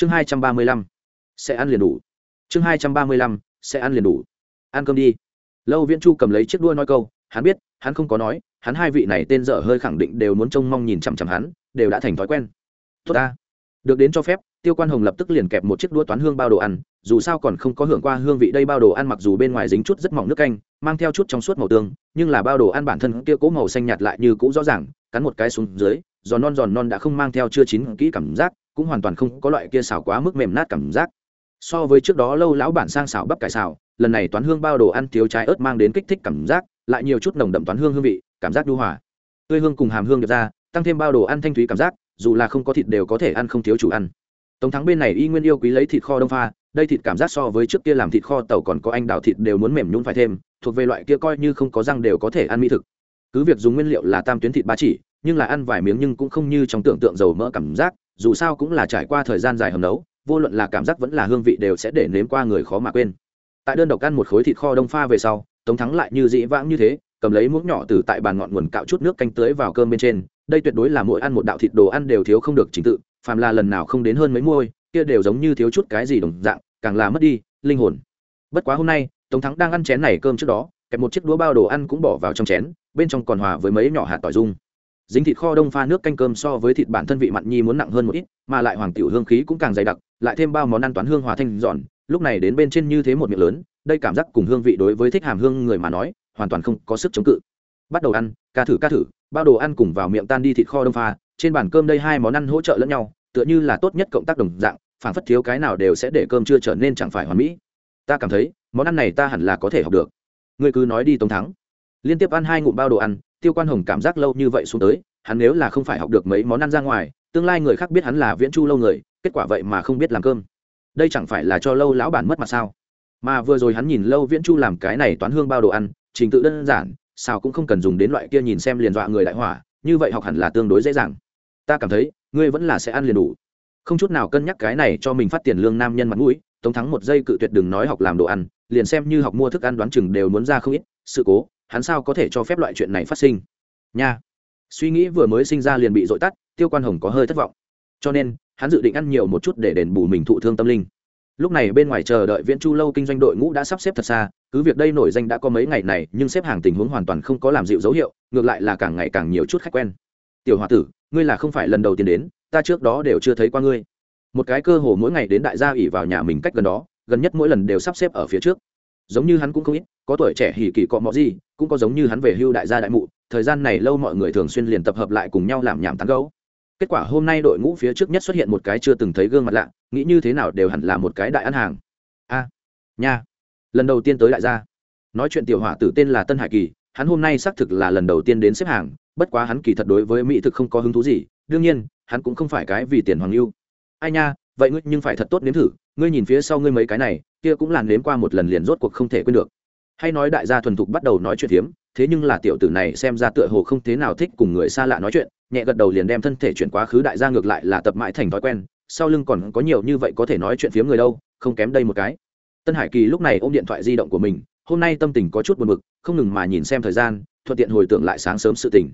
chương hai trăm ba mươi lăm, sẽ ăn liền đủ. Chương hai trăm ba mươi lăm, sẽ ăn liền đủ. Ăn cơm đi. Lâu viễn chu cầm lấy chiếc đua nói câu, hắn biết, hắn không có nói, hắn hai vị này tên dở hơi khẳng định đều muốn trông mong nhìn chằm chằm hắn, đều đã thành thói quen. Tốt ta. Được đến cho phép, tiêu quan hồng lập tức liền kẹp một chiếc đũa toán hương bao đồ ăn, dù sao còn không có hưởng qua hương vị đây bao đồ ăn mặc dù bên ngoài dính chút rất mỏng nước canh, mang theo chút trong suốt màu tương, nhưng là bao đồ ăn bản thân kia cố màu xanh nhạt lại như cũ rõ ràng, cắn một cái xuống dưới, giòn non giòn non đã không mang theo chưa chín kỹ cảm giác cũng hoàn toàn không có loại kia xào quá mức mềm nát cảm giác. So với trước đó lâu lão bản sang xào bắp cải xào, lần này toán hương bao đồ ăn thiếu trái ớt mang đến kích thích cảm giác, lại nhiều chút nồng đậm toán hương hương vị, cảm giác đu hòa. Tươi hương cùng hàm hương được ra, tăng thêm bao đồ ăn thanh thúy cảm giác, dù là không có thịt đều có thể ăn không thiếu chủ ăn. Tống thắng bên này y nguyên yêu quý lấy thịt kho đông pha, đây thịt cảm giác so với trước kia làm thịt kho tàu còn có anh đào thịt đều muốn mềm nhún phải thêm, thuộc về loại kia coi như không có răng đều có thể ăn mỹ thực. Cứ việc dùng nguyên liệu là tam tuyến thịt ba chỉ, nhưng là ăn vài miếng nhưng cũng không như trong tưởng tượng dầu mỡ cảm giác dù sao cũng là trải qua thời gian dài hầm nấu, vô luận là cảm giác vẫn là hương vị đều sẽ để nếm qua người khó mà quên. Tại đơn độc ăn một khối thịt kho đông pha về sau, tống thắng lại như dĩ vãng như thế, cầm lấy muỗng nhỏ từ tại bàn ngọn nguồn cạo chút nước canh tưới vào cơm bên trên. Đây tuyệt đối là mỗi ăn một đạo thịt đồ ăn đều thiếu không được trình tự, phàm là lần nào không đến hơn mấy môi kia đều giống như thiếu chút cái gì đồng dạng, càng là mất đi linh hồn. Bất quá hôm nay, tống thắng đang ăn chén này cơm trước đó, kẹp một chiếc đũa bao đồ ăn cũng bỏ vào trong chén, bên trong còn hòa với mấy nhỏ hạt tỏi dung dính thịt kho đông pha nước canh cơm so với thịt bản thân vị mặn nhi muốn nặng hơn một ít, mà lại hoàng tiểu hương khí cũng càng dày đặc, lại thêm bao món ăn toán hương hòa thanh giòn, lúc này đến bên trên như thế một miệng lớn, đây cảm giác cùng hương vị đối với thích hàm hương người mà nói, hoàn toàn không có sức chống cự. Bắt đầu ăn, ca thử ca thử, bao đồ ăn cùng vào miệng tan đi thịt kho đông pha, trên bàn cơm đây hai món ăn hỗ trợ lẫn nhau, tựa như là tốt nhất cộng tác đồng dạng phản phất thiếu cái nào đều sẽ để cơm chưa trở nên chẳng phải hoàn mỹ. Ta cảm thấy, món ăn này ta hẳn là có thể học được. Ngươi cứ nói đi tống thắng. Liên tiếp ăn hai ngụm bao đồ ăn tiêu quan hồng cảm giác lâu như vậy xuống tới, hắn nếu là không phải học được mấy món ăn ra ngoài, tương lai người khác biết hắn là viễn chu lâu người, kết quả vậy mà không biết làm cơm. Đây chẳng phải là cho lâu lão bản mất mặt sao? Mà vừa rồi hắn nhìn lâu viễn chu làm cái này toán hương bao đồ ăn, trình tự đơn giản, sao cũng không cần dùng đến loại kia nhìn xem liền dọa người đại hỏa, như vậy học hẳn là tương đối dễ dàng. Ta cảm thấy, ngươi vẫn là sẽ ăn liền đủ. Không chút nào cân nhắc cái này cho mình phát tiền lương nam nhân mặt mũi, tống thắng một giây cự tuyệt đừng nói học làm đồ ăn, liền xem như học mua thức ăn đoán chừng đều muốn ra không ít, sự cố hắn sao có thể cho phép loại chuyện này phát sinh? Nha. Suy nghĩ vừa mới sinh ra liền bị dội tắt, tiêu quan hồng có hơi thất vọng. Cho nên, hắn dự định ăn nhiều một chút để đền bù mình thụ thương tâm linh. Lúc này bên ngoài chờ đợi viễn chu lâu kinh doanh đội ngũ đã sắp xếp thật xa, cứ việc đây nổi danh đã có mấy ngày này, nhưng xếp hàng tình huống hoàn toàn không có làm dịu dấu hiệu, ngược lại là càng ngày càng nhiều chút khách quen. Tiểu h o a tử, ngươi là không phải lần đầu tiên đến, ta trước đó đều chưa thấy qua ngươi. Một cái cơ hồ mỗi ngày đến đại gia ỉ vào nhà mình cách gần đó, gần nhất mỗi lần đều sắp xếp ở phía trước giống như hắn cũng không ít, có tuổi trẻ hỉ kỳ cọ mọ gì, cũng có giống như hắn về hưu đại gia đại mụ, thời gian này lâu mọi người thường xuyên liền tập hợp lại cùng nhau làm nhảm tán gấu kết quả hôm nay đội ngũ phía trước nhất xuất hiện một cái chưa từng thấy gương mặt lạ, nghĩ như thế nào đều hẳn là một cái đại ăn hàng. A, nha, lần đầu tiên tới đại gia. Nói chuyện tiểu hỏa tử tên là tân hải kỳ, hắn hôm nay xác thực là lần đầu tiên đến xếp hàng, bất quá hắn kỳ thật đối với mỹ thực không có hứng thú gì, đương nhiên, hắn cũng không phải cái vì tiền hoàng lưu ai nha, vậy ngươi nhưng phải thật tốt nếm thử ngươi nhìn phía sau ngươi mấy cái này, kia cũng là nếm qua một lần liền rốt cuộc không thể quên được. Hay nói đại gia thuần thục bắt đầu nói chuyện hiếm thế nhưng là tiểu tử này xem ra tựa hồ không thế nào thích cùng người xa lạ nói chuyện, nhẹ gật đầu liền đem thân thể chuyển quá khứ đại gia ngược lại là tập mãi thành thói quen, sau lưng còn có nhiều như vậy có thể nói chuyện phiếm người đâu, không kém đây một cái. Tân hải kỳ lúc này ôm điện thoại di động của mình, hôm nay tâm tình có chút buồn bực, không ngừng mà nhìn xem thời gian, thuận tiện hồi tưởng lại sáng sớm sự tình.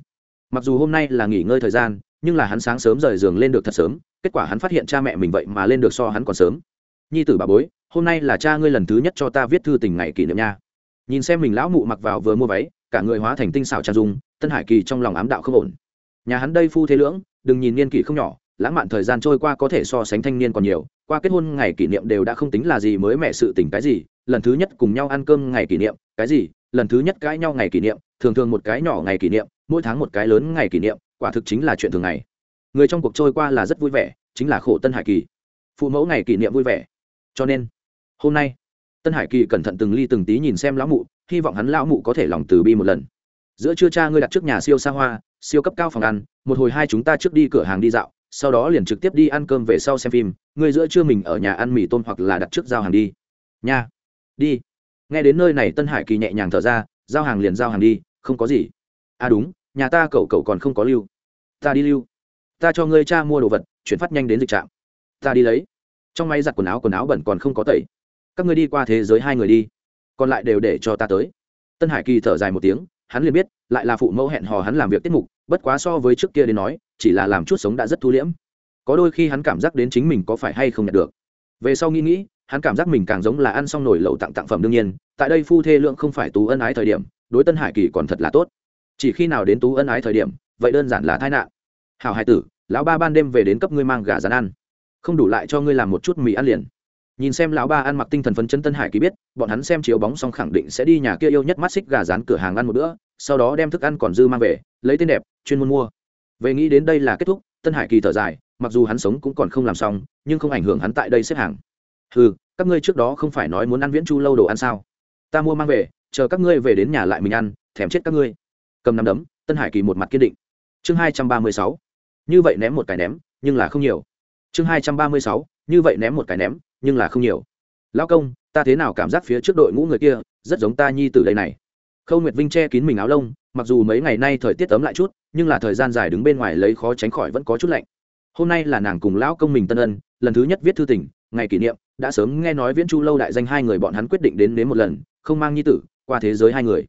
Mặc dù hôm nay là nghỉ ngơi thời gian, nhưng là hắn sáng sớm rời giường lên được thật sớm, kết quả hắn phát hiện cha mẹ mình vậy mà lên được so hắn còn sớm nhi tử bà bối, hôm nay là cha ngươi lần thứ nhất cho ta viết thư tình ngày kỷ niệm nha. Nhìn xem mình lão mụ mặc vào vừa mua váy, cả người hóa thành tinh xảo trang dung, tân hải kỳ trong lòng ám đạo không ổn. Nhà hắn đây phu thế lưỡng, đừng nhìn niên kỷ không nhỏ, lãng mạn thời gian trôi qua có thể so sánh thanh niên còn nhiều, qua kết hôn ngày kỷ niệm đều đã không tính là gì mới mẹ sự tình cái gì, lần thứ nhất cùng nhau ăn cơm ngày kỷ niệm, cái gì, lần thứ nhất cãi nhau ngày kỷ niệm, thường thường một cái nhỏ ngày kỷ niệm, mỗi tháng một cái lớn ngày kỷ niệm, quả thực chính là chuyện thường ngày. Người trong cuộc trôi qua là rất vui vẻ, chính là khổ tân hải kỳ. Phụ mẫu ngày kỷ niệm vui vẻ cho nên, hôm nay, tân hải kỳ cẩn thận từng ly từng tí nhìn xem lão mụ, hy vọng hắn lão mụ có thể lòng từ bi một lần. Giữa trưa cha ngươi đặt trước nhà siêu xa hoa, siêu cấp cao phòng ăn, một hồi hai chúng ta trước đi cửa hàng đi dạo, sau đó liền trực tiếp đi ăn cơm về sau xem phim, ngươi giữa trưa mình ở nhà ăn mì tôm hoặc là đặt trước giao hàng đi. Nha, đi. Nghe đến nơi này tân hải kỳ nhẹ nhàng thở ra, giao hàng liền giao hàng đi, không có gì. À đúng, nhà ta cậu cậu còn không có lưu. Ta đi lưu. Ta cho ngươi cha mua đồ vật, chuyển phát nhanh đến dịch trạm. Ta đi lấy trong máy giặt quần áo quần áo bẩn còn không có tẩy. Các ngươi đi qua thế giới hai người đi. Còn lại đều để cho ta tới. Tân hải kỳ thở dài một tiếng, hắn liền biết, lại là phụ mẫu hẹn hò hắn làm việc tiết mục, bất quá so với trước kia đến nói, chỉ là làm chút sống đã rất thu liễm. Có đôi khi hắn cảm giác đến chính mình có phải hay không nhận được. Về sau nghĩ nghĩ, hắn cảm giác mình càng giống là ăn xong nổi lẩu tặng tặng phẩm đương nhiên, tại đây phu thê lượng không phải tú ân ái thời điểm, đối tân hải kỳ còn thật là tốt. Chỉ khi nào đến tú ân ái thời điểm, vậy đơn giản là tai nạn. Hảo hải tử, lão ba ban đêm về đến cấp ngươi mang gà rán ăn không đủ lại cho ngươi làm một chút mì ăn liền. Nhìn xem lão ba ăn mặc tinh thần phấn chân tân hải kỳ biết, bọn hắn xem chiếu bóng xong khẳng định sẽ đi nhà kia yêu nhất mắt xích gà rán cửa hàng ăn một bữa, sau đó đem thức ăn còn dư mang về, lấy tên đẹp, chuyên môn mua. Về nghĩ đến đây là kết thúc, tân hải kỳ thở dài, mặc dù hắn sống cũng còn không làm xong, nhưng không ảnh hưởng hắn tại đây xếp hàng. Ừ các ngươi trước đó không phải nói muốn ăn viễn chu lâu đồ ăn sao? Ta mua mang về, chờ các ngươi về đến nhà lại mình ăn, thèm chết các ngươi. Cầm nắm đấm, tân hải kỳ một mặt kiên định. Chương hai trăm ba mươi sáu. Như vậy ném một cái ném, nhưng là không nhiều chương hai trăm ba mươi sáu, như vậy ném một cái ném, nhưng là không nhiều. Lão công, ta thế nào cảm giác phía trước đội ngũ người kia, rất giống ta nhi từ đây này. Khâu nguyệt vinh che kín mình áo lông, mặc dù mấy ngày nay thời tiết ấm lại chút, nhưng là thời gian dài đứng bên ngoài lấy khó tránh khỏi vẫn có chút lạnh. Hôm nay là nàng cùng lão công mình tân ân, lần thứ nhất viết thư tình, ngày kỷ niệm, đã sớm nghe nói viễn chu lâu đại danh hai người bọn hắn quyết định đến đến một lần, không mang nhi tử, qua thế giới hai người.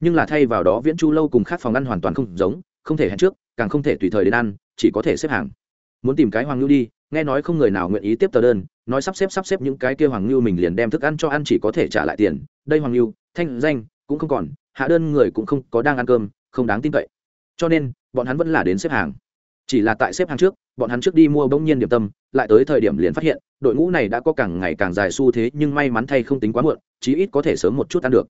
Nhưng là thay vào đó viễn chu lâu cùng khác phòng ăn hoàn toàn không giống, không thể hẹn trước, càng không thể tùy thời đến ăn, chỉ có thể xếp hàng. Muốn tìm cái hoàng lưu đi nghe nói không người nào nguyện ý tiếp tờ đơn, nói sắp xếp sắp xếp những cái kia hoàng lưu mình liền đem thức ăn cho ăn chỉ có thể trả lại tiền. Đây hoàng lưu thanh, danh, cũng không còn, hạ đơn người cũng không có đang ăn cơm, không đáng tin cậy. Cho nên, bọn hắn vẫn là đến xếp hàng. Chỉ là tại xếp hàng trước, bọn hắn trước đi mua bỗng nhiên điểm tâm, lại tới thời điểm liền phát hiện, đội ngũ này đã có càng ngày càng dài xu thế, nhưng may mắn thay không tính quá muộn, chí ít có thể sớm một chút ăn được.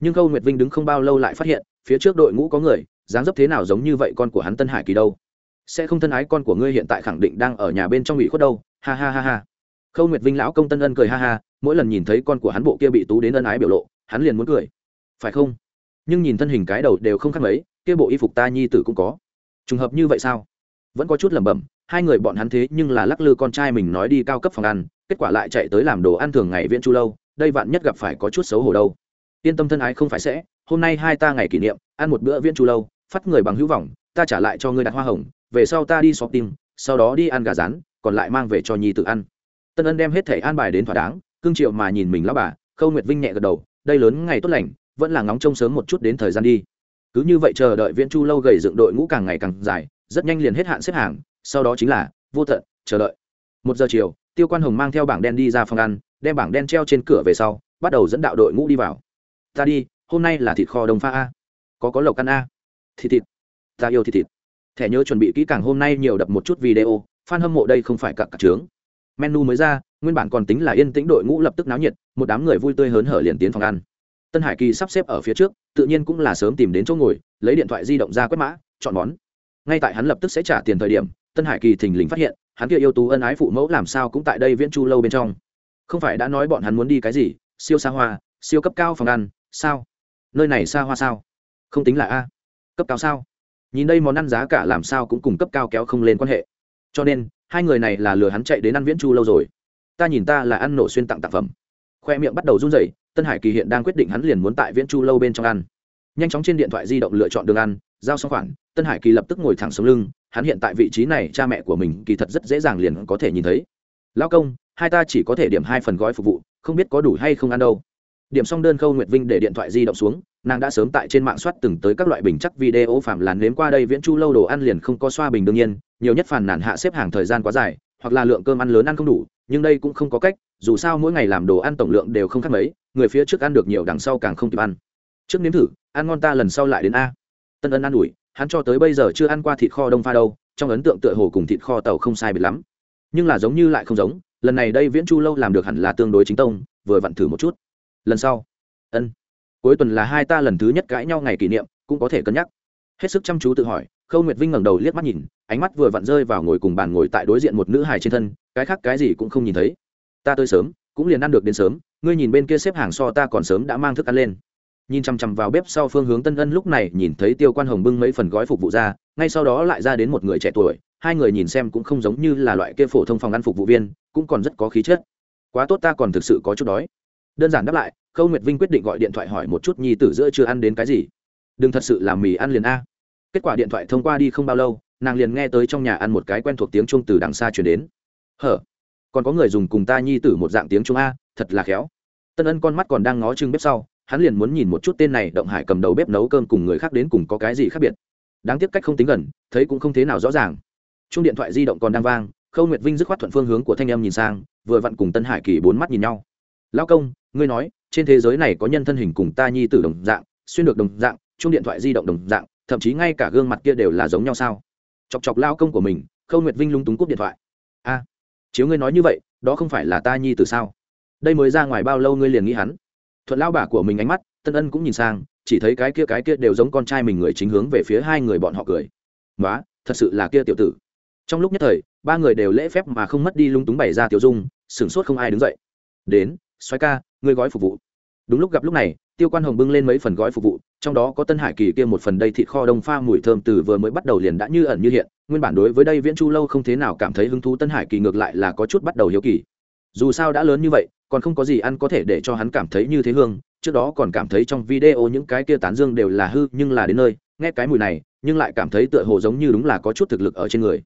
Nhưng khâu nguyệt vinh đứng không bao lâu lại phát hiện, phía trước đội ngũ có người, dáng dấp thế nào giống như vậy con của hắn tân hải kỳ đâu sẽ không thân ái con của ngươi hiện tại khẳng định đang ở nhà bên trong ủy khuất đâu, ha ha ha ha. Khâu nguyệt vinh lão công tân ân cười ha ha, mỗi lần nhìn thấy con của hắn bộ kia bị tú đến ân ái biểu lộ, hắn liền muốn cười. Phải không? Nhưng nhìn thân hình cái đầu đều không khác mấy, kia bộ y phục ta nhi tử cũng có. Trùng hợp như vậy sao? Vẫn có chút lẩm bẩm, hai người bọn hắn thế nhưng là lắc lư con trai mình nói đi cao cấp phòng ăn, kết quả lại chạy tới làm đồ ăn thường ngày viễn chu lâu, đây vạn nhất gặp phải có chút xấu hổ đâu. Yên tâm thân ái không phải sẽ, hôm nay hai ta ngày kỷ niệm, ăn một bữa viễn chu lâu, phát người bằng hữu vọng, ta trả lại cho ngươi đặt hoa hồng về sau ta đi shopping sau đó đi ăn gà rán, còn lại mang về cho nhi tự ăn. Tân ân đem hết thẻ an bài đến thỏa đáng, cương triệu mà nhìn mình lão bà, khâu nguyệt vinh nhẹ gật đầu, đây lớn ngày tốt lành, vẫn là ngóng trông sớm một chút đến thời gian đi. Cứ như vậy chờ đợi viễn chu lâu gầy dựng đội ngũ càng ngày càng dài, rất nhanh liền hết hạn xếp hàng, sau đó chính là vô tận, chờ đợi. Một giờ chiều, tiêu quan hồng mang theo bảng đen đi ra phòng ăn, đem bảng đen treo trên cửa về sau, bắt đầu dẫn đạo đội ngũ đi vào. Ta đi, hôm nay là thịt kho đồng pha a. Có có lộc ăn a. Thịt thịt. Ta yêu thịt thịt thẻ nhớ chuẩn bị kỹ càng hôm nay nhiều đập một chút video, fan hâm mộ đây không phải cặp cặp trướng. Menu mới ra, nguyên bản còn tính là yên tĩnh đội ngũ lập tức náo nhiệt, một đám người vui tươi hớn hở liền tiến phòng ăn. Tân hải kỳ sắp xếp ở phía trước, tự nhiên cũng là sớm tìm đến chỗ ngồi, lấy điện thoại di động ra quét mã, chọn món. Ngay tại hắn lập tức sẽ trả tiền thời điểm, tân hải kỳ thình lình phát hiện, hắn kia yêu tú ân ái phụ mẫu làm sao cũng tại đây viễn chu lâu bên trong. Không phải đã nói bọn hắn muốn đi cái gì, siêu xa hoa, siêu cấp cao phòng ăn, sao? Nơi này xa hoa sao? Không tính là a. Cấp cao sao? Nhìn đây món ăn giá cả làm sao cũng cùng cấp cao kéo không lên quan hệ. Cho nên, hai người này là lừa hắn chạy đến ăn viễn chu lâu rồi. Ta nhìn ta là ăn nổ xuyên tặng tặng phẩm. Khoe miệng bắt đầu run rẩy, tân hải kỳ hiện đang quyết định hắn liền muốn tại viễn chu lâu bên trong ăn. Nhanh chóng trên điện thoại di động lựa chọn đường ăn, giao xong khoản, tân hải kỳ lập tức ngồi thẳng sống lưng, hắn hiện tại vị trí này cha mẹ của mình kỳ thật rất dễ dàng liền có thể nhìn thấy. Lão công, hai ta chỉ có thể điểm hai phần gói phục vụ, không biết có đủ hay không ăn đâu điểm xong đơn khâu nguyệt vinh để điện thoại di động xuống, nàng đã sớm tại trên mạng soát từng tới các loại bình chắc video phạm làn nếm qua đây viễn chu lâu đồ ăn liền không có xoa bình đương nhiên, nhiều nhất phản nản hạ xếp hàng thời gian quá dài, hoặc là lượng cơm ăn lớn ăn không đủ, nhưng đây cũng không có cách, dù sao mỗi ngày làm đồ ăn tổng lượng đều không khác mấy, người phía trước ăn được nhiều đằng sau càng không kịp ăn. Trước nếm thử, ăn ngon ta lần sau lại đến a. Tân ân ăn ủi, hắn cho tới bây giờ chưa ăn qua thịt kho đông pha đâu, trong ấn tượng tựa hồ cùng thịt kho tàu không sai biệt lắm. Nhưng là giống như lại không giống, lần này đây viễn chu lâu làm được hẳn là tương đối chính tông, vừa vặn thử một chút lần sau. Ân. Cuối tuần là hai ta lần thứ nhất cãi nhau ngày kỷ niệm, cũng có thể cân nhắc. Hết sức chăm chú tự hỏi, khâu nguyệt vinh ngẩng đầu liếc mắt nhìn, ánh mắt vừa vặn rơi vào ngồi cùng bàn ngồi tại đối diện một nữ hài trên thân, cái khác cái gì cũng không nhìn thấy. Ta tới sớm, cũng liền ăn được đến sớm, ngươi nhìn bên kia xếp hàng so ta còn sớm đã mang thức ăn lên. Nhìn chằm chằm vào bếp sau phương hướng tân ân lúc này nhìn thấy tiêu quan hồng bưng mấy phần gói phục vụ ra, ngay sau đó lại ra đến một người trẻ tuổi, hai người nhìn xem cũng không giống như là loại kia phổ thông phòng ăn phục vụ viên, cũng còn rất có khí chất. Quá tốt ta còn thực sự có chút đói đơn giản đáp lại, khâu nguyệt vinh quyết định gọi điện thoại hỏi một chút nhi tử giữa chưa ăn đến cái gì. Đừng thật sự làm mì ăn liền a. Kết quả điện thoại thông qua đi không bao lâu, nàng liền nghe tới trong nhà ăn một cái quen thuộc tiếng trung từ đằng xa chuyển đến. Hở? Còn có người dùng cùng ta nhi tử một dạng tiếng trung a, thật là khéo. Tân ân con mắt còn đang ngó chừng bếp sau, hắn liền muốn nhìn một chút tên này động hải cầm đầu bếp nấu cơm cùng người khác đến cùng có cái gì khác biệt. Đáng tiếc cách không tính gần, thấy cũng không thế nào rõ ràng. Chung điện thoại di động còn đang vang, khâu nguyệt vinh dứt khoát thuận phương hướng của thanh em nhìn sang, vừa vặn cùng tân hải kỳ bốn mắt nhìn nhau. Lao công ngươi nói, trên thế giới này có nhân thân hình cùng ta nhi tử đồng dạng, xuyên được đồng dạng chung điện thoại di động đồng dạng, thậm chí ngay cả gương mặt kia đều là giống nhau sao? Chọc chọc lao công của mình, khâu nguyệt vinh lung túng cúp điện thoại. A, chiếu ngươi nói như vậy, đó không phải là ta nhi tử sao? Đây mới ra ngoài bao lâu ngươi liền nghĩ hắn? Thuận lao bà của mình ánh mắt, tân ân cũng nhìn sang, chỉ thấy cái kia cái kia đều giống con trai mình người chính hướng về phía hai người bọn họ cười. Nói thật sự là kia tiểu tử. Trong lúc nhất thời, ba người đều lễ phép mà không mất đi lung túng bày ra tiểu dung, sửng sốt không ai đứng dậy. Đến xoáy ca ngươi gói phục vụ. Đúng lúc gặp lúc này, tiêu quan hồng bưng lên mấy phần gói phục vụ, trong đó có tân hải kỳ kia một phần đây thịt kho đông pha mùi thơm từ vừa mới bắt đầu liền đã như ẩn như hiện, nguyên bản đối với đây viễn chu lâu không thế nào cảm thấy hứng thú tân hải kỳ ngược lại là có chút bắt đầu hiếu kỳ. Dù sao đã lớn như vậy, còn không có gì ăn có thể để cho hắn cảm thấy như thế hương, trước đó còn cảm thấy trong video những cái kia tán dương đều là hư nhưng là đến nơi, nghe cái mùi này, nhưng lại cảm thấy tựa hồ giống như đúng là có chút thực lực ở trên người.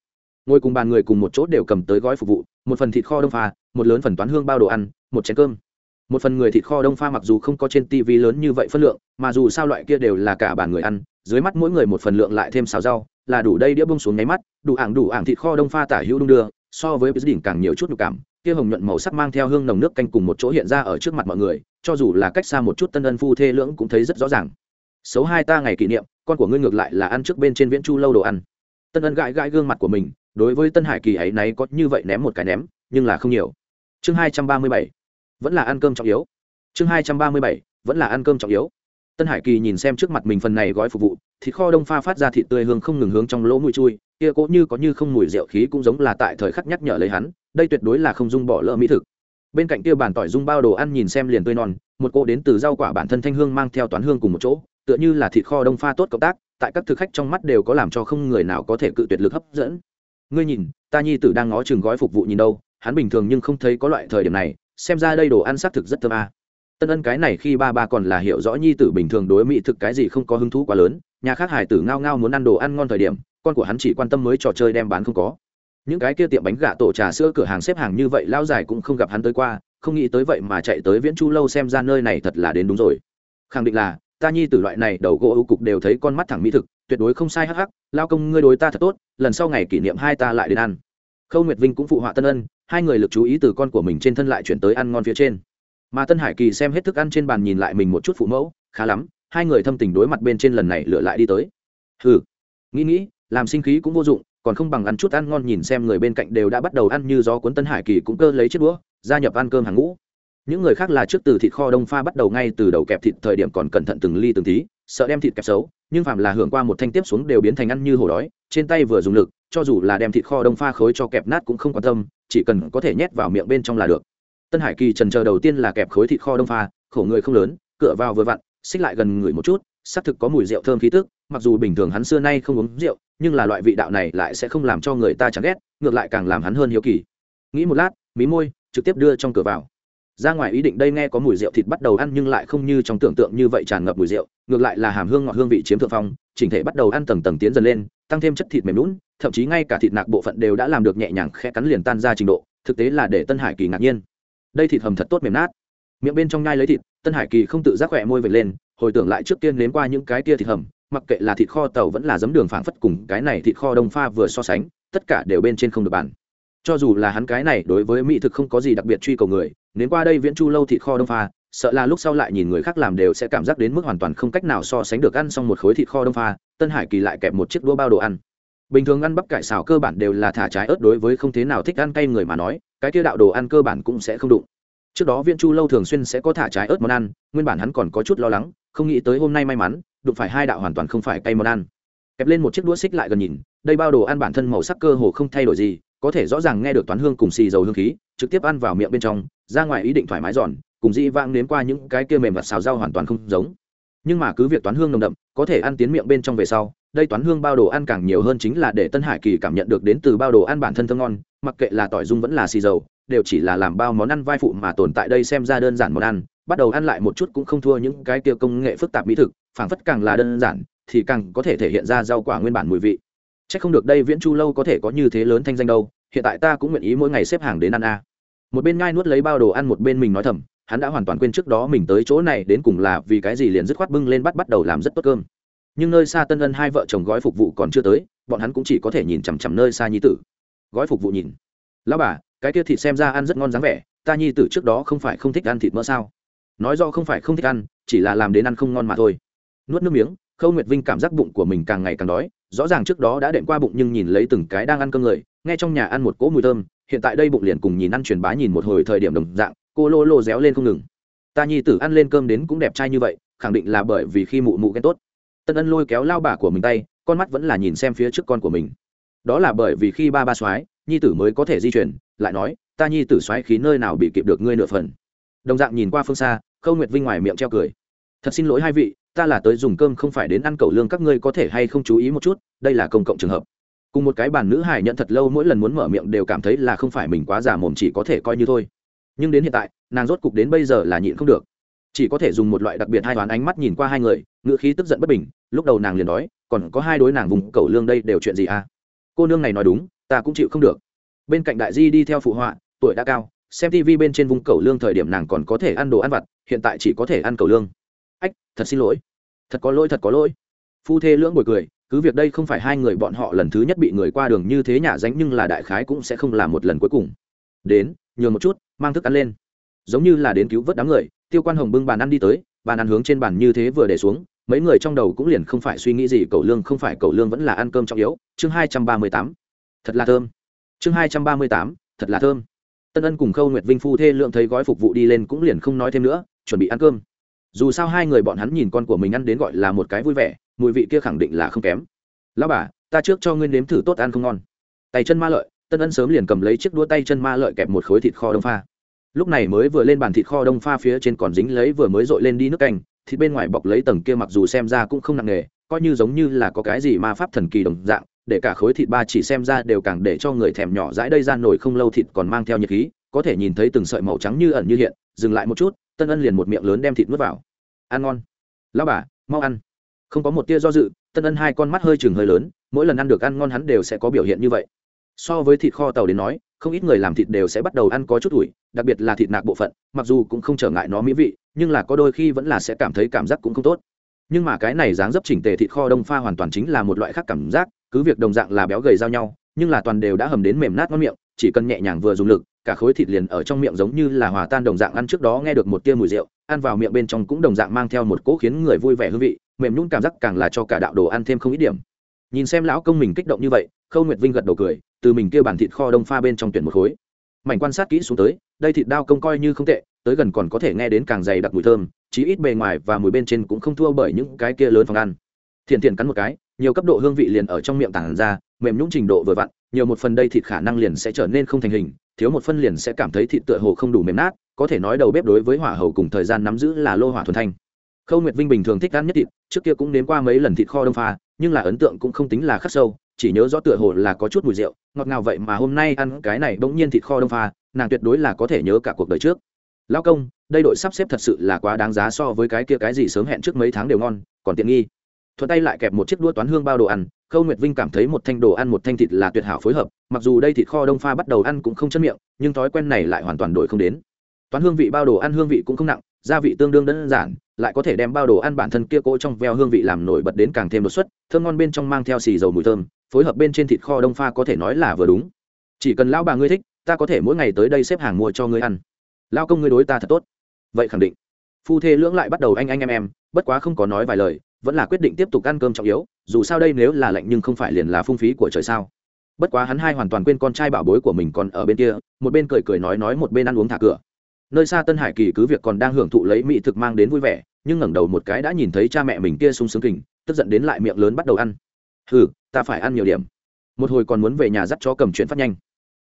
Ngồi cùng bàn người cùng một chỗ đều cầm tới gói phục vụ, một phần thịt kho đông pha, một lớn phần toán hương bao đồ ăn, một chén cơm một phần người thịt kho đông pha mặc dù không có trên tv lớn như vậy phân lượng, mà dù sao loại kia đều là cả bàn người ăn, dưới mắt mỗi người một phần lượng lại thêm xào rau, là đủ đây đĩa bông xuống nháy mắt, đủ ảng đủ ảng thịt kho đông pha tả hữu đung đưa, so với đỉnh càng nhiều chút nhục cảm, kia hồng nhuận màu sắc mang theo hương nồng nước canh cùng một chỗ hiện ra ở trước mặt mọi người, cho dù là cách xa một chút tân ân phu thê lưỡng cũng thấy rất rõ ràng. Xấu hai ta ngày kỷ niệm, con của ngươi ngược lại là ăn trước bên trên viễn chu lâu đồ ăn. Tân ân gãi gãi gương mặt của mình, đối với tân hải kỳ ấy náy có như vậy ném một cái ném, nhưng là không nhiều. Chương hai trăm ba mươi bảy vẫn là ăn cơm trọng yếu. Chương hai trăm ba mươi bảy, vẫn là ăn cơm trọng yếu. Tân hải kỳ nhìn xem trước mặt mình phần này gói phục vụ, thịt kho đông pha phát ra thịt tươi hương không ngừng hướng trong lỗ mũi chui, kia cỗ như có như không mùi rượu khí cũng giống là tại thời khắc nhắc nhở lấy hắn, đây tuyệt đối là không dung bỏ lỡ mỹ thực. Bên cạnh kia bàn tỏi dung bao đồ ăn nhìn xem liền tươi non, một cỗ đến từ rau quả bản thân thanh hương mang theo toán hương cùng một chỗ, tựa như là thịt kho đông pha tốt cộng tác, tại các thực khách trong mắt đều có làm cho không người nào có thể cự tuyệt lực hấp dẫn. Ngươi nhìn, ta nhi tử đang ngó chừng gói phục vụ nhìn đâu, hắn bình thường nhưng không thấy có loại thời điểm này xem ra đây đồ ăn xác thực rất thơm a. À. tân ân cái này khi ba ba còn là hiểu rõ nhi tử bình thường đối mỹ thực cái gì không có hứng thú quá lớn, nhà khác hải tử ngao ngao muốn ăn đồ ăn ngon thời điểm, con của hắn chỉ quan tâm mới trò chơi đem bán không có. Những cái kia tiệm bánh gà tổ trà sữa cửa hàng xếp hàng như vậy lao dài cũng không gặp hắn tới qua, không nghĩ tới vậy mà chạy tới viễn chu lâu xem ra nơi này thật là đến đúng rồi. Khẳng định là, ta nhi tử loại này đầu gỗ ưu cục đều thấy con mắt thẳng mỹ thực, tuyệt đối không sai hắc hắc, lao công ngươi đối ta thật tốt, lần sau ngày kỷ niệm hai ta lại đến ăn. Khâu nguyệt vinh cũng phụ họa tân ân hai người lực chú ý từ con của mình trên thân lại chuyển tới ăn ngon phía trên. Mà tân hải kỳ xem hết thức ăn trên bàn nhìn lại mình một chút phụ mẫu, khá lắm, hai người thâm tình đối mặt bên trên lần này lựa lại đi tới. Ừ nghĩ nghĩ, làm sinh khí cũng vô dụng, còn không bằng ăn chút ăn ngon nhìn xem người bên cạnh đều đã bắt đầu ăn như gió cuốn tân hải kỳ cũng cơ lấy chiếc đũa, gia nhập ăn cơm hàng ngũ. Những người khác là trước từ thịt kho đông pha bắt đầu ngay từ đầu kẹp thịt thời điểm còn cẩn thận từng ly từng tí, sợ đem thịt kẹp xấu, nhưng phạm là hưởng qua một thanh tiếp xuống đều biến thành ăn như hổ đói trên tay vừa dùng lực, cho dù là đem thịt kho đông pha khối cho kẹp nát cũng không quan tâm, chỉ cần có thể nhét vào miệng bên trong là được. Tân hải kỳ trần chờ đầu tiên là kẹp khối thịt kho đông pha, khổ người không lớn cựa vào vừa vặn, xích lại gần người một chút, xác thực có mùi rượu thơm khí tức, mặc dù bình thường hắn xưa nay không uống rượu, nhưng là loại vị đạo này lại sẽ không làm cho người ta chán ghét, ngược lại càng làm hắn hơn hiếu kỳ. Nghĩ một lát, mí môi, trực tiếp đưa trong cửa vào. Ra ngoài ý định đây nghe có mùi rượu thịt bắt đầu ăn nhưng lại không như trong tưởng tượng như vậy tràn ngập mùi rượu, ngược lại là hàm hương ngọt hương vị chiếm thượng phong, chỉnh thể bắt đầu ăn tầng tầng tiến dần lên tăng thêm chất thịt mềm lún, thậm chí ngay cả thịt nạc bộ phận đều đã làm được nhẹ nhàng khẽ cắn liền tan ra trình độ, thực tế là để tân hải kỳ ngạc nhiên. Đây thịt hầm thật tốt mềm nát. Miệng bên trong nhai lấy thịt, tân hải kỳ không tự giác khỏe môi vệt lên, hồi tưởng lại trước tiên nếm qua những cái tia thịt hầm, mặc kệ là thịt kho tàu vẫn là giấm đường phảng phất cùng cái này thịt kho đông pha vừa so sánh, tất cả đều bên trên không được bàn. Cho dù là hắn cái này đối với mỹ thực không có gì đặc biệt truy cầu người, nếm qua đây viễn chu lâu thịt kho đông pha sợ là lúc sau lại nhìn người khác làm đều sẽ cảm giác đến mức hoàn toàn không cách nào so sánh được ăn xong một khối thịt kho đông pha, tân hải kỳ lại kẹp một chiếc đũa bao đồ ăn. Bình thường ăn bắp cải xào cơ bản đều là thả trái ớt đối với không thế nào thích ăn cay người mà nói, cái tiêu đạo đồ ăn cơ bản cũng sẽ không đụng. Trước đó Viên chu lâu thường xuyên sẽ có thả trái ớt món ăn, nguyên bản hắn còn có chút lo lắng, không nghĩ tới hôm nay may mắn, đụng phải hai đạo hoàn toàn không phải cay món ăn. Kẹp lên một chiếc đũa xích lại gần nhìn, đây bao đồ ăn bản thân màu sắc cơ hồ không thay đổi gì, có thể rõ ràng nghe được toán hương cùng xì dầu hương khí, trực tiếp ăn vào miệng bên trong, ra ngoài ý định thoải mái giòn cùng dĩ vang đến qua những cái kia mềm và xào rau hoàn toàn không giống. Nhưng mà cứ việc toán hương nồng đậm, có thể ăn tiến miệng bên trong về sau, đây toán hương bao đồ ăn càng nhiều hơn chính là để tân hải kỳ cảm nhận được đến từ bao đồ ăn bản thân thơm ngon, mặc kệ là tỏi dung vẫn là xì dầu, đều chỉ là làm bao món ăn vai phụ mà tồn tại đây xem ra đơn giản món ăn, bắt đầu ăn lại một chút cũng không thua những cái kia công nghệ phức tạp mỹ thực, phảng phất càng là đơn giản, thì càng có thể thể hiện ra rau quả nguyên bản mùi vị. Chắc không được đây viễn chu lâu có thể có như thế lớn thanh danh đâu, hiện tại ta cũng nguyện ý mỗi ngày xếp hàng đến ăn a. Một bên ngai nuốt lấy bao đồ ăn một bên mình nói thầm hắn đã hoàn toàn quên trước đó mình tới chỗ này đến cùng là vì cái gì liền dứt khoát bưng lên bắt bắt đầu làm rất tốt cơm. Nhưng nơi xa tân ân hai vợ chồng gói phục vụ còn chưa tới, bọn hắn cũng chỉ có thể nhìn chằm chằm nơi xa nhi tử. Gói phục vụ nhìn. Lão bà, cái kia thịt xem ra ăn rất ngon dáng vẻ, ta nhi tử trước đó không phải không thích ăn thịt mỡ sao? Nói do không phải không thích ăn, chỉ là làm đến ăn không ngon mà thôi. Nuốt nước miếng, khâu nguyệt vinh cảm giác bụng của mình càng ngày càng đói, rõ ràng trước đó đã đệm qua bụng nhưng nhìn lấy từng cái đang ăn cơm người, nghe trong nhà ăn một cỗ mùi thơm, hiện tại đây bụng liền cùng nhìn ăn truyền bá nhìn một hồi thời điểm đồng dạng cô lô lô réo lên không ngừng. Ta nhi tử ăn lên cơm đến cũng đẹp trai như vậy, khẳng định là bởi vì khi mụ mụ ghen tốt. Tân ân lôi kéo lao bà của mình tay, con mắt vẫn là nhìn xem phía trước con của mình. Đó là bởi vì khi ba ba soái, nhi tử mới có thể di chuyển, lại nói, ta nhi tử soái khí nơi nào bị kịp được ngươi nửa phần. Đồng dạng nhìn qua phương xa, khâu nguyệt vinh ngoài miệng treo cười. Thật xin lỗi hai vị, ta là tới dùng cơm không phải đến ăn cẩu lương các ngươi có thể hay không chú ý một chút, đây là công cộng trường hợp. Cùng một cái bàn nữ hải nhận thật lâu mỗi lần muốn mở miệng đều cảm thấy là không phải mình quá giả mồm chỉ có thể coi như thôi nhưng đến hiện tại, nàng rốt cục đến bây giờ là nhịn không được. Chỉ có thể dùng một loại đặc biệt hai toán ánh mắt nhìn qua hai người, ngữ khí tức giận bất bình, lúc đầu nàng liền nói còn có hai đối nàng vùng cẩu lương đây đều chuyện gì à? Cô nương này nói đúng, ta cũng chịu không được. Bên cạnh đại di đi theo phụ họa, tuổi đã cao, xem tv bên trên vùng cẩu lương thời điểm nàng còn có thể ăn đồ ăn vặt, hiện tại chỉ có thể ăn cẩu lương. Ách, thật xin lỗi. Thật có lỗi, thật có lỗi. Phu thê lưỡng bồi cười, cứ việc đây không phải hai người bọn họ lần thứ nhất bị người qua đường như thế nhả ránh nhưng là đại khái cũng sẽ không là một lần cuối cùng. Đến nhường một chút, mang thức ăn lên. Giống như là đến cứu vớt đám người, tiêu quan hồng bưng bàn ăn đi tới, bàn ăn hướng trên bàn như thế vừa để xuống, mấy người trong đầu cũng liền không phải suy nghĩ gì cầu lương không phải cầu lương vẫn là ăn cơm trọng yếu. Chương hai trăm ba mươi tám. Thật là thơm. Chương hai trăm ba mươi tám. Thật là thơm. Tân ân cùng khâu nguyệt vinh phu thê lượng thấy gói phục vụ đi lên cũng liền không nói thêm nữa, chuẩn bị ăn cơm. Dù sao hai người bọn hắn nhìn con của mình ăn đến gọi là một cái vui vẻ, mùi vị kia khẳng định là không kém. Lão bà, ta trước cho ngươi nếm thử tốt ăn không ngon. Tay chân ma lợi tân ân sớm liền cầm lấy chiếc đũa tay chân ma lợi kẹp một khối thịt kho đông pha. Lúc này mới vừa lên bàn thịt kho đông pha phía trên còn dính lấy vừa mới dội lên đi nước canh, thịt bên ngoài bọc lấy tầng kia mặc dù xem ra cũng không nặng nề, coi như giống như là có cái gì ma pháp thần kỳ đồng dạng, để cả khối thịt ba chỉ xem ra đều càng để cho người thèm nhỏ dãi đây ra nổi không lâu thịt còn mang theo nhiệt khí, có thể nhìn thấy từng sợi màu trắng như ẩn như hiện, dừng lại một chút, tân ân liền một miệng lớn đem thịt nuốt vào. Ăn ngon. Lao bà, mau ăn. Không có một tia do dự, tân ân hai con mắt hơi chừng hơi lớn, mỗi lần ăn được ăn ngon hắn đều sẽ có biểu hiện như vậy so với thịt kho tàu đến nói, không ít người làm thịt đều sẽ bắt đầu ăn có chút ủi, đặc biệt là thịt nạc bộ phận, mặc dù cũng không trở ngại nó mỹ vị, nhưng là có đôi khi vẫn là sẽ cảm thấy cảm giác cũng không tốt. Nhưng mà cái này dáng dấp chỉnh tề thịt kho đông pha hoàn toàn chính là một loại khác cảm giác, cứ việc đồng dạng là béo gầy giao nhau, nhưng là toàn đều đã hầm đến mềm nát ngon miệng, chỉ cần nhẹ nhàng vừa dùng lực, cả khối thịt liền ở trong miệng giống như là hòa tan đồng dạng ăn trước đó nghe được một tia mùi rượu, ăn vào miệng bên trong cũng đồng dạng mang theo một cỗ khiến người vui vẻ hương vị, mềm nhún cảm giác càng là cho cả đạo đồ ăn thêm không ít điểm. Nhìn xem lão công mình kích động như vậy, khâu nguyệt vinh gật đầu cười từ mình kia bàn thịt kho đông pha bên trong tuyển một khối. Mảnh quan sát kỹ xuống tới, đây thịt đao công coi như không tệ, tới gần còn có thể nghe đến càng dày đặc mùi thơm, chí ít bề ngoài và mùi bên trên cũng không thua bởi những cái kia lớn phòng ăn. Thiện thiện cắn một cái, nhiều cấp độ hương vị liền ở trong miệng tảng ra, mềm nhũng trình độ vừa vặn, nhiều một phần đây thịt khả năng liền sẽ trở nên không thành hình, thiếu một phân liền sẽ cảm thấy thịt tựa hồ không đủ mềm nát, có thể nói đầu bếp đối với hỏa hầu cùng thời gian nắm giữ là lô hỏa thuần thanh. Khâu nguyệt vinh bình thường thích ăn nhất thịt, trước kia cũng nếm qua mấy lần thịt kho đông pha, nhưng là ấn tượng cũng không tính là khắc sâu chỉ nhớ rõ tựa hồ là có chút mùi rượu, ngọt ngào vậy mà hôm nay ăn cái này bỗng nhiên thịt kho đông pha, nàng tuyệt đối là có thể nhớ cả cuộc đời trước. Lão công, đây đội sắp xếp thật sự là quá đáng giá so với cái kia cái gì sớm hẹn trước mấy tháng đều ngon, còn tiện nghi. Thuận tay lại kẹp một chiếc đua toán hương bao đồ ăn, khâu nguyệt vinh cảm thấy một thanh đồ ăn một thanh thịt là tuyệt hảo phối hợp, mặc dù đây thịt kho đông pha bắt đầu ăn cũng không chân miệng, nhưng thói quen này lại hoàn toàn đổi không đến. Toán hương vị bao đồ ăn hương vị cũng không nặng, gia vị tương đương đơn giản, lại có thể đem bao đồ ăn bản thân kia cỗ trong veo hương vị làm nổi bật đến càng thêm đột xuất, thơm ngon bên trong mang theo xì dầu mùi thơm phối hợp bên trên thịt kho đông pha có thể nói là vừa đúng. Chỉ cần lão bà ngươi thích, ta có thể mỗi ngày tới đây xếp hàng mua cho ngươi ăn. Lao công ngươi đối ta thật tốt. Vậy khẳng định. Phu thê lưỡng lại bắt đầu anh anh em em, bất quá không có nói vài lời, vẫn là quyết định tiếp tục ăn cơm trọng yếu, dù sao đây nếu là lạnh nhưng không phải liền là phung phí của trời sao. Bất quá hắn hai hoàn toàn quên con trai bảo bối của mình còn ở bên kia, một bên cười cười nói nói một bên ăn uống thả cửa. Nơi xa tân hải kỳ cứ việc còn đang hưởng thụ lấy mỹ thực mang đến vui vẻ, nhưng ngẩng đầu một cái đã nhìn thấy cha mẹ mình kia sung sướng kình, tức giận đến lại miệng lớn bắt đầu ăn. Hừ ta phải ăn nhiều điểm. Một hồi còn muốn về nhà dắt chó cầm chuyện phát nhanh.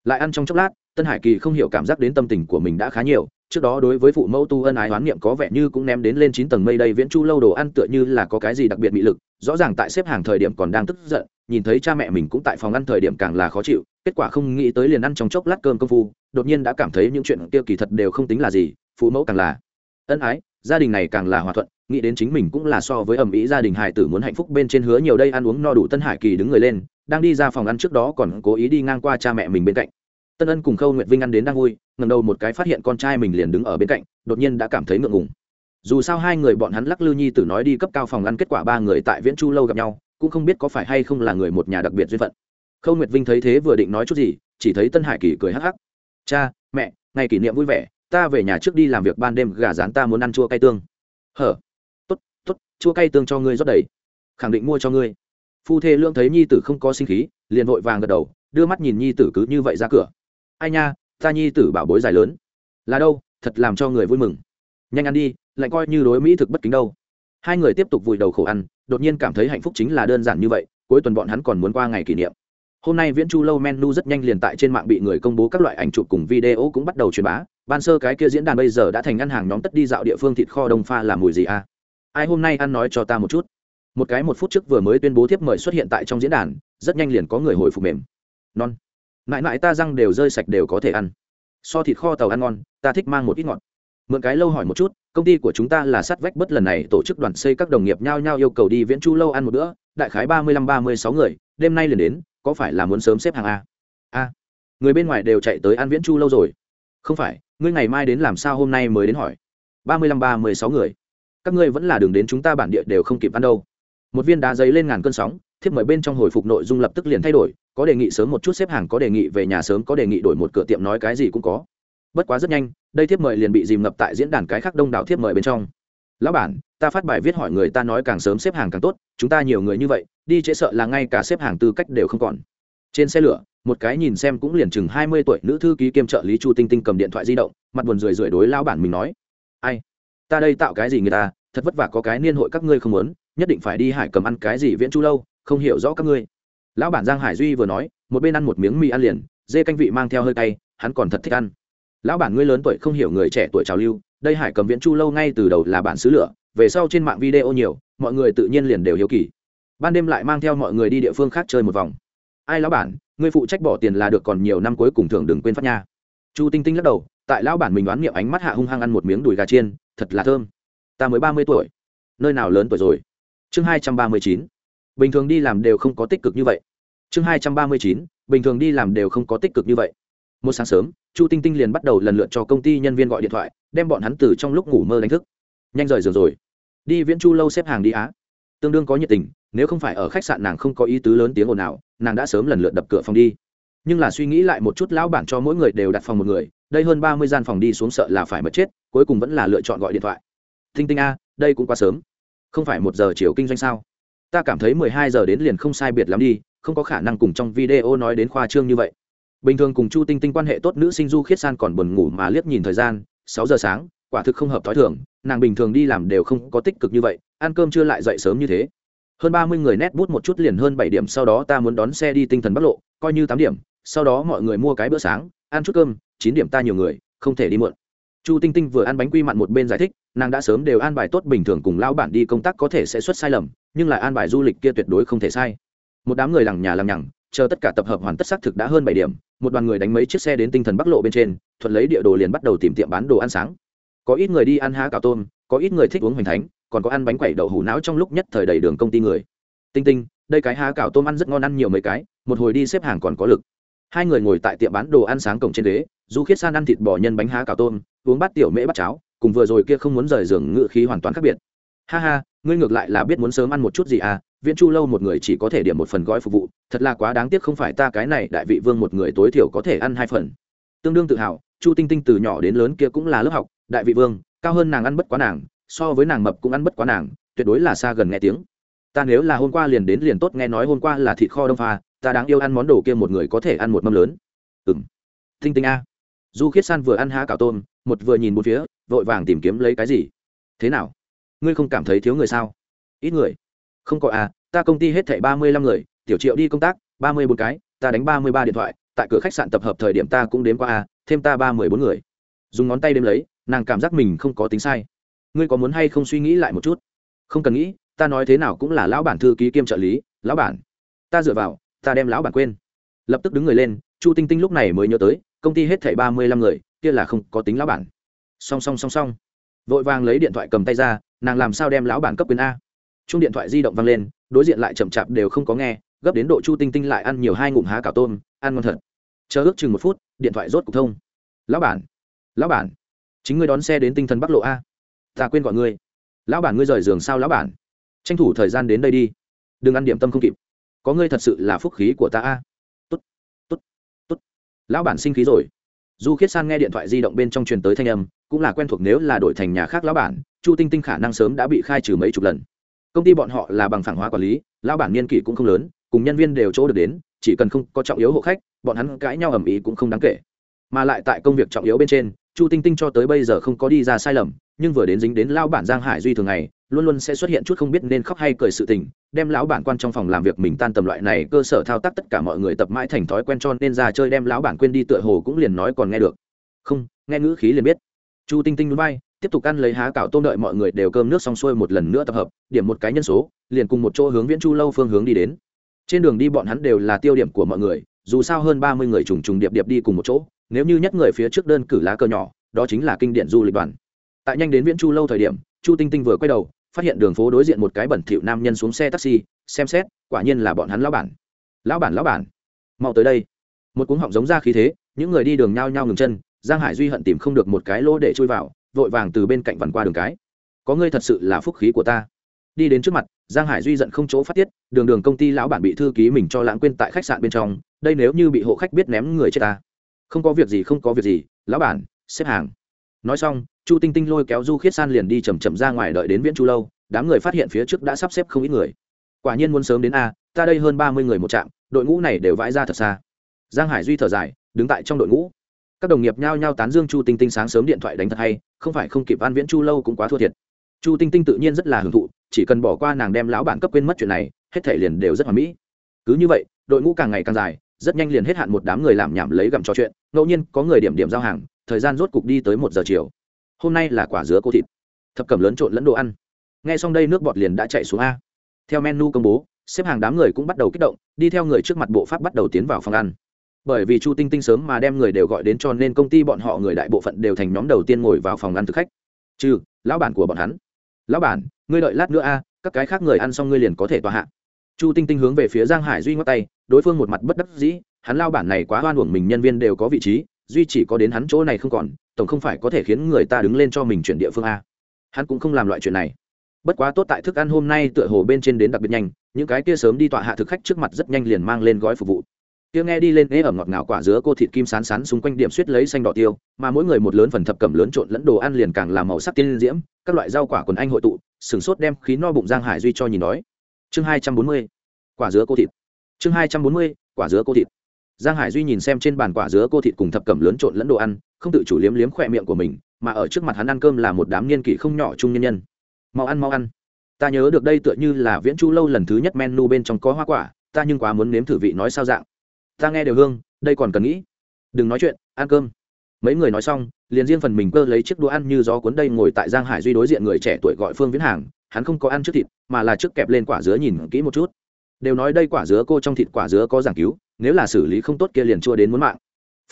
Lại ăn trong chốc lát, tân hải kỳ không hiểu cảm giác đến tâm tình của mình đã khá nhiều. Trước đó đối với phụ mẫu tu ân ái oán niệm có vẻ như cũng ném đến lên chín tầng mây đây viễn chu lâu đồ ăn tựa như là có cái gì đặc biệt bị lực. Rõ ràng tại xếp hàng thời điểm còn đang tức giận, nhìn thấy cha mẹ mình cũng tại phòng ăn thời điểm càng là khó chịu, kết quả không nghĩ tới liền ăn trong chốc lát cơm công phu, đột nhiên đã cảm thấy những chuyện kia kỳ thật đều không tính là gì, phụ mẫu càng là ân ái, gia đình này càng là hòa thuận nghĩ đến chính mình cũng là so với ẩm ý gia đình hải tử muốn hạnh phúc bên trên hứa nhiều đây ăn uống no đủ tân hải kỳ đứng người lên, đang đi ra phòng ăn trước đó còn cố ý đi ngang qua cha mẹ mình bên cạnh. Tân ân cùng khâu nguyệt vinh ăn đến đang vui ngầm đầu một cái phát hiện con trai mình liền đứng ở bên cạnh, đột nhiên đã cảm thấy ngượng ngùng. Dù sao hai người bọn hắn lắc lư nhi tử nói đi cấp cao phòng ăn kết quả ba người tại viễn chu lâu gặp nhau, cũng không biết có phải hay không là người một nhà đặc biệt duyên phận. Khâu nguyệt vinh thấy thế vừa định nói chút gì, chỉ thấy tân hải kỳ cười hắc hắc. Cha, mẹ, ngày kỷ niệm vui vẻ, ta về nhà trước đi làm việc ban đêm gà rán ta muốn ăn chua cay tương. Hở? Chua cay tương cho ngươi rót đầy. Khẳng định mua cho ngươi. Phu thê lương thấy nhi tử không có sinh khí, liền vội vàng gật đầu, đưa mắt nhìn nhi tử cứ như vậy ra cửa. Ai nha, ta nhi tử bảo bối dài lớn. Là đâu, thật làm cho người vui mừng. Nhanh ăn đi, lại coi như đối mỹ thực bất kính đâu. Hai người tiếp tục vùi đầu khổ ăn, đột nhiên cảm thấy hạnh phúc chính là đơn giản như vậy, cuối tuần bọn hắn còn muốn qua ngày kỷ niệm. Hôm nay viễn chu lâu menu rất nhanh liền tại trên mạng bị người công bố các loại ảnh chụp cùng video cũng bắt đầu truyền bá. Ban sơ cái kia diễn đàn bây giờ đã thành ngân hàng nhóm tất đi dạo địa phương thịt kho đông pha làm mùi gì à? Ai hôm nay ăn nói cho ta một chút? Một cái một phút trước vừa mới tuyên bố tiếp mời xuất hiện tại trong diễn đàn, rất nhanh liền có người hồi phục mềm. Non, mãi mãi ta răng đều rơi sạch đều có thể ăn. So thịt kho tàu ăn ngon, ta thích mang một ít ngọt. Mượn cái lâu hỏi một chút, công ty của chúng ta là sát vách bất lần này tổ chức đoàn xây các đồng nghiệp nhao nhau yêu cầu đi viễn chu lâu ăn một bữa, đại khái ba mươi lăm ba mươi sáu người, đêm nay liền đến, có phải là muốn sớm xếp hàng a? A. Người bên ngoài đều chạy tới ăn viễn chu lâu rồi. Không phải, ngươi ngày mai đến làm sao hôm nay mới đến hỏi? Ba mươi lăm ba mươi sáu người các ngươi vẫn là đường đến chúng ta bản địa đều không kịp ăn đâu. Một viên đá giấy lên ngàn cơn sóng, thiếp mời bên trong hồi phục nội dung lập tức liền thay đổi, có đề nghị sớm một chút xếp hàng, có đề nghị về nhà sớm, có đề nghị đổi một cửa tiệm nói cái gì cũng có. Bất quá rất nhanh, đây thiếp mời liền bị dìm ngập tại diễn đàn cái khác đông đảo thiếp mời bên trong. Lão bản, ta phát bài viết hỏi người ta nói càng sớm xếp hàng càng tốt, chúng ta nhiều người như vậy, đi chế sợ là ngay cả xếp hàng tư cách đều không còn. Trên xe lửa, một cái nhìn xem cũng liền chừng hai mươi tuổi nữ thư ký kiêm trợ lý chu tinh tinh cầm điện thoại di động, mặt buồn rười rượi đối lão bản mình nói, ai ta đây tạo cái gì người ta, thật vất vả có cái niên hội các ngươi không muốn, nhất định phải đi hải cầm ăn cái gì viễn chu lâu, không hiểu rõ các ngươi. Lão bản giang hải duy vừa nói, một bên ăn một miếng mì ăn liền, dê canh vị mang theo hơi cay, hắn còn thật thích ăn. Lão bản ngươi lớn tuổi không hiểu người trẻ tuổi trào lưu, đây hải cầm viễn chu lâu ngay từ đầu là bản xứ lửa, về sau trên mạng video nhiều, mọi người tự nhiên liền đều hiếu kỳ. Ban đêm lại mang theo mọi người đi địa phương khác chơi một vòng. Ai lão bản, ngươi phụ trách bỏ tiền là được còn nhiều năm cuối cùng thưởng đừng quên phát nha. Chu tinh tinh lắc đầu, tại lão bản mình đoán nghiệm ánh mắt hạ hung hăng ăn một miếng đùi gà chiên thật là thơm. Ta mới ba mươi tuổi. Nơi nào lớn tuổi rồi? Chương hai trăm ba mươi chín. Bình thường đi làm đều không có tích cực như vậy. Chương hai trăm ba mươi chín. Bình thường đi làm đều không có tích cực như vậy. Một sáng sớm, chu tinh tinh liền bắt đầu lần lượt cho công ty nhân viên gọi điện thoại, đem bọn hắn từ trong lúc ngủ mơ đánh thức. Nhanh rời giường rồi. Đi viễn chu lâu xếp hàng đi á. Tương đương có nhiệt tình, nếu không phải ở khách sạn nàng không có ý tứ lớn tiếng ồn nào nàng đã sớm lần lượt đập cửa phòng đi nhưng là suy nghĩ lại một chút, lão bản cho mỗi người đều đặt phòng một người, đây hơn ba mươi gian phòng đi xuống sợ là phải mất chết, cuối cùng vẫn là lựa chọn gọi điện thoại. Thinh tinh a, đây cũng quá sớm. Không phải một giờ chiều kinh doanh sao? Ta cảm thấy mười hai giờ đến liền không sai biệt lắm đi, không có khả năng cùng trong video nói đến khoa trương như vậy. Bình thường cùng chu tinh tinh quan hệ tốt, nữ sinh du khiết san còn buồn ngủ mà liếc nhìn thời gian, sáu giờ sáng, quả thực không hợp t h ó i thường, nàng bình thường đi làm đều không có tích cực như vậy, ăn cơm chưa lại dậy sớm như thế. Hơn ba mươi người nét bút một chút liền hơn bảy điểm, sau đó ta muốn đón xe đi tinh thần bắc lộ, coi như tám điểm sau đó mọi người mua cái bữa sáng, ăn chút cơm, chín điểm ta nhiều người, không thể đi muộn. Chu tinh tinh vừa ăn bánh quy mặn một bên giải thích, nàng đã sớm đều an bài tốt bình thường cùng lão bản đi công tác có thể sẽ xuất sai lầm, nhưng lại an bài du lịch kia tuyệt đối không thể sai. Một đám người lằng nhà lằng nhằng, chờ tất cả tập hợp hoàn tất xác thực đã hơn bảy điểm, một đoàn người đánh mấy chiếc xe đến tinh thần bắc lộ bên trên, thuận lấy địa đồ liền bắt đầu tìm tiệm bán đồ ăn sáng. Có ít người đi ăn há cào tôm, có ít người thích uống hoành thánh, còn có ăn bánh quẩy đậu hủ não trong lúc nhất thời đầy đường công ty người. Tinh tinh, đây cái há cào tôm ăn rất ngon, ăn nhiều mấy cái, một hồi đi xếp hàng còn có lực hai người ngồi tại tiệm bán đồ ăn sáng cổng trên đế, du khiết san ăn thịt bò nhân bánh há cào tôm uống bát tiểu mễ bát cháo cùng vừa rồi kia không muốn rời giường ngự khí hoàn toàn khác biệt. Ha ha ngươi ngược lại là biết muốn sớm ăn một chút gì à viễn chu lâu một người chỉ có thể điểm một phần gói phục vụ thật là quá đáng tiếc không phải ta cái này đại vị vương một người tối thiểu có thể ăn hai phần. Tương đương tự hào chu tinh tinh từ nhỏ đến lớn kia cũng là lớp học đại vị vương cao hơn nàng ăn bất quá nàng so với nàng mập cũng ăn bất quá nàng tuyệt đối là xa gần nghe tiếng. Ta nếu là hôm qua liền đến liền tốt nghe nói hôm qua là thịt kho đông pha ta đáng yêu ăn món đồ kia một người có thể ăn một mâm lớn. Ừ m tinh tinh a. Du khiết san vừa ăn há cào tôm, một vừa nhìn một phía, vội vàng tìm kiếm lấy cái gì. Thế nào? Ngươi không cảm thấy thiếu người sao? Ít người. Không có à ta công ty hết thảy ba mươi lăm người, tiểu triệu đi công tác, ba mươi bốn cái, ta đánh ba mươi ba điện thoại, tại cửa khách sạn tập hợp thời điểm ta cũng đếm qua à thêm ta ba mươi bốn người. Dùng ngón tay đếm lấy, nàng cảm giác mình không có tính sai. Ngươi có muốn hay không suy nghĩ lại một chút? Không cần nghĩ, ta nói thế nào cũng là lão bản thư ký kiêm trợ lý, lão bản. Ta dựa vào ta đem lão bản quên. Lập tức đứng người lên, chu tinh tinh lúc này mới nhớ tới, công ty hết thảy ba mươi lăm người, kia là không có tính lão bản. Song song song song. Vội vàng lấy điện thoại cầm tay ra, nàng làm sao đem lão bản cấp quyền a? Chung điện thoại di động văng lên, đối diện lại chậm chạp đều không có nghe, gấp đến độ chu tinh tinh lại ăn nhiều hai ngụm há cảo tôm, ăn ngon thật. Chờ ước chừng một phút, điện thoại rốt cục thông. Lão bản lão bản, chính ngươi đón xe đến tinh thần bắc lộ a. Ta quên gọi ngươi. Lão bản ngươi rời giường sao lão bản? Tranh thủ thời gian đến đây đi. Đừng ăn điểm tâm không kịp có ngươi thật sự là phúc khí của ta a? Tốt tốt tốt. Lão bản sinh khí rồi. Du khiết san nghe điện thoại di động bên trong truyền tới thanh âm, cũng là quen thuộc nếu là đổi thành nhà khác lão bản, chu tinh tinh khả năng sớm đã bị khai trừ mấy chục lần. Công ty bọn họ là bằng phẳng hóa quản lý, lão bản niên kỷ cũng không lớn, cùng nhân viên đều chỗ được đến, chỉ cần không có trọng yếu hộ khách, bọn hắn cãi nhau ầm ĩ cũng không đáng kể. Mà lại tại công việc trọng yếu bên trên, chu tinh tinh cho tới bây giờ không có đi ra sai lầm, nhưng vừa đến dính đến lao bản giang hải duy thường ngày luôn luôn sẽ xuất hiện chút không biết nên khóc hay cười sự tình, đem lão bản quan trong phòng làm việc mình tan tầm loại này cơ sở thao tác tất cả mọi người tập mãi thành thói quen cho nên ra chơi đem lão bản quên đi tựa hồ cũng liền nói còn nghe được. Không, nghe ngữ khí liền biết. Chu tinh tinh núi bay, tiếp tục ăn lấy há cảo tôm đợi mọi người đều cơm nước xong xuôi một lần nữa tập hợp, điểm một cái nhân số, liền cùng một chỗ hướng viễn chu lâu phương hướng đi đến. Trên đường đi bọn hắn đều là tiêu điểm của mọi người, dù sao hơn ba mươi người trùng trùng điệp điệp đi cùng một chỗ, nếu như nhất người phía trước đơn cử lá cờ nhỏ, đó chính là kinh điển du lịch đoàn. Tại nhanh đến viễn chu lâu thời điểm, chu tinh tinh vừa quay đầu phát hiện đường phố đối diện một cái bẩn thỉu nam nhân xuống xe taxi, xem xét, quả nhiên là bọn hắn lão bản. Lão bản lão bản. Mau tới đây. Một cuống họng giống ra khí thế, những người đi đường nhao nhao ngừng chân, giang hải duy hận tìm không được một cái lỗ để chui vào, vội vàng từ bên cạnh vằn qua đường cái. Có ngươi thật sự là phúc khí của ta. Đi đến trước mặt, giang hải duy giận không chỗ phát tiết, đường đường công ty lão bản bị thư ký mình cho lãng quên tại khách sạn bên trong, đây nếu như bị hộ khách biết ném người chết ta. Không có việc gì, không có việc gì, lão bản, xếp hàng nói xong, chu tinh tinh lôi kéo du khiết san liền đi chầm chậm ra ngoài đợi đến viễn chu lâu, đám người phát hiện phía trước đã sắp xếp không ít người. Quả nhiên muốn sớm đến a, ta đây hơn ba mươi người một trạm, đội ngũ này đều vãi ra thật xa. Giang hải duy thở dài, đứng tại trong đội ngũ. Các đồng nghiệp nhao nhao tán dương chu tinh tinh sáng sớm điện thoại đánh thật hay, không phải không kịp an viễn chu lâu cũng quá thua thiệt. Chu tinh tinh tự nhiên rất là hưởng thụ, chỉ cần bỏ qua nàng đem lão bản cấp quên mất chuyện này, hết thể liền đều rất hoà mỹ. Cứ như vậy, đội ngũ càng ngày càng dài, rất nhanh liền hết hạn một đám người làm nhảm lấy gặm trò chuyện, ngẫu nhiên có người điểm điểm giao hàng thời gian rốt cục đi tới một giờ chiều. Hôm nay là quả dứa cô thịt. Thập cẩm lớn trộn lẫn đồ ăn. Nghe xong đây nước bọt liền đã chạy xuống a. Theo menu công bố, xếp hàng đám người cũng bắt đầu kích động, đi theo người trước mặt bộ pháp bắt đầu tiến vào phòng ăn. Bởi vì chu tinh tinh sớm mà đem người đều gọi đến cho nên công ty bọn họ người đại bộ phận đều thành nhóm đầu tiên ngồi vào phòng ăn thực khách. Trừ, lão bản của bọn hắn. Lão bản, ngươi đợi lát nữa a, các cái khác người ăn xong ngươi liền có thể tòa hạ. Chu tinh tinh hướng về phía giang hải duy ngót tay, đối phương một mặt bất đắc dĩ, hắn lao bản này quá hoan uổng mình nhân viên đều có vị trí duy chỉ có đến hắn chỗ này không còn, tổng không phải có thể khiến người ta đứng lên cho mình chuyển địa phương a. Hắn cũng không làm loại chuyện này. Bất quá tốt tại thức ăn hôm nay tựa hồ bên trên đến đặc biệt nhanh, những cái kia sớm đi tọa hạ thực khách trước mặt rất nhanh liền mang lên gói phục vụ. Kia nghe đi lên ế ẩm ngọt ngào quả dứa cô thịt kim sán sán xung quanh điểm suýt lấy xanh đỏ tiêu, mà mỗi người một lớn phần thập cẩm lớn trộn lẫn đồ ăn liền càng làm màu sắc tiên diễm, các loại rau quả quần anh hội tụ sửng sốt đem khí no bụng giang hải duy cho nhìn nói chương hai trăm bốn mươi, quả dứa cô thịt. Chương hai trăm bốn mươi, quả dứa cô thịt giang hải duy nhìn xem trên bàn quả dứa cô thịt cùng thập cẩm lớn trộn lẫn đồ ăn, không tự chủ liếm liếm khỏe miệng của mình, mà ở trước mặt hắn ăn cơm là một đám niên kỷ không nhỏ trung nhân nhân. Mau ăn mau ăn. Ta nhớ được đây tựa như là viễn chu lâu lần thứ nhất menu bên trong có hoa quả, ta nhưng quá muốn nếm thử vị nói sao dạng. Ta nghe đều hương, đây còn cần nghĩ. Đừng nói chuyện, ăn cơm. Mấy người nói xong, liền riêng phần mình cơ lấy chiếc đũa ăn như gió cuốn đây ngồi tại giang hải duy đối diện người trẻ tuổi gọi phương viễn hàng, hắn không có ăn trước thịt, mà là trước kẹp lên quả dứa nhìn kỹ một chút. Đều nói đây quả dứa cô trong thịt quả dứa có giảng cứu nếu là xử lý không tốt kia liền chua đến muốn mạng.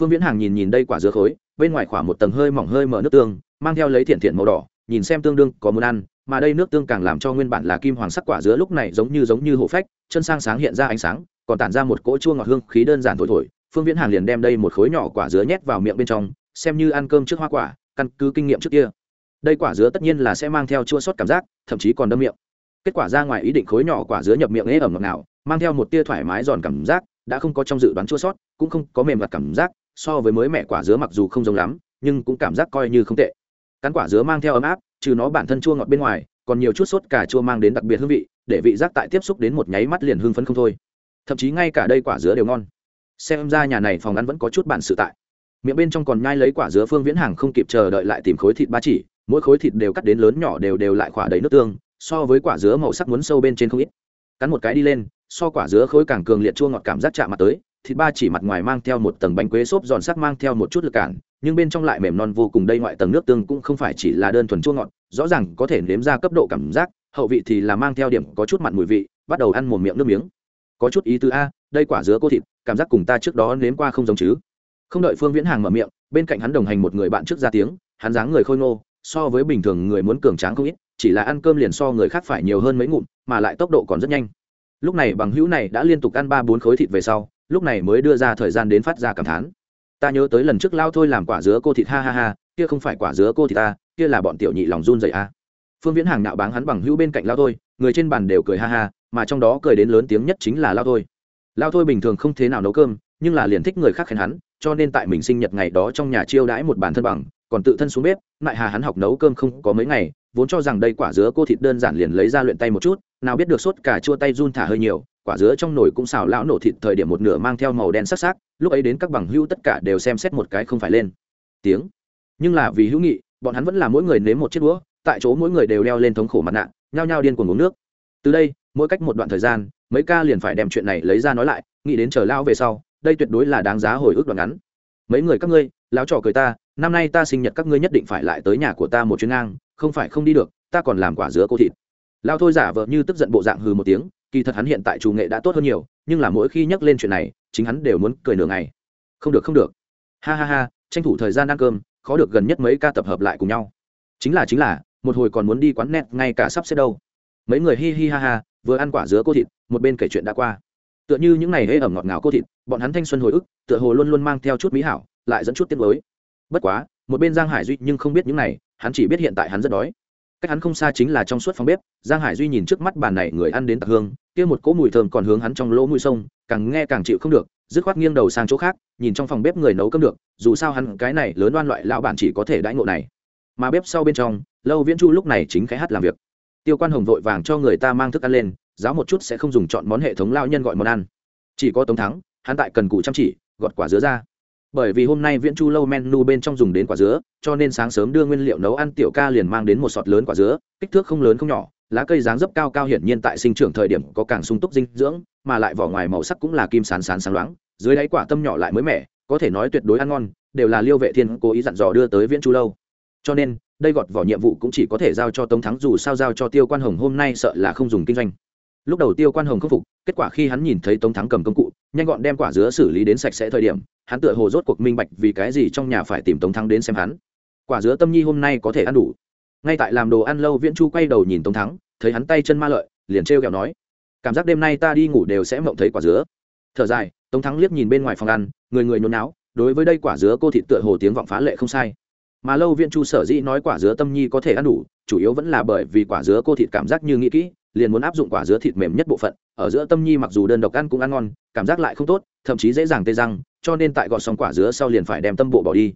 Phương viễn hàng nhìn nhìn đây quả dứa khối, bên ngoài khoảng một tầng hơi mỏng hơi mở nước tương, mang theo lấy thiện thiện màu đỏ, nhìn xem tương đương, có muốn ăn, mà đây nước tương càng làm cho nguyên bản là kim hoàng sắc quả dứa lúc này giống như giống như hộ phách, chân sang sáng hiện ra ánh sáng, còn tản ra một cỗ chua ngọt hương khí đơn giản thổi thổi. Phương viễn hàng liền đem đây một khối nhỏ quả dứa nhét vào miệng bên trong, xem như ăn cơm trước hoa quả, căn cứ kinh nghiệm trước kia. Đây quả dứa tất nhiên là sẽ mang theo chua sót cảm giác, thậm chí còn đâm miệng. Kết quả ra ngoài ý định khối nhỏ quả dứa nhập miệng ế ẩm ngọt nào mang theo một tia thoải mái giòn cảm giác đã không có trong dự đoán chua sót, cũng không có mềm mặt cảm giác, so với mới mẹ quả dứa mặc dù không giống lắm, nhưng cũng cảm giác coi như không tệ. Cắn quả dứa mang theo ấm áp, trừ nó bản thân chua ngọt bên ngoài, còn nhiều chút sốt cà chua mang đến đặc biệt hương vị, để vị giác tại tiếp xúc đến một nháy mắt liền hương phấn không thôi. Thậm chí ngay cả đây quả dứa đều ngon. Xem ra nhà này phòng ăn vẫn có chút bản sự tại. Miệng bên trong còn nhai lấy quả dứa phương viễn hàng không kịp chờ đợi lại tìm khối thịt ba chỉ, mỗi khối thịt đều cắt đến lớn nhỏ đều đều lại khỏa đầy nước tương, so với quả dứa màu sắc muốn sâu bên trên không ít. Cắn một cái đi lên so quả dứa khối càng cường liệt chua ngọt cảm giác chạm mặt tới, thịt ba chỉ mặt ngoài mang theo một tầng bánh quế xốp giòn sắc mang theo một chút lực cản, nhưng bên trong lại mềm non vô cùng đây ngoại tầng nước tương cũng không phải chỉ là đơn thuần chua ngọt, rõ ràng có thể nếm ra cấp độ cảm giác, hậu vị thì là mang theo điểm có chút mặn mùi vị, bắt đầu ăn một miệng nước miếng. Có chút ý tứ a, đây quả dứa cô thịt, cảm giác cùng ta trước đó nếm qua không giống chứ. Không đợi phương viễn hàng mở miệng, bên cạnh hắn đồng hành một người bạn trước ra tiếng, hắn dáng người khôi ngô, so với bình thường người muốn cường tráng không ít, chỉ là ăn cơm liền so người khác phải nhiều hơn mấy ngụm, mà lại tốc độ còn rất nhanh lúc này bằng hữu này đã liên tục ăn ba bốn khối thịt về sau, lúc này mới đưa ra thời gian đến phát ra cảm thán. Ta nhớ tới lần trước lao thôi làm quả dứa cô thịt, ha ha ha, kia không phải quả dứa cô thịt ta, kia là bọn tiểu nhị lòng run dậy a. Phương viễn hàng nạo báng hắn bằng hữu bên cạnh lao thôi, người trên bàn đều cười ha ha, mà trong đó cười đến lớn tiếng nhất chính là lao thôi. Lao thôi bình thường không thế nào nấu cơm, nhưng là liền thích người khác khen hắn, cho nên tại mình sinh nhật ngày đó trong nhà chiêu đãi một bàn thân bằng, còn tự thân xuống bếp, lại hà hắn học nấu cơm không có mấy ngày, vốn cho rằng đây quả dứa cô thịt đơn giản liền lấy ra luyện tay một chút nào biết được sốt cả chua tay run thả hơi nhiều, quả dứa trong nồi cũng xào lão nổ thịt thời điểm một nửa mang theo màu đen sắc sắc, lúc ấy đến các bằng hữu tất cả đều xem xét một cái không phải lên. Tiếng. Nhưng là vì hữu nghị, bọn hắn vẫn là mỗi người nếm một chiếc đũa, tại chỗ mỗi người đều đeo lên thống khổ mặt nạ, nhao nhao điên cuồng uống nước. Từ đây, mỗi cách một đoạn thời gian, mấy ca liền phải đem chuyện này lấy ra nói lại, nghĩ đến chờ lao về sau, đây tuyệt đối là đáng giá hồi ức đoạn ngắn. Mấy người các ngươi, lão trò cười ta, năm nay ta sinh nhật các ngươi nhất định phải lại tới nhà của ta một chuyến ngang, không phải không đi được, ta còn làm quả dứa cô thịt lao thôi giả vờ như tức giận bộ dạng hừ một tiếng, kỳ thật hắn hiện tại chủ nghệ đã tốt hơn nhiều, nhưng là mỗi khi nhắc lên chuyện này, chính hắn đều muốn cười nửa ngày. Không được không được. Ha ha ha, tranh thủ thời gian ăn cơm, khó được gần nhất mấy ca tập hợp lại cùng nhau. Chính là chính là, một hồi còn muốn đi quán net ngay cả sắp xếp đâu. Mấy người hi hi ha ha, vừa ăn quả dứa cô thịt, một bên kể chuyện đã qua. Tựa như những ngày hễ ẩm ngọt ngào cô thịt, bọn hắn thanh xuân hồi ức, tựa hồ luôn luôn mang theo chút mỹ hảo, lại dẫn chút tiếng mới bất quá, một bên giang hải duy nhưng không biết những này, hắn chỉ biết hiện tại hắn rất đói cách hắn không xa chính là trong suốt phòng bếp, giang hải duy nhìn trước mắt bàn này người ăn đến tạc hương, kia một cỗ mùi thơm còn hướng hắn trong lỗ mũi sông, càng nghe càng chịu không được, dứt khoát nghiêng đầu sang chỗ khác, nhìn trong phòng bếp người nấu cơm được, dù sao hắn cái này lớn đoan loại lão bản chỉ có thể đãi ngộ này. Mà bếp sau bên trong, lâu viễn chu lúc này chính khẽ hát làm việc. Tiêu quan hồng vội vàng cho người ta mang thức ăn lên, giáo một chút sẽ không dùng chọn món hệ thống lao nhân gọi món ăn. Chỉ có tống thắng, hắn tại cần cụ chăm chỉ, gọt quả dứa ra bởi vì hôm nay viễn chu lâu menu bên trong dùng đến quả dứa, cho nên sáng sớm đưa nguyên liệu nấu ăn tiểu ca liền mang đến một sọt lớn quả dứa, kích thước không lớn không nhỏ, lá cây dáng dấp cao cao hiển nhiên tại sinh trưởng thời điểm có càng sung túc dinh dưỡng, mà lại vỏ ngoài màu sắc cũng là kim sán sán sáng loáng, dưới đáy quả tâm nhỏ lại mới mẻ, có thể nói tuyệt đối ăn ngon, đều là liêu vệ thiên cố ý dặn dò đưa tới viễn chu lâu. Cho nên, đây gọt vỏ nhiệm vụ cũng chỉ có thể giao cho tống thắng dù sao giao cho tiêu quan hồng hôm nay sợ là không dùng kinh doanh. Lúc đầu tiêu quan hồng khâm phục, kết quả khi hắn nhìn thấy tống thắng cầm công cụ, nhanh gọn đem quả dứa xử lý đến sạch sẽ thời điểm hắn tựa hồ rốt cuộc minh bạch vì cái gì trong nhà phải tìm tống thắng đến xem hắn. Quả dứa tâm nhi hôm nay có thể ăn đủ. Ngay tại làm đồ ăn lâu, viễn chu quay đầu nhìn tống thắng, thấy hắn tay chân ma lợi, liền trêu kẹo nói, cảm giác đêm nay ta đi ngủ đều sẽ mộng thấy quả dứa. Thở dài, tống thắng liếc nhìn bên ngoài phòng ăn, người người nhốn náo đối với đây quả dứa cô thị tựa hồ tiếng vọng phá lệ không sai. Mà lâu viễn chu sở dĩ nói quả dứa tâm nhi có thể ăn đủ, chủ yếu vẫn là bởi vì quả dứa cô thịt cảm giác như nghĩ kỹ, liền muốn áp dụng quả dứa thịt mềm nhất bộ phận. Ở giữa tâm nhi mặc dù đơn độc ăn cũng ăn ngon, cảm giác lại không tốt, thậm chí dễ dàng tê răng cho nên tại gọt xong quả dứa sau liền phải đem tâm bộ bỏ đi.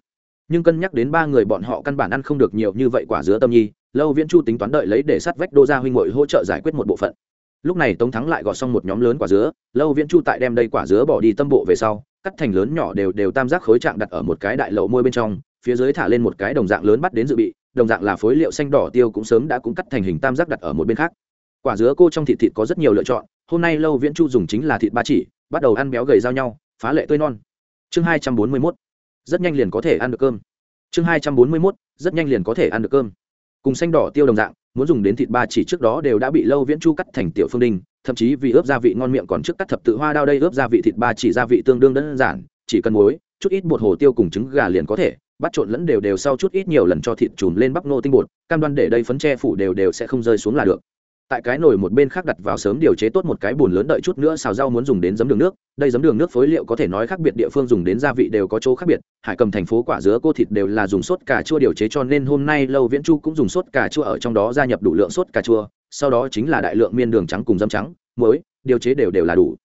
Nhưng cân nhắc đến ba người bọn họ căn bản ăn không được nhiều như vậy quả dứa tâm nhi, lâu viễn chu tính toán đợi lấy để sát vách đô gia huynh hội hỗ trợ giải quyết một bộ phận. Lúc này tống thắng lại gọt xong một nhóm lớn quả dứa, lâu viễn chu tại đem đây quả dứa bỏ đi tâm bộ về sau, cắt thành lớn nhỏ đều đều tam giác khối trạng đặt ở một cái đại lậu môi bên trong, phía dưới thả lên một cái đồng dạng lớn bắt đến dự bị, đồng dạng là phối liệu xanh đỏ tiêu cũng sớm đã cũng cắt thành hình tam giác đặt ở một bên khác. Quả dứa cô trong thịt thịt có rất nhiều lựa chọn, hôm nay lâu viễn chu dùng chính là thịt ba chỉ, bắt đầu ăn béo gầy giao nhau, phá lệ tươi non chương hai trăm bốn mươi mốt. Rất nhanh liền có thể ăn được cơm. Chương hai trăm bốn mươi mốt, rất nhanh liền có thể ăn được cơm. Cùng xanh đỏ tiêu đồng dạng, muốn dùng đến thịt ba chỉ trước đó đều đã bị lâu viễn chu cắt thành tiểu phương đinh, thậm chí vì ướp gia vị ngon miệng còn trước cắt thập tự hoa đao đây ướp gia vị thịt ba chỉ gia vị tương đương đơn giản, chỉ cần muối, chút ít bột hồ tiêu cùng trứng gà liền có thể, bắt trộn lẫn đều đều sau chút ít nhiều lần cho thịt chùm lên bắp nô tinh bột, cam đoan để đây phấn tre phủ đều đều sẽ không rơi xuống là được tại cái nồi một bên khác đặt vào sớm điều chế tốt một cái bùn lớn đợi chút nữa xào rau muốn dùng đến giấm đường nước. Đây giấm đường nước phối liệu có thể nói khác biệt địa phương dùng đến gia vị đều có chỗ khác biệt. Hải cầm thành phố quả dứa cô thịt đều là dùng sốt cà chua điều chế cho nên hôm nay lâu viễn chu cũng dùng sốt cà chua ở trong đó gia nhập đủ lượng sốt cà chua. Sau đó chính là đại lượng miên đường trắng cùng dấm trắng, muối, điều chế đều đều là đủ.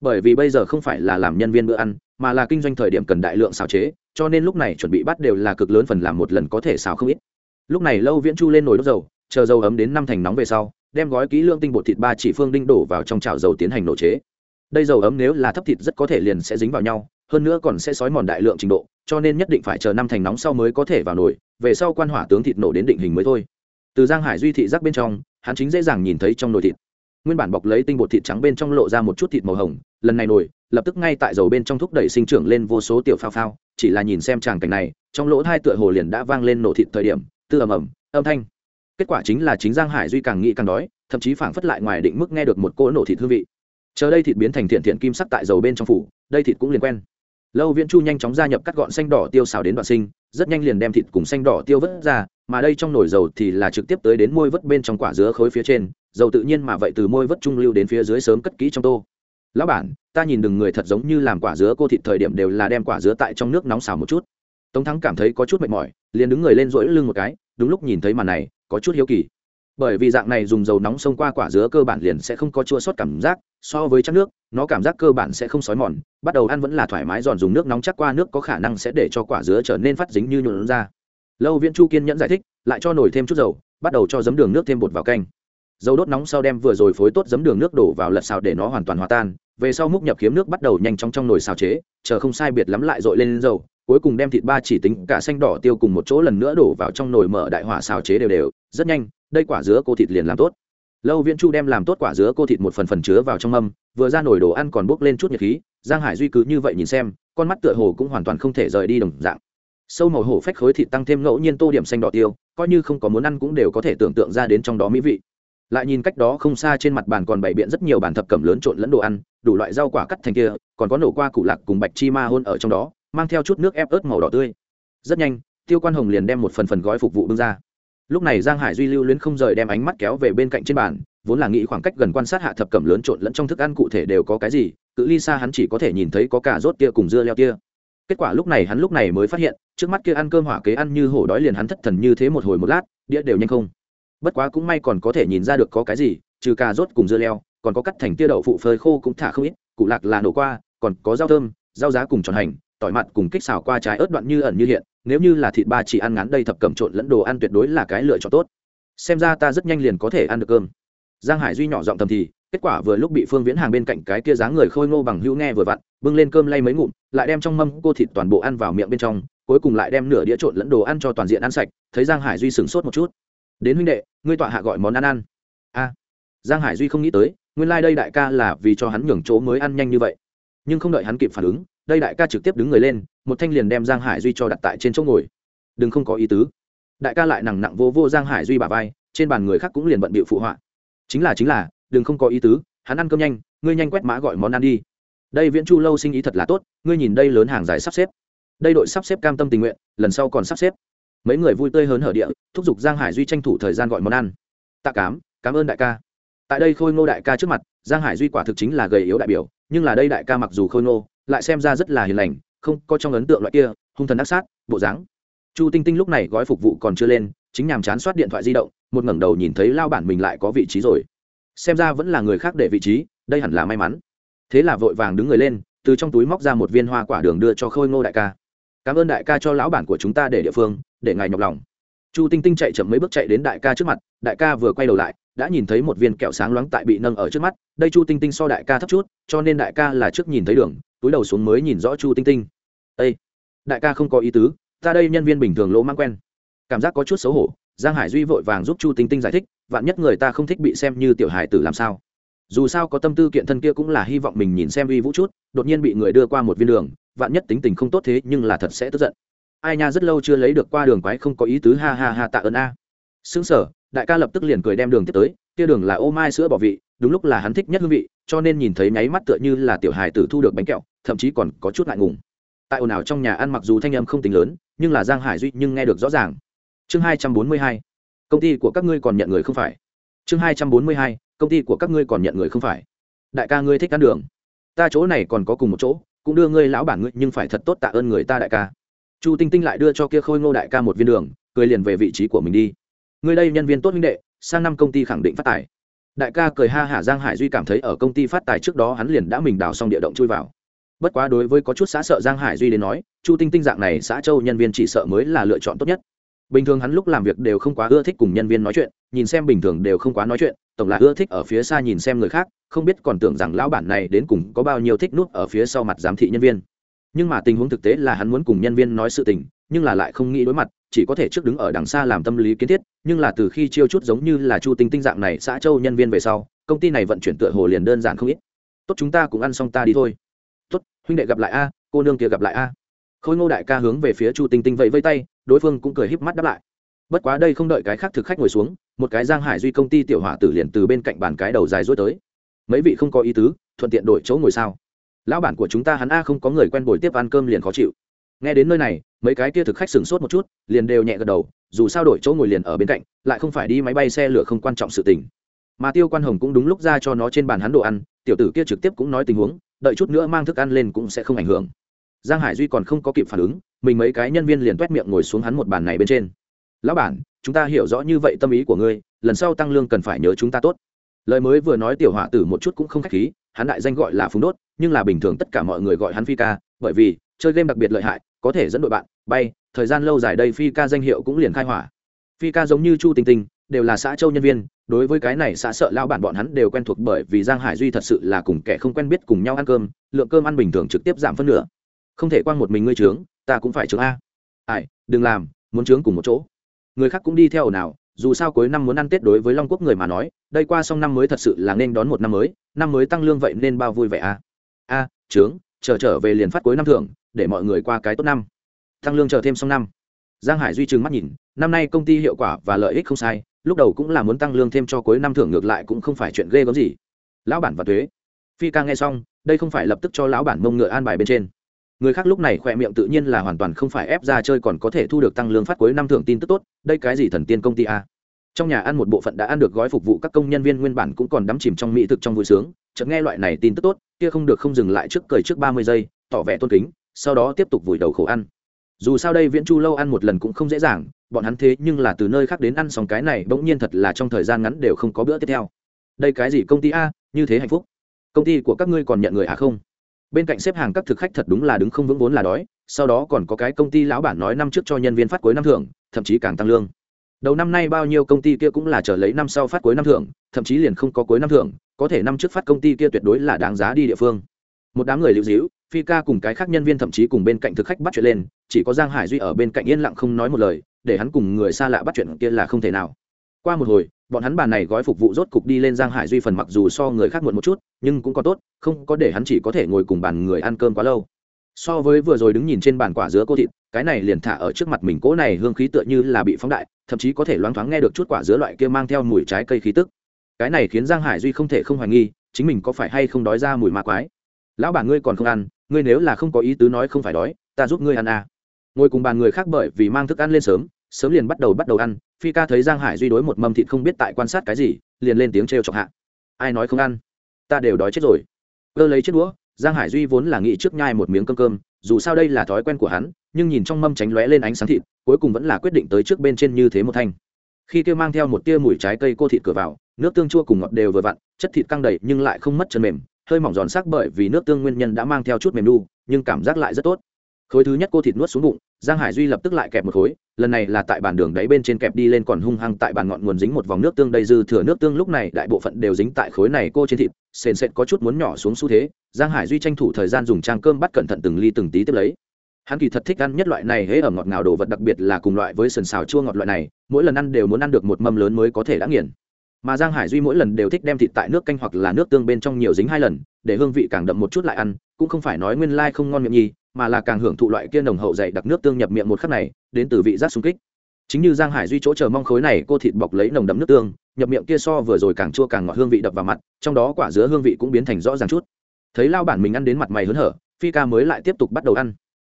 Bởi vì bây giờ không phải là làm nhân viên bữa ăn, mà là kinh doanh thời điểm cần đại lượng xào chế, cho nên lúc này chuẩn bị bắt đều là cực lớn phần làm một lần có thể xào không ít. Lúc này lâu viễn chu lên nồi đốt dầu, chờ dầu ấm đến năm thành nóng về sau đem gói kỹ lương tinh bột thịt ba chỉ phương đinh đổ vào trong chảo dầu tiến hành nổ chế. Đây dầu ấm nếu là thấp thịt rất có thể liền sẽ dính vào nhau, hơn nữa còn sẽ sói mòn đại lượng trình độ, cho nên nhất định phải chờ năm thành nóng sau mới có thể vào nồi, về sau quan hỏa tướng thịt nổ đến định hình mới thôi. Từ giang hải duy thị giác bên trong, hắn chính dễ dàng nhìn thấy trong nồi thịt. Nguyên bản bọc lấy tinh bột thịt trắng bên trong lộ ra một chút thịt màu hồng, lần này nồi, lập tức ngay tại dầu bên trong thúc đẩy sinh trưởng lên vô số tiểu phao phao, chỉ là nhìn xem tràng cảnh này, trong lỗ hai tựa hồ liền đã vang lên nổ thịt thời điểm, tư ầm ầm, âm thanh kết quả chính là chính giang hải duy càng nghĩ càng đói, thậm chí phảng phất lại ngoài định mức nghe được một cỗ nổ thịt hương vị. Chờ đây thịt biến thành thiện thiện kim sắc tại dầu bên trong phủ, đây thịt cũng liền quen. Lâu viễn chu nhanh chóng gia nhập cắt gọn xanh đỏ tiêu xào đến đoạn sinh, rất nhanh liền đem thịt cùng xanh đỏ tiêu vớt ra, mà đây trong nồi dầu thì là trực tiếp tới đến môi vớt bên trong quả dứa khối phía trên, dầu tự nhiên mà vậy từ môi vớt trung lưu đến phía dưới sớm cất kỹ trong tô. Lão bản, ta nhìn đừng người thật giống như làm quả dứa cô thịt thời điểm đều là đem quả dứa tại trong nước nóng xào một chút. Tống thắng cảm thấy có chút mệt mỏi, liền đứng người lên rỗi lưng một cái, đúng lúc nhìn thấy màn này có chút hiếu kỳ. Bởi vì dạng này dùng dầu nóng xông qua quả dứa cơ bản liền sẽ không có chua sót cảm giác, so với chắc nước, nó cảm giác cơ bản sẽ không sói mòn, bắt đầu ăn vẫn là thoải mái, giòn dùng nước nóng chắc qua nước có khả năng sẽ để cho quả dứa trở nên phát dính như nhuộn ra lâu viễn chu kiên nhẫn giải thích, lại cho nổi thêm chút dầu, bắt đầu cho giấm đường nước thêm bột vào canh. Dầu đốt nóng sau đem vừa rồi phối tốt giấm đường nước đổ vào lật xào để nó hoàn toàn hòa tan, về sau múc nhập kiếm nước bắt đầu nhanh chóng trong nồi xào chế, chờ không sai biệt lắm lại dội lên dầu cuối cùng đem thịt ba chỉ tính cả xanh đỏ tiêu cùng một chỗ lần nữa đổ vào trong nồi mở đại hỏa xào chế đều đều, rất nhanh, đây quả dứa cô thịt liền làm tốt. Lâu viễn chu đem làm tốt quả dứa cô thịt một phần phần chứa vào trong mâm, vừa ra nồi đồ ăn còn bốc lên chút nhiệt khí, giang hải duy cứ như vậy nhìn xem, con mắt tựa hồ cũng hoàn toàn không thể rời đi đồng dạng. Sâu màu hổ phách khối thịt tăng thêm ngẫu nhiên tô điểm xanh đỏ tiêu, coi như không có muốn ăn cũng đều có thể tưởng tượng ra đến trong đó mỹ vị. Lại nhìn cách đó không xa trên mặt bàn còn bày biện rất nhiều bàn thập cẩm lớn trộn lẫn đồ ăn, đủ loại rau quả cắt thành kia, còn có nổ qua củ lạc cùng bạch chi ma hôn ở trong đó mang theo chút nước ép ớt màu đỏ tươi. Rất nhanh, tiêu quan hồng liền đem một phần phần gói phục vụ bưng ra. Lúc này giang hải duy lưu luyến không rời đem ánh mắt kéo về bên cạnh trên bàn, vốn là nghĩ khoảng cách gần quan sát hạ thập cẩm lớn trộn lẫn trong thức ăn cụ thể đều có cái gì, cự ly xa hắn chỉ có thể nhìn thấy có cả rốt kia cùng dưa leo kia. Kết quả lúc này hắn lúc này mới phát hiện, trước mắt kia ăn cơm hỏa kế ăn như hổ đói liền hắn thất thần như thế một hồi một lát, đĩa đều nhanh không. Bất quá cũng may còn có thể nhìn ra được có cái gì, trừ cà rốt cùng dưa leo, còn có cắt thành tia đậu phụ phơi khô cũng thả không ít cụ lạc là nổ qua, còn có rau thơm, rau giá cùng tròn hành tỏi mặn cùng kích xào qua trái ớt đoạn như ẩn như hiện, nếu như là thịt ba chỉ ăn ngắn đây thập cẩm trộn lẫn đồ ăn tuyệt đối là cái lựa chọn tốt. Xem ra ta rất nhanh liền có thể ăn được cơm. Giang hải duy nhỏ giọng thầm thì, kết quả vừa lúc bị phương viễn hàng bên cạnh cái kia dáng người khôi ngô bằng hữu nghe vừa vặn, bưng lên cơm lay mấy ngụm, lại đem trong mâm cô thịt toàn bộ ăn vào miệng bên trong, cuối cùng lại đem nửa đĩa trộn lẫn đồ ăn cho toàn diện ăn sạch, thấy giang hải duy sửng sốt một chút. Đến huynh đệ, ngươi tọa hạ gọi món ăn ăn. A. Giang hải duy không nghĩ tới, nguyên lai、like、đây đại ca là vì cho hắn nhường chỗ mới ăn nhanh như vậy. Nhưng không đợi hắn kịp phản ứng đây đại ca trực tiếp đứng người lên, một thanh liền đem giang hải duy cho đặt tại trên chỗ ngồi. Đừng không có ý tứ. Đại ca lại nặng nặng vô vô giang hải duy bà vai, trên bàn người khác cũng liền bận bịu phụ họa. Chính là chính là, đừng không có ý tứ, hắn ăn cơm nhanh, ngươi nhanh quét mã gọi món ăn đi. Đây viễn chu lâu sinh ý thật là tốt, ngươi nhìn đây lớn hàng dài sắp xếp. Đây đội sắp xếp cam tâm tình nguyện, lần sau còn sắp xếp. Mấy người vui tươi hớn hở địa, thúc giục giang hải duy tranh thủ thời gian gọi món ăn. Tạ cám, cảm ơn đại ca. Tại đây khôi ngô đại ca trước mặt, giang hải duy quả thực chính là gầy yếu đại biểu, nhưng là đây đại ca mặc dù khôi ngô lại xem ra rất là hiền lành, không có trong ấn tượng loại kia, hung thần ác sát, bộ dáng. Chu tinh tinh lúc này gói phục vụ còn chưa lên, chính nhàm chán soát điện thoại di động, một ngẩng đầu nhìn thấy lao bản mình lại có vị trí rồi. Xem ra vẫn là người khác để vị trí, đây hẳn là may mắn. Thế là vội vàng đứng người lên, từ trong túi móc ra một viên hoa quả đường đưa cho khôi ngô đại ca. Cảm ơn đại ca cho lão bản của chúng ta để địa phương, để ngài nhọc lòng. Chu tinh tinh chạy chậm mấy bước chạy đến đại ca trước mặt, đại ca vừa quay đầu lại, đã nhìn thấy một viên kẹo sáng loáng tại bị nâng ở trước mắt. Đây chu tinh tinh so đại ca thấp chút, cho nên đại ca là trước nhìn thấy đường túi đầu xuống mới nhìn rõ chu tinh tinh. Ây đại ca không có ý tứ, ta đây nhân viên bình thường lỗ mang quen. Cảm giác có chút xấu hổ, giang hải duy vội vàng giúp chu tinh tinh giải thích, vạn nhất người ta không thích bị xem như tiểu hải tử làm sao? Dù sao có tâm tư kiện thân kia cũng là hy vọng mình nhìn xem uy vũ chút, đột nhiên bị người đưa qua một viên đường, vạn nhất tính tình không tốt thế nhưng là thật sẽ tức giận. Ai nha, rất lâu chưa lấy được qua đường quái không có ý tứ, ha ha ha, tạ ơn a. Xứng sở đại ca lập tức liền cười đem đường tiếp tới, kia đường là ô mai sữa bỏ vị, đúng lúc là hắn thích nhất hương vị cho nên nhìn thấy nháy mắt tựa như là tiểu hài tử thu được bánh kẹo, thậm chí còn có chút ngại ngùng. Tại ồn ào trong nhà ăn mặc dù thanh âm không tính lớn, nhưng là giang hải duy nhưng nghe được rõ ràng. Chương hai trăm bốn mươi hai, công ty của các ngươi còn nhận người không phải. Chương hai trăm bốn mươi hai, công ty của các ngươi còn nhận người không phải. Đại ca ngươi thích ăn đường. Ta chỗ này còn có cùng một chỗ, cũng đưa ngươi lão bản ngươi, nhưng phải thật tốt tạ ơn người ta đại ca. Chu tinh tinh lại đưa cho kia khôi ngô đại ca một viên đường, cười liền về vị trí của mình đi. Ngươi đây nhân viên tốt huynh đệ, sang năm công ty khẳng định phát tài đại ca cười ha hả giang hải duy cảm thấy ở công ty phát tài trước đó hắn liền đã mình đào xong địa động chui vào. Bất quá đối với có chút xã sợ giang hải duy đến nói, chu tinh tinh dạng này xã châu nhân viên chỉ sợ mới là lựa chọn tốt nhất. Bình thường hắn lúc làm việc đều không quá ưa thích cùng nhân viên nói chuyện, nhìn xem bình thường đều không quá nói chuyện, tổng là ưa thích ở phía xa nhìn xem người khác, không biết còn tưởng rằng lão bản này đến cùng có bao nhiêu thích nút ở phía sau mặt giám thị nhân viên. Nhưng mà tình huống thực tế là hắn muốn cùng nhân viên nói sự tình, nhưng là lại không nghĩ đối mặt chỉ có thể trước đứng ở đằng xa làm tâm lý kiến thiết, nhưng là từ khi chiêu chút giống như là chu tinh tinh dạng này xã châu nhân viên về sau, công ty này vận chuyển tựa hồ liền đơn giản không ít. Tốt, chúng ta cũng ăn xong ta đi thôi. Tốt, huynh đệ gặp lại a, cô nương kia gặp lại a. Khôi ngô đại ca hướng về phía chu tinh tinh vẫy vây tay, đối phương cũng cười híp mắt đáp lại. Bất quá đây không đợi cái khác thực khách ngồi xuống, một cái giang hải duy công ty tiểu hỏa tử liền từ bên cạnh bàn cái đầu dài rối tới. Mấy vị không có ý tứ, thuận tiện đổi chỗ ngồi sao? Lão bản của chúng ta hắn a không có người quen bồi tiếp ăn cơm liền khó chịu nghe đến nơi này, mấy cái kia thực khách sửng sốt một chút, liền đều nhẹ gật đầu, dù sao đổi chỗ ngồi liền ở bên cạnh, lại không phải đi máy bay xe lửa không quan trọng sự tình. Mà tiêu quan hồng cũng đúng lúc ra cho nó trên bàn hắn đồ ăn, tiểu tử kia trực tiếp cũng nói tình huống, đợi chút nữa mang thức ăn lên cũng sẽ không ảnh hưởng. Giang hải duy còn không có kịp phản ứng, mình mấy cái nhân viên liền t u é t miệng ngồi xuống hắn một bàn này bên trên. Lão bản, chúng ta hiểu rõ như vậy tâm ý của ngươi, lần sau tăng lương cần phải nhớ chúng ta tốt. Lời mới vừa nói tiểu họa tử một chút cũng không k h á c h khí, hắn đại danh gọi là phúng đốt, nhưng là bình thường tất cả mọi người gọi hắn phi ca, bởi vì chơi game đặc biệt lợi hại có thể dẫn đội bạn, bay, thời gian lâu dài đây phi ca danh hiệu cũng liền khai hỏa. Phi ca giống như chu tinh tinh đều là xã châu nhân viên, đối với cái này xã sợ lao bản bọn hắn đều quen thuộc bởi vì giang hải duy thật sự là cùng kẻ không quen biết cùng nhau ăn cơm, lượng cơm ăn bình thường trực tiếp giảm phân nửa. Không thể quang một mình ngươi trướng, ta cũng phải trướng a. Ai, đừng làm, muốn trướng cùng một chỗ. Người khác cũng đi theo nào, dù sao cuối năm muốn ăn tết đối với long quốc người mà nói, đây qua xong năm mới thật sự là nên đón một năm mới năm mới tăng lương vậy nên bao vui vẻ a. A, trướng, chờ trở về liền phát cuối năm thưởng để mọi người qua cái tốt năm. Tăng lương chờ thêm xong năm. Giang hải duy trừng mắt nhìn, năm nay công ty hiệu quả và lợi ích không sai, lúc đầu cũng là muốn tăng lương thêm cho cuối năm thưởng ngược lại cũng không phải chuyện ghê gớm gì. Lão bản và thuế phi ca nghe xong, đây không phải lập tức cho lão bản mông ngựa an bài bên trên. Người khác lúc này khỏe miệng tự nhiên là hoàn toàn không phải ép ra chơi còn có thể thu được tăng lương phát cuối năm thưởng tin tức tốt, đây cái gì thần tiên công ty a? Trong nhà ăn một bộ phận đã ăn được gói phục vụ các công nhân viên nguyên bản cũng còn đắm chìm trong mỹ thực trong vui sướng, chợt nghe loại này tin tức tốt, kia không được không dừng lại trước cười trước ba mươi giây, tỏ vẻ tôn kính sau đó tiếp tục vùi đầu khổ ăn. Dù sao đây viễn chu lâu ăn một lần cũng không dễ dàng, bọn hắn thế nhưng là từ nơi khác đến ăn xong cái này bỗng nhiên thật là trong thời gian ngắn đều không có bữa tiếp theo. Đây cái gì công ty a, như thế hạnh phúc. Công ty của các ngươi còn nhận người à không? Bên cạnh xếp hàng các thực khách thật đúng là đứng không vững vốn là đói, sau đó còn có cái công ty lão bản nói năm trước cho nhân viên phát cuối năm thưởng, thậm chí càng tăng lương. Đầu năm nay bao nhiêu công ty kia cũng là chờ lấy năm sau phát cuối năm thưởng, thậm chí liền không có cuối năm thưởng, có thể năm trước phát công ty kia tuyệt đối là đáng giá đi địa phương. Một đám người lưu dĩu phi ca cùng cái khác nhân viên thậm chí cùng bên cạnh thực khách bắt chuyện lên, chỉ có giang hải duy ở bên cạnh yên lặng không nói một lời, để hắn cùng người xa lạ bắt chuyện kia là không thể nào. Qua một hồi, bọn hắn bàn này gói phục vụ rốt cục đi lên giang hải duy phần mặc dù so người khác muộn một chút, nhưng cũng có tốt, không có để hắn chỉ có thể ngồi cùng bàn người ăn cơm quá lâu. So với vừa rồi đứng nhìn trên bàn quả dứa cô thịt, cái này liền thả ở trước mặt mình cỗ này hương khí tựa như là bị phóng đại, thậm chí có thể loáng thoáng nghe được chút quả dứa loại kia mang theo mùi trái cây khí tức. Cái này khiến giang hải duy không thể không hoài nghi, chính mình có phải hay không đói ra mùi ma quái. Lão bà ngươi còn không ăn ngươi nếu là không có ý tứ nói không phải đói, ta giúp ngươi ăn à. ngồi cùng bàn người khác bởi vì mang thức ăn lên sớm sớm liền bắt đầu bắt đầu ăn, phi ca thấy giang hải duy đối một mâm thịt không biết tại quan sát cái gì, liền lên tiếng trêu chọc hạ. Ai nói không ăn? Ta đều đói chết rồi. Cơ lấy chiếc đũa, giang hải duy vốn là nghĩ trước nhai một miếng cơm cơm, dù sao đây là thói quen của hắn, nhưng nhìn trong mâm tránh lóe lên ánh sáng thịt, cuối cùng vẫn là quyết định tới trước bên trên như thế một thanh. Khi kêu mang theo một tia mùi trái cây cô thịt cửa vào, nước tương chua cùng ngọt đều vừa vặn, chất thịt căng đầy nhưng lại không mất chân mềm hơi mỏng giòn sắc bởi vì nước tương nguyên nhân đã mang theo chút mềm đu nhưng cảm giác lại rất tốt. Khối thứ nhất cô thịt nuốt xuống bụng, giang hải duy lập tức lại kẹp một khối, lần này là tại bàn đường đáy bên trên kẹp đi lên còn hung hăng tại bàn ngọn nguồn dính một vòng nước tương đầy dư thừa nước tương, lúc này đại bộ phận đều dính tại khối này cô trên thịt, sền sệt có chút muốn nhỏ xuống xu thế, giang hải duy tranh thủ thời gian dùng trang cơm bắt cẩn thận từng ly từng tí tiếp lấy. Hắn kỳ thật thích ăn nhất loại này hễ ở ngọt ngào đồ vật, đặc biệt là cùng loại với sần xào chua ngọt loại này, mỗi lần ăn đều muốn ăn được một mâm lớn mới có thể đã nghiền mà giang hải duy mỗi lần đều thích đem thịt tại nước canh hoặc là nước tương bên trong nhiều dính hai lần, để hương vị càng đậm một chút lại ăn, cũng không phải nói nguyên lai không ngon miệng nhi mà là càng hưởng thụ loại kia nồng hậu dày đặc nước tương nhập miệng một khắc này, đến từ vị giác xung kích. Chính như giang hải duy chỗ chờ mong khối này, cô thịt bọc lấy nồng đậm nước tương, nhập miệng kia so vừa rồi càng chua càng ngọt hương vị đập vào mặt, trong đó quả dứa hương vị cũng biến thành rõ ràng chút. Thấy lao bản mình ăn đến mặt mày hớn hở, phi ca mới lại tiếp tục bắt đầu ăn.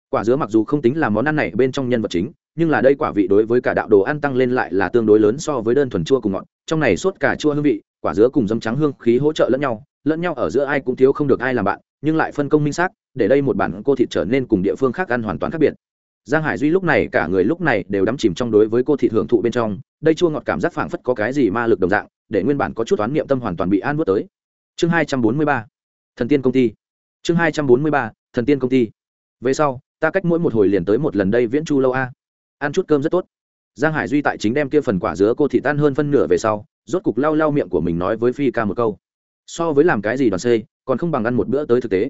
Quả dứa mặc dù không tính là món ăn này bên trong nhân vật chính nhưng là đây quả vị đối với cả đạo đồ ăn tăng lên lại là tương đối lớn so với đơn thuần chua cùng ngọt. Trong này suốt cả chua hương vị, quả dứa cùng dấm trắng hương khí hỗ trợ lẫn nhau lẫn nhau ở giữa ai cũng thiếu không được ai làm bạn, nhưng lại phân công minh xác, để đây một bản cô thịt trở nên cùng địa phương khác ăn hoàn toàn khác biệt. Giang hải duy lúc này, cả người lúc này đều đắm chìm trong đối với cô thịt hưởng thụ bên trong, đây chua ngọt cảm giác phảng phất có cái gì ma lực đồng dạng, để nguyên bản có chút toán niệm tâm hoàn toàn bị an vớt tới. Chương hai trăm bốn mươi ba, thần tiên công ty. Chương hai trăm bốn mươi ba, thần tiên công ty. Về sau, ta cách mỗi một hồi liền tới một lần đây viễn chu lâu a ăn chút cơm rất tốt. Giang hải duy tại chính đem kia phần quả dứa cô thị tan hơn phân nửa về sau, rốt cục lau lau miệng của mình nói với phi ca một câu. So với làm cái gì đoàn xây còn không bằng ăn một bữa tới thực tế.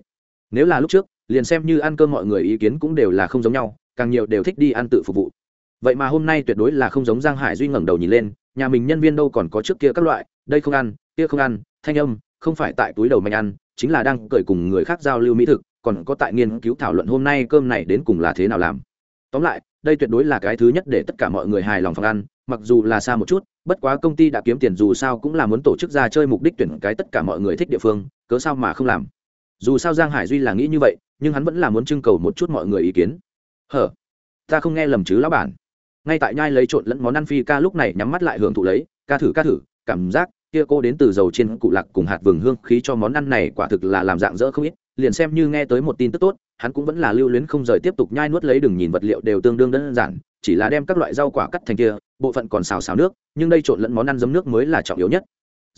Nếu là lúc trước, liền xem như ăn cơm mọi người ý kiến cũng đều là không giống nhau, càng nhiều đều thích đi ăn tự phục vụ. Vậy mà hôm nay tuyệt đối là không giống giang hải duy ngẩng đầu nhìn lên, nhà mình nhân viên đâu còn có trước kia các loại, đây không ăn, kia không ăn, thanh âm, không phải tại túi đầu mạnh ăn, chính là đang cởi cùng người khác giao lưu mỹ thực, còn có tại nghiên cứu thảo luận hôm nay cơm này đến cùng là thế nào làm. Tóm lại đây tuyệt đối là cái thứ nhất để tất cả mọi người hài lòng phòng ăn, mặc dù là xa một chút, bất quá công ty đã kiếm tiền dù sao cũng là muốn tổ chức ra chơi mục đích tuyển cái tất cả mọi người thích địa phương, cớ sao mà không làm. Dù sao giang hải duy là nghĩ như vậy, nhưng hắn vẫn là muốn trưng cầu một chút mọi người ý kiến. Hở, ta không nghe lầm chứ lão bản. Ngay tại nhai lấy trộn lẫn món ăn phi ca lúc này nhắm mắt lại hưởng thụ lấy, ca thử ca thử, cảm giác kia cô đến từ dầu trên cụ lạc cùng hạt vừng hương khí cho món ăn này quả thực là làm dạng dỡ không ít liền xem như nghe tới một tin tức tốt, hắn cũng vẫn là lưu luyến không rời tiếp tục nhai nuốt lấy đừng nhìn vật liệu đều tương đương đơn giản, chỉ là đem các loại rau quả cắt thành kia, bộ phận còn xào xào nước, nhưng đây trộn lẫn món ăn giấm nước mới là trọng yếu nhất.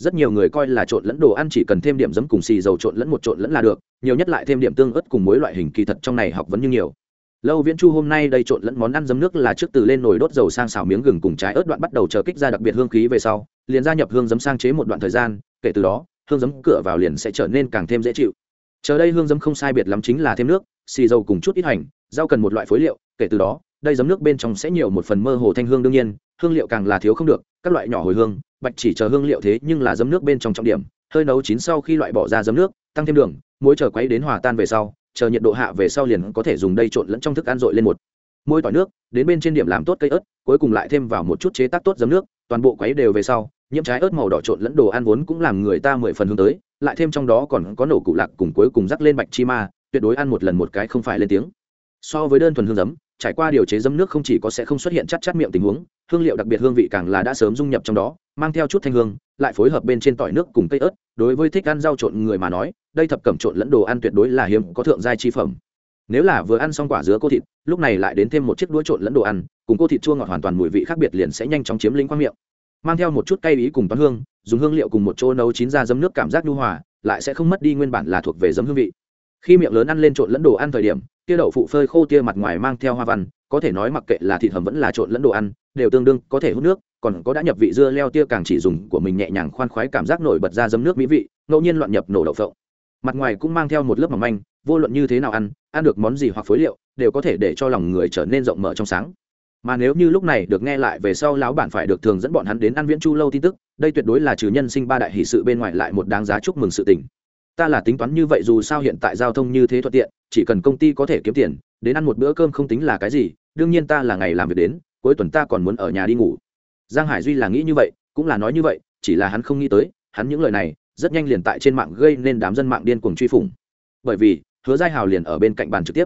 Rất nhiều người coi là trộn lẫn đồ ăn chỉ cần thêm điểm giấm cùng xì dầu trộn lẫn một trộn lẫn là được, nhiều nhất lại thêm điểm tương ớt cùng mối loại hình kỳ thật trong này học vấn như nhiều. Lâu viễn chu hôm nay đây trộn lẫn món ăn giấm nước là trước từ lên nồi đốt dầu sang xào miếng gừng cùng trái ớt đoạn bắt đầu chờ kích ra đặc biệt hương khí về sau, liền gia nhập hương giấm sang chế một đoạn thời gian, kể từ đó, hương giấm cửa vào liền sẽ trở nên càng thêm dễ chịu chờ đây hương giấm không sai biệt lắm chính là thêm nước, xì dầu cùng chút ít hành, rau cần một loại phối liệu, kể từ đó, đây giấm nước bên trong sẽ nhiều một phần mơ hồ thanh hương đương nhiên, hương liệu càng là thiếu không được, các loại nhỏ hồi hương, bạch chỉ chờ hương liệu thế nhưng là giấm nước bên trong trọng điểm, hơi nấu chín sau khi loại bỏ ra giấm nước, tăng thêm đường, muối chờ quấy đến hòa tan về sau, chờ nhiệt độ hạ về sau liền có thể dùng đây trộn lẫn trong thức ăn dội lên một. Môi tỏi nước, đến bên trên điểm làm tốt cây ớt, cuối cùng lại thêm vào một chút chế tác tốt giấm nước, toàn bộ quấy đều về sau nhiễm trái ớt màu đỏ trộn lẫn đồ ăn vốn cũng làm người ta mười phần hướng tới, lại thêm trong đó còn có nổ cụ lạc cùng cuối cùng rắc lên bạch chi ma, tuyệt đối ăn một lần một cái không phải lên tiếng. So với đơn thuần hương giấm, trải qua điều chế dấm nước không chỉ có sẽ không xuất hiện chắc chắc miệng tình huống, hương liệu đặc biệt hương vị càng là đã sớm dung nhập trong đó, mang theo chút thanh hương, lại phối hợp bên trên tỏi nước cùng cây ớt, đối với thích ăn rau trộn người mà nói, đây thập cẩm trộn lẫn đồ ăn tuyệt đối là hiếm có thượng giai chi phẩm. Nếu là vừa ăn xong quả dứa cô thịt, lúc này lại đến thêm một chiếc đũa trộn lẫn đồ ăn, cùng cô thịt chua ngọt hoàn toàn mùi vị khác biệt liền sẽ nhanh chóng chiếm lĩnh qua miệng mang theo một chút cay ý cùng toán hương, dùng hương liệu cùng một chỗ nấu chín ra dấm nước cảm giác nhu hòa, lại sẽ không mất đi nguyên bản là thuộc về dấm hương vị. Khi miệng lớn ăn lên trộn lẫn đồ ăn thời điểm, tia đậu phụ phơi khô tia mặt ngoài mang theo hoa văn, có thể nói mặc kệ là thịt hầm vẫn là trộn lẫn đồ ăn, đều tương đương, có thể hút nước, còn có đã nhập vị dưa leo tia càng chỉ dùng của mình nhẹ nhàng khoan khoái cảm giác nổi bật ra dấm nước mỹ vị, ngẫu nhiên loạn nhập nổ đậu phộng. Mặt ngoài cũng mang theo một lớp mỏng manh, vô luận như thế nào ăn ăn được món gì hoặc phối liệu, đều có thể để cho lòng người trở nên rộng mở trong sáng mà nếu như lúc này được nghe lại về sau lão bản phải được thường dẫn bọn hắn đến ăn viễn chu lâu tin tức, đây tuyệt đối là trừ nhân sinh ba đại hỷ sự bên ngoài lại một đáng giá chúc mừng sự tình. Ta là tính toán như vậy dù sao hiện tại giao thông như thế thuận tiện, chỉ cần công ty có thể kiếm tiền, đến ăn một bữa cơm không tính là cái gì, đương nhiên ta là ngày làm việc đến, cuối tuần ta còn muốn ở nhà đi ngủ. Giang hải duy là nghĩ như vậy, cũng là nói như vậy, chỉ là hắn không nghĩ tới, hắn những lời này, rất nhanh liền tại trên mạng gây nên đám dân mạng điên cuồng truy phủng. Bởi vì, hứa giai hào liền ở bên cạnh bàn trực tiếp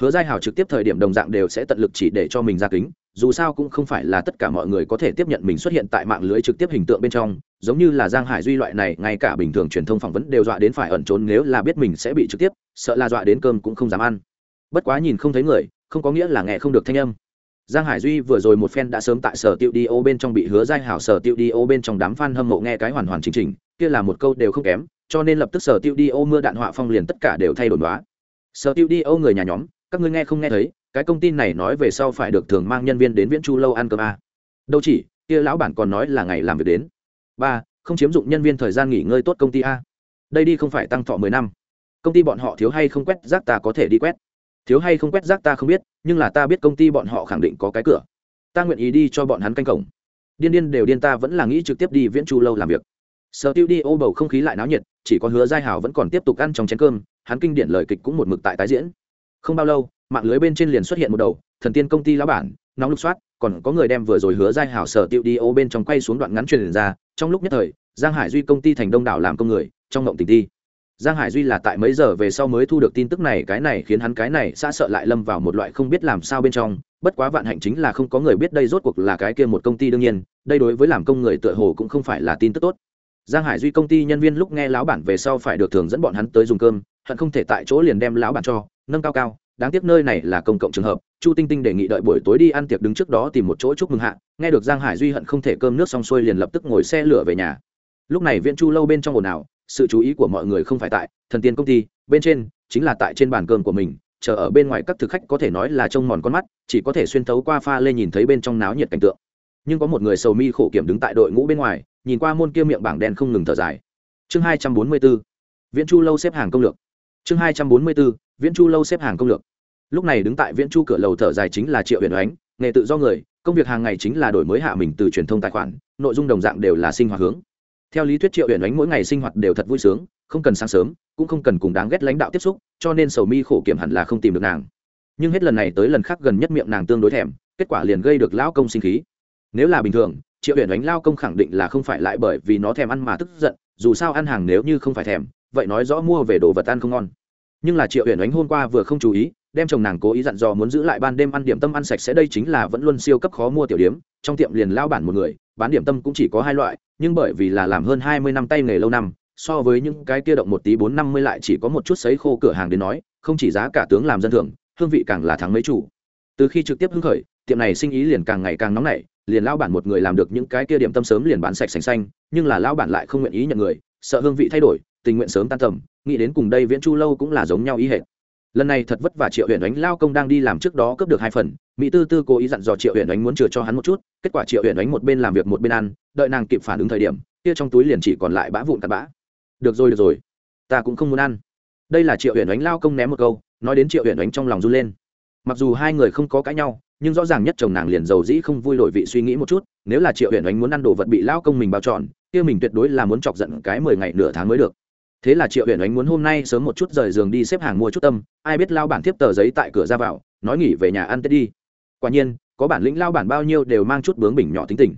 hứa giai hào trực tiếp thời điểm đồng dạng đều sẽ tận lực chỉ để cho mình ra kính, dù sao cũng không phải là tất cả mọi người có thể tiếp nhận mình xuất hiện tại mạng lưới trực tiếp hình tượng bên trong, giống như là giang hải duy loại này, ngay cả bình thường truyền thông phỏng vấn đều dọa đến phải ẩn trốn nếu là biết mình sẽ bị trực tiếp, sợ là dọa đến cơm cũng không dám ăn. Bất quá nhìn không thấy người, không có nghĩa là nghe không được thanh âm. Giang hải duy vừa rồi một phen đã sớm tại sở tiêu đi ô bên trong bị hứa giai hảo sở tiêu đi ô bên trong đám f a n hâm mộ nghe cái hoàn hoàn chính trình kia là một câu đều không kém, cho nên lập tức sở tiêu đi ô mưa đạn họa phong liền tất cả đều thay đổi đoá. Sở tiêu đi ô người nhà nhóm các ngươi nghe không nghe thấy, cái công ty này nói về sau phải được thường mang nhân viên đến viễn chu lâu ăn cơm a đâu chỉ, kia lão bản còn nói là ngày làm việc đến. Ba, không chiếm dụng nhân viên thời gian nghỉ ngơi tốt công ty a đây đi không phải tăng thọ mười năm. Công ty bọn họ thiếu hay không quét rác ta có thể đi quét. Thiếu hay không quét rác ta không biết, nhưng là ta biết công ty bọn họ khẳng định có cái cửa. Ta nguyện ý đi cho bọn hắn canh cổng. Điên điên đều điên ta vẫn là nghĩ trực tiếp đi viễn chu lâu làm việc. Sở tiêu đi ô bầu không khí lại náo nhiệt, chỉ có hứa giai hảo vẫn còn tiếp tục ăn trong chén cơm, hắn kinh điển lời kịch cũng một mực tại tái diễn không bao lâu, mạng lưới bên trên liền xuất hiện một đầu, thần tiên công ty lão bản, nóng lục soát, còn có người đem vừa rồi hứa giai hảo sở tiêu đi ô bên trong quay xuống đoạn ngắn truyền ra, trong lúc nhất thời, giang hải duy công ty thành đông đảo làm công người, trong ngộng tình ti giang hải duy là tại mấy giờ về sau mới thu được tin tức này, cái này khiến hắn cái này xa sợ lại lâm vào một loại không biết làm sao bên trong, bất quá vạn hạnh chính là không có người biết đây rốt cuộc là cái kia một công ty đương nhiên, đây đối với làm công người tựa hồ cũng không phải là tin tức tốt. Giang hải duy công ty nhân viên lúc nghe lão bản về sau phải được thường dẫn bọn hắn tới dùng cơm, hận không thể tại chỗ liền đem lão bản cho nâng cao cao, đáng tiếc nơi này là công cộng trường hợp, chu tinh tinh đề nghị đợi buổi tối đi ăn tiệc đứng trước đó tìm một chỗ chúc mừng hạ, nghe được giang hải duy hận không thể cơm nước xong xuôi liền lập tức ngồi xe lửa về nhà. Lúc này Viễn chu lâu bên trong ồn ào, sự chú ý của mọi người không phải tại thần tiên công ty, bên trên chính là tại trên bàn cơm của mình, chờ ở bên ngoài các thực khách có thể nói là trông mòn con mắt, chỉ có thể xuyên thấu qua pha lê nhìn thấy bên trong náo nhiệt cảnh tượng. Nhưng có một người sầu mi khổ kiểm đứng tại đội ngũ bên ngoài, nhìn qua môn kia miệng bảng đen không ngừng thở dài. Chương hai trăm bốn mươi bốn, viễn chu lâu xếp hàng công lược chương hai trăm bốn mươi bốn, viễn chu lâu xếp hàng công lược. Lúc này đứng tại viễn chu cửa lầu thở dài chính là triệu huyền oánh nghề tự do người công việc hàng ngày chính là đổi mới hạ mình từ truyền thông tài khoản nội dung đồng dạng đều là sinh hoạt hướng. Theo lý thuyết triệu huyền oánh mỗi ngày sinh hoạt đều thật vui sướng không cần sáng sớm cũng không cần cùng đáng ghét lãnh đạo tiếp xúc cho nên sầu mi khổ kiểm hẳn là không tìm được nàng. Nhưng hết lần này tới lần khác gần nhất miệng nàng tương đối thèm kết quả liền gây được lão công sinh khí. Nếu là bình thường triệu huyền đánh lao công khẳng định là không phải lại bởi vì nó thèm ăn mà tức giận dù sao ăn hàng nếu như không phải thèm vậy nói rõ mua về đồ vật ăn không ngon. Nhưng là triệu huyền ánh hôm qua vừa không chú ý, đem chồng nàng cố ý dặn dò muốn giữ lại ban đêm ăn điểm tâm ăn sạch sẽ đây chính là vẫn luôn siêu cấp khó mua tiểu điếm trong tiệm liền lao bản một người, bán điểm tâm cũng chỉ có hai loại, nhưng bởi vì là làm hơn hai mươi năm tay nghề lâu năm, so với những cái kia động một tí bốn năm mươi lại chỉ có một chút sấy khô cửa hàng đến nói, không chỉ giá cả tướng làm dân thường, hương vị càng là thắng mấy chủ. Từ khi trực tiếp hưng khởi, tiệm này sinh ý liền càng ngày càng nóng nảy, liền lao bản một người làm được những cái kia điểm tâm sớm liền bán sạch sành xanh, nhưng là lão bản lại không nguyện ý nhận người, sợ hương vị thay đổi tình nguyện sớm tan tầm, nghĩ đến cùng đây viễn chu lâu cũng là giống nhau ý hệ lần này thật vất vả triệu huyện đánh lao công đang đi làm trước đó cướp được hai phần, mỹ tư tư cố ý dặn dò triệu huyện đánh muốn chừa cho hắn một chút, kết quả triệu huyện đánh một bên làm việc một bên ăn, đợi nàng kịp phản ứng thời điểm, kia trong túi liền chỉ còn lại bã vụn cặn bã. Được rồi được rồi, ta cũng không muốn ăn. Đây là triệu huyện đánh lao công ném một câu, nói đến triệu huyện đánh trong lòng run lên. Mặc dù hai người không có cãi nhau, nhưng rõ ràng nhất chồng nàng liền giàu dĩ không vui đổi vị suy nghĩ một chút, nếu là triệu huyện đánh muốn ăn đồ vật bị lao công mình bao trọn, kia mình tuyệt đối là muốn chọc giận cái mười ngày nửa tháng mới được thế là triệu huyện ánh muốn hôm nay sớm một chút rời giường đi xếp hàng mua chút tâm, ai biết lao bản tiếp tờ giấy tại cửa ra vào, nói nghỉ về nhà ăn tết đi. Quả nhiên, có bản lĩnh lao bản bao nhiêu đều mang chút bướng bỉnh nhỏ tính tình.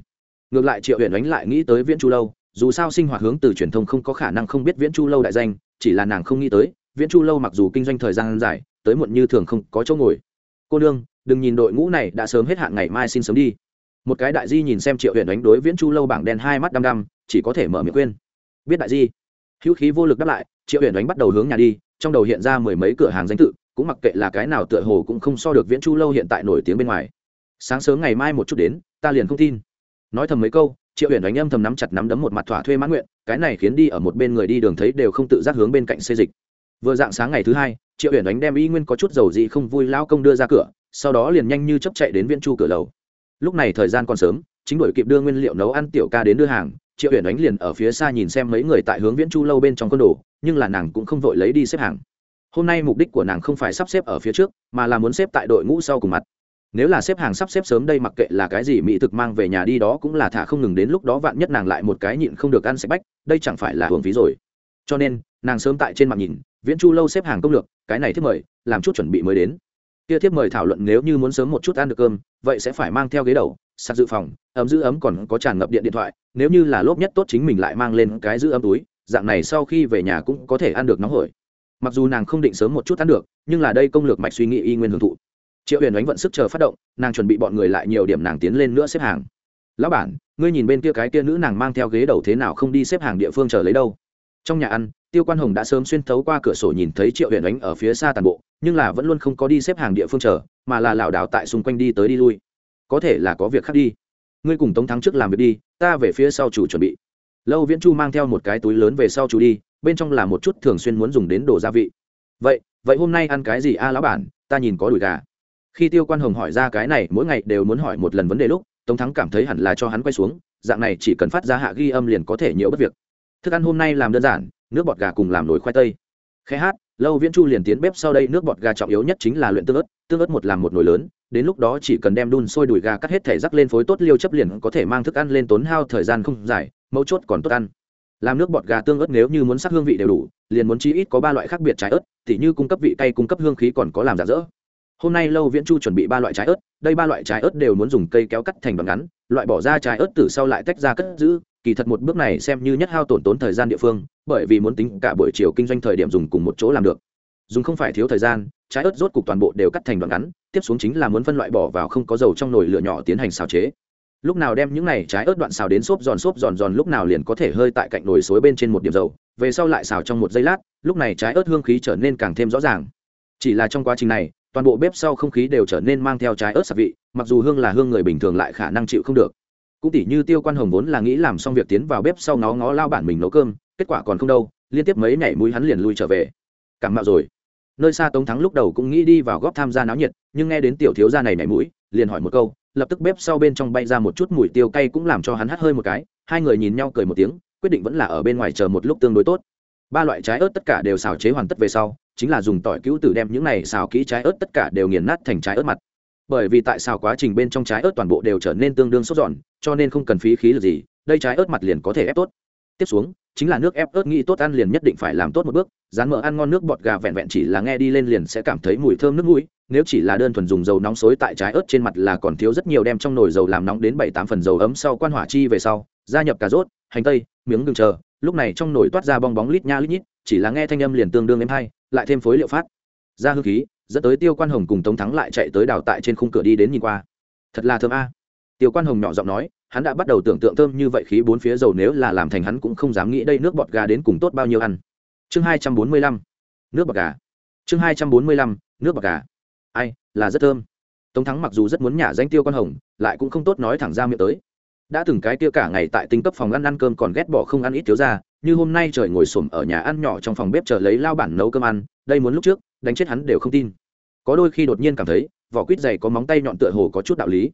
Ngược lại triệu huyện ánh lại nghĩ tới viễn chu lâu, dù sao sinh hoạt hướng từ truyền thông không có khả năng không biết viễn chu lâu đại danh, chỉ là nàng không nghĩ tới, viễn chu lâu mặc dù kinh doanh thời gian dài, tới muộn như thường không có chỗ ngồi. Cô nương, đừng nhìn đội ngũ này đã sớm hết hạn ngày mai xin sớm đi. Một cái đại di nhìn xem triệu huyện ánh đối viễn chu lâu bảng đen hai mắt đăm đăm, chỉ có thể mở miệng khuyên. Biết đại di? Hữu khí vô lực đáp lại, triệu huyện đánh bắt đầu hướng nhà đi, trong đầu hiện ra mười mấy cửa hàng danh tự, cũng mặc kệ là cái nào tựa hồ cũng không so được viễn chu lâu hiện tại nổi tiếng bên ngoài. Sáng sớm ngày mai một chút đến, ta liền không tin. Nói thầm mấy câu, triệu huyện đánh âm thầm nắm chặt nắm đấm một mặt thỏa thuê mãn nguyện, cái này khiến đi ở một bên người đi đường thấy đều không tự giác hướng bên cạnh xê dịch. Vừa dạng sáng ngày thứ hai, triệu huyện đánh đem y nguyên có chút dầu dị không vui lao công đưa ra cửa, sau đó liền nhanh như chấp chạy đến viễn chu cửa lầu. Lúc này thời gian còn sớm, chính đổi kịp đưa nguyên liệu nấu ăn tiểu ca đến đưa hàng triệu huyền ánh liền ở phía xa nhìn xem mấy người tại hướng viễn chu lâu bên trong con đồ, nhưng là nàng cũng không vội lấy đi xếp hàng. Hôm nay mục đích của nàng không phải sắp xếp ở phía trước, mà là muốn xếp tại đội ngũ sau cùng mặt. Nếu là xếp hàng sắp xếp sớm đây mặc kệ là cái gì, mỹ thực mang về nhà đi đó cũng là thả không ngừng đến lúc đó vạn nhất nàng lại một cái nhịn không được ăn sạch bách, đây chẳng phải là hưởng phí rồi. Cho nên, nàng sớm tại trên mặt nhìn, viễn chu lâu xếp hàng công lược, cái này thiết mời, làm chút chuẩn bị mới đến. Kia thiếp mời thảo luận nếu như muốn sớm một chút ăn được cơm, vậy sẽ phải mang theo ghế đầu sạc dự phòng, ấm giữ ấm còn có tràn ngập điện điện thoại, nếu như là lốp nhất tốt chính mình lại mang lên cái giữ ấm túi, dạng này sau khi về nhà cũng có thể ăn được nóng hổi. Mặc dù nàng không định sớm một chút ăn được, nhưng là đây công lược mạch suy nghĩ y nguyên hưởng thụ. Triệu huyền đánh vận sức chờ phát động, nàng chuẩn bị bọn người lại nhiều điểm nàng tiến lên nữa xếp hàng. Lão bản, ngươi nhìn bên kia cái kia nữ nàng mang theo ghế đầu thế nào không đi xếp hàng địa phương chờ lấy đâu? Trong nhà ăn, tiêu quan hồng đã sớm xuyên thấu qua cửa sổ nhìn thấy triệu huyền đánh ở phía xa tàn bộ, nhưng là vẫn luôn không có đi xếp hàng địa phương chờ, mà là lảo đảo tại xung quanh đi tới đi lui có thể là có việc khác đi. Ngươi cùng tống thắng trước làm việc đi, ta về phía sau chủ chuẩn bị. Lâu viễn chu mang theo một cái túi lớn về sau chủ đi, bên trong là một chút thường xuyên muốn dùng đến đồ gia vị. Vậy vậy hôm nay ăn cái gì a, lão bản, ta nhìn có đùi gà. Khi tiêu quan hồng hỏi ra cái này, mỗi ngày đều muốn hỏi một lần vấn đề lúc, tống thắng cảm thấy hẳn là cho hắn quay xuống, dạng này chỉ cần phát ra hạ ghi âm liền có thể nhiều bất việc. Thức ăn hôm nay làm đơn giản, nước bọt gà cùng làm nồi khoai tây. Khé hát lâu viễn chu liền tiến bếp sau đây, nước bọt gà trọng yếu nhất chính là luyện tương ớt tương ớt một làm một nồi lớn, đến lúc đó chỉ cần đem đun sôi đùi gà cắt hết thể rắc lên phối tốt liêu chấp liền có thể mang thức ăn lên tốn hao thời gian không dài, mấu chốt còn tốt ăn. Làm nước bọt gà tương ớt nếu như muốn sắc hương vị đều đủ, liền muốn chi ít có ba loại khác biệt trái ớt, tỉ như cung cấp vị cay cung cấp hương khí còn có làm giả dỡ. Hôm nay lâu viễn chu chuẩn bị ba loại trái ớt, đây ba loại trái ớt đều muốn dùng cây kéo cắt thành đoạn ngắn, loại bỏ ra trái ớt từ sau lại tách ra cất giữ kỳ thật một bước này xem như nhất hao tổn tốn thời gian địa phương, bởi vì muốn tính cả buổi chiều kinh doanh thời điểm dùng cùng một chỗ làm được. Dùng không phải thiếu thời gian, trái ớt rốt cục toàn bộ đều cắt thành đoạn ngắn, tiếp xuống chính là muốn phân loại bỏ vào không có dầu trong nồi lửa nhỏ tiến hành xào chế. Lúc nào đem những này trái ớt đoạn xào đến xốp giòn xốp giòn giòn lúc nào liền có thể hơi tại cạnh nồi xối bên trên một điểm dầu, về sau lại xào trong một giây lát, lúc này trái ớt hương khí trở nên càng thêm rõ ràng. Chỉ là trong quá trình này, toàn bộ bếp sau không khí đều trở nên mang theo trái ớt sạc vị, mặc dù hương là hương người bình thường lại khả năng chịu không được cũng tỉ như tiêu quan hồng vốn là nghĩ làm xong việc tiến vào bếp sau ngó ngó lao bản mình nấu cơm, kết quả còn không đâu, liên tiếp mấy nhảy mũi hắn liền lui trở về. Cảm mạo rồi. Nơi xa tống thắng lúc đầu cũng nghĩ đi vào góp tham gia náo nhiệt, nhưng nghe đến tiểu thiếu gia này nhảy mũi, liền hỏi một câu, lập tức bếp sau bên trong bay ra một chút mùi tiêu cay cũng làm cho hắn hắt hơi một cái, hai người nhìn nhau cười một tiếng, quyết định vẫn là ở bên ngoài chờ một lúc tương đối tốt. Ba loại trái ớt tất cả đều xào chế hoàn tất về sau, chính là dùng tỏi cứu tử đem những này xào kỹ trái ớt tất cả đều nghiền nát thành trái ớt mặt bởi vì tại xào quá trình bên trong trái ớt toàn bộ đều trở nên tương đương sốt giòn, cho nên không cần phí khí lực gì, đây trái ớt mặt liền có thể ép tốt. Tiếp xuống, chính là nước ép ớt nghĩ tốt ăn liền nhất định phải làm tốt một bước, rán mỡ ăn ngon nước bọt gà vẹn vẹn chỉ là nghe đi lên liền sẽ cảm thấy mùi thơm nước mũi, nếu chỉ là đơn thuần dùng dầu nóng xối tại trái ớt trên mặt là còn thiếu rất nhiều đem trong nồi dầu làm nóng đến bảy tám phần dầu ấm sau quan hỏa chi về sau, gia nhập cà rốt, hành tây, miếng gừng chờ, lúc này trong nồi toát ra bong bóng lít nha lít nhít, chỉ là nghe thanh âm liền tương đương êm hay, lại thêm phối liệu phát. Ra hư khí dẫn tới tiêu quan hồng cùng tống thắng lại chạy tới đào tại trên khung cửa đi đến nhìn qua. Thật là thơm a. Tiêu quan hồng nhỏ giọng nói, hắn đã bắt đầu tưởng tượng thơm như vậy khí bốn phía dầu nếu là làm thành hắn cũng không dám nghĩ đây nước bọt gà đến cùng tốt bao nhiêu ăn. Chương hai trăm bốn mươi lăm. Nước bọt gà. Chương hai trăm bốn mươi lăm, nước bọt gà. Ai, là rất thơm. Tống thắng mặc dù rất muốn nhả danh tiêu quan hồng, lại cũng không tốt nói thẳng ra miệng tới. Đã từng cái kia cả ngày tại tinh cấp phòng ăn ăn cơm còn ghét bỏ không ăn ít thiếu ra, như hôm nay trời ngồi xổm ở nhà ăn nhỏ trong phòng bếp chờ lấy lao bản nấu cơm ăn, đây muốn lúc trước đánh chết hắn đều không tin. Có đôi khi đột nhiên cảm thấy, vỏ quýt dày có móng tay nhọn tựa hồ có chút đạo lý.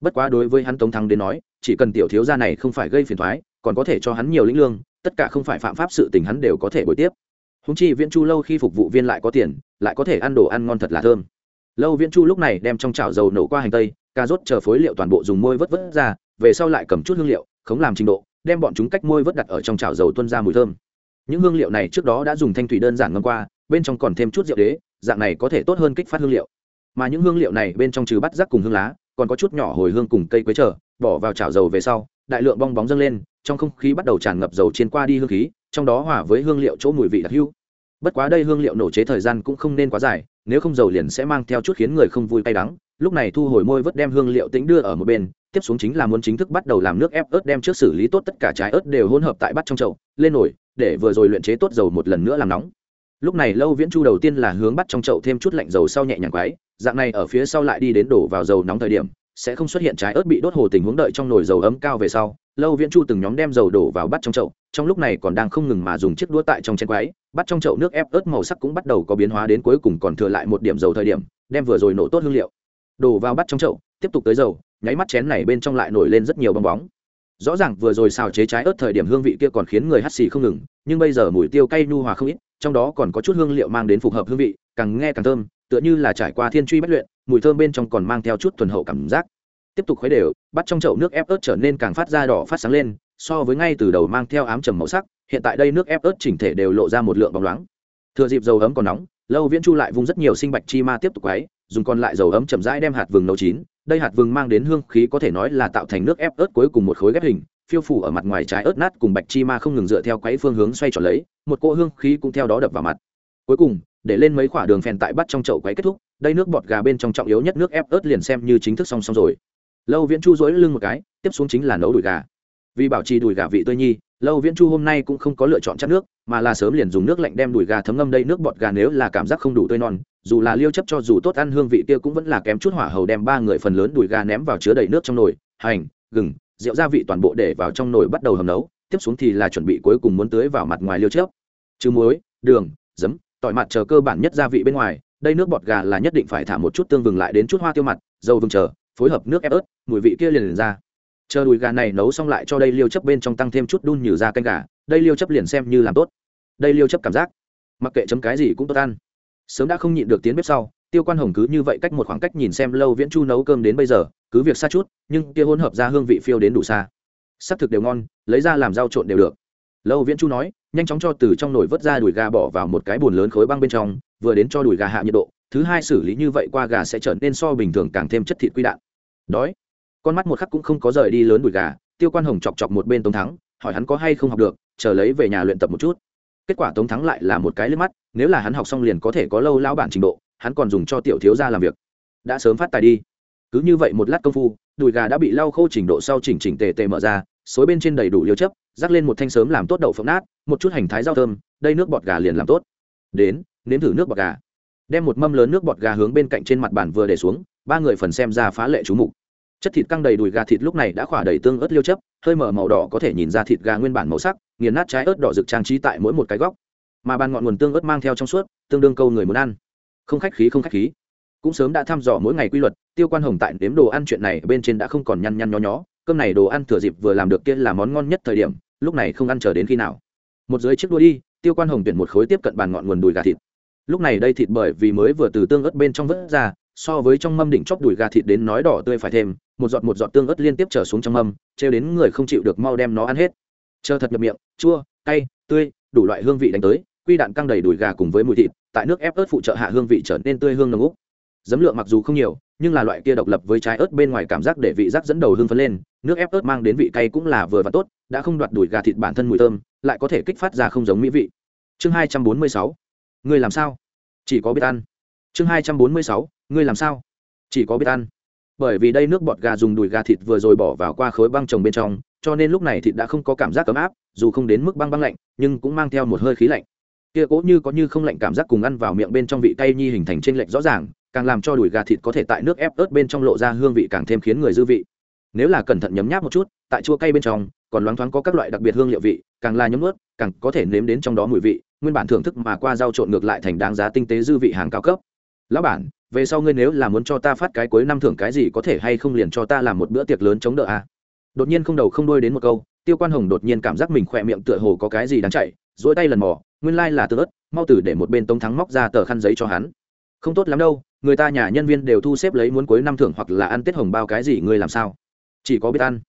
Bất quá đối với hắn tống thắng đến nói, chỉ cần tiểu thiếu gia này không phải gây phiền thoái còn có thể cho hắn nhiều lĩnh lương, tất cả không phải phạm pháp sự tình hắn đều có thể bồi tiếp. Húng chi viễn chu lâu khi phục vụ viên lại có tiền, lại có thể ăn đồ ăn ngon thật là thơm. Lâu viễn chu lúc này đem trong chảo dầu nổ qua hành tây, cà rốt chờ phối liệu toàn bộ dùng môi vớt vớt ra, về sau lại cầm chút hương liệu không làm trình độ, đem bọn chúng cách môi vớt đặt ở trong chảo dầu tuân ra mùi thơm. Những hương liệu này trước đó đã dùng thanh thủy đơn giản ngâm qua bên trong còn thêm chút rượu đế, dạng này có thể tốt hơn kích phát hương liệu. Mà những hương liệu này bên trong trừ bắt rắc cùng hương lá, còn có chút nhỏ hồi hương cùng cây quế trở, bỏ vào chảo dầu về sau, đại lượng bong bóng dâng lên, trong không khí bắt đầu tràn ngập dầu trên qua đi hương khí, trong đó hòa với hương liệu chỗ mùi vị đặc hữu. Bất quá đây hương liệu nổ chế thời gian cũng không nên quá dài, nếu không dầu liền sẽ mang theo chút khiến người không vui cay đắng. Lúc này thu hồi môi vớt đem hương liệu tính đưa ở một bên, tiếp xuống chính là muốn chính thức bắt đầu làm nước ép ớt đem trước xử lý tốt tất cả trái ớt đều hỗn hợp tại bắt trong chậu, lên nổi để vừa rồi luyện chế tốt dầu một lần nữa làm nóng lúc này lâu viễn chu đầu tiên là hướng bắt trong chậu thêm chút lạnh dầu sau nhẹ nhàng quái, dạng này ở phía sau lại đi đến đổ vào dầu nóng thời điểm, sẽ không xuất hiện trái ớt bị đốt hồ tình huống đợi trong nồi dầu ấm cao về sau. Lâu viễn chu từng nhóm đem dầu đổ vào bắt trong chậu, trong lúc này còn đang không ngừng mà dùng chiếc đũa tại trong chén quái, bắt trong chậu nước ép ớt màu sắc cũng bắt đầu có biến hóa đến cuối cùng còn thừa lại một điểm dầu thời điểm, đem vừa rồi nổ tốt hương liệu. Đổ vào bắt trong chậu, tiếp tục tới dầu, nháy mắt chén này bên trong lại nổi lên rất nhiều bong bóng rõ ràng vừa rồi xào chế trái ớt thời điểm hương vị kia còn khiến người hắt xì không ngừng, nhưng bây giờ mùi tiêu cay nhu hòa không ít, trong đó còn có chút hương liệu mang đến phù hợp hương vị, càng nghe càng thơm, tựa như là trải qua thiên truy bất luyện, mùi thơm bên trong còn mang theo chút thuần hậu cảm giác. Tiếp tục khuấy đều, bắt trong chậu nước ép ớt trở nên càng phát ra đỏ phát sáng lên, so với ngay từ đầu mang theo ám trầm màu sắc, hiện tại đây nước ép ớt chỉnh thể đều lộ ra một lượng bóng loáng. Thừa dịp dầu ấm còn nóng, lâu viễn chu lại vung rất nhiều sinh bạch chi ma tiếp tục quấy, dùng còn lại dầu ấm chậm rãi đem hạt vừng nấu chín đây hạt vừng mang đến hương khí có thể nói là tạo thành nước ép ớt cuối cùng một khối ghép hình, phiêu phủ ở mặt ngoài trái ớt nát cùng bạch chi ma không ngừng dựa theo quấy phương hướng xoay tròn lấy, một cỗ hương khí cũng theo đó đập vào mặt. Cuối cùng, để lên mấy quả đường phèn tại bắt trong chậu quấy kết thúc, đây nước bọt gà bên trong trọng yếu nhất nước ép ớt liền xem như chính thức xong xong rồi. Lâu viễn chu dối lưng một cái, tiếp xuống chính là nấu đùi gà vì bảo trì đùi gà vị tươi nhi lâu viễn chu hôm nay cũng không có lựa chọn chắc nước mà là sớm liền dùng nước lạnh đem đùi gà thấm ngâm đây nước bọt gà nếu là cảm giác không đủ tươi non dù là liêu chấp cho dù tốt ăn hương vị kia cũng vẫn là kém chút hỏa hầu đem ba người phần lớn đùi gà ném vào chứa đầy nước trong nồi hành gừng rượu gia vị toàn bộ để vào trong nồi bắt đầu hầm nấu tiếp xuống thì là chuẩn bị cuối cùng muốn tưới vào mặt ngoài liêu chấp. Trừ muối đường giấm tỏi mặt chờ cơ bản nhất gia vị bên ngoài đây nước bọt gà là nhất định phải thả một chút tương vừng lại đến chút hoa tiêu mặt dầu vừng chờ phối hợp nước ép ớt mùi vị kia liền, liền ra chờ đùi gà này nấu xong lại cho đây liêu chấp bên trong tăng thêm chút đun nhừ ra canh gà, đây liêu chấp liền xem như làm tốt. Đây liêu chấp cảm giác, mặc kệ chấm cái gì cũng tốt ăn. Sớm đã không nhịn được tiến bếp sau, tiêu quan hồng cứ như vậy cách một khoảng cách nhìn xem lâu viễn chu nấu cơm đến bây giờ, cứ việc xa chút, nhưng kia hỗn hợp ra hương vị phiêu đến đủ xa. Sắc thực đều ngon, lấy ra làm rau trộn đều được. Lâu viễn chu nói, nhanh chóng cho từ trong nồi vớt ra đùi gà bỏ vào một cái bồn lớn khối băng bên trong, vừa đến cho đùi gà hạ nhiệt độ, thứ hai xử lý như vậy qua gà sẽ trở nên so bình thường càng thêm chất thịt quy đạn. Đói con mắt một khắc cũng không có rời đi lớn đùi gà, tiêu quan hồng chọc chọc một bên tống thắng, hỏi hắn có hay không học được, chờ lấy về nhà luyện tập một chút. Kết quả tống thắng lại là một cái lướt mắt, nếu là hắn học xong liền có thể có lâu lao bản trình độ, hắn còn dùng cho tiểu thiếu ra làm việc. Đã sớm phát tài đi. Cứ như vậy một lát công phu, đùi gà đã bị lau khô trình độ sau chỉnh chỉnh tề tề mở ra, xối bên trên đầy đủ liêu chấp rắc lên một thanh sớm làm tốt đậu phộng nát, một chút hành thái rau thơm, đây nước bọt gà liền làm tốt. Đến, nếm thử nước bọt gà. Đem một mâm lớn nước bọt gà hướng bên cạnh trên mặt bàn vừa để xuống, ba người phần xem ra phá lệ chú mục chất thịt căng đầy đùi gà thịt lúc này đã khỏa đầy tương ớt liêu chấp, hơi mở màu đỏ có thể nhìn ra thịt gà nguyên bản màu sắc, nghiền nát trái ớt đỏ rực trang trí tại mỗi một cái góc. Mà bàn ngọn nguồn tương ớt mang theo trong suốt, tương đương câu người muốn ăn. Không khách khí, không khách khí. Cũng sớm đã thăm dò mỗi ngày quy luật, tiêu quan hồng tại nếm đồ ăn chuyện này bên trên đã không còn nhăn nhăn nhó nhó, cơm này đồ ăn thừa dịp vừa làm được kia là món ngon nhất thời điểm, lúc này không ăn chờ đến khi nào. Một dưới chiếc đua đi, tiêu quan hồng tuyển một khối tiếp cận bàn ngọn nguồn đùi gà thịt. Lúc này đây thịt bởi vì mới vừa từ tương ớt bên trong vớt ra, so với trong mâm đỉnh chóp đùi gà thịt đến nói đỏ tươi phải thêm một giọt một giọt tương ớt liên tiếp trở xuống trong mâm, trêu đến người không chịu được mau đem nó ăn hết. Chờ thật nhập miệng, chua, cay, tươi, đủ loại hương vị đánh tới, quy đạn căng đầy đùi gà cùng với mùi thịt, tại nước ép ớt phụ trợ hạ hương vị trở nên tươi hương nồng úc giấm lượng mặc dù không nhiều, nhưng là loại kia độc lập với trái ớt bên ngoài cảm giác để vị giác dẫn đầu hương phấn lên, nước ép ớt mang đến vị cay cũng là vừa và tốt, đã không đoạt đùi gà thịt bản thân mùi thơm, lại có thể kích phát ra không giống mỹ vị. Chương hai trăm bốn mươi sáu người làm sao? Chỉ có biết ăn. Chương hai trăm bốn mươi sáu, ngươi làm sao? Chỉ có biết ăn bởi vì đây nước bọt gà dùng đùi gà thịt vừa rồi bỏ vào qua khối băng trồng bên trong, cho nên lúc này thịt đã không có cảm giác ấm áp, dù không đến mức băng băng lạnh, nhưng cũng mang theo một hơi khí lạnh. Kia cố như có như không lạnh cảm giác cùng ăn vào miệng bên trong vị cay nhi hình thành trên lệnh rõ ràng, càng làm cho đùi gà thịt có thể tại nước ép ớt bên trong lộ ra hương vị càng thêm khiến người dư vị. Nếu là cẩn thận nhấm nháp một chút, tại chua cay bên trong, còn loáng thoáng có các loại đặc biệt hương liệu vị, càng là nhấm ướt, càng có thể nếm đến trong đó mùi vị, nguyên bản thưởng thức mà qua rau trộn ngược lại thành đáng giá tinh tế dư vị hàng cao cấp lão bản, về sau ngươi nếu là muốn cho ta phát cái cuối năm thưởng cái gì có thể hay không liền cho ta làm một bữa tiệc lớn chống đỡ a à? đột nhiên không đầu không đuôi đến một câu, tiêu quan hồng đột nhiên cảm giác mình khỏe miệng tựa hồ có cái gì đáng chạy dỗi tay lần mò, nguyên lai là tơ ớt, mau tử để một bên tống thắng móc ra tờ khăn giấy cho hắn. Không tốt lắm đâu, người ta nhà nhân viên đều thu xếp lấy muốn cuối năm thưởng hoặc là ăn tết hồng bao cái gì ngươi làm sao? Chỉ có biết ăn.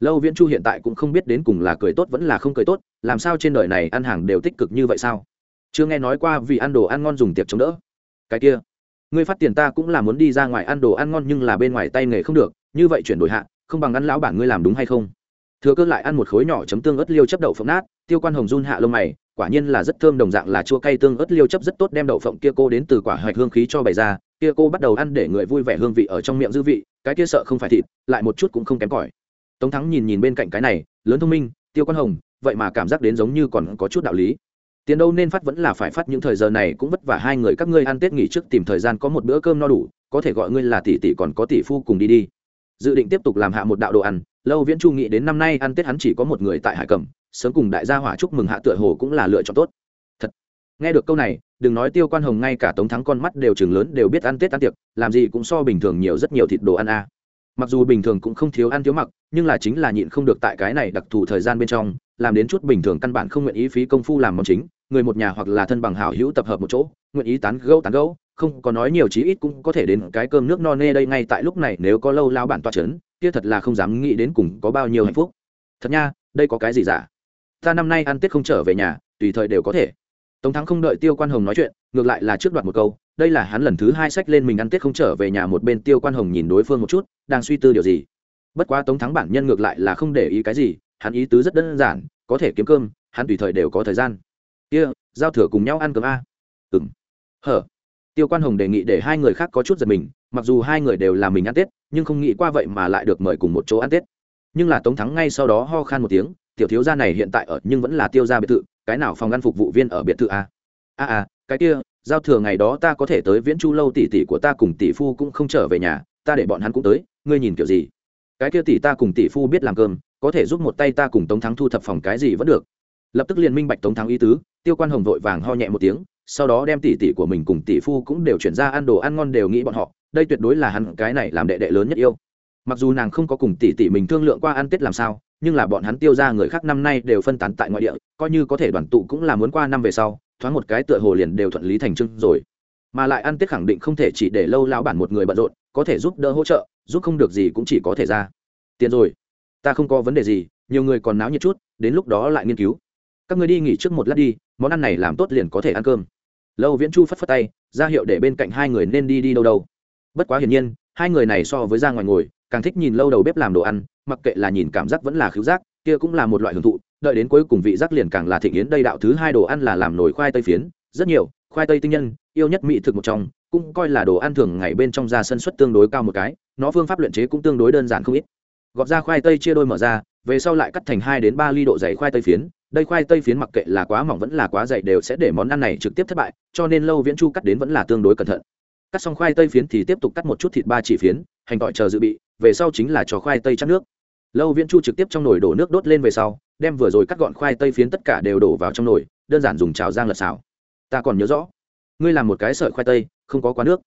Lâu viễn chu hiện tại cũng không biết đến cùng là cười tốt vẫn là không cười tốt, làm sao trên đời này ăn hàng đều tích cực như vậy sao? Chưa nghe nói qua vì ăn đồ ăn ngon dùng tiệc chống đỡ. Cái kia ngươi phát tiền ta cũng là muốn đi ra ngoài ăn đồ ăn ngon nhưng là bên ngoài tay nghề không được, như vậy chuyển đổi hạ, không bằng ăn lão bản ngươi làm đúng hay không? Thừa cơ lại ăn một khối nhỏ chấm tương ớt liêu chấp đậu phộng nát, tiêu quan hồng run hạ lông mày, quả nhiên là rất thơm đồng dạng là chua cay tương ớt liêu chấp rất tốt đem đậu phộng kia cô đến từ quả hạch hương khí cho bày ra, kia cô bắt đầu ăn để người vui vẻ hương vị ở trong miệng dư vị, cái kia sợ không phải thịt, lại một chút cũng không kém cỏi. Tống thắng nhìn nhìn bên cạnh cái này, lớn thông minh, tiêu quan hồng, vậy mà cảm giác đến giống như còn có chút đạo lý tiền đâu nên phát vẫn là phải phát, những thời giờ này cũng vất vả, hai người các ngươi ăn tết nghỉ trước tìm thời gian có một bữa cơm no đủ, có thể gọi ngươi là tỷ tỷ còn có tỷ phu cùng đi đi. Dự định tiếp tục làm hạ một đạo đồ ăn, lâu viễn chu nghĩ đến năm nay ăn tết hắn chỉ có một người tại hải cẩm, sớm cùng đại gia hỏa chúc mừng hạ tựa hồ cũng là lựa chọn tốt. Thật. Nghe được câu này, đừng nói tiêu quan hồng ngay cả tống thắng con mắt đều chừng lớn, đều biết ăn tết ăn tiệc, làm gì cũng so bình thường nhiều rất nhiều thịt đồ ăn a. Mặc dù bình thường cũng không thiếu ăn thiếu mặc, nhưng là chính là nhịn không được tại cái này đặc thù thời gian bên trong, làm đến chút bình thường căn bản không nguyện ý phí công phu làm món chính người một nhà hoặc là thân bằng hảo hữu tập hợp một chỗ, nguyện ý tán gẫu tán gẫu, không có nói nhiều chí ít cũng có thể đến cái cơm nước no nê đây ngay tại lúc này, nếu có lâu lao bản toa chấn, kia thật là không dám nghĩ đến cùng có bao nhiêu hạnh phúc. Thật nha, đây có cái gì giả? Ta năm nay ăn tết không trở về nhà, tùy thời đều có thể. Tống thắng không đợi tiêu quan hồng nói chuyện, ngược lại là trước đoạt một câu, đây là hắn lần thứ hai sách lên mình ăn tết không trở về nhà một bên tiêu quan hồng nhìn đối phương một chút, đang suy tư điều gì. Bất quá tống thắng bản nhân ngược lại là không để ý cái gì, hắn ý tứ rất đơn giản, có thể kiếm cơm, hắn tùy thời đều có thời gian kia, giao thừa cùng nhau ăn cơm a. Ừng hở. Tiêu quan hồng đề nghị để hai người khác có chút giật mình, mặc dù hai người đều là mình ăn tết, nhưng không nghĩ qua vậy mà lại được mời cùng một chỗ ăn tết. Nhưng là tống thắng ngay sau đó ho khan một tiếng, tiểu thiếu gia này hiện tại ở, nhưng vẫn là tiêu gia biệt thự, cái nào phòng ăn phục vụ viên ở biệt thự a? A a, cái kia, giao thừa ngày đó ta có thể tới viễn chu lâu tỷ tỷ của ta cùng tỷ phu cũng không trở về nhà, ta để bọn hắn cũng tới, ngươi nhìn kiểu gì? Cái kia tỷ ta cùng tỷ phu biết làm cơm, có thể giúp một tay ta cùng tống thắng thu thập phòng cái gì vẫn được. Lập tức liền minh bạch tống thắng ý tứ tiêu quan hồng vội vàng ho nhẹ một tiếng, sau đó đem tỷ tỷ của mình cùng tỷ phu cũng đều chuyển ra ăn đồ ăn ngon đều nghĩ bọn họ, đây tuyệt đối là hắn cái này làm đệ đệ lớn nhất yêu. Mặc dù nàng không có cùng tỷ tỷ mình thương lượng qua ăn tết làm sao, nhưng là bọn hắn tiêu ra người khác năm nay đều phân tán tại ngoại địa, coi như có thể đoàn tụ cũng là muốn qua năm về sau, thoáng một cái tựa hồ liền đều thuận lý thành trưng rồi. Mà lại ăn tết khẳng định không thể chỉ để lâu lão bản một người bận rộn, có thể giúp đỡ hỗ trợ, giúp không được gì cũng chỉ có thể ra. Tiền rồi, ta không có vấn đề gì, nhiều người còn náo nhiệt chút, đến lúc đó lại nghiên cứu. Các người đi nghỉ trước một lát đi món ăn này làm tốt liền có thể ăn cơm. Lâu viễn chu phất phất tay, ra hiệu để bên cạnh hai người nên đi đi đâu đâu. Bất quá hiển nhiên, hai người này so với ra ngoài ngồi, càng thích nhìn lâu đầu bếp làm đồ ăn, mặc kệ là nhìn cảm giác vẫn là khứu giác, kia cũng là một loại hưởng thụ, đợi đến cuối cùng vị giác liền càng là thịnh yến đây đạo thứ hai đồ ăn là làm nồi khoai tây phiến, rất nhiều, khoai tây tinh nhân, yêu nhất mỹ thực một trong, cũng coi là đồ ăn thường ngày bên trong ra sân suất tương đối cao một cái, nó phương pháp luyện chế cũng tương đối đơn giản không ít. Gọt ra khoai tây chia đôi mở ra, về sau lại cắt thành hai đến ba ly độ dày khoai tây phiến đây khoai tây phiến mặc kệ là quá mỏng vẫn là quá dày đều sẽ để món ăn này trực tiếp thất bại, cho nên lâu viễn chu cắt đến vẫn là tương đối cẩn thận. Cắt xong khoai tây phiến thì tiếp tục cắt một chút thịt ba chỉ phiến, hành tỏi chờ dự bị, về sau chính là cho khoai tây chắc nước. Lâu viễn chu trực tiếp trong nồi đổ nước đốt lên về sau, đem vừa rồi cắt gọn khoai tây phiến tất cả đều đổ vào trong nồi, đơn giản dùng chảo giang lật xào. Ta còn nhớ rõ, ngươi làm một cái sợi khoai tây, không có quá nước.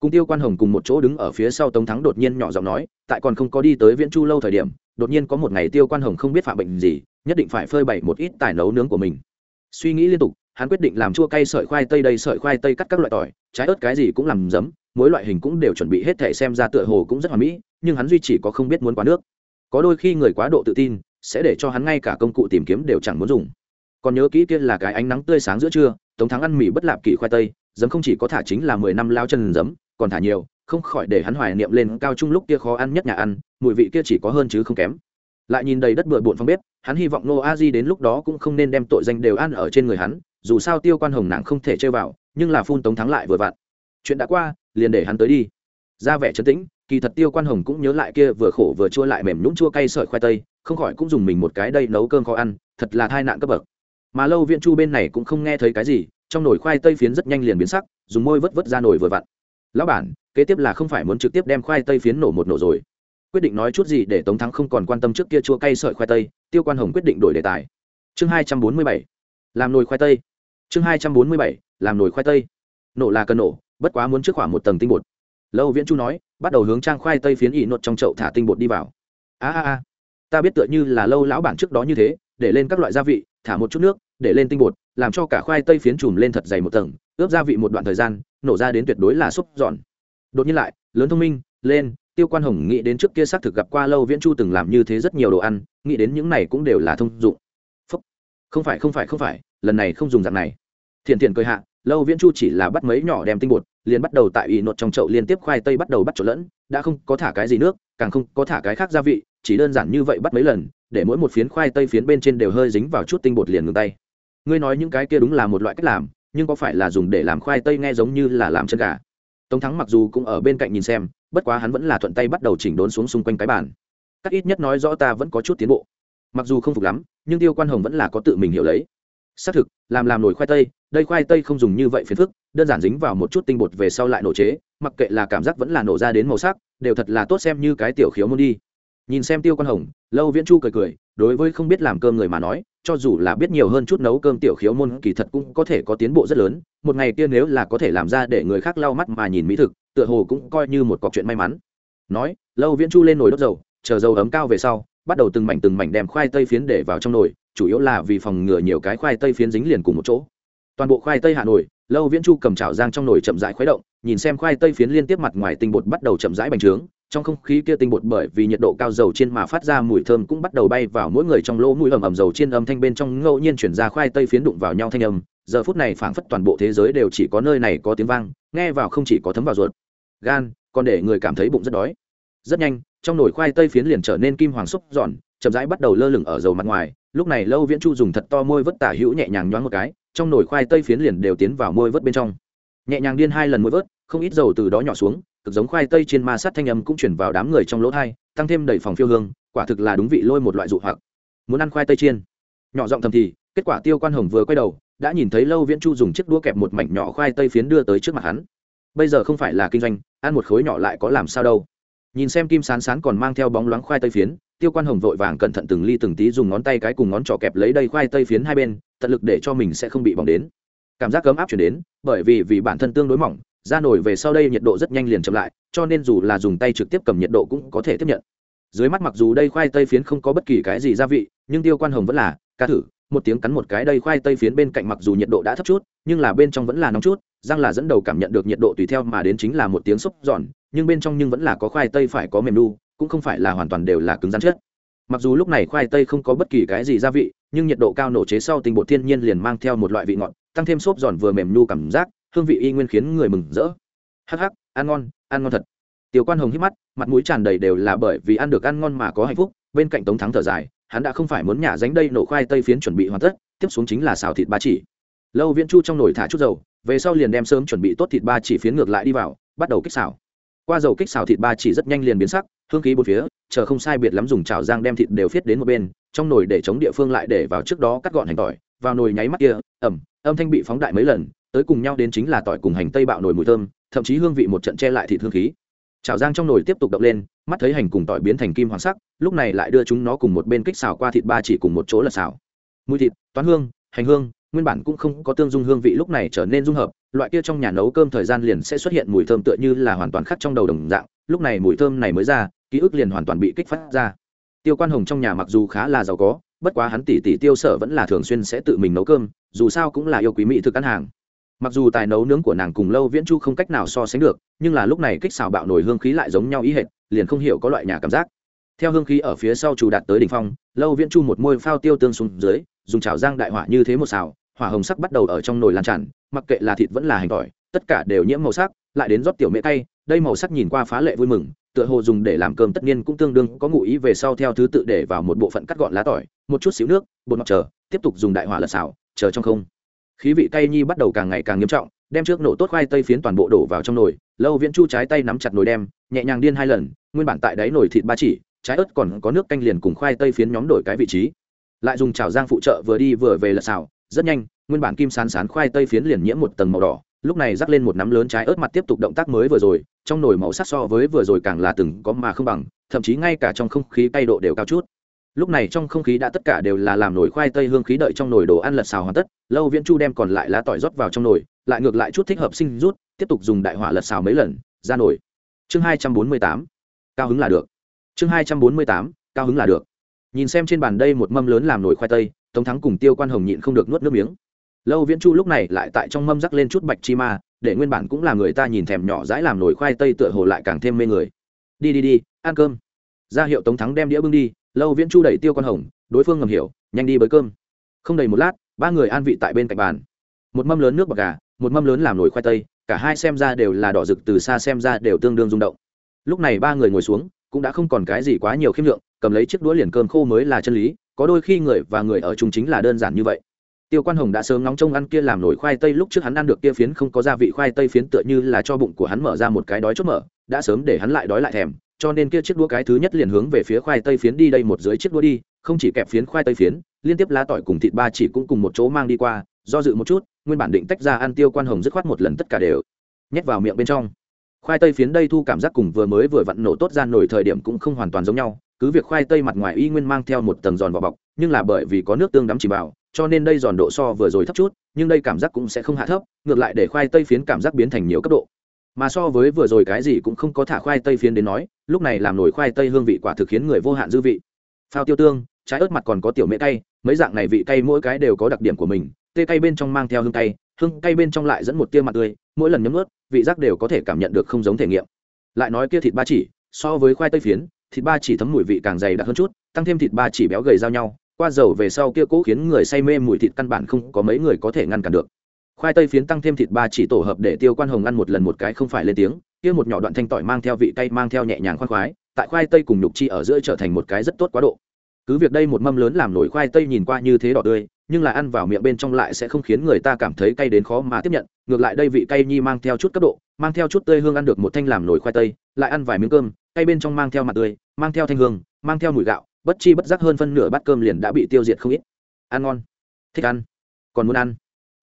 Cùng tiêu quan hồng cùng một chỗ đứng ở phía sau tống thắng đột nhiên nhỏ giọng nói, tại còn không có đi tới viễn chu lâu thời điểm, đột nhiên có một ngày tiêu quan hồng không biết phạm bệnh gì nhất định phải phơi bày một ít tài nấu nướng của mình. Suy nghĩ liên tục, hắn quyết định làm chua cay sợi khoai tây đây, sợi khoai tây cắt các loại tỏi, trái ớt cái gì cũng làm giấm, mỗi loại hình cũng đều chuẩn bị hết thể xem ra tựa hồ cũng rất hoàn mỹ, nhưng hắn duy chỉ có không biết muốn quá nước. Có đôi khi người quá độ tự tin, sẽ để cho hắn ngay cả công cụ tìm kiếm đều chẳng muốn dùng. Còn nhớ kỹ kia là cái ánh nắng tươi sáng giữa trưa, tống thắng ăn mì bất lạp kỷ khoai tây, giấm không chỉ có thả chính là mười năm lao chân giấm, còn thả nhiều, không khỏi để hắn hoài niệm lên cao trung lúc kia khó ăn nhất nhà ăn, mùi vị kia chỉ có hơn chứ không kém. Lại nhìn đầy đất bừa bộn phong bếp hắn hy vọng nô a di đến lúc đó cũng không nên đem tội danh đều ăn ở trên người hắn, dù sao tiêu quan hồng nàng không thể chơi vào, nhưng là phun tống thắng lại vừa vặn. Chuyện đã qua, liền để hắn tới đi. Ra vẻ trấn tĩnh, kỳ thật tiêu quan hồng cũng nhớ lại kia vừa khổ vừa chua lại mềm nhũng chua cay sợi khoai tây, không khỏi cũng dùng mình một cái đây nấu cơm khó ăn, thật là tai nạn cấp bậc. Mà lâu viện chu bên này cũng không nghe thấy cái gì, trong nồi khoai tây phiến rất nhanh liền biến sắc, dùng môi vớt vớt ra nồi vừa vặn. Lão bản, kế tiếp là không phải muốn trực tiếp đem khoai tây phiến nổ một nổ rồi quyết định nói chút gì để tống thắng không còn quan tâm trước kia chua cay sợi khoai tây, tiêu quan hồng quyết định đổi đề tài. Chương hai trăm bốn mươi bảy. Làm nồi khoai tây. Chương hai trăm bốn mươi bảy. Làm nồi khoai tây. Nổ là cần nổ, bất quá muốn trước khoảng một tầng tinh bột. Lâu viễn chu nói, bắt đầu hướng trang khoai tây phiến ỉ nột trong chậu thả tinh bột đi vào. A a a. Ta biết tựa như là lâu lão bản trước đó như thế, để lên các loại gia vị, thả một chút nước, để lên tinh bột, làm cho cả khoai tây phiến chùm lên thật dày một tầng, ướp gia vị một đoạn thời gian, nổ ra đến tuyệt đối là xúc giòn. Đột nhiên lại, lớn thông minh, lên tiêu quan hồng nghĩ đến trước kia xác thực gặp qua lâu viễn chu từng làm như thế rất nhiều đồ ăn, nghĩ đến những này cũng đều là thông dụng. Phúc. không phải không phải không phải, lần này không dùng dạng này. Thiện thiện cười hạ, lâu viễn chu chỉ là bắt mấy nhỏ đem tinh bột, liền bắt đầu tại ỷ nột trong chậu liên tiếp khoai tây bắt đầu bắt trộn lẫn, đã không có thả cái gì nước, càng không có thả cái khác gia vị, chỉ đơn giản như vậy bắt mấy lần, để mỗi một phiến khoai tây phiến bên trên đều hơi dính vào chút tinh bột liền ngừng tay. Ngươi nói những cái kia đúng là một loại cách làm, nhưng có phải là dùng để làm khoai tây nghe giống như là làm chân gà? Tống thắng mặc dù cũng ở bên cạnh nhìn xem bất quá hắn vẫn là thuận tay bắt đầu chỉnh đốn xuống xung quanh cái bàn. Các ít nhất nói rõ ta vẫn có chút tiến bộ. Mặc dù không phục lắm, nhưng tiêu quan hồng vẫn là có tự mình hiểu lấy. Xác thực, làm làm nồi khoai tây, đây khoai tây không dùng như vậy phiền phức, đơn giản dính vào một chút tinh bột về sau lại nổ chế, mặc kệ là cảm giác vẫn là nổ ra đến màu sắc, đều thật là tốt xem như cái tiểu khiếu môn đi. Nhìn xem tiêu quan hồng, lâu viễn chu cười cười đối với không biết làm cơm người mà nói, cho dù là biết nhiều hơn chút nấu cơm tiểu khiếu môn kỳ thật cũng có thể có tiến bộ rất lớn, một ngày kia nếu là có thể làm ra để người khác lau mắt mà nhìn mỹ thực, tựa hồ cũng coi như một cọc chuyện may mắn. Nói, lâu viễn chu lên nồi đốt dầu, chờ dầu ấm cao về sau, bắt đầu từng mảnh từng mảnh đem khoai tây phiến để vào trong nồi, chủ yếu là vì phòng ngừa nhiều cái khoai tây phiến dính liền cùng một chỗ. Toàn bộ khoai tây hạ nồi, lâu viễn chu cầm chảo giang trong nồi chậm rãi khuấy động, nhìn xem khoai tây phiến liên tiếp mặt ngoài tinh bột bắt đầu chậm rãi bành trướng trong không khí kia tinh bột bởi vì nhiệt độ cao dầu chiên mà phát ra, mùi thơm cũng bắt đầu bay vào mỗi người trong lỗ mũi ẩm ẩm dầu chiên âm thanh bên trong ngẫu nhiên chuyển ra khoai tây phiến đụng vào nhau thanh âm. Giờ phút này phảng phất toàn bộ thế giới đều chỉ có nơi này có tiếng vang, nghe vào không chỉ có thấm vào ruột. Gan, còn để người cảm thấy bụng rất đói. Rất nhanh, trong nồi khoai tây phiến liền trở nên kim hoàng xúc giòn, chậm rãi bắt đầu lơ lửng ở dầu mặt ngoài. Lúc này lâu viễn chu dùng thật to môi vớt tả hữu nhẹ nhàng nhoáng một cái, trong nồi khoai tây phiến liền đều tiến vào môi vớt bên trong. Nhẹ nhàng điên hai lần môi vớt, không ít dầu từ đó nhỏ xuống cực giống khoai tây trên ma sát thanh âm cũng chuyển vào đám người trong lỗ thai, tăng thêm đầy phòng phiêu hương, quả thực là đúng vị lôi một loại dụ hoặc. Muốn ăn khoai tây chiên. Nhỏ giọng thầm thì, kết quả tiêu quan hồng vừa quay đầu, đã nhìn thấy lâu viễn chu dùng chiếc đũa kẹp một mảnh nhỏ khoai tây phiến đưa tới trước mặt hắn. Bây giờ không phải là kinh doanh, ăn một khối nhỏ lại có làm sao đâu. Nhìn xem kim sán sán còn mang theo bóng loáng khoai tây phiến, tiêu quan hồng vội vàng cẩn thận từng ly từng tí dùng ngón tay cái cùng ngón trỏ kẹp lấy đây khoai tây phiến hai bên, tận lực để cho mình sẽ không bị bỏng đến. Cảm giác cấm áp chuyển đến, bởi vì vì bản thân tương đối mỏng ra nổi về sau đây nhiệt độ rất nhanh liền chậm lại, cho nên dù là dùng tay trực tiếp cầm nhiệt độ cũng có thể tiếp nhận. Dưới mắt mặc dù đây khoai tây phiến không có bất kỳ cái gì gia vị, nhưng tiêu quan hồng vẫn là, ca thử, một tiếng cắn một cái đây khoai tây phiến bên cạnh mặc dù nhiệt độ đã thấp chút, nhưng là bên trong vẫn là nóng chút, răng là dẫn đầu cảm nhận được nhiệt độ tùy theo mà đến chính là một tiếng xúc giòn, nhưng bên trong nhưng vẫn là có khoai tây phải có mềm đu cũng không phải là hoàn toàn đều là cứng rắn chết mặc dù lúc này khoai tây không có bất kỳ cái gì gia vị, nhưng nhiệt độ cao nổ chế sau tinh bột thiên nhiên liền mang theo một loại vị ngọt, tăng thêm xốp giòn vừa mềm nhu cảm giác hương vị y nguyên khiến người mừng rỡ. Hắc hắc, ăn ngon ăn ngon thật. Tiểu quan hồng hít mắt, mặt mũi tràn đầy đều là bởi vì ăn được ăn ngon mà có hạnh phúc, bên cạnh tống thắng thở dài, hắn đã không phải muốn nhả dánh đây nổ khoai tây phiến chuẩn bị hoàn tất, tiếp xuống chính là xào thịt ba chỉ. Lâu viễn chu trong nồi thả chút dầu, về sau liền đem sớm chuẩn bị tốt thịt ba chỉ phiến ngược lại đi vào, bắt đầu kích xào. Qua dầu kích xào thịt ba chỉ rất nhanh liền biến sắc, hương khí bốn phía, chờ không sai biệt lắm dùng chảo giang đem thịt đều phiết đến một bên, trong nồi để chống địa phương lại để vào trước đó cắt gọn hành tỏi, vào nồi nháy mắt kia, ẩm, âm thanh bị phóng đại mấy lần tới cùng nhau đến chính là tỏi cùng hành tây bạo nổi mùi thơm, thậm chí hương vị một trận che lại thịt hương khí. Chảo giang trong nồi tiếp tục động lên, mắt thấy hành cùng tỏi biến thành kim hoàng sắc, lúc này lại đưa chúng nó cùng một bên kích xào qua thịt ba chỉ cùng một chỗ là xào. Mùi thịt, toán hương, hành hương, nguyên bản cũng không có tương dung hương vị lúc này trở nên dung hợp, loại kia trong nhà nấu cơm thời gian liền sẽ xuất hiện mùi thơm tựa như là hoàn toàn khác trong đầu đồng dạng, lúc này mùi thơm này mới ra, ký ức liền hoàn toàn bị kích phát ra. Tiêu quan hồng trong nhà mặc dù khá là giàu có, bất quá hắn tỷ tỷ tiêu sở vẫn là thường xuyên sẽ tự mình nấu cơm, dù sao cũng là yêu quý mỹ thực ăn hàng mặc dù tài nấu nướng của nàng cùng lâu viễn chu không cách nào so sánh được, nhưng là lúc này kích xào bạo nổi hương khí lại giống nhau ý hệt, liền không hiểu có loại nhà cảm giác. Theo hương khí ở phía sau chủ đạt tới đỉnh phong, lâu viễn chu một môi phao tiêu tương xuống dưới, dùng chảo giang đại hỏa như thế một xào, hỏa hồng sắc bắt đầu ở trong nồi lan tràn, mặc kệ là thịt vẫn là hành tỏi, tất cả đều nhiễm màu sắc, lại đến rót tiểu mễ tay đây màu sắc nhìn qua phá lệ vui mừng, tựa hồ dùng để làm cơm tất nhiên cũng tương đương, có ngụ ý về sau theo thứ tự để vào một bộ phận cắt gọn lá tỏi, một chút xíu nước, bột ngọt chờ, tiếp tục dùng đại hỏa lật xào, chờ trong không khí vị cay nhi bắt đầu càng ngày càng nghiêm trọng, đem trước nổ tốt khoai tây phiến toàn bộ đổ vào trong nồi, lâu viễn chu trái tay nắm chặt nồi đem, nhẹ nhàng điên hai lần, nguyên bản tại đáy nồi thịt ba chỉ, trái ớt còn có nước canh liền cùng khoai tây phiến nhóm đổi cái vị trí. Lại dùng chảo giang phụ trợ vừa đi vừa về lật xào, rất nhanh, nguyên bản kim sán sán khoai tây phiến liền nhiễm một tầng màu đỏ, lúc này rắc lên một nắm lớn trái ớt mặt tiếp tục động tác mới vừa rồi, trong nồi màu sắc so với vừa rồi càng là từng có mà không bằng, thậm chí ngay cả trong không khí cay độ đều cao chút lúc này trong không khí đã tất cả đều là làm nổi khoai tây hương khí đợi trong nồi đồ ăn lật xào hoàn tất, lâu viễn chu đem còn lại lá tỏi rót vào trong nồi, lại ngược lại chút thích hợp sinh rút, tiếp tục dùng đại hỏa lật xào mấy lần, ra nồi. Chương hai trăm bốn mươi tám, cao hứng là được. Chương hai trăm bốn mươi tám, cao hứng là được. Nhìn xem trên bàn đây một mâm lớn làm nổi khoai tây, tống thắng cùng tiêu quan hồng nhịn không được nuốt nước miếng. Lâu viễn chu lúc này lại tại trong mâm rắc lên chút bạch chi ma, để nguyên bản cũng là người ta nhìn thèm nhỏ dãi làm nổi khoai tây tựa hồ lại càng thêm mê người. Đi đi đi, ăn cơm. Ra hiệu tống thắng đem đĩa bưng đi lâu viễn chu đẩy tiêu quan hồng, đối phương ngầm hiểu, nhanh đi bới cơm. Không đầy một lát, ba người an vị tại bên cạnh bàn. Một mâm lớn nước bạc gà, một mâm lớn làm nổi khoai tây, cả hai xem ra đều là đỏ rực từ xa xem ra đều tương đương rung động. Lúc này ba người ngồi xuống, cũng đã không còn cái gì quá nhiều khiêm lượng, cầm lấy chiếc đũa liền cơm khô mới là chân lý, có đôi khi người và người ở chung chính là đơn giản như vậy. Tiêu quan hồng đã sớm nóng trông ăn kia làm nổi khoai tây lúc trước hắn ăn được kia phiến không có gia vị khoai tây phiến tựa như là cho bụng của hắn mở ra một cái đói chốt mở, đã sớm để hắn lại đói lại thèm cho nên kia chiếc đũa cái thứ nhất liền hướng về phía khoai tây phiến đi đây một dưới chiếc đũa đi, không chỉ kẹp phiến khoai tây phiến, liên tiếp lá tỏi cùng thịt ba chỉ cũng cùng một chỗ mang đi qua, do dự một chút, nguyên bản định tách ra ăn tiêu quan hồng dứt khoát một lần tất cả đều nhét vào miệng bên trong. Khoai tây phiến đây thu cảm giác cùng vừa mới vừa vặn nổ tốt ra nổi thời điểm cũng không hoàn toàn giống nhau, cứ việc khoai tây mặt ngoài y nguyên mang theo một tầng giòn vỏ bọc, nhưng là bởi vì có nước tương đắm chỉ vào, cho nên đây giòn độ so vừa rồi thấp chút, nhưng đây cảm giác cũng sẽ không hạ thấp, ngược lại để khoai tây phiến cảm giác biến thành nhiều cấp độ. Mà so với vừa rồi cái gì cũng không có thả khoai tây phiến đến nói lúc này làm nổi khoai tây hương vị quả thực khiến người vô hạn dư vị. Phao tiêu tương, trái ớt mặt còn có tiểu mễ cay, mấy dạng này vị cay mỗi cái đều có đặc điểm của mình, tê cay bên trong mang theo hương cay hương cay bên trong lại dẫn một tia mặt tươi, mỗi lần nhấm ướt vị giác đều có thể cảm nhận được không giống thể nghiệm. Lại nói kia thịt ba chỉ, so với khoai tây phiến, thịt ba chỉ thấm mùi vị càng dày đặc hơn chút, tăng thêm thịt ba chỉ béo gầy giao nhau, qua dầu về sau kia cố khiến người say mê mùi thịt căn bản không có mấy người có thể ngăn cản được. Khoai tây phiến tăng thêm thịt ba chỉ tổ hợp để tiêu quan hồng ăn một lần một cái không phải lên tiếng kia một nhỏ đoạn thanh tỏi mang theo vị cay, mang theo nhẹ nhàng khoan khoái, tại khoai tây cùng nhục chi ở giữa trở thành một cái rất tốt quá độ. Cứ việc đây một mâm lớn làm nổi khoai tây nhìn qua như thế đỏ tươi, nhưng là ăn vào miệng bên trong lại sẽ không khiến người ta cảm thấy cay đến khó mà tiếp nhận. Ngược lại đây vị cay nhi mang theo chút cấp độ, mang theo chút tươi hương ăn được một thanh làm nổi khoai tây, lại ăn vài miếng cơm, cay bên trong mang theo mặt tươi, mang theo thanh hương, mang theo mùi gạo, bất chi bất giác hơn phân nửa bát cơm liền đã bị tiêu diệt không ít. Ăn ngon. Thích ăn. Còn muốn ăn.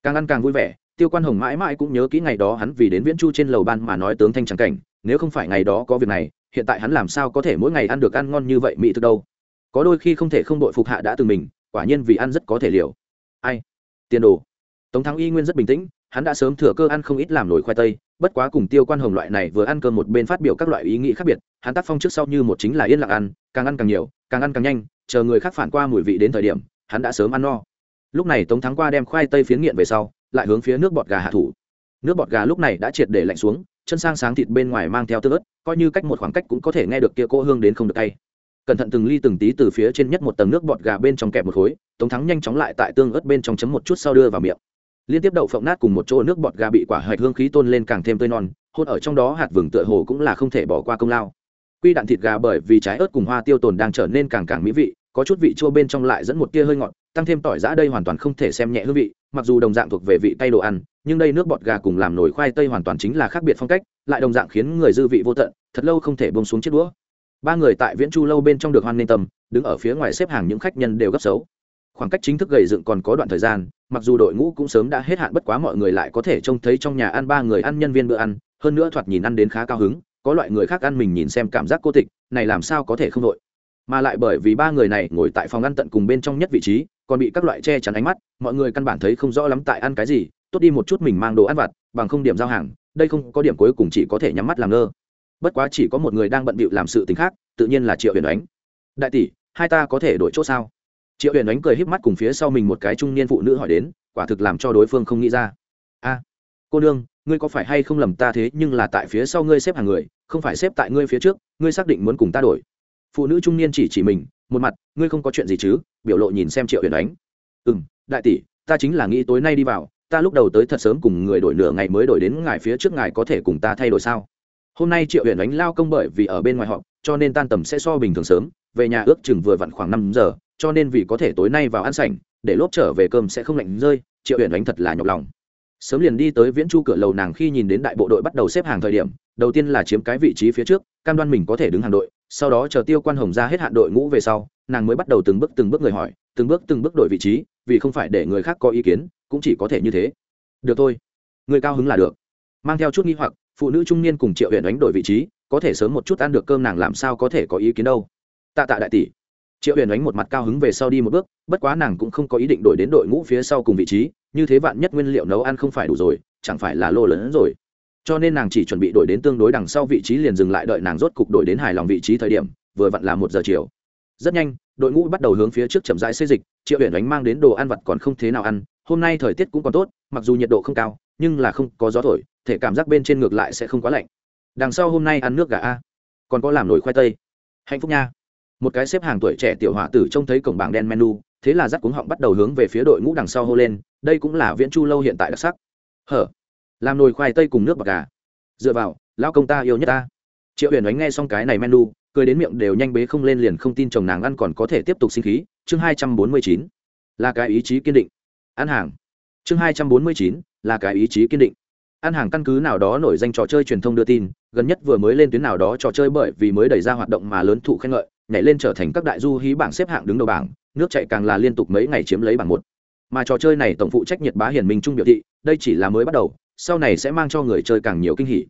Càng ăn càng vui vẻ tiêu quan hồng mãi mãi cũng nhớ kỹ ngày đó hắn vì đến viễn chu trên lầu ban mà nói tướng thanh trắng cảnh, nếu không phải ngày đó có việc này, hiện tại hắn làm sao có thể mỗi ngày ăn được ăn ngon như vậy, mỹ thực đâu. Có đôi khi không thể không đội phục hạ đã từng mình, quả nhiên vì ăn rất có thể liều ai? Tiền đồ. Tống thắng y nguyên rất bình tĩnh, hắn đã sớm thừa cơ ăn không ít làm nổi khoai tây, bất quá cùng tiêu quan hồng loại này vừa ăn cơm một bên phát biểu các loại ý nghĩ khác biệt, hắn tác phong trước sau như một chính là yên lặng ăn, càng ăn càng nhiều, càng ăn càng nhanh, chờ người khác phản qua mùi vị đến thời điểm, hắn đã sớm ăn no. Lúc này tống thắng qua đem khoai tây phiến nghiện về sau lại hướng phía nước bọt gà hạ thủ. Nước bọt gà lúc này đã triệt để lạnh xuống, chân sang sáng thịt bên ngoài mang theo tơ ớt, coi như cách một khoảng cách cũng có thể nghe được kia cô hương đến không được tay cẩn thận từng ly từng tí từ phía trên nhất một tầng nước bọt gà bên trong kẹp một khối, tống thắng nhanh chóng lại tại tương ớt bên trong chấm một chút sau đưa vào miệng. Liên tiếp đậu phộng nát cùng một chỗ nước bọt gà bị quả hạch hương khí tôn lên càng thêm tươi non hôn ở trong đó hạt vừng tựa hồ cũng là không thể bỏ qua công lao. Quy đạn thịt gà bởi vì trái ớt cùng hoa tiêu tồn đang trở nên càng càng mỹ vị, có chút vị chua bên trong lại dẫn một tia hơi ngọt, tăng thêm tỏi giã đây hoàn toàn không thể xem nhẹ hương vị mặc dù đồng dạng thuộc về vị tay đồ ăn, nhưng đây nước bọt gà cùng làm nổi khoai tây hoàn toàn chính là khác biệt phong cách, lại đồng dạng khiến người dư vị vô tận, thật lâu không thể bông xuống chiếc đũa. Ba người tại viễn chu lâu bên trong được hoan nghênh tâm đứng ở phía ngoài xếp hàng những khách nhân đều gấp xấu. Khoảng cách chính thức gầy dựng còn có đoạn thời gian, mặc dù đội ngũ cũng sớm đã hết hạn bất quá mọi người lại có thể trông thấy trong nhà ăn ba người ăn nhân viên bữa ăn, hơn nữa thoạt nhìn ăn đến khá cao hứng, có loại người khác ăn mình nhìn xem cảm giác cô tịch, này làm sao có thể không đội. Mà lại bởi vì ba người này ngồi tại phòng ăn tận cùng bên trong nhất vị trí còn bị các loại che chắn ánh mắt, mọi người căn bản thấy không rõ lắm tại ăn cái gì, tốt đi một chút mình mang đồ ăn vặt, bằng không điểm giao hàng, đây không có điểm cuối cùng chỉ có thể nhắm mắt làm ngơ. Bất quá chỉ có một người đang bận bịu làm sự t khác, tự nhiên là triệu huyền ánh đại tỷ, hai ta có thể đổi chỗ sao? Triệu huyền ánh cười híp mắt cùng phía sau mình một cái trung niên phụ nữ hỏi đến, quả thực làm cho đối phương không nghĩ ra. A, cô nương, ngươi có phải hay không lầm ta thế, nhưng là tại phía sau ngươi xếp hàng người, không phải xếp tại ngươi phía trước, ngươi xác định muốn cùng ta đổi. Phụ nữ trung niên chỉ chỉ mình một mặt, ngươi không có chuyện gì chứ? Biểu lộ nhìn xem triệu huyền ánh. Ừ m đại tỷ, ta chính là nghĩ tối nay đi vào, ta lúc đầu tới thật sớm cùng người đổi nửa ngày mới đổi đến ngài phía trước ngài có thể cùng ta thay đổi sao? Hôm nay triệu huyền ánh lao công bởi vì ở bên ngoài họ cho nên tan tầm sẽ so bình thường sớm, về nhà ước chừng vừa vặn khoảng năm giờ, cho nên vì có thể tối nay vào ăn sảnh, để lốp trở về cơm sẽ không lạnh rơi, triệu huyền ánh thật là nhọc lòng. Sớm liền đi tới viễn chu cửa lầu nàng khi nhìn đến đại bộ đội bắt đầu xếp hàng thời điểm, đầu tiên là chiếm cái vị trí phía trước, cam đoan mình có thể đứng hàng đội sau đó chờ tiêu quan hồng ra hết hạn đội ngũ về sau, nàng mới bắt đầu từng bước từng bước người hỏi, từng bước từng bước đổi vị trí, vì không phải để người khác có ý kiến, cũng chỉ có thể như thế. Được thôi. Người cao hứng là được. Mang theo chút nghi hoặc, phụ nữ trung niên cùng triệu huyện đánh đổi vị trí, có thể sớm một chút ăn được cơm nàng làm sao có thể có ý kiến đâu. Tạ tạ đại tỷ. Triệu huyền đánh một mặt cao hứng về sau đi một bước, bất quá nàng cũng không có ý định đổi đến đội ngũ phía sau cùng vị trí, như thế vạn nhất nguyên liệu nấu ăn không phải đủ rồi, chẳng phải là lô lớn hơn rồi cho nên nàng chỉ chuẩn bị đổi đến tương đối đằng sau vị trí liền dừng lại đợi nàng rốt cục đổi đến hài lòng vị trí thời điểm, vừa vặn là một giờ chiều. Rất nhanh, đội ngũ bắt đầu hướng phía trước chậm rãi xây dịch, triệu huyện đánh mang đến đồ ăn vặt còn không thế nào ăn, hôm nay thời tiết cũng còn tốt, mặc dù nhiệt độ không cao, nhưng là không có gió thổi, thể cảm giác bên trên ngược lại sẽ không quá lạnh. Đằng sau hôm nay ăn nước gà a, còn có làm nồi khoai tây. Hạnh phúc nha. Một cái xếp hàng tuổi trẻ tiểu họa tử trông thấy cổng bảng đen menu, thế là rắc cuống họng bắt đầu hướng về phía đội ngũ đằng sau hô lên, đây cũng là viễn chu lâu hiện tại đặc sắc. Hở? Làm nồi khoai tây cùng nước bạc gà. Dựa vào, lão công ta yêu nhất ta. Triệu huyền đánh nghe xong cái này menu, cười đến miệng đều nhanh bế không lên liền không tin chồng nàng ăn còn có thể tiếp tục sinh khí. Chương hai trăm bốn mươi chín, là cái ý chí kiên định. Ăn hàng. Chương hai trăm bốn mươi chín, là cái ý chí kiên định. Ăn hàng căn cứ nào đó nổi danh trò chơi truyền thông đưa tin, gần nhất vừa mới lên tuyến nào đó trò chơi bởi vì mới đẩy ra hoạt động mà lớn thụ khen ngợi, nhảy lên trở thành các đại du hí bảng xếp hạng đứng đầu bảng, nước chạy càng là liên tục mấy ngày chiếm lấy bảng một. Mà trò chơi này tổng phụ trách nhiệt bá hiển minh trung biểu thị, đây chỉ là mới bắt đầu sau này sẽ mang cho người chơi càng nhiều kinh hỉ.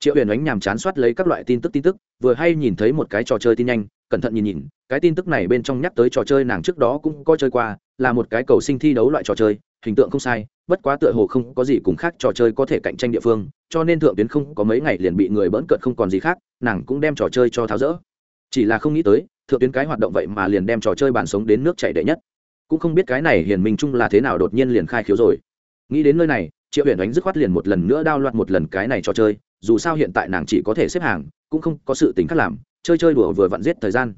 Triệu huyền ánh nhàm chán soát lấy các loại tin tức tin tức, vừa hay nhìn thấy một cái trò chơi tin nhanh, cẩn thận nhìn nhìn, cái tin tức này bên trong nhắc tới trò chơi nàng trước đó cũng có chơi qua, là một cái cầu sinh thi đấu loại trò chơi, hình tượng không sai, bất quá tựa hồ không có gì cùng khác trò chơi có thể cạnh tranh địa phương, cho nên thượng tuyến không có mấy ngày liền bị người bỡn cợt không còn gì khác, nàng cũng đem trò chơi cho tháo rỡ. Chỉ là không nghĩ tới, thượng tuyến cái hoạt động vậy mà liền đem trò chơi bản sống đến nước chảy đệ nhất. Cũng không biết cái này hiển minh chung là thế nào đột nhiên liền khai khiếu rồi. Nghĩ đến nơi này triệu huyền đánh dứt khoát liền một lần nữa đao loạt một lần cái này trò chơi, dù sao hiện tại nàng chỉ có thể xếp hàng, cũng không có sự tính khác làm, chơi chơi đùa vừa vặn giết thời gian.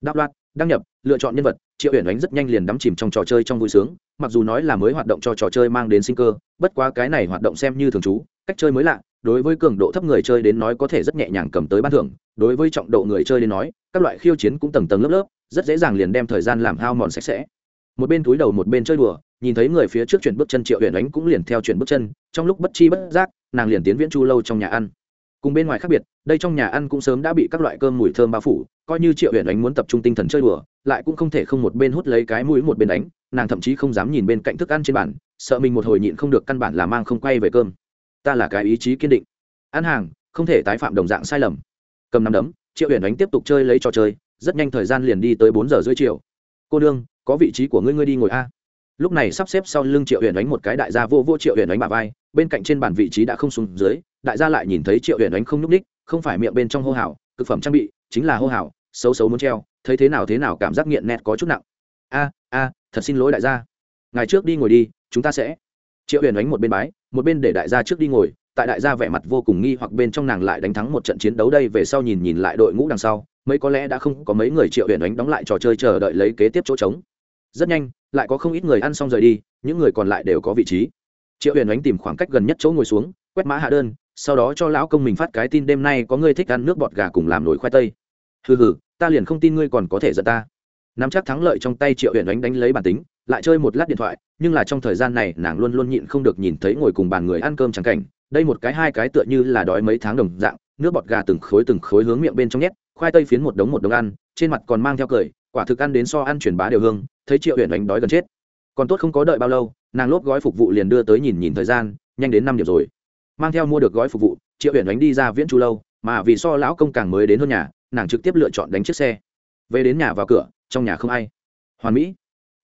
Đao loạt, đăng nhập, lựa chọn nhân vật, triệu huyền đánh rất nhanh liền đắm chìm trong trò chơi trong vui sướng, mặc dù nói là mới hoạt động cho trò chơi mang đến sinh cơ, bất quá cái này hoạt động xem như thường trú, cách chơi mới lạ, đối với cường độ thấp người chơi đến nói có thể rất nhẹ nhàng cầm tới ban thưởng, đối với trọng độ người chơi đến nói, các loại khiêu chiến cũng tầng tầng lớp lớp, rất dễ dàng liền đem thời gian làm hao mòn sạch sẽ. Một bên túi đầu một bên chơi đùa nhìn thấy người phía trước chuyển bước chân triệu huyền ánh cũng liền theo chuyển bước chân, trong lúc bất chi bất giác, nàng liền tiến viễn chu lâu trong nhà ăn. Cùng bên ngoài khác biệt, đây trong nhà ăn cũng sớm đã bị các loại cơm mùi thơm bao phủ, coi như triệu huyền ánh muốn tập trung tinh thần chơi đùa, lại cũng không thể không một bên hút lấy cái mũi một bên đánh, nàng thậm chí không dám nhìn bên cạnh thức ăn trên bàn, sợ mình một hồi nhịn không được căn bản là mang không quay về cơm. Ta là cái ý chí kiên định. Ăn hàng, không thể tái phạm đồng dạng sai lầm. Cầm nắm đấm, triệu huyền ánh tiếp tục chơi lấy trò chơi, rất nhanh thời gian liền đi tới bốn giờ rưỡi chiều. Cô đương có vị trí của ngươi ngươi đi ngồi a lúc này sắp xếp sau lưng triệu huyền đánh một cái đại gia vô vô triệu huyền đánh bà vai, bên cạnh trên bàn vị trí đã không xuống dưới, đại gia lại nhìn thấy triệu huyền đánh không nhúc ních không phải miệng bên trong hô hào, cực phẩm trang bị, chính là hô hào, xấu xấu muốn treo, thấy thế nào thế nào cảm giác nghiện nẹt có chút nặng. A a, thật xin lỗi đại gia. Ngày trước đi ngồi đi, chúng ta sẽ. Triệu huyền đánh một bên bái, một bên để đại gia trước đi ngồi, tại đại gia vẻ mặt vô cùng nghi hoặc bên trong nàng lại đánh thắng một trận chiến đấu đây về sau nhìn nhìn lại đội ngũ đằng sau, mấy có lẽ đã không có mấy người triệu huyền đánh đóng lại trò chơi chờ đợi lấy kế tiếp chỗ trống rất nhanh, lại có không ít người ăn xong rời đi, những người còn lại đều có vị trí. Triệu huyền Ánh tìm khoảng cách gần nhất chỗ ngồi xuống, quét mã hạ đơn, sau đó cho lão công mình phát cái tin đêm nay có người thích ăn nước bọt gà cùng làm nổi khoai tây. Hừ hừ, ta liền không tin ngươi còn có thể giận ta. Nắm chắc thắng lợi trong tay triệu huyền Ánh đánh lấy bản tính, lại chơi một lát điện thoại, nhưng là trong thời gian này nàng luôn luôn nhịn không được nhìn thấy ngồi cùng bàn người ăn cơm trắng cảnh. Đây một cái hai cái tựa như là đói mấy tháng đồng dạng, nước bọt gà từng khối từng khối hướng miệng bên trong nhét, khoai tây phiến một đống một đống ăn, trên mặt còn mang theo cười quả thực ăn đến so ăn truyền bá đều hương, thấy triệu huyện đánh đói gần chết. Còn tốt không có đợi bao lâu, nàng lốp gói phục vụ liền đưa tới nhìn nhìn thời gian, nhanh đến năm điểm rồi. Mang theo mua được gói phục vụ, triệu huyện đánh đi ra viễn chu lâu, mà vì so lão công càng mới đến hơn nhà, nàng trực tiếp lựa chọn đánh chiếc xe. Về đến nhà vào cửa, trong nhà không ai. Hoàn mỹ.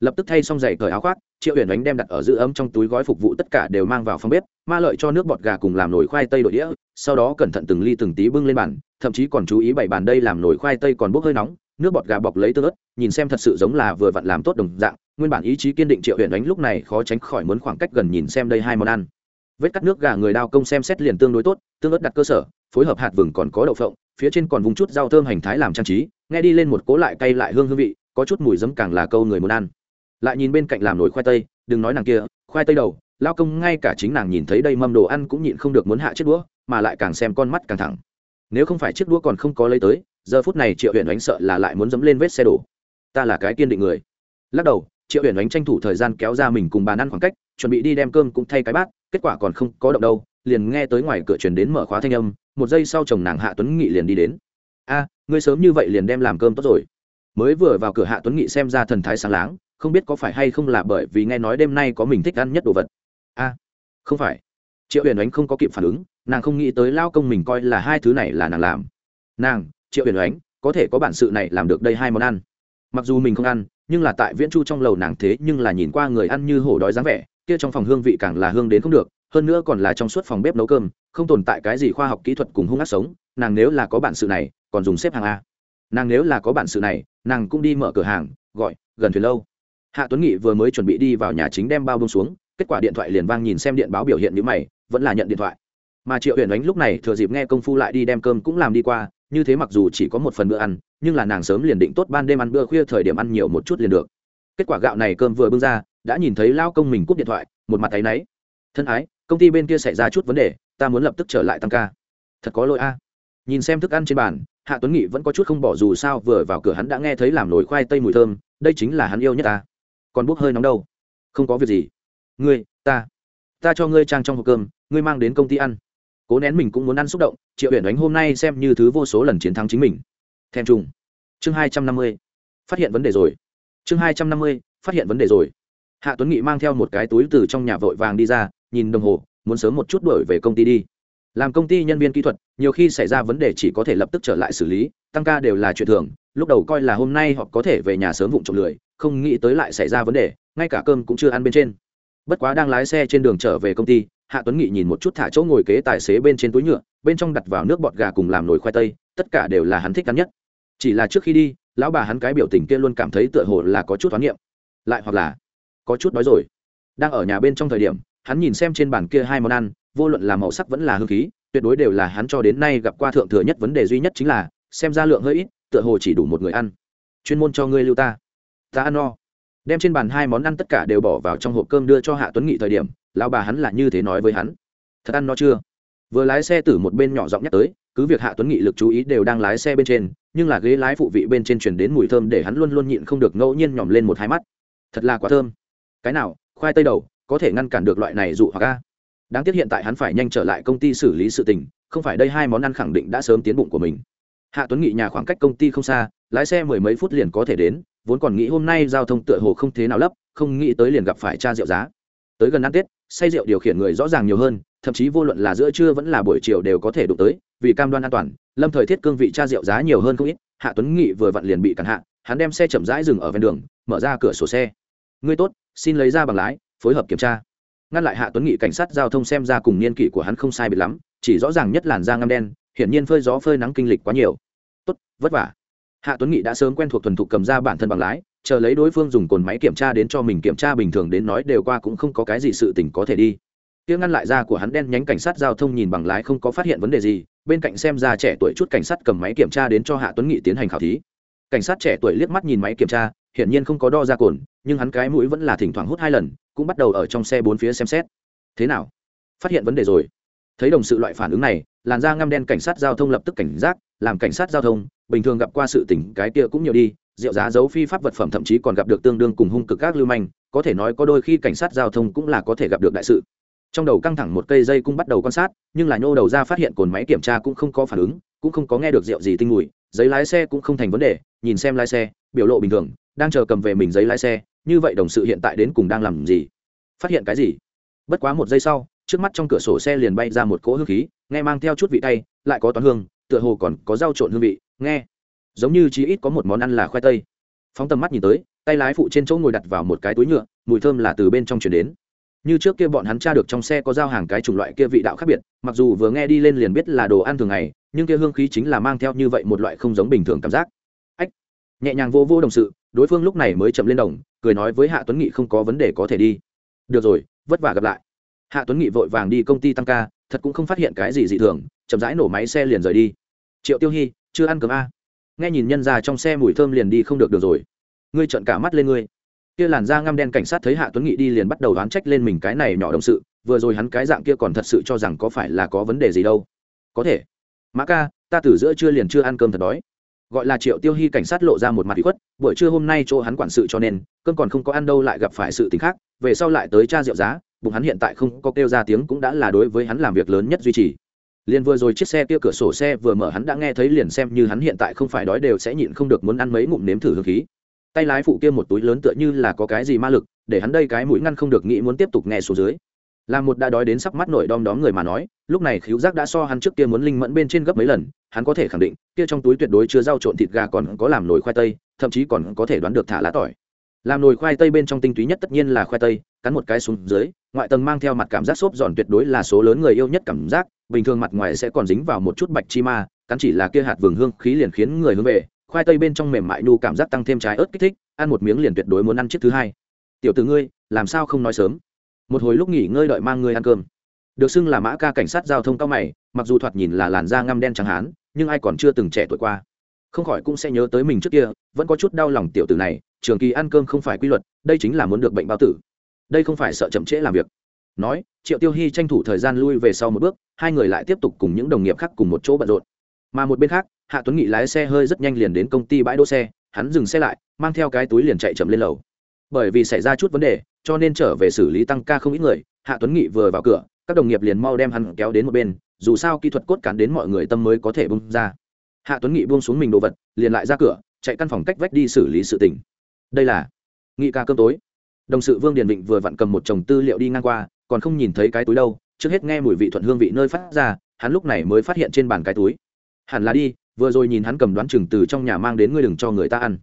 Lập tức thay xong giày cởi áo khoác, triệu huyền đánh đem đặt ở giữ ấm trong túi gói phục vụ tất cả đều mang vào phòng bếp, ma lợi cho nước bọt gà cùng làm nồi khoai tây đội đĩa, sau đó cẩn thận từng ly từng tí bưng lên bàn, thậm chí còn chú ý bày bàn đây làm nồi khoai tây còn bốc hơi nóng nước bọt gà bọc lấy tương ớt, nhìn xem thật sự giống là vừa vặn làm tốt đồng dạng, nguyên bản ý chí kiên định triệu huyện đánh lúc này khó tránh khỏi muốn khoảng cách gần nhìn xem đây hai món ăn. Vết cắt nước gà người đao công xem xét liền tương đối tốt, tương ớt đặt cơ sở, phối hợp hạt vừng còn có đậu phộng, phía trên còn vùng chút rau thơm hành thái làm trang trí, nghe đi lên một cố lại cay lại hương hương vị, có chút mùi giấm càng là câu người muốn ăn. Lại nhìn bên cạnh làm nổi khoai tây, đừng nói nàng kia, khoai tây đầu, lao công ngay cả chính nàng nhìn thấy đây mâm đồ ăn cũng nhịn không được muốn hạ chiếc đũa, mà lại càng xem con mắt càng thẳng. Nếu không phải chiếc đũa còn không có lấy tới giờ phút này triệu huyền đánh sợ là lại muốn dẫm lên vết xe đổ. Ta là cái kiên định người. Lắc đầu, triệu huyền đánh tranh thủ thời gian kéo ra mình cùng bàn ăn khoảng cách, chuẩn bị đi đem cơm cũng thay cái bát, kết quả còn không có động đâu, liền nghe tới ngoài cửa truyền đến mở khóa thanh âm, một giây sau chồng nàng hạ tuấn nghị liền đi đến. A, ngươi sớm như vậy liền đem làm cơm tốt rồi. Mới vừa vào cửa hạ tuấn nghị xem ra thần thái sáng láng, không biết có phải hay không là bởi vì nghe nói đêm nay có mình thích ăn nhất đồ vật. A, không phải. Triệu huyền ánh không có kịp phản ứng, nàng không nghĩ tới lao công mình coi là hai thứ này là nàng làm. Nàng triệu huyền ánh, có thể có bản sự này làm được đây hai món ăn. Mặc dù mình không ăn, nhưng là tại viễn chu trong lầu nàng thế nhưng là nhìn qua người ăn như hổ đói dáng vẻ, kia trong phòng hương vị càng là hương đến không được, hơn nữa còn là trong suốt phòng bếp nấu cơm, không tồn tại cái gì khoa học kỹ thuật cùng hung ác sống, nàng nếu là có bản sự này, còn dùng xếp hàng a. Nàng nếu là có bản sự này, nàng cũng đi mở cửa hàng, gọi, gần thuyền lâu. Hạ tuấn nghị vừa mới chuẩn bị đi vào nhà chính đem bao bông xuống, kết quả điện thoại liền vang nhìn xem điện báo biểu hiện như mày, vẫn là nhận điện thoại. Mà triệu huyền ánh lúc này thừa dịp nghe công phu lại đi đem cơm cũng làm đi qua như thế mặc dù chỉ có một phần bữa ăn, nhưng là nàng sớm liền định tốt ban đêm ăn bữa khuya thời điểm ăn nhiều một chút liền được. Kết quả gạo này cơm vừa bưng ra, đã nhìn thấy lao công mình cúp điện thoại, một mặt tay náy. Thân ái, công ty bên kia xảy ra chút vấn đề, ta muốn lập tức trở lại tăng ca. Thật có lỗi a. Nhìn xem thức ăn trên bàn, hạ tuấn nghị vẫn có chút không bỏ dù sao, vừa vào cửa hắn đã nghe thấy làm nổi khoai tây mùi thơm, đây chính là hắn yêu nhất ta. Còn bốc hơi nóng đâu? Không có việc gì. Ngươi, ta ta cho ngươi trang trong hộp cơm, ngươi mang đến công ty ăn cố nén mình cũng muốn ăn xúc động, triệu huyền ánh hôm nay xem như thứ vô số lần chiến thắng chính mình. Thèm trùng. Chương hai trăm năm mươi. Phát hiện vấn đề rồi. Chương hai trăm năm mươi, phát hiện vấn đề rồi. Hạ tuấn nghị mang theo một cái túi từ trong nhà vội vàng đi ra, nhìn đồng hồ, muốn sớm một chút đổi về công ty đi. Làm công ty nhân viên kỹ thuật, nhiều khi xảy ra vấn đề chỉ có thể lập tức trở lại xử lý, tăng ca đều là chuyện thường, lúc đầu coi là hôm nay họ có thể về nhà sớm vụng trộm lười, không nghĩ tới lại xảy ra vấn đề, ngay cả cơm cũng chưa ăn bên trên. Bất quá đang lái xe trên đường trở về công ty hạ tuấn nghị nhìn một chút thả chỗ ngồi kế tài xế bên trên túi nhựa, bên trong đặt vào nước bọt gà cùng làm nồi khoai tây, tất cả đều là hắn thích ăn nhất. Chỉ là trước khi đi, lão bà hắn cái biểu tình kia luôn cảm thấy tựa hồ là có chút toán niệm. Lại hoặc là có chút đói rồi. Đang ở nhà bên trong thời điểm, hắn nhìn xem trên bàn kia hai món ăn, vô luận là màu sắc vẫn là hương khí, tuyệt đối đều là hắn cho đến nay gặp qua thượng thừa nhất vấn đề duy nhất chính là, xem ra lượng hơi ít, tựa hồ chỉ đủ một người ăn. Chuyên môn cho ngươi lưu ta. Ta ăn no. Đem trên bàn hai món ăn tất cả đều bỏ vào trong hộp cơm đưa cho hạ tuấn nghị thời điểm lão bà hắn là như thế nói với hắn. Thật ăn no chưa? Vừa lái xe từ một bên nhỏ giọng nhắc tới, cứ việc hạ tuấn nghị lực chú ý đều đang lái xe bên trên, nhưng là ghế lái phụ vị bên trên chuyển đến mùi thơm để hắn luôn luôn nhịn không được ngẫu nhiên nhòm lên một hai mắt. Thật là quá thơm. Cái nào, khoai tây đầu, có thể ngăn cản được loại này dụ hoặc a? Đáng tiếc hiện tại hắn phải nhanh trở lại công ty xử lý sự tình, không phải đây hai món ăn khẳng định đã sớm tiến bụng của mình. Hạ tuấn nghị nhà khoảng cách công ty không xa, lái xe mười mấy phút liền có thể đến, vốn còn nghĩ hôm nay giao thông tựa hồ không thế nào lấp, không nghĩ tới liền gặp phải cha rượu giá tới gần ăn tết say rượu điều khiển người rõ ràng nhiều hơn thậm chí vô luận là giữa trưa vẫn là buổi chiều đều có thể đụng tới vì cam đoan an toàn lâm thời thiết cương vị cha rượu giá nhiều hơn không ít hạ tuấn nghị vừa vặn liền bị cản hạ hắn đem xe chậm rãi dừng ở ven đường mở ra cửa sổ xe ngươi tốt xin lấy ra bằng lái phối hợp kiểm tra ngăn lại hạ tuấn nghị cảnh sát giao thông xem ra cùng niên kỷ của hắn không sai biệt lắm chỉ rõ ràng nhất làn da ngâm đen hiển nhiên phơi gió phơi nắng kinh lịch quá nhiều tốt vất vả hạ tuấn nghị đã sớm quen thuộc thuần thục cầm ra bản thân bằng lái chờ lấy đối phương dùng cồn máy kiểm tra đến cho mình kiểm tra bình thường đến nói đều qua cũng không có cái gì sự tình có thể đi. Tiếng ngăn lại ra của hắn đen nhánh cảnh sát giao thông nhìn bằng lái không có phát hiện vấn đề gì, bên cạnh xem ra trẻ tuổi chút cảnh sát cầm máy kiểm tra đến cho hạ tuấn nghị tiến hành khảo thí. Cảnh sát trẻ tuổi liếc mắt nhìn máy kiểm tra, hiển nhiên không có đo ra cồn, nhưng hắn cái mũi vẫn là thỉnh thoảng hút hai lần, cũng bắt đầu ở trong xe bốn phía xem xét. Thế nào? Phát hiện vấn đề rồi. Thấy đồng sự loại phản ứng này, làn da ngăm đen cảnh sát giao thông lập tức cảnh giác, làm cảnh sát giao thông, bình thường gặp qua sự tình cái kia cũng nhiều đi rượu giá giấu phi pháp vật phẩm thậm chí còn gặp được tương đương cùng hung cực các lưu manh, có thể nói có đôi khi cảnh sát giao thông cũng là có thể gặp được đại sự. Trong đầu căng thẳng một cây dây cũng bắt đầu quan sát, nhưng là nhô đầu ra phát hiện cồn máy kiểm tra cũng không có phản ứng, cũng không có nghe được rượu gì tinh mùi, giấy lái xe cũng không thành vấn đề, nhìn xem lái xe, biểu lộ bình thường, đang chờ cầm về mình giấy lái xe, như vậy đồng sự hiện tại đến cùng đang làm gì? Phát hiện cái gì? Bất quá một giây sau, trước mắt trong cửa sổ xe liền bay ra một cỗ hương khí, nghe mang theo chút vị tay, lại có toán hương, tựa hồ còn có rau trộn hương vị, nghe giống như chỉ ít có một món ăn là khoai tây. Phóng tầm mắt nhìn tới, tay lái phụ trên chỗ ngồi đặt vào một cái túi nhựa, mùi thơm là từ bên trong chuyển đến. Như trước kia bọn hắn tra được trong xe có giao hàng cái chủng loại kia vị đạo khác biệt, mặc dù vừa nghe đi lên liền biết là đồ ăn thường ngày, nhưng kia hương khí chính là mang theo như vậy một loại không giống bình thường cảm giác. Ách! Nhẹ nhàng vô vô đồng sự, đối phương lúc này mới chậm lên đồng, cười nói với hạ tuấn nghị không có vấn đề có thể đi. Được rồi, vất vả gặp lại. Hạ tuấn nghị vội vàng đi công ty tăng ca, thật cũng không phát hiện cái gì dị thường, chậm rãi nổ máy xe liền rời đi. Triệu tiêu hy, chưa ăn cơm a nghe nhìn nhân ra trong xe mùi thơm liền đi không được được rồi. Ngươi trợn cả mắt lên ngươi. Kia làn da ngăm đen cảnh sát thấy hạ tuấn nghị đi liền bắt đầu đoán trách lên mình cái này nhỏ đồng sự, vừa rồi hắn cái dạng kia còn thật sự cho rằng có phải là có vấn đề gì đâu. Có thể. Mã ca, ta từ giữa trưa liền chưa ăn cơm thật đói. Gọi là triệu tiêu hy cảnh sát lộ ra một mặt bị khuất, buổi trưa hôm nay chỗ hắn quản sự cho nên, cơm còn không có ăn đâu lại gặp phải sự t khác, về sau lại tới cha rượu giá, bụng hắn hiện tại không có kêu ra tiếng cũng đã là đối với hắn làm việc lớn nhất duy trì liền vừa rồi chiếc xe kia cửa sổ xe vừa mở hắn đã nghe thấy liền xem như hắn hiện tại không phải đói đều sẽ nhịn không được muốn ăn mấy ngụm nếm thử hương khí. Tay lái phụ kia một túi lớn tựa như là có cái gì ma lực, để hắn đây cái mũi ngăn không được nghĩ muốn tiếp tục nghe xuống dưới. Là một đã đói đến sắp mắt nổi đom đóm người mà nói, lúc này khiếu giác đã so hắn trước kia muốn linh mẫn bên trên gấp mấy lần, hắn có thể khẳng định, kia trong túi tuyệt đối chứa rau trộn thịt gà còn có làm nồi khoai tây, thậm chí còn có thể đoán được thả lá tỏi. Làm nồi khoai tây bên trong tinh túy nhất tất nhiên là khoai tây, cắn một cái xuống dưới, ngoại tầng mang theo mặt cảm giác xốp giòn tuyệt đối là số lớn người yêu nhất cảm giác bình thường mặt ngoài sẽ còn dính vào một chút bạch chi ma, cắn chỉ là kia hạt vườn hương khí liền khiến người hướng về, khoai tây bên trong mềm mại nhu cảm giác tăng thêm trái ớt kích thích, ăn một miếng liền tuyệt đối muốn ăn chiếc thứ hai. Tiểu từ ngươi, làm sao không nói sớm? Một hồi lúc nghỉ ngơi đợi mang ngươi ăn cơm. Được xưng là mã ca cảnh sát giao thông cao mày, mặc dù thoạt nhìn là làn da ngăm đen trắng hán, nhưng ai còn chưa từng trẻ tuổi qua. Không khỏi cũng sẽ nhớ tới mình trước kia, vẫn có chút đau lòng tiểu tử này, trường kỳ ăn cơm không phải quy luật, đây chính là muốn được bệnh bao tử. Đây không phải sợ chậm trễ làm việc nói, triệu tiêu hy tranh thủ thời gian lui về sau một bước, hai người lại tiếp tục cùng những đồng nghiệp khác cùng một chỗ bận rộn. Mà một bên khác, hạ tuấn nghị lái xe hơi rất nhanh liền đến công ty bãi đỗ xe, hắn dừng xe lại, mang theo cái túi liền chạy chậm lên lầu. Bởi vì xảy ra chút vấn đề, cho nên trở về xử lý tăng ca không ít người, hạ tuấn nghị vừa vào cửa, các đồng nghiệp liền mau đem hắn kéo đến một bên, dù sao kỹ thuật cốt cán đến mọi người tâm mới có thể bung ra. Hạ tuấn nghị buông xuống mình đồ vật, liền lại ra cửa, chạy căn phòng cách vách đi xử lý sự tình. Đây là nghị ca cơm tối. Đồng sự vương điền định vừa vặn cầm một chồng tư liệu đi ngang qua còn không nhìn thấy cái túi đâu, trước hết nghe mùi vị thuận hương vị nơi phát ra, hắn lúc này mới phát hiện trên bàn cái túi. Hẳn là đi, vừa rồi nhìn hắn cầm đoán chừng từ trong nhà mang đến ngươi đừng cho người ta ăn.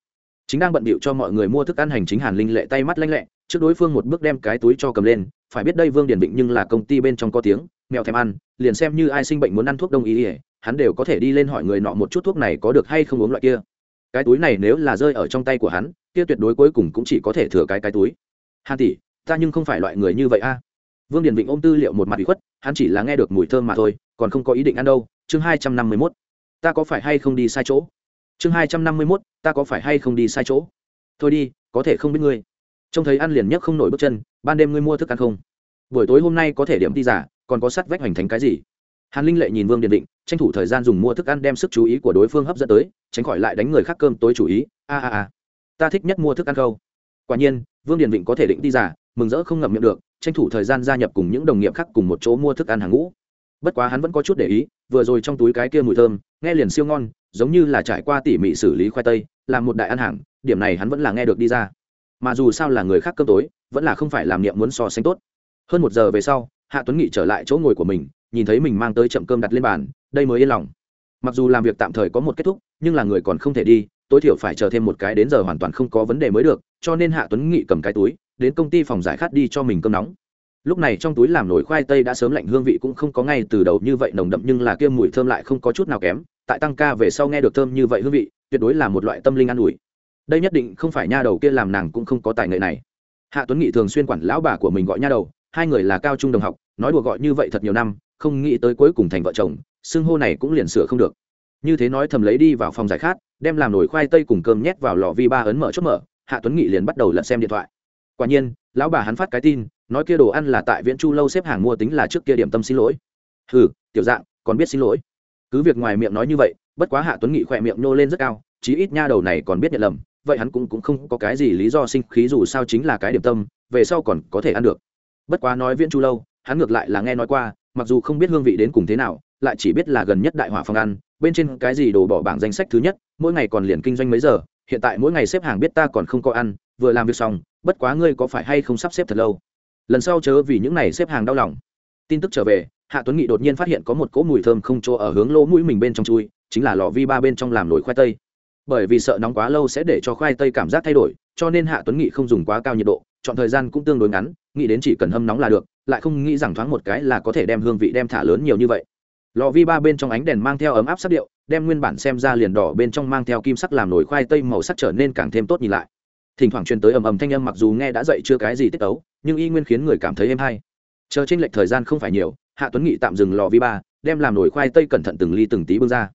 Chính đang bận bịu cho mọi người mua thức ăn hành chính hàn linh lệ tay mắt lanh lẹ, trước đối phương một bước đem cái túi cho cầm lên, phải biết đây vương điển vịnh nhưng là công ty bên trong có tiếng, mèo thèm ăn, liền xem như ai sinh bệnh muốn ăn thuốc đông y ỉa hắn đều có thể đi lên hỏi người nọ một chút thuốc này có được hay không uống loại kia. Cái túi này nếu là rơi ở trong tay của hắn, kia tuyệt đối cuối cùng cũng chỉ có thể thừa cái cái túi. Hàn tỷ, ta nhưng không phải loại người như vậy a vương Điền vịnh ôm tư liệu một mặt bị khuất, hắn chỉ là nghe được mùi thơm mà thôi, còn không có ý định ăn đâu. Chương hai trăm năm mươi mốt. Ta có phải hay không đi sai chỗ? Chương hai trăm năm mươi mốt, ta có phải hay không đi sai chỗ? Thôi đi, có thể không biết ngươi. Trông thấy ăn liền nhất không nổi bước chân, ban đêm ngươi mua thức ăn không? Buổi tối hôm nay có thể điểm đi giả, còn có sắt vách hoành thánh cái gì? Hàn linh lệ nhìn vương điền định tranh thủ thời gian dùng mua thức ăn đem sức chú ý của đối phương hấp dẫn tới, tránh khỏi lại đánh người khác cơm tối chủ ý. A a a. Ta thích nhất mua thức ăn câu. Quả nhiên, vương điền định có thể định đi giả, mừng rỡ không ngậm miệng được tranh thủ thời gian gia nhập cùng những đồng nghiệp khác cùng một chỗ mua thức ăn hàng ngũ. Bất quá hắn vẫn có chút để ý, vừa rồi trong túi cái kia mùi thơm, nghe liền siêu ngon, giống như là trải qua tỉ mỉ xử lý khoai tây, làm một đại ăn hàng, điểm này hắn vẫn là nghe được đi ra. Mà dù sao là người khác cơm tối, vẫn là không phải làm niệm muốn so sánh tốt. Hơn một giờ về sau, hạ tuấn nghị trở lại chỗ ngồi của mình, nhìn thấy mình mang tới chậm cơm đặt lên bàn, đây mới yên lòng. Mặc dù làm việc tạm thời có một kết thúc, nhưng là người còn không thể đi, tối thiểu phải chờ thêm một cái đến giờ hoàn toàn không có vấn đề mới được, cho nên hạ tuấn nghị cầm cái túi đến công ty phòng giải khát đi cho mình cơm nóng. Lúc này trong túi làm nổi khoai tây đã sớm lạnh, hương vị cũng không có ngay từ đầu như vậy nồng đậm, nhưng là kia mùi thơm lại không có chút nào kém. Tại tăng ca về sau nghe được thơm như vậy hương vị, tuyệt đối là một loại tâm linh an ủi. Đây nhất định không phải nha đầu kia làm nàng cũng không có tài nghệ này. Hạ tuấn nghị thường xuyên quản lão bà của mình gọi nha đầu, hai người là cao trung đồng học, nói đùa gọi như vậy thật nhiều năm, không nghĩ tới cuối cùng thành vợ chồng, xưng hô này cũng liền sửa không được. Như thế nói thầm lấy đi vào phòng giải khát, đem làm nổi khoai tây cùng cơm nhét vào lò vi ba ấn mở chốt mở, hạ tuấn nghị liền bắt đầu lật xem điện thoại quả nhiên, lão bà hắn phát cái tin, nói kia đồ ăn là tại viễn chu lâu xếp hàng mua tính là trước kia điểm tâm xin lỗi. Hừ, tiểu dạng, còn biết xin lỗi. Cứ việc ngoài miệng nói như vậy, bất quá hạ tuấn nghị khỏe miệng nô lên rất cao, chí ít nha đầu này còn biết nhận lầm, vậy hắn cũng cũng không có cái gì lý do sinh khí dù sao chính là cái điểm tâm, về sau còn có thể ăn được. Bất quá nói viễn chu lâu, hắn ngược lại là nghe nói qua, mặc dù không biết hương vị đến cùng thế nào, lại chỉ biết là gần nhất đại hỏa phòng ăn, bên trên cái gì đồ bỏ bảng danh sách thứ nhất, mỗi ngày còn liền kinh doanh mấy giờ, hiện tại mỗi ngày xếp hàng biết ta còn không có ăn, vừa làm việc xong bất quá ngươi có phải hay không sắp xếp thật lâu? Lần sau chớ vì những này xếp hàng đau lòng. Tin tức trở về, hạ tuấn nghị đột nhiên phát hiện có một cỗ mùi thơm không chỗ ở hướng lỗ mũi mình bên trong chui, chính là lò vi ba bên trong làm nổi khoai tây. Bởi vì sợ nóng quá lâu sẽ để cho khoai tây cảm giác thay đổi, cho nên hạ tuấn nghị không dùng quá cao nhiệt độ, chọn thời gian cũng tương đối ngắn, nghĩ đến chỉ cần hâm nóng là được, lại không nghĩ rằng thoáng một cái là có thể đem hương vị đem thả lớn nhiều như vậy. Lò vi ba bên trong ánh đèn mang theo ấm áp sắc điệu, đem nguyên bản xem ra liền đỏ bên trong mang theo kim sắc làm nổi khoai tây màu sắc trở nên càng thêm tốt nhìn lại thỉnh thoảng truyền tới ầm ầm thanh âm mặc dù nghe đã dậy chưa cái gì tiết tấu, nhưng y nguyên khiến người cảm thấy êm hay. Chờ trên lệch thời gian không phải nhiều, hạ tuấn nghị tạm dừng lò vi ba, đem làm nổi khoai tây cẩn thận từng ly từng tí bưng ra.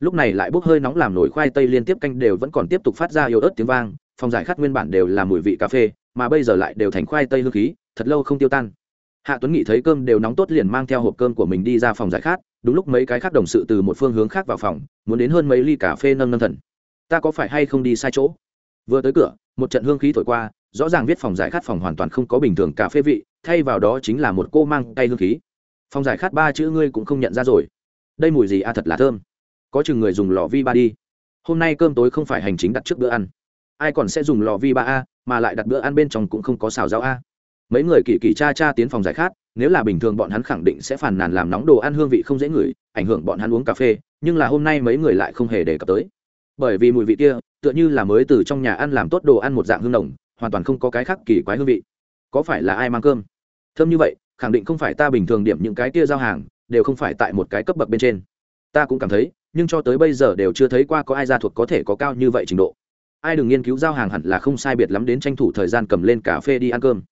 Lúc này lại bốc hơi nóng làm nổi khoai tây liên tiếp canh đều vẫn còn tiếp tục phát ra yếu ớt tiếng vang, phòng giải khát nguyên bản đều là mùi vị cà phê, mà bây giờ lại đều thành khoai tây hương khí, thật lâu không tiêu tan. Hạ tuấn nghị thấy cơm đều nóng tốt liền mang theo hộp cơm của mình đi ra phòng giải khát, đúng lúc mấy cái khác đồng sự từ một phương hướng khác vào phòng, muốn đến hơn mấy ly cà phê nâng nâng thần. Ta có phải hay không đi sai chỗ? Vừa tới cửa một trận hương khí thổi qua, rõ ràng viết phòng giải khát phòng hoàn toàn không có bình thường cà phê vị, thay vào đó chính là một cô mang tay hương khí. Phòng giải khát ba chữ ngươi cũng không nhận ra rồi. Đây mùi gì a, thật là thơm. Có chừng người dùng lò vi ba đi. Hôm nay cơm tối không phải hành chính đặt trước bữa ăn. Ai còn sẽ dùng lò vi ba a, mà lại đặt bữa ăn bên trong cũng không có xào rau a. Mấy người kỳ kỳ cha cha tiến phòng giải khát, nếu là bình thường bọn hắn khẳng định sẽ phàn nàn làm nóng đồ ăn hương vị không dễ ngửi, ảnh hưởng bọn hắn uống cà phê, nhưng là hôm nay mấy người lại không hề đề cập tới bởi vì mùi vị kia, tựa như là mới từ trong nhà ăn làm tốt đồ ăn một dạng hương nồng, hoàn toàn không có cái khác kỳ quái hương vị. Có phải là ai mang cơm? Thơm như vậy, khẳng định không phải ta bình thường điểm những cái kia giao hàng, đều không phải tại một cái cấp bậc bên trên. Ta cũng cảm thấy, nhưng cho tới bây giờ đều chưa thấy qua có ai ra thuộc có thể có cao như vậy trình độ. Ai đừng nghiên cứu giao hàng hẳn là không sai biệt lắm đến tranh thủ thời gian cầm lên cà phê đi ăn cơm.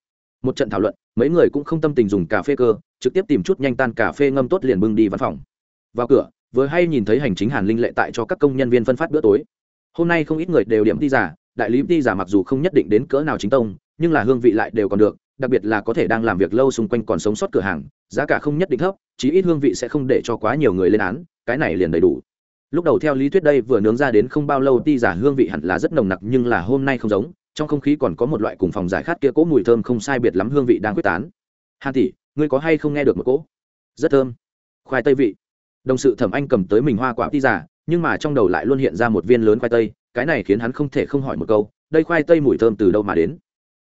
Một trận thảo luận, mấy người cũng không tâm tình dùng cà phê cơ, trực tiếp tìm chút nhanh tan cà phê ngâm tốt liền bưng đi văn phòng. Vào cửa vừa hay nhìn thấy hành chính hàn linh lệ tại cho các công nhân viên phân phát bữa tối. Hôm nay không ít người đều điểm đi giả, đại lý đi giả mặc dù không nhất định đến cỡ nào chính tông, nhưng là hương vị lại đều còn được, đặc biệt là có thể đang làm việc lâu xung quanh còn sống sót cửa hàng, giá cả không nhất định thấp, chí ít hương vị sẽ không để cho quá nhiều người lên án, cái này liền đầy đủ. Lúc đầu theo lý thuyết đây vừa nướng ra đến không bao lâu ti giả hương vị hẳn là rất nồng nặc, nhưng là hôm nay không giống, trong không khí còn có một loại cùng phòng giải khát kia cỗ mùi thơm không sai biệt lắm hương vị đang quyết tán. Hàn tỷ, ngươi có hay không nghe được một cỗ? Rất thơm. Khoai tây vị đồng sự thẩm anh cầm tới mình hoa quả ti giả nhưng mà trong đầu lại luôn hiện ra một viên lớn khoai tây, cái này khiến hắn không thể không hỏi một câu, đây khoai tây mùi thơm từ đâu mà đến?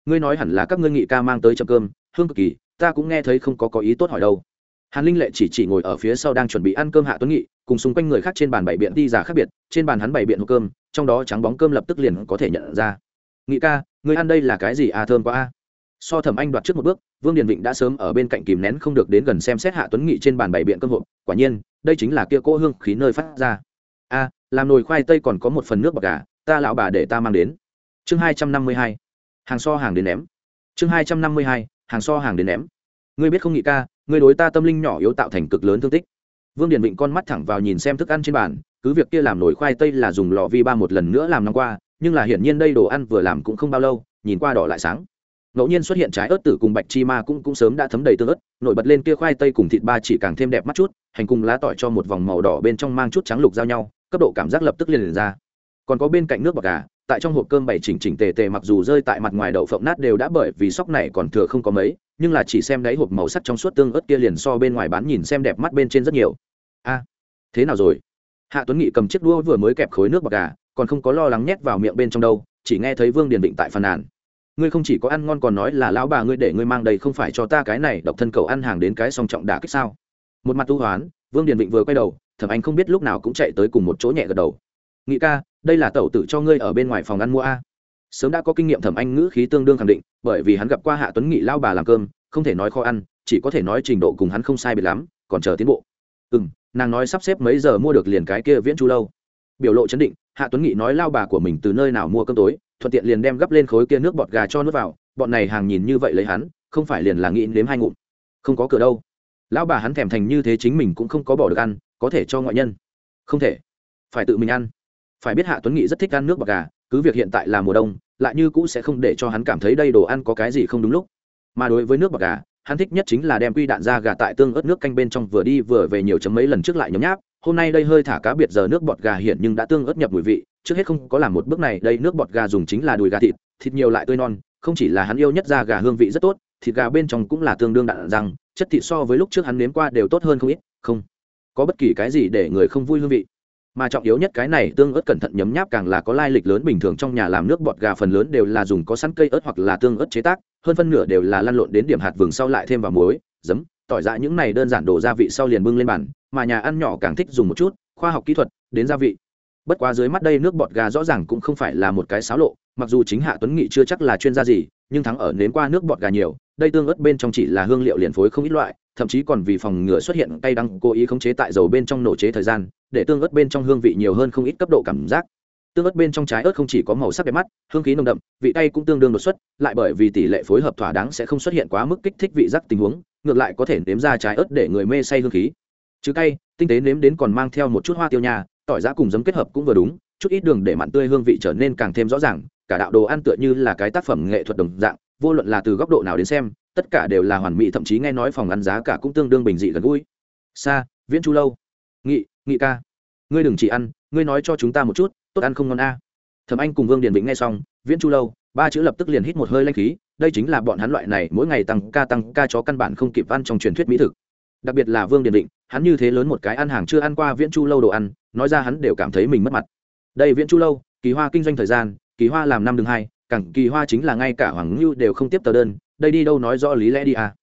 Ngươi nói hẳn là các ngươi nghị ca mang tới chậm cơm, hương cực kỳ, ta cũng nghe thấy không có có ý tốt hỏi đâu. Hàn linh lệ chỉ chỉ ngồi ở phía sau đang chuẩn bị ăn cơm hạ tuấn nghị, cùng xung quanh người khác trên bàn bảy biện đi giả khác biệt, trên bàn hắn bảy biện hộp cơm, trong đó trắng bóng cơm lập tức liền có thể nhận ra. Nghị ca người ăn đây là cái gì à thơm quá a? So thẩm anh đoạt trước một bước, vương điền vịnh đã sớm ở bên cạnh kìm nén không được đến gần xem xét hạ tuấn nghị trên bàn bảy biện cơm hộp. Quả nhiên, đây chính là kia cỗ hương khí nơi phát ra. A, làm nồi khoai tây còn có một phần nước bọc gà, ta lão bà để ta mang đến. Chương hai trăm năm mươi hai, hàng so hàng đến ném. Chương hai trăm năm mươi hai, hàng so hàng đến ném. Ngươi biết không nghị ca, ngươi đối ta tâm linh nhỏ yếu tạo thành cực lớn thương tích. Vương điền vịnh con mắt thẳng vào nhìn xem thức ăn trên bàn, cứ việc kia làm nổi khoai tây là dùng lò vi ba một lần nữa làm năm qua, nhưng là hiển nhiên đây đồ ăn vừa làm cũng không bao lâu, nhìn qua đỏ lại sáng ngẫu nhiên xuất hiện trái ớt tử cùng bạch chi ma cũng cũng sớm đã thấm đầy tương ớt nổi bật lên kia khoai tây cùng thịt ba chỉ càng thêm đẹp mắt chút hành cùng lá tỏi cho một vòng màu đỏ bên trong mang chút trắng lục giao nhau cấp độ cảm giác lập tức liền, liền ra. Còn có bên cạnh nước bọc gà tại trong hộp cơm bảy chỉnh chỉnh tề tề mặc dù rơi tại mặt ngoài đậu phộng nát đều đã bởi vì sóc này còn thừa không có mấy nhưng là chỉ xem đáy hộp màu sắc trong suốt tương ớt kia liền so bên ngoài bán nhìn xem đẹp mắt bên trên rất nhiều. A thế nào rồi? Hạ tuấn nghị cầm chiếc đũa vừa mới kẹp khối nước bọc gà còn không có lo lắng nhét vào miệng bên trong đâu chỉ nghe thấy vương điền định tại phàn nàn ngươi không chỉ có ăn ngon còn nói là lão bà ngươi để ngươi mang đầy không phải cho ta cái này, độc thân cầu ăn hàng đến cái song trọng đả kích sao? Một mặt tu hoán, vương điền Vịnh vừa quay đầu thẩm anh không biết lúc nào cũng chạy tới cùng một chỗ nhẹ gật đầu. Nghị ca, đây là tẩu tử cho ngươi ở bên ngoài phòng ăn mua a. Sớm đã có kinh nghiệm thẩm anh ngữ khí tương đương khẳng định, bởi vì hắn gặp qua hạ tuấn nghị lao bà làm cơm, không thể nói khó ăn, chỉ có thể nói trình độ cùng hắn không sai biệt lắm, còn chờ tiến bộ. Ừ m nàng nói sắp xếp mấy giờ mua được liền cái kia viễn chu lâu. Biểu lộ chấn định, hạ tuấn nghị nói lao bà của mình từ nơi nào mua cơm tối thuận tiện liền đem gấp lên khối kia nước bọt gà cho nước vào, bọn này hàng nhìn như vậy lấy hắn, không phải liền là nghĩ nếm hai ngụm. Không có cửa đâu. Lão bà hắn thèm thành như thế chính mình cũng không có bỏ được ăn, có thể cho ngoại nhân. Không thể. Phải tự mình ăn. Phải biết hạ tuấn nghị rất thích ăn nước bọt gà, cứ việc hiện tại là mùa đông, lại như cũ sẽ không để cho hắn cảm thấy đây đồ ăn có cái gì không đúng lúc. Mà đối với nước bọt gà, hắn thích nhất chính là đem quy đạn ra gà tại tương ớt nước canh bên trong vừa đi vừa về nhiều chấm mấy lần trước lại nhấm nháp. Hôm nay đây hơi thả cá biệt giờ nước bọt gà hiện nhưng đã tương ớt nhập mùi vị trước hết không có làm một bước này, đây nước bọt gà dùng chính là đùi gà thịt thịt nhiều lại tươi non, không chỉ là hắn yêu nhất da gà hương vị rất tốt, thịt gà bên trong cũng là tương đương đạn rằng, chất thịt so với lúc trước hắn nếm qua đều tốt hơn không ít, không có bất kỳ cái gì để người không vui hương vị. Mà trọng yếu nhất cái này tương ớt cẩn thận nhấm nháp càng là có lai lịch lớn, bình thường trong nhà làm nước bọt gà phần lớn đều là dùng có sẵn cây ớt hoặc là tương ớt chế tác, hơn phân nửa đều là lăn lộn đến điểm hạt vừng sau lại thêm vào muối, giấm, tỏi dạ những này đơn giản đổ gia vị sau liền bưng lên bàn, mà nhà ăn nhỏ càng thích dùng một chút, khoa học kỹ thuật, đến gia vị bất quá dưới mắt đây nước bọt gà rõ ràng cũng không phải là một cái xáo lộ, mặc dù chính hạ tuấn nghị chưa chắc là chuyên gia gì, nhưng thắng ở nếm qua nước bọt gà nhiều, đây tương ớt bên trong chỉ là hương liệu liền phối không ít loại, thậm chí còn vì phòng ngừa xuất hiện cay đắng, cố ý khống chế tại dầu bên trong nổ chế thời gian, để tương ớt bên trong hương vị nhiều hơn không ít cấp độ cảm giác. Tương ớt bên trong trái ớt không chỉ có màu sắc đẹp mắt, hương khí nồng đậm, vị tay cũng tương đương đột xuất, lại bởi vì tỷ lệ phối hợp thỏa đáng sẽ không xuất hiện quá mức kích thích vị giác tình huống, ngược lại có thể nếm ra trái ớt để người mê say hương khí. Chứ cay, tinh tế nếm đến còn mang theo một chút hoa tiêu nhà tỏi giá cùng giấm kết hợp cũng vừa đúng, chút ít đường để mặn tươi hương vị trở nên càng thêm rõ ràng, cả đạo đồ ăn tựa như là cái tác phẩm nghệ thuật đồng dạng, vô luận là từ góc độ nào đến xem, tất cả đều là hoàn mỹ, thậm chí nghe nói phòng ăn giá cả cũng tương đương bình dị gần gũi. Xa viễn chu lâu. Nghị nghị ca. Ngươi đừng chỉ ăn, ngươi nói cho chúng ta một chút, tốt ăn không ngon a. À. thẩm anh cùng vương điền vĩnh nghe xong, viễn chu lâu, ba chữ lập tức liền hít một hơi lanh khí, đây chính là bọn hắn loại này mỗi ngày tăng ca tăng ca cho căn bản không kịp ăn trong truyền thuyết mỹ thực. Đặc biệt là vương điền định hắn như thế lớn một cái ăn hàng chưa ăn qua viễn chu lâu đồ ăn, nói ra hắn đều cảm thấy mình mất mặt. Đây viễn chu lâu, kỳ hoa kinh doanh thời gian, kỳ hoa làm năm đường hai cẳng kỳ hoa chính là ngay cả hoàng ngưu đều không tiếp tờ đơn, đây đi đâu nói rõ lý lẽ đi à.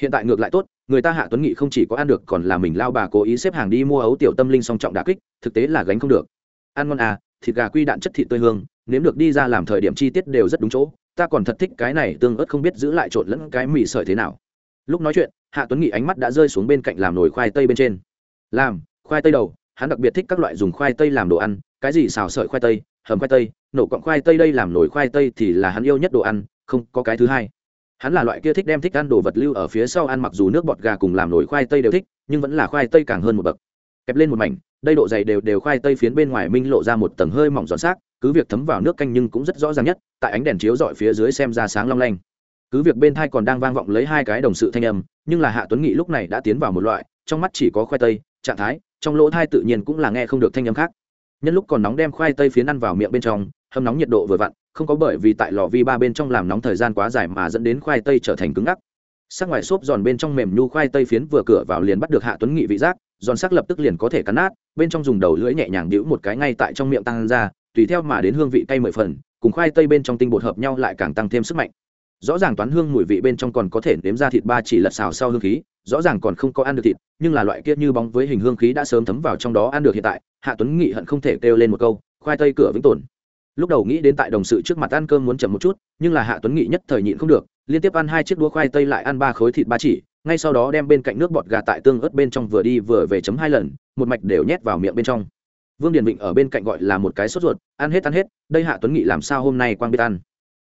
Hiện tại ngược lại tốt, người ta hạ tuấn nghị không chỉ có ăn được còn là mình lao bà cố ý xếp hàng đi mua ấu tiểu tâm linh song trọng đà kích, thực tế là gánh không được. Ăn ngon à thịt gà quy đạn chất thịt tươi hương, nếm được đi ra làm thời điểm chi tiết đều rất đúng chỗ, ta còn thật thích cái này tương ớt không biết giữ lại trộn lẫn cái mì sợi thế nào. Lúc nói chuyện hạ tuấn nghị ánh mắt đã rơi xuống bên cạnh làm nồi khoai tây bên trên. Làm, khoai tây đầu, hắn đặc biệt thích các loại dùng khoai tây làm đồ ăn, cái gì xào sợi khoai tây, hầm khoai tây, nổ cọng khoai tây đây làm nồi khoai tây thì là hắn yêu nhất đồ ăn, không có cái thứ hai. Hắn là loại kia thích đem thích ăn đồ vật lưu ở phía sau ăn mặc dù nước bọt gà cùng làm nồi khoai tây đều thích, nhưng vẫn là khoai tây càng hơn một bậc. Kẹp lên một mảnh, đây độ dày đều đều khoai tây phiến bên ngoài minh lộ ra một tầng hơi mỏng giòn xác, cứ việc thấm vào nước canh nhưng cũng rất rõ ràng nhất, tại ánh đèn chiếu dọi phía dưới xem ra sáng long lanh cứ việc bên thai còn đang vang vọng lấy hai cái đồng sự thanh âm, nhưng là hạ tuấn nghị lúc này đã tiến vào một loại, trong mắt chỉ có khoai tây, trạng thái, trong lỗ thai tự nhiên cũng là nghe không được thanh âm khác. Nhân lúc còn nóng đem khoai tây phiến ăn vào miệng bên trong, hâm nóng nhiệt độ vừa vặn, không có bởi vì tại lò vi ba bên trong làm nóng thời gian quá dài mà dẫn đến khoai tây trở thành cứng ngắc. Sắc ngoài xốp giòn bên trong mềm nhu khoai tây phiến vừa cửa vào liền bắt được hạ tuấn nghị vị giác, giòn sắc lập tức liền có thể cắn nát, bên trong dùng đầu lưỡi nhẹ nhàng đĩu một cái ngay tại trong miệng tăng ra, tùy theo mà đến hương vị cay mười phần, cùng khoai tây bên trong tinh bột hợp nhau lại càng tăng thêm sức mạnh rõ ràng toán hương mùi vị bên trong còn có thể nếm ra thịt ba chỉ lật xào sau hương khí, rõ ràng còn không có ăn được thịt, nhưng là loại kia như bóng với hình hương khí đã sớm thấm vào trong đó ăn được hiện tại, hạ tuấn nghị hận không thể kêu lên một câu, khoai tây cửa vĩnh tồn. Lúc đầu nghĩ đến tại đồng sự trước mặt ăn cơm muốn chậm một chút, nhưng là hạ tuấn nghị nhất thời nhịn không được, liên tiếp ăn hai chiếc đũa khoai tây lại ăn ba khối thịt ba chỉ, ngay sau đó đem bên cạnh nước bọt gà tại tương ớt bên trong vừa đi vừa về chấm hai lần, một mạch đều nhét vào miệng bên trong. Vương điền vịnh ở bên cạnh gọi là một cái sốt ruột, ăn hết ăn hết, đây hạ tuấn nghị làm sao hôm nay quang biết ăn?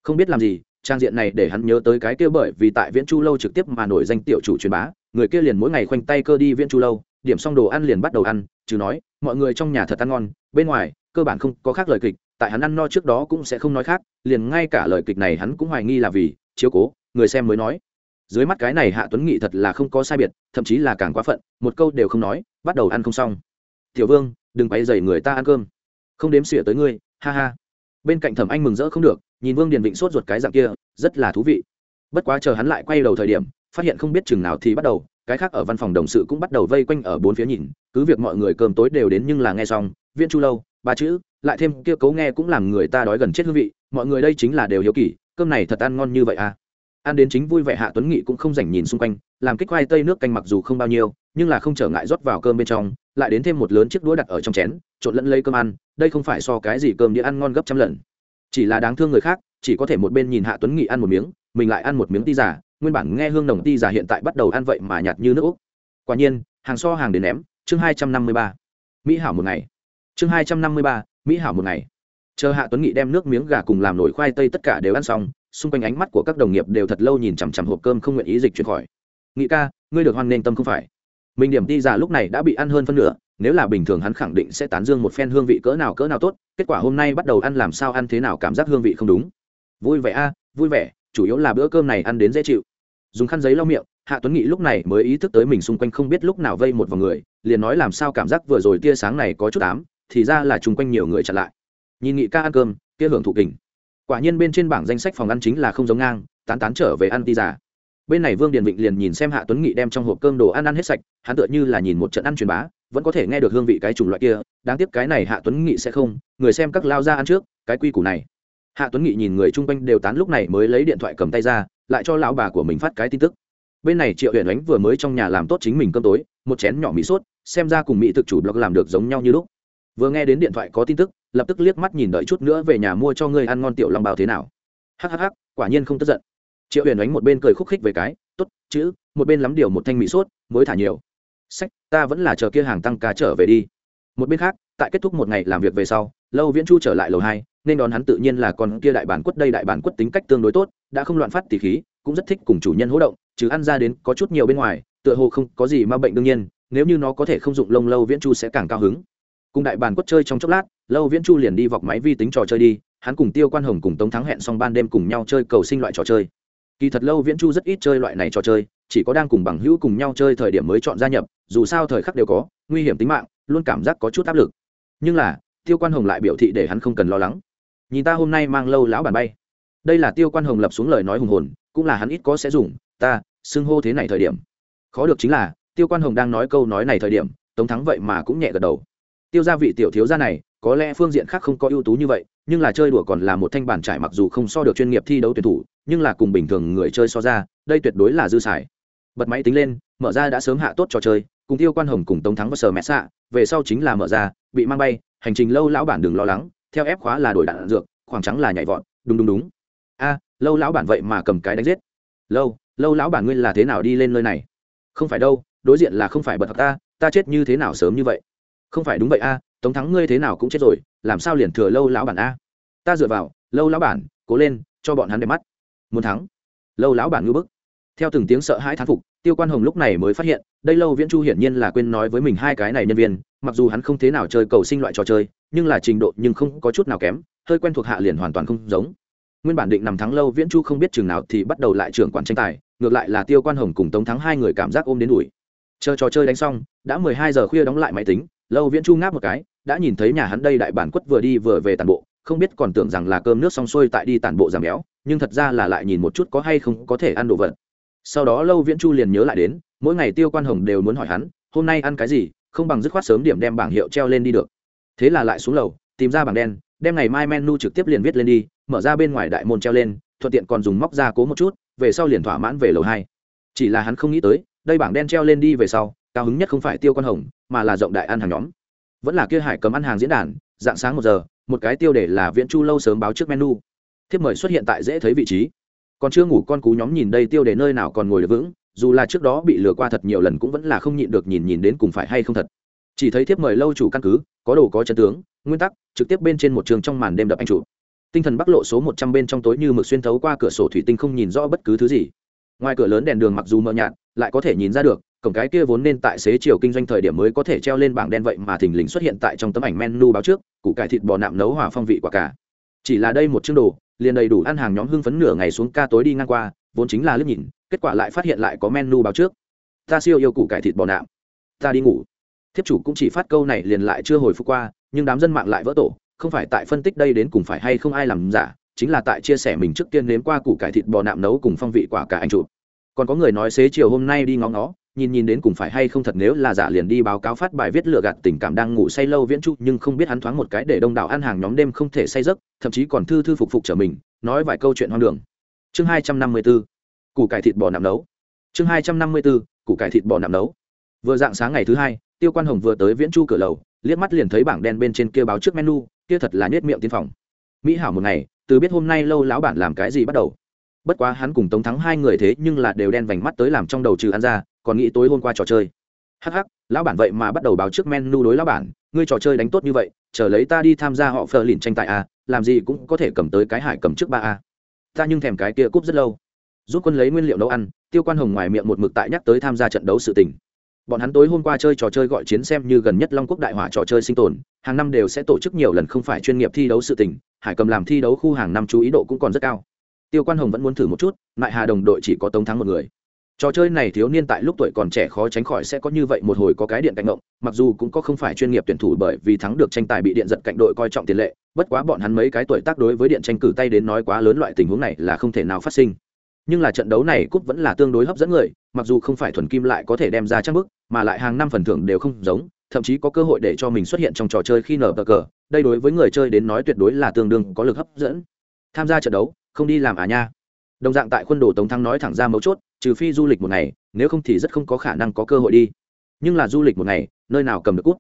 Không biết làm gì trang diện này để hắn nhớ tới cái kia bởi vì tại viễn chu lâu trực tiếp mà nổi danh tiểu chủ truyền bá, người kia liền mỗi ngày khoanh tay cơ đi viễn chu lâu, điểm xong đồ ăn liền bắt đầu ăn, chứ nói, mọi người trong nhà thật ăn ngon, bên ngoài, cơ bản không có khác lời kịch, tại hắn ăn no trước đó cũng sẽ không nói khác, liền ngay cả lời kịch này hắn cũng hoài nghi là vì, chiếu cố, người xem mới nói. Dưới mắt cái này hạ tuấn nghị thật là không có sai biệt, thậm chí là càng quá phận, một câu đều không nói, bắt đầu ăn không xong. Tiểu vương, đừng quay dày người ta ăn cơm. Không đếm xỉa tới ngươi, ha ha. Bên cạnh thẩm anh mừng rỡ không được nhìn vương điền vịnh sốt ruột cái dạng kia, rất là thú vị. Bất quá chờ hắn lại quay đầu thời điểm, phát hiện không biết chừng nào thì bắt đầu, cái khác ở văn phòng đồng sự cũng bắt đầu vây quanh ở bốn phía nhìn, cứ việc mọi người cơm tối đều đến nhưng là nghe xong viên chu lâu, ba chữ, lại thêm kia cấu nghe cũng làm người ta đói gần chết hương vị, mọi người đây chính là đều hiếu kỳ, cơm này thật ăn ngon như vậy à? Ăn đến chính vui vẻ hạ tuấn nghị cũng không dành nhìn xung quanh, làm kích khoai tây nước canh mặc dù không bao nhiêu, nhưng là không trở ngại rót vào cơm bên trong, lại đến thêm một lớn chiếc đũa đặt ở trong chén, trộn lẫn lấy cơm ăn, đây không phải so cái gì cơm đĩa ăn ngon gấp trăm lần chỉ là đáng thương người khác, chỉ có thể một bên nhìn hạ tuấn nghị ăn một miếng, mình lại ăn một miếng ti giả nguyên bản nghe hương nồng ti giả hiện tại bắt đầu ăn vậy mà nhạt như nước úc. Quả nhiên, hàng so hàng đến ném, chương hai trăm năm mươi ba. Mỹ hảo một ngày. Chương hai trăm năm mươi ba, mỹ hảo một ngày. Chờ hạ tuấn nghị đem nước miếng gà cùng làm nổi khoai tây tất cả đều ăn xong, xung quanh ánh mắt của các đồng nghiệp đều thật lâu nhìn chằm chằm hộp cơm không nguyện ý dịch chuyển khỏi. Nghị ca, ngươi được hoan nghênh tâm không phải? Mình điểm ti giả lúc này đã bị ăn hơn phân nửa nếu là bình thường hắn khẳng định sẽ tán dương một phen hương vị cỡ nào cỡ nào tốt, kết quả hôm nay bắt đầu ăn làm sao ăn thế nào cảm giác hương vị không đúng. Vui vẻ a, vui vẻ, chủ yếu là bữa cơm này ăn đến dễ chịu. Dùng khăn giấy lau miệng, hạ tuấn nghị lúc này mới ý thức tới mình xung quanh không biết lúc nào vây một vào người, liền nói làm sao cảm giác vừa rồi tia sáng này có chút ám, thì ra là chung quanh nhiều người chặn lại. Nhìn nghị ca ăn cơm, kia hưởng thụ kình. Quả nhiên bên trên bảng danh sách phòng ăn chính là không giống ngang, tán tán trở về ăn ti giả bên này vương điền vịnh liền nhìn xem hạ tuấn nghị đem trong hộp cơm đồ ăn ăn hết sạch, hắn tựa như là nhìn một trận ăn truyền bá vẫn có thể nghe được hương vị cái chủng loại kia, đáng tiếc cái này hạ tuấn nghị sẽ không, người xem các lao ra ăn trước, cái quy củ này. Hạ tuấn nghị nhìn người chung quanh đều tán lúc này mới lấy điện thoại cầm tay ra, lại cho lão bà của mình phát cái tin tức. Bên này triệu huyền ánh vừa mới trong nhà làm tốt chính mình cơm tối, một chén nhỏ mỹ sốt, xem ra cùng mỹ thực chủ blog làm được giống nhau như lúc. Vừa nghe đến điện thoại có tin tức, lập tức liếc mắt nhìn đợi chút nữa về nhà mua cho ngươi ăn ngon tiểu long bào thế nào. Hhh quả nhiên không tức giận. Triệu huyền ánh một bên cười khúc khích về cái t ố t chữ, một bên lắm điều một thanh mỹ sốt mới thả nhiều sách, ta vẫn là chờ kia hàng tăng ca trở về đi. Một bên khác, tại kết thúc một ngày làm việc về sau, lâu viễn chu trở lại lầu hai, nên đón hắn tự nhiên là con kia đại bản quất đây đại bản quất tính cách tương đối tốt, đã không loạn phát tỉ khí, cũng rất thích cùng chủ nhân hỗ động chứ ăn ra đến có chút nhiều bên ngoài, tựa hồ không có gì ma bệnh đương nhiên, nếu như nó có thể không dụng lông lâu viễn chu sẽ càng cao hứng. Cùng đại bản quất chơi trong chốc lát, lâu viễn chu liền đi vọc máy vi tính trò chơi đi, hắn cùng tiêu quan hồng cùng tống thắng hẹn xong ban đêm cùng nhau chơi cầu sinh loại trò chơi. Kỳ thật lâu viễn chu rất ít chơi loại này trò chơi chỉ có đang cùng bằng hữu cùng nhau chơi thời điểm mới chọn gia nhập, dù sao thời khắc đều có, nguy hiểm tính mạng, luôn cảm giác có chút áp lực. Nhưng là, tiêu quan hồng lại biểu thị để hắn không cần lo lắng. Nhìn ta hôm nay mang lâu lão bàn bay. Đây là tiêu quan hồng lập xuống lời nói hùng hồn, cũng là hắn ít có sẽ dùng, ta, xưng hô thế này thời điểm. Khó được chính là, tiêu quan hồng đang nói câu nói này thời điểm, tống thắng vậy mà cũng nhẹ gật đầu. Tiêu gia vị tiểu thiếu gia này, có lẽ phương diện khác không có ưu tú như vậy, nhưng là chơi đùa còn là một thanh bản trải mặc dù không so được chuyên nghiệp thi đấu tuyển thủ, nhưng là cùng bình thường người chơi so ra, đây tuyệt đối là dư xài bật máy tính lên, mở ra đã sớm hạ tốt trò chơi, cùng tiêu quan hồng cùng tống thắng và sờ mẹ xạ, về sau chính là mở ra, bị mang bay, hành trình lâu lão bản đừng lo lắng, theo ép khóa là đổi đạn dược, khoảng trắng là nhảy vọt, đúng đúng đúng. A, lâu lão bản vậy mà cầm cái đánh giết. Lâu lâu lão bản ngươi là thế nào đi lên nơi này? Không phải đâu, đối diện là không phải bật ta ta chết như thế nào sớm như vậy? Không phải đúng vậy a, tống thắng ngươi thế nào cũng chết rồi, làm sao liền thừa lâu lão bản a? Ta dựa vào, lâu lão bản, cố lên, cho bọn hắn đẹp mắt. Muốn thắng, lâu lão bản ngư bức theo từng tiếng sợ hãi thán phục, tiêu quan hồng lúc này mới phát hiện, đây lâu viễn chu hiển nhiên là quên nói với mình hai cái này nhân viên, mặc dù hắn không thế nào chơi cầu sinh loại trò chơi, nhưng là trình độ nhưng không có chút nào kém, hơi quen thuộc hạ liền hoàn toàn không giống. Nguyên bản định nằm thắng lâu viễn chu không biết chừng nào thì bắt đầu lại trưởng quản tranh tài, ngược lại là tiêu quan hồng cùng tống thắng hai người cảm giác ôm đến đuổi. Chờ trò chơi đánh xong, đã mười hai giờ khuya đóng lại máy tính, lâu viễn chu ngáp một cái, đã nhìn thấy nhà hắn đây đại bản quất vừa đi vừa về tàn bộ, không biết còn tưởng rằng là cơm nước xong xuôi tại đi tàn bộ giảm béo, nhưng thật ra là lại nhìn một chút có hay không có thể ăn đồ vật sau đó lâu viễn chu liền nhớ lại đến, mỗi ngày tiêu quan hồng đều muốn hỏi hắn, hôm nay ăn cái gì? Không bằng dứt khoát sớm điểm đem bảng hiệu treo lên đi được. Thế là lại xuống lầu, tìm ra bảng đen, đem ngày mai menu trực tiếp liền viết lên đi, mở ra bên ngoài đại môn treo lên, thuận tiện còn dùng móc ra cố một chút, về sau liền thỏa mãn về lầu hai. Chỉ là hắn không nghĩ tới, đây bảng đen treo lên đi về sau, cao hứng nhất không phải tiêu quan hồng, mà là rộng đại ăn hàng nhóm. Vẫn là kia hải cấm ăn hàng diễn đàn, dạng sáng một giờ, một cái tiêu để là viễn chu lâu sớm báo trước menu. Thiếp mời xuất hiện tại dễ thấy vị trí còn chưa ngủ con cú nhóm nhìn đây tiêu để nơi nào còn ngồi được vững, dù là trước đó bị lừa qua thật nhiều lần cũng vẫn là không nhịn được nhìn nhìn đến cùng phải hay không thật. Chỉ thấy thiếp mời lâu chủ căn cứ, có đồ có chân tướng, nguyên tắc, trực tiếp bên trên một trường trong màn đêm đập anh chủ tinh thần bắc lộ số một trăm bên trong tối như mực xuyên thấu qua cửa sổ thủy tinh không nhìn rõ bất cứ thứ gì. Ngoài cửa lớn đèn đường mặc dù mờ nhạt, lại có thể nhìn ra được, cổng cái kia vốn nên tại xế chiều kinh doanh thời điểm mới có thể treo lên bảng đen vậy mà thình lình xuất hiện tại trong tấm ảnh menu báo trước, củ cải thịt bò nạm nấu hòa phong vị quả cả. Chỉ là đây một chương đồ liền đầy đủ ăn hàng nhóm hưng phấn nửa ngày xuống ca tối đi ngang qua, vốn chính là liếc nhìn, kết quả lại phát hiện lại có menu báo trước. Ta siêu yêu củ cải thịt bò nạm. Ta đi ngủ. Thiếp chủ cũng chỉ phát câu này liền lại chưa hồi phục qua, nhưng đám dân mạng lại vỡ tổ, không phải tại phân tích đây đến cùng phải hay không ai làm giả, chính là tại chia sẻ mình trước tiên nếm qua củ cải thịt bò nạm nấu cùng phong vị quả cả anh chụp còn có người nói xế chiều hôm nay đi ngó ngó nhìn nhìn đến cùng phải hay không thật nếu là giả liền đi báo cáo phát bài viết lừa gạt tình cảm đang ngủ say lâu viễn trụ nhưng không biết hắn thoáng một cái để đông đảo ăn hàng nhóm đêm không thể say giấc, thậm chí còn thư thư phục phục trở mình, nói vài câu chuyện hoang đường. Chương hai trăm năm mươi 254 củ cải thịt bò nạm nấu. Chương hai trăm năm mươi 254 củ cải thịt bò nạm nấu. Vừa dạng sáng ngày thứ hai, tiêu quan hồng vừa tới viễn chu cửa lầu, liếc mắt liền thấy bảng đen bên trên kia báo trước menu, kia thật là nhét miệng tiên phòng. Mỹ hảo một ngày, từ biết hôm nay lâu lão bản làm cái gì bắt đầu. Bất quá hắn cùng tống thắng hai người thế nhưng là đều đen vành mắt tới làm trong đầu trừ ăn ra còn nghĩ tối hôm qua trò chơi. Hắc hắc, lão bản vậy mà bắt đầu báo trước menu đối lão bản, ngươi trò chơi đánh tốt như vậy, chờ lấy ta đi tham gia họ phờ lìn tranh tài a làm gì cũng có thể cầm tới cái hải cầm trước ba a ta nhưng thèm cái kia cúp rất lâu. Giúp quân lấy nguyên liệu nấu ăn, tiêu quan hồng ngoài miệng một mực tại nhắc tới tham gia trận đấu sự tình. Bọn hắn tối hôm qua chơi trò chơi gọi chiến xem như gần nhất long quốc đại hỏa trò chơi sinh tồn, hàng năm đều sẽ tổ chức nhiều lần không phải chuyên nghiệp thi đấu sự tình, hải cầm làm thi đấu khu hàng năm chú ý độ cũng còn rất cao. Tiêu quan hồng vẫn muốn thử một chút lại hà đồng đội chỉ có tống thắng một người trò chơi này thiếu niên tại lúc tuổi còn trẻ khó tránh khỏi sẽ có như vậy một hồi có cái điện cạnh ngộng, mặc dù cũng có không phải chuyên nghiệp tuyển thủ bởi vì thắng được tranh tài bị điện giật cạnh đội coi trọng tiền lệ, bất quá bọn hắn mấy cái tuổi tác đối với điện tranh cử tay đến nói quá lớn loại tình huống này là không thể nào phát sinh. Nhưng là trận đấu này cúp vẫn là tương đối hấp dẫn người, mặc dù không phải thuần kim lại có thể đem ra trang bức, mà lại hàng năm phần thưởng đều không giống, thậm chí có cơ hội để cho mình xuất hiện trong trò chơi khi nở bờ cờ, đây đối với người chơi đến nói tuyệt đối là tương đương có lực hấp dẫn. Tham gia trận đấu, không đi làm à nha. Đồng dạng tại khuôn đồ tống thắng nói thẳng ra mấu chốt trừ phi du lịch một ngày, nếu không thì rất không có khả năng có cơ hội đi. Nhưng là du lịch một ngày, nơi nào cầm được cút?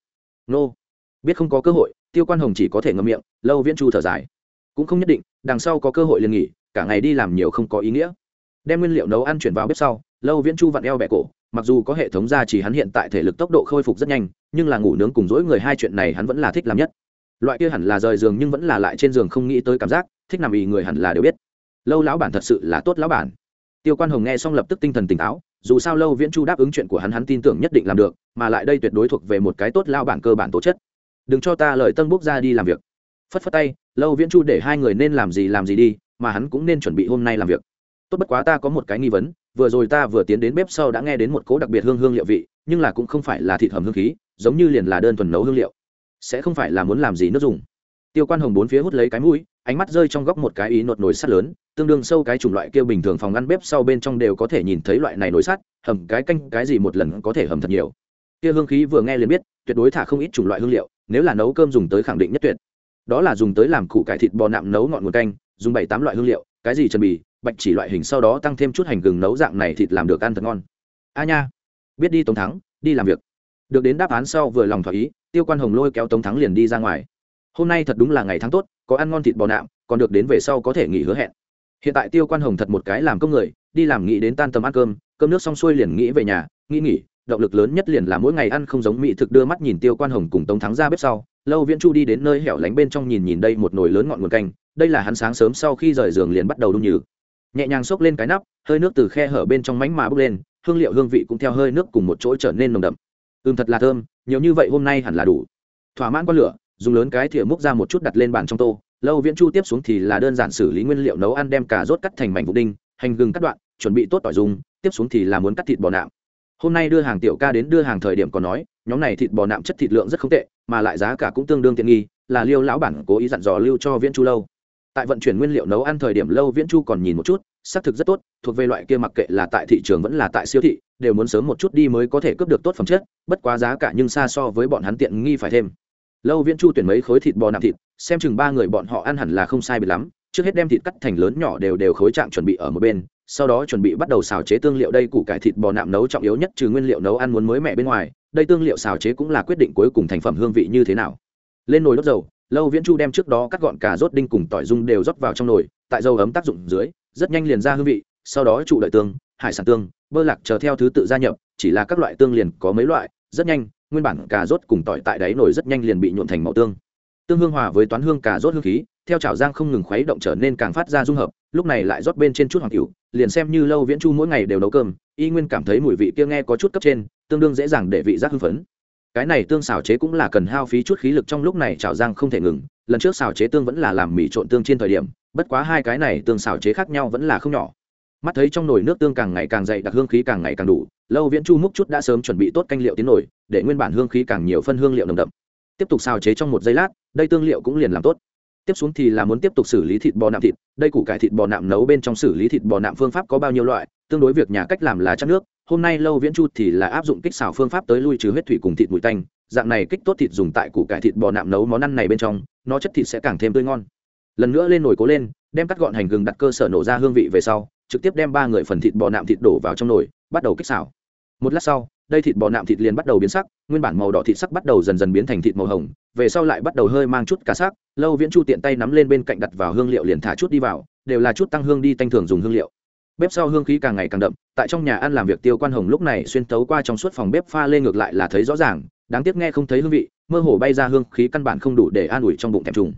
Nô. Biết không có cơ hội, tiêu quan hồng chỉ có thể ngậm miệng, lâu viễn chu thở dài. Cũng không nhất định, đằng sau có cơ hội liền nghỉ, cả ngày đi làm nhiều không có ý nghĩa. Đem nguyên liệu nấu ăn chuyển vào bếp sau, lâu viễn chu vặn eo bẹ cổ, mặc dù có hệ thống gia chỉ hắn hiện tại thể lực tốc độ khôi phục rất nhanh, nhưng là ngủ nướng cùng dỗi người hai chuyện này hắn vẫn là thích làm nhất. Loại kia hẳn là rời giường nhưng vẫn là lại trên giường không nghĩ tới cảm giác, thích nằm ý người hẳn là đều biết. Lâu lão bản thật sự là tốt lão bản tiêu quan hồng nghe xong lập tức tinh thần tỉnh táo, dù sao lâu viễn chu đáp ứng chuyện của hắn hắn tin tưởng nhất định làm được, mà lại đây tuyệt đối thuộc về một cái tốt lao bản cơ bản tố chất. Đừng cho ta lời tân bốc ra đi làm việc. Phất phất tay, lâu viễn chu để hai người nên làm gì làm gì đi, mà hắn cũng nên chuẩn bị hôm nay làm việc. Tốt bất quá ta có một cái nghi vấn, vừa rồi ta vừa tiến đến bếp sau đã nghe đến một cố đặc biệt hương hương liệu vị, nhưng là cũng không phải là thịt hầm hương khí, giống như liền là đơn thuần nấu hương liệu. Sẽ không phải là muốn làm gì nước dùng. Tiêu quan hồng bốn phía hút lấy cái mũi ánh mắt rơi trong góc một cái ý nột nồi sắt lớn, tương đương sâu cái chủng loại kia bình thường phòng ngăn bếp sau bên trong đều có thể nhìn thấy loại này nồi sắt, hầm cái canh, cái gì một lần có thể hầm thật nhiều. Kia hương khí vừa nghe liền biết, tuyệt đối thả không ít chủng loại hương liệu, nếu là nấu cơm dùng tới khẳng định nhất tuyệt. Đó là dùng tới làm củ cải thịt bò nạm nấu ngọn nguồn canh, dùng bảy tám loại hương liệu, cái gì trần bì, bạch chỉ loại hình sau đó tăng thêm chút hành gừng nấu dạng này thịt làm được ăn thật ngon. A nha, biết đi tống thắng, đi làm việc. Được đến đáp án sau vừa lòng thỏa ý, tiêu quan hồng lôi kéo tống thắng liền đi ra ngoài hôm nay thật đúng là ngày tháng tốt, có ăn ngon thịt bò nạm, còn được đến về sau có thể nghỉ hứa hẹn. Hiện tại tiêu quan hồng thật một cái làm công người, đi làm nghĩ đến tan tầm ăn cơm cơm nước xong xuôi liền nghĩ về nhà, nghĩ nghỉ, động lực lớn nhất liền là mỗi ngày ăn không giống mỹ thực đưa mắt nhìn tiêu quan hồng cùng tống thắng ra bếp sau, lâu viễn chu đi đến nơi hẻo lánh bên trong nhìn nhìn đây một nồi lớn ngọn nguồn canh, đây là hắn sáng sớm sau khi rời giường liền bắt đầu đun nhừ. Nhẹ nhàng xốc lên cái nắp, hơi nước từ khe hở bên trong mánh mà bốc lên, hương liệu hương vị cũng theo hơi nước cùng một chỗ trở nên nồng đậm. Ừm thật là thơm, nhiều như vậy hôm nay hẳn là đủ. Thỏa mãn con lửa dùng lớn cái thìa múc ra một chút đặt lên bàn trong tô, lâu viễn chu tiếp xuống thì là đơn giản xử lý nguyên liệu nấu ăn đem cà rốt cắt thành mảnh vụ đinh, hành gừng cắt đoạn, chuẩn bị tốt tỏi dùng, tiếp xuống thì là muốn cắt thịt bò nạm. Hôm nay đưa hàng tiểu ca đến đưa hàng thời điểm còn nói, nhóm này thịt bò nạm chất thịt lượng rất không tệ, mà lại giá cả cũng tương đương tiện nghi, là liêu lão bản cố ý dặn dò lưu cho viễn chu lâu. Tại vận chuyển nguyên liệu nấu ăn thời điểm lâu viễn chu còn nhìn một chút, xác thực rất tốt, thuộc về loại kia mặc kệ là tại thị trường vẫn là tại siêu thị, đều muốn sớm một chút đi mới có thể cướp được tốt phẩm chất, bất quá giá cả nhưng xa so với bọn hắn tiện nghi phải thêm lâu viễn chu tuyển mấy khối thịt bò nạm thịt, xem chừng ba người bọn họ ăn hẳn là không sai biệt lắm. Trước hết đem thịt cắt thành lớn nhỏ đều đều khối trạng chuẩn bị ở một bên, sau đó chuẩn bị bắt đầu xào chế tương liệu đây củ cải thịt bò nạm nấu trọng yếu nhất trừ nguyên liệu nấu ăn muốn mới mẹ bên ngoài, đây tương liệu xào chế cũng là quyết định cuối cùng thành phẩm hương vị như thế nào. Lên nồi đốt dầu, lâu viễn chu đem trước đó cắt gọn cà rốt đinh cùng tỏi dung đều rót vào trong nồi, tại dầu ấm tác dụng dưới, rất nhanh liền ra hương vị, sau đó trụ đợi tương, hải sản tương, bơ lạc chờ theo thứ tự gia nhập, chỉ là các loại tương liền có mấy loại, rất nhanh nguyên bản cà rốt cùng tỏi tại đáy nồi rất nhanh liền bị nhuộn thành màu tương. Tương hương hòa với toán hương cà rốt hương khí, theo chảo giang không ngừng khuấy động trở nên càng phát ra dung hợp, lúc này lại rót bên trên chút hoàng cửu, liền xem như lâu viễn chu mỗi ngày đều nấu cơm, y nguyên cảm thấy mùi vị kia nghe có chút cấp trên, tương đương dễ dàng để vị giác hưng phấn. Cái này tương xào chế cũng là cần hao phí chút khí lực trong lúc này chảo giang không thể ngừng, lần trước xào chế tương vẫn là làm mì trộn tương trên thời điểm, bất quá hai cái này tương xào chế khác nhau vẫn là không nhỏ mắt thấy trong nồi nước tương càng ngày càng dày đặc hương khí càng ngày càng đủ, lâu viễn chu múc chút đã sớm chuẩn bị tốt canh liệu tiến nồi, để nguyên bản hương khí càng nhiều phân hương liệu nồng đậm. Tiếp tục xào chế trong một giây lát, đây tương liệu cũng liền làm tốt. Tiếp xuống thì là muốn tiếp tục xử lý thịt bò nạm thịt, đây củ cải thịt bò nạm nấu bên trong xử lý thịt bò nạm phương pháp có bao nhiêu loại, tương đối việc nhà cách làm là chắc nước. Hôm nay lâu viễn chu thì là áp dụng kích xào phương pháp tới lui trừ huyết thủy cùng thịt bụi tanh, dạng này kích tốt thịt dùng tại củ cải thịt bò nạm nấu món ăn này bên trong, nó chất thịt sẽ càng thêm tươi ngon. Lần nữa lên nồi cố lên, đem cắt gọn hành gừng đặt cơ sở nổ ra hương vị về sau trực tiếp đem ba người phần thịt bò nạm thịt đổ vào trong nồi, bắt đầu kích xào. Một lát sau, đây thịt bò nạm thịt liền bắt đầu biến sắc, nguyên bản màu đỏ thịt sắc bắt đầu dần dần biến thành thịt màu hồng, về sau lại bắt đầu hơi mang chút cá sắc, lâu viễn chu tiện tay nắm lên bên cạnh đặt vào hương liệu liền thả chút đi vào, đều là chút tăng hương đi, tanh thường dùng hương liệu. Bếp sau hương khí càng ngày càng đậm, tại trong nhà ăn làm việc tiêu quan hồng lúc này xuyên tấu qua trong suốt phòng bếp pha lên ngược lại là thấy rõ ràng, đáng tiếc nghe không thấy hương vị, mơ hồ bay ra hương khí căn bản không đủ để an ủi trong bụng thèm trùng.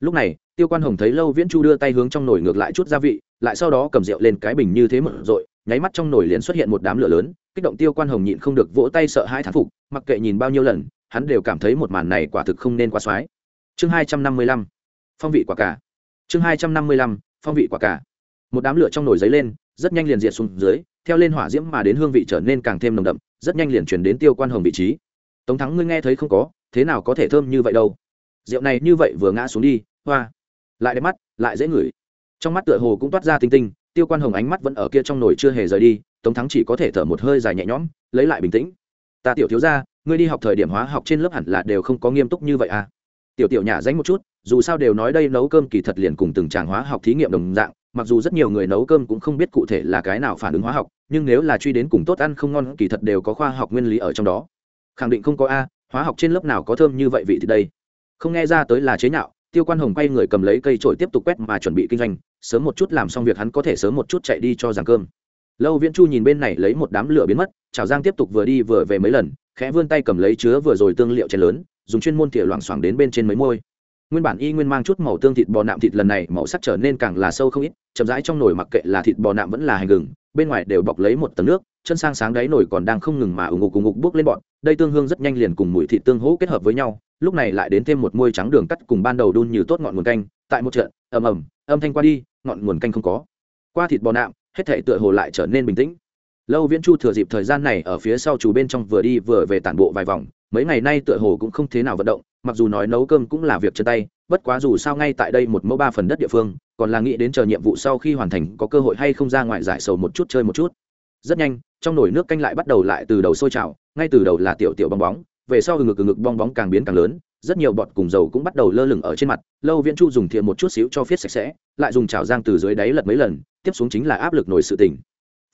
Lúc này, tiêu quan hồng thấy lâu viễn chu đưa tay hướng trong nồi ngược lại chút gia vị lại sau đó cầm rượu lên cái bình như thế mở rồi nháy mắt trong nồi liền xuất hiện một đám lửa lớn, kích động tiêu quan hồng nhịn không được vỗ tay sợ hãi thán phục, mặc kệ nhìn bao nhiêu lần, hắn đều cảm thấy một màn này quả thực không nên quá xoái. Chương hai trăm năm mươi lăm, phong vị quả cả. Chương hai trăm năm mươi lăm, phong vị quả cả. Một đám lửa trong nồi giấy lên, rất nhanh liền diệt xuống dưới, theo lên hỏa diễm mà đến hương vị trở nên càng thêm nồng đậm, rất nhanh liền chuyển đến tiêu quan hồng vị trí. Tống thắng ngươi nghe thấy không có, thế nào có thể thơm như vậy đâu? Rượu này như vậy vừa ngã xuống đi, hoa. Lại đẹp mắt, lại dễ ngửi trong mắt tựa hồ cũng toát ra tinh tinh, tiêu quan hồng ánh mắt vẫn ở kia trong nồi chưa hề rời đi, tống thắng chỉ có thể thở một hơi dài nhẹ nhõm, lấy lại bình tĩnh. Ta tiểu thiếu ra ngươi đi học thời điểm hóa học trên lớp hẳn là đều không có nghiêm túc như vậy à? Tiểu tiểu nhả danh một chút, dù sao đều nói đây nấu cơm kỳ thật liền cùng từng tràng hóa học thí nghiệm đồng dạng, mặc dù rất nhiều người nấu cơm cũng không biết cụ thể là cái nào phản ứng hóa học, nhưng nếu là truy đến cùng tốt ăn không ngon kỳ thật đều có khoa học nguyên lý ở trong đó. Khẳng định không có a, hóa học trên lớp nào có thơm như vậy vị thì đây. Không nghe ra tới là chế nhạo tiêu quan hồng quay người cầm lấy cây trổi tiếp tục quét mà chuẩn bị kinh doanh, sớm một chút làm xong việc hắn có thể sớm một chút chạy đi cho giảng cơm. Lâu viễn chu nhìn bên này lấy một đám lửa biến mất chào giang tiếp tục vừa đi vừa về mấy lần, khẽ vươn tay cầm lấy chứa vừa rồi tương liệu chén lớn, dùng chuyên môn tỉa loảng xoảng đến bên trên mấy môi. Nguyên bản y nguyên mang chút màu tương thịt bò nạm thịt lần này màu sắc trở nên càng là sâu không ít, chậm rãi trong nồi mặc kệ là thịt bò nạm vẫn là hành gừng, bên ngoài đều bọc lấy một tầng nước, chân sang sáng đáy nồi còn đang không ngừng mà ủng ngục ủng ngục bước lên bọn, đây tương hương rất nhanh liền cùng mùi thịt tương hỗ kết hợp với nhau lúc này lại đến thêm một môi trắng đường cắt cùng ban đầu đun như tốt ngọn nguồn canh, tại một trận, ầm ầm, âm thanh qua đi, ngọn nguồn canh không có. Qua thịt bò nạm, hết thể tựa hồ lại trở nên bình tĩnh. Lâu viễn chu thừa dịp thời gian này ở phía sau chủ bên trong vừa đi vừa về tản bộ vài vòng, mấy ngày nay tựa hồ cũng không thế nào vận động, mặc dù nói nấu cơm cũng là việc chân tay, bất quá dù sao ngay tại đây một mẫu ba phần đất địa phương, còn là nghĩ đến chờ nhiệm vụ sau khi hoàn thành có cơ hội hay không ra ngoài giải sầu một chút chơi một chút. Rất nhanh, trong nồi nước canh lại bắt đầu lại từ đầu sôi trào, ngay từ đầu là tiểu tiểu bong bóng về sau ngực ngực bong bóng càng biến càng lớn, rất nhiều bọt cùng dầu cũng bắt đầu lơ lửng ở trên mặt, lâu viễn chu dùng thiện một chút xíu cho phiết sạch sẽ, lại dùng chảo giang từ dưới đáy lật mấy lần, tiếp xuống chính là áp lực nổi sự tỉnh.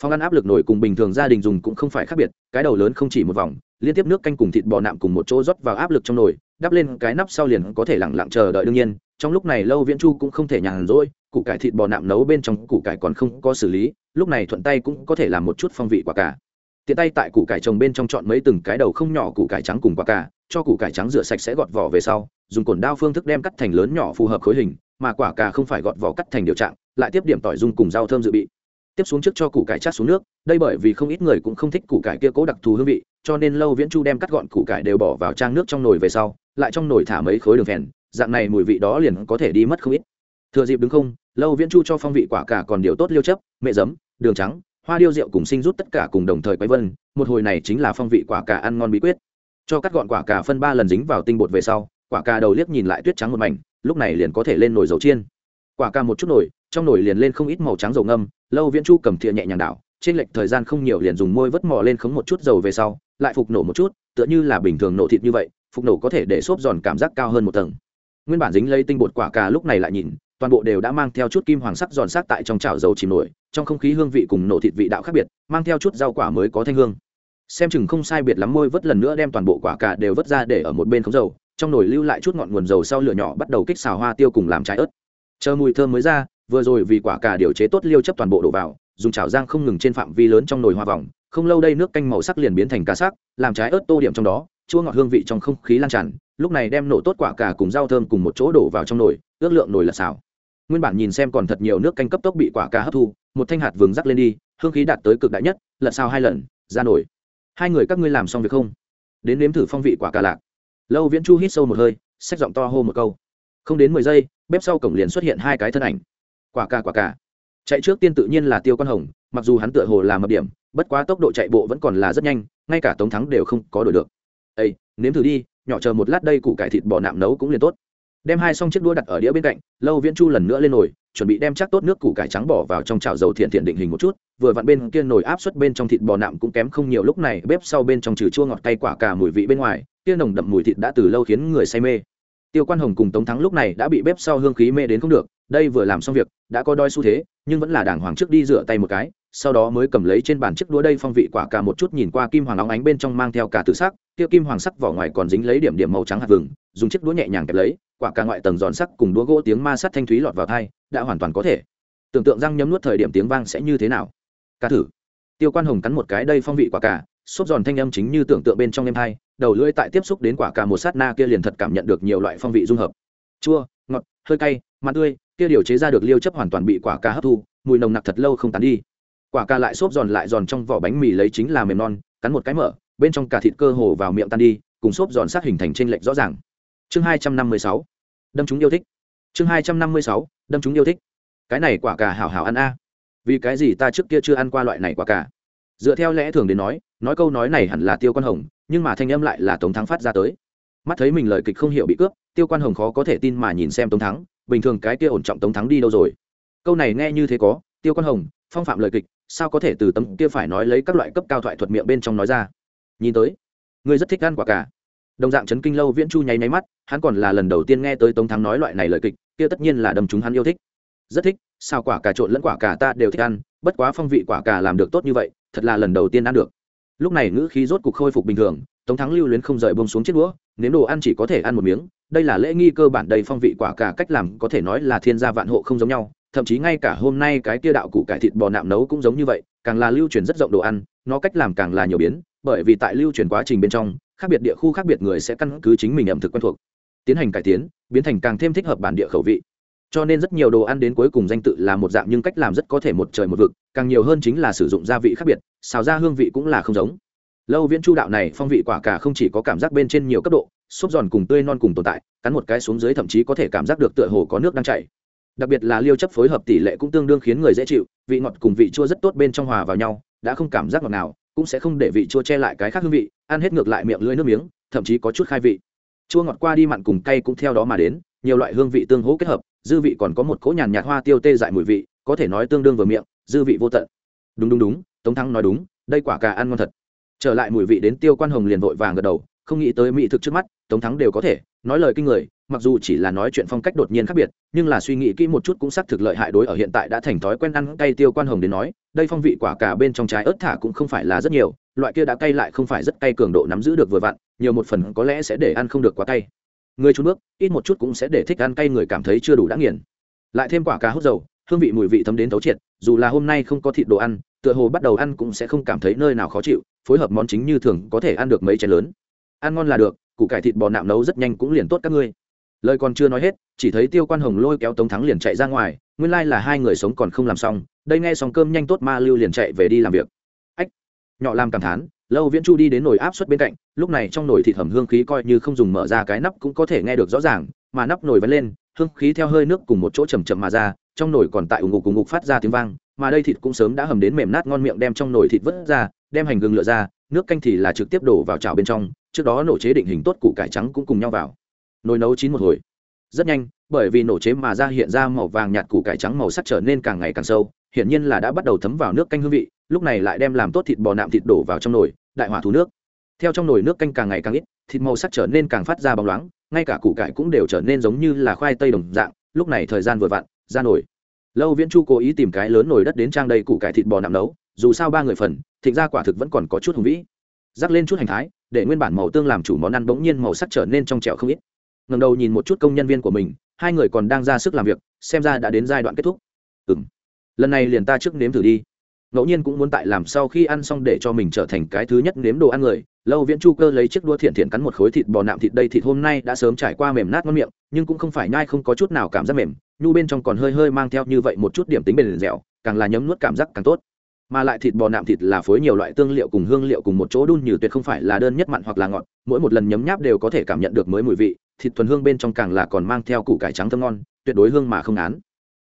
Phong ăn áp lực nổi cùng bình thường gia đình dùng cũng không phải khác biệt, cái đầu lớn không chỉ một vòng, liên tiếp nước canh cùng thịt bò nạm cùng một chỗ rót vào áp lực trong nồi, đắp lên cái nắp sau liền có thể lẳng lặng chờ đợi đương nhiên, trong lúc này lâu viễn chu cũng không thể nhàn rỗi, củ cải thịt bò nạm nấu bên trong củ cải còn không có xử lý, lúc này thuận tay cũng có thể làm một chút phong vị quả cả tiện tay tại củ cải trồng bên trong chọn mấy từng cái đầu không nhỏ củ cải trắng cùng quả cả cho củ cải trắng rửa sạch sẽ gọt vỏ về sau, dùng cồn đao phương thức đem cắt thành lớn nhỏ phù hợp khối hình, mà quả cà không phải gọt vỏ cắt thành điều trạng, lại tiếp điểm tỏi dung cùng rau thơm dự bị. Tiếp xuống trước cho củ cải chát xuống nước, đây bởi vì không ít người cũng không thích củ cải kia cố đặc thù hương vị, cho nên lâu viễn chu đem cắt gọn củ cải đều bỏ vào trang nước trong nồi về sau, lại trong nồi thả mấy khối đường phèn, dạng này mùi vị đó liền có thể đi mất không ít. Thừa dịp đứng không, lâu viễn chu cho phong vị quả cà còn điều tốt liêu chấp, mẹ giấm, đường trắng hoa điêu rượu cùng sinh rút tất cả cùng đồng thời quay vân, một hồi này chính là phong vị quả cà ăn ngon bí quyết. Cho cắt gọn quả cà phân ba lần dính vào tinh bột về sau, quả cà đầu liếc nhìn lại tuyết trắng một mảnh, lúc này liền có thể lên nồi dầu chiên. Quả cà một chút nồi, trong nồi liền lên không ít màu trắng dầu ngâm, lâu viễn chu cầm thìa nhẹ nhàng đảo, trên lệch thời gian không nhiều liền dùng môi vớt mò lên khống một chút dầu về sau, lại phục nổ một chút, tựa như là bình thường nổ thịt như vậy, phục nổ có thể để xốp giòn cảm giác cao hơn một tầng. Nguyên bản dính lấy tinh bột quả cà lúc này lại nhìn toàn bộ đều đã mang theo chút kim hoàng sắc giòn sắc tại trong chảo dầu chìm nổi, trong không khí hương vị cùng nổ thịt vị đạo khác biệt, mang theo chút rau quả mới có thanh hương. Xem chừng không sai biệt lắm môi vớt lần nữa đem toàn bộ quả cà đều vớt ra để ở một bên không dầu, trong nồi lưu lại chút ngọn nguồn dầu sau lửa nhỏ bắt đầu kích xào hoa tiêu cùng làm trái ớt. Chờ mùi thơm mới ra, vừa rồi vì quả cà điều chế tốt liêu chấp toàn bộ đổ vào, dùng chảo giang không ngừng trên phạm vi lớn trong nồi hoa vòng, không lâu đây nước canh màu sắc liền biến thành cá sắc, làm trái ớt tô điểm trong đó, chua ngọt hương vị trong không khí lan tràn, lúc này đem nổ tốt quả cà cùng rau thơm cùng một chỗ đổ vào trong nồi, ước lượng nồi là xào nguyên bản nhìn xem còn thật nhiều nước canh cấp tốc bị quả cà hấp thu, một thanh hạt vừng rắc lên đi, hương khí đạt tới cực đại nhất lật sao hai lần, ra nổi. Hai người các ngươi làm xong việc không? Đến nếm thử phong vị quả cà lạc. Lâu viễn chu hít sâu một hơi xách giọng to hô một câu. Không đến mười giây, bếp sau cổng liền xuất hiện hai cái thân ảnh. Quả cà quả cà. Chạy trước tiên tự nhiên là tiêu Quan hồng, mặc dù hắn tựa hồ là mập điểm, bất quá tốc độ chạy bộ vẫn còn là rất nhanh, ngay cả tống thắng đều không có đổi được. Ây nếm thử đi, nhỏ chờ một lát đây củ cải thịt bò nạm nấu cũng liền tốt đem hai xong chiếc đũa đặt ở đĩa bên cạnh, lâu viễn chu lần nữa lên nồi, chuẩn bị đem chắc tốt nước củ cải trắng bỏ vào trong chảo dầu thiện thiện định hình một chút, vừa vặn bên kia nồi áp suất bên trong thịt bò nạm cũng kém không nhiều, lúc này bếp sau bên trong trừ chua ngọt cay quả cả mùi vị bên ngoài, kia nồng đậm mùi thịt đã từ lâu khiến người say mê. Tiêu quan hồng cùng tống thắng lúc này đã bị bếp sau hương khí mê đến không được, đây vừa làm xong việc, đã có đôi xu thế nhưng vẫn là đàng hoàng trước đi rửa tay một cái sau đó mới cầm lấy trên bàn chiếc đũa đây phong vị quả cà một chút nhìn qua kim hoàng óng ánh bên trong mang theo cả tự sắc tiêu kim hoàng sắc vỏ ngoài còn dính lấy điểm điểm màu trắng hạt vừng dùng chiếc đũa nhẹ nhàng kẹp lấy quả cà ngoại tầng giòn sắc cùng đũa gỗ tiếng ma sắt thanh thúy lọt vào thai đã hoàn toàn có thể. Tưởng tượng răng nhấm nuốt thời điểm tiếng vang sẽ như thế nào? Ca thử. Tiêu quan hồng cắn một cái đây phong vị quả cà, xốp giòn thanh âm chính như tưởng tượng bên trong em hai đầu lưỡi tại tiếp xúc đến quả cà một sát na kia liền thật cảm nhận được nhiều loại phong vị dung hợp. Chua ngọt hơi cay mặn tươi, kia điều chế ra được liêu chấp hoàn toàn bị quả cà hấp thu, mùi nồng nặc thật lâu không tán đi. Quả cà lại xốp giòn lại giòn trong vỏ bánh mì lấy chính là mềm non, cắn một cái mở, bên trong cả thịt cơ hồ vào miệng tan đi, cùng xốp giòn sát hình thành trên lệch rõ ràng. Chương hai trăm năm mươi sáu, đâm chúng yêu thích. Chương hai trăm năm mươi sáu, đâm chúng yêu thích. Cái này quả cà hảo hảo ăn a. Vì cái gì ta trước kia chưa ăn qua loại này quả cà? Dựa theo lẽ thường đến nói nói câu nói này hẳn là tiêu quan hồng, nhưng mà thanh âm lại là tống thắng phát ra tới. Mắt thấy mình lời kịch không hiểu bị cướp, tiêu quan hồng khó có thể tin mà nhìn xem tống thắng bình thường cái kia ổn trọng tống thắng đi đâu rồi? Câu này nghe như thế có, tiêu quan hồng, phong phạm lời kịch, sao có thể từ tấm kia phải nói lấy các loại cấp cao thoại thuật miệng bên trong nói ra? Nhìn tới, ngươi rất thích ăn quả cả. Đồng dạng chấn kinh lâu viễn chu nháy máy mắt, hắn còn là lần đầu tiên nghe tới tống thắng nói loại này lời kịch, kia tất nhiên là đâm chúng hắn yêu thích. Rất thích, sao quả cà trộn lẫn quả cà ta đều thích ăn, bất quá phong vị quả cà làm được tốt như vậy, thật là lần đầu tiên ăn được. Lúc này ngữ khí rốt cục khôi phục bình thường, tống thắng lưu luyến không rời bông xuống chiếc đũa, nếm đồ ăn chỉ có thể ăn một miếng đây là lễ nghi cơ bản đầy phong vị quả cả cách làm có thể nói là thiên gia vạn hộ không giống nhau, thậm chí ngay cả hôm nay cái kia đạo cụ cải thịt bò nạm nấu cũng giống như vậy, càng là lưu truyền rất rộng đồ ăn, nó cách làm càng là nhiều biến, bởi vì tại lưu truyền quá trình bên trong, khác biệt địa khu khác biệt người sẽ căn cứ chính mình ẩm thực quen thuộc, tiến hành cải tiến, biến thành càng thêm thích hợp bản địa khẩu vị. Cho nên rất nhiều đồ ăn đến cuối cùng danh tự là một dạng nhưng cách làm rất có thể một trời một vực, càng nhiều hơn chính là sử dụng gia vị khác biệt, xào ra hương vị cũng là không giống. Lâu viễn chu đạo này phong vị quả cả không chỉ có cảm giác bên trên nhiều cấp độ xốp giòn cùng tươi non cùng tồn tại, cắn một cái xuống dưới thậm chí có thể cảm giác được tựa hồ có nước đang chảy. Đặc biệt là liêu chấp phối hợp tỷ lệ cũng tương đương khiến người dễ chịu, vị ngọt cùng vị chua rất tốt bên trong hòa vào nhau, đã không cảm giác ngọt nào, cũng sẽ không để vị chua che lại cái khác hương vị, ăn hết ngược lại miệng lưỡi nước miếng, thậm chí có chút khai vị. Chua ngọt qua đi mặn cùng cay cũng theo đó mà đến, nhiều loại hương vị tương hỗ kết hợp, dư vị còn có một cỗ nhàn nhạt hoa tiêu tê dại mùi vị, có thể nói tương đương vừa miệng, dư vị vô tận. Đúng đúng đúng, tống thắng nói đúng, đây quả cà ăn ngon thật. Trở lại mùi vị đến tiêu quan hồng liền vội vàng gật đầu, không nghĩ tới mỹ thực trước mắt tống thắng đều có thể, nói lời kinh người, mặc dù chỉ là nói chuyện phong cách đột nhiên khác biệt, nhưng là suy nghĩ kỹ một chút cũng xác thực lợi hại đối ở hiện tại đã thành thói quen ăn cay tiêu quan hồng đến nói, đây phong vị quả cà bên trong trái ớt thả cũng không phải là rất nhiều, loại kia đã cay lại không phải rất cay cường độ nắm giữ được vừa vặn, nhiều một phần có lẽ sẽ để ăn không được quá cay. Người trung bước, ít một chút cũng sẽ để thích ăn cay người cảm thấy chưa đủ đã nghiền. Lại thêm quả cà hút dầu, hương vị mùi vị thấm đến thấu triệt, dù là hôm nay không có thịt đồ ăn, tựa hồ bắt đầu ăn cũng sẽ không cảm thấy nơi nào khó chịu, phối hợp món chính như thường có thể ăn được mấy chén lớn. Ăn ngon là được củ cải thịt bò nạm nấu rất nhanh cũng liền tốt các ngươi. Lời còn chưa nói hết, chỉ thấy tiêu quan hồng lôi kéo tống thắng liền chạy ra ngoài, nguyên lai là hai người sống còn không làm xong, đây nghe xong cơm nhanh tốt ma lưu liền chạy về đi làm việc. Ách, nhỏ làm cảm thán, lâu viễn chu đi đến nồi áp suất bên cạnh, lúc này trong nồi thịt hầm hương khí coi như không dùng mở ra cái nắp cũng có thể nghe được rõ ràng, mà nắp nồi vẫn lên, hương khí theo hơi nước cùng một chỗ chầm chậm mà ra, trong nồi còn tại ủng ngục cùng ngục phát ra tiếng vang, mà đây thịt cũng sớm đã hầm đến mềm nát ngon miệng đem trong nồi thịt vớt ra, đem hành gừng lựa ra nước canh thì là trực tiếp đổ vào chảo bên trong, trước đó nổ chế định hình tốt củ cải trắng cũng cùng nhau vào. Nồi nấu chín một hồi. Rất nhanh, bởi vì nổ chế mà ra hiện ra màu vàng nhạt củ cải trắng màu sắc trở nên càng ngày càng sâu, hiển nhiên là đã bắt đầu thấm vào nước canh hương vị, lúc này lại đem làm tốt thịt bò nạm thịt đổ vào trong nồi, đại hỏa thú nước. Theo trong nồi nước canh càng ngày càng ít, thịt màu sắc trở nên càng phát ra bóng loáng, ngay cả củ cải cũng đều trở nên giống như là khoai tây đồng dạng, lúc này thời gian vừa vặn, ra nồi. Lâu viễn chu cố ý tìm cái lớn nồi đất đến trang đầy củ cải thịt bò nạm nấu dù sao ba người phần, thịnh ra quả thực vẫn còn có chút hùng vĩ. Rắc lên chút hành thái, để nguyên bản màu tương làm chủ món ăn bỗng nhiên màu sắc trở nên trong trẻo không ít. Ngầm đầu nhìn một chút công nhân viên của mình, hai người còn đang ra sức làm việc, xem ra đã đến giai đoạn kết thúc. Ừ m lần này liền ta trước nếm thử đi. Ngẫu nhiên cũng muốn tại làm sau khi ăn xong để cho mình trở thành cái thứ nhất nếm đồ ăn người. Lâu viễn chu cơ lấy chiếc đua thiện thiện cắn một khối thịt bò nạm thịt đây thịt hôm nay đã sớm trải qua mềm nát ngon miệng, nhưng cũng không phải nhai không có chút nào cảm giác mềm, nhu bên trong còn hơi hơi mang theo như vậy một chút điểm tính bền dẻo, càng là nhấm nuốt cảm giác càng tốt mà lại thịt bò nạm thịt là phối nhiều loại tương liệu cùng hương liệu cùng một chỗ đun như tuyệt không phải là đơn nhất mặn hoặc là ngọt. Mỗi một lần nhấm nháp đều có thể cảm nhận được mới mùi vị, thịt thuần hương bên trong càng là còn mang theo củ cải trắng thơm ngon, tuyệt đối hương mà không án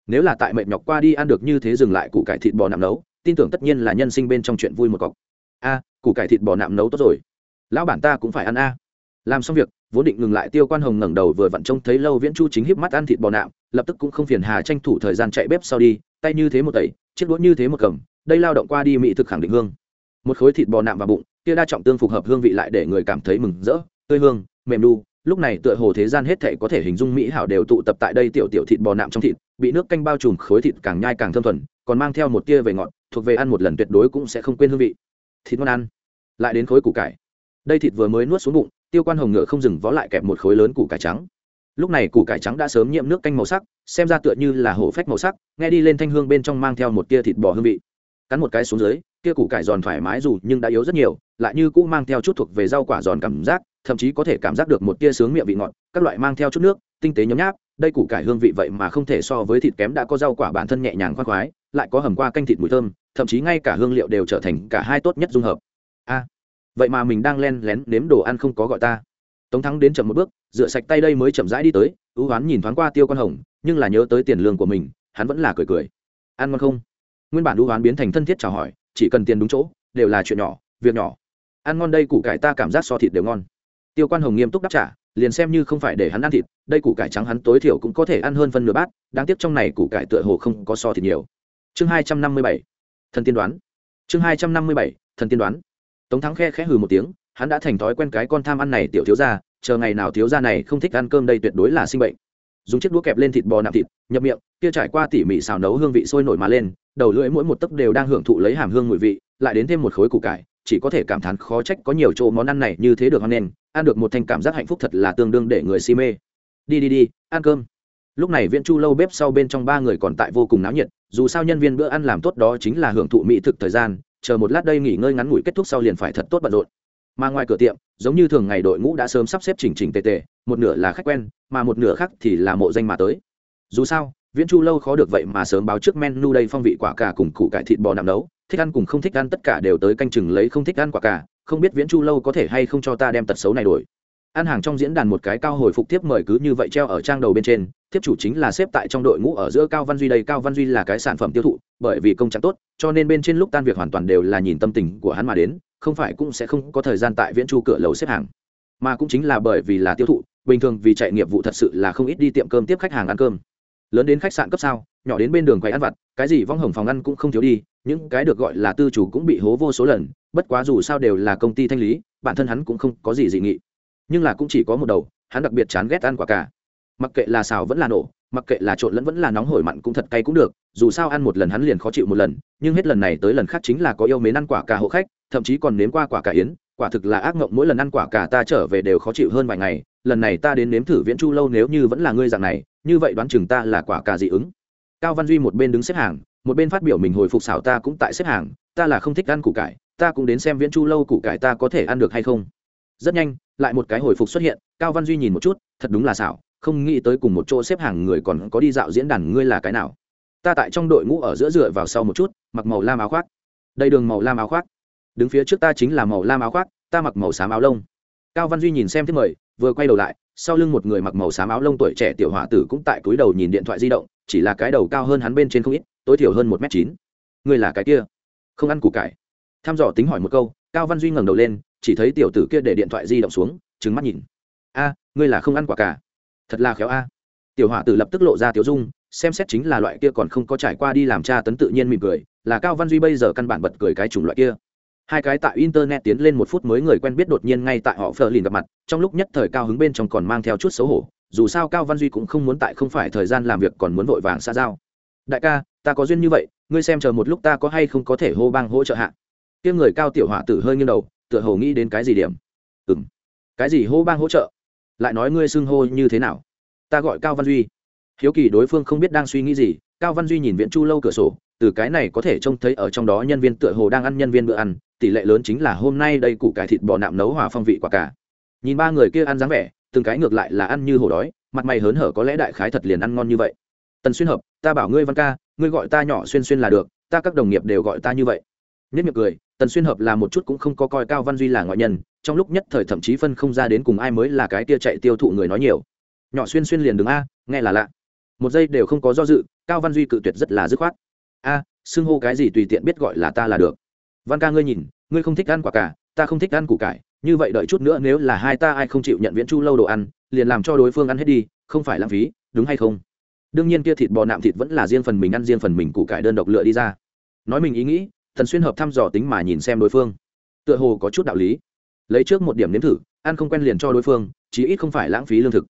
nếu là tại mệt nhọc qua đi ăn được như thế dừng lại củ cải thịt bò nạm nấu, tin tưởng tất nhiên là nhân sinh bên trong chuyện vui một cọc. A, củ cải thịt bò nạm nấu tốt rồi. Lão bản ta cũng phải ăn a. Làm xong việc, vốn định ngừng lại tiêu quan hồng ngẩng đầu vừa vặn trông thấy lâu viễn chu chính híp mắt ăn thịt bò nạm, lập tức cũng không phiền hà tranh thủ thời gian chạy bếp sau đi, tay như thế một tẩy, chiếc đũa như thế một cầm đây lao động qua đi mỹ thực khẳng định hương. Một khối thịt bò nạm vào bụng, kia đa trọng tương phục hợp hương vị lại để người cảm thấy mừng rỡ, tươi hương, mềm đu lúc này tựa hồ thế gian hết thể có thể hình dung mỹ hảo đều tụ tập tại đây tiểu tiểu thịt bò nạm trong thịt, bị nước canh bao trùm, khối thịt càng nhai càng thơm thuần, còn mang theo một tia về ngọt, thuộc về ăn một lần tuyệt đối cũng sẽ không quên hương vị. Thịt ngon ăn. Lại đến khối củ cải. Đây thịt vừa mới nuốt xuống bụng, tiêu quan hồng ngựa không dừng vó lại kẹp một khối lớn củ cải trắng. Lúc này củ cải trắng đã sớm nhiễm nước canh màu sắc, xem ra tựa như là hổ phách màu sắc, nghe đi lên thanh hương bên trong mang theo một tia thịt bò hương vị cắn một cái xuống dưới, kia củ cải giòn thoải mái dù nhưng đã yếu rất nhiều, lại như cũ mang theo chút thuộc về rau quả giòn cảm giác, thậm chí có thể cảm giác được một tia sướng miệng vị ngọt, các loại mang theo chút nước, tinh tế nhấm nháp, đây củ cải hương vị vậy mà không thể so với thịt kém đã có rau quả bản thân nhẹ nhàng khoan khoái, lại có hầm qua canh thịt mùi thơm, thậm chí ngay cả hương liệu đều trở thành cả hai tốt nhất dung hợp. A, vậy mà mình đang len lén nếm đồ ăn không có gọi ta. Tống thắng đến chậm một bước, rửa sạch tay đây mới chậm rãi đi tới, ưu hoán nhìn thoáng qua tiêu con hồng, nhưng là nhớ tới tiền lương của mình, hắn vẫn là cười cười. Ăn ngon không? Nguyên bản ưu hoán biến thành thân thiết chào hỏi, chỉ cần tiền đúng chỗ, đều là chuyện nhỏ, việc nhỏ. Ăn ngon đây củ cải ta cảm giác so thịt đều ngon. Tiêu quan hồng nghiêm túc đáp trả, liền xem như không phải để hắn ăn thịt, đây củ cải trắng hắn tối thiểu cũng có thể ăn hơn phân nửa bát, đáng tiếc trong này củ cải tựa hồ không có so thịt nhiều. Chương hai trăm năm mươi bảy, thần tiên đoán. Chương hai trăm năm mươi bảy, thần tiên đoán. Tống thắng khe khẽ hừ một tiếng, hắn đã thành thói quen cái con tham ăn này tiểu thiếu ra chờ ngày nào thiếu ra này không thích ăn cơm đây tuyệt đối là sinh bệnh dùng chiếc đũa kẹp lên thịt bò nạm thịt, nhập miệng, kia trải qua tỉ mỉ xào nấu hương vị sôi nổi mà lên, đầu lưỡi mỗi một tấc đều đang hưởng thụ lấy hàm hương mùi vị, lại đến thêm một khối củ cải, chỉ có thể cảm thán khó trách có nhiều chỗ món ăn này như thế được hoan nên, ăn được một thành cảm giác hạnh phúc thật là tương đương để người si mê. Đi đi đi, ăn cơm. Lúc này viện chu lâu bếp sau bên trong ba người còn tại vô cùng náo nhiệt, dù sao nhân viên bữa ăn làm tốt đó chính là hưởng thụ mỹ thực thời gian, chờ một lát đây nghỉ ngơi ngắn ngủi kết thúc sau liền phải thật tốt bận rộn mà ngoài cửa tiệm, giống như thường ngày đội ngũ đã sớm sắp xếp chỉnh chỉnh tề tề, một nửa là khách quen, mà một nửa khác thì là mộ danh mà tới. Dù sao, viễn chu lâu khó được vậy mà sớm báo trước menu đây phong vị quả cà cùng củ cải thịt bò nằm nấu, thích ăn cùng không thích ăn tất cả đều tới canh chừng lấy không thích ăn quả cà, không biết viễn chu lâu có thể hay không cho ta đem tật xấu này đổi. Ăn hàng trong diễn đàn một cái cao hồi phục tiếp mời cứ như vậy treo ở trang đầu bên trên tiếp chủ chính là xếp tại trong đội ngũ ở giữa cao văn duy đây. Cao văn duy là cái sản phẩm tiêu thụ, bởi vì công trạng tốt, cho nên bên trên lúc tan việc hoàn toàn đều là nhìn tâm tình của hắn mà đến không phải cũng sẽ không có thời gian tại viễn chu cửa lầu xếp hàng, mà cũng chính là bởi vì là tiêu thụ, bình thường vì chạy nghiệp vụ thật sự là không ít đi tiệm cơm tiếp khách hàng ăn cơm. Lớn đến khách sạn cấp sao, nhỏ đến bên đường quầy ăn vặt, cái gì vong hồng phòng ăn cũng không thiếu đi, những cái được gọi là tư chủ cũng bị hố vô số lần, bất quá dù sao đều là công ty thanh lý, bản thân hắn cũng không có gì dị nghị. Nhưng là cũng chỉ có một đầu, hắn đặc biệt chán ghét ăn quả cả mặc kệ là xào vẫn là nổ, mặc kệ là trộn lẫn vẫn là nóng hổi mặn cũng thật cay cũng được, dù sao ăn một lần hắn liền khó chịu một lần, nhưng hết lần này tới lần khác chính là có yêu mến ăn quả cà hộ khách thậm chí còn nếm qua quả cà yến, quả thực là ác mộng mỗi lần ăn quả cà ta trở về đều khó chịu hơn vài ngày, lần này ta đến nếm thử viễn chu lâu nếu như vẫn là ngươi dạng này, như vậy đoán chừng ta là quả cà dị ứng. Cao văn duy một bên đứng xếp hàng, một bên phát biểu mình hồi phục xảo ta cũng tại xếp hàng, ta là không thích ăn củ cải, ta cũng đến xem viễn chu lâu củ cải ta có thể ăn được hay không. Rất nhanh, lại một cái hồi phục xuất hiện, cao văn duy nhìn một chút, thật đúng là xảo, không nghĩ tới cùng một chỗ xếp hàng người còn có đi dạo diễn đàn ngươi là cái nào. Ta tại trong đội ngũ ở giữa dựa vào sau một chút, mặc màu lam áo khoác. Đây đường màu lam áo khoác đứng phía trước ta chính là màu lam áo khoác, ta mặc màu xám áo lông. Cao văn duy nhìn xem thiết mời, vừa quay đầu lại, sau lưng một người mặc màu xám áo lông tuổi trẻ tiểu họa tử cũng tại cúi đầu nhìn điện thoại di động, chỉ là cái đầu cao hơn hắn bên trên không ít, tối thiểu hơn một m chín. Ngươi là cái kia? Không ăn củ cải. Tham dò tính hỏi một câu, cao văn duy ngẩng đầu lên, chỉ thấy tiểu tử kia để điện thoại di động xuống trứng mắt nhìn. A, ngươi là không ăn quả cả thật là khéo a. Tiểu họa tử lập tức lộ ra tiểu dung, xem xét chính là loại kia còn không có trải qua đi làm cha tấn tự nhiên mỉm cười, là cao văn duy bây giờ căn bản bật cười cái chủng loại kia hai cái tại internet tiến lên một phút mới người quen biết đột nhiên ngay tại họ phờ lìn gặp mặt, trong lúc nhất thời cao hứng bên trong còn mang theo chút xấu hổ, dù sao cao văn duy cũng không muốn tại không phải thời gian làm việc còn muốn vội vàng xa giao. Đại ca, ta có duyên như vậy, ngươi xem chờ một lúc ta có hay không có thể hô bang hỗ trợ hạ. Kiêm người cao tiểu họa tử hơi nghiêng đầu, tựa hồ nghĩ đến cái gì điểm. Ừ m cái gì hô bang hỗ trợ? Lại nói ngươi xưng hô như thế nào? Ta gọi cao văn duy. Hiếu kỳ đối phương không biết đang suy nghĩ gì, cao văn duy nhìn viện chu lâu cửa sổ từ cái này có thể trông thấy ở trong đó nhân viên tựa hồ đang ăn nhân viên bữa ăn, tỷ lệ lớn chính là hôm nay đây củ cải thịt bò nạm nấu hòa phong vị quả cả. Nhìn ba người kia ăn dáng vẻ, từng cái ngược lại là ăn như hổ đói, mặt mày hớn hở có lẽ đại khái thật liền ăn ngon như vậy. Tần xuyên hợp, ta bảo ngươi văn ca, ngươi gọi ta nhỏ xuyên xuyên là được, ta các đồng nghiệp đều gọi ta như vậy. Nhất miệng cười, tần xuyên hợp là một chút cũng không có coi cao văn duy là ngoại nhân, trong lúc nhất thời thậm chí phân không ra đến cùng ai mới là cái tia chạy tiêu thụ người nói nhiều. Nhỏ xuyên xuyên liền đứng a, nghe là lạ. Một giây đều không có do dự, cao văn duy cự tuyệt rất là dứt khoát a, xưng hô cái gì tùy tiện biết gọi là ta là được. Văn ca ngươi nhìn, ngươi không thích ăn quả cả ta không thích ăn củ cải, như vậy đợi chút nữa nếu là hai ta ai không chịu nhận viễn chu lâu đồ ăn, liền làm cho đối phương ăn hết đi, không phải lãng phí, đúng hay không? Đương nhiên kia thịt bò nạm thịt vẫn là riêng phần mình ăn riêng phần mình củ cải đơn độc lựa đi ra. Nói mình ý nghĩ thần xuyên hợp thăm dò tính mà nhìn xem đối phương. Tựa hồ có chút đạo lý. Lấy trước một điểm nếm thử, ăn không quen liền cho đối phương, chí ít không phải lãng phí lương thực.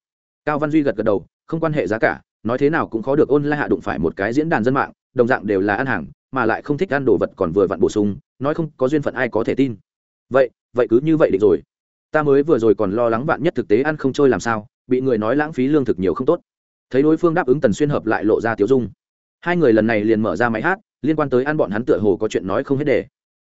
Cao văn duy gật gật đầu, không quan hệ giá cả, nói thế nào cũng khó được ôn lại hạ đụng phải một cái diễn đàn dân mạng đồng dạng đều là ăn hàng, mà lại không thích ăn đồ vật còn vừa vặn bổ sung, nói không có duyên phận ai có thể tin. Vậy vậy cứ như vậy định rồi. Ta mới vừa rồi còn lo lắng bạn nhất thực tế ăn không trôi làm sao, bị người nói lãng phí lương thực nhiều không tốt. Thấy đối phương đáp ứng tần xuyên hợp lại lộ ra tiểu dung. Hai người lần này liền mở ra máy hát, liên quan tới ăn bọn hắn tựa hồ có chuyện nói không hết đề.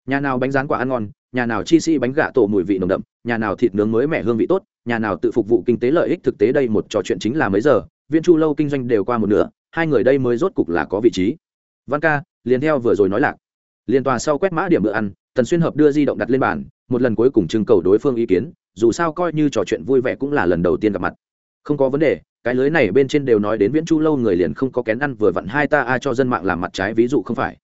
Nhà nào bánh rán quả ăn ngon, nhà nào chi si bánh gà tổ mùi vị nồng đậm, nhà nào thịt nướng mới mẻ hương vị tốt, nhà nào tự phục vụ kinh tế lợi ích thực tế đây một trò chuyện chính là mấy giờ, viên chu lâu kinh doanh đều qua một nửa, hai người đây mới rốt cục là có vị trí văn ca, liền theo vừa rồi nói lạc. Liền tòa sau quét mã điểm bữa ăn, tần xuyên hợp đưa di động đặt lên bàn, một lần cuối cùng trưng cầu đối phương ý kiến, dù sao coi như trò chuyện vui vẻ cũng là lần đầu tiên gặp mặt. Không có vấn đề, cái lưới này bên trên đều nói đến viễn chu lâu người liền không có kén ăn vừa vặn hai ta ai cho dân mạng làm mặt trái ví dụ không phải.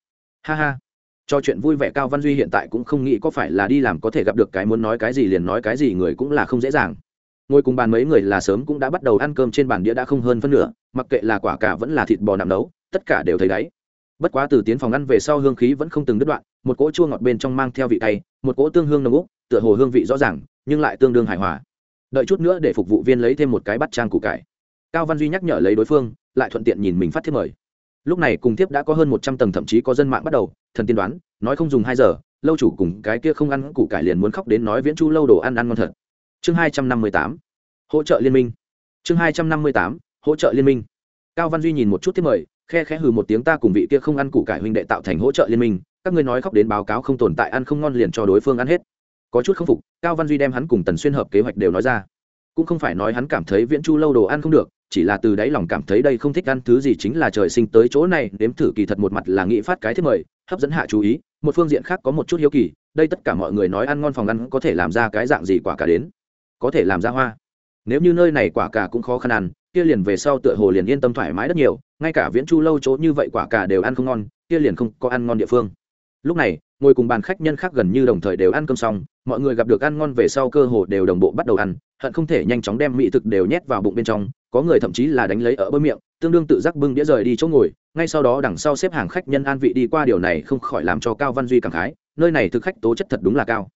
Ha ha. Cho chuyện vui vẻ cao văn duy hiện tại cũng không nghĩ có phải là đi làm có thể gặp được cái muốn nói cái gì liền nói cái gì người cũng là không dễ dàng. Ngồi cùng bàn mấy người là sớm cũng đã bắt đầu ăn cơm trên bàn đĩa đã không hơn phân nửa, mặc kệ là quả cả vẫn là thịt bò nằm nấu, tất cả đều thấy đáy bất quá từ tiến phòng ăn về sau hương khí vẫn không từng đứt đoạn, một cỗ chua ngọt bên trong mang theo vị tay một cỗ tương hương nồng úc tựa hồ hương vị rõ ràng, nhưng lại tương đương hài hòa. Đợi chút nữa để phục vụ viên lấy thêm một cái bắt trang củ cải. Cao văn duy nhắc nhở lấy đối phương, lại thuận tiện nhìn mình phát thiếp mời. Lúc này cùng tiếp đã có hơn một trăm tầng thậm chí có dân mạng bắt đầu, thần tiên đoán, nói không dùng hai giờ, lâu chủ cùng cái kia không ăn củ cải liền muốn khóc đến nói viễn chu lâu đồ ăn ăn ngon thật. Chương hai trăm năm mươi tám, hỗ trợ liên minh. Chương hai trăm năm mươi tám, hỗ trợ liên minh cao văn duy nhìn một chút tiếp mời, khe khẽ hừ một tiếng, ta cùng vị kia không ăn củ cải huynh đệ tạo thành hỗ trợ liên minh, các ngươi nói khóc đến báo cáo không tồn tại, ăn không ngon liền cho đối phương ăn hết. Có chút không phục, cao văn duy đem hắn cùng tần xuyên hợp kế hoạch đều nói ra. Cũng không phải nói hắn cảm thấy viễn chu lâu đồ ăn không được, chỉ là từ đáy lòng cảm thấy đây không thích ăn thứ gì chính là trời sinh tới chỗ này, nếm thử kỳ thật một mặt là nghĩ phát cái thiết mời, hấp dẫn hạ chú ý, một phương diện khác có một chút hiếu kỳ, đây tất cả mọi người nói ăn ngon phòng ăn có thể làm ra cái dạng gì quả cả đến? Có thể làm ra hoa. Nếu như nơi này quả cả cũng khó khăn ăn kia liền về sau tựa hồ liền yên tâm thoải mái rất nhiều, ngay cả viễn chu lâu chỗ như vậy quả cả đều ăn không ngon, kia liền không có ăn ngon địa phương. Lúc này, ngồi cùng bàn khách nhân khác gần như đồng thời đều ăn cơm xong, mọi người gặp được ăn ngon về sau cơ hồ đều đồng bộ bắt đầu ăn, hận không thể nhanh chóng đem mỹ thực đều nhét vào bụng bên trong, có người thậm chí là đánh lấy ở bơi miệng, tương đương tự giác bưng đĩa rời đi chỗ ngồi, ngay sau đó đằng sau xếp hàng khách nhân an vị đi qua điều này không khỏi làm cho cao văn duy cảm khái, nơi này thực khách tố chất thật đúng là cao.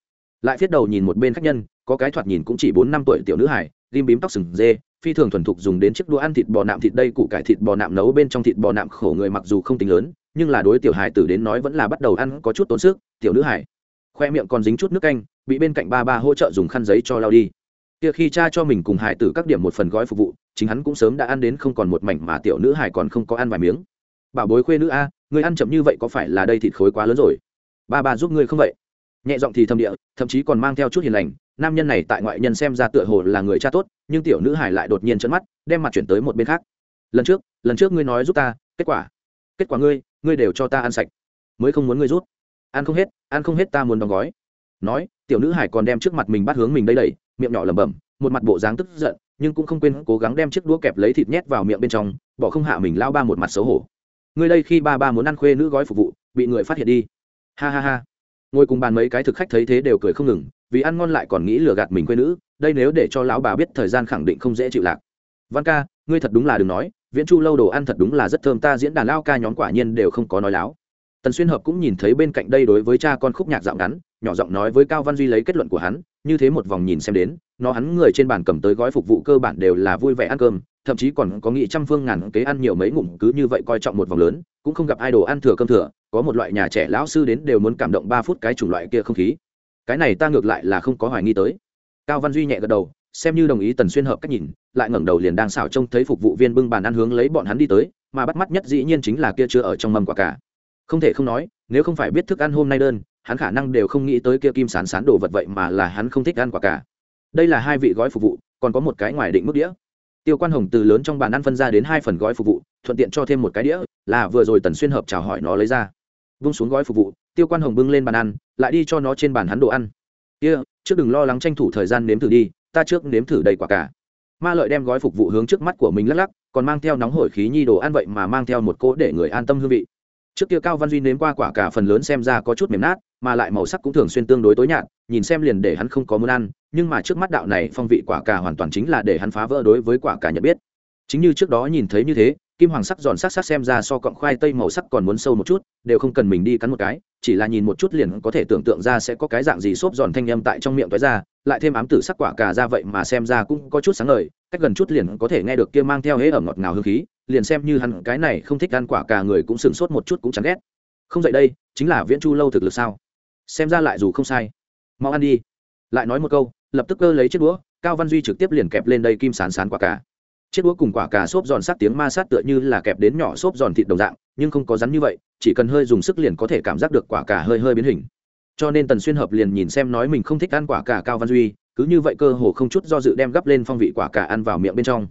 Lại viết đầu nhìn một bên khách nhân, có cái thoạt nhìn cũng chỉ bốn năm tuổi tiểu nữ hải ghim bím tóc sừng dê phi thường thuần thục dùng đến chiếc đũa ăn thịt bò nạm thịt đây, củ cải thịt bò nạm nấu bên trong thịt bò nạm khổ người mặc dù không tính lớn, nhưng là đối tiểu hải tử đến nói vẫn là bắt đầu ăn có chút tốn sức, tiểu nữ hải khoe miệng còn dính chút nước canh, bị bên cạnh ba ba hỗ trợ dùng khăn giấy cho lao đi. Kia khi cha cho mình cùng hải tử các điểm một phần gói phục vụ, chính hắn cũng sớm đã ăn đến không còn một mảnh mà tiểu nữ hải còn không có ăn vài miếng. Bảo bối khuê nữ a, người ăn chậm như vậy có phải là đây thịt khối quá lớn rồi? Ba ba giúp ngươi không vậy? Nhẹ giọng thì thâm địa, thậm chí còn mang theo chút hiền lành. Nam nhân này tại ngoại nhân xem ra tựa hồ là người cha tốt, nhưng tiểu nữ hải lại đột nhiên chớn mắt, đem mặt chuyển tới một bên khác. Lần trước lần trước ngươi nói giúp ta, kết quả kết quả ngươi ngươi đều cho ta ăn sạch. Mới không muốn ngươi rút. Ăn không hết, ăn không hết ta muốn đóng gói. Nói, tiểu nữ hải còn đem trước mặt mình bắt hướng mình đây đẩy, miệng nhỏ lẩm bẩm, một mặt bộ dáng tức giận, nhưng cũng không quên cố gắng đem chiếc đũa kẹp lấy thịt nhét vào miệng bên trong, bỏ không hạ mình lao ba một mặt xấu hổ. Ngươi đây khi ba ba muốn ăn khuê nữ gói phục vụ, bị người phát hiện đi. Ha ha ha ngồi cùng bàn mấy cái thực khách thấy thế đều cười không ngừng, vì ăn ngon lại còn nghĩ lừa gạt mình quê nữ, đây nếu để cho lão bà biết thời gian khẳng định không dễ chịu lạc. Văn ca, ngươi thật đúng là đừng nói, viễn chu lâu đồ ăn thật đúng là rất thơm, ta diễn đàn lao ca nhóm quả nhiên đều không có nói láo. Tần xuyên hợp cũng nhìn thấy bên cạnh đây đối với cha con khúc nhạc dạo ngắn, nhỏ giọng nói với cao văn duy lấy kết luận của hắn, như thế một vòng nhìn xem đến, nó hắn người trên bàn cầm tới gói phục vụ cơ bản đều là vui vẻ ăn cơm, thậm chí còn có nghị trăm phương ngàn kế ăn nhiều mấy ngụm cứ như vậy coi trọng một vòng lớn, cũng không gặp ai đồ ăn thừa cơm thừa có một loại nhà trẻ lão sư đến đều muốn cảm động ba phút cái chủng loại kia không khí. Cái này ta ngược lại là không có hoài nghi tới. Cao văn duy nhẹ gật đầu, xem như đồng ý tần xuyên hợp cách nhìn, lại ngẩng đầu liền đang xảo trông thấy phục vụ viên bưng bàn ăn hướng lấy bọn hắn đi tới, mà bắt mắt nhất dĩ nhiên chính là kia chưa ở trong mâm quả cả. Không thể không nói, nếu không phải biết thức ăn hôm nay đơn, hắn khả năng đều không nghĩ tới kia kim sán sán đồ vật vậy mà là hắn không thích ăn quả cả. Đây là hai vị gói phục vụ, còn có một cái ngoài định mức đĩa. Tiêu quan hồng từ lớn trong bàn ăn phân ra đến hai phần gói phục vụ thuận tiện cho thêm một cái đĩa là vừa rồi tần xuyên hợp chào hỏi nó lấy ra. Vung xuống gói phục vụ tiêu quan hồng bưng lên bàn ăn lại đi cho nó trên bàn hắn đồ ăn. Kia、yeah, trước đừng lo lắng tranh thủ thời gian nếm thử đi ta trước nếm thử đầy quả cả. Ma lợi đem gói phục vụ hướng trước mắt của mình lắc lắc còn mang theo nóng hổi khí nhi đồ ăn vậy mà mang theo một cỗ để người an tâm hương vị. Trước kia cao văn duy nếm qua quả cả phần lớn xem ra có chút mềm nát mà lại màu sắc cũng thường xuyên tương đối tối nhạt nhìn xem liền để hắn không có muốn ăn nhưng mà trước mắt đạo này phong vị quả cà hoàn toàn chính là để hắn phá vỡ đối với quả cà nhận biết. Chính như trước đó nhìn thấy như thế kim hoàng sắc giòn sắc sắc xem ra so cọng khoai tây màu sắc còn muốn sâu một chút, đều không cần mình đi cắn một cái, chỉ là nhìn một chút liền có thể tưởng tượng ra sẽ có cái dạng gì xốp giòn thanh âm tại trong miệng tói ra, lại thêm ám tử sắc quả cà ra vậy mà xem ra cũng có chút sáng ngời, cách gần chút liền có thể nghe được kia mang theo hế ẩm ngọt ngào hương khí, liền xem như hắn cái này không thích ăn quả cà người cũng sửng sốt một chút cũng chẳng ghét. Không dậy đây, chính là viễn chu lâu thực lực sao? Xem ra lại dù không sai. Mau ăn đi. Lại nói một câu, lập tức cơ lấy chiếc đũa, cao văn duy trực tiếp liền kẹp lên đây kim sán sán quả cà chiếc đũa cùng quả cà xốp giòn sát tiếng ma sát tựa như là kẹp đến nhỏ xốp giòn thịt đồng dạng, nhưng không có rắn như vậy, chỉ cần hơi dùng sức liền có thể cảm giác được quả cà hơi hơi biến hình. Cho nên tần xuyên hợp liền nhìn xem nói mình không thích ăn quả cà cao văn duy, cứ như vậy cơ hồ không chút do dự đem gắp lên phong vị quả cà ăn vào miệng bên trong.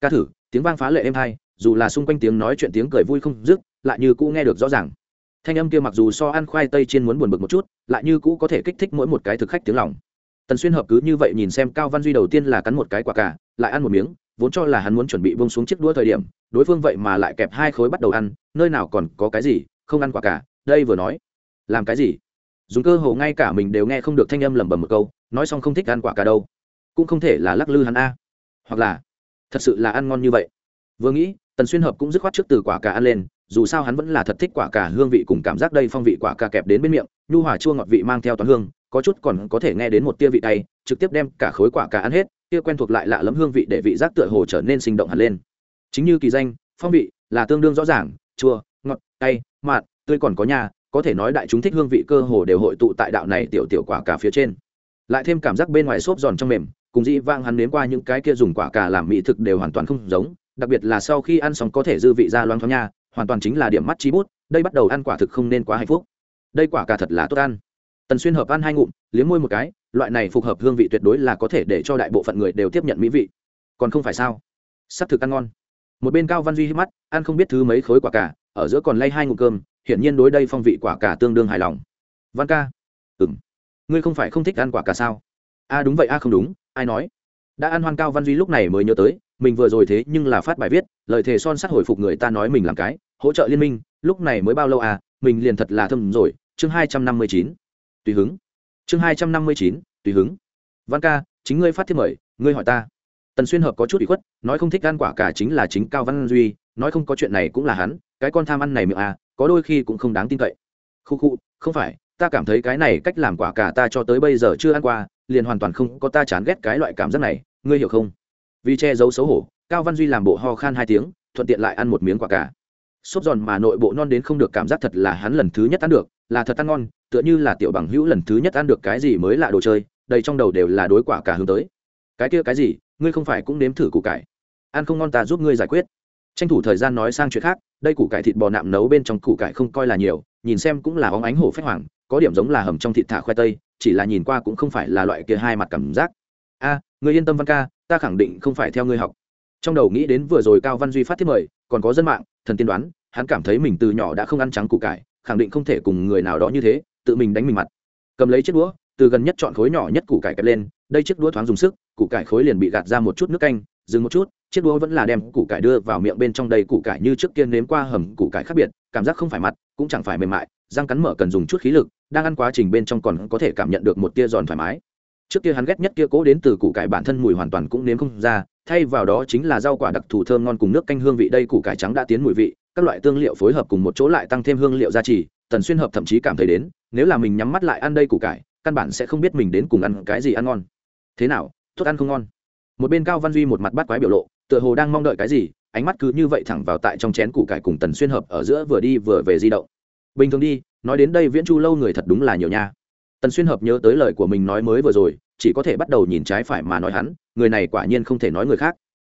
Ca thử, tiếng vang phá lệ êm hay dù là xung quanh tiếng nói chuyện tiếng cười vui không dứt, lại như cũ nghe được rõ ràng. Thanh âm kia mặc dù so ăn khoai tây trên muốn buồn bực một chút, lại như cũ có thể kích thích mỗi một cái thực khách tiếng lòng. Tần xuyên hợp cứ như vậy nhìn xem cao văn duy đầu tiên là cắn một cái quả cà, lại ăn một miếng vốn cho là hắn muốn chuẩn bị bông xuống chiếc đũa thời điểm, đối phương vậy mà lại kẹp hai khối bắt đầu ăn, nơi nào còn có cái gì, không ăn quả cả, đây vừa nói. Làm cái gì? Dùng cơ hồ ngay cả mình đều nghe không được thanh âm lẩm bẩm một câu, nói xong không thích ăn quả cả đâu. Cũng không thể là lắc lư hắn a. Hoặc là, thật sự là ăn ngon như vậy. Vừa nghĩ, tần xuyên hợp cũng dứt khoát trước từ quả cà ăn lên, dù sao hắn vẫn là thật thích quả cà hương vị cùng cảm giác đây phong vị quả cà kẹp đến bên miệng, nhu hòa chua ngọt vị mang theo toàn hương, có chút còn có thể nghe đến một tia vị tay trực tiếp đem cả khối quả cà ăn hết kia quen thuộc lại lạ lẫm hương vị để vị giác tựa hồ trở nên sinh động hẳn lên. Chính như kỳ danh, phong vị là tương đương rõ ràng, chua, ngọt, cay mặn tươi còn có nhà, có thể nói đại chúng thích hương vị cơ hồ đều hội tụ tại đạo này tiểu tiểu quả cà phía trên. Lại thêm cảm giác bên ngoài xốp giòn trong mềm, cùng dĩ vang hắn nếm qua những cái kia dùng quả cà làm mỹ thực đều hoàn toàn không giống, đặc biệt là sau khi ăn xong có thể dư vị ra loang thoáng nha, hoàn toàn chính là điểm mắt chi bút, đây bắt đầu ăn quả thực không nên quá hạnh phúc. Đây quả cà thật là tốt ăn. Tần xuyên hợp ăn hai ngụm, liếm môi một cái loại này phù hợp hương vị tuyệt đối là có thể để cho đại bộ phận người đều tiếp nhận mỹ vị. Còn không phải sao? Sắp thực ăn ngon. Một bên cao văn duy hít mắt, ăn không biết thứ mấy khối quả cà ở giữa còn lay hai ngụm cơm, hiển nhiên đối đây phong vị quả cà tương đương hài lòng. Văn ca. Ừng ngươi không phải không thích ăn quả cà sao? A đúng vậy a không đúng, ai nói? Đã ăn hoan cao văn duy lúc này mới nhớ tới, mình vừa rồi thế nhưng là phát bài viết, lời thề son sắt hồi phục người ta nói mình làm cái, hỗ trợ liên minh, lúc này mới bao lâu à mình liền thật là thâm rồi, chương hai trăm năm mươi chín. Tùy hứng chương hai trăm năm mươi chín, tùy hứng. Văn ca, chính ngươi phát thiết mời, ngươi hỏi ta. Tần xuyên hợp có chút bị khuất, nói không thích ăn quả cả chính là chính cao văn duy, nói không có chuyện này cũng là hắn, cái con tham ăn này miệng à có đôi khi cũng không đáng tin cậy. Khu khu, không phải, ta cảm thấy cái này cách làm quả cả ta cho tới bây giờ chưa ăn qua, liền hoàn toàn không có ta chán ghét cái loại cảm giác này, ngươi hiểu không? Vì che giấu xấu hổ, cao văn duy làm bộ ho khan hai tiếng, thuận tiện lại ăn một miếng quả cả. Xốp giòn mà nội bộ non đến không được cảm giác thật là hắn lần thứ nhất ăn được, là thật ăn ngon tựa như là tiểu bằng hữu lần thứ nhất ăn được cái gì mới lạ đồ chơi đầy trong đầu đều là đối quả cả hướng tới. Cái kia cái gì ngươi không phải cũng nếm thử củ cải. Ăn không ngon ta giúp ngươi giải quyết. Tranh thủ thời gian nói sang chuyện khác đây củ cải thịt bò nạm nấu bên trong củ cải không coi là nhiều nhìn xem cũng là óng ánh hổ phách hoàng có điểm giống là hầm trong thịt thả khoai tây chỉ là nhìn qua cũng không phải là loại kia hai mặt cảm giác. A à, người yên tâm văn ca ta khẳng định không phải theo ngươi học. Trong đầu nghĩ đến vừa rồi cao văn duy phát thiết mời còn có dân mạng thần tiên đoán hắn cảm thấy mình từ nhỏ đã không ăn trắng củ cải khẳng định không thể cùng người nào đó như thế tự mình đánh mình mặt. Cầm lấy chiếc đũa, từ gần nhất chọn khối nhỏ nhất củ cải kẹp lên, đây chiếc đũa thoáng dùng sức, củ cải khối liền bị gạt ra một chút nước canh, dừng một chút, chiếc đũa vẫn là đem củ cải đưa vào miệng bên trong đầy củ cải như trước kia nếm qua hầm củ cải khác biệt, cảm giác không phải mặt, cũng chẳng phải mềm mại, răng cắn mở cần dùng chút khí lực, đang ăn quá trình bên trong còn có thể cảm nhận được một tia giòn thoải mái. Trước kia hắn ghét nhất kia cố đến từ củ cải bản thân mùi hoàn toàn cũng nếm không ra, thay vào đó chính là rau quả đặc thù thơm ngon cùng nước canh hương vị, đây củ cải trắng đã tiến mùi vị, các loại tương liệu phối hợp cùng một chỗ lại tăng thêm hương liệu gia trì tần xuyên hợp thậm chí cảm thấy đến, nếu là mình nhắm mắt lại ăn đây củ cải, căn bản sẽ không biết mình đến cùng ăn cái gì ăn ngon. Thế nào, thuốc ăn không ngon? Một bên cao văn duy một mặt bắt quái biểu lộ, tựa hồ đang mong đợi cái gì, ánh mắt cứ như vậy thẳng vào tại trong chén củ cải cùng tần xuyên hợp ở giữa vừa đi vừa về di động. Bình thường đi, nói đến đây viễn chu lâu người thật đúng là nhiều nha. Tần xuyên hợp nhớ tới lời của mình nói mới vừa rồi, chỉ có thể bắt đầu nhìn trái phải mà nói hắn, người này quả nhiên không thể nói người khác.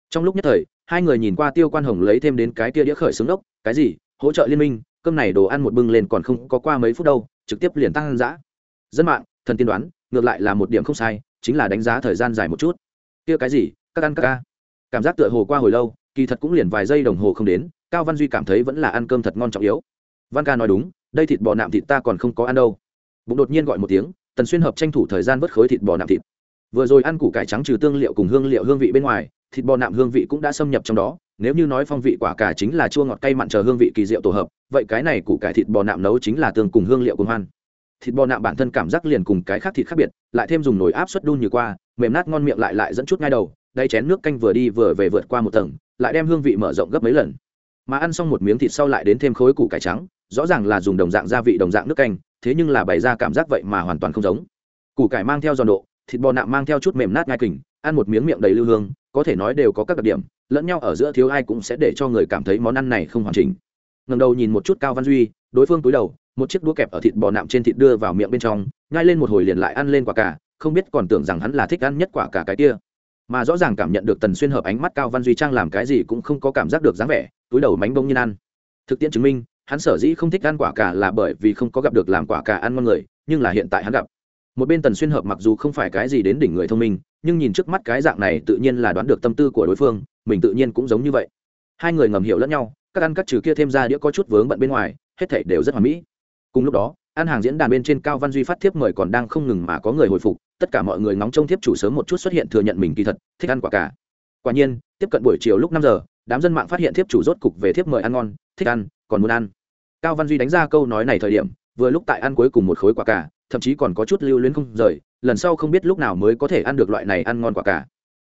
Trong lúc nhất thời, hai người nhìn qua tiêu quan hồng lấy thêm đến cái kia đĩa khởi xướng đốc, cái gì? Hỗ trợ liên minh cơm này đồ ăn một bưng lên còn không có qua mấy phút đâu, trực tiếp liền tăng ăn dã. Dân mạng, thần tiên đoán, ngược lại là một điểm không sai, chính là đánh giá thời gian dài một chút. Kia cái gì, các ăn các ca. Cảm giác tựa hồ qua hồi lâu, kỳ thật cũng liền vài giây đồng hồ không đến, cao văn duy cảm thấy vẫn là ăn cơm thật ngon trọng yếu. Văn ca nói đúng, đây thịt bò nạm thịt ta còn không có ăn đâu. Bụng đột nhiên gọi một tiếng, tần xuyên hợp tranh thủ thời gian vớt khối thịt bò nạm thịt. Vừa rồi ăn củ cải trắng trừ tương liệu cùng hương liệu hương vị bên ngoài, thịt bò nạm hương vị cũng đã xâm nhập trong đó nếu như nói phong vị quả cà chính là chua ngọt cay mặn chờ hương vị kỳ diệu tổ hợp, vậy cái này củ cải thịt bò nạm nấu chính là tương cùng hương liệu cùng hoan. Thịt bò nạm bản thân cảm giác liền cùng cái khác thịt khác biệt, lại thêm dùng nồi áp suất đun như qua, mềm nát ngon miệng lại lại dẫn chút ngay đầu đây chén nước canh vừa đi vừa về vượt qua một tầng, lại đem hương vị mở rộng gấp mấy lần. Mà ăn xong một miếng thịt sau lại đến thêm khối củ cải trắng, rõ ràng là dùng đồng dạng gia vị đồng dạng nước canh, thế nhưng là bày ra cảm giác vậy mà hoàn toàn không giống. Củ cải mang theo giòn độ, thịt bò nạm mang theo chút mềm nát ngai kình, ăn một miếng miệng đầy lưu hương, có thể nói đều có các đặc điểm lẫn nhau ở giữa thiếu ai cũng sẽ để cho người cảm thấy món ăn này không hoàn chỉnh. Ngần đầu nhìn một chút cao văn duy, đối phương túi đầu, một chiếc đũa kẹp ở thịt bò nạm trên thịt đưa vào miệng bên trong, nhai lên một hồi liền lại ăn lên quả cả không biết còn tưởng rằng hắn là thích ăn nhất quả cả cái kia. Mà rõ ràng cảm nhận được tần xuyên hợp ánh mắt cao văn duy trang làm cái gì cũng không có cảm giác được dáng vẻ, túi đầu mánh bông nhiên ăn. Thực tiễn chứng minh, hắn sở dĩ không thích ăn quả cả là bởi vì không có gặp được làm quả cả ăn ngon người, nhưng là hiện tại hắn gặp một bên tần xuyên hợp mặc dù không phải cái gì đến đỉnh người thông minh, nhưng nhìn trước mắt cái dạng này tự nhiên là đoán được tâm tư của đối phương, mình tự nhiên cũng giống như vậy. Hai người ngầm hiểu lẫn nhau, các ăn cắt trừ kia thêm ra đĩa có chút vướng bận bên ngoài, hết thảy đều rất hoàn mỹ. Cùng lúc đó, ăn hàng diễn đàn bên trên cao văn duy phát thiếp mời còn đang không ngừng mà có người hồi phục, tất cả mọi người ngóng trông thiếp chủ sớm một chút xuất hiện thừa nhận mình kỳ thật, thích ăn quả cả. Quả nhiên, tiếp cận buổi chiều lúc năm giờ, đám dân mạng phát hiện thiếp chủ rốt cục về thiếp mời ăn ngon, thích ăn, còn muốn ăn. Cao văn duy đánh ra câu nói này thời điểm, vừa lúc tại ăn cuối cùng một khối quả cả thậm chí còn có chút lưu luyến không rời, lần sau không biết lúc nào mới có thể ăn được loại này ăn ngon quả cả.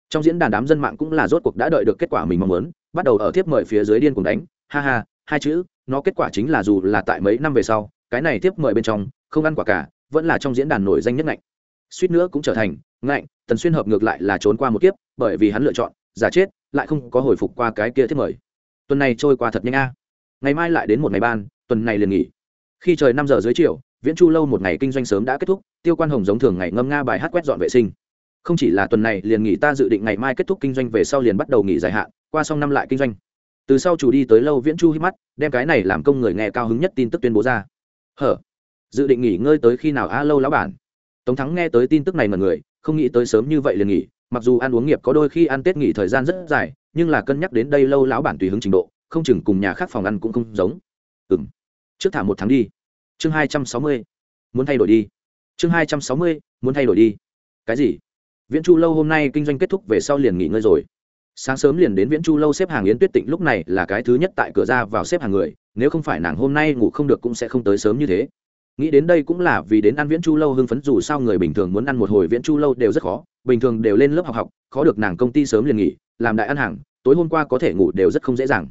Trong diễn đàn đám dân mạng cũng là rốt cuộc đã đợi được kết quả mình mong muốn, bắt đầu ở thiếp mời phía dưới điên cùng đánh. Ha ha, hai chữ, nó kết quả chính là dù là tại mấy năm về sau, cái này tiếp mời bên trong, không ăn quả cả, vẫn là trong diễn đàn nổi danh nhất ngạnh. Suýt nữa cũng trở thành ngạnh, tần xuyên hợp ngược lại là trốn qua một kiếp, bởi vì hắn lựa chọn, giả chết, lại không có hồi phục qua cái kia tiếp mời. Tuần này trôi qua thật nhanh a. Ngày mai lại đến một ngày ban, tuần này liền nghỉ. Khi trời năm giờ dưới chiều viễn chu lâu một ngày kinh doanh sớm đã kết thúc, tiêu quan hồng giống thường ngày ngâm nga bài hát quét dọn vệ sinh. Không chỉ là tuần này, liền nghỉ ta dự định ngày mai kết thúc kinh doanh về sau liền bắt đầu nghỉ dài hạn, qua xong năm lại kinh doanh. Từ sau chủ đi tới lâu viễn chu hít mắt, đem cái này làm công người nghe cao hứng nhất tin tức tuyên bố ra. Hở? Dự định nghỉ ngơi tới khi nào a lâu lão bản? Tống thắng nghe tới tin tức này mà người, không nghĩ tới sớm như vậy liền nghỉ, mặc dù ăn uống nghiệp có đôi khi ăn tết nghỉ thời gian rất dài, nhưng là cân nhắc đến đây lâu lão bản tùy hứng trình độ, không chừng cùng nhà khác phòng ăn cũng không giống. Ừ m trước thả một tháng đi chương hai trăm sáu mươi, muốn thay đổi đi. Chương hai trăm sáu mươi, muốn thay đổi đi. Cái gì? Viễn chu lâu hôm nay kinh doanh kết thúc về sau liền nghỉ ngơi rồi. Sáng sớm liền đến viễn chu lâu xếp hàng yến tuyết tịnh lúc này là cái thứ nhất tại cửa ra vào xếp hàng người, nếu không phải nàng hôm nay ngủ không được cũng sẽ không tới sớm như thế. Nghĩ đến đây cũng là vì đến ăn viễn chu lâu hưng phấn, dù sao người bình thường muốn ăn một hồi viễn chu lâu đều rất khó, bình thường đều lên lớp học học, khó được nàng công ty sớm liền nghỉ, làm đại ăn hàng, tối hôm qua có thể ngủ đều rất không dễ dàng.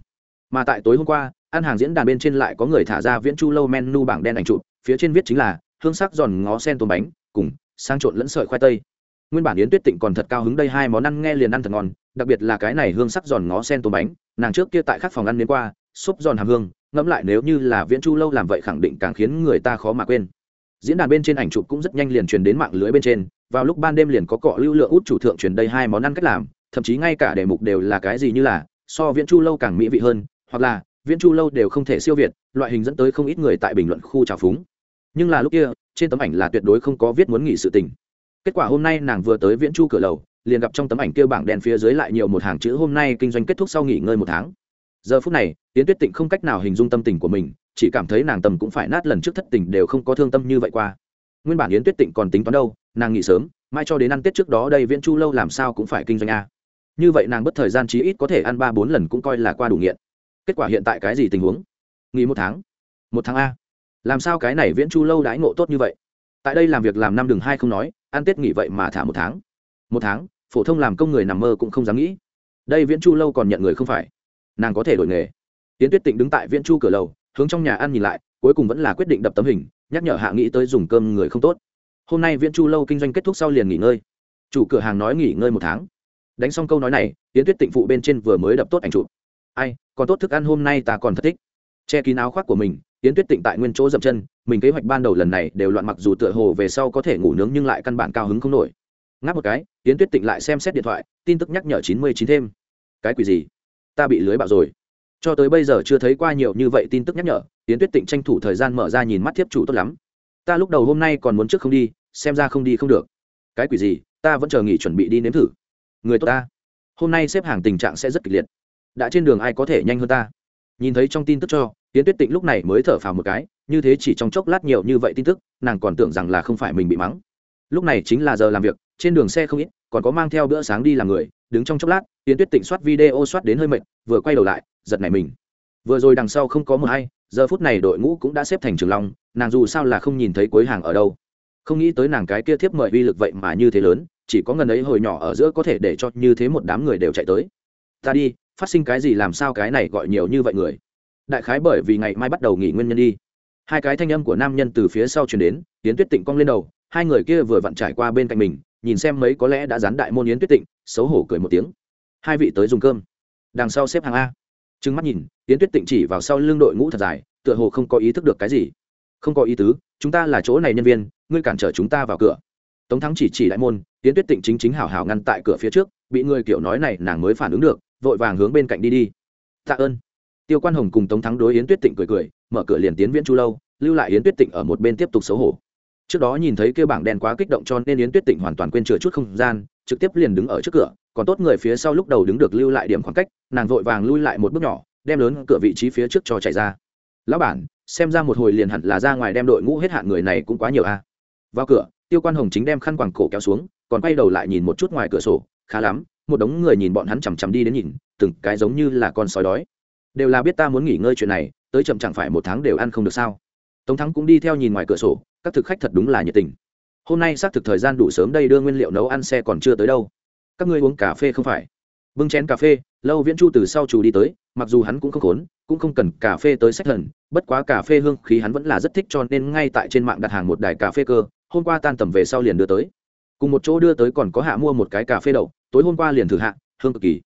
Mà tại tối hôm qua ăn hàng diễn đàn bên trên lại có người thả ra viễn chu lâu menu bảng đen ảnh chụp, phía trên viết chính là, hương sắc giòn ngó sen tôm bánh, cùng, sang trộn lẫn sợi khoai tây. Nguyên bản yến tuyết tịnh còn thật cao hứng đây, hai món ăn nghe liền ăn thật ngon, đặc biệt là cái này hương sắc giòn ngó sen tôm bánh, nàng trước kia tại các phòng ăn đến qua xúc giòn hàm hương, ngẫm lại nếu như là viễn chu lâu làm vậy khẳng định càng khiến người ta khó mà quên. Diễn đàn bên trên ảnh chụp cũng rất nhanh liền truyền đến mạng lưới bên trên, vào lúc ban đêm liền có cọ lưu lượng út chủ thượng truyền đây hai món ăn cách làm, thậm chí ngay cả đề mục đều là cái gì như là, so viễn chu lâu càng mỹ vị hơn, hoặc là viễn chu lâu đều không thể siêu việt, loại hình dẫn tới không ít người tại bình luận khu trào phúng. Nhưng là lúc kia, trên tấm ảnh là tuyệt đối không có viết muốn nghỉ sự tình. Kết quả hôm nay nàng vừa tới viễn chu cửa lầu, liền gặp trong tấm ảnh kia bảng đèn phía dưới lại nhiều một hàng chữ hôm nay kinh doanh kết thúc sau nghỉ ngơi một tháng. Giờ phút này tiến tuyết tịnh không cách nào hình dung tâm tình của mình, chỉ cảm thấy nàng tầm cũng phải nát lần trước thất tình đều không có thương tâm như vậy qua. Nguyên bản yến tuyết tịnh còn tính toán đâu, nàng nghỉ sớm, mai cho đến ăn tết trước đó đây viễn chu lâu làm sao cũng phải kinh doanh a. Như vậy nàng bất thời gian chí ít có thể ăn ba bốn lần cũng coi là qua đủ nghiện kết quả hiện tại cái gì tình huống? Nghỉ một tháng. Một tháng a. Làm sao cái này viễn chu lâu đãi ngộ tốt như vậy? Tại đây làm việc làm năm đường hai không nói, ăn tết nghỉ vậy mà thả một tháng. Một tháng, phổ thông làm công người nằm mơ cũng không dám nghĩ. Đây viễn chu lâu còn nhận người không phải. Nàng có thể đổi nghề. Tiến tuyết tịnh đứng tại viễn chu cửa lầu, hướng trong nhà ăn nhìn lại, cuối cùng vẫn là quyết định đập tấm hình, nhắc nhở hạ nghĩ tới dùng cơm người không tốt. Hôm nay viễn chu lâu kinh doanh kết thúc sau liền nghỉ ngơi. Chủ cửa hàng nói nghỉ ngơi một tháng. Đánh xong câu nói này tiến tuyết tịnh phụ bên trên vừa mới đập tốt ảnh chụp ai, còn tốt thức ăn hôm nay ta còn thất thích. Che kín áo khoác của mình, Yến tuyết tịnh tại nguyên chỗ dậm chân, mình kế hoạch ban đầu lần này đều loạn mặc dù tựa hồ về sau có thể ngủ nướng nhưng lại căn bản cao hứng không nổi. Ngáp một cái, Yến tuyết tịnh lại xem xét điện thoại, tin tức nhắc nhở chín mươi chín thêm. Cái quỷ gì? Ta bị lưới bạo rồi. Cho tới bây giờ chưa thấy qua nhiều như vậy tin tức nhắc nhở, Yến tuyết tịnh tranh thủ thời gian mở ra nhìn mắt thiếp chủ tốt lắm. Ta lúc đầu hôm nay còn muốn trước không đi, xem ra không đi không được. Cái quỷ gì? Ta vẫn chờ nghỉ chuẩn bị đi nếm thử. Người tốt ta. Hôm nay xếp hàng tình trạng sẽ rất kịch liệt đã trên đường ai có thể nhanh hơn ta? Nhìn thấy trong tin tức cho tiến tuyết tịnh lúc này mới thở phào một cái, như thế chỉ trong chốc lát nhiều như vậy tin tức, nàng còn tưởng rằng là không phải mình bị mắng. Lúc này chính là giờ làm việc, trên đường xe không ít, còn có mang theo bữa sáng đi làm người, đứng trong chốc lát tiến tuyết tịnh soát video soát đến hơi mệt, vừa quay đầu lại, giật nảy mình. Vừa rồi đằng sau không có mờ hay, giờ phút này đội ngũ cũng đã xếp thành trường long, nàng dù sao là không nhìn thấy cuối hàng ở đâu. Không nghĩ tới nàng cái kia thiếp mời uy lực vậy mà như thế lớn, chỉ có ngần ấy hồi nhỏ ở giữa có thể để cho như thế một đám người đều chạy tới. Ta đi phát sinh cái gì làm sao cái này gọi nhiều như vậy người? Đại khái bởi vì ngày mai bắt đầu nghỉ nguyên nhân đi. Hai cái thanh âm của nam nhân từ phía sau chuyển đến, yến tuyết tịnh cong lên đầu, hai người kia vừa vặn trải qua bên cạnh mình, nhìn xem mấy có lẽ đã dán đại môn yến tuyết tịnh, xấu hổ cười một tiếng. Hai vị tới dùng cơm. Đằng sau xếp hàng a. Trừng mắt nhìn, yến tuyết tịnh chỉ vào sau lưng đội ngũ thật dài, tựa hồ không có ý thức được cái gì. Không có ý tứ, chúng ta là chỗ này nhân viên, ngươi cản trở chúng ta vào cửa. Tống thắng chỉ chỉ đại môn, yến tuyết tịnh chính chính hảo hảo ngăn tại cửa phía trước, bị người kiểu nói này nàng mới phản ứng được vội vàng hướng bên cạnh đi đi. Tạ ơn. Tiêu quan hồng cùng tống thắng đối yến tuyết tịnh cười cười, mở cửa liền tiến viễn chu lâu, lưu lại yến tuyết tịnh ở một bên tiếp tục xấu hổ. Trước đó nhìn thấy kêu bảng đen quá kích động cho nên yến tuyết tịnh hoàn toàn quên chừa chút không gian, trực tiếp liền đứng ở trước cửa, còn tốt người phía sau lúc đầu đứng được lưu lại điểm khoảng cách, nàng vội vàng lui lại một bước nhỏ, đem lớn cửa vị trí phía trước cho chạy ra. Lão bản, xem ra một hồi liền hẳn là ra ngoài đem đội ngũ hết hạn người này cũng quá nhiều a. Vào cửa, tiêu quan hồng chính đem khăn quàng cổ kéo xuống, còn quay đầu lại nhìn một chút ngoài cửa sổ, khá lắm một đống người nhìn bọn hắn chằm chằm đi đến nhìn, từng cái giống như là con sói đói. Đều là biết ta muốn nghỉ ngơi chuyện này, tới chậm chẳng phải một tháng đều ăn không được sao? Tống thắng cũng đi theo nhìn ngoài cửa sổ, các thực khách thật đúng là nhiệt tình. Hôm nay xác thực thời gian đủ sớm đây đưa nguyên liệu nấu ăn xe còn chưa tới đâu. Các ngươi uống cà phê không phải? Bưng chén cà phê, lâu viễn chu từ sau chủ đi tới, mặc dù hắn cũng không khốn, cũng không cần cà phê tới sách thần, bất quá cà phê hương khí hắn vẫn là rất thích cho nên ngay tại trên mạng đặt hàng một đài cà phê cơ, hôm qua tan tầm về sau liền đưa tới cùng một chỗ đưa tới còn có hạ mua một cái cà phê đậu, tối hôm qua liền thử hạ, hương cực kỳ.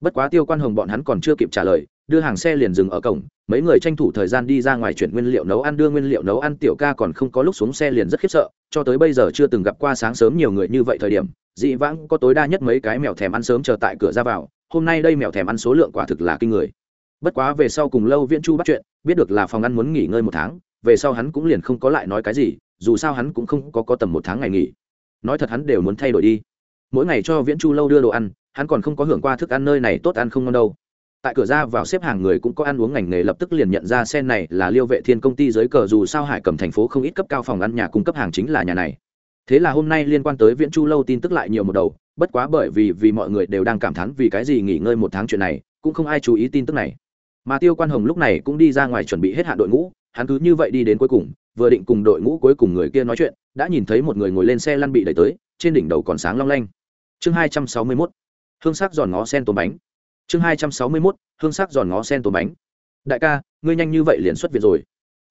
Bất quá tiêu quan hồng bọn hắn còn chưa kịp trả lời, đưa hàng xe liền dừng ở cổng, mấy người tranh thủ thời gian đi ra ngoài chuyển nguyên liệu nấu ăn, đưa nguyên liệu nấu ăn, tiểu ca còn không có lúc xuống xe liền rất khiếp sợ, cho tới bây giờ chưa từng gặp qua sáng sớm nhiều người như vậy thời điểm, dị vãng có tối đa nhất mấy cái mèo thèm ăn sớm chờ tại cửa ra vào, hôm nay đây mèo thèm ăn số lượng quả thực là kinh người. Bất quá về sau cùng lâu viễn chu bắt chuyện, biết được là phòng ăn muốn nghỉ ngơi một tháng, về sau hắn cũng liền không có lại nói cái gì, dù sao hắn cũng không có có tầm một tháng ngày nghỉ nói thật hắn đều muốn thay đổi đi. Mỗi ngày cho viễn chu lâu đưa đồ ăn, hắn còn không có hưởng qua thức ăn nơi này tốt ăn không ngon đâu. Tại cửa ra vào xếp hàng người cũng có ăn uống ngành nghề lập tức liền nhận ra sen này là liêu vệ thiên công ty dưới cờ dù sao hải cầm thành phố không ít cấp cao phòng ăn nhà cung cấp hàng chính là nhà này. Thế là hôm nay liên quan tới viễn chu lâu tin tức lại nhiều một đầu, bất quá bởi vì vì mọi người đều đang cảm thán vì cái gì nghỉ ngơi một tháng chuyện này, cũng không ai chú ý tin tức này. Mà tiêu quan hồng lúc này cũng đi ra ngoài chuẩn bị hết hạn đội ngũ hắn cứ như vậy đi đến cuối cùng, vừa định cùng đội ngũ cuối cùng người kia nói chuyện, đã nhìn thấy một người ngồi lên xe lăn bị đẩy tới, trên đỉnh đầu còn sáng long lanh. Chương hai trăm sáu mươi mốt, hương sắc giòn ngó sen tôm bánh. Chương hai trăm sáu mươi mốt, hương sắc giòn ngó sen tôm bánh. Đại ca, ngươi nhanh như vậy liền xuất viện rồi.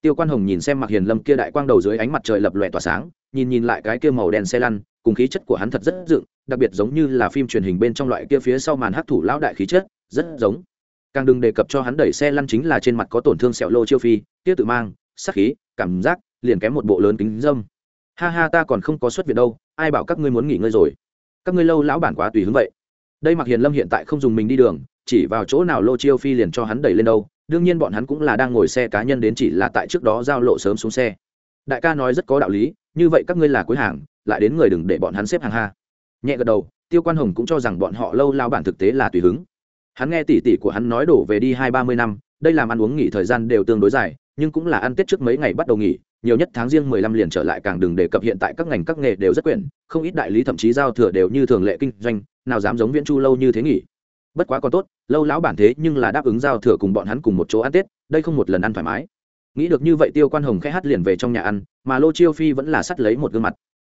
Tiêu quan hồng nhìn xem mặc hiền lâm kia đại quang đầu dưới ánh mặt trời lập lòe tỏa sáng, nhìn nhìn lại cái kia màu đen xe lăn, cùng khí chất của hắn thật rất dựng, đặc biệt giống như là phim truyền hình bên trong loại kia phía sau màn hắc thủ lão đại khí chất, rất giống càng đừng đề cập cho hắn đẩy xe lăn chính là trên mặt có tổn thương sẹo lô chiêu phi Tiết tự mang sắc khí, cảm giác, liền kém một bộ lớn kính dâm. Ha ha, ta còn không có xuất viện đâu, ai bảo các ngươi muốn nghỉ ngơi rồi? Các ngươi lâu lão bản quá tùy hứng vậy. Đây mặc hiền lâm hiện tại không dùng mình đi đường, chỉ vào chỗ nào lô chiêu phi liền cho hắn đẩy lên đâu. Đương nhiên bọn hắn cũng là đang ngồi xe cá nhân đến chỉ là tại trước đó giao lộ sớm xuống xe. Đại ca nói rất có đạo lý, như vậy các ngươi là cuối hàng, lại đến người đừng để bọn hắn xếp hàng ha. Nhẹ gật đầu, tiêu quan hồng cũng cho rằng bọn họ lâu lao bản thực tế là tùy hứng hắn nghe tỉ tỉ của hắn nói đổ về đi hai ba mươi năm, đây làm ăn uống nghỉ thời gian đều tương đối dài, nhưng cũng là ăn tết trước mấy ngày bắt đầu nghỉ, nhiều nhất tháng riêng mười lăm liền trở lại càng đừng đề cập hiện tại các ngành các nghề đều rất quyển, không ít đại lý thậm chí giao thừa đều như thường lệ kinh doanh, nào dám giống viễn chu lâu như thế nghỉ. Bất quá còn tốt, lâu lão bản thế nhưng là đáp ứng giao thừa cùng bọn hắn cùng một chỗ ăn tết, đây không một lần ăn thoải mái. Nghĩ được như vậy tiêu quan hồng khẽ hát liền về trong nhà ăn, mà lô chiêu phi vẫn là sắt lấy một gương mặt.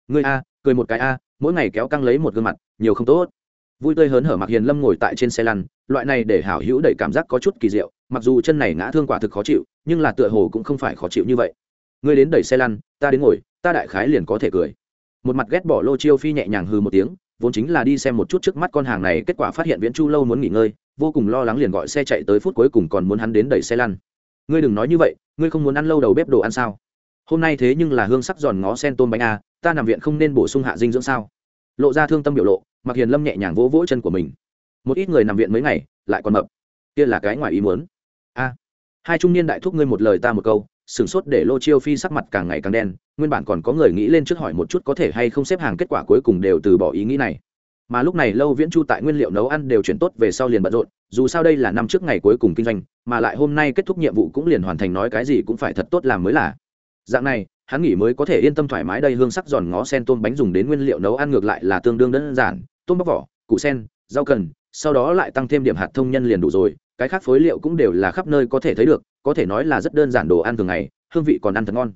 Người a, cười một cái a, mỗi ngày kéo căng lấy một gương mặt, nhiều không tốt vui tươi hớn hở mặc hiền lâm ngồi tại trên xe lăn, loại này để hảo hữu đầy cảm giác có chút kỳ diệu, mặc dù chân này ngã thương quả thực khó chịu, nhưng là tựa hồ cũng không phải khó chịu như vậy. Ngươi đến đẩy xe lăn, ta đến ngồi, ta đại khái liền có thể cười. Một mặt ghét bỏ lô chiêu phi nhẹ nhàng hừ một tiếng, vốn chính là đi xem một chút trước mắt con hàng này, kết quả phát hiện viễn chu lâu muốn nghỉ ngơi, vô cùng lo lắng liền gọi xe chạy tới phút cuối cùng còn muốn hắn đến đẩy xe lăn. Ngươi đừng nói như vậy, ngươi không muốn ăn lâu đầu bếp đồ ăn sao? Hôm nay thế nhưng là hương sắc giòn ngó sen tôm bánh a, ta nằm viện không nên bổ sung hạ dinh dưỡng sao? Lộ ra thương tâm biểu lộ mặc hiền lâm nhẹ nhàng vỗ vỗ chân của mình. Một ít người nằm viện mấy ngày, lại còn mập. Kia là cái ngoài ý muốn. A, hai trung niên đại thúc ngươi một lời ta một câu, sửng sốt để lô chiêu phi sắc mặt càng ngày càng đen, nguyên bản còn có người nghĩ lên trước hỏi một chút có thể hay không xếp hàng kết quả cuối cùng đều từ bỏ ý nghĩ này. Mà lúc này lâu viễn chu tại nguyên liệu nấu ăn đều chuyển tốt về sau liền bận rộn, dù sao đây là năm trước ngày cuối cùng kinh doanh, mà lại hôm nay kết thúc nhiệm vụ cũng liền hoàn thành nói cái gì cũng phải thật tốt làm mới là dạng này, hắn nghỉ mới có thể yên tâm thoải mái đây hương sắc giòn ngó sen tôm bánh dùng đến nguyên liệu nấu ăn ngược lại là tương đương đơn giản. Tôm bóc vỏ, củ sen, rau cần, sau đó lại tăng thêm điểm hạt thông nhân liền đủ rồi. Cái khác phối liệu cũng đều là khắp nơi có thể thấy được, có thể nói là rất đơn giản đồ ăn thường ngày, hương vị còn ăn thật ngon.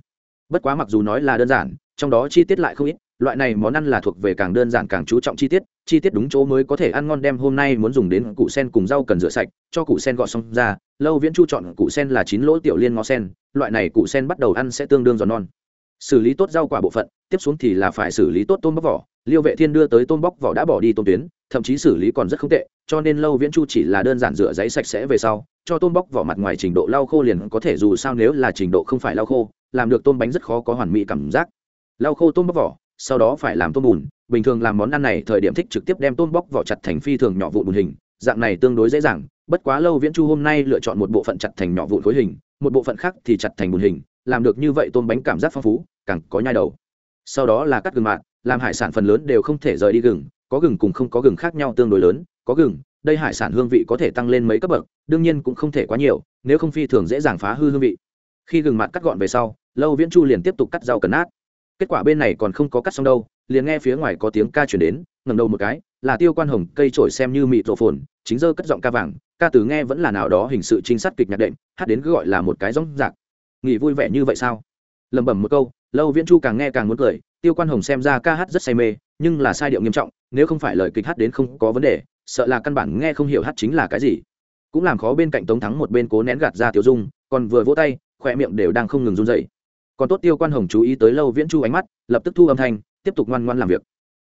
Bất quá mặc dù nói là đơn giản, trong đó chi tiết lại không ít, loại này món ăn là thuộc về càng đơn giản càng chú trọng chi tiết chi tiết đúng chỗ mới có thể ăn ngon đem hôm nay muốn dùng đến củ sen cùng rau cần rửa sạch, cho củ sen gọt xong ra, lâu viễn chu chọn củ sen là chín lỗ tiểu liên ngó sen loại này củ sen bắt đầu ăn sẽ tương đương giòn non. Xử lý tốt rau quả bộ phận, tiếp xuống thì là phải xử lý tốt tôm bóc vỏ. Liêu vệ thiên đưa tới tôm bóc vỏ đã bỏ đi tôm tuyến, thậm chí xử lý còn rất không tệ, cho nên lâu viễn chu chỉ là đơn giản rửa giấy sạch sẽ về sau, cho tôm bóc vỏ mặt ngoài trình độ lau khô liền có thể dù sao nếu là trình độ không phải lau khô, làm được tôm bánh rất khó có hoàn mỹ cảm giác. Lau khô tôm bóc vỏ, sau đó phải làm tôm bùn, bình thường làm món ăn này thời điểm thích trực tiếp đem tôm bóc vỏ chặt thành phi thường nhỏ vụn bùn hình, dạng này tương đối dễ dàng, bất quá lâu viễn chu hôm nay lựa chọn một bộ phận chặt thành nhỏ vụn khối hình một bộ phận khác thì chặt thành bùn hình, làm được như vậy tôm bánh cảm giác phong phú, càng có nhai đầu. Sau đó là cắt gừng mạn làm hải sản phần lớn đều không thể rời đi gừng, có gừng cùng không có gừng khác nhau tương đối lớn, có gừng, đây hải sản hương vị có thể tăng lên mấy cấp bậc, đương nhiên cũng không thể quá nhiều, nếu không phi thường dễ dàng phá hư hương vị. Khi gừng mạn cắt gọn về sau, lâu viễn chu liền tiếp tục cắt rau cần nát. Kết quả bên này còn không có cắt xong đâu, liền nghe phía ngoài có tiếng ca chuyển đến ngầm đầu một cái, là tiêu quan hồng cây trổi xem như mịt rộ phồn chính dơ cất giọng ca vàng, ca từ nghe vẫn là nào đó hình sự trinh sát kịch nhạc đệm, hát đến cứ gọi là một cái rong rạc. Nghỉ vui vẻ như vậy sao? Lẩm bẩm một câu, lâu viễn chu càng nghe càng muốn cười, tiêu quan hồng xem ra ca hát rất say mê, nhưng là sai điệu nghiêm trọng, nếu không phải lời kịch hát đến không có vấn đề, sợ là căn bản nghe không hiểu hát chính là cái gì. Cũng làm khó bên cạnh tống thắng một bên cố nén gạt ra tiêu dung, còn vừa vỗ tay khoe miệng đều đang không ngừng run dậy còn tốt tiêu quan hồng chú ý tới lâu viễn chu ánh mắt, lập tức thu âm thanh, tiếp tục ngoan ngoan làm việc.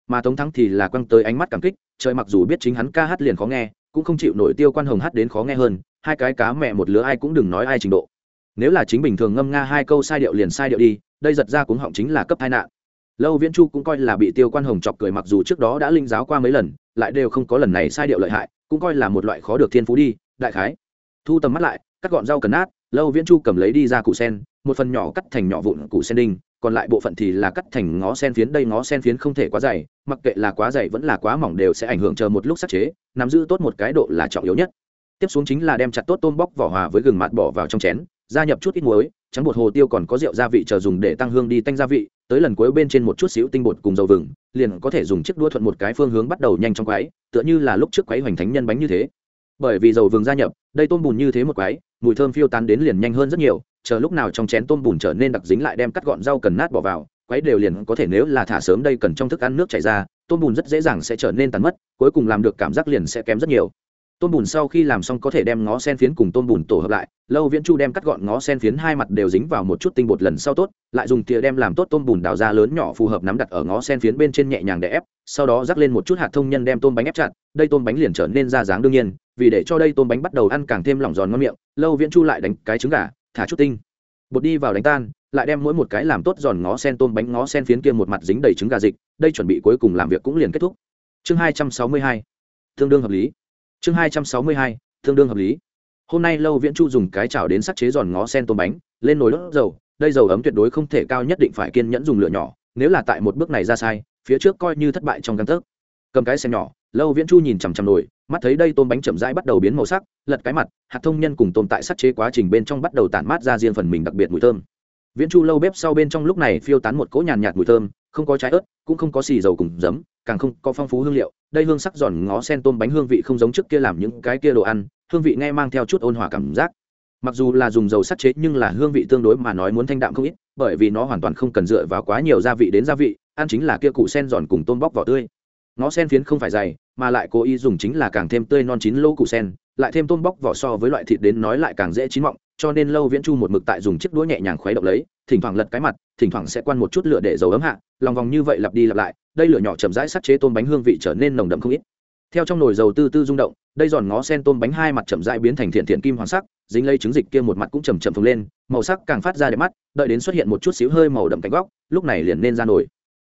Mà tống thắng thì là quăng tới ánh mắt cảm kích, trời mặc dù biết chính hắn ca hát liền khó nghe cũng không chịu nổi tiêu quan hồng hát đến khó nghe hơn, hai cái cá mẹ một lứa ai cũng đừng nói ai trình độ. Nếu là chính bình thường ngâm nga hai câu sai điệu liền sai điệu đi, đây giật ra cuống họng chính là cấp tai nạn. Lâu viễn chu cũng coi là bị tiêu quan hồng chọc cười mặc dù trước đó đã linh giáo qua mấy lần, lại đều không có lần này sai điệu lợi hại, cũng coi là một loại khó được thiên phú đi, đại khái. Thu tầm mắt lại, cắt gọn rau cần nát, lâu viễn chu cầm lấy đi ra củ sen một phần nhỏ cắt thành nhỏ vụn củ sen đinh, còn lại bộ phận thì là cắt thành ngó sen phiến. Đây ngó sen phiến không thể quá dày, mặc kệ là quá dày vẫn là quá mỏng đều sẽ ảnh hưởng chờ một lúc sắc chế, nắm giữ tốt một cái độ là trọng yếu nhất. Tiếp xuống chính là đem chặt tốt tôm bóc vỏ hòa với gừng mạt bỏ vào trong chén, gia nhập chút ít muối, trắng bột hồ tiêu còn có rượu gia vị chờ dùng để tăng hương đi tanh gia vị, tới lần cuối bên trên một chút xíu tinh bột cùng dầu vừng, liền có thể dùng chiếc đua thuận một cái phương hướng bắt đầu nhanh trong quái, tựa như là lúc trước quái hoành thánh nhân bánh như thế. Bởi vì dầu vừng gia nhập, đây tôm bùn như thế một quái, mùi thơm phiêu tán đến liền nhanh hơn rất nhiều chờ lúc nào trong chén tôm bùn trở nên đặc dính lại đem cắt gọn rau cần nát bỏ vào, quấy đều liền có thể nếu là thả sớm đây cần trong thức ăn nước chảy ra, tôm bùn rất dễ dàng sẽ trở nên tàn mất, cuối cùng làm được cảm giác liền sẽ kém rất nhiều. Tôm bùn sau khi làm xong có thể đem ngó sen phiến cùng tôm bùn tổ hợp lại, lâu viễn chu đem cắt gọn ngó sen phiến hai mặt đều dính vào một chút tinh bột lần sau tốt, lại dùng tỉa đem làm tốt tôm bùn đào ra lớn nhỏ phù hợp nắm đặt ở ngó sen phiến bên trên nhẹ nhàng để ép, sau đó rắc lên một chút hạt thông nhân đem tôm bánh ép chặt, đây tôm bánh liền trở nên ra dáng đương nhiên, vì để cho đây tôm bánh bắt đầu ăn càng thêm lỏng giòn ngon miệng, lâu viễn chu lại đánh cái trứng gà thả chút tinh. Bột đi vào đánh tan, lại đem mỗi một cái làm tốt giòn ngó sen tôm bánh ngó sen phiến kia một mặt dính đầy trứng gà dịch, đây chuẩn bị cuối cùng làm việc cũng liền kết thúc. Chương hai trăm sáu mươi hai, tương đương hợp lý. Chương hai trăm sáu mươi hai, tương đương hợp lý. Hôm nay lâu viễn chu dùng cái chảo đến sắc chế giòn ngó sen tôm bánh, lên nồi đốt dầu, đây dầu ấm tuyệt đối không thể cao nhất định phải kiên nhẫn dùng lửa nhỏ, nếu là tại một bước này ra sai, phía trước coi như thất bại trong găng tấc. Cầm cái xem nhỏ lâu viễn chu nhìn chằm chằm nổi, mắt thấy đây tôm bánh chậm rãi bắt đầu biến màu sắc, lật cái mặt, hạt thông nhân cùng tôm tại sắc chế quá trình bên trong bắt đầu tản mát ra riêng phần mình đặc biệt mùi thơm. Viễn chu lâu bếp sau bên trong lúc này phiêu tán một cỗ nhàn nhạt mùi thơm, không có trái ớt, cũng không có xì dầu cùng giấm, càng không có phong phú hương liệu. Đây hương sắc giòn ngó sen tôm bánh hương vị không giống trước kia làm những cái kia đồ ăn, hương vị nghe mang theo chút ôn hòa cảm giác. Mặc dù là dùng dầu sắt chế, nhưng là hương vị tương đối mà nói muốn thanh đạm không ít, bởi vì nó hoàn toàn không cần dựa vào quá nhiều gia vị đến gia vị, ăn chính là kia cụ sen giòn cùng tôm bóc vỏ tươi. Nó sen phiến không phải dày, mà lại cố ý dùng chính là càng thêm tươi non chín lô củ sen, lại thêm tôm bóc vỏ so với loại thịt đến nói lại càng dễ chín mọng, cho nên lâu viễn chu một mực tại dùng chiếc đũa nhẹ nhàng khuấy động lấy, thỉnh thoảng lật cái mặt, thỉnh thoảng sẽ quan một chút lửa để dầu ấm hạ, lòng vòng như vậy lặp đi lặp lại, đây lửa nhỏ chậm rãi sắc chế tôm bánh hương vị trở nên nồng đậm không ít. Theo trong nồi dầu tư tư rung động, đây giòn ngó sen tôm bánh hai mặt chậm rãi biến thành thiện thiện kim hoàng sắc, dính lấy trứng dịch kia một mặt cũng chầm chậm phồng lên, màu sắc càng phát ra đẹp mắt, đợi đến xuất hiện một chút xíu hơi màu đậm cánh góc, lúc này liền nên ra nồi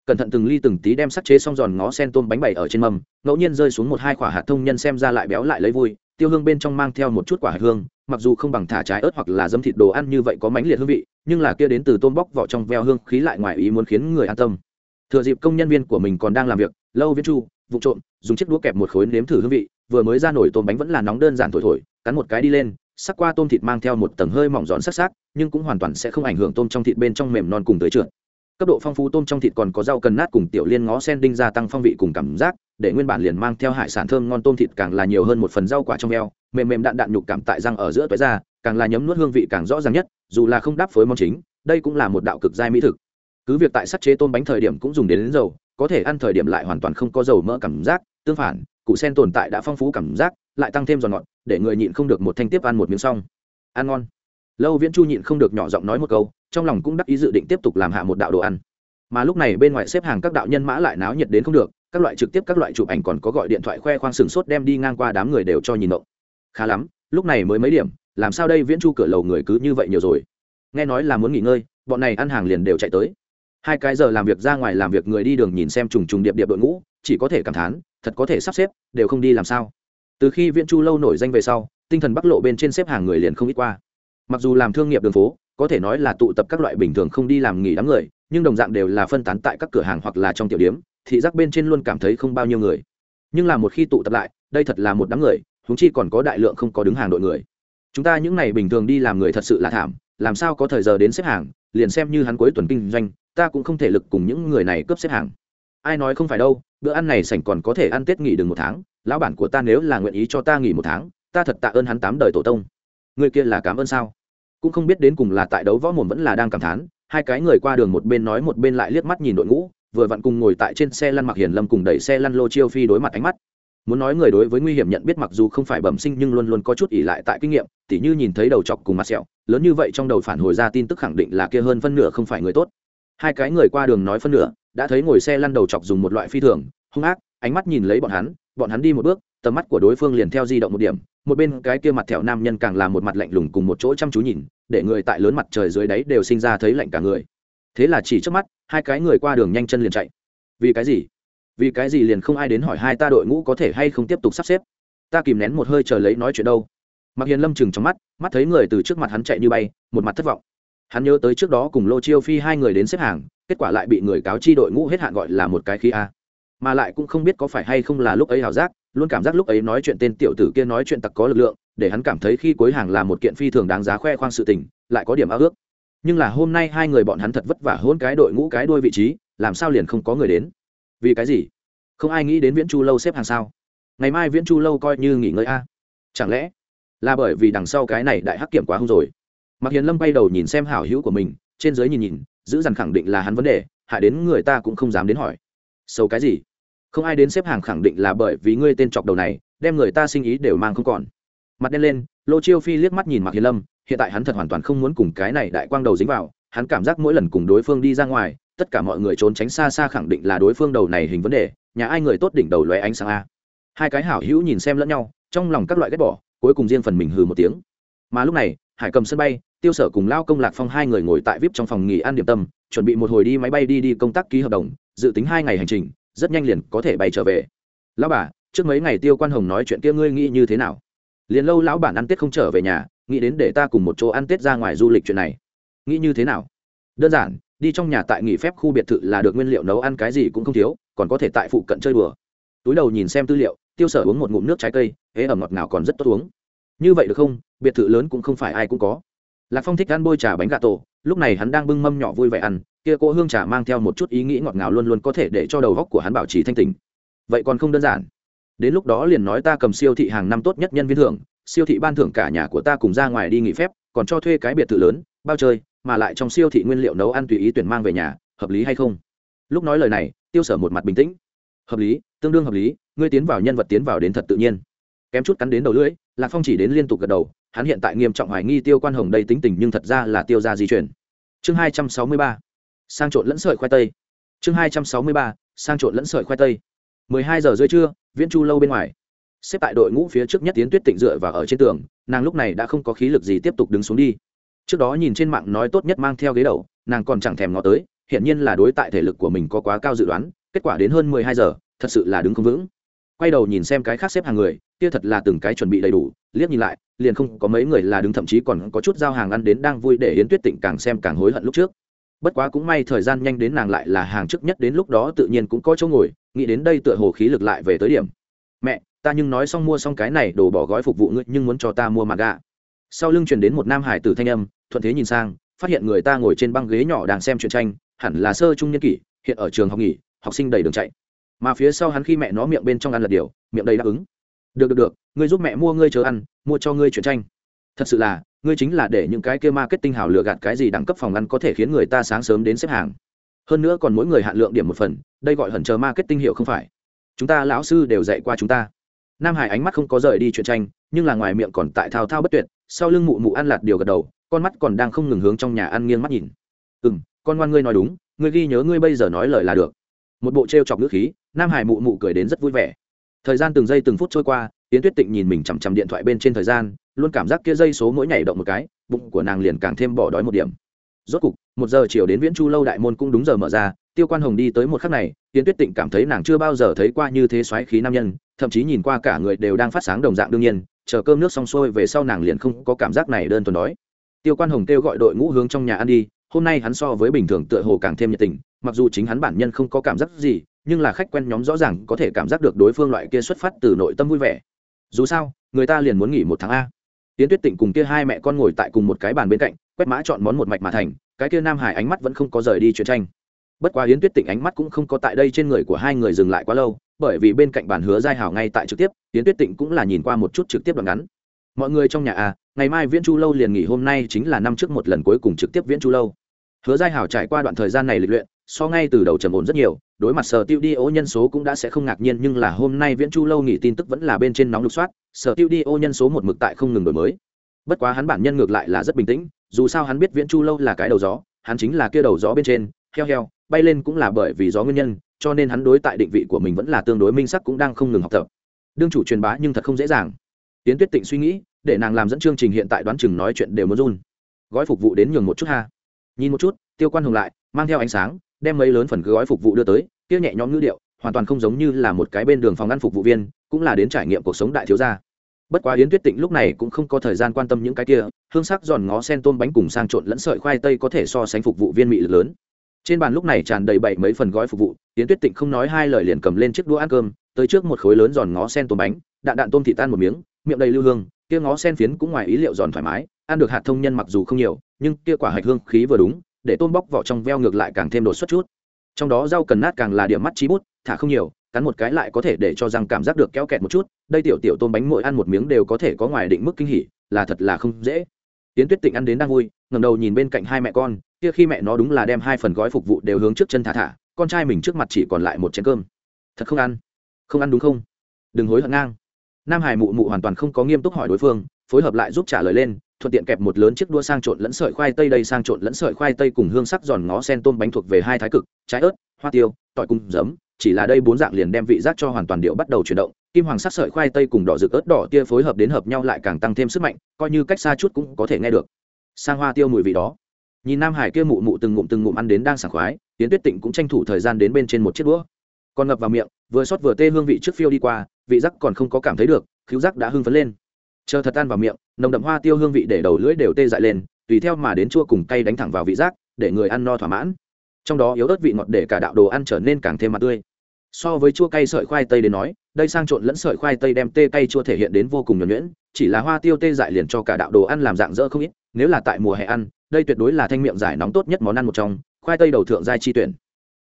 cẩn thận từng ly từng tí đem sắc chế xong giòn ngó sen tôm bánh bày ở trên mâm, ngẫu nhiên rơi xuống một hai quả hạt thông nhân xem ra lại béo lại lấy vui, tiêu hương bên trong mang theo một chút quả hạt hương, mặc dù không bằng thả trái ớt hoặc là dấm thịt đồ ăn như vậy có mánh liệt hương vị, nhưng là kia đến từ tôm bóc vỏ trong veo hương khí lại ngoài ý muốn khiến người an tâm. Thừa dịp công nhân viên của mình còn đang làm việc, lâu viễn chu vụ trộm dùng chiếc đũa kẹp một khối nếm thử hương vị, vừa mới ra nổi tôm bánh vẫn là nóng đơn giản thổi thổi, cắn một cái đi lên, sắc qua tôm thịt mang theo một tầng hơi mỏng giòn sắc sắc, nhưng cũng hoàn toàn sẽ không ảnh hưởng tôm trong thịt bên trong mềm non cùng tới trượt cấp độ phong phú tôm trong thịt còn có rau cần nát cùng tiểu liên ngó sen đinh gia tăng phong vị cùng cảm giác để nguyên bản liền mang theo hải sản thơm ngon tôm thịt càng là nhiều hơn một phần rau quả trong eo mềm mềm đạn đạn nhục cảm tại răng ở giữa toái ra càng là nhấm nuốt hương vị càng rõ ràng nhất dù là không đáp phối món chính đây cũng là một đạo cực giai mỹ thực. Cứ việc tại sắt chế tôm bánh thời điểm cũng dùng đến, đến dầu có thể ăn thời điểm lại hoàn toàn không có dầu mỡ cảm giác tương phản cụ sen tồn tại đã phong phú cảm giác lại tăng thêm giòn ngọt để người nhịn không được một thanh tiếp ăn một miếng xong. Ăn ngon. Lâu viễn chu nhịn không được nhỏ giọng nói một câu trong lòng cũng đắc ý dự định tiếp tục làm hạ một đạo đồ ăn. Mà lúc này bên ngoài xếp hàng các đạo nhân mã lại náo nhiệt đến không được, các loại trực tiếp các loại chụp ảnh còn có gọi điện thoại khoe khoang sừng sốt đem đi ngang qua đám người đều cho nhìn động khá lắm, lúc này mới mấy điểm, làm sao đây viễn chu cửa lầu người cứ như vậy nhiều rồi? Nghe nói là muốn nghỉ ngơi, bọn này ăn hàng liền đều chạy tới. Hai cái giờ làm việc ra ngoài làm việc người đi đường nhìn xem trùng trùng điệp điệp đội ngũ, chỉ có thể cảm thán, thật có thể sắp xếp, đều không đi làm sao. Từ khi viễn chu lâu nổi danh về sau, tinh thần bắc lộ bên trên xếp hàng người liền không ít qua. Mặc dù làm thương nghiệp đường phố có thể nói là tụ tập các loại bình thường không đi làm nghỉ đám người, nhưng đồng dạng đều là phân tán tại các cửa hàng hoặc là trong tiểu điếm thị giác bên trên luôn cảm thấy không bao nhiêu người. Nhưng là một khi tụ tập lại, đây thật là một đám người húng chi còn có đại lượng không có đứng hàng đội người. Chúng ta những ngày bình thường đi làm người thật sự là thảm, làm sao có thời giờ đến xếp hàng, liền xem như hắn cuối tuần kinh doanh, ta cũng không thể lực cùng những người này cướp xếp hàng. Ai nói không phải đâu, bữa ăn này sảnh còn có thể ăn tết nghỉ đừng một tháng, lão bản của ta nếu là nguyện ý cho ta nghỉ một tháng, ta thật tạ ơn hắn tám đời tổ tông. Người kia là cảm ơn sao? Cũng không biết đến cùng là tại đấu võ mồm vẫn là đang cảm thán, hai cái người qua đường một bên nói một bên lại liếc mắt nhìn đội ngũ, vừa vặn cùng ngồi tại trên xe lăn mặc hiền lâm cùng đẩy xe lăn lô chiêu phi đối mặt ánh mắt. Muốn nói người đối với nguy hiểm nhận biết mặc dù không phải bẩm sinh nhưng luôn luôn có chút ỉ lại tại kinh nghiệm, tỉ như nhìn thấy đầu chọc cùng mặt sẹo, lớn như vậy trong đầu phản hồi ra tin tức khẳng định là kia hơn phân nửa không phải người tốt. Hai cái người qua đường nói phân nửa, đã thấy ngồi xe lăn đầu chọc dùng một loại phi thường, hung ác, ánh mắt nhìn lấy bọn hắn bọn hắn đi một bước, tầm mắt của đối phương liền theo di động một điểm, một bên cái kia mặt thẹo nam nhân càng là một mặt lạnh lùng cùng một chỗ chăm chú nhìn, để người tại lớn mặt trời dưới đáy đều sinh ra thấy lạnh cả người. Thế là chỉ trước mắt, hai cái người qua đường nhanh chân liền chạy. Vì cái gì? Vì cái gì liền không ai đến hỏi hai ta đội ngũ có thể hay không tiếp tục sắp xếp? Ta kìm nén một hơi chờ lấy nói chuyện đâu. Mặc hiền lâm chừng trong mắt mắt thấy người từ trước mặt hắn chạy như bay, một mặt thất vọng. Hắn nhớ tới trước đó cùng lô chiêu phi hai người đến xếp hàng, kết quả lại bị người cáo chi đội ngũ hết hạn gọi là một cái khí a mà lại cũng không biết có phải hay không là lúc ấy hào giác, luôn cảm giác lúc ấy nói chuyện tên tiểu tử kia nói chuyện tặc có lực lượng, để hắn cảm thấy khi cuối hàng là một kiện phi thường đáng giá khoe khoang sự tình, lại có điểm ao ước. Nhưng là hôm nay hai người bọn hắn thật vất vả hôn cái đội ngũ cái đuôi vị trí, làm sao liền không có người đến? Vì cái gì? Không ai nghĩ đến viễn chu lâu xếp hàng sao? Ngày mai viễn chu lâu coi như nghỉ ngơi a. Chẳng lẽ là bởi vì đằng sau cái này đại hắc kiểm quá hung rồi? Mặc hiền lâm bay đầu nhìn xem hảo hữu của mình, trên dưới nhìn nhìn, giữ dằn khẳng định là hắn vấn đề, hại đến người ta cũng không dám đến hỏi sâu cái gì? Không ai đến xếp hàng khẳng định là bởi vì ngươi tên chọc đầu này, đem người ta sinh ý đều mang không còn. Mặt đen lên, lô chiêu phi liếc mắt nhìn mạc hiền lâm, hiện tại hắn thật hoàn toàn không muốn cùng cái này đại quang đầu dính vào, hắn cảm giác mỗi lần cùng đối phương đi ra ngoài, tất cả mọi người trốn tránh xa xa khẳng định là đối phương đầu này hình vấn đề, nhà ai người tốt đỉnh đầu lóe ánh sáng a. Hai cái hảo hữu nhìn xem lẫn nhau, trong lòng các loại ghét bỏ, cuối cùng riêng phần mình hừ một tiếng. Mà lúc này, hải cầm sân bay, tiêu sở cùng lao công lạc phong hai người ngồi tại vip trong phòng nghỉ ăn điểm tâm chuẩn bị một hồi đi máy bay đi đi công tác ký hợp đồng, dự tính hai ngày hành trình, rất nhanh liền có thể bay trở về. Lão bà, trước mấy ngày tiêu quan hồng nói chuyện kia ngươi nghĩ như thế nào? Liền lâu lão bản ăn tết không trở về nhà, nghĩ đến để ta cùng một chỗ ăn tết ra ngoài du lịch chuyện này. Nghĩ như thế nào? Đơn giản, đi trong nhà tại nghỉ phép khu biệt thự là được nguyên liệu nấu ăn cái gì cũng không thiếu, còn có thể tại phụ cận chơi đùa. Túi đầu nhìn xem tư liệu, tiêu sở uống một ngụm nước trái cây hễ ẩm ngọt ngào còn rất tốt uống. Như vậy được không? Biệt thự lớn cũng không phải ai cũng có. Lạc phong thích ăn bôi trà bánh gà tổ lúc này hắn đang bưng mâm nhỏ vui vẻ ăn, kia cỗ hương trà mang theo một chút ý nghĩ ngọt ngào luôn luôn có thể để cho đầu góc của hắn bảo trì thanh tình vậy còn không đơn giản. Đến lúc đó liền nói ta cầm siêu thị hàng năm tốt nhất nhân viên thưởng, siêu thị ban thưởng cả nhà của ta cùng ra ngoài đi nghỉ phép, còn cho thuê cái biệt thự lớn, bao chơi, mà lại trong siêu thị nguyên liệu nấu ăn tùy ý tuyển mang về nhà, hợp lý hay không? Lúc nói lời này, tiêu sở một mặt bình tĩnh. Hợp lý, tương đương hợp lý, ngươi tiến vào nhân vật tiến vào đến thật tự nhiên. Kém chút cắn đến đầu lưỡi, lạc phong chỉ đến liên tục gật đầu, hắn hiện tại nghiêm trọng hoài nghi tiêu quan hồng đây tính tình nhưng thật ra là tiêu ra di chuyển chương hai trăm sáu mươi ba. Sang trộn lẫn sợi khoai tây. Chương hai trăm sáu mươi ba. Sang trộn lẫn sợi khoai tây. mười hai giờ rưỡi trưa, viễn chu lâu bên ngoài. Xếp tại đội ngũ phía trước nhất tiến tuyết tịnh dựa và ở trên tường, nàng lúc này đã không có khí lực gì tiếp tục đứng xuống đi. Trước đó nhìn trên mạng nói tốt nhất mang theo ghế đầu, nàng còn chẳng thèm ngó tới hiện nhiên là đối tại thể lực của mình có quá cao dự đoán, kết quả đến hơn mười hai giờ, thật sự là đứng không vững. Quay đầu nhìn xem cái khác xếp hàng người kia thật là từng cái chuẩn bị đầy đủ, liếc nhìn lại, liền không có mấy người là đứng, thậm chí còn có chút giao hàng ăn đến đang vui để yến tuyết tịnh càng xem càng hối hận lúc trước. Bất quá cũng may thời gian nhanh đến nàng lại là hàng trước nhất đến lúc đó tự nhiên cũng có chỗ ngồi, nghĩ đến đây tựa hồ khí lực lại về tới điểm. Mẹ, ta nhưng nói xong mua xong cái này đổ bỏ gói phục vụ ngươi, nhưng muốn cho ta mua mặt gà. Sau lưng truyền đến một nam hải tử thanh âm, thuận thế nhìn sang, phát hiện người ta ngồi trên băng ghế nhỏ đang xem truyện tranh, hẳn là sơ trung nhân kỷ, hiện ở trường học nghỉ, học sinh đầy đường chạy. Mà phía sau hắn khi mẹ nó miệng bên trong ăn lật điều, miệng đầy đáp ứng được được được, ngươi giúp mẹ mua, ngươi chờ ăn, mua cho ngươi chuyện tranh. Thật sự là, ngươi chính là để những cái kia marketing hảo lừa gạt cái gì đẳng cấp phòng ăn có thể khiến người ta sáng sớm đến xếp hàng. Hơn nữa còn mỗi người hạn lượng điểm một phần, đây gọi hẩn chờ marketing hiệu không phải? Chúng ta lão sư đều dạy qua chúng ta. Nam hải ánh mắt không có rời đi chuyện tranh, nhưng là ngoài miệng còn tại thao thao bất tuyệt, sau lưng mụ mụ ăn lạt điều gật đầu, con mắt còn đang không ngừng hướng trong nhà ăn nghiêng mắt nhìn. Ừ m con ngoan ngươi nói đúng, ngươi ghi nhớ ngươi bây giờ nói lời là được. Một bộ t r e o chọc ngữ khí, nam hải mụ mụ cười đến rất vui vẻ thời gian từng giây từng phút trôi qua tiến tuyết tịnh nhìn mình chằm chằm điện thoại bên trên thời gian, luôn cảm giác kia dây số mỗi nhảy động một cái, bụng của nàng liền càng thêm bỏ đói một điểm. Rốt cục, một giờ chiều đến viễn chu lâu đại môn cũng đúng giờ mở ra, tiêu quan hồng đi tới một khắc này tiến tuyết tịnh cảm thấy nàng chưa bao giờ thấy qua như thế xoáy khí nam nhân, thậm chí nhìn qua cả người đều đang phát sáng đồng dạng đương nhiên, chờ cơm nước xong xuôi về sau nàng liền không có cảm giác này đơn thuần đói. Tiêu quan hồng kêu gọi đội ngũ hướng trong nhà ăn đi, hôm nay hắn so với bình thường tựa hồ càng thêm nhiệt tình, mặc dù chính hắn bản nhân không có cảm giác gì nhưng là khách quen nhóm rõ ràng có thể cảm giác được đối phương loại kia xuất phát từ nội tâm vui vẻ. Dù sao, người ta liền muốn nghỉ một tháng a. Tiến tuyết tịnh cùng kia hai mẹ con ngồi tại cùng một cái bàn bên cạnh, quét mã chọn món một mạch mà thành, cái kia nam hải ánh mắt vẫn không có rời đi chuyện tranh. Bất quá yến tuyết tịnh ánh mắt cũng không có tại đây trên người của hai người dừng lại quá lâu, bởi vì bên cạnh bàn hứa giai hảo ngay tại trực tiếp, yến tuyết tịnh cũng là nhìn qua một chút trực tiếp đoạn ngắn. Mọi người trong nhà à ngày mai viễn chu lâu liền nghỉ, hôm nay chính là năm trước một lần cuối cùng trực tiếp viễn chu lâu. Hứa giai hảo trải qua đoạn thời gian này lịch luyện, so ngay từ đầu trầm ổn rất nhiều đối mặt sở tiêu đi ô nhân số cũng đã sẽ không ngạc nhiên, nhưng là hôm nay viễn chu lâu nghỉ tin tức vẫn là bên trên nóng lục soát, sở tiêu đi ô nhân số một mực tại không ngừng đổi mới. Bất quá hắn bản nhân ngược lại là rất bình tĩnh, dù sao hắn biết viễn chu lâu là cái đầu gió, hắn chính là kia đầu gió bên trên, heo heo, bay lên cũng là bởi vì gió nguyên nhân, cho nên hắn đối tại định vị của mình vẫn là tương đối minh sắc cũng đang không ngừng học tập. Đương chủ truyền bá nhưng thật không dễ dàng. Tiến tuyết tịnh suy nghĩ, để nàng làm dẫn chương trình hiện tại đoán chừng nói chuyện đều muốn run. Gói phục vụ đến nhường một chút ha. Nhìn một chút, tiêu quan hồng lại, mang theo ánh sáng đem mấy lớn phần gói phục vụ đưa tới, kia nhẹ nhõm ngữ điệu, hoàn toàn không giống như là một cái bên đường phòng ăn phục vụ viên, cũng là đến trải nghiệm cuộc sống đại thiếu gia. Bất quá yến tuyết tịnh lúc này cũng không có thời gian quan tâm những cái kia, hương sắc giòn ngó sen tôm bánh cùng sang trộn lẫn sợi khoai tây có thể so sánh phục vụ viên mị lực lớn. Trên bàn lúc này tràn đầy bảy mấy phần gói phục vụ, yến tuyết tịnh không nói hai lời liền cầm lên chiếc đũa ăn cơm, tới trước một khối lớn giòn ngó sen tôm bánh, đạn đạn tôm thịt tan một miếng, miệng đầy lưu hương, kia ngó sen phiến cũng ngoài ý liệu giòn thoải mái, ăn được hạt thông nhân mặc dù không nhiều, nhưng kia quả hạch hương khí vừa đúng để tôm bóc vỏ trong veo ngược lại càng thêm đột xuất chút. Trong đó rau cần nát càng là điểm mắt trí bút, thả không nhiều, cắn một cái lại có thể để cho răng cảm giác được kéo kẹt một chút. Đây tiểu tiểu tôm bánh mỗi ăn một miếng đều có thể có ngoài định mức kinh hỉ, là thật là không dễ. Tiến tuyết tịnh ăn đến đang vui ngầm đầu nhìn bên cạnh hai mẹ con, kia khi mẹ nó đúng là đem hai phần gói phục vụ đều hướng trước chân thả thả, con trai mình trước mặt chỉ còn lại một chén cơm. Thật không ăn. Không ăn đúng không? Đừng hối hận ngang. Nam hải mụ mụ hoàn toàn không có nghiêm túc hỏi đối phương, phối hợp lại giúp trả lời lên thuận tiện kẹp một lớn chiếc đua sang trộn lẫn sợi khoai tây đây, sang trộn lẫn sợi khoai tây cùng hương sắc giòn ngó sen tôm bánh thuộc về hai thái cực, trái ớt, hoa tiêu, tỏi cung giấm. Chỉ là đây bốn dạng liền đem vị giác cho hoàn toàn điệu bắt đầu chuyển động. Kim hoàng sắc sợi khoai tây cùng đỏ rực ớt đỏ tia phối hợp đến hợp nhau lại càng tăng thêm sức mạnh, coi như cách xa chút cũng có thể nghe được. Sang hoa tiêu mùi vị đó. Nhìn nam hải kia mụ mụ từng ngụm từng ngụm ăn đến đang sảng khoái tiến tuyết tịnh cũng tranh thủ thời gian đến bên trên một chiếc đũa. Còn ngập vào miệng, vừa xót vừa tê hương vị trước phiêu đi qua, vị giác còn không có cảm thấy được cứu giác đã hưng phấn lên chờ thật tan vào miệng, nồng đậm hoa tiêu hương vị để đầu lưỡi đều tê dại lên, tùy theo mà đến chua cùng cay đánh thẳng vào vị giác, để người ăn no thỏa mãn. Trong đó yếu ớt vị ngọt để cả đạo đồ ăn trở nên càng thêm mặt tươi. So với chua cay sợi khoai tây đến nói, đây sang trộn lẫn sợi khoai tây đem tê cay chua thể hiện đến vô cùng nhuẩn nhuyễn, chỉ là hoa tiêu tê dại liền cho cả đạo đồ ăn làm dạng dỡ không ít, nếu là tại mùa hè ăn, đây tuyệt đối là thanh miệng giải nóng tốt nhất món ăn một trong, khoai tây đầu thượng giai chi tuyển.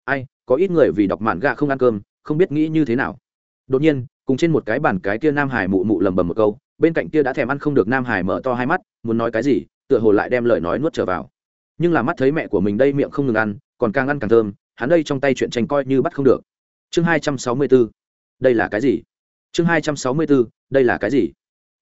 Ai, có ít người vì đọc mạn gà không ăn cơm, không biết nghĩ như thế nào. Đột nhiên cùng trên một cái bàn cái kia nam hải mụ mụ lầm bầm một câu, bên cạnh kia đã thèm ăn không được nam hải mở to hai mắt, muốn nói cái gì, tựa hồ lại đem lời nói nuốt trở vào. Nhưng là mắt thấy mẹ của mình đây miệng không ngừng ăn, còn càng ăn càng thơm, hắn đây trong tay chuyện tranh coi như bắt không được. Chương hai trăm sáu mươi b ố đây là cái gì? Chương hai trăm sáu mươi b ố đây là cái gì?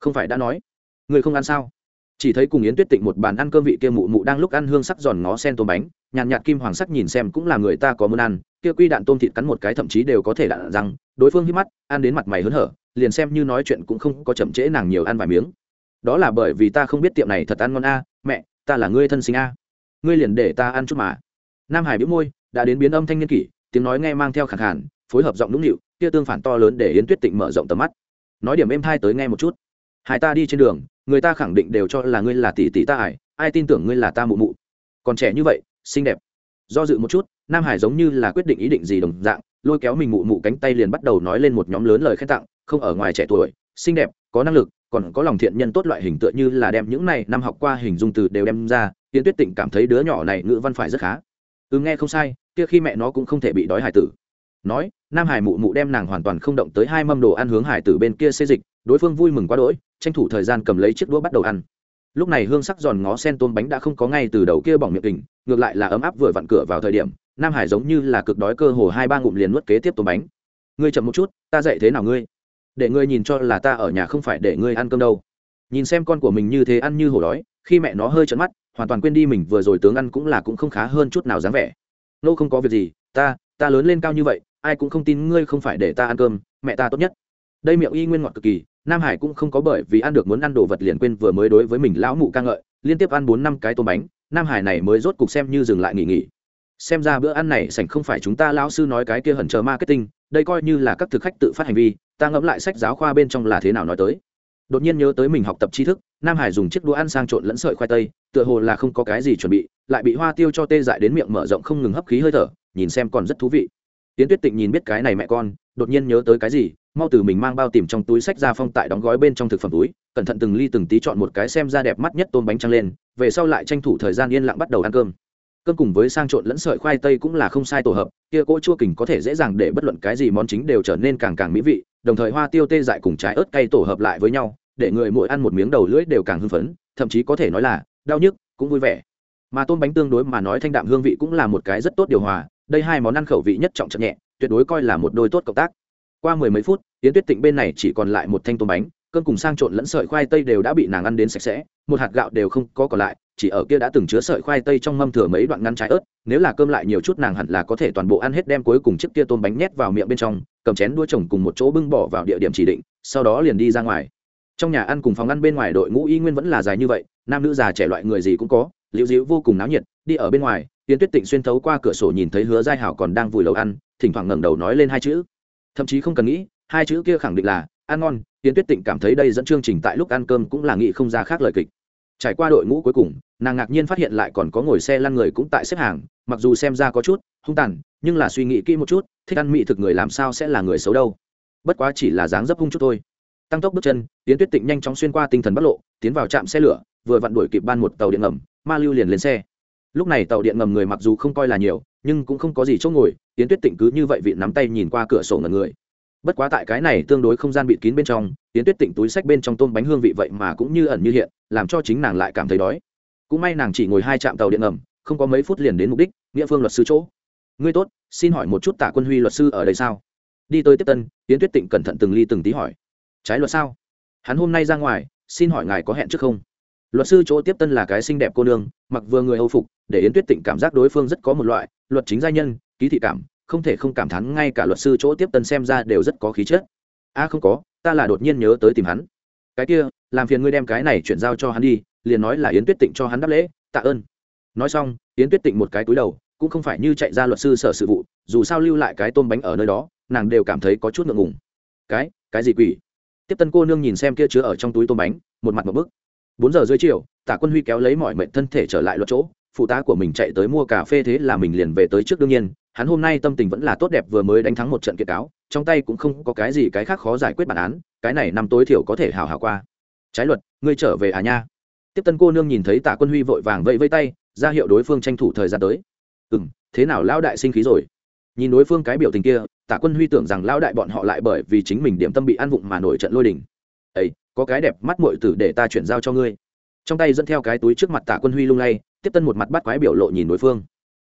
Không phải đã nói. Người không ăn sao? Chỉ thấy cùng yến tuyết tịnh một bàn ăn cơm vị kia mụ mụ đang lúc ăn hương sắc giòn ngó sen tôm bánh, nhàn nhạt kim hoàng sắc nhìn xem cũng là người ta có muốn ăn kia quy đạn tôm thịt cắn một cái thậm chí đều có thể đạn rằng đối phương hít mắt, ăn đến mặt mày hớn hở, liền xem như nói chuyện cũng không có chậm trễ nàng nhiều ăn vài miếng. Đó là bởi vì ta không biết tiệm này thật ăn ngon a, mẹ, ta là ngươi thân sinh a. Ngươi liền để ta ăn chút mà. Nam hải biếu môi, đã đến biến âm thanh niên kỷ, tiếng nói nghe mang theo khẳng hẳn phối hợp giọng nũng nịu, kia tương phản to lớn để yến tuyết tịnh mở rộng tầm mắt. Nói điểm êm thai tới nghe một chút. Hai ta đi trên đường, người ta khẳng định đều cho là ngươi là tỷ tỷ ta ải, ai tin tưởng ngươi là ta mụ mụ. Còn trẻ như vậy, xinh đẹp do dự một chút, nam hải giống như là quyết định ý định gì đồng dạng, lôi kéo mình mụ mụ cánh tay liền bắt đầu nói lên một nhóm lớn lời khen tặng, không ở ngoài trẻ tuổi, xinh đẹp, có năng lực, còn có lòng thiện nhân tốt loại hình tựa như là đem những này năm học qua hình dung từ đều đem ra tiến tuyết tịnh cảm thấy đứa nhỏ này ngữ văn phải rất khá. Ừ nghe không sai, kia khi mẹ nó cũng không thể bị đói hải tử. Nói, nam hải mụ mụ đem nàng hoàn toàn không động tới hai mâm đồ ăn hướng hải tử bên kia xê dịch, đối phương vui mừng quá đỗi, tranh thủ thời gian cầm lấy chiếc đũa bắt đầu ăn. Lúc này hương sắc giòn ngó sen tôm bánh đã không có ngay từ đầu kia bỏng miệng kình ngược lại là ấm áp vừa vặn cửa vào thời điểm, nam hải giống như là cực đói cơ hồ hai ba ngụm liền nuốt kế tiếp tôm bánh. Ngươi chậm một chút, ta dạy thế nào ngươi? Để ngươi nhìn cho là ta ở nhà không phải để ngươi ăn cơm đâu. Nhìn xem con của mình như thế ăn như hổ đói, khi mẹ nó hơi trận mắt, hoàn toàn quên đi mình vừa rồi tướng ăn cũng là cũng không khá hơn chút nào dáng vẻ. Nô không có việc gì, ta ta lớn lên cao như vậy, ai cũng không tin ngươi không phải để ta ăn cơm, mẹ ta tốt nhất. Đây miệng y nguyên ngọt cực kỳ, nam hải cũng không có bởi vì ăn được muốn ăn đồ vật liền quên vừa mới đối với mình lão mụ ca ngợi, liên tiếp ăn bốn năm cái tôm bánh nam hải này mới rốt cục xem như dừng lại nghỉ nghỉ. Xem ra bữa ăn này sảnh không phải chúng ta lão sư nói cái kia hẩn chờ marketing, đây coi như là các thực khách tự phát hành vi, ta ngẫm lại sách giáo khoa bên trong là thế nào nói tới. Đột nhiên nhớ tới mình học tập tri thức, nam hải dùng chiếc đũa ăn sang trộn lẫn sợi khoai tây, tựa hồ là không có cái gì chuẩn bị, lại bị hoa tiêu cho tê dại đến miệng mở rộng không ngừng hấp khí hơi thở, nhìn xem còn rất thú vị. Tiến tuyết tịnh nhìn biết cái này mẹ con, đột nhiên nhớ tới cái gì mau từ mình mang bao tìm trong túi sách ra phong tại đóng gói bên trong thực phẩm túi, cẩn thận từng ly từng tí chọn một cái xem ra đẹp mắt nhất tôm bánh trăng lên, về sau lại tranh thủ thời gian yên lặng bắt đầu ăn cơm. Cơm cùng với sang trộn lẫn sợi khoai tây cũng là không sai tổ hợp, kia cỗ chua kình có thể dễ dàng để bất luận cái gì món chính đều trở nên càng càng mỹ vị, đồng thời hoa tiêu tê dại cùng trái ớt cay tổ hợp lại với nhau, để người mỗi ăn một miếng đầu lưỡi đều càng hưng phấn, thậm chí có thể nói là đau nhức, cũng vui vẻ. Mà tôm bánh tương đối mà nói thanh đạm hương vị cũng là một cái rất tốt điều hòa, đây hai món ăn khẩu vị nhất trọng chậm nhẹ, tuyệt đối coi là một đôi tốt cộng tác qua mười mấy phút, yến tuyết tịnh bên này chỉ còn lại một thanh tôm bánh cơm cùng sang trộn lẫn sợi khoai tây đều đã bị nàng ăn đến sạch sẽ, một hạt gạo đều không có còn lại, chỉ ở kia đã từng chứa sợi khoai tây trong mâm thừa mấy đoạn ngăn trái ớt, nếu là cơm lại nhiều chút nàng hẳn là có thể toàn bộ ăn hết đem cuối cùng chiếc kia tôm bánh nhét vào miệng bên trong, cầm chén đua chồng cùng một chỗ bưng bỏ vào địa điểm chỉ định, sau đó liền đi ra ngoài. Trong nhà ăn cùng phòng ăn bên ngoài đội ngũ y nguyên vẫn là dài như vậy, nam nữ già trẻ loại người gì cũng có, liễu dĩu vô cùng náo nhiệt, đi ở bên ngoài tiến tuyết tịnh xuyên thấu qua cửa sổ nhìn thấy hứa giai hảo còn đang vùi lầu ăn, thỉnh thoảng ngẩng đầu nói lên hai chữ thậm chí không cần nghĩ, hai chữ kia khẳng định là, ăn ngon tiến tuyết tịnh cảm thấy đây dẫn chương trình tại lúc ăn cơm cũng là nghĩ không ra khác lời kịch. Trải qua đội ngũ cuối cùng, nàng ngạc nhiên phát hiện lại còn có ngồi xe lăn người cũng tại xếp hàng, mặc dù xem ra có chút hung tàn, nhưng là suy nghĩ kỹ một chút, thích ăn mị thực người làm sao sẽ là người xấu đâu. Bất quá chỉ là dáng dấp hung chút thôi. Tăng tốc bước chân tiến tuyết tịnh nhanh chóng xuyên qua tinh thần bắc lộ, tiến vào trạm xe lửa, vừa vặn đuổi kịp ban một tàu điện ngầm, ma lưu liền lên xe. Lúc này tàu điện ngầm người mặc dù không coi là nhiều nhưng cũng không có gì chỗ ngồi tiến tuyết tịnh cứ như vậy vị nắm tay nhìn qua cửa sổ ngần người. Bất quá tại cái này tương đối không gian bịt kín bên trong tiến tuyết tịnh túi sách bên trong tôm bánh hương vị vậy mà cũng như ẩn như hiện, làm cho chính nàng lại cảm thấy đói. Cũng may nàng chỉ ngồi hai trạm tàu điện ngầm, không có mấy phút liền đến mục đích, nghĩa phương luật sư chỗ. Ngươi tốt, xin hỏi một chút tạ quân huy luật sư ở đây sao? Đi tới tiếp tân tiến tuyết tịnh cẩn thận từng ly từng tí hỏi. Trái luật sao? Hắn hôm nay ra ngoài, xin hỏi ngài có hẹn trước không? Luật sư chỗ tiếp tân là cái xinh đẹp cô nương, mặc vừa người âu phục để yến tuyết tịnh cảm giác đối phương rất có một loại, luật chính gia nhân, ký thị cảm, không thể không cảm thán ngay cả luật sư chỗ tiếp tân xem ra đều rất có khí chất. A, không có, ta là đột nhiên nhớ tới tìm hắn. Cái kia, làm phiền ngươi đem cái này chuyển giao cho hắn đi, liền nói là yến tuyết tịnh cho hắn đáp lễ, tạ ơn. Nói xong, yến tuyết tịnh một cái túi đầu, cũng không phải như chạy ra luật sư sở sự vụ, dù sao lưu lại cái tôm bánh ở nơi đó, nàng đều cảm thấy có chút ngượng ngùng. Cái cái gì quỷ? Tiếp tân cô nương nhìn xem kia chứa ở trong túi tôm bánh, một mặt một bức. Bốn giờ dưới chiều, tạ quân huy kéo lấy mọi mệnh thân thể trở lại luật chỗ phụ tá của mình chạy tới mua cà phê thế là mình liền về tới trước đương nhiên, hắn hôm nay tâm tình vẫn là tốt đẹp vừa mới đánh thắng một trận kiệt cáo, trong tay cũng không có cái gì cái khác khó giải quyết bản án, cái này năm tối thiểu có thể hào hào qua. Trái luật, ngươi trở về à nha? Tiếp tân cô nương nhìn thấy tạ quân huy vội vàng vẫy vây tay, ra hiệu đối phương tranh thủ thời gian tới. Ừ m thế nào lão đại sinh khí rồi? Nhìn đối phương cái biểu tình kia, tạ quân huy tưởng rằng lão đại bọn họ lại bởi vì chính mình điểm tâm bị ăn vụng mà nổi trận lôi đình. Ấy có cái đẹp mắt mội tử để ta chuyển giao cho ngươi trong tay dẫn theo cái túi trước mặt tạ quân huy lung lay, tiếp tân một mặt bắt quái biểu lộ nhìn đối phương.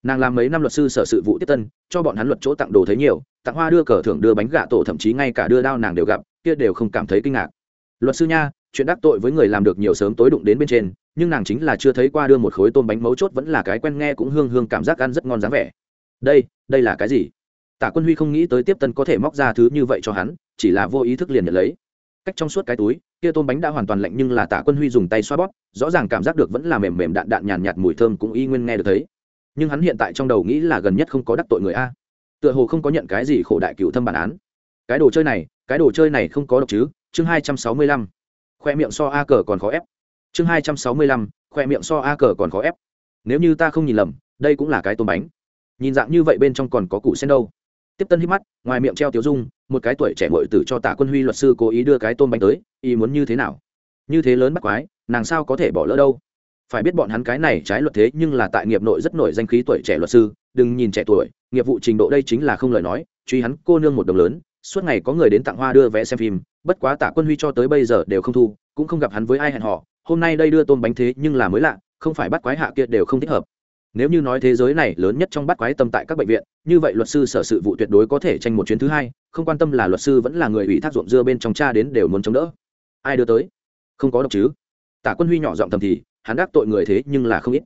Nàng làm mấy năm luật sư sở sự vụ tiếp tân, cho bọn hắn luật chỗ tặng đồ thấy nhiều, tặng hoa đưa cờ thưởng đưa bánh gà tổ thậm chí ngay cả đưa đao nàng đều gặp, kia đều không cảm thấy kinh ngạc. Luật sư nha, chuyện đắc tội với người làm được nhiều sớm tối đụng đến bên trên, nhưng nàng chính là chưa thấy qua đưa một khối tôm bánh mấu chốt vẫn là cái quen nghe cũng hương hương cảm giác ăn rất ngon dáng vẻ. Đây đây là cái gì? Tả quân huy không nghĩ tới tiếp tân có thể móc ra thứ như vậy cho hắn, chỉ là vô ý thức liền nhận lấy. Cách trong suốt cái túi kia tôm bánh đã hoàn toàn lạnh nhưng là tả quân huy dùng tay xoa bóp, rõ ràng cảm giác được vẫn là mềm mềm đạn đạn nhàn nhạt mùi thơm cũng y nguyên nghe được thấy. Nhưng hắn hiện tại trong đầu nghĩ là gần nhất không có đắc tội người a. Tựa hồ không có nhận cái gì khổ đại cựu thâm bản án. Cái đồ chơi này, cái đồ chơi này không có độc chứ, chương hai trăm sáu mươi lăm. Khoe miệng so a cờ còn khó ép. Chương hai trăm sáu mươi lăm, khoe miệng so a cờ còn khó ép. Nếu như ta không nhìn lầm, đây cũng là cái tôm bánh. Nhìn dạng như vậy bên trong còn có củ sen đâu tiếp tân hít mắt, ngoài miệng treo tiếu dung, một cái tuổi trẻ bội tử cho tạ quân huy luật sư cố ý đưa cái tôm bánh tới, ý muốn như thế nào? Như thế lớn bắt quái, nàng sao có thể bỏ lỡ đâu? Phải biết bọn hắn cái này trái luật thế nhưng là tại nghiệp nội rất nổi danh khí tuổi trẻ luật sư, đừng nhìn trẻ tuổi, nghiệp vụ trình độ đây chính là không lời nói, truy hắn cô nương một đồng lớn, suốt ngày có người đến tặng hoa đưa vẽ xem phim, bất quá tạ quân huy cho tới bây giờ đều không thu, cũng không gặp hắn với ai hẹn họ hôm nay đây đưa tôm bánh thế nhưng là mới lạ, không phải bắt quái hạ kia đều không thích hợp nếu như nói thế giới này lớn nhất trong bắt quái tâm tại các bệnh viện, như vậy luật sư sở sự vụ tuyệt đối có thể tranh một chuyến thứ hai, không quan tâm là luật sư vẫn là người ủy thác ruộng dưa bên trong cha đến đều muốn chống đỡ. Ai đưa tới? Không có độc chứ. Tả quân huy nhỏ giọng thầm thì, hắn đắc tội người thế nhưng là không ít.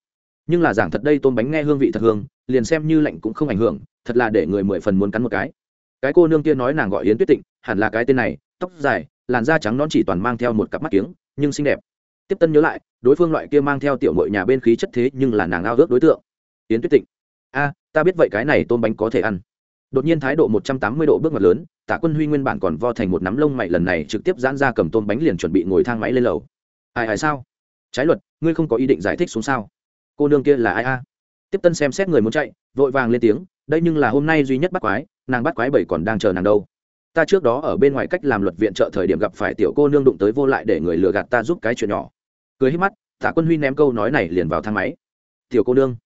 Nhưng là giảng thật đây tôm bánh nghe hương vị thật hương, liền xem như lạnh cũng không ảnh hưởng, thật là để người mười phần muốn cắn một cái. Cái cô nương kia nói nàng gọi yến tuyết tịnh, hẳn là cái tên này, tóc dài, làn da trắng non chỉ toàn mang theo một cặp mắt kiếng, nhưng xinh đẹp tiếp tân nhớ lại, đối phương loại kia mang theo tiểu mội nhà bên khí chất thế nhưng là nàng ao ước đối tượng. Yến tuyết tịnh, a, ta biết vậy cái này tôm bánh có thể ăn. Đột nhiên thái độ một trăm tám mươi độ bước ngoặt lớn, tả quân huy nguyên bản còn vo thành một nắm lông mày lần này trực tiếp giãn ra cầm tôm bánh liền chuẩn bị ngồi thang máy lên lầu. Ai ai sao? Trái luật, ngươi không có ý định giải thích xuống sao? Cô nương kia là ai a? Tiếp tân xem xét người muốn chạy, vội vàng lên tiếng, đây nhưng là hôm nay duy nhất bắt quái, nàng bắt quái bảy còn đang chờ nàng đâu. Ta trước đó ở bên ngoài cách làm luật viện trợ thời điểm gặp phải tiểu cô nương đụng tới vô lại để người lừa gạt ta giúp cái chuyện nhỏ cười hết mắt, Tạ quân huy ném câu nói này liền vào thang máy. Tiểu cô nương,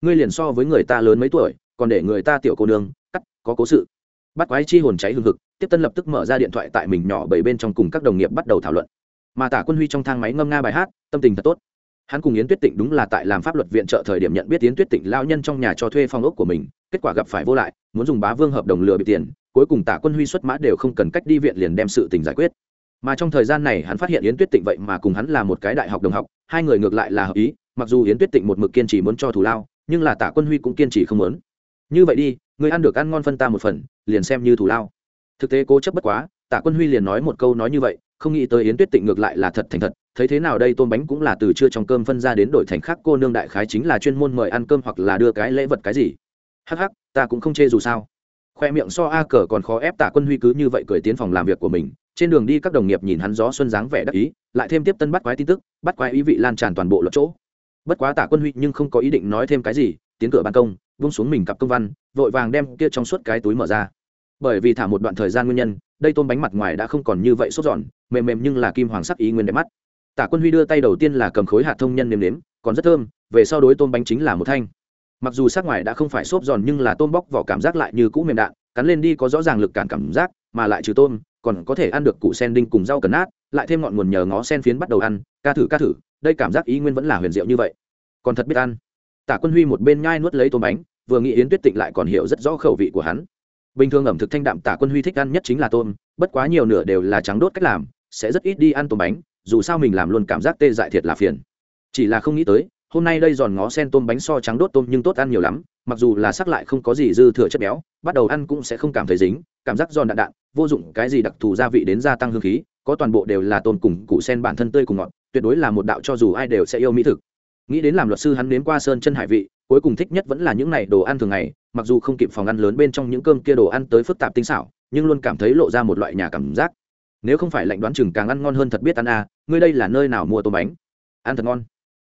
ngươi liền so với người ta lớn mấy tuổi, còn để người ta tiểu cô nương, cắt, có cố sự. Bắt quái chi hồn cháy hừng hực, tiếp tân lập tức mở ra điện thoại tại mình nhỏ bảy bên trong cùng các đồng nghiệp bắt đầu thảo luận. Mà tả quân huy trong thang máy ngâm nga bài hát, tâm tình thật tốt. Hắn cùng yến tuyết tịnh đúng là tại làm pháp luật viện trợ thời điểm nhận biết yến tuyết tịnh lao nhân trong nhà cho thuê phong ốc của mình, kết quả gặp phải vô lại, muốn dùng bá vương hợp đồng lừa bị tiền, cuối cùng tả quân huy xuất mã đều không cần cách đi viện liền đem sự tình giải quyết mà trong thời gian này hắn phát hiện yến tuyết tịnh vậy mà cùng hắn là một cái đại học đồng học, hai người ngược lại là hợp ý, mặc dù yến tuyết tịnh một mực kiên trì muốn cho thù lao, nhưng là tả quân huy cũng kiên trì không muốn. Như vậy đi, người ăn được ăn ngon phân ta một phần, liền xem như thù lao. Thực tế cố chấp bất quá, tả quân huy liền nói một câu nói như vậy, không nghĩ tới yến tuyết tịnh ngược lại là thật thành thật. Thấy thế nào đây, tôm bánh cũng là từ chưa trong cơm phân ra đến đổi thành khác cô nương đại khái chính là chuyên môn mời ăn cơm hoặc là đưa cái lễ vật cái gì. Hắc hắc, ta cũng không chê dù sao. Khoe miệng so a cờ còn khó ép tạ quân huy cứ như vậy cười tiến phòng làm việc của mình trên đường đi các đồng nghiệp nhìn hắn gió xuân dáng vẻ đắc ý, lại thêm tiếp tân bắt quái tin tức, bắt quái ý vị lan tràn toàn bộ lọt chỗ. Bất quá tạ quân huy nhưng không có ý định nói thêm cái gì, tiến cửa ban công vung xuống mình cặp công văn, vội vàng đem kia trong suốt cái túi mở ra. Bởi vì thả một đoạn thời gian nguyên nhân, đây tôm bánh mặt ngoài đã không còn như vậy sốt giòn, mềm mềm nhưng là kim hoàng sắc ý nguyên đẹp mắt. Tạ quân huy đưa tay đầu tiên là cầm khối hạt thông nhân nếm nếm, còn rất thơm, về sau đối tôm bánh chính là một thanh. Mặc dù sắc ngoài đã không phải xốp giòn nhưng là tôm bóc vỏ cảm giác lại như cũ mềm đạn, cắn lên đi có rõ ràng lực cản cảm giác, mà lại trừ tôm còn có thể ăn được củ sen đinh cùng rau cần nát, lại thêm ngọn nguồn nhờ ngó sen phiến bắt đầu ăn, ca thử ca thử, đây cảm giác ý nguyên vẫn là huyền diệu như vậy. Còn thật biết ăn. Tả quân huy một bên nhai nuốt lấy tôm bánh, vừa nghĩ yến tuyết tịnh lại còn hiểu rất rõ khẩu vị của hắn. Bình thường ẩm thực thanh đạm tả quân huy thích ăn nhất chính là tôm, bất quá nhiều nửa đều là trắng đốt cách làm, sẽ rất ít đi ăn tôm bánh, dù sao mình làm luôn cảm giác tê dại thiệt là phiền. Chỉ là không nghĩ tới, hôm nay đây giòn ngó sen tôm bánh so trắng đốt tôm nhưng tốt ăn nhiều lắm, mặc dù là sắc lại không có gì dư thừa chất béo, bắt đầu ăn cũng sẽ không cảm thấy dính, cảm giác giòn đạn đạn vô dụng, cái gì đặc thù gia vị đến gia tăng hương khí, có toàn bộ đều là tôm cùng củ sen bản thân tươi cùng ngọt, tuyệt đối là một đạo cho dù ai đều sẽ yêu mỹ thực. Nghĩ đến làm luật sư hắn đến qua sơn chân hải vị, cuối cùng thích nhất vẫn là những này đồ ăn thường ngày, mặc dù không kịp phòng ăn lớn bên trong những cơm kia đồ ăn tới phức tạp tinh xảo, nhưng luôn cảm thấy lộ ra một loại nhà cảm giác. Nếu không phải lạnh đoán chừng càng ăn ngon hơn thật biết ăn à ngươi đây là nơi nào mua tôm bánh? Ăn thật ngon.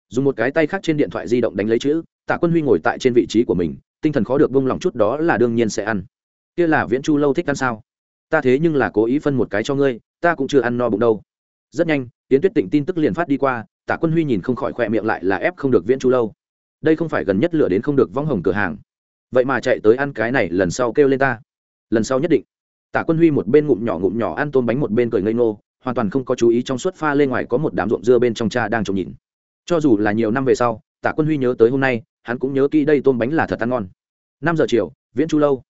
Dùng một cái tay khác trên điện thoại di động đánh lấy chữ, tạ quân huy ngồi tại trên vị trí của mình, tinh thần khó được bông lòng chút đó là đương nhiên sẽ ăn. Kia là viễn chu lâu thích ăn sao? Ta thế nhưng là cố ý phân một cái cho ngươi, ta cũng chưa ăn no bụng đâu. Rất nhanh tiến tuyết tịnh tin tức liền phát đi qua, tạ quân huy nhìn không khỏi khỏe miệng lại là ép không được viễn chu lâu. Đây không phải gần nhất lửa đến không được vong hồng cửa hàng. Vậy mà chạy tới ăn cái này, lần sau kêu lên ta. Lần sau nhất định. Tạ quân huy một bên ngụm nhỏ ngụm nhỏ ăn tôm bánh một bên cười ngây ngô, hoàn toàn không có chú ý trong suốt pha lên ngoài có một đám ruộng dưa bên trong cha đang trông nhìn. Cho dù là nhiều năm về sau, tạ quân huy nhớ tới hôm nay, hắn cũng nhớ kỹ đây tôm bánh là thật ăn ngon. Năm giờ chiều, viễn chu lâu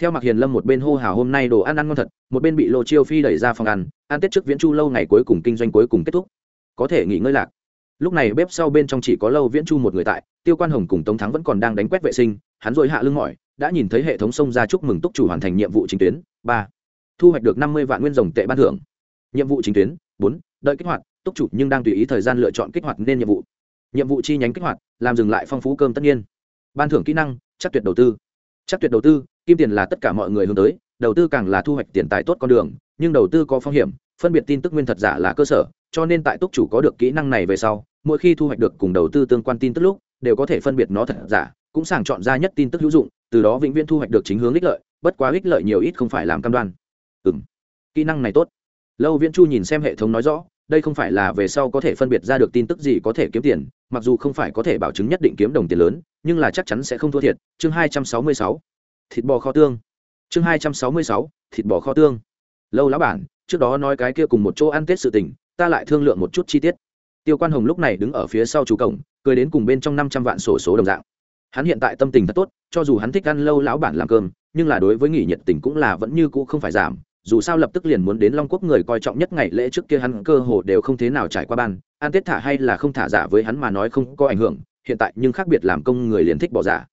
theo mạc hiền lâm một bên hô hào hôm nay đồ ăn ăn ngon thật, một bên bị lô chiêu phi đẩy ra phòng ăn ăn tết trước viễn chu lâu ngày cuối cùng kinh doanh cuối cùng kết thúc. Có thể nghỉ ngơi lạc. Lúc này bếp sau bên trong chỉ có lâu viễn chu một người tại, tiêu quan hồng cùng tống thắng vẫn còn đang đánh quét vệ sinh, hắn dội hạ lưng mỏi, đã nhìn thấy hệ thống sông ra chúc mừng túc chủ hoàn thành nhiệm vụ chính tuyến, ba. Thu hoạch được năm mươi vạn nguyên rồng tệ ban thưởng. Nhiệm vụ chính tuyến, bốn. Đợi kích hoạt, túc chủ nhưng đang tùy ý thời gian lựa chọn kích hoạt nên nhiệm vụ. Nhiệm vụ chi nhánh kích hoạt, làm dừng lại phong phú cơm tất nhiên. Ban thưởng kỹ năng, chắc tuyệt đầu tư. Chắc tuyệt đầu tư kim tiền là tất cả mọi người hướng tới, đầu tư càng là thu hoạch tiền tài tốt con đường, nhưng đầu tư có phong hiểm, phân biệt tin tức nguyên thật giả là cơ sở, cho nên tại túc chủ có được kỹ năng này về sau, mỗi khi thu hoạch được cùng đầu tư tương quan tin tức lúc, đều có thể phân biệt nó thật giả, cũng sàng chọn ra nhất tin tức hữu dụng, từ đó vĩnh viễn thu hoạch được chính hướng ích lợi, bất quá ích lợi nhiều ít không phải làm cam đoan. Ừ m kỹ năng này tốt. Lâu viễn chu nhìn xem hệ thống nói rõ, đây không phải là về sau có thể phân biệt ra được tin tức gì có thể kiếm tiền, mặc dù không phải có thể bảo chứng nhất định kiếm đồng tiền lớn, nhưng là chắc chắn sẽ không thua thiệt. Chương hai trăm sáu mươi sáu thịt bò kho tương. Chương hai trăm sáu mươi sáu, thịt bò kho tương. Lâu lão bản, trước đó nói cái kia cùng một chỗ ăn tết sự tình, ta lại thương lượng một chút chi tiết. Tiêu quan hồng lúc này đứng ở phía sau chú cổng, cười đến cùng bên trong năm trăm vạn sổ số đồng dạng. Hắn hiện tại tâm tình thật tốt, cho dù hắn thích ăn lâu lão bản làm cơm, nhưng là đối với nghỉ nhiệt tình cũng là vẫn như cũ không phải giảm, dù sao lập tức liền muốn đến long quốc người coi trọng nhất ngày lễ trước kia hắn cơ hồ đều không thế nào trải qua ban, ăn tết thả hay là không thả giả với hắn mà nói không có ảnh hưởng, hiện tại nhưng khác biệt làm công người liền thích bỏ giả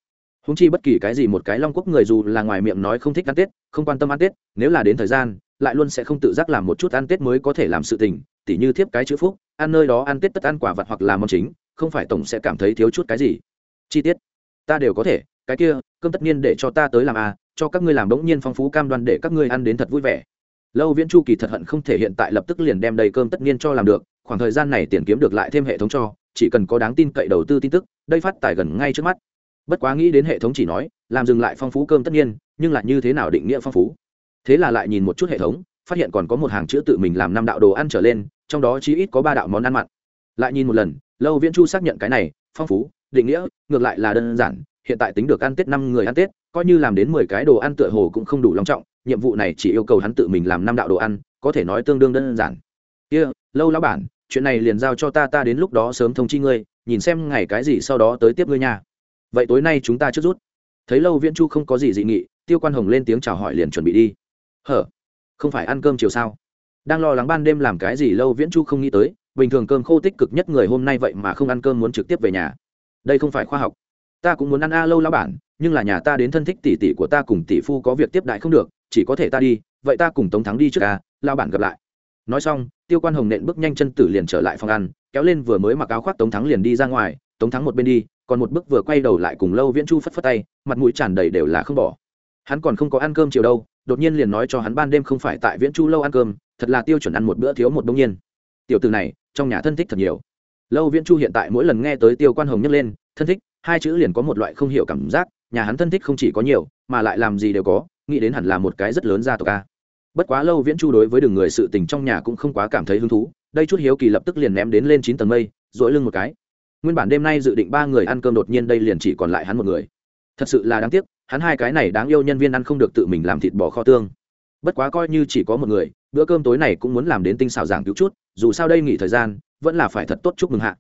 húng chi bất kỳ cái gì một cái long quốc người dù là ngoài miệng nói không thích ăn tết, không quan tâm ăn tết, nếu là đến thời gian, lại luôn sẽ không tự giác làm một chút ăn tết mới có thể làm sự tình, tỉ như thiếp cái chữ phúc, ăn nơi đó ăn tết tất ăn quả vật hoặc là món chính, không phải tổng sẽ cảm thấy thiếu chút cái gì. Chi tiết. Ta đều có thể, cái kia, cơm tất nhiên để cho ta tới làm à cho các ngươi làm bỗng nhiên phong phú cam đoan để các ngươi ăn đến thật vui vẻ. Lâu viễn chu kỳ thật hận không thể hiện tại lập tức liền đem đầy cơm tất nhiên cho làm được, khoảng thời gian này tiền kiếm được lại thêm hệ thống cho, chỉ cần có đáng tin cậy đầu tư tin tức, đây phát tài gần ngay trước mắt bất quá nghĩ đến hệ thống chỉ nói làm dừng lại phong phú cơm tất nhiên nhưng lại như thế nào định nghĩa phong phú? Thế là lại nhìn một chút hệ thống phát hiện còn có một hàng chữ tự mình làm năm đạo đồ ăn trở lên trong đó chí ít có ba đạo món ăn mặn. Lại nhìn một lần lâu viễn chu xác nhận cái này phong phú định nghĩa ngược lại là đơn giản hiện tại tính được ăn tết năm người ăn tết coi như làm đến mười cái đồ ăn tựa hồ cũng không đủ long trọng nhiệm vụ này chỉ yêu cầu hắn tự mình làm năm đạo đồ ăn có thể nói tương đương đơn giản. Kia、yeah, lâu lão bản chuyện này liền giao cho ta ta đến lúc đó sớm thông chi ngươi nhìn xem ngày cái gì sau đó tới tiếp ngươi nha vậy tối nay chúng ta trước rút. Thấy lâu viễn chu không có gì dị nghị, tiêu quan hồng lên tiếng chào hỏi liền chuẩn bị đi. Hở? Không phải ăn cơm chiều sao? Đang lo lắng ban đêm làm cái gì lâu viễn chu không nghĩ tới, bình thường cơm khô tích cực nhất người hôm nay vậy mà không ăn cơm muốn trực tiếp về nhà. Đây không phải khoa học. Ta cũng muốn ăn a lâu lão bản, nhưng là nhà ta đến thân thích tỷ tỷ của ta cùng tỷ phu có việc tiếp đại không được, chỉ có thể ta đi, vậy ta cùng tống thắng đi trước ca lao bản gặp lại. Nói xong, tiêu quan hồng nện bước nhanh chân tử liền trở lại phòng ăn, kéo lên vừa mới mặc áo khoác tống thắng liền đi ra ngoài tống thắng một bên đi, còn một bước vừa quay đầu lại cùng lâu viễn chu phất phất tay, mặt mũi tràn đầy đều là không bỏ. Hắn còn không có ăn cơm chiều đâu, đột nhiên liền nói cho hắn ban đêm không phải tại viễn chu lâu ăn cơm, thật là tiêu chuẩn ăn một bữa thiếu một đông nhiên. Tiểu từ này, trong nhà thân thích thật nhiều. Lâu viễn chu hiện tại mỗi lần nghe tới tiêu quan hồng nhấc lên, thân thích, hai chữ liền có một loại không hiểu cảm giác, nhà hắn thân thích không chỉ có nhiều, mà lại làm gì đều có, nghĩ đến hẳn là một cái rất lớn gia tộc ca bất quá lâu viễn chu đối với đường người sự tình trong nhà cũng không quá cảm thấy hứng thú, đây chút hiếu kỳ lập tức liền ném đến lên chín tầng mây dỗi lưng một cái nguyên bản đêm nay dự định ba người ăn cơm đột nhiên đây liền chỉ còn lại hắn một người. Thật sự là đáng tiếc, hắn hai cái này đáng yêu nhân viên ăn không được tự mình làm thịt bò kho tương. Bất quá coi như chỉ có một người, bữa cơm tối này cũng muốn làm đến tinh xào giảng cứu chút, dù sao đây nghỉ thời gian, vẫn là phải thật tốt chúc mừng hạ.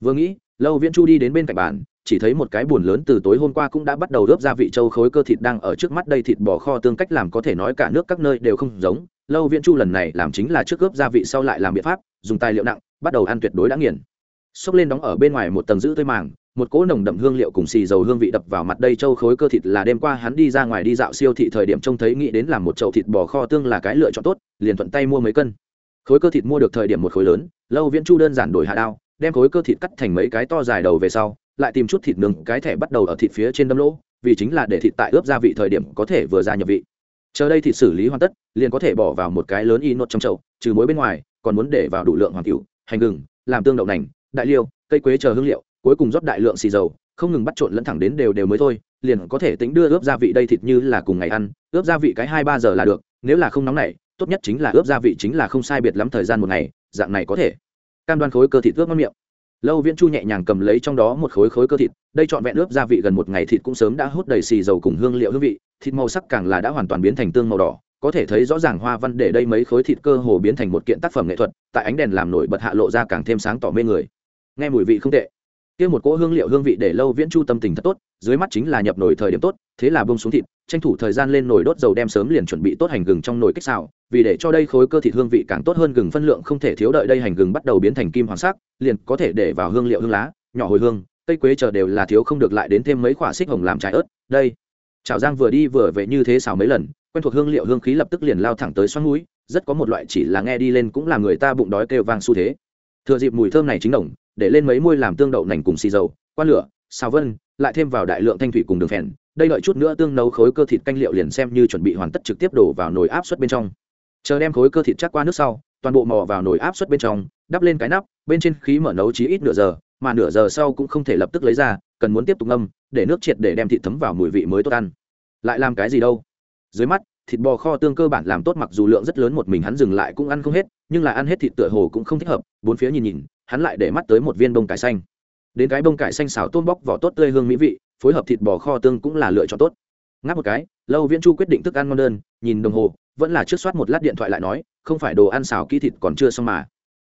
Vừa nghĩ, lâu viễn chu đi đến bên cạnh bàn, chỉ thấy một cái buồn lớn từ tối hôm qua cũng đã bắt đầu ướp gia vị châu khối cơ thịt đang ở trước mắt đây thịt bò kho tương cách làm có thể nói cả nước các nơi đều không giống. Lâu viễn chu lần này làm chính là trước ướp gia vị sau lại làm biện pháp, dùng tài liệu nặng, bắt đầu ăn tuyệt đối đã nghiền xốc lên đóng ở bên ngoài một tầng giữ tươi màng, một cỗ nồng đậm hương liệu cùng xì dầu hương vị đập vào mặt đây châu khối cơ thịt là đêm qua hắn đi ra ngoài đi dạo siêu thị thời điểm trông thấy nghĩ đến làm một chậu thịt bò kho tương là cái lựa chọn tốt, liền thuận tay mua mấy cân. Khối cơ thịt mua được thời điểm một khối lớn, lâu viễn chu đơn giản đổi hạ đao, đem khối cơ thịt cắt thành mấy cái to dài đầu về sau, lại tìm chút thịt nướng, cái thẻ bắt đầu ở thịt phía trên đâm lỗ, vì chính là để thịt tại ướp gia vị thời điểm có thể vừa ra nhập vị. Chờ đây thịt xử lý hoàn tất, liền có thể bỏ vào một cái lớn y nốt trong chậu, trừ muối bên ngoài, còn muốn để vào đủ lượng hoàng cựu hành gừng, làm tương đậu nành đại liêu, cây quế chờ hương liệu, cuối cùng rót đại lượng xì dầu, không ngừng bắt trộn lẫn thẳng đến đều đều mới thôi, liền có thể tính đưa ướp gia vị đây thịt như là cùng ngày ăn, ướp gia vị cái hai ba giờ là được, nếu là không nóng này, tốt nhất chính là ướp gia vị chính là không sai biệt lắm thời gian một ngày, dạng này có thể. Cam đoan khối cơ thịt ướp ngon miệng. Lâu viễn chu nhẹ nhàng cầm lấy trong đó một khối khối cơ thịt, đây trọn vẹn ướp gia vị gần một ngày thịt cũng sớm đã hút đầy xì dầu cùng hương liệu hương vị, thịt màu sắc càng là đã hoàn toàn biến thành tương màu đỏ, có thể thấy rõ ràng hoa văn để đây mấy khối thịt cơ hồ biến thành một kiện tác phẩm nghệ thuật, tại ánh đèn làm nổi bật hạ lộ ra càng thêm sáng tỏ mê người nghe mùi vị không tệ. Kia một cỗ hương liệu hương vị để lâu viễn chu tâm tình thật tốt, dưới mắt chính là nhập nồi thời điểm tốt, thế là bông xuống thịt, tranh thủ thời gian lên nồi đốt dầu đem sớm liền chuẩn bị tốt hành gừng trong nồi kích xào, vì để cho đây khối cơ thịt hương vị càng tốt hơn gừng phân lượng không thể thiếu đợi đây hành gừng bắt đầu biến thành kim hoàng sắc, liền có thể để vào hương liệu hương lá, nhỏ hồi hương, cây quế chờ đều là thiếu không được lại đến thêm mấy quả xích hồng làm trái ớt, đây. Chảo giang vừa đi vừa về như thế xào mấy lần, quen thuộc hương liệu hương khí lập tức liền lao thẳng tới xoắn mũi, rất có một loại chỉ là nghe đi lên cũng là người ta bụng đói kêu vang xu thế. Thừa dịp mùi thơm này chính đồng để lên mấy môi làm tương đậu nành cùng xì dầu quan lửa, xào vân, lại thêm vào đại lượng thanh thủy cùng đường phèn, đây đợi chút nữa tương nấu khối cơ thịt canh liệu liền xem như chuẩn bị hoàn tất trực tiếp đổ vào nồi áp suất bên trong. Chờ đem khối cơ thịt chắc qua nước sau, toàn bộ mò vào nồi áp suất bên trong, đắp lên cái nắp, bên trên khí mở nấu chí ít nửa giờ, mà nửa giờ sau cũng không thể lập tức lấy ra, cần muốn tiếp tục ngâm, để nước triệt để đem thịt thấm vào mùi vị mới tốt ăn. Lại làm cái gì đâu? Dưới mắt, thịt bò kho tương cơ bản làm tốt mặc dù lượng rất lớn một mình hắn dừng lại cũng ăn không hết, nhưng là ăn hết thịt tựa hồ cũng không thích hợp, bốn phía nhìn nhìn hắn lại để mắt tới một viên bông cải xanh. Đến cái bông cải xanh xào tôm bóc vỏ tốt tươi hương mỹ vị, phối hợp thịt bò kho tương cũng là lựa chọn tốt. Ngáp một cái, lâu viễn chu quyết định thức ăn ngon đơn, nhìn đồng hồ, vẫn là trước soát một lát điện thoại lại nói, không phải đồ ăn xào kỹ thịt còn chưa xong mà.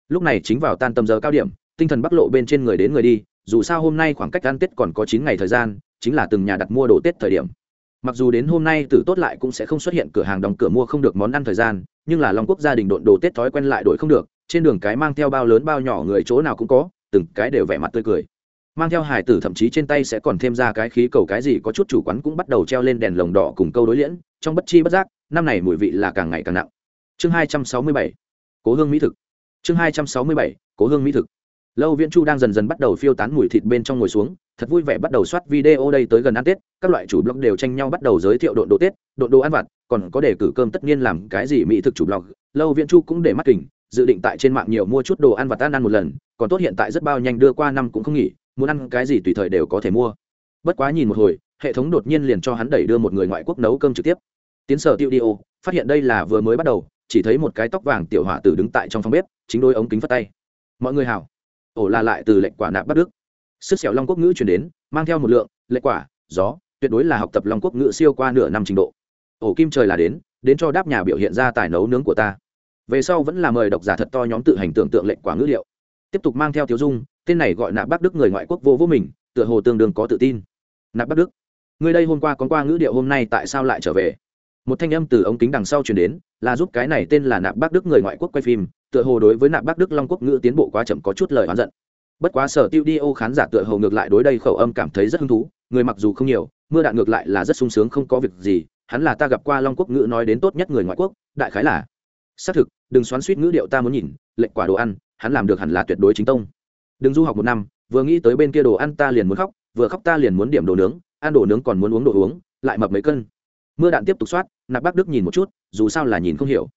Lúc này chính vào tan tầm giờ cao điểm, tinh thần bắc lộ bên trên người đến người đi, dù sao hôm nay khoảng cách ăn tết còn có chín ngày thời gian, chính là từng nhà đặt mua đồ tết thời điểm. Mặc dù đến hôm nay tử tốt lại cũng sẽ không xuất hiện cửa hàng đóng cửa mua không được món ăn thời gian, nhưng là long quốc gia đình độn đồ tết thói quen lại đổi không được trên đường cái mang theo bao lớn bao nhỏ người chỗ nào cũng có, từng cái đều vẻ mặt tươi cười. Mang theo hải tử thậm chí trên tay sẽ còn thêm ra cái khí cầu cái gì có chút chủ quán cũng bắt đầu treo lên đèn lồng đỏ cùng câu đối liễn, trong bất chi bất giác, năm này mùi vị là càng ngày càng nặng. Chương hai trăm sáu mươi bảy, cố hương mỹ thực. Chương hai trăm sáu mươi bảy, cố hương mỹ thực. Lâu viễn chu đang dần dần bắt đầu phiêu tán mùi thịt bên trong ngồi xuống, thật vui vẻ bắt đầu soát video đây tới gần ăn tết, các loại chủ blog đều tranh nhau bắt đầu giới thiệu độn đồ tết, độn đồ ăn vặt, còn có để cử cơm tất nhiên làm cái gì mỹ thực chủ blog. Lâu viễn chu cũng để mắt kình dự định tại trên mạng nhiều mua chút đồ ăn và tan ăn một lần, còn tốt hiện tại rất bao nhanh đưa qua năm cũng không nghỉ, muốn ăn cái gì tùy thời đều có thể mua. Bất quá nhìn một hồi, hệ thống đột nhiên liền cho hắn đẩy đưa một người ngoại quốc nấu cơm trực tiếp. Tiến sở tiêu đi ô, phát hiện đây là vừa mới bắt đầu, chỉ thấy một cái tóc vàng tiểu hỏa tử đứng tại trong phòng bếp, chính đôi ống kính phất tay. Mọi người hảo. Ổ là lại từ lệnh quả nạp bắt đức. Sức xẻo long quốc ngữ chuyển đến, mang theo một lượng, lệnh quả, gió, tuyệt đối là học tập long quốc ngữ siêu qua nửa năm trình độ. Ổ kim trời là đến đến cho đáp nhà biểu hiện ra tài nấu nướng của ta về sau vẫn là mời độc giả thật to nhóm tự hành tưởng tượng lệnh quả ngữ liệu. Tiếp tục mang theo thiếu dung, tên này gọi nạp bắc đức người ngoại quốc vô vô mình, tựa hồ tương đương có tự tin. Nạp bắc đức, người đây hôm qua con qua ngữ điệu, hôm nay tại sao lại trở về? Một thanh âm từ ống kính đằng sau chuyển đến, là giúp cái này tên là nạp bắc đức người ngoại quốc quay phim, tựa hồ đối với nạp bắc đức long quốc ngữ tiến bộ quá chậm có chút lời oán giận. Bất quá sở tiêu đi ô khán giả tựa hồ ngược lại đối đây khẩu âm cảm thấy rất hứng thú, người mặc dù không nhiều, mưa đạn ngược lại là rất sung sướng không có việc gì, hắn là ta gặp qua long quốc ngữ nói đến tốt nhất người ngoại quốc, đại khái là xác thực đừng xoắn suýt ngữ điệu ta muốn nhìn, lệnh quả đồ ăn, hắn làm được hẳn là tuyệt đối chính tông. Đừng du học một năm, vừa nghĩ tới bên kia đồ ăn ta liền muốn khóc, vừa khóc ta liền muốn điểm đồ nướng, ăn đồ nướng còn muốn uống đồ uống, lại mập mấy cân. Mưa đạn tiếp tục soát nạp bác đức nhìn một chút, dù sao là nhìn không hiểu.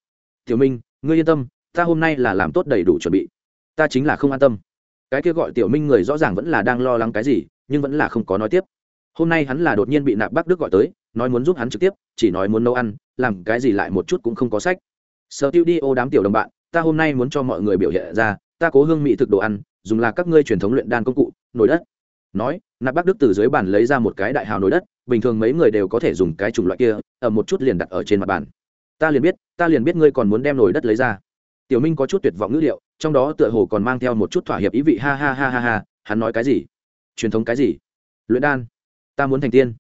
Tiểu minh, ngươi yên tâm, ta hôm nay là làm tốt đầy đủ chuẩn bị. Ta chính là không an tâm. Cái kia gọi tiểu minh người rõ ràng vẫn là đang lo lắng cái gì, nhưng vẫn là không có nói tiếp. Hôm nay hắn là đột nhiên bị nạp bác đức gọi tới, nói muốn giúp hắn trực tiếp, chỉ nói muốn nấu ăn, làm cái gì lại một chút cũng không có sách sở tiêu đi ô đám tiểu đồng bạn, ta hôm nay muốn cho mọi người biểu hiện ra, ta cố hương mỹ thực đồ ăn, dùng là các ngươi truyền thống luyện đan công cụ, nồi đất. Nói, nạp bác đức từ dưới bàn lấy ra một cái đại hào nồi đất, bình thường mấy người đều có thể dùng cái chủng loại kia ở một chút liền đặt ở trên mặt bàn. Ta liền biết, ta liền biết ngươi còn muốn đem nồi đất lấy ra. Tiểu minh có chút tuyệt vọng ngữ liệu trong đó tựa hồ còn mang theo một chút thỏa hiệp ý vị, ha ha ha ha ha, hắn nói cái gì? Truyền thống cái gì? Luyện đan. Ta muốn thành tiên.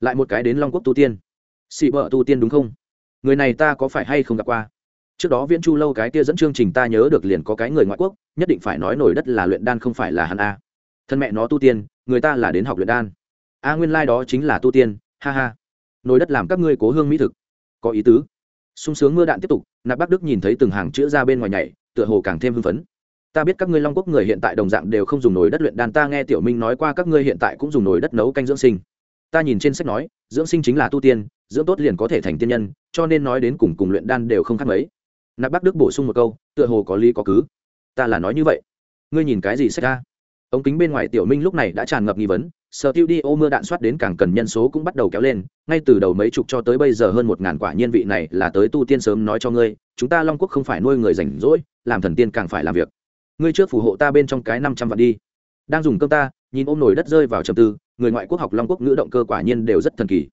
Lại một cái đến long quốc tu tiên. Xị vợ tu tiên đúng không? Người này ta có phải hay không gặp qua? Trước đó viễn chu lâu cái kia dẫn chương trình ta nhớ được liền có cái người ngoại quốc, nhất định phải nói nổi đất là luyện đan không phải là hắn a. Thân mẹ nó tu tiên, người ta là đến học luyện đan. A nguyên lai、like、đó chính là tu tiên, ha ha. Nổi đất làm các ngươi cố hương mỹ thực. Có ý tứ. Sung sướng mưa đạn tiếp tục, nạp bắc đức nhìn thấy từng hàng chữ ra bên ngoài nhảy, tựa hồ càng thêm hưng phấn. Ta biết các ngươi long quốc người hiện tại đồng dạng đều không dùng nồi đất luyện đan, ta nghe tiểu minh nói qua các ngươi hiện tại cũng dùng nồi đất nấu canh dưỡng sinh. Ta nhìn trên sách nói, dưỡng sinh chính là tu tiên, dưỡng tốt liền có thể thành tiên nhân, cho nên nói đến cùng cùng luyện đan đều không khác mấy nạp bắc đức bổ sung một câu, tựa hồ có lý có cứ. Ta là nói như vậy. Ngươi nhìn cái gì sách ra? Ống kính bên ngoài tiểu minh lúc này đã tràn ngập nghi vấn, sở tiêu đi, ô mưa đạn soát đến càng cần nhân số cũng bắt đầu kéo lên, ngay từ đầu mấy chục cho tới bây giờ hơn một ngàn quả nhiên vị này là tới tu tiên sớm nói cho ngươi, chúng ta long quốc không phải nuôi người rảnh rỗi, làm thần tiên càng phải làm việc. Ngươi trước phù hộ ta bên trong cái năm trăm vạn đi. Đang dùng cơm ta, nhìn ôm nổi đất rơi vào trầm tư, người ngoại quốc học long quốc ngữ động cơ quả nhiên đều rất thần kỳ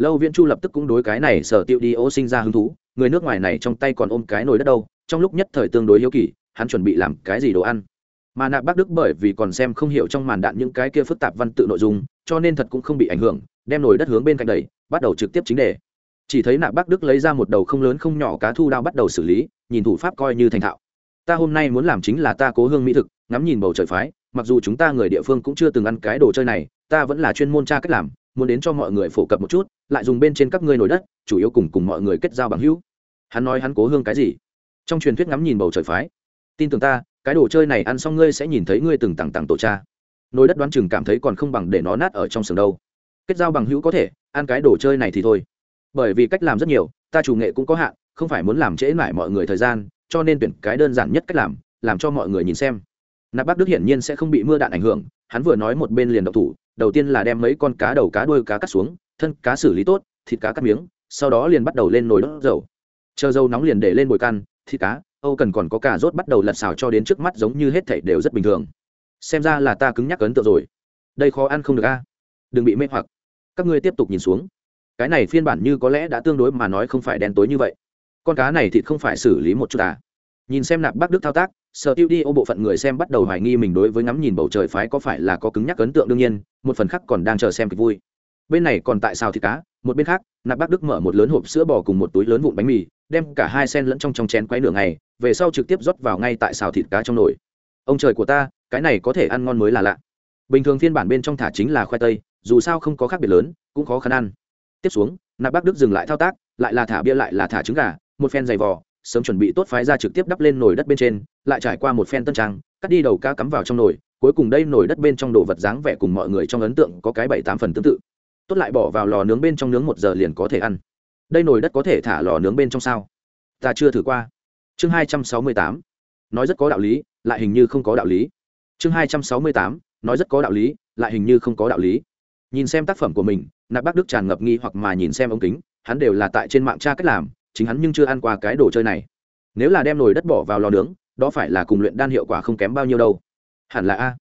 lâu viễn chu lập tức cũng đối cái này sở tiêu đi ô sinh ra hứng thú, người nước ngoài này trong tay còn ôm cái nồi đất đâu, trong lúc nhất thời tương đối hiếu kỳ, hắn chuẩn bị làm cái gì đồ ăn. Mà nạp bác đức bởi vì còn xem không hiểu trong màn đạn những cái kia phức tạp văn tự nội dung, cho nên thật cũng không bị ảnh hưởng, đem nồi đất hướng bên cạnh đầy bắt đầu trực tiếp chính đề. Chỉ thấy nạp bác đức lấy ra một đầu không lớn không nhỏ cá thu đao bắt đầu xử lý, nhìn thủ pháp coi như thành thạo. Ta hôm nay muốn làm chính là ta cố hương mỹ thực, ngắm nhìn bầu trời phái, mặc dù chúng ta người địa phương cũng chưa từng ăn cái đồ chơi này, ta vẫn là chuyên môn tra cách làm muốn đến cho mọi người phổ cập một chút, lại dùng bên trên các ngươi nổi đất, chủ yếu cùng cùng mọi người kết giao bằng hữu. Hắn nói hắn cố hương cái gì? Trong truyền thuyết ngắm nhìn bầu trời phái. Tin tưởng ta, cái đồ chơi này ăn xong ngươi sẽ nhìn thấy ngươi từng tặng tặng tổ cha. Nồi đất đoán chừng cảm thấy còn không bằng để nó nát ở trong sừng đâu. Kết giao bằng hữu có thể, ăn cái đồ chơi này thì thôi. Bởi vì cách làm rất nhiều, ta chủ nghệ cũng có hạn, không phải muốn làm trễ lại mọi người thời gian, cho nên tuyển cái đơn giản nhất cách làm làm cho mọi người nhìn xem. Nạp bác đức hiển nhiên sẽ không bị mưa đạn ảnh hưởng, hắn vừa nói một bên liền độc thủ đầu tiên là đem mấy con cá đầu cá đuôi cá cắt xuống, thân cá xử lý tốt, thịt cá cắt miếng, sau đó liền bắt đầu lên nồi đốt dầu. Chờ dầu nóng liền để lên bồi căn thịt cá, âu cần còn có cả rốt bắt đầu lật xào cho đến trước mắt giống như hết thảy đều rất bình thường. Xem ra là ta cứng nhắc ấn tượng rồi. Đây khó ăn không được a. Đừng bị mê hoặc. Các ngươi tiếp tục nhìn xuống. Cái này phiên bản như có lẽ đã tương đối mà nói không phải đen tối như vậy. Con cá này thịt không phải xử lý một chút à? Nhìn xem nạp bác đức thao tác sở tiêu đi ô bộ phận người xem bắt đầu hoài nghi mình đối với ngắm nhìn bầu trời phái có phải là có cứng nhắc ấn tượng đương nhiên, một phần khác còn đang chờ xem kịch vui. Bên này còn tại sao thịt cá, một bên khác, nạp bác đức mở một lớn hộp sữa bò cùng một túi lớn vụn bánh mì, đem cả hai sen lẫn trong trong chén quay nửa ngày, về sau trực tiếp rót vào ngay tại xào thịt cá trong nồi. Ông trời của ta, cái này có thể ăn ngon mới là lạ. Bình thường phiên bản bên trong thả chính là khoai tây, dù sao không có khác biệt lớn, cũng khó khăn ăn. Tiếp xuống, nạp bác đức dừng lại thao tác, lại là thả bia lại là thả trứng gà, một phen dày vò sớm chuẩn bị tốt phái ra trực tiếp đắp lên nồi đất bên trên, lại trải qua một phen tân trang, cắt đi đầu cá cắm vào trong nồi, cuối cùng đây nồi đất bên trong đồ vật dáng vẻ cùng mọi người trong ấn tượng có cái bảy tám phần tương tự. Tốt lại bỏ vào lò nướng bên trong nướng một giờ liền có thể ăn. Đây nồi đất có thể thả lò nướng bên trong sao? Ta chưa thử qua. Chương hai trăm sáu mươi tám. Nói rất có đạo lý, lại hình như không có đạo lý. Chương hai trăm sáu mươi tám. Nói rất có đạo lý, lại hình như không có đạo lý. Nhìn xem tác phẩm của mình, nạp bác đức tràn ngập nghi hoặc mà nhìn xem ống kính, hắn đều là tại trên mạng tra cách làm chính hắn nhưng chưa ăn qua cái đồ chơi này. Nếu là đem nồi đất bỏ vào lò nướng, đó phải là cùng luyện đan hiệu quả không kém bao nhiêu đâu. Hẳn là a.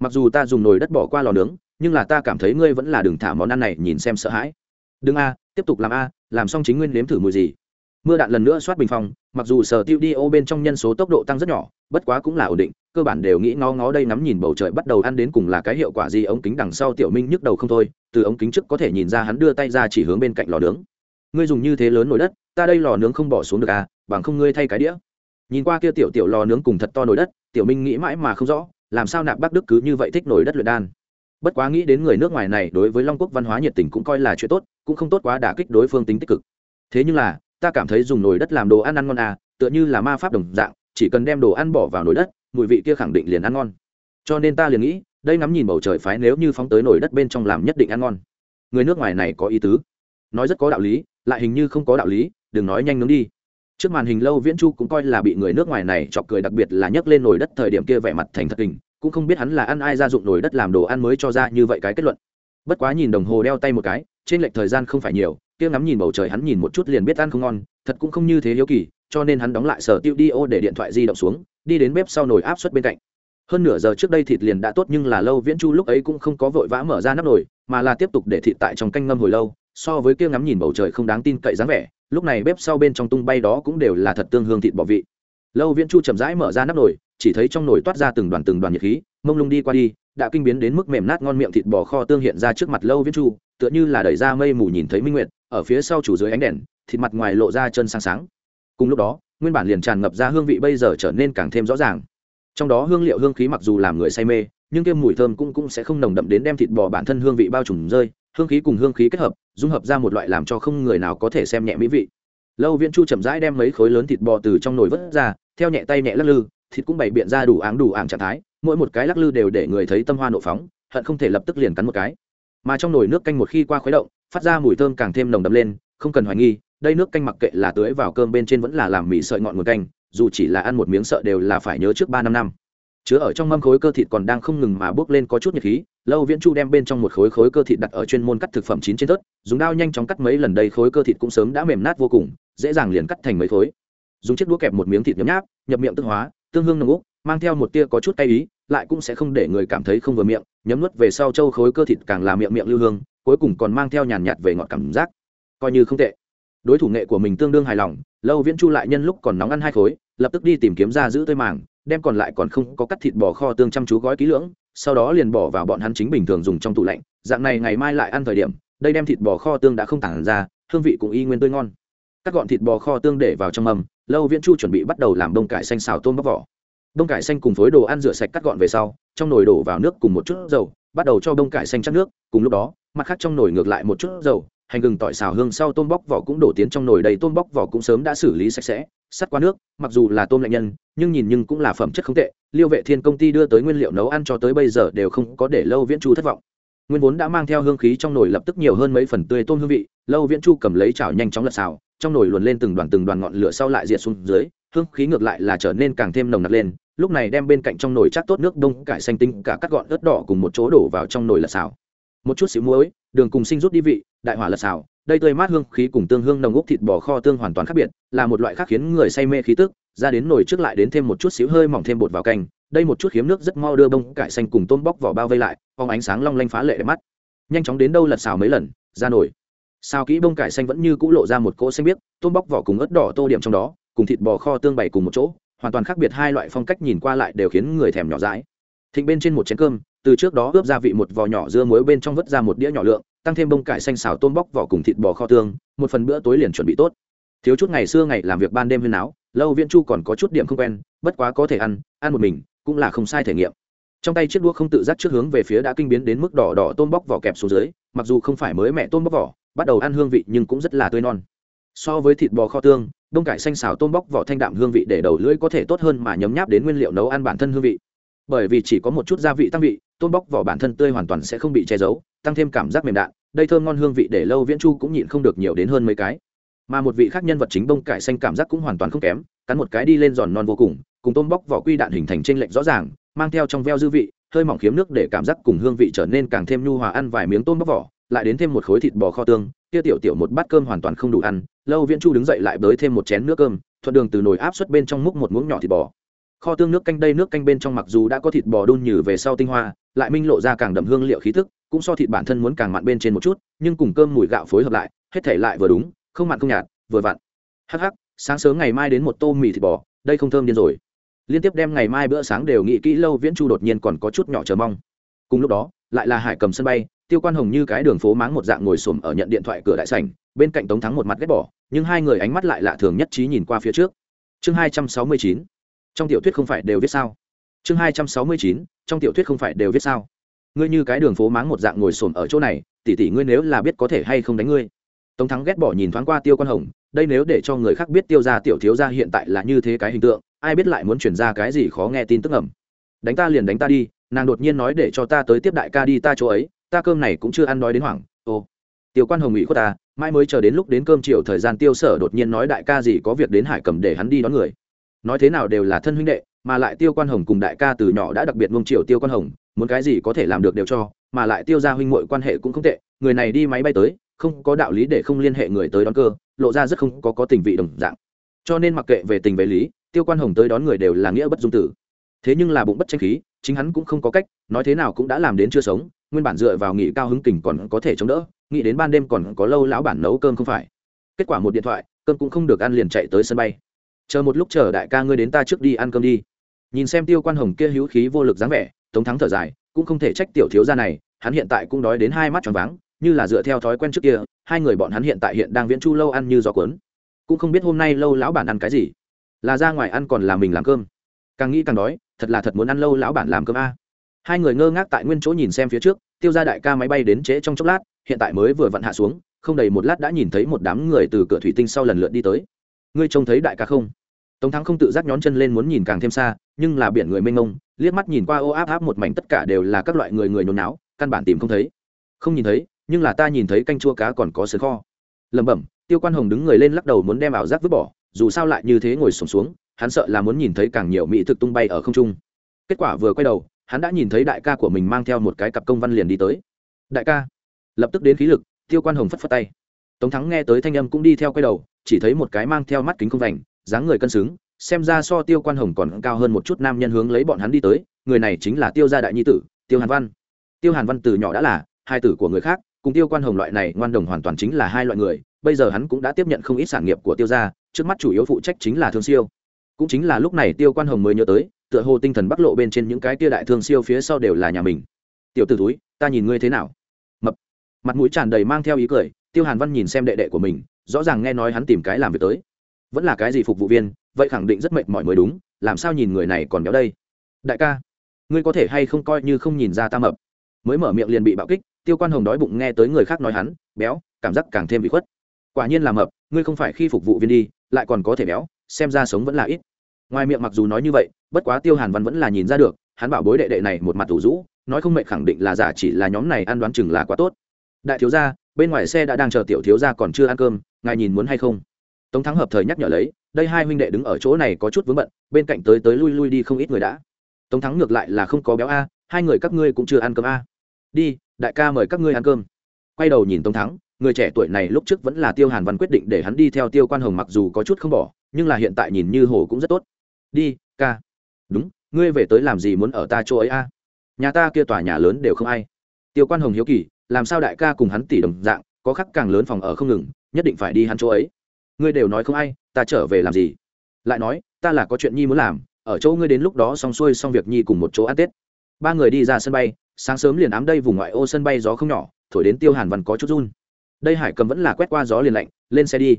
Mặc dù ta dùng nồi đất bỏ qua lò nướng, nhưng là ta cảm thấy ngươi vẫn là đừng thả món ăn này nhìn xem sợ hãi. Đừng a, tiếp tục làm a, làm xong chính nguyên nếm thử mùi gì. Mưa đạn lần nữa soát bình phong, mặc dù sở tiêu đi ô bên trong nhân số tốc độ tăng rất nhỏ, bất quá cũng là ổn định, cơ bản đều nghĩ ngó ngó đây ngắm nhìn bầu trời bắt đầu ăn đến cùng là cái hiệu quả gì, ống kính đằng sau tiểu minh nhức đầu không thôi, từ ống kính trước có thể nhìn ra hắn đưa tay ra chỉ hướng bên cạnh lò nướng ngươi dùng như thế lớn nồi đất, ta đây lò nướng không bỏ xuống được à bằng không ngươi thay cái đĩa. Nhìn qua kia tiểu tiểu lò nướng cùng thật to nồi đất, tiểu minh nghĩ mãi mà không rõ, làm sao nạp bắc đức cứ như vậy thích nồi đất luyện đan. Bất quá nghĩ đến người nước ngoài này đối với long quốc văn hóa nhiệt tình cũng coi là chuyện tốt, cũng không tốt quá đả kích đối phương tính tích cực. Thế nhưng là, ta cảm thấy dùng nồi đất làm đồ ăn ăn ngon à tựa như là ma pháp đồng dạng, chỉ cần đem đồ ăn bỏ vào nồi đất, mùi vị kia khẳng định liền ăn ngon. Cho nên ta liền nghĩ, đây ngắm nhìn bầu trời phái nếu như phóng tới nồi đất bên trong làm nhất định ăn ngon. Người nước ngoài này có ý tứ nói rất có đạo lý, lại hình như không có đạo lý, đừng nói nhanh nướng đi. Trước màn hình lâu viễn chu cũng coi là bị người nước ngoài này chọc cười đặc biệt là nhấc lên nồi đất thời điểm kia vẻ mặt thành thật tình, cũng không biết hắn là ăn ai ra dụng nồi đất làm đồ ăn mới cho ra như vậy cái kết luận. Bất quá nhìn đồng hồ đeo tay một cái, trên lệch thời gian không phải nhiều, kia ngắm nhìn bầu trời hắn nhìn một chút liền biết ăn không ngon, thật cũng không như thế hiếu kỳ, cho nên hắn đóng lại sở tiêu đi ô để điện thoại di động xuống, đi đến bếp sau nồi áp suất bên cạnh. Hơn nửa giờ trước đây thịt liền đã tốt nhưng là lâu viễn chu lúc ấy cũng không có vội vã mở ra nắp nồi, mà là tiếp tục để thịt tại trong canh ngâm hồi lâu so với kia ngắm nhìn bầu trời không đáng tin cậy dáng vẻ, lúc này bếp sau bên trong tung bay đó cũng đều là thật tương hương thịt bỏ vị. Lâu viễn chu chậm rãi mở ra nắp nồi, chỉ thấy trong nồi toát ra từng đoàn từng đoàn nhiệt khí, mông lung đi qua đi, đã kinh biến đến mức mềm nát ngon miệng thịt bò kho tương hiện ra trước mặt lâu viễn chu, tựa như là đẩy ra mây mù nhìn thấy minh nguyệt, ở phía sau chủ dưới ánh đèn, thịt mặt ngoài lộ ra chân sáng sáng. Cùng lúc đó, nguyên bản liền tràn ngập ra hương vị bây giờ trở nên càng thêm rõ ràng. Trong đó hương liệu hương khí mặc dù làm người say mê, nhưng kia mùi thơm cũng cũng sẽ không nồng đậm đến đem thịt bò bản thân hương vị bao trùm rơi hương khí cùng hương khí kết hợp, dung hợp ra một loại làm cho không người nào có thể xem nhẹ mỹ vị. Lâu viễn chu chậm rãi đem mấy khối lớn thịt bò từ trong nồi vớt ra, theo nhẹ tay nhẹ lắc lư, thịt cũng bày biện ra đủ áng đủ ảng trạng thái, mỗi một cái lắc lư đều để người thấy tâm hoa nộ phóng, hận không thể lập tức liền cắn một cái. Mà trong nồi nước canh một khi qua khuấy động, phát ra mùi thơm càng thêm nồng đậm lên, không cần hoài nghi, đây nước canh mặc kệ là tưới vào cơm bên trên vẫn là làm mì sợi ngọn nguồn canh, dù chỉ là ăn một miếng sợ đều là phải nhớ trước ba năm năm chứa ở trong mâm khối cơ thịt còn đang không ngừng mà bước lên có chút nhiệt khí, lâu viễn chu đem bên trong một khối khối cơ thịt đặt ở chuyên môn cắt thực phẩm chín trên tớt dùng dao nhanh chóng cắt mấy lần đây khối cơ thịt cũng sớm đã mềm nát vô cùng, dễ dàng liền cắt thành mấy khối. Dùng chiếc đũa kẹp một miếng thịt nhấm nháp, nhập miệng tức hóa, tương hương nồng úc mang theo một tia có chút cay ý, lại cũng sẽ không để người cảm thấy không vừa miệng, nhấm nuốt về sau châu khối cơ thịt càng làm miệng miệng lưu hương, cuối cùng còn mang theo nhàn nhạt về ngọt cảm giác. Coi như không tệ. Đối thủ nghệ của mình tương đương hài lòng, lâu viễn chu lại nhân lúc còn nóng ăn hai khối, lập tức đi tìm kiếm ra giữ tơi màng đem còn lại còn không có cắt thịt bò kho tương chăm chú gói kỹ lưỡng, sau đó liền bỏ vào bọn hắn chính bình thường dùng trong tủ lạnh. Dạng này ngày mai lại ăn thời điểm, đây đem thịt bò kho tương đã không tản ra, hương vị cũng y nguyên tươi ngon. Cắt gọn thịt bò kho tương để vào trong mầm lâu viễn chu chuẩn bị bắt đầu làm đông cải xanh xào tôm bóc vỏ. Đông cải xanh cùng với đồ ăn rửa sạch cắt gọn về sau, trong nồi đổ vào nước cùng một chút dầu, bắt đầu cho đông cải xanh chắc nước, cùng lúc đó, mặt khác trong nồi ngược lại một chút dầu hành gừng tỏi xào hương sau tôm bóc vỏ cũng đổ tiến trong nồi đầy, tôm bóc vỏ cũng sớm đã xử lý sạch sẽ, sắt qua nước, mặc dù là tôm lạnh nhân, nhưng nhìn nhưng cũng là phẩm chất không tệ, liêu vệ thiên công ty đưa tới nguyên liệu nấu ăn cho tới bây giờ đều không có để lâu viễn chu thất vọng. Nguyên vốn đã mang theo hương khí trong nồi lập tức nhiều hơn mấy phần tươi tôm hương vị, lâu viễn chu cầm lấy chảo nhanh chóng lật xào, trong nồi luồn lên từng đoàn từng đoàn ngọn lửa sau lại diệt xuống dưới, hương khí ngược lại là trở nên càng thêm nồng nặc lên, lúc này đem bên cạnh trong nồi chắc tốt nước đông, cải xanh tinh, cả cắt gọn ớt đỏ cùng một chỗ đổ vào trong nồi lật xào một chút xíu muối, đường cùng sinh rút đi vị, đại hỏa lật xào, đây tươi mát hương khí cùng tương hương nồng úc thịt bò kho tương hoàn toàn khác biệt, là một loại khác khiến người say mê khí tức, ra đến nồi trước lại đến thêm một chút xíu hơi mỏng thêm bột vào canh, đây một chút khiếm nước rất mau đưa bông cải xanh cùng tôm bóc vỏ bao vây lại phong ánh sáng long lanh phá lệ đẹp mắt. Nhanh chóng đến đâu lật xào mấy lần, ra nồi. Xào kỹ bông cải xanh vẫn như cũ lộ ra một cỗ xanh biếc, tôm bóc vỏ cùng ớt đỏ tô điểm trong đó, cùng thịt bò kho tương bày cùng một chỗ, hoàn toàn khác biệt hai loại phong cách nhìn qua lại đều khiến người thèm nhỏ dãi. Thịnh bên trên một chén cơm từ trước đó ướp gia vị một vò nhỏ dưa muối bên trong vớt ra một đĩa nhỏ lượng, tăng thêm bông cải xanh xào tôm bóc vỏ cùng thịt bò kho tương, một phần bữa tối liền chuẩn bị tốt. Thiếu chút ngày xưa ngày làm việc ban đêm huyên áo lâu viễn chu còn có chút điểm không quen, bất quá có thể ăn ăn một mình, cũng là không sai thể nghiệm. Trong tay chiếc đũa không tự giác trước hướng về phía đã kinh biến đến mức đỏ đỏ tôm bóc vỏ kẹp xuống dưới, mặc dù không phải mới mẹ tôm bóc vỏ, bắt đầu ăn hương vị nhưng cũng rất là tươi non. So với thịt bò kho tương bông cải xanh xào tôm bóc vỏ thanh đạm hương vị để đầu lưỡi có thể tốt hơn mà nhấm nháp đến nguyên liệu nấu ăn bản thân hương vị bởi vì chỉ có một chút gia vị tăng vị, tôm bóc vỏ bản thân tươi hoàn toàn sẽ không bị che giấu, tăng thêm cảm giác mềm đạn, đây thơm ngon hương vị để lâu viễn chu cũng nhịn không được nhiều đến hơn mấy cái. Mà một vị khác nhân vật chính bông cải xanh cảm giác cũng hoàn toàn không kém, cắn một cái đi lên giòn non vô cùng cùng tôm bóc vỏ quy đạn hình thành t r ê n lệch rõ ràng, mang theo trong veo dư vị, hơi mỏng khiếm nước để cảm giác cùng hương vị trở nên càng thêm nhu hòa ăn vài miếng tôm bóc vỏ, lại đến thêm một khối thịt bò kho tương, kia tiểu tiểu một bát cơm hoàn toàn không đủ ăn, lâu viễn chu đứng dậy lại bới thêm một chén nước cơm, thuận đường từ nồi áp suất bên trong múc một muỗng nhỏ thịt bò kho tương nước canh đây nước canh bên trong mặc dù đã có thịt bò đun nhừ về sau tinh hoa, lại minh lộ ra càng đậm hương liệu khí thức cũng so thịt bản thân muốn càng mặn bên trên một chút, nhưng cùng cơm mùi gạo phối hợp lại, hết thể lại vừa đúng, không mặn không nhạt, vừa vặn. Hắc hắc, sáng sớm ngày mai đến một tô mì thịt bò, đây không thơm điên rồi. Liên tiếp đem ngày mai bữa sáng đều nghĩ kỹ lâu viễn chu đột nhiên còn có chút nhỏ chờ mong. Cùng lúc đó, lại là hải cầm sân bay, tiêu quan hồng như cái đường phố máng một dạng ngồi xổm ở nhận điện thoại cửa đại sảnh, bên cạnh tống thắng một mặt ghét bỏ, nhưng hai người ánh mắt lại lạ thường nhất trí nhìn qua phía trước. Chương hai trăm sáu mươi chín trong tiểu thuyết không phải đều viết sao? Chương hai trăm sáu mươi chín, trong tiểu thuyết không phải đều viết sao? Ngươi như cái đường phố máng một dạng ngồi xổm ở chỗ này, tỉ tỉ ngươi nếu là biết có thể hay không đánh ngươi. Tống thắng ghét bỏ nhìn thoáng qua tiêu quan hồng, đây nếu để cho người khác biết tiêu ra tiểu thiếu ra hiện tại là như thế cái hình tượng, ai biết lại muốn chuyển ra cái gì khó nghe tin tức ẩm đánh ta liền đánh ta đi, nàng đột nhiên nói để cho ta tới tiếp đại ca đi ta chỗ ấy, ta cơm này cũng chưa ăn nói đến hoảng ô tiêu quan hồng ủy khuất ta mai mới chờ đến lúc đến cơm chiều thời gian tiêu sở đột nhiên nói đại ca gì có việc đến hải cầm để hắn đi đón người nói thế nào đều là thân huynh đệ, mà lại tiêu quan hồng cùng đại ca từ nhỏ đã đặc biệt mông triều tiêu quan hồng, muốn cái gì có thể làm được đều cho, mà lại tiêu ra huynh mội quan hệ cũng không tệ, người này đi máy bay tới, không có đạo lý để không liên hệ người tới đón cơ, lộ ra rất không có có tình vị đồng dạng. Cho nên mặc kệ về tình về lý, tiêu quan hồng tới đón người đều là nghĩa bất dung tử. Thế nhưng là bụng bất tranh khí, chính hắn cũng không có cách, nói thế nào cũng đã làm đến chưa sống, nguyên bản dựa vào nghị cao hứng kình còn có thể chống đỡ, nghĩ đến ban đêm còn có lâu lão bản nấu cơm không phải. Kết quả một điện thoại, cơm cũng không được ăn liền chạy tới sân bay chờ một lúc chờ đại ca ngươi đến ta trước đi ăn cơm đi. Nhìn xem tiêu quan hồng kia hữu khí vô lực dáng vẻ, tống thắng thở dài, cũng không thể trách tiểu thiếu gia này, hắn hiện tại cũng đói đến hai mắt tròn váng, như là dựa theo thói quen trước kia, hai người bọn hắn hiện tại hiện đang viễn chu lâu ăn như gió cuốn. Cũng không biết hôm nay lâu lão bản ăn cái gì. Là ra ngoài ăn còn là mình làm cơm. Càng nghĩ càng đói, thật là thật muốn ăn lâu lão bản làm cơm a. Hai người ngơ ngác tại nguyên chỗ nhìn xem phía trước, tiêu ra đại ca máy bay đến trễ trong chốc lát, hiện tại mới vừa vặn hạ xuống, không đầy một lát đã nhìn thấy một đám người từ cửa thủy tinh sau lần lượt đi tới ngươi trông thấy đại ca không? Tống thắng không tự giác nhón chân lên muốn nhìn càng thêm xa nhưng là biển người mênh mông liếc mắt nhìn qua ô áp áp một mảnh tất cả đều là các loại người người nhốn náo căn bản tìm không thấy. Không nhìn thấy nhưng là ta nhìn thấy canh chua cá còn có sườn kho. Lẩm bẩm tiêu quan hồng đứng người lên lắc đầu muốn đem ảo giác vứt bỏ dù sao lại như thế ngồi sùng xuống, xuống hắn sợ là muốn nhìn thấy càng nhiều mỹ thực tung bay ở không trung. Kết quả vừa quay đầu hắn đã nhìn thấy đại ca của mình mang theo một cái cặp công văn liền đi tới. Đại ca lập tức đến khí lực tiêu quan hồng phất phất tay tống thắng nghe tới thanh âm cũng đi theo quay đầu, chỉ thấy một cái mang theo mắt kính không vành, dáng người cân xứng, xem ra so tiêu quan hồng còn cao hơn một chút nam nhân hướng lấy bọn hắn đi tới, người này chính là tiêu gia đại nhi tử, tiêu hàn văn. Tiêu hàn văn từ nhỏ đã là hai tử của người khác, cùng tiêu quan hồng loại này ngoan đồng hoàn toàn chính là hai loại người, bây giờ hắn cũng đã tiếp nhận không ít sản nghiệp của tiêu gia, trước mắt chủ yếu phụ trách chính là thương siêu. Cũng chính là lúc này tiêu quan hồng mới nhớ tới, tựa hồ tinh thần bắc lộ bên trên những cái tia đại thương siêu phía sau đều là nhà mình. Tiểu t ử túi ta nhìn ngươi thế nào? Mập. Mặt mũi tràn đầy mang theo ý cười tiêu hàn văn nhìn xem đệ đệ của mình, rõ ràng nghe nói hắn tìm cái làm việc tới. Vẫn là cái gì phục vụ viên, vậy khẳng định rất mệt mỏi mới đúng, làm sao nhìn người này còn béo đây? Đại ca, ngươi có thể hay không coi như không nhìn ra ta mập? Mới mở miệng liền bị bạo kích, tiêu quan hồng đói bụng nghe tới người khác nói hắn, béo, cảm giác càng thêm bị khuất. Quả nhiên là mập, ngươi không phải khi phục vụ viên đi, lại còn có thể béo, xem ra sống vẫn là ít. Ngoài miệng mặc dù nói như vậy, bất quá tiêu hàn văn vẫn là nhìn ra được, hắn bảo bối đệ đệ này một mặt tủ rũ, nói không mệnh khẳng định là giả chỉ là nhóm này ăn đoán chừng là quá tốt. Đại thiếu gia bên ngoài xe đã đang chờ tiểu thiếu gia còn chưa ăn cơm, ngài nhìn muốn hay không? Tống thắng hợp thời nhắc nhở lấy, đây hai huynh đệ đứng ở chỗ này có chút vướng bận, bên cạnh tới tới lui lui đi không ít người đã. Tống thắng ngược lại là không có béo a, hai người các ngươi cũng chưa ăn cơm a. Đi, đại ca mời các ngươi ăn cơm. Quay đầu nhìn tống thắng, người trẻ tuổi này lúc trước vẫn là tiêu hàn văn quyết định để hắn đi theo tiêu quan hồng mặc dù có chút không bỏ, nhưng là hiện tại nhìn như hồ cũng rất tốt. Đi, ca. Đúng, ngươi về tới làm gì muốn ở ta chỗ ấy a? Nhà ta kia tòa nhà lớn đều không ai. Tiêu quan hồng hiếu kỳ làm sao đại ca cùng hắn tỷ đồng dạng, có khắc càng lớn phòng ở không ngừng, nhất định phải đi hắn chỗ ấy. Ngươi đều nói không ai, ta trở về làm gì? Lại nói, ta là có chuyện nhi muốn làm, ở chỗ ngươi đến lúc đó xong xuôi xong việc nhi cùng một chỗ ăn tết. Ba người đi ra sân bay, sáng sớm liền ám đây vùng ngoại ô sân bay gió không nhỏ, thổi đến tiêu hàn văn có chút run. Đây hải cầm vẫn là quét qua gió liền lạnh, lên xe đi.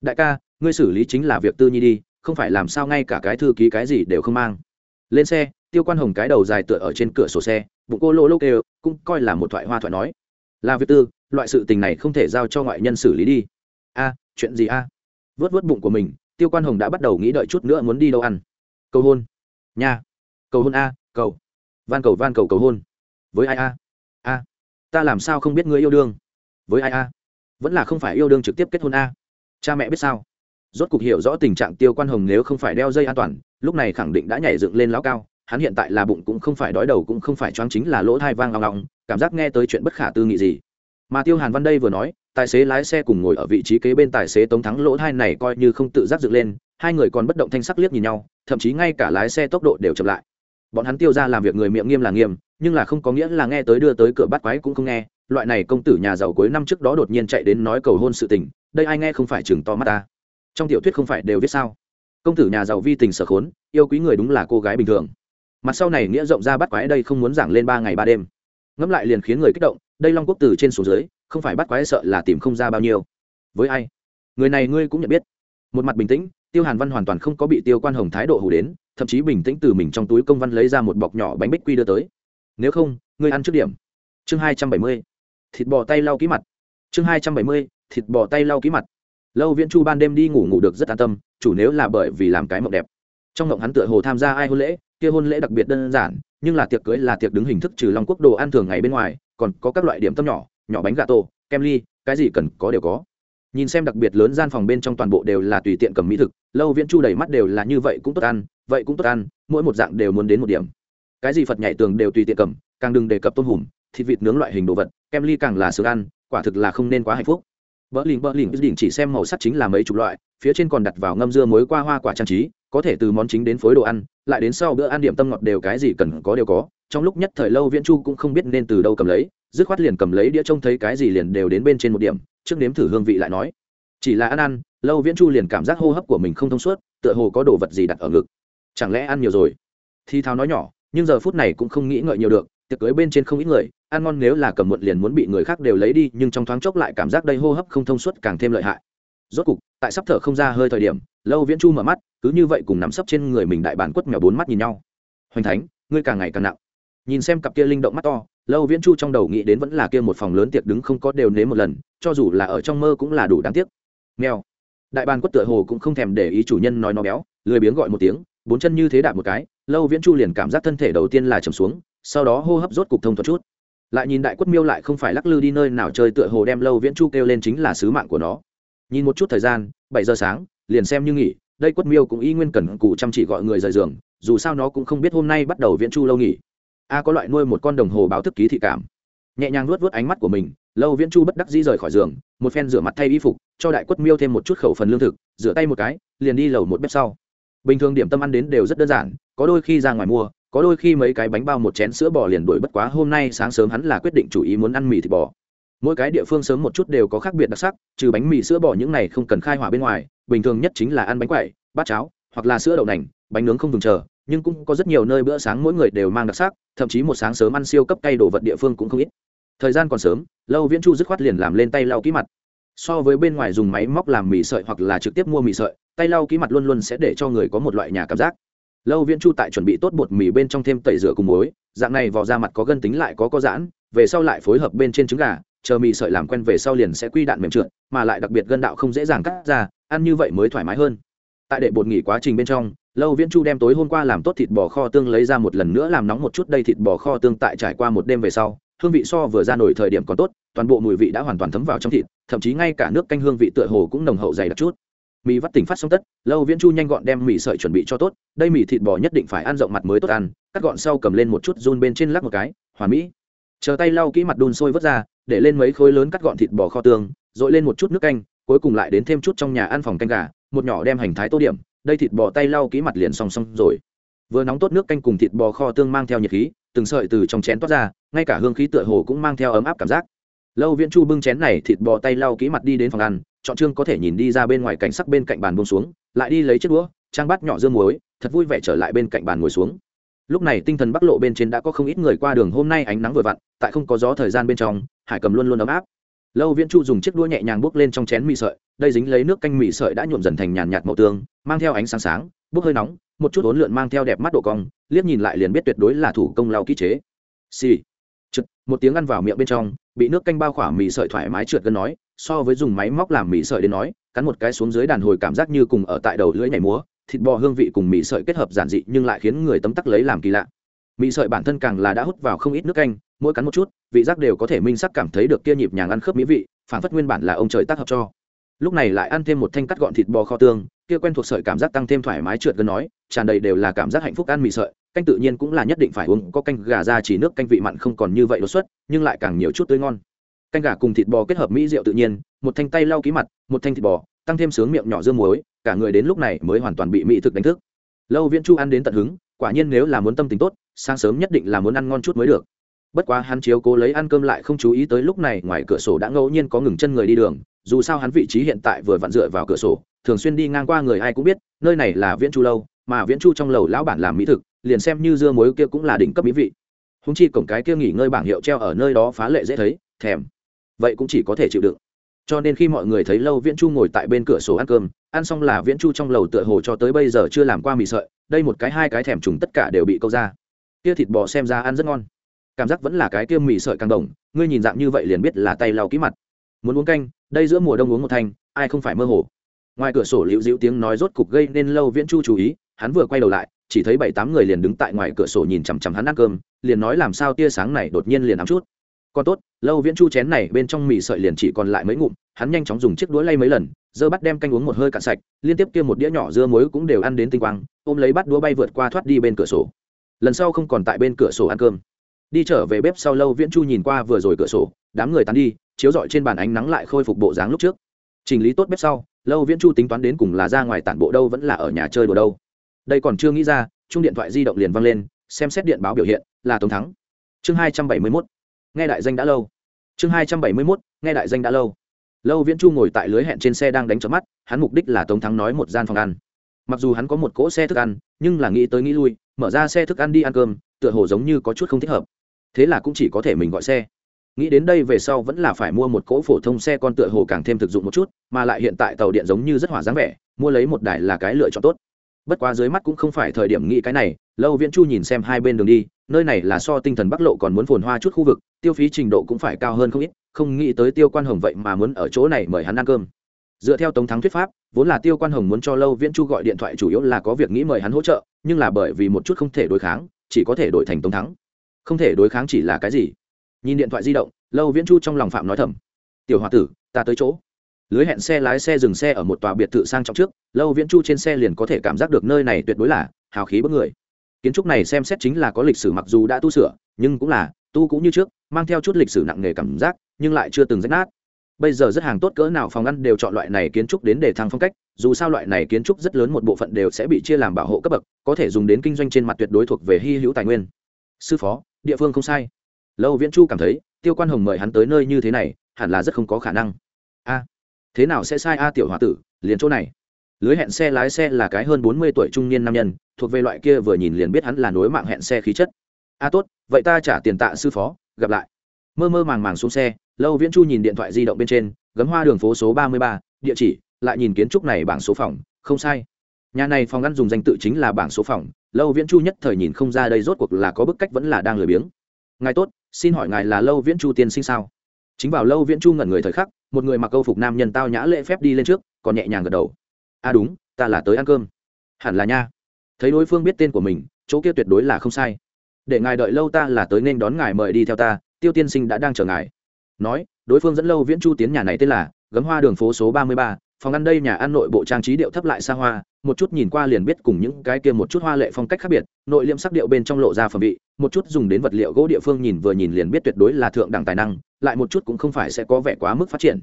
Đại ca, ngươi xử lý chính là việc tư nhi đi, không phải làm sao ngay cả cái thư ký cái gì đều không mang. Lên xe, tiêu quan hồng cái đầu dài tựa ở trên cửa sổ xe, bụng cô lô lô kêu, cũng coi là một thoại hoa thoại nói là việc tư, loại sự tình này không thể giao cho ngoại nhân xử lý đi. A, chuyện gì a? À? vớt vớt bụng của mình, tiêu quan hồng đã bắt đầu nghĩ đợi chút nữa muốn đi đâu ăn. Cầu hôn. Nha. Cầu hôn a, cầu. Van cầu van cầu cầu hôn. Với ai a? A. Ta làm sao không biết ngươi yêu đương? Với ai a? Vẫn là không phải yêu đương trực tiếp kết hôn a. Cha mẹ biết sao? Rốt cục hiểu rõ tình trạng tiêu quan hồng nếu không phải đeo dây an toàn, lúc này khẳng định đã nhảy dựng lên lão cao hắn hiện tại là bụng cũng không phải đói đầu cũng không phải choáng chính là lỗ thai vang ngọng ngọng cảm giác nghe tới chuyện bất khả tư nghị gì. Mà tiêu hàn văn đây vừa nói, tài xế lái xe cùng ngồi ở vị trí kế bên tài xế tống thắng lỗ thai này coi như không tự giác dựng lên, hai người còn bất động thanh sắc liếc nhìn nhau, thậm chí ngay cả lái xe tốc độ đều chậm lại. Bọn hắn tiêu ra làm việc người miệng nghiêm là nghiêm, nhưng là không có nghĩa là nghe tới đưa tới cửa bắt quái cũng không nghe, loại này công tử nhà giàu cuối năm trước đó đột nhiên chạy đến nói cầu hôn sự tình, đây ai nghe không phải chừng to mắt ta. Trong tiểu thuyết không phải đều viết sao? Công tử nhà giàu vi tình sở khốn, yêu quý người đúng là cô gái bình thường mặt sau này nghĩa rộng ra bắt quái đây không muốn giảng lên ba ngày ba đêm. Ngẫm lại liền khiến người kích động, đây long quốc từ trên xuống dưới, không phải bắt quái sợ là tìm không ra bao nhiêu. Với ai? Người này ngươi cũng nhận biết. Một mặt bình tĩnh, tiêu hàn văn hoàn toàn không có bị tiêu quan hồng thái độ hủ đến, thậm chí bình tĩnh từ mình trong túi công văn lấy ra một bọc nhỏ bánh bích quy đưa tới. Nếu không, ngươi ăn trước điểm. Chương hai trăm bảy mươi, thịt bò tay lau ký mặt. Chương hai trăm bảy mươi, thịt bò tay lau ký mặt. Lâu viễn chu ban đêm đi ngủ ngủ được rất an tâm, chủ nếu là bởi vì làm cái mộng đẹp trong ngộng hắn tựa hồ tham gia ai hôn lễ kia hôn lễ đặc biệt đơn giản nhưng là tiệc cưới là tiệc đứng hình thức trừ long quốc đồ ăn thường ngày bên ngoài còn có các loại điểm tâm nhỏ nhỏ bánh gà tổ, kem ly cái gì cần có đều có. Nhìn xem đặc biệt lớn gian phòng bên trong toàn bộ đều là tùy tiện cầm mỹ thực lâu viễn chu đầy mắt đều là như vậy cũng tốt ăn vậy cũng tốt ăn mỗi một dạng đều muốn đến một điểm. Cái gì phật nhảy tường đều tùy tiện cầm càng đừng đề cập tôm hùm thịt vịt nướng loại hình đồ vật kem ly càng là sướng ăn quả thực là không nên quá hạnh phúc bỡ lỉnh bỡ lỉnh, đỉnh chỉ xem màu sắc chính là mấy chục loại, phía trên còn đặt vào ngâm dưa muối qua hoa quả trang trí, có thể từ món chính đến phối đồ ăn, lại đến sau bữa ăn điểm tâm ngọt đều cái gì cần có đều có, trong lúc nhất thời lâu viễn chu cũng không biết nên từ đâu cầm lấy, dứt khoát liền cầm lấy đĩa trông thấy cái gì liền đều đến bên trên một điểm, trước nếm thử hương vị lại nói. Chỉ là ăn ăn, lâu viễn chu liền cảm giác hô hấp của mình không thông suốt, tựa hồ có đồ vật gì đặt ở ngực. Chẳng lẽ ăn nhiều rồi? Thi thao nói nhỏ, nhưng giờ phút này cũng không nghĩ ngợi nhiều được, tiệc cưới bên trên không ít người ăn ngon nếu là cầm muộn liền muốn bị người khác đều lấy đi, nhưng trong thoáng chốc lại cảm giác đây hô hấp không thông suốt càng thêm lợi hại. Rốt cục, tại sắp thở không ra hơi thời điểm, lâu viễn chu mở mắt, cứ như vậy cùng nằm sấp trên người mình đại bản quất mèo bốn mắt nhìn nhau. Hoành thánh, ngươi càng ngày càng nặng. Nhìn xem cặp kia linh động mắt to, lâu viễn chu trong đầu nghĩ đến vẫn là kia một phòng lớn tiệc đứng không có đều nếm một lần, cho dù là ở trong mơ cũng là đủ đáng tiếc. Mèo. Đại bàn quất tựa hồ cũng không thèm để ý chủ nhân nói nó béo, lười biếng gọi một tiếng, bốn chân như thế đạp một cái, lâu viễn chu liền cảm giác thân thể đầu tiên là trầm xuống, sau đó hô hấp rốt cục thông thuật chút lại nhìn đại quất miêu lại không phải lắc lư đi nơi nào chơi tựa hồ đem lâu viễn chu kêu lên chính là sứ mạng của nó. Nhìn một chút thời gian, bảy giờ sáng, liền xem như nghỉ, đây quất miêu cũng y nguyên cần cụ chăm chỉ gọi người rời giường, dù sao nó cũng không biết hôm nay bắt đầu viễn chu lâu nghỉ. A có loại nuôi một con đồng hồ báo thức ký thị cảm. Nhẹ nhàng nuốt vớt ánh mắt của mình, lâu viễn chu bất đắc dĩ rời khỏi giường, một phen rửa mặt thay y phục, cho đại quất miêu thêm một chút khẩu phần lương thực, rửa tay một cái, liền đi lầu một bếp sau. Bình thường điểm tâm ăn đến đều rất đơn giản, có đôi khi ra ngoài mua có đôi khi mấy cái bánh bao một chén sữa bò liền đuổi bất quá, hôm nay sáng sớm hắn là quyết định chủ ý muốn ăn mì thịt bò. Mỗi cái địa phương sớm một chút đều có khác biệt đặc sắc, trừ bánh mì sữa bò những này không cần khai hỏa bên ngoài, bình thường nhất chính là ăn bánh quậy bát cháo, hoặc là sữa đậu nành, bánh nướng không thường chờ, nhưng cũng có rất nhiều nơi bữa sáng mỗi người đều mang đặc sắc, thậm chí một sáng sớm ăn siêu cấp cây đồ vật địa phương cũng không ít. Thời gian còn sớm, lâu viễn chu dứt khoát liền làm lên tay lau ký mặt. So với bên ngoài dùng máy móc làm mì sợi hoặc là trực tiếp mua mì sợi, tay lau ký mặt luôn luôn sẽ để cho người có một loại nhà cảm giác lâu viễn chu tại chuẩn bị tốt bột mì bên trong thêm tẩy rửa cùng muối, dạng này vò ra mặt có gân tính lại có có giãn, về sau lại phối hợp bên trên trứng gà, chờ mì sợi làm quen về sau liền sẽ quy đạn mềm trượt, mà lại đặc biệt gân đạo không dễ dàng cắt ra, ăn như vậy mới thoải mái hơn. Tại đệ bột nghỉ quá trình bên trong, lâu viễn chu đem tối hôm qua làm tốt thịt bò kho tương lấy ra một lần nữa làm nóng một chút đây thịt bò kho tương tại trải qua một đêm về sau, hương vị so vừa ra nổi thời điểm còn tốt, toàn bộ mùi vị đã hoàn toàn thấm vào trong thịt, thậm chí ngay cả nước canh hương vị tựa hồ cũng nồng hậu dày đặc chút mì vắt tỉnh phát xong tất, lâu viễn chu nhanh gọn đem mì sợi chuẩn bị cho tốt, đây mì thịt bò nhất định phải ăn rộng mặt mới tốt ăn, cắt gọn sau cầm lên một chút run bên trên lắc một cái hoàn mỹ. Chờ tay lau kỹ mặt đun sôi vớt ra, để lên mấy khối lớn cắt gọn thịt bò kho tương dội lên một chút nước canh, cuối cùng lại đến thêm chút trong nhà ăn phòng canh gà, một nhỏ đem hành thái tô điểm, đây thịt bò tay lau kỹ mặt liền song song rồi. Vừa nóng tốt nước canh cùng thịt bò kho tương mang theo nhiệt khí, từng sợi từ trong chén toát ra, ngay cả hương khí tựa hồ cũng mang theo ấm áp cảm giác. Lâu viễn chu bưng chén này thịt bò tay lau kỹ mặt đi đến phòng ăn chọn trương có thể nhìn đi ra bên ngoài cảnh sắc bên cạnh bàn buông xuống, lại đi lấy chiếc đũa, trang bát nhỏ dương muối, thật vui vẻ trở lại bên cạnh bàn ngồi xuống. Lúc này tinh thần bắc lộ bên trên đã có không ít người qua đường hôm nay ánh nắng vừa vặn, tại không có gió thời gian bên trong, hải cầm luôn luôn ấm áp. Lâu viễn chu dùng chiếc đũa nhẹ nhàng bốc lên trong chén mì sợi, đây dính lấy nước canh mì sợi đã nhuộm dần thành nhàn nhạt màu tương mang theo ánh sáng sáng, bốc hơi nóng, một chút ốn lượn mang theo đẹp mắt độ cong, liếc nhìn lại liền biết tuyệt đối là thủ công lau kỹ chế. Xì、sì. chật một tiếng ăn vào miệng bên trong, bị nước canh bao khỏa mì sợi thoải mái trượt gân nói so với dùng máy móc làm mì sợi đến nói, cắn một cái xuống dưới đàn hồi cảm giác như cùng ở tại đầu lưỡi nhảy múa, thịt bò hương vị cùng mì sợi kết hợp giản dị nhưng lại khiến người tấm tắc lấy làm kỳ lạ. Mì sợi bản thân càng là đã hút vào không ít nước canh, mỗi cắn một chút, vị giác đều có thể minh sắc cảm thấy được kia nhịp nhàng ăn khớp mỹ vị, phản phất nguyên bản là ông trời tác hợp cho. Lúc này lại ăn thêm một thanh cắt gọn thịt bò kho tương, kia quen thuộc sợi cảm giác tăng thêm thoải mái trượt gần nói, tràn đầy đều là cảm giác hạnh phúc ăn mì sợi, canh tự nhiên cũng là nhất định phải uống, có canh gà ra chỉ nước canh vị mặn không còn như vậy đột xuất, nhưng lại càng nhiều chút tươi ngon canh gà cùng thịt bò kết hợp mỹ rượu tự nhiên, một thanh tay lau ký mặt, một thanh thịt bò, tăng thêm sướng miệng nhỏ dương muối, cả người đến lúc này mới hoàn toàn bị mỹ thực đánh thức. Lâu viễn chu ăn đến tận hứng, quả nhiên nếu là muốn tâm tình tốt, sáng sớm nhất định là muốn ăn ngon chút mới được. Bất quá hắn chiếu cố lấy ăn cơm lại không chú ý tới lúc này ngoài cửa sổ đã ngẫu nhiên có ngừng chân người đi đường, dù sao hắn vị trí hiện tại vừa vặn dựa vào cửa sổ, thường xuyên đi ngang qua người ai cũng biết, nơi này là viễn chu lâu, mà viễn chu trong lầu lão bản làm mỹ thực, liền xem như dưa muối kia cũng là đỉnh cấp mỹ vị. Húng chi cổng cái kia nghỉ ngơi bảng hiệu treo ở nơi đó phá lệ dễ thấy, thèm vậy cũng chỉ có thể chịu đựng. Cho nên khi mọi người thấy lâu viễn chu ngồi tại bên cửa sổ ăn cơm, ăn xong là viễn chu trong lầu tựa hồ cho tới bây giờ chưa làm qua mì sợi, đây một cái hai cái thèm trùng tất cả đều bị câu ra. Kia thịt bò xem ra ăn rất ngon. Cảm giác vẫn là cái kia mì sợi càng đồng, ngươi nhìn dạng như vậy liền biết là tay lau ký mặt. Muốn uống canh, đây giữa mùa đông uống một thanh, ai không phải mơ hồ. Ngoài cửa sổ liễu dịu tiếng nói rốt cục gây nên lâu viễn chu chú ý, hắn vừa quay đầu lại, chỉ thấy bảy tám người liền đứng tại ngoài cửa sổ nhìn chằm chằm hắn ăn cơm, liền nói làm sao tia sáng này đột nhiên liền ám chút còn tốt, lâu viễn chu chén này bên trong mì sợi liền chỉ còn lại mấy ngụm, hắn nhanh chóng dùng chiếc đũa lay mấy lần dơ bắt đem canh uống một hơi cạn sạch, liên tiếp kia một đĩa nhỏ dưa muối cũng đều ăn đến tinh quang, ôm lấy bắt đũa bay vượt qua thoát đi bên cửa sổ. Lần sau không còn tại bên cửa sổ ăn cơm. Đi trở về bếp sau lâu viễn chu nhìn qua vừa rồi cửa sổ, đám người tán đi, chiếu rọi trên bàn ánh nắng lại khôi phục bộ dáng lúc trước. Chỉnh lý tốt bếp sau, lâu viễn chu tính toán đến cùng là ra ngoài tản bộ đâu vẫn là ở nhà chơi đùa đâu. Đây còn chưa nghĩ ra, chung điện thoại di động liền văng lên, xem xét điện báo biểu hiện, là tống thắng. Chương hai trăm bảy mươi mốt nghe đại danh đã lâu. Chương hai trăm bảy mươi mốt, nghe đại danh đã lâu. Lâu viễn chu ngồi tại lưới hẹn trên xe đang đánh chớp mắt, hắn mục đích là tống thắng nói một gian phòng ăn. Mặc dù hắn có một cỗ xe thức ăn, nhưng là nghĩ tới nghĩ lui, mở ra xe thức ăn đi ăn cơm, tựa hồ giống như có chút không thích hợp. Thế là cũng chỉ có thể mình gọi xe. Nghĩ đến đây về sau vẫn là phải mua một cỗ phổ thông xe con tựa hồ càng thêm thực dụng một chút, mà lại hiện tại tàu điện giống như rất hỏa dáng vẻ, mua lấy một đài là cái lựa chọn tốt. Bất quá dưới mắt cũng không phải thời điểm nghĩ cái này, lâu viễn chu nhìn xem hai bên đường đi nơi này là so tinh thần bắc lộ còn muốn phồn hoa chút khu vực, tiêu phí trình độ cũng phải cao hơn không ít, không nghĩ tới tiêu quan hồng vậy mà muốn ở chỗ này mời hắn ăn cơm. Dựa theo tống thắng thuyết pháp, vốn là tiêu quan hồng muốn cho lâu viễn chu gọi điện thoại chủ yếu là có việc nghĩ mời hắn hỗ trợ, nhưng là bởi vì một chút không thể đối kháng, chỉ có thể đổi thành tống thắng. Không thể đối kháng chỉ là cái gì? Nhìn điện thoại di động, lâu viễn chu trong lòng phạm nói thầm. Tiểu h o a tử, ta tới chỗ. Lưới hẹn xe lái xe dừng xe ở một tòa biệt thự sang trọng trước, lâu viễn chu trên xe liền có thể cảm giác được nơi này tuyệt đối là hào khí bất người kiến trúc này xem xét chính là có lịch sử mặc dù đã tu sửa, nhưng cũng là, tu cũng như trước, mang theo chút lịch sử nặng nề cảm giác, nhưng lại chưa từng rách nát. Bây giờ rất hàng tốt cỡ nào phòng ăn đều chọn loại này kiến trúc đến để thăng phong cách, dù sao loại này kiến trúc rất lớn một bộ phận đều sẽ bị chia làm bảo hộ cấp bậc, có thể dùng đến kinh doanh trên mặt tuyệt đối thuộc về hy hữu tài nguyên. Sư phó, địa phương không sai. Lâu viễn chu cảm thấy, tiêu quan hồng mời hắn tới nơi như thế này, hẳn là rất không có khả năng. A, thế nào sẽ sai a tiểu h o a tử, liền chỗ này lưới hẹn xe lái xe là cái hơn bốn mươi tuổi trung niên nam nhân, thuộc về loại kia vừa nhìn liền biết hắn là nối mạng hẹn xe khí chất. A tốt, vậy ta trả tiền tạ sư phó, gặp lại. Mơ mơ màng màng xuống xe, lâu viễn chu nhìn điện thoại di động bên trên, gấm hoa đường phố số ba mươi ba, địa chỉ, lại nhìn kiến trúc này bảng số phòng, không sai. Nhà này phòng ăn dùng danh tự chính là bảng số phòng, lâu viễn chu nhất thời nhìn không ra đây rốt cuộc là có bức cách vẫn là đang lười biếng. Ngài tốt, xin hỏi ngài là lâu viễn chu tiên sinh sao? Chính vào lâu viễn chu ngẩn người thời khắc, một người mặc câu phục nam nhân tao nhã lễ phép đi lên trước, còn nhẹ nhàng gật đầu a à đúng, ta là tới ăn cơm. Hẳn là nha. Thấy đối phương biết tên của mình, chỗ kia tuyệt đối là không sai. Để ngài đợi lâu ta là tới nên đón ngài mời đi theo ta, tiêu tiên sinh đã đang chờ ngài. Nói, đối phương dẫn lâu viễn chu tiến nhà này tên là gấm hoa đường phố số ba mươi ba, phòng ăn đây nhà ăn nội bộ trang trí điệu thấp lại xa hoa, một chút nhìn qua liền biết cùng những cái kia một chút hoa lệ phong cách khác biệt, nội liêm sắc điệu bên trong lộ ra phẩm vị, một chút dùng đến vật liệu gỗ địa phương nhìn vừa nhìn liền biết tuyệt đối là thượng đẳng tài năng, lại một chút cũng không phải sẽ có vẻ quá mức phát triển.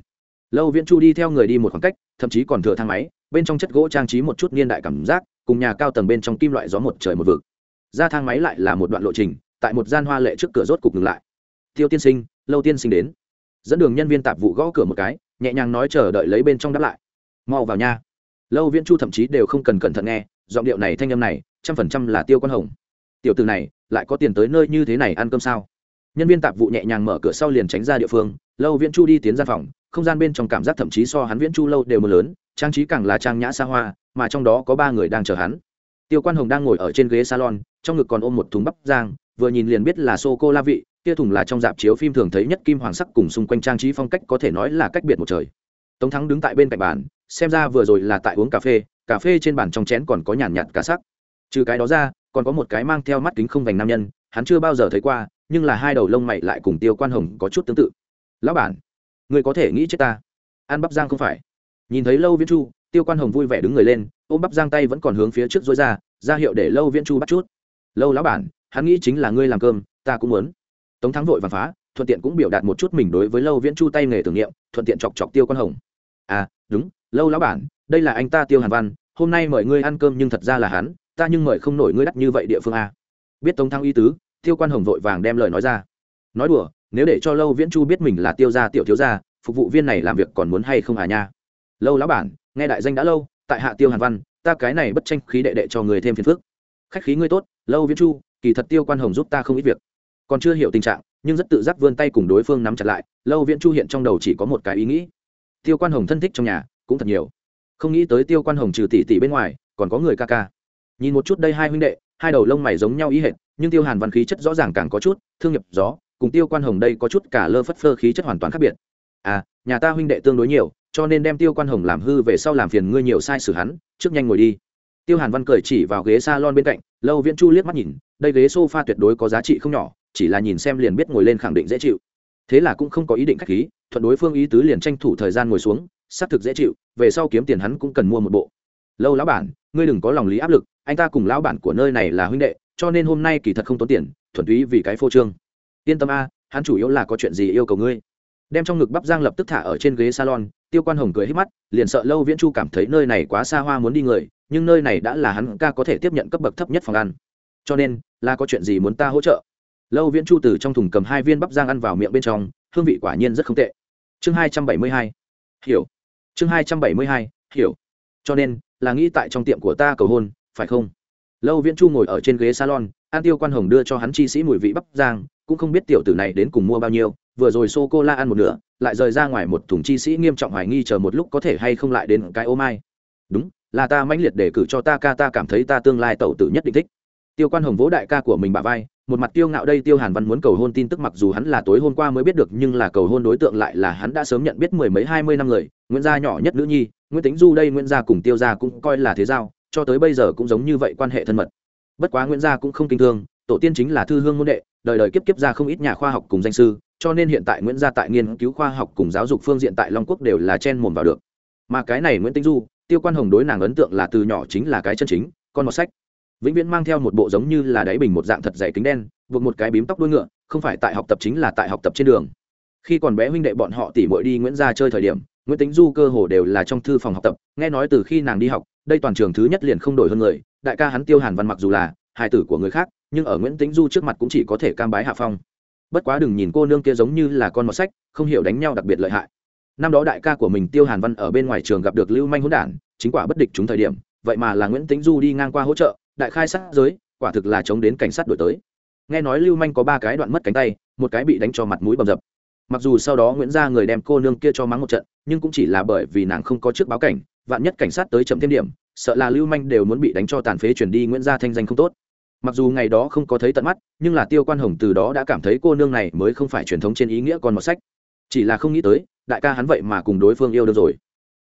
Lâu viễn chu đi theo người đi một khoảng cách, thậm chí còn thừa thang máy bên trong chất gỗ trang trí một chút niên đại cảm giác, cùng nhà cao tầng bên trong kim loại gió một trời một vực. Ra thang máy lại là một đoạn lộ trình, tại một gian hoa lệ trước cửa rốt cục ngừng lại. Tiêu tiên sinh, lâu tiên sinh đến. Dẫn đường nhân viên tạp vụ gõ cửa một cái, nhẹ nhàng nói chờ đợi lấy bên trong đáp lại. Mau vào nha. Lâu viễn chu thậm chí đều không cần cẩn thận nghe, giọng điệu này thanh âm này, trăm phần trăm là tiêu quan hồng. Tiểu từ này, lại có tiền tới nơi như thế này ăn cơm sao? Nhân viên tạp vụ nhẹ nhàng mở cửa sau liền tránh ra địa phương, lâu viễn chu đi tiến ra phòng, không gian bên trong cảm giác thậm chí so hắn viễn chu lâu đều mưa lớn trang trí càng là trang nhã xa hoa, mà trong đó có ba người đang chờ hắn. Tiêu quan hồng đang ngồi ở trên ghế salon, trong ngực còn ôm một thùng bắp giang vừa nhìn liền biết là sô cô la vị, kia thùng là trong dạp chiếu phim thường thấy nhất kim hoàng sắc cùng xung quanh trang trí phong cách có thể nói là cách biệt một trời. Tống thắng đứng tại bên cạnh bàn, xem ra vừa rồi là tại uống cà phê cà phê trên bàn trong chén còn có nhàn nhạt cả sắc. Trừ cái đó ra, còn có một cái mang theo mắt kính không vành nam nhân, hắn chưa bao giờ thấy qua, nhưng là hai đầu lông mày lại cùng tiêu quan hồng có chút tương tự. Lão bản người có thể nghĩ chết ta? Ăn bắp giang không phải? Nhìn thấy lâu viễn chu, tiêu quan hồng vui vẻ đứng người lên, ôm bắp giang tay vẫn còn hướng phía trước dối ra ra hiệu để lâu viễn chu bắt chút. Lâu lão bản, hắn nghĩ chính là ngươi làm cơm, ta cũng muốn. Tống thắng vội và phá, thuận tiện cũng biểu đạt một chút mình đối với lâu viễn chu tay nghề tưởng niệm, thuận tiện chọc chọc tiêu quan hồng. À đúng, lâu lão bản, đây là anh ta tiêu hàn văn, hôm nay mời ngươi ăn cơm nhưng thật ra là hắn, ta nhưng mời không nổi ngươi đắt như vậy địa phương a biết tống thắng y tứ, tiêu quan hồng vội vàng đem lời nói ra. Nói đùa, nếu để cho lâu viễn chu biết mình là tiêu gia tiểu thiếu gia, phục vụ viên này làm việc còn muốn hay không à nha? Lâu lão bản, nghe đại danh đã lâu, tại hạ tiêu hàn văn, ta cái này bất tranh khí đệ đệ cho người thêm phiền phức. Khách khí ngươi tốt, lâu viễn chu, kỳ thật tiêu quan hồng giúp ta không ít việc. Còn chưa hiểu tình trạng, nhưng rất tự giác vươn tay cùng đối phương nắm chặt lại, lâu viễn chu hiện trong đầu chỉ có một cái ý nghĩ. Tiêu quan hồng thân thích trong nhà, cũng thật nhiều. Không nghĩ tới tiêu quan hồng trừ tỷ tỷ bên ngoài, còn có người ca ca. Nhìn một chút đây hai huynh đệ, hai đầu lông mày giống nhau ý hệt, nhưng tiêu hàn văn khí chất rõ ràng càng có chút, thương nghiệp, gió, cùng tiêu quan hồng đây có chút cả lơ phất phơ khí chất hoàn toàn khác biệt. À nhà ta huynh đệ tương đối nhiều cho nên đem tiêu quan hồng làm hư về sau làm phiền ngươi nhiều sai sử hắn, trước nhanh ngồi đi. Tiêu hàn văn cười chỉ vào ghế s a lon bên cạnh, lâu viễn chu liếc mắt nhìn, đây ghế s o f a tuyệt đối có giá trị không nhỏ, chỉ là nhìn xem liền biết ngồi lên khẳng định dễ chịu. Thế là cũng không có ý định k h á c h khí, thuận đối phương ý tứ liền tranh thủ thời gian ngồi xuống, xác thực dễ chịu, về sau kiếm tiền hắn cũng cần mua một bộ. Lâu lão bản, ngươi đừng có lòng lý áp lực, anh ta cùng lão bản của nơi này là huynh đệ, cho nên hôm nay kỳ thật không tốn tiền, thuần túy vì cái phô trương. Yên tâm a, hắn chủ yếu là có chuyện gì yêu cầu ngươi đem trong ngực bắp giang lập tức thả ở trên ghế salon, tiêu quan hồng cười hết mắt, liền sợ lâu viễn chu cảm thấy nơi này quá xa hoa muốn đi người, nhưng nơi này đã là hắn ca có thể tiếp nhận cấp bậc thấp nhất phòng ăn. Cho nên, là có chuyện gì muốn ta hỗ trợ? Lâu viễn chu từ trong thùng cầm hai viên bắp giang ăn vào miệng bên trong, hương vị quả nhiên rất không tệ. Chương hai trăm bảy mươi hai. Hiểu. Chương hai trăm bảy mươi hai. Hiểu. Cho nên, là nghĩ tại trong tiệm của ta cầu hôn, phải không? Lâu viễn chu ngồi ở trên ghế salon, an tiêu quan hồng đưa cho hắn chi sĩ mùi vị bắp giang cũng không biết tiểu tử này đến cùng mua bao nhiêu vừa rồi sô cô la ăn một nửa, lại rời ra ngoài một thùng chi sĩ nghiêm trọng hoài nghi chờ một lúc có thể hay không lại đến cái ô mai. Đúng, là ta mãnh liệt để cử cho ta ca, ta cảm thấy ta tương lai tẩu tử nhất định thích. Tiêu quan hồng vỗ đại ca của mình bà vai, một mặt tiêu ngạo đây tiêu hàn văn muốn cầu hôn tin tức mặc dù hắn là tối hôm qua mới biết được nhưng là cầu hôn đối tượng lại là hắn đã sớm nhận biết mười mấy, hai mươi năm người, nguyễn gia nhỏ nhất nữ nhi, nguyễn tính du đây nguyễn gia cùng tiêu gia cũng coi là thế giao, cho tới bây giờ cũng giống như vậy quan hệ thân mật. Bất quá nguyễn gia cũng không kinh thương, tổ tiên chính là thư hương môn đệ đời đời kiếp kiếp ra không ít nhà khoa học cùng danh sư, cho nên hiện tại nguyễn gia tại nghiên cứu khoa học cùng giáo dục phương diện tại long quốc đều là chen mồm vào được. Mà cái này nguyễn tinh du, tiêu quan hồng đối nàng ấn tượng là từ nhỏ chính là cái chân chính, con một sách. Vĩnh viễn mang theo một bộ giống như là đáy bình một dạng thật dày kính đen, buộc một cái bím tóc đuôi ngựa, không phải tại học tập chính là tại học tập trên đường. Khi còn bé huynh đệ bọn họ tỉ mội đi nguyễn gia chơi thời điểm, nguyễn tính du cơ hồ đều là trong thư phòng học tập, nghe nói từ khi nàng đi học, đây toàn trường thứ nhất liền không đổi hơn người, đại ca hắn tiêu hàn văn mặc dù là hài tử của người khác nhưng ở nguyễn Tĩnh du trước mặt cũng chỉ có thể cam bái hạ phong. Bất quá đừng nhìn cô nương kia giống như là con mọt sách, không hiểu đánh nhau đặc biệt lợi hại. Năm đó đại ca của mình tiêu hàn văn ở bên ngoài trường gặp được lưu manh hỗn đản, chính quả bất địch chúng thời điểm, vậy mà là nguyễn Tĩnh du đi ngang qua hỗ trợ, đại khai sát giới, quả thực là chống đến cảnh sát đổi tới. Nghe nói lưu manh có ba cái đoạn mất cánh tay, một cái bị đánh cho mặt mũi bầm dập. Mặc dù sau đó nguyễn gia người đem cô nương kia cho mắng một trận, nhưng cũng chỉ là bởi vì nàng không có trước báo cảnh, vạn nhất cảnh sát tới chậm thêm điểm, sợ là lưu manh đều muốn bị đánh cho tàn phế chuyển đi, nguyễn gia thanh danh không tốt mặc dù ngày đó không có thấy tận mắt, nhưng là tiêu quan hồng từ đó đã cảm thấy cô nương này mới không phải truyền thống trên ý nghĩa còn một sách. Chỉ là không nghĩ tới, đại ca hắn vậy mà cùng đối phương yêu được rồi.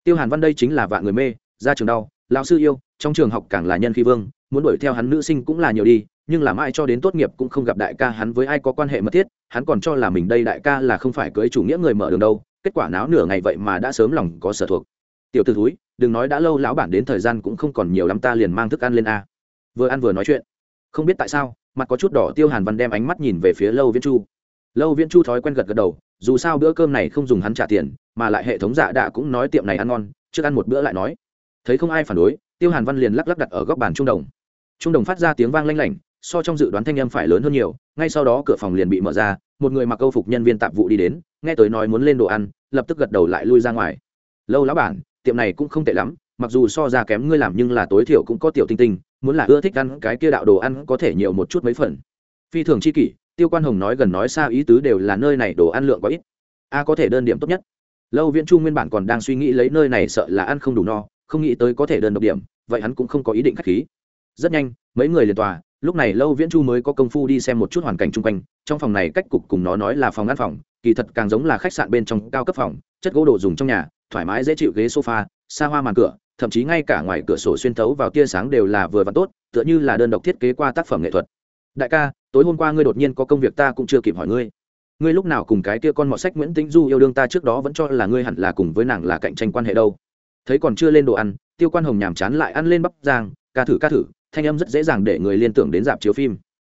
Tiêu hàn văn đây chính là vạn người mê, ra trường đau, lão sư yêu, trong trường học càng là nhân khi vương, muốn đuổi theo hắn nữ sinh cũng là nhiều đi, nhưng làm ai cho đến tốt nghiệp cũng không gặp đại ca hắn với ai có quan hệ mật thiết, hắn còn cho là mình đây đại ca là không phải cưới chủ nghĩa người mở đường đâu, kết quả náo nửa ngày vậy mà đã sớm lòng có sở thuộc. Tiểu t ử thúi, đừng nói đã lâu lão bản đến thời gian cũng không còn nhiều lắm ta liền mang thức ăn lên a. Vừa ăn vừa nói chuyện không biết tại sao, mặt có chút đỏ tiêu hàn văn đem ánh mắt nhìn về phía lâu viễn chu. Lâu viễn chu thói quen gật gật đầu, dù sao bữa cơm này không dùng hắn trả tiền, mà lại hệ thống dạ đạ cũng nói tiệm này ăn ngon, trước ăn một bữa lại nói. Thấy không ai phản đối, tiêu hàn văn liền lắc lắc đặt ở góc bàn trung đồng. Trung đồng phát ra tiếng vang lanh lảnh, so trong dự đoán thanh âm phải lớn hơn nhiều, ngay sau đó cửa phòng liền bị mở ra, một người mặc câu phục nhân viên tạp vụ đi đến, nghe tới nói muốn lên đồ ăn, lập tức gật đầu lại lui ra ngoài. Lâu lão bản, tiệm này cũng không tệ lắm, mặc dù so ra kém ngươi làm nhưng là tối thiểu cũng có tiểu tinh tinh muốn là ưa thích ăn cái kia đạo đồ ăn có thể nhiều một chút mấy phần. Phi thường chi kỷ, tiêu quan hồng nói gần nói xa ý tứ đều là nơi này đồ ăn lượng quá ít. A có thể đơn điểm tốt nhất. Lâu viễn chu nguyên bản còn đang suy nghĩ lấy nơi này sợ là ăn không đủ no, không nghĩ tới có thể đơn độc điểm, vậy hắn cũng không có ý định k h á c h khí. Rất nhanh, mấy người liền tòa, lúc này lâu viễn chu mới có công phu đi xem một chút hoàn cảnh chung quanh, trong phòng này cách cục cùng nó nói là phòng ăn phòng, kỳ thật càng giống là khách sạn bên trong cao cấp phòng, chất gỗ đồ dùng trong nhà, thoải mái dễ chịu ghế sofa xa hoa màn cửa, thậm chí ngay cả ngoài cửa sổ xuyên thấu vào tia sáng đều là vừa và tốt, tựa như là đơn độc thiết kế qua tác phẩm nghệ thuật. Đại ca, tối hôm qua ngươi đột nhiên có công việc ta cũng chưa kịp hỏi ngươi. Ngươi lúc nào cùng cái kia con mọt sách nguyễn tĩnh du yêu đương ta trước đó vẫn cho là ngươi hẳn là cùng với nàng là cạnh tranh quan hệ đâu. Thấy còn chưa lên đồ ăn, tiêu quan hồng nhàm chán lại ăn lên bắp giang ca thử ca thử, thanh âm rất dễ dàng để người liên tưởng đến dạp chiếu phim.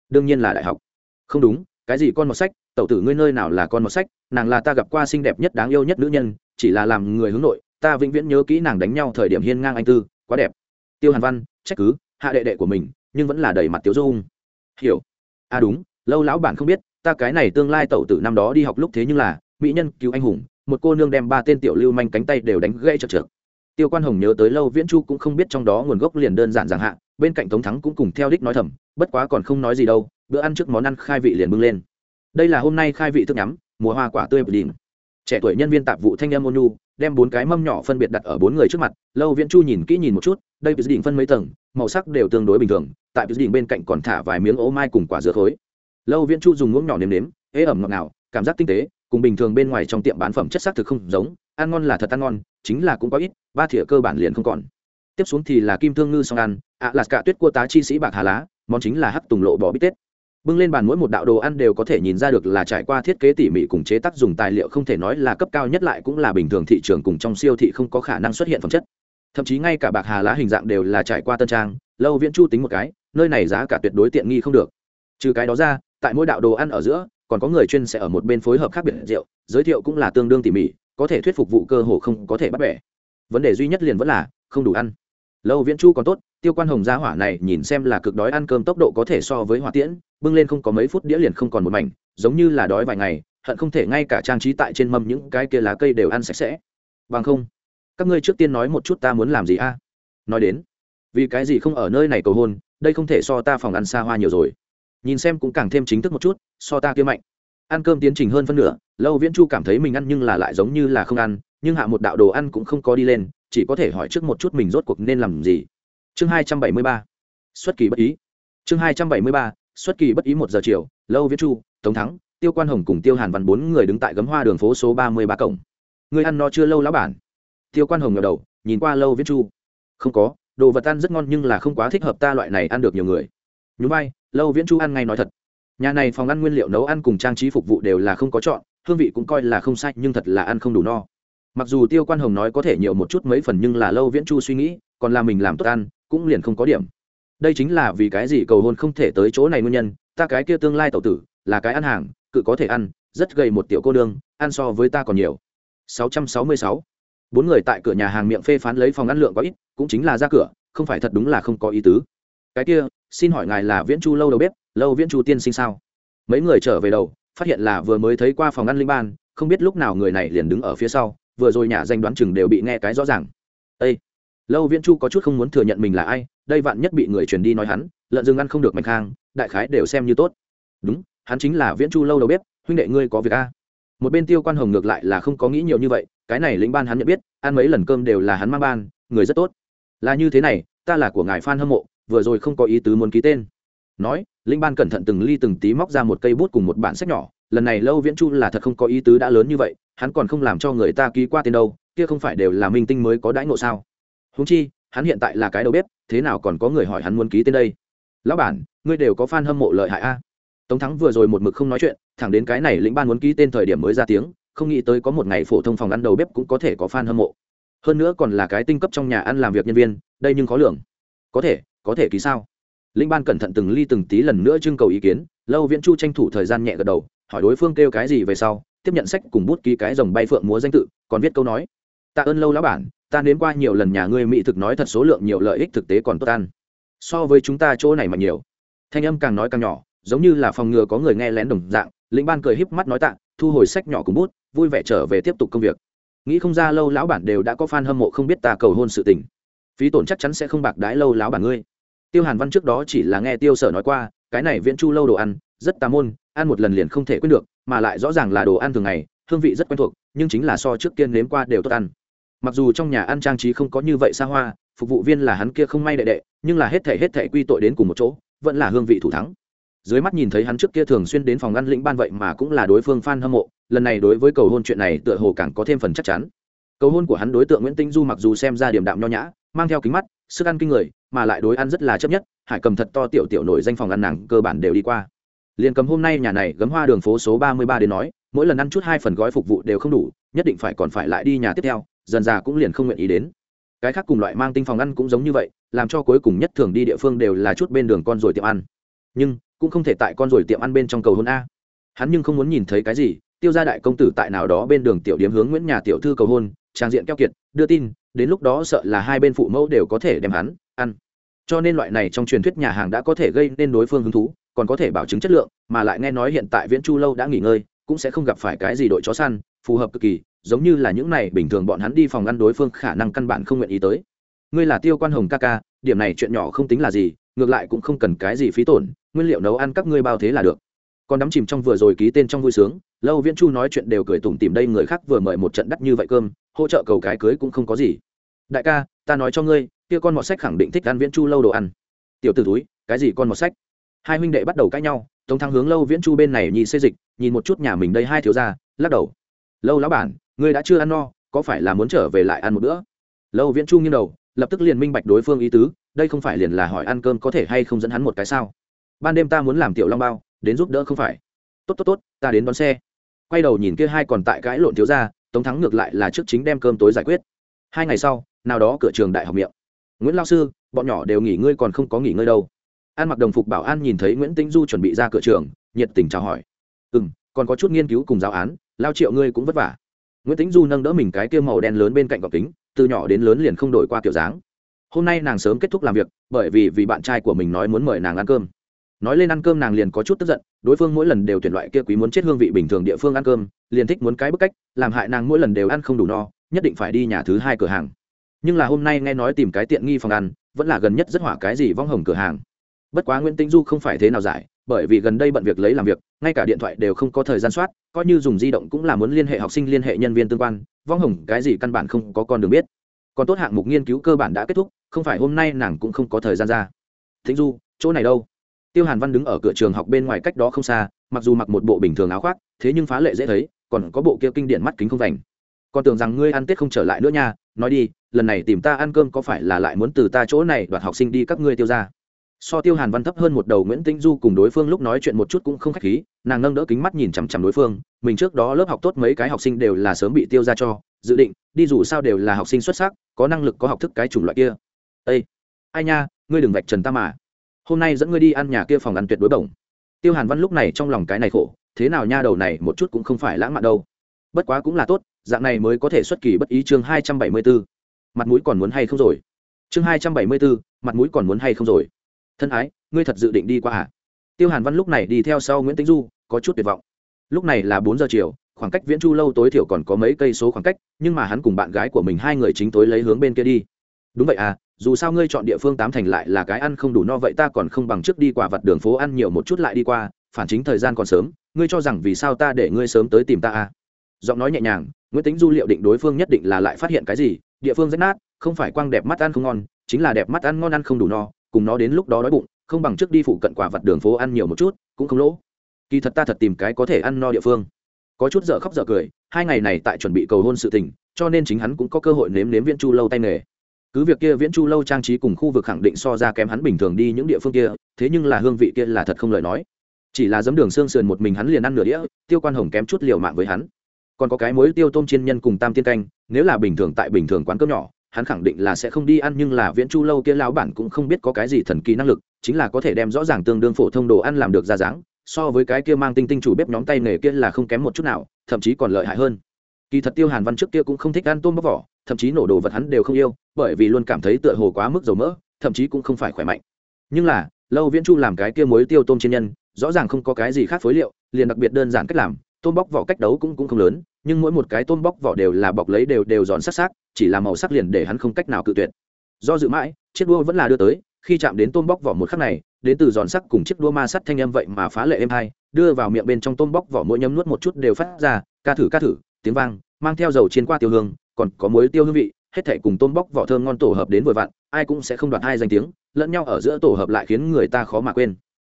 Đương nhiên là đại học. Không đúng, cái gì con mọt sách, tẩu tử ngươi nơi nào là con mọt sách, nàng là ta gặp qua xinh đẹp nhất đáng yêu nhất nữ nhân, chỉ là làm người hướng nội ta vĩnh viễn nhớ kỹ nàng đánh nhau thời điểm hiên ngang anh tư, quá đẹp. Tiêu hàn văn, trách cứ, hạ đệ đệ của mình, nhưng vẫn là đầy mặt tiếu dung hiểu. À đúng, lâu lão bản không biết, ta cái này tương lai tẩu tử năm đó đi học lúc thế nhưng là, mỹ nhân cứu anh hùng, một cô nương đem ba tên tiểu lưu manh cánh tay đều đánh gãy chật chật tiêu quan hồng nhớ tới lâu viễn chu cũng không biết trong đó nguồn gốc liền đơn giản giảng hạ, bên cạnh tống thắng cũng cùng theo đích nói thầm, bất quá còn không nói gì đâu, bữa ăn trước món ăn khai vị liền bưng lên. Đây là hôm nay khai vị thức nhắm, mùa hoa quả tươi bờ đình trẻ tuổi nhân viên tạp vụ thanh em ônu đem bốn cái mâm nhỏ phân biệt đặt ở bốn người trước mặt, lâu viễn chu nhìn kỹ nhìn một chút, đây bị đỉnh phân mấy tầng, màu sắc đều tương đối bình thường, tại bị đỉnh bên cạnh còn thả vài miếng ố mai cùng quả dưa khối. Lâu viễn chu dùng muỗng nhỏ nếm nếm, ế ẩm ngọt ngào, cảm giác tinh tế, cùng bình thường bên ngoài trong tiệm bán phẩm chất xác thực không giống, ăn ngon là thật ăn ngon, chính là cũng có ít, ba thìa cơ bản liền không còn. Tiếp xuống thì là kim thương ngư song ăn ạ là cả tuyết cua tá chi sĩ bạc hà lá, món chính là hắc tùng lộ bò bít tết bưng lên bàn mỗi một đạo đồ ăn đều có thể nhìn ra được là trải qua thiết kế tỉ mỉ cùng chế tác dùng tài liệu không thể nói là cấp cao nhất lại cũng là bình thường thị trường cùng trong siêu thị không có khả năng xuất hiện phẩm chất. Thậm chí ngay cả bạc hà lá hình dạng đều là trải qua tân trang, lâu viễn chu tính một cái, nơi này giá cả tuyệt đối tiện nghi không được. Trừ cái đó ra, tại mỗi đạo đồ ăn ở giữa, còn có người chuyên sẽ ở một bên phối hợp khác biệt rượu, giới thiệu cũng là tương đương tỉ mỉ, có thể thuyết phục vụ cơ hồ không có thể bắt bẻ. Vấn đề duy nhất liền vẫn là không đủ ăn. Lâu viễn chu còn tốt tiêu quan hồng gia hỏa này nhìn xem là cực đói ăn cơm tốc độ có thể so với hỏa tiễn, bưng lên không có mấy phút đĩa liền không còn một mảnh, giống như là đói vài ngày, hận không thể ngay cả trang trí tại trên mâm những cái kia lá cây đều ăn sạch sẽ. Bằng không, các ngươi trước tiên nói một chút ta muốn làm gì a? Nói đến, vì cái gì không ở nơi này cầu hôn, đây không thể so ta phòng ăn xa hoa nhiều rồi. Nhìn xem cũng càng thêm chính thức một chút, so ta kia mạnh. Ăn cơm tiến trình hơn phân nửa, lâu viễn chu cảm thấy mình ăn nhưng là lại giống như là không ăn, nhưng hạ một đạo đồ ăn cũng không có đi lên, chỉ có thể hỏi trước một chút mình rốt cuộc nên làm gì chương hai trăm bảy mươi ba. Xuất kỳ bất ý. Chương hai trăm bảy mươi ba, xuất kỳ bất ý một giờ chiều, lâu viễn chu, tống thắng, tiêu quan hồng cùng tiêu hàn văn bốn người đứng tại gấm hoa đường phố số ba mươi ba cổng. Người ăn no chưa lâu lão bản? Tiêu quan hồng ngẩng đầu, nhìn qua lâu viễn chu. Không có, đồ vật ăn rất ngon nhưng là không quá thích hợp ta loại này ăn được nhiều người. Nhún vai, lâu viễn chu ăn ngay nói thật. Nhà này phòng ăn nguyên liệu nấu ăn cùng trang trí phục vụ đều là không có chọn, hương vị cũng coi là không sai nhưng thật là ăn không đủ no. Mặc dù tiêu quan hồng nói có thể nhiều một chút mấy phần nhưng là lâu viễn chu suy nghĩ, còn là mình làm tốt ăn cũng liền không có điểm. Đây chính là vì cái gì cầu hôn không thể tới chỗ này nguyên nhân, ta cái kia tương lai tẩu tử, là cái ăn hàng, cự có thể ăn, rất gầy một tiểu cô đương ăn so với ta còn nhiều. 666. bốn người tại cửa nhà hàng miệng phê phán lấy phòng ăn lượng có ít, cũng chính là ra cửa, không phải thật đúng là không có ý tứ. Cái kia, xin hỏi ngài là viễn chu lâu đầu bếp, lâu viễn chu tiên sinh sao? Mấy người trở về đầu, phát hiện là vừa mới thấy qua phòng ăn linh ban, không biết lúc nào người này liền đứng ở phía sau, vừa rồi nhà danh đoán chừng đều bị nghe cái rõ ràng. Ây lâu viễn chu có chút không muốn thừa nhận mình là ai, đây vạn nhất bị người truyền đi nói hắn, lợn rừng ăn không được mạch khang, đại khái đều xem như tốt. Đúng, hắn chính là viễn chu lâu đầu bếp, huynh đệ ngươi có việc a? Một bên tiêu quan hồng ngược lại là không có nghĩ nhiều như vậy, cái này lĩnh ban hắn nhận biết, ăn mấy lần cơm đều là hắn mang ban, người rất tốt. Là như thế này, ta là của ngài phan hâm mộ, vừa rồi không có ý tứ muốn ký tên. Nói linh ban cẩn thận từng ly từng tí móc ra một cây bút cùng một bản sách nhỏ, lần này lâu viễn chu là thật không có ý tứ đã lớn như vậy, hắn còn không làm cho người ta ký qua tên đâu, kia không phải đều là minh tinh mới có đãi ngộ sao? Húng chi, hắn hiện tại là cái đầu bếp, thế nào còn có người hỏi hắn muốn ký tên đây? Lão bản, ngươi đều có fan hâm mộ lợi hại a. Tống thắng vừa rồi một mực không nói chuyện, thẳng đến cái này lĩnh ban muốn ký tên thời điểm mới ra tiếng, không nghĩ tới có một ngày phổ thông phòng ăn đầu bếp cũng có thể có fan hâm mộ. Hơn nữa còn là cái tinh cấp trong nhà ăn làm việc nhân viên, đây nhưng khó lường. Có thể có thể ký sao? Linh ban cẩn thận từng ly từng tí lần nữa trưng cầu ý kiến, lâu viễn chu tranh thủ thời gian nhẹ gật đầu, hỏi đối phương kêu cái gì về sau, tiếp nhận sách cùng bút ký cái dòng bay phượng múa danh tự, còn viết câu nói. Tạ ơn lâu lão bản ta nếm qua nhiều lần nhà ngươi mỹ thực nói thật số lượng nhiều lợi ích thực tế còn tốt ăn. So với chúng ta chỗ này mà nhiều. Thanh âm càng nói càng nhỏ, giống như là phòng ngừa có người nghe lén đồng dạng, lĩnh ban cười híp mắt nói tạ, thu hồi sách nhỏ cùng bút, vui vẻ trở về tiếp tục công việc. Nghĩ không ra lâu lão bản đều đã có fan hâm mộ không biết ta cầu hôn sự tình. Phí tổn chắc chắn sẽ không bạc đái lâu lão bản ngươi. Tiêu hàn văn trước đó chỉ là nghe tiêu sở nói qua, cái này viễn chu lâu đồ ăn, rất tà môn, ăn một lần liền không thể quên được, mà lại rõ ràng là đồ ăn thường ngày, hương vị rất quen thuộc, nhưng chính là so trước tiên nếm qua đều tốt ăn mặc dù trong nhà ăn trang trí không có như vậy xa hoa, phục vụ viên là hắn kia không may đệ đệ, nhưng là hết thể hết thể quy tội đến cùng một chỗ, vẫn là hương vị thủ thắng. Dưới mắt nhìn thấy hắn trước kia thường xuyên đến phòng ăn lĩnh ban vậy mà cũng là đối phương f hâm mộ, lần này đối với cầu hôn chuyện này tựa hồ càng có thêm phần chắc chắn. Cầu hôn của hắn đối tượng nguyễn tinh du mặc dù xem ra điểm đạm nho nhã, mang theo kính mắt, sức ăn kinh người, mà lại đối ăn rất là chấp nhất, hải cầm thật to tiểu tiểu nổi danh phòng ăn nàng cơ bản đều đi qua. Liền cầm hôm nay nhà này gấm hoa đường phố số ba mươi ba đến nói, mỗi lần ăn chút hai phần gói phục vụ đều không đủ, nhất định phải còn phải lại đi nhà tiếp theo dần già cũng liền không nguyện ý đến. Cái khác cùng loại mang tinh phòng ăn cũng giống như vậy, làm cho cuối cùng nhất thường đi địa phương đều là chút bên đường con rồi tiệm ăn. Nhưng, cũng không thể tại con rồi tiệm ăn bên trong cầu hôn a. Hắn nhưng không muốn nhìn thấy cái gì, tiêu gia đại công tử tại nào đó bên đường tiểu điếm hướng nguyễn nhà tiểu thư cầu hôn, trang diện keo kiệt, đưa tin, đến lúc đó sợ là hai bên phụ mẫu đều có thể đem hắn ăn. Cho nên loại này trong truyền thuyết nhà hàng đã có thể gây nên đối phương hứng thú, còn có thể bảo chứng chất lượng, mà lại nghe nói hiện tại viễn chu lâu đã nghỉ ngơi, cũng sẽ không gặp phải cái gì đội chó săn, phù hợp cực kỳ giống như là những này bình thường bọn hắn đi phòng ăn đối phương khả năng căn bản không nguyện ý tới. Ngươi là tiêu quan hồng ca ca, điểm này chuyện nhỏ không tính là gì, ngược lại cũng không cần cái gì phí tổn, nguyên liệu nấu ăn các ngươi bao thế là được. Còn đắm chìm trong vừa rồi ký tên trong vui sướng, lâu viễn chu nói chuyện đều cười tủm tìm đây người khác vừa mời một trận đắt như vậy cơm, hỗ trợ cầu cái cưới cũng không có gì. Đại ca, ta nói cho ngươi, kia con mọt sách khẳng định thích ăn viễn chu lâu đồ ăn. Tiểu t ử túi, cái gì con mọt sách? Hai huynh đệ bắt đầu cãi nhau, tống thắng hướng lâu viễn chu bên này nhìn xê dịch, nhìn một chút nhà mình đây hai thiếu gia, lắc đầu. Lâu lão bản ngươi đã chưa ăn no, có phải là muốn trở về lại ăn một bữa? Lâu viễn chu nghiêng đầu, lập tức liền minh bạch đối phương ý tứ, đây không phải liền là hỏi ăn cơm có thể hay không dẫn hắn một cái sao? Ban đêm ta muốn làm tiểu long bao, đến giúp đỡ không phải. Tốt tốt tốt, ta đến đón xe. Quay đầu nhìn kia hai còn tại cãi lộn thiếu ra tống thắng ngược lại là trước chính đem cơm tối giải quyết. Hai ngày sau, nào đó cửa trường đại học miệng. Nguyễn lao sư, bọn nhỏ đều nghỉ ngơi còn không có nghỉ ngơi đâu. An mặc đồng phục bảo an nhìn thấy nguyễn tĩnh du chuẩn bị ra cửa trường, nhiệt tình chào hỏi. Ừ m còn có chút nghiên cứu cùng giáo án, lao triệu ngươi cũng vất vả nguyễn tĩnh du nâng đỡ mình cái kia màu đen lớn bên cạnh gọc kính, từ nhỏ đến lớn liền không đổi qua kiểu dáng. Hôm nay nàng sớm kết thúc làm việc, bởi vì vì bạn trai của mình nói muốn mời nàng ăn cơm. Nói lên ăn cơm nàng liền có chút tức giận, đối phương mỗi lần đều tuyển loại kia quý muốn chết hương vị bình thường địa phương ăn cơm, liền thích muốn cái bức cách, làm hại nàng mỗi lần đều ăn không đủ no, nhất định phải đi nhà thứ hai cửa hàng. Nhưng là hôm nay nghe nói tìm cái tiện nghi phòng ăn, vẫn là gần nhất rất hỏa cái gì vong hồng cửa hàng bất quá nguyễn tĩnh du không phải thế nào giải, bởi vì gần đây bận việc lấy làm việc, ngay cả điện thoại đều không có thời gian soát, coi như dùng di động cũng là muốn liên hệ học sinh, liên hệ nhân viên tương quan, vong hồng, cái gì căn bản không có con đường biết. Còn tốt hạng mục nghiên cứu cơ bản đã kết thúc, không phải hôm nay nàng cũng không có thời gian ra. Thính du, chỗ này đâu? Tiêu hàn văn đứng ở cửa trường học bên ngoài cách đó không xa, mặc dù mặc một bộ bình thường áo khoác, thế nhưng phá lệ dễ thấy, còn có bộ kia kinh điển mắt kính không vành. Còn tưởng rằng ngươi ăn tết không trở lại nữa nha, nói đi, lần này tìm ta ăn cơm có phải là lại muốn từ ta chỗ này đoạt học sinh đi các ngươi tiêu ra so tiêu hàn văn thấp hơn một đầu nguyễn tĩnh du cùng đối phương lúc nói chuyện một chút cũng không k h á c h khí, nàng nâng đỡ kính mắt nhìn chằm chằm đối phương, mình trước đó lớp học tốt mấy cái học sinh đều là sớm bị tiêu ra cho, dự định, đi dù sao đều là học sinh xuất sắc, có năng lực có học thức cái chủng loại kia. Ây ai nha, ngươi đừng vạch trần ta mà. Hôm nay dẫn ngươi đi ăn nhà kia phòng ăn tuyệt đối bổng. Tiêu hàn văn lúc này trong lòng cái này khổ, thế nào nha đầu này, một chút cũng không phải lãng mạn đâu. Bất quá cũng là tốt, dạng này mới có thể xuất kỳ bất ý chương hai trăm bảy mươi b ố mặt mũi còn muốn hay không rồi? Chương hai trăm bảy mươi b ố mặt mũi còn muốn hay không rồi? Thân ái, ngươi thật dự định đi qua à? Tiêu hàn văn lúc này đi theo sau nguyễn tĩnh du, có chút tuyệt vọng. Lúc này là bốn giờ chiều, khoảng cách viễn chu lâu tối thiểu còn có mấy cây số khoảng cách, nhưng mà hắn cùng bạn gái của mình hai người chính tối lấy hướng bên kia đi. Đúng vậy à dù sao ngươi chọn địa phương tám thành lại là cái ăn không đủ no vậy ta còn không bằng trước đi quả vặt đường phố ăn nhiều một chút lại đi qua, phản chính thời gian còn sớm, ngươi cho rằng vì sao ta để ngươi sớm tới tìm ta à? Giọng nói nhẹ nhàng, nguyễn tính du liệu định đối phương nhất định là lại phát hiện cái gì, địa phương rách nát, không phải quang đẹp mắt ăn không ngon, chính là đẹp mắt ăn ngon ăn không đủ no cùng nó đến lúc đó đói bụng, không bằng trước đi phụ cận quả vặt đường phố ăn nhiều một chút, cũng không lỗ. Kỳ thật ta thật tìm cái có thể ăn no địa phương. Có chút dở khóc dở cười, hai ngày này tại chuẩn bị cầu hôn sự tình, cho nên chính hắn cũng có cơ hội nếm nếm viễn chu lâu tay nghề. Cứ việc kia viễn chu lâu trang trí cùng khu vực khẳng định so ra kém hắn bình thường đi những địa phương kia, thế nhưng là hương vị kia là thật không lời nói. Chỉ là giấm đường xương sườn một mình hắn liền ăn nửa đĩa, tiêu quan hồng kém chút liều mạng với hắn. Còn có cái mối tiêu tôm chiên nhân cùng tam tiên canh, nếu là bình thường tại bình thường quán cơm nhỏ hắn khẳng định là sẽ không đi ăn, nhưng là viễn chu lâu kia lão bản cũng không biết có cái gì thần kỳ năng lực, chính là có thể đem rõ ràng tương đương phổ thông đồ ăn làm được ra dáng, so với cái kia mang tinh tinh chủ bếp nhóm tay nghề kia là không kém một chút nào, thậm chí còn lợi hại hơn. Kỳ thật tiêu hàn văn trước kia cũng không thích ăn tôm bóc vỏ, thậm chí nổ đồ vật hắn đều không yêu, bởi vì luôn cảm thấy tựa hồ quá mức dầu mỡ, thậm chí cũng không phải khỏe mạnh. Nhưng là, lâu viễn chu làm cái kia muối tiêu tôm trên nhân, rõ ràng không có cái gì khác phối liệu, liền đặc biệt đơn giản cách làm, tôm bóc vỏ cách đấu cũng cũng không lớn, nhưng mỗi một cái tôm bóc vỏ đều là bọc lấy đều đều giòn sắc sắc chỉ là màu sắc liền để hắn không cách nào cự tuyệt. Do dự mãi, chiếc đua vẫn là đưa tới, khi chạm đến tôm bóc vỏ một khắc này, đến từ giòn sắc cùng chiếc đua ma sắt thanh âm vậy mà phá lệ êm hai đưa vào miệng bên trong tôm bóc vỏ mỗi nhấm nuốt một chút đều phát ra, ca thử ca thử, tiếng vang, mang theo dầu chiên qua tiêu hương, còn có muối tiêu hương vị, hết thảy cùng tôm bóc vỏ thơm ngon tổ hợp đến vội vặn, ai cũng sẽ không đoạt hai danh tiếng, lẫn nhau ở giữa tổ hợp lại khiến người ta khó mà quên.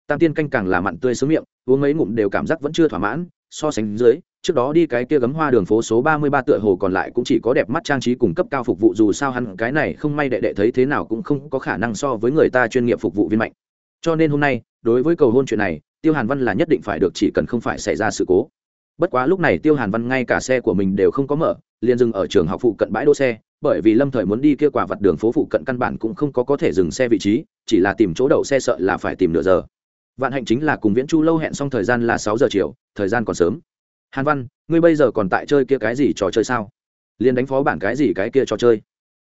Tam tiên canh càng là mặn tươi sướng miệng, uống mấy ngụm đều cảm giác vẫn chưa thỏa mãn, so sánh dưới trước đó đi cái kia gấm hoa đường phố số ba mươi ba tựa hồ còn lại cũng chỉ có đẹp mắt trang trí cùng cấp cao phục vụ, dù sao hắn cái này không may đệ đệ thấy thế nào cũng không có khả năng so với người ta chuyên nghiệp phục vụ viên mạnh. Cho nên hôm nay, đối với cầu hôn chuyện này, tiêu hàn văn là nhất định phải được chỉ cần không phải xảy ra sự cố. Bất quá lúc này tiêu hàn văn ngay cả xe của mình đều không có mở, liền dừng ở trường học phụ cận bãi đỗ xe, bởi vì lâm thời muốn đi kia quả vặt đường phố phụ cận căn bản cũng không có có thể dừng xe vị trí, chỉ là tìm chỗ đậu xe sợ là phải tìm nửa giờ. Vạn hạnh chính là cùng viễn chu lâu hẹn xong thời gian là sáu giờ chiều, thời gian còn sớm hàn văn, ngươi bây giờ còn tại chơi kia cái gì trò chơi sao? Liền đánh phó bản cái gì cái kia trò chơi?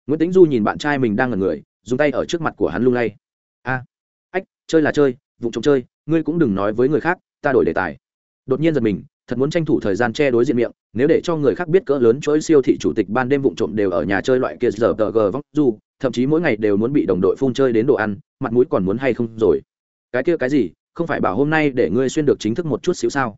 Nguyễn tính du nhìn bạn trai mình đang ngần người, dùng tay ở trước mặt của hắn lung lay. A, ách, chơi là chơi, vụ trộm chơi, ngươi cũng đừng nói với người khác, ta đổi đề tài. Đột nhiên giật mình, thật muốn tranh thủ thời gian che đối diện miệng, nếu để cho người khác biết cỡ lớn chuỗi siêu thị chủ tịch ban đêm vụ trộm đều ở nhà chơi loại kia giờ tờ gờ vóc du, thậm chí mỗi ngày đều muốn bị đồng đội phun chơi đến đồ ăn, mặt mũi còn muốn hay không rồi? Cái kia cái gì, không phải bảo hôm nay để ngươi xuyên được chính thức một chút xíu sao?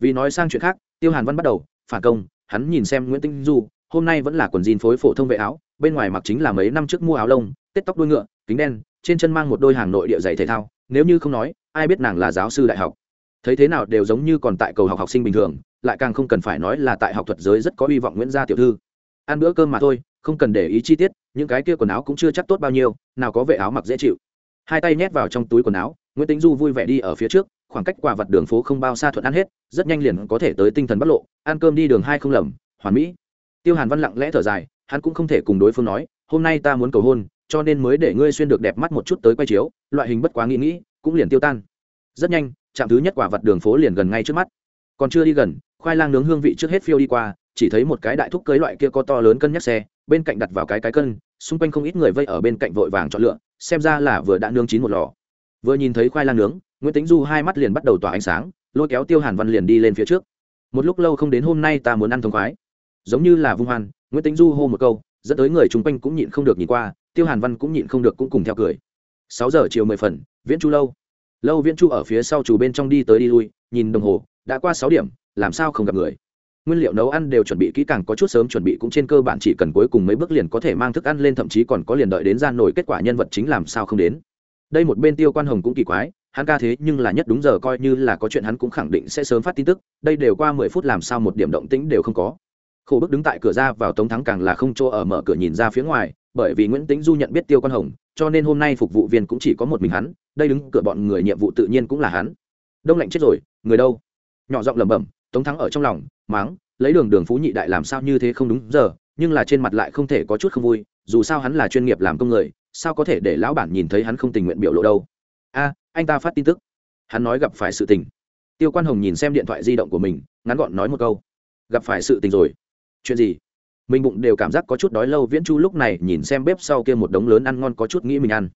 Vì nói sang chuyện khác, tiêu hàn văn bắt đầu, phản công, hắn nhìn xem nguyễn tinh du, hôm nay vẫn là quần jean phối phổ thông vệ áo, bên ngoài mặc chính là mấy năm trước mua áo lông, tết tóc đuôi ngựa, kính đen, trên chân mang một đôi hàng nội địa giày thể thao, nếu như không nói, ai biết nàng là giáo sư đại học. Thấy thế nào đều giống như còn tại cầu học học sinh bình thường, lại càng không cần phải nói là tại học thuật giới rất có hy vọng nguyễn gia tiểu thư. Ăn bữa cơm mà thôi, không cần để ý chi tiết, những cái kia quần áo cũng chưa chắc tốt bao nhiêu, nào có vệ áo mặc dễ chịu. Hai tay nhét vào trong túi quần áo, nguyễn tính du vui vẻ đi ở phía trước khoảng cách quả vật đường phố không bao xa thuận ăn hết, rất nhanh liền có thể tới tinh thần bắc lộ, ăn cơm đi đường hai không lầm, hoàn mỹ. Tiêu hàn văn lặng lẽ thở dài, hắn cũng không thể cùng đối phương nói, hôm nay ta muốn cầu hôn, cho nên mới để ngươi xuyên được đẹp mắt một chút tới quay chiếu, loại hình bất quá nghĩ nghĩ, cũng liền tiêu tan. Rất nhanh, trạm thứ nhất quả vật đường phố liền gần ngay trước mắt. Còn chưa đi gần, khoai lang nướng hương vị trước hết phiêu đi qua, chỉ thấy một cái đại thúc cưới loại kia có to lớn cân nhắc xe, bên cạnh đặt vào cái cái cân, xung quanh không ít người vây ở bên cạnh vội vàng chọn lựa, xem ra là vừa đã nướng chín một lò. Vừa nhìn thấy khoai lang nướng nguyễn tính du hai mắt liền bắt đầu tỏa ánh sáng, lôi kéo tiêu hàn văn liền đi lên phía trước. Một lúc lâu không đến hôm nay ta muốn ăn thông khoái. Giống như là vung hoan, nguyễn tính du hô một câu, dẫn tới người chung quanh cũng nhịn không được nhìn qua, tiêu hàn văn cũng nhịn không được cũng cùng theo cười. Sáu giờ chiều mười phần, viễn chu lâu. Lâu viễn chu ở phía sau chủ bên trong đi tới đi lui, nhìn đồng hồ, đã qua sáu điểm, làm sao không gặp người? Nguyên liệu nấu ăn đều chuẩn bị kỹ càng, có chút sớm chuẩn bị cũng trên cơ bản chỉ cần cuối cùng mấy bước liền có thể mang thức ăn lên, thậm chí còn có liền đợi đến gian nổi kết quả nhân vật chính làm sao không đến. Đây một bên tiêu quan hồng cũng kỳ quái hắn ca thế nhưng là nhất đúng giờ coi như là có chuyện hắn cũng khẳng định sẽ sớm phát tin tức, đây đều qua mười phút làm sao một điểm động tĩnh đều không có. Khổ bức đứng tại cửa ra vào tống thắng càng là không chỗ ở mở cửa nhìn ra phía ngoài, bởi vì nguyễn tĩnh du nhận biết tiêu quan hồng, cho nên hôm nay phục vụ viên cũng chỉ có một mình hắn, đây đứng cửa bọn người nhiệm vụ tự nhiên cũng là hắn. Đông lạnh chết rồi, người đâu? Nhỏ giọng lẩm bẩm, tống thắng ở trong lòng, máng, lấy đường đường phú nhị đại làm sao như thế không đúng giờ, nhưng là trên mặt lại không thể có chút không vui, dù sao hắn là chuyên nghiệp làm công người, sao có thể để lão bản nhìn thấy hắn không tình nguyện biểu lộ đâu? A anh ta phát tin tức. Hắn nói gặp phải sự tình. Tiêu quan hồng nhìn xem điện thoại di động của mình, ngắn gọn nói một câu. Gặp phải sự tình rồi. Chuyện gì? Mình bụng đều cảm giác có chút đói lâu, viễn chu lúc này nhìn xem bếp sau kia một đống lớn ăn ngon có chút nghĩ mình ăn.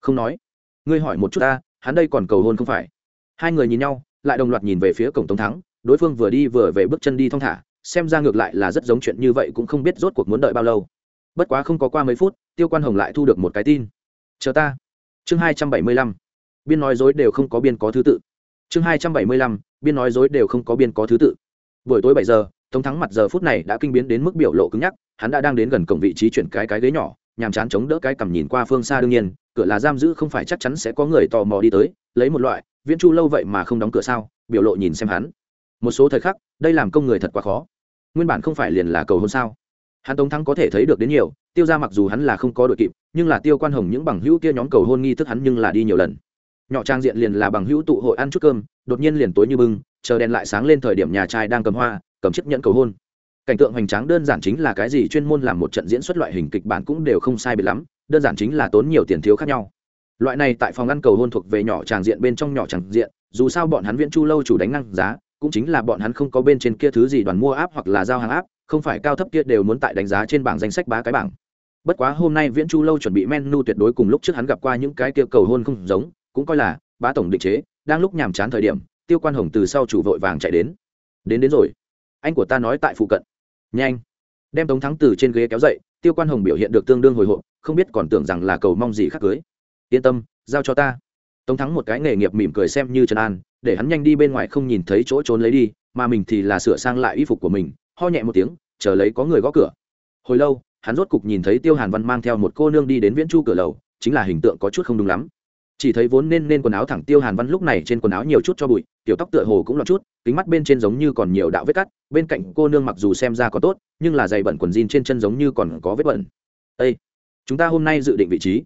Không nói. Ngươi hỏi một chút ta, hắn đây còn cầu hôn không phải? Hai người nhìn nhau, lại đồng loạt nhìn về phía cổng tống thắng, đối phương vừa đi vừa về bước chân đi thong thả, xem ra ngược lại là rất giống chuyện như vậy cũng không biết rốt cuộc muốn đợi bao lâu. Bất quá không có qua mấy phút, tiêu quan hồng lại thu được một cái tin. Chờ ta. Chương hai trăm bảy mươi lăm biên nói dối đều không có biên có thứ tự. Chương hai trăm bảy mươi lăm, biên nói dối đều không có biên có thứ tự. Buổi tối bảy giờ, tống thắng mặt giờ phút này đã kinh biến đến mức biểu lộ cứng nhắc, hắn đã đang đến gần cổng vị trí chuyển cái cái ghế nhỏ, nhàm chán chống đỡ cái cằm nhìn qua phương xa đương nhiên, cửa là giam giữ không phải chắc chắn sẽ có người tò mò đi tới, lấy một loại, viễn chu lâu vậy mà không đóng cửa sao, biểu lộ nhìn xem hắn. Một số thời khắc, đây làm công người thật quá khó. Nguyên bản không phải liền là cầu hôn sao? Hắn tống thắng có thể thấy được đến nhiều, tiêu ra mặc dù hắn là không có đội kịp, nhưng là tiêu quan hồng những bằng hữu kia nhóm cầu hôn nghi thức hắn nhưng là đi nhiều lần nhỏ trang diện liền là bằng hữu tụ hội ăn chút cơm, đột nhiên liền tối như bưng, chờ đèn lại sáng lên thời điểm nhà trai đang cầm hoa, cầm chiếc nhẫn cầu hôn. Cảnh tượng hoành tráng đơn giản chính là cái gì chuyên môn làm một trận diễn xuất loại hình kịch bản cũng đều không sai biệt lắm, đơn giản chính là tốn nhiều tiền thiếu khác nhau. Loại này tại phòng ăn cầu hôn thuộc về nhỏ tràng diện bên trong nhỏ tràng diện, dù sao bọn hắn viễn chu lâu chủ đánh năng giá, cũng chính là bọn hắn không có bên trên kia thứ gì đoàn mua áp hoặc là giao hàng áp, không phải cao thấp kia đều muốn tại đánh giá trên bảng danh sách ba cái bảng. Bất quá hôm nay viễn chu lâu chuẩn bị menu tuyệt đối cùng lúc trước hắn gặp qua những cái kia cầu hôn không giống cũng coi là bá tổng định chế, đang lúc nhàm chán thời điểm, tiêu quan hồng từ sau chủ vội vàng chạy đến. Đến đến rồi. Anh của ta nói tại phụ cận. Nhanh. Đem tống thắng từ trên ghế kéo dậy, tiêu quan hồng biểu hiện được tương đương hồi hộp, không biết còn tưởng rằng là cầu mong gì khác cưới. Yên tâm, giao cho ta. Tống thắng một cái nghề nghiệp mỉm cười xem như trần an, để hắn nhanh đi bên ngoài không nhìn thấy chỗ trốn lấy đi, mà mình thì là sửa sang lại y phục của mình, ho nhẹ một tiếng, chờ lấy có người gõ cửa. Hồi lâu, hắn rốt cục nhìn thấy tiêu hàn văn mang theo một cô nương đi đến viễn chu cửa lầu, chính là hình tượng có chút không đúng lắm chỉ thấy vốn nên nên quần áo thẳng tiêu hàn văn lúc này trên quần áo nhiều chút cho bụi, tiểu tóc tựa hồ cũng lọt chút, kính mắt bên trên giống như còn nhiều đạo vết cắt, bên cạnh cô nương mặc dù xem ra có tốt, nhưng là giày bẩn quần jean trên chân giống như còn có vết bẩn. Ê! chúng ta hôm nay dự định vị trí.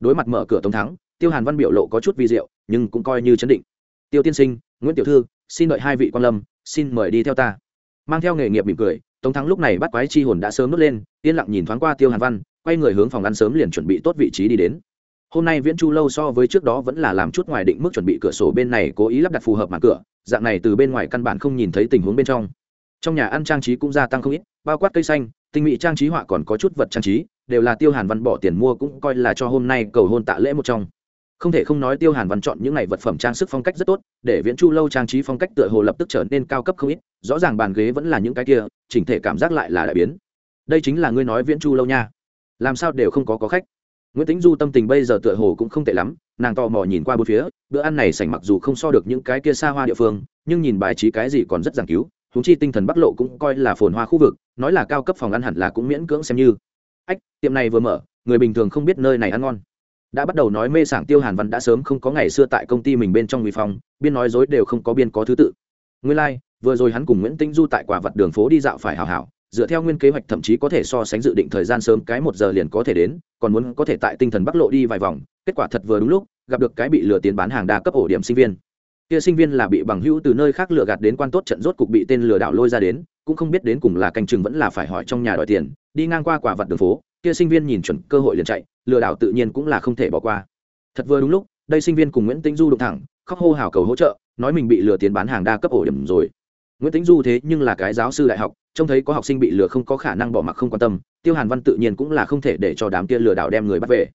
Đối mặt mở cửa tống thắng, tiêu hàn văn biểu lộ có chút vi diệu, nhưng cũng coi như chấn định. Tiêu tiên sinh, nguyễn tiểu thư, xin đợi hai vị quan lâm, xin mời đi theo ta. Mang theo nghề nghiệp mỉm cười, tống thắng lúc này bắt quái chi hồn đã sớm nốt lên, yên lặng nhìn thoáng qua tiêu hàn văn, quay người hướng phòng ăn sớm liền chuẩn bị tốt vị trí đi đến hôm nay viễn chu lâu so với trước đó vẫn là làm chút ngoài định mức chuẩn bị cửa sổ bên này cố ý lắp đặt phù hợp màn cửa, dạng này từ bên ngoài căn bản không nhìn thấy tình huống bên trong. Trong nhà ăn trang trí cũng gia tăng không ít, bao quát cây xanh, tinh mỹ trang trí họa còn có chút vật trang trí, đều là tiêu hàn văn bỏ tiền mua cũng coi là cho hôm nay cầu hôn tạ lễ một trong. Không thể không nói tiêu hàn văn chọn những ngày vật phẩm trang sức phong cách rất tốt, để viễn chu lâu trang trí phong cách tựa hồ lập tức trở nên cao cấp không ít, rõ ràng bàn ghế vẫn là những cái kia, chỉnh thể cảm giác lại là đại biến. Đây chính là ngươi nói viễn chu lâu nha. Làm sao đều không có có khách nguyễn tính du tâm tình bây giờ tựa hồ cũng không tệ lắm nàng tò mò nhìn qua bốn phía bữa ăn này sảnh mặc dù không so được những cái kia xa hoa địa phương nhưng nhìn bài trí cái gì còn rất giảng cứu thú chi tinh thần bắc lộ cũng coi là phồn hoa khu vực nói là cao cấp phòng ăn hẳn là cũng miễn cưỡng xem như. Ách tiệm này vừa mở người bình thường không biết nơi này ăn ngon. Đã bắt đầu nói mê sảng tiêu hàn văn đã sớm không có ngày xưa tại công ty mình bên trong uy phong biên nói dối đều không có biên có thứ tự. Nguyên lai、like, vừa rồi hắn cùng nguyễn tĩnh du tại quả vật đường phố đi dạo phải hào hảo dựa theo nguyên kế hoạch thậm chí có thể so sánh dự định thời gian sớm, cái một giờ liền có thể đến, còn muốn có thể tại tinh thần bắc lộ đi vài vòng, kết quả thật vừa đúng lúc, gặp được cái bị lừa tiền bán hàng đa cấp ổ điểm sinh viên. Kia sinh viên là bị bằng hữu từ nơi khác lừa gạt đến quan tốt trận, rốt cục bị tên lừa đảo lôi ra đến, cũng không biết đến cùng là canh chừng vẫn là phải hỏi trong nhà đòi tiền, đi ngang qua quả vật đường phố, kia sinh viên nhìn chuẩn cơ hội liền chạy, lừa đảo tự nhiên cũng là không thể bỏ qua. Thật vừa đúng lúc, đây sinh viên cùng nguyễn tĩnh du đụng thẳng, khóc hô hào cầu hỗ trợ, nói mình bị lừa tiền bán hàng đa cấp ổ điểm rồi. Nguyễn tĩnh du thế nhưng là cái giáo sư đại học trông thấy có học sinh bị lừa không có khả năng bỏ mặc không quan tâm, tiêu hàn văn tự nhiên cũng là không thể để cho đám kia lừa đảo đem người bắt về.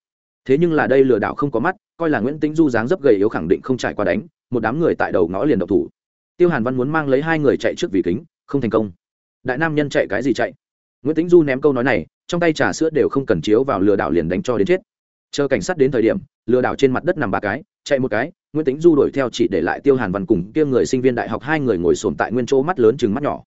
Thế nhưng là đây lừa đảo không có mắt, coi là nguyễn tĩnh du dáng dấp gầy yếu khẳng định không trải qua đánh, một đám người tại đầu ngõ liền độc thủ. Tiêu hàn văn muốn mang lấy hai người chạy trước vì kính, không thành công. Đại nam nhân chạy cái gì chạy? Nguyễn tĩnh du ném câu nói này, trong tay trà sữa đều không cần chiếu vào lừa đảo liền đánh cho đến chết. Chờ cảnh sát đến thời điểm, lừa đảo trên mặt đất nằm ba cái, chạy một cái, nguyễn tĩnh du đuổi theo chỉ để lại tiêu hàn văn cùng kia người sinh viên đại học hai người ngồi sồn tại nguyên chỗ mắt lớn chừng mắt nhỏ.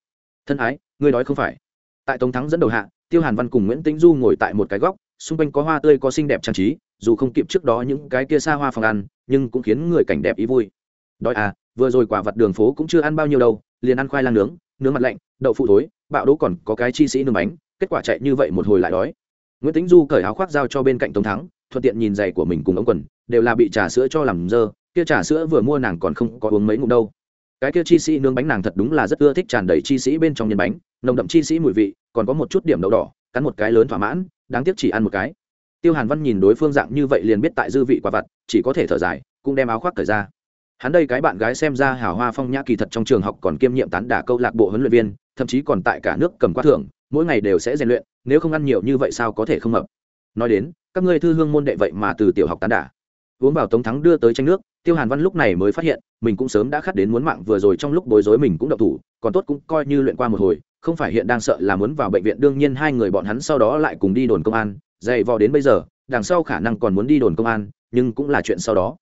Thân ái ngươi nói không phải. Tại tống thắng dẫn đầu hạ, tiêu hàn văn cùng nguyễn tĩnh du ngồi tại một cái góc, xung quanh có hoa tươi có xinh đẹp trang trí, dù không kịp trước đó những cái kia xa hoa phòng ăn, nhưng cũng khiến người cảnh đẹp ý vui. Đói à vừa rồi quả vật đường phố cũng chưa ăn bao nhiêu đâu, liền ăn khoai lang nướng nướng mặt lạnh, đậu phụ thối, bạo đỗ còn có cái chi sĩ nướng bánh, kết quả chạy như vậy một hồi lại đói. Nguyễn tĩnh du cởi áo khoác giao cho bên cạnh tống thắng, thuận tiện nhìn giày của mình cùng ống quần, đều là bị trà sữa cho làm dơ, kia trà sữa vừa mua nàng còn không có uống mấy ngụm đâu cái kia chi sĩ nướng bánh nàng thật đúng là rất ưa thích tràn đầy chi sĩ bên trong nhân bánh, nồng đậm chi sĩ mùi vị, còn có một chút điểm đậu đỏ, cắn một cái lớn thỏa mãn, đáng tiếc chỉ ăn một cái. Tiêu hàn văn nhìn đối phương dạng như vậy liền biết tại dư vị quả vặt, chỉ có thể thở dài, cũng đem áo khoác thời ra. Hắn đây cái bạn gái xem ra hào hoa phong nhã kỳ thật trong trường học còn kiêm nhiệm tán đả câu lạc bộ huấn luyện viên, thậm chí còn tại cả nước cầm quát thưởng, mỗi ngày đều sẽ rèn luyện, nếu không ăn nhiều như vậy sao có thể không hợp? nói đến, các ngươi thư hương môn đệ vậy mà từ tiểu học tán đả uống vào tống thắng đưa tới tranh nước, tiêu hàn văn lúc này mới phát hiện, mình cũng sớm đã khát đến muốn mạng, vừa rồi trong lúc bối rối mình cũng độc thủ, còn tốt cũng coi như luyện qua một hồi, không phải hiện đang sợ là muốn vào bệnh viện, đương nhiên hai người bọn hắn sau đó lại cùng đi đồn công an, dày vò đến bây giờ, đằng sau khả năng còn muốn đi đồn công an, nhưng cũng là chuyện sau đó.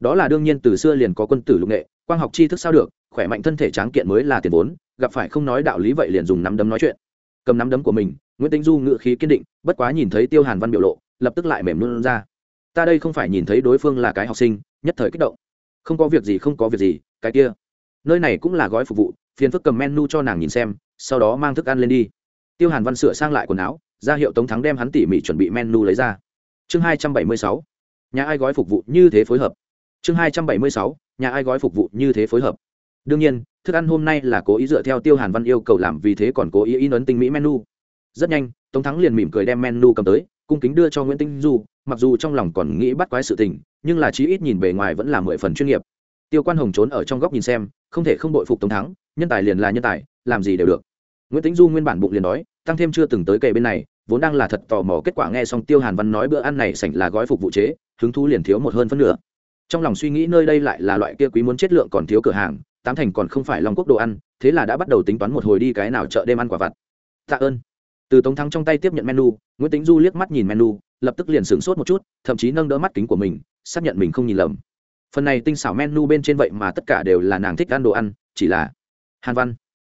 Đó là đương nhiên từ xưa liền có quân tử lục nghệ, quang học tri thức sao được, khỏe mạnh thân thể tráng kiện mới là tiền vốn, gặp phải không nói đạo lý vậy liền dùng nắm đấm nói chuyện. Cầm nắm đấm của mình, nguyễn tĩnh du ngự khí kiên định, bất quá nhìn thấy tiêu hàn văn biểu lộ, lập tức lại mềm luôn ra ta đây không phải nhìn thấy đối phương là cái học sinh, nhất thời kích động. Không có việc gì, không có việc gì, cái kia. Nơi này cũng là gói phục vụ, phiền phức cầm menu cho nàng nhìn xem, sau đó mang thức ăn lên đi. Tiêu hàn văn sửa sang lại quần áo, ra hiệu tống thắng đem hắn tỉ mỉ chuẩn bị menu lấy ra. Chương hai trăm bảy mươi sáu. Nhà ai gói phục vụ như thế phối hợp. Chương hai trăm bảy mươi sáu. Nhà ai gói phục vụ như thế phối hợp. Đương nhiên, thức ăn hôm nay là cố ý dựa theo tiêu hàn văn yêu cầu làm vì thế còn cố ý in ấn tinh mỹ menu. Rất nhanh, tống thắng liền mỉm cười đem menu cầm tới, cung kính đưa cho nguyễn tinh du mặc dù trong lòng còn nghĩ bắt quái sự tình, nhưng là chí ít nhìn bề ngoài vẫn là mười phần chuyên nghiệp. Tiêu quan hồng trốn ở trong góc nhìn xem, không thể không đội phục tống thắng, nhân tài liền là nhân tài, làm gì đều được. Nguyễn tính du nguyên bản bụng liền đói, tăng thêm chưa từng tới kề bên này, vốn đang là thật tò mò kết quả nghe xong tiêu hàn văn nói bữa ăn này sảnh là gói phục vụ chế, hứng thú liền thiếu một hơn phân nửa. Trong lòng suy nghĩ nơi đây lại là loại kia quý muốn chất lượng còn thiếu cửa hàng, tám thành còn không phải long quốc đồ ăn, thế là đã bắt đầu tính toán một hồi đi cái nào chợ đêm ăn quả vặt. Tạ ơn. Từ tống thắng trong tay tiếp nhận menu, nguyễn tính du liếc mắt nhìn menu lập tức liền sửng sốt một chút, thậm chí nâng đỡ mắt kính của mình, xác nhận mình không nhìn lầm. Phần này tinh xảo menu bên trên vậy mà tất cả đều là nàng thích ăn đồ ăn, chỉ là hàn văn.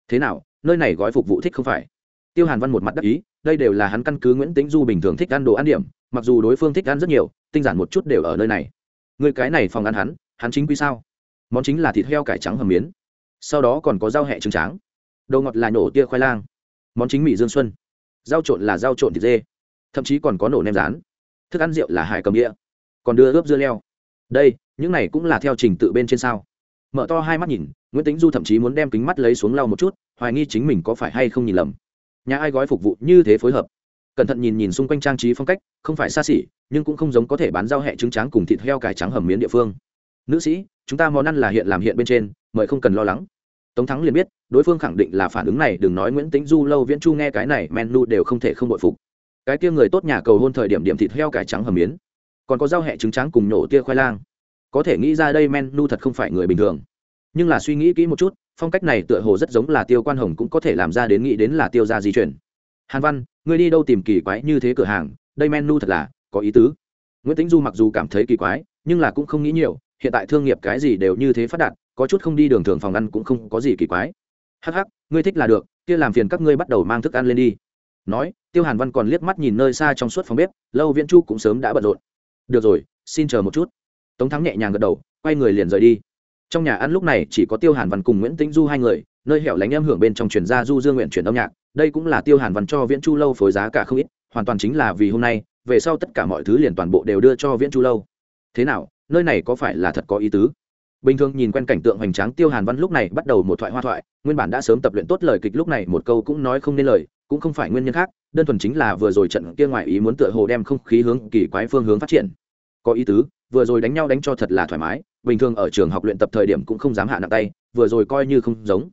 Thế nào, nơi này gói phục vụ thích không phải? Tiêu hàn văn một mặt đắc ý, đây đều là hắn căn cứ nguyễn Tĩnh du bình thường thích ăn đồ ăn điểm, mặc dù đối phương thích ăn rất nhiều, tinh giản một chút đều ở nơi này. Người cái này phòng ăn hắn hắn chính quy sao? Món chính là thịt heo cải trắng hầm miến. Sau đó còn có rau hẹ trứng tráng. Đồ ngọt là nổ tia khoai lang. Món chính mỹ dương xuân. Rau trộn là rau trộn thịt dê thậm chí còn có nổ nem rán. Thức ăn rượu là hải cầm đĩa, còn đưa ướp dưa leo. Đây, những này cũng là theo trình tự bên trên sao? Mở to hai mắt nhìn, nguyễn tính du thậm chí muốn đem kính mắt lấy xuống lau một chút, hoài nghi chính mình có phải hay không nhìn lầm. Nhà ai gói phục vụ như thế phối hợp? Cẩn thận nhìn nhìn xung quanh trang trí phong cách, không phải xa xỉ, nhưng cũng không giống có thể bán rau hẹ trứng tráng cùng thịt heo cải trắng hầm miến địa phương. Nữ sĩ, chúng ta món ăn là hiện làm hiện bên trên, mời không cần lo lắng. Tống thắng liền biết, đối phương khẳng định là phản ứng này, đừng nói nguyễn tính du, lâu viễn chu nghe cái này, menu đều không thể không bội phục cái kia người tốt nhà cầu hôn thời điểm điểm thịt heo cải trắng hầm miến. Còn có rau hẹ trứng trắng cùng nhổ tia khoai lang. Có thể nghĩ ra đây menu thật không phải người bình thường. Nhưng là suy nghĩ kỹ một chút, phong cách này tựa hồ rất giống là tiêu quan hồng cũng có thể làm ra đến nghĩ đến là tiêu gia di chuyển. Hàn văn, ngươi đi đâu tìm kỳ quái như thế cửa hàng? Đây menu thật là, có ý tứ. Nguyễn tính du mặc dù cảm thấy kỳ quái, nhưng là cũng không nghĩ nhiều, hiện tại thương nghiệp cái gì đều như thế phát đạt, có chút không đi đường thường phòng ăn cũng không có gì kỳ quái. Hắc hắc, ngươi thích là được, kia làm phiền các ngươi bắt đầu mang thức ăn lên đi nói, tiêu hàn văn còn liếc mắt nhìn nơi xa trong suốt phòng bếp, lâu viễn chu cũng sớm đã bận rộn. Được rồi, xin chờ một chút. Tống thắng nhẹ nhàng gật đầu, quay người liền rời đi. Trong nhà ăn lúc này chỉ có tiêu hàn văn cùng nguyễn tĩnh du hai người, nơi hẻo lánh em hưởng bên trong truyền gia du dương nguyện chuyển âm nhạc, đây cũng là tiêu hàn văn cho viễn chu lâu phối giá cả không ít, hoàn toàn chính là vì hôm nay, về sau tất cả mọi thứ liền toàn bộ đều đưa cho viễn chu lâu. Thế nào, nơi này có phải là thật có ý tứ? Bình thường nhìn quen cảnh tượng hoành tráng, tiêu hàn văn lúc này bắt đầu một thoại hoa thoại, nguyên bản đã sớm tập luyện tốt lời kịch lúc này một câu cũng nói không nên lời cũng không phải nguyên nhân khác, đơn thuần chính là vừa rồi trận kia ngoại ý muốn tựa hồ đem không khí hướng kỳ quái phương hướng phát triển. Có ý tứ, vừa rồi đánh nhau đánh cho thật là thoải mái, bình thường ở trường học luyện tập thời điểm cũng không dám hạ nặng tay, vừa rồi coi như không giống.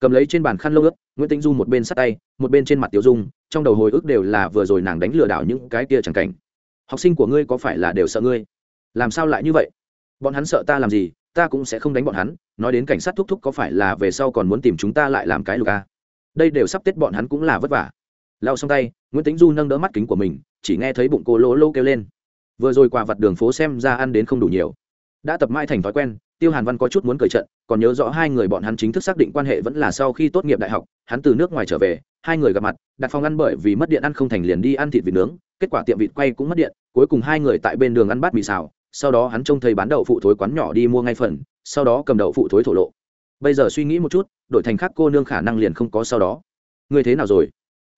Cầm lấy trên bàn khăn lâu ướt, nguyễn tĩnh du một bên sát tay, một bên trên mặt tiểu dung, trong đầu hồi ức đều là vừa rồi nàng đánh lừa đảo những cái kia chẳng cảnh. Học sinh của ngươi có phải là đều sợ ngươi? Làm sao lại như vậy? Bọn hắn sợ ta làm gì, ta cũng sẽ không đánh bọn hắn, nói đến cảnh sát thúc thúc có phải là về sau còn muốn tìm chúng ta lại làm cái lục a đây đều sắp tết bọn hắn cũng là vất vả. Lao xong tay, nguyễn tính du nâng đỡ mắt kính của mình, chỉ nghe thấy bụng cô lỗ lô kêu lên. Vừa rồi qua vặt đường phố xem ra ăn đến không đủ nhiều. Đã tập mãi thành thói quen, tiêu hàn văn có chút muốn cởi trận, còn nhớ rõ hai người bọn hắn chính thức xác định quan hệ vẫn là sau khi tốt nghiệp đại học, hắn từ nước ngoài trở về, hai người gặp mặt, đặt phòng ăn bởi vì mất điện ăn không thành liền đi ăn thịt vịt nướng, kết quả tiệm vịt quay cũng mất điện, cuối cùng hai người tại bên đường ăn bát mì xào, sau đó hắn trông thấy bán đậu phụ thối quán nhỏ đi mua ngay phần, sau đó cầm đậu phụ thối thổ lộ. Bây giờ suy nghĩ một chút đổi thành khác cô nương khả năng liền không có sau đó. Ngươi thế nào rồi?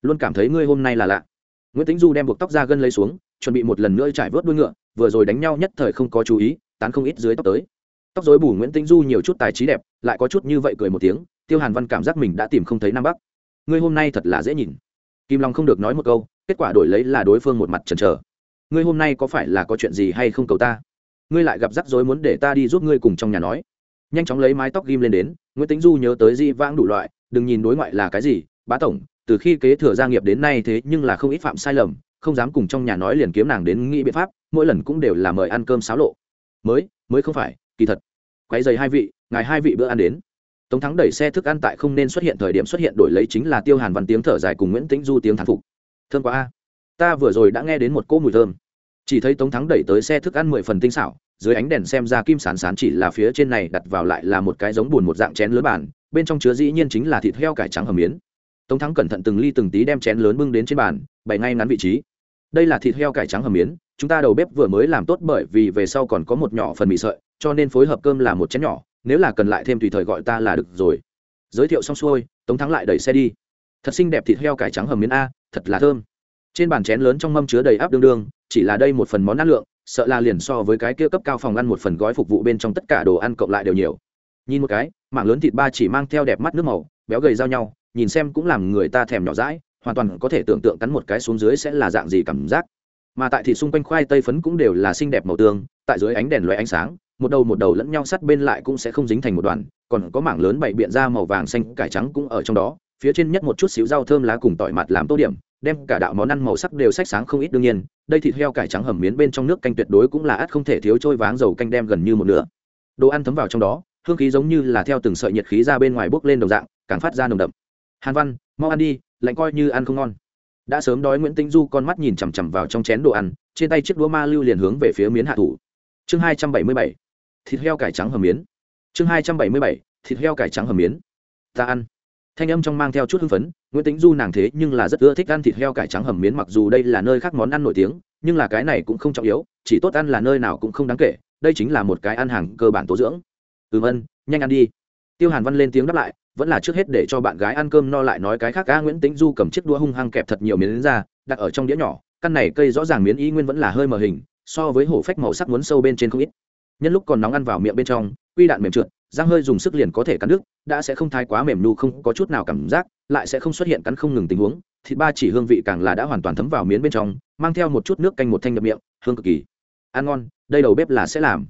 Luôn cảm thấy ngươi hôm nay là lạ. Nguyễn tính du đem buộc tóc ra gân lấy xuống, chuẩn bị một lần nữa trải vớt đuôi ngựa, vừa rồi đánh nhau nhất thời không có chú ý, tán không ít dưới tóc tới. Tóc dối bù nguyễn tĩnh du nhiều chút tài trí đẹp, lại có chút như vậy cười một tiếng, tiêu hàn văn cảm giác mình đã tìm không thấy nam bắc. Ngươi hôm nay thật là dễ nhìn. Kim long không được nói một câu, kết quả đổi lấy là đối phương một mặt trần trờ ngươi hôm nay có phải là có chuyện gì hay không cầu ta? Ngươi lại gặp rắc rối muốn để ta đi giúp ngươi cùng trong nhà nói nhanh chóng lấy mái tóc ghim lên đến, nguyễn tĩnh du nhớ tới di vãng đủ loại, đừng nhìn đối ngoại là cái gì, bá tổng, từ khi kế thừa gia nghiệp đến nay thế nhưng là không ít phạm sai lầm, không dám cùng trong nhà nói liền kiếm nàng đến nghĩ biện pháp, mỗi lần cũng đều là mời ăn cơm xáo lộ. Mới mới không phải, kỳ thật. Quay dày hai vị, ngài hai vị bữa ăn đến. Tống thắng đẩy xe thức ăn tại không nên xuất hiện thời điểm xuất hiện đổi lấy chính là tiêu hàn văn tiếng thở dài cùng nguyễn tĩnh du tiếng thán phục. Thơm quá a. Ta vừa rồi đã nghe đến một cỗ mùi thơm. Chỉ thấy tống thắng đẩy tới xe thức ăn mười phần tinh xảo dưới ánh đèn xem ra kim sán sán chỉ là phía trên này đặt vào lại là một cái giống bùn một dạng chén lớn bàn, bên trong chứa dĩ nhiên chính là thịt heo cải trắng hầm miến. Tống thắng cẩn thận từng ly từng tí đem chén lớn bưng đến trên bàn, bày ngay ngắn vị trí. Đây là thịt heo cải trắng hầm miến, chúng ta đầu bếp vừa mới làm tốt bởi vì về sau còn có một nhỏ phần mì sợi, cho nên phối hợp cơm là một chén nhỏ, nếu là cần lại thêm tùy thời gọi ta là được rồi. Giới thiệu xong xuôi, tống thắng lại đẩy xe đi. Thật xinh đẹp thịt heo cải trắng hầm miến a, thật là thơm. Trên bàn chén lớn trong mâm chứa đầy áp đương đương, chỉ là đây một phần món ăn lượng sợ là liền so với cái kia cấp cao phòng ăn một phần gói phục vụ bên trong tất cả đồ ăn cộng lại đều nhiều. Nhìn một cái mảng lớn thịt ba chỉ mang theo đẹp mắt nước màu, béo gầy giao nhau, nhìn xem cũng làm người ta thèm nhỏ rãi hoàn toàn có thể tưởng tượng cắn một cái xuống dưới sẽ là dạng gì cảm giác. Mà tại thịt xung quanh khoai tây phấn cũng đều là xinh đẹp màu tương, tại dưới ánh đèn loại ánh sáng, một đầu một đầu lẫn nhau sắt bên lại cũng sẽ không dính thành một đoàn, còn có mảng lớn bảy biện ra màu vàng xanh cải trắng cũng ở trong đó, phía trên nhất một chút xíu rau thơm lá cùng tỏi mặt làm tô điểm đem cả đạo món ăn màu sắc đều sắc sáng không ít đương nhiên, đây thịt heo cải trắng hầm miến bên trong nước canh tuyệt đối cũng là ắt không thể thiếu trôi váng dầu canh đem gần như một nửa. Đồ ăn thấm vào trong đó, hương khí giống như là theo từng sợi nhiệt khí ra bên ngoài bốc lên đồng dạng, càng phát ra nồng đậm. Hàn văn, mau ăn đi, lạnh coi như ăn không ngon. Đã sớm đói nguyễn tĩnh du con mắt nhìn chằm chằm vào trong chén đồ ăn, trên tay chiếc đũa ma lưu liền hướng về phía miến hạ thủ. Chương hai trăm bảy mươi bảy, thịt heo cải trắng hầm miến. Chương hai trăm bảy mươi bảy, thịt heo cải trắng hầm miến. Ta ăn thanh âm trong mang theo chút hưng phấn, nguyễn tĩnh du nàng thế nhưng là rất ưa thích ăn thịt heo cải trắng hầm miến, mặc dù đây là nơi khác món ăn nổi tiếng, nhưng là cái này cũng không trọng yếu, chỉ tốt ăn là nơi nào cũng không đáng kể, đây chính là một cái ăn hàng cơ bản tố dưỡng. Ừm ân nhanh ăn đi. Tiêu hàn văn lên tiếng đáp lại, vẫn là trước hết để cho bạn gái ăn cơm no lại nói cái khác ca nguyễn tĩnh du cầm chiếc đũa hung hăng kẹp thật nhiều miến ra, đặt ở trong đĩa nhỏ, căn này cây rõ ràng miến ý nguyên vẫn là hơi mờ hình, so với hổ phách màu sắc muốn sâu bên trên không ít nhân lúc còn nóng ăn vào miệng bên trong, quy đạn mềm trượt, răng hơi dùng sức liền có thể cắn đứt, đã sẽ không thái quá mềm nu, không có chút nào cảm giác, lại sẽ không xuất hiện cắn không ngừng tình huống, thịt ba chỉ hương vị càng là đã hoàn toàn thấm vào miến bên trong, mang theo một chút nước canh một thanh nhập miệng, hương cực kỳ. Ăn ngon, đây đầu bếp là sẽ làm.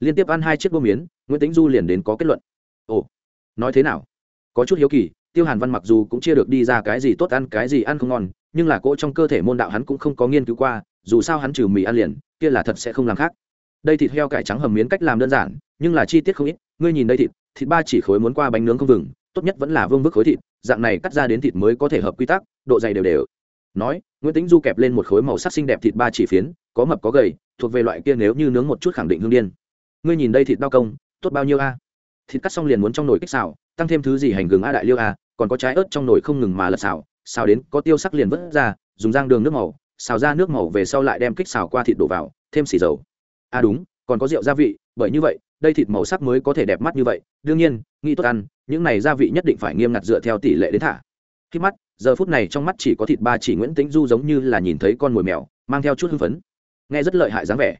Liên tiếp ăn hai chiếc bô miến, nguyễn tính du liền đến có kết luận. Ồ, nói thế nào? Có chút hiếu kỳ, tiêu hàn văn mặc dù cũng chưa được đi ra cái gì tốt ăn, cái gì ăn không ngon, nhưng là cỗ trong cơ thể môn đạo hắn cũng không có nghiên cứu qua, dù sao hắn trừ mì ăn liền, kia là thật sẽ không làm khác đây thịt heo cải trắng hầm miến cách làm đơn giản, nhưng là chi tiết không ít. Ngươi nhìn đây thịt thịt ba chỉ khối muốn qua bánh nướng không vừng, tốt nhất vẫn là vương bức khối thịt, dạng này cắt ra đến thịt mới có thể hợp quy tắc, độ dày đều đều. Nói, nguyễn tính du kẹp lên một khối màu sắc xinh đẹp thịt ba chỉ phiến, có mập có gầy, thuộc về loại kia nếu như nướng một chút khẳng định hương điên. Ngươi nhìn đây thịt bao công, tốt bao nhiêu a? Thịt cắt xong liền muốn trong nồi kích xào, tăng thêm thứ gì hành gừng a đại liêu a, còn có trái ớt trong nồi không ngừng mà lật xào xào đến có tiêu sắc liền vớt ra, dùng rang đường nước màu, xào ra nước màu về sau lại đem kích xào qua thịt đổ vào, thêm xì dầu à đúng, còn có rượu gia vị, bởi như vậy, đây thịt màu sắc mới có thể đẹp mắt như vậy. Đương nhiên, nghĩ tốt ăn, những này gia vị nhất định phải nghiêm ngặt dựa theo tỷ lệ đến thả. Khi mắt, giờ phút này trong mắt chỉ có thịt ba chỉ nguyễn tĩnh du giống như là nhìn thấy con mồi mèo, mang theo chút hưng phấn. Nghe rất lợi hại dáng vẻ.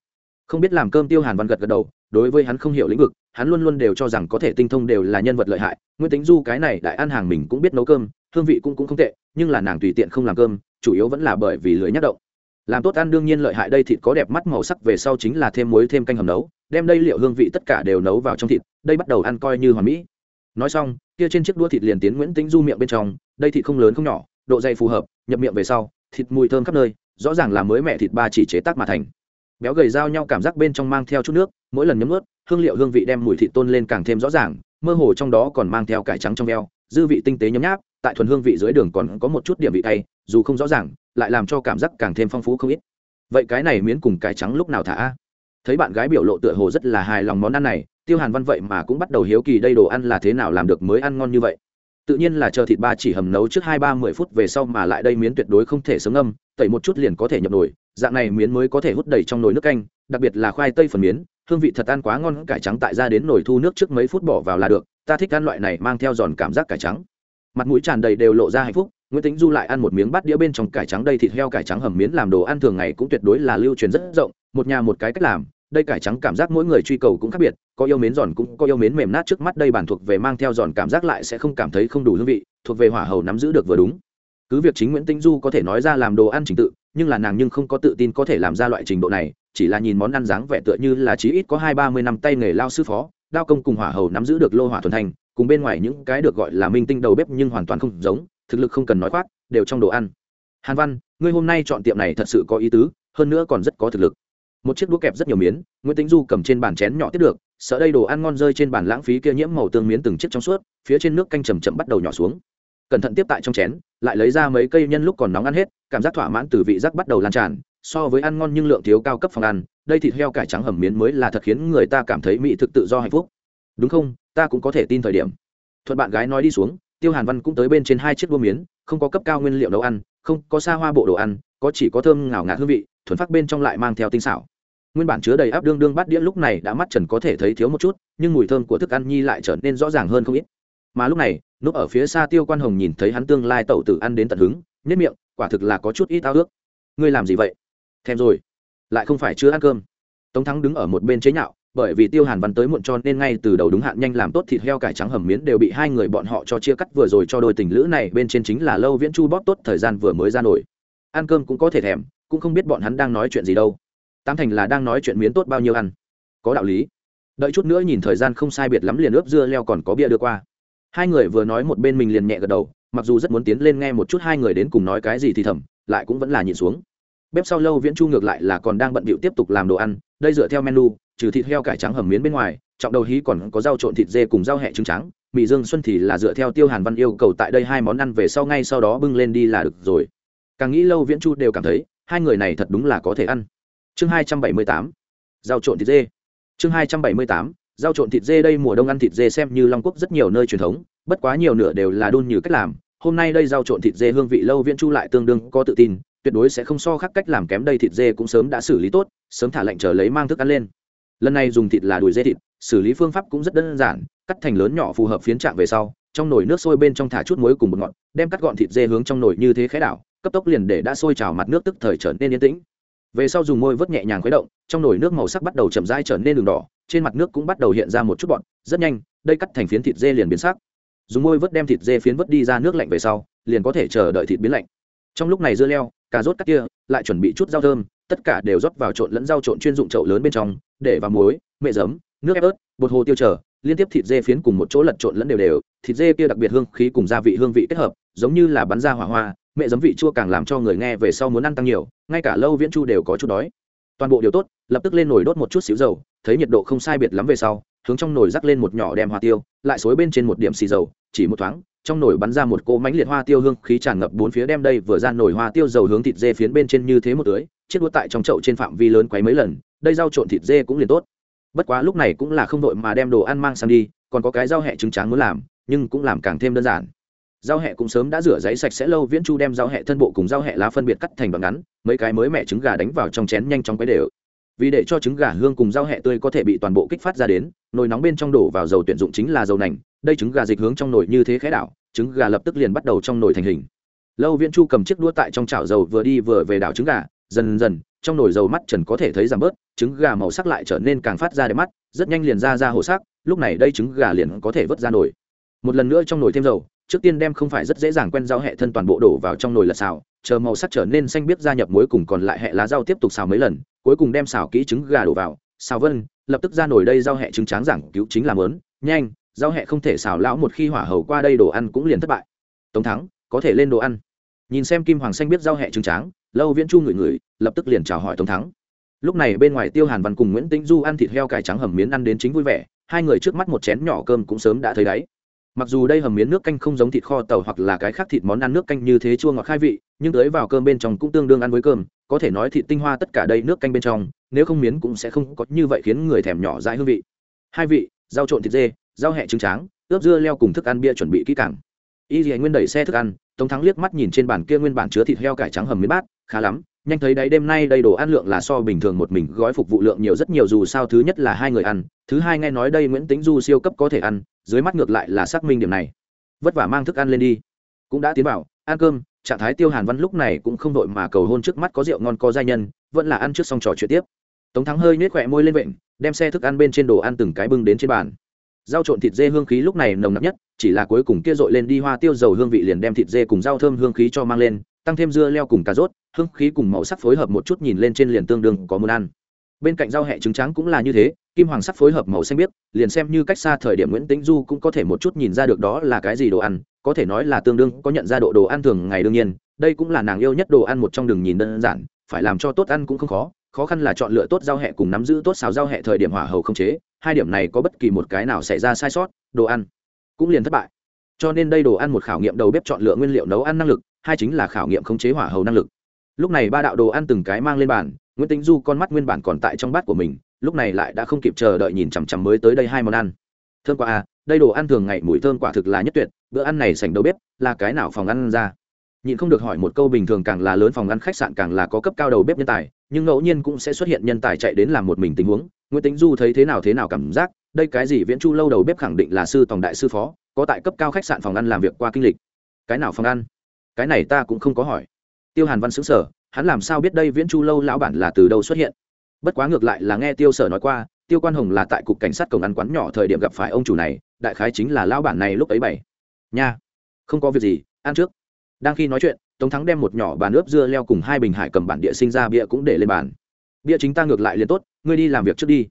Không biết làm cơm tiêu hàn văn gật gật đầu, đối với hắn không hiểu lĩnh vực, hắn luôn luôn đều cho rằng có thể tinh thông đều là nhân vật lợi hại. Nguyễn tính du cái này đại ăn hàng mình cũng biết nấu cơm, hương vị cũng cũng không tệ, nhưng là nàng tùy tiện không làm cơm, chủ yếu vẫn là bởi vì lưới nhắc động làm tốt ăn đương nhiên lợi hại đây thịt có đẹp mắt màu sắc về sau chính là thêm muối thêm canh hầm nấu, đem đây liệu hương vị tất cả đều nấu vào trong thịt, đây bắt đầu ăn coi như hoàn mỹ nói xong, kia trên chiếc đũa thịt liền tiến nguyễn tính du miệng bên trong, đây thịt không lớn không nhỏ, độ dày phù hợp, nhập miệng về sau, thịt mùi thơm khắp nơi, rõ ràng là mới mẹ thịt ba chỉ chế tác mà thành béo gầy giao nhau cảm giác bên trong mang theo chút nước, mỗi lần nhấm ướt, hương liệu hương vị đem mùi thịt tôn lên càng thêm rõ ràng, mơ hồ trong đó còn mang theo cải trắng trong veo, dư vị tinh tế nhấm nháp, tại thuần hương vị dưới đường còn có một chút điểm vị cay dù không rõ ràng lại làm cho cảm giác càng thêm phong phú không ít. Vậy cái này miến cùng cải trắng lúc nào thả? Thấy bạn gái biểu lộ tựa hồ rất là hài lòng món ăn này tiêu hàn văn vậy mà cũng bắt đầu hiếu kỳ đây đồ ăn là thế nào làm được mới ăn ngon như vậy. Tự nhiên là chờ thịt ba chỉ hầm nấu trước hai ba mười phút về sau mà lại đây miến tuyệt đối không thể sớm âm, tẩy một chút liền có thể nhập nồi dạng này miến mới có thể hút đầy trong nồi nước canh đặc biệt là khoai tây phần miến hương vị thật ăn quá ngon cải trắng tại ra đến nồi thu nước trước mấy phút bỏ vào là được ta thích ăn loại này mang theo giòn cảm giác cải trắng. Mặt mũi tràn đầy đều lộ ra hạnh phúc nguyễn tính du lại ăn một miếng bát đĩa bên trong cải trắng đây thịt heo, cải trắng hầm miến làm đồ ăn thường ngày cũng tuyệt đối là lưu truyền rất rộng, một nhà một cái cách làm, đây cải trắng cảm giác mỗi người truy cầu cũng khác biệt, có yêu mến giòn cũng có yêu mến mềm nát trước mắt, đây bản thuộc về mang theo giòn cảm giác lại sẽ không cảm thấy không đủ hương vị, thuộc về hỏa hầu nắm giữ được vừa đúng. Cứ việc chính nguyễn tinh du có thể nói ra làm đồ ăn trình tự, nhưng là nàng nhưng không có tự tin có thể làm ra loại trình độ này, chỉ là nhìn món ăn dáng vẻ tựa như là chí ít có hai ba mươi năm tay nghề lao sư phó, đao công cùng hỏa hầu nắm giữ được lô hỏa thuần thành, cùng bên ngoài những cái được gọi là minh tinh đầu bếp nhưng hoàn toàn không giống thực lực không cần nói khoác, đều trong đồ ăn. Hàn văn, ngươi hôm nay chọn tiệm này thật sự có ý tứ, hơn nữa còn rất có thực lực. Một chiếc đũa kẹp rất nhiều miến, nguyễn tính du cầm trên bàn chén nhỏ tiếp được, sợ đây đồ ăn ngon rơi trên bàn lãng phí kia nhiễm màu tương miến từng chiếc trong suốt, phía trên nước canh chầm chậm bắt đầu nhỏ xuống. Cẩn thận tiếp tại trong chén, lại lấy ra mấy cây nhân lúc còn nóng ăn hết, cảm giác thỏa mãn từ vị giác bắt đầu lan tràn, so với ăn ngon nhưng lượng thiếu cao cấp phòng ăn, đây thịt heo cải trắng hầm miến mới là thật khiến người ta cảm thấy mỹ thực tự do hạnh phúc. Đúng không? Ta cũng có thể tin thời điểm. Thuận bạn gái nói đi xuống tiêu hàn văn cũng tới bên trên hai chiếc đua miến, không có cấp cao nguyên liệu nấu ăn, không có xa hoa bộ đồ ăn, có chỉ có thơm ngào ngạt hương vị, thuần phát bên trong lại mang theo tinh xảo. Nguyên bản chứa đầy áp đương đương bát đĩa lúc này đã mắt trần có thể thấy thiếu một chút, nhưng mùi thơm của thức ăn nhi lại trở nên rõ ràng hơn không ít. Mà lúc này, núp ở phía xa tiêu quan hồng nhìn thấy hắn tương lai tẩu tử ăn đến tận hứng nhất miệng, quả thực là có chút ít ao ước. Ngươi làm gì vậy? Thèm rồi, lại không phải chưa ăn cơm. Tống thắng đứng ở một bên chế nhạo bởi vì tiêu hàn văn tới muộn cho nên ngay từ đầu đúng hạn nhanh làm tốt thịt heo cải trắng hầm miến đều bị hai người bọn họ cho chia cắt vừa rồi cho đôi tình lữ này bên trên chính là lâu viễn chu bóp tốt thời gian vừa mới ra nổi. Ăn cơm cũng có thể thèm, cũng không biết bọn hắn đang nói chuyện gì đâu. Tám thành là đang nói chuyện miến tốt bao nhiêu ăn? Có đạo lý. Đợi chút nữa nhìn thời gian không sai biệt lắm liền ướp dưa leo còn có bia đưa qua. Hai người vừa nói một bên mình liền nhẹ gật đầu, mặc dù rất muốn tiến lên nghe một chút hai người đến cùng nói cái gì thì thầm, lại cũng vẫn là nhìn xuống. Bếp sau lâu viễn chu ngược lại là còn đang bận bịu tiếp tục làm đồ ăn đây dựa theo menu, trừ thịt heo cải trắng hầm miến bên ngoài, trọng đầu hí còn có rau trộn thịt dê cùng rau hẹ trứng trắng, mì dương xuân thì là dựa theo tiêu hàn văn yêu cầu tại đây hai món ăn về sau ngay sau đó bưng lên đi là được rồi. Càng nghĩ lâu viễn chu đều cảm thấy, hai người này thật đúng là có thể ăn. Chương hai trăm bảy mươi tám, rau trộn thịt dê. Chương hai trăm bảy mươi tám, rau trộn thịt dê đây mùa đông ăn thịt dê xem như long quốc rất nhiều nơi truyền thống, bất quá nhiều nửa đều là đun như cách làm. Hôm nay đây rau trộn thịt dê hương vị lâu viễn chu lại tương đương có tự tin tuyệt đối sẽ không so khác cách làm kém đây, thịt dê cũng sớm đã xử lý tốt, sớm thả lệnh chờ lấy mang thức ăn lên. Lần này dùng thịt là đùi dê thịt, xử lý phương pháp cũng rất đơn giản, cắt thành lớn nhỏ phù hợp phiến trạng về sau, trong nồi nước sôi bên trong thả chút muối cùng một ngọt, đem cắt gọn thịt dê hướng trong nồi như thế khẽ đảo, cấp tốc liền để đã sôi trào mặt nước tức thời trở nên yên tĩnh. Về sau dùng môi vớt nhẹ nhàng khuấy động, trong nồi nước màu sắc bắt đầu chậm rãi trở nên đường đỏ, trên mặt nước cũng bắt đầu hiện ra một chút bọt, rất nhanh, đây cắt thành phiến thịt dê liền biến sắc. Dùng môi vớt đem thịt dê phiến vớt đi ra nước lạnh về sau, liền có thể chờ đợi thịt biến lạnh. Trong lúc này dưa leo cà rốt cắt kia, lại chuẩn bị chút rau thơm, tất cả đều rót vào trộn lẫn rau trộn chuyên dụng chậu lớn bên trong, để vào muối, mẹ giấm, nước ép ớt, bột hồ tiêu trở, liên tiếp thịt dê phiến cùng một chỗ lật trộn lẫn đều đều, thịt dê kia đặc biệt hương khí cùng gia vị hương vị kết hợp, giống như là bắn ra hỏa hoa, mẹ giấm vị chua càng làm cho người nghe về sau muốn ăn tăng nhiều, ngay cả lâu viễn chu đều có chút đói. Toàn bộ điều tốt, lập tức lên nồi đốt một chút xíu dầu, thấy nhiệt độ không sai biệt lắm về sau, hướng trong nồi rắc lên một nhỏ đem hoa tiêu, lại xối bên trên một điểm xì dầu, chỉ một thoáng trong nồi bắn ra một cỗ mánh liệt hoa tiêu hương khí tràn ngập bốn phía đem đây vừa ra nồi hoa tiêu dầu hướng thịt dê phiến bên trên như thế một tưới, chiếc đũa tại trong chậu trên phạm vi lớn quấy mấy lần, đây rau trộn thịt dê cũng liền tốt. Bất quá lúc này cũng là không đội mà đem đồ ăn mang sang đi, còn có cái rau hẹ trứng tráng muốn làm, nhưng cũng làm càng thêm đơn giản. Rau hẹ cũng sớm đã rửa giấy sạch sẽ lâu, viễn chu đem rau hẹ thân bộ cùng rau hẹ lá phân biệt cắt thành đoạn ngắn, mấy cái mới mẹ trứng gà đánh vào trong chén nhanh chóng quấy đều. Vì để cho trứng gà hương cùng rau hẹ tươi có thể bị toàn bộ kích phát ra đến, nồi nóng bên trong đổ vào dầu tuyển dụng chính là dầu nành đây trứng gà dịch hướng trong nồi như thế khẽ đảo, trứng gà lập tức liền bắt đầu trong nồi thành hình. Lâu viễn chu cầm chiếc đũa tại trong chảo dầu vừa đi vừa về đảo trứng gà, dần dần, trong nồi dầu mắt trần có thể thấy giảm bớt, trứng gà màu sắc lại trở nên càng phát ra đẹp mắt, rất nhanh liền ra ra hồ sắc, lúc này đây trứng gà liền có thể vớt ra nồi. Một lần nữa trong nồi thêm dầu, trước tiên đem không phải rất dễ dàng quen rau hẹ thân toàn bộ đổ vào trong nồi lật xào, chờ màu sắc trở nên xanh biết gia nhập muối cùng còn lại hẹ lá rau tiếp tục xào mấy lần, cuối cùng đem xào kỹ trứng gà đổ vào. Xào vân, lập tức ra nồi đây rau hẹ trứng tráng giảng cứu chính là mớn, nhanh rau hẹ không thể xào lão một khi hỏa hầu qua đây đồ ăn cũng liền thất bại. Tống thắng, có thể lên đồ ăn. Nhìn xem kim hoàng xanh biết rau hẹ trứng tráng, lâu viễn chu ngửi ngửi, lập tức liền chào hỏi tống thắng. Lúc này bên ngoài tiêu hàn văn cùng nguyễn tĩnh du ăn thịt heo cải trắng hầm miến ăn đến chính vui vẻ, hai người trước mắt một chén nhỏ cơm cũng sớm đã thấy đáy. Mặc dù đây hầm miến nước canh không giống thịt kho tàu hoặc là cái khác thịt món ăn nước canh như thế chua ngọt khai vị, nhưng tới vào cơm bên trong cũng tương đương ăn với cơm, có thể nói thịt tinh hoa tất cả đây nước canh bên trong, nếu không miến cũng sẽ không có như vậy khiến người thèm nhỏ dãi hương vị. Hai vị rau trộn thịt dê rau hẹ trứng tráng, ướp dưa leo cùng thức ăn bia chuẩn bị kỹ càng. Y dì nguyên đẩy xe thức ăn, tống thắng liếc mắt nhìn trên bàn kia nguyên bản chứa thịt heo cải trắng hầm miếng bát, khá lắm, nhanh thấy đấy đêm nay đây đồ ăn lượng là so bình thường một mình gói phục vụ lượng nhiều rất nhiều dù sao thứ nhất là hai người ăn, thứ hai nghe nói đây nguyễn tính du siêu cấp có thể ăn, dưới mắt ngược lại là xác minh điểm này. Vất vả mang thức ăn lên đi. Cũng đã tiến vào ăn cơm, trạng thái tiêu hàn văn lúc này cũng không đội mà cầu hôn trước mắt có rượu ngon có giai nhân, vẫn là ăn trước xong trò chuyện tiếp. Tống thắng hơi nhếch khỏe môi lên vện đem xe thức ăn bên trên đồ ăn từng cái bưng đến trên bàn rau trộn thịt dê hương khí lúc này nồng nặc nhất, chỉ là cuối cùng kia dội lên đi hoa tiêu dầu hương vị liền đem thịt dê cùng rau thơm hương khí cho mang lên, tăng thêm dưa leo cùng cà rốt, hương khí cùng màu sắc phối hợp một chút nhìn lên trên liền tương đương có muốn ăn. Bên cạnh rau hẹ trứng trắng cũng là như thế, kim hoàng sắc phối hợp màu xanh biếc, liền xem như cách xa thời điểm nguyễn tĩnh du cũng có thể một chút nhìn ra được đó là cái gì đồ ăn, có thể nói là tương đương, có nhận ra độ đồ ăn thường ngày đương nhiên, đây cũng là nàng yêu nhất đồ ăn một trong đường nhìn đơn giản, phải làm cho tốt ăn cũng không khó khó khăn là chọn lựa tốt rau hẹ cùng nắm giữ tốt xào rau hẹ thời điểm hỏa hầu không chế hai điểm này có bất kỳ một cái nào xảy ra sai sót, đồ ăn cũng liền thất bại. Cho nên đây đồ ăn một khảo nghiệm đầu bếp chọn lựa nguyên liệu nấu ăn năng lực, hai chính là khảo nghiệm khống chế hỏa hầu năng lực. Lúc này ba đạo đồ ăn từng cái mang lên bàn, nguyễn tính du con mắt nguyên bản còn tại trong bát của mình, lúc này lại đã không kịp chờ đợi nhìn chằm chằm mới tới đây hai món ăn. Thơm quả à đây đồ ăn thường ngày mùi thơm quả thực là nhất tuyệt, bữa ăn này sành đầu bếp là cái nào phòng ăn ra? Nhịn không được hỏi một câu bình thường càng là lớn phòng ăn khách sạn càng là có cấp cao đầu bếp nhân tài, nhưng ngẫu nhiên cũng sẽ xuất hiện nhân tài chạy đến làm một mình tình huống nguyễn tính du thấy thế nào thế nào cảm giác, đây cái gì viễn chu lâu đầu bếp khẳng định là sư tổng đại sư phó, có tại cấp cao khách sạn phòng ăn làm việc qua kinh lịch. Cái nào phòng ăn? Cái này ta cũng không có hỏi. Tiêu hàn văn xứng sở hắn làm sao biết đây viễn chu lâu lão bản là từ đâu xuất hiện? Bất quá ngược lại là nghe tiêu sở nói qua, tiêu quan hồng là tại cục cảnh sát cổng ăn quán nhỏ thời điểm gặp phải ông chủ này, đại khái chính là lão bản này lúc ấy bảy nha, không có việc gì, ăn trước. Đang khi nói chuyện, tống thắng đem một nhỏ bàn ướp dưa leo cùng hai bình hải cầm bản địa sinh ra bia cũng để lên bàn. Bia chính ta ngược lại liền tốt ngươi đi làm việc trước đi.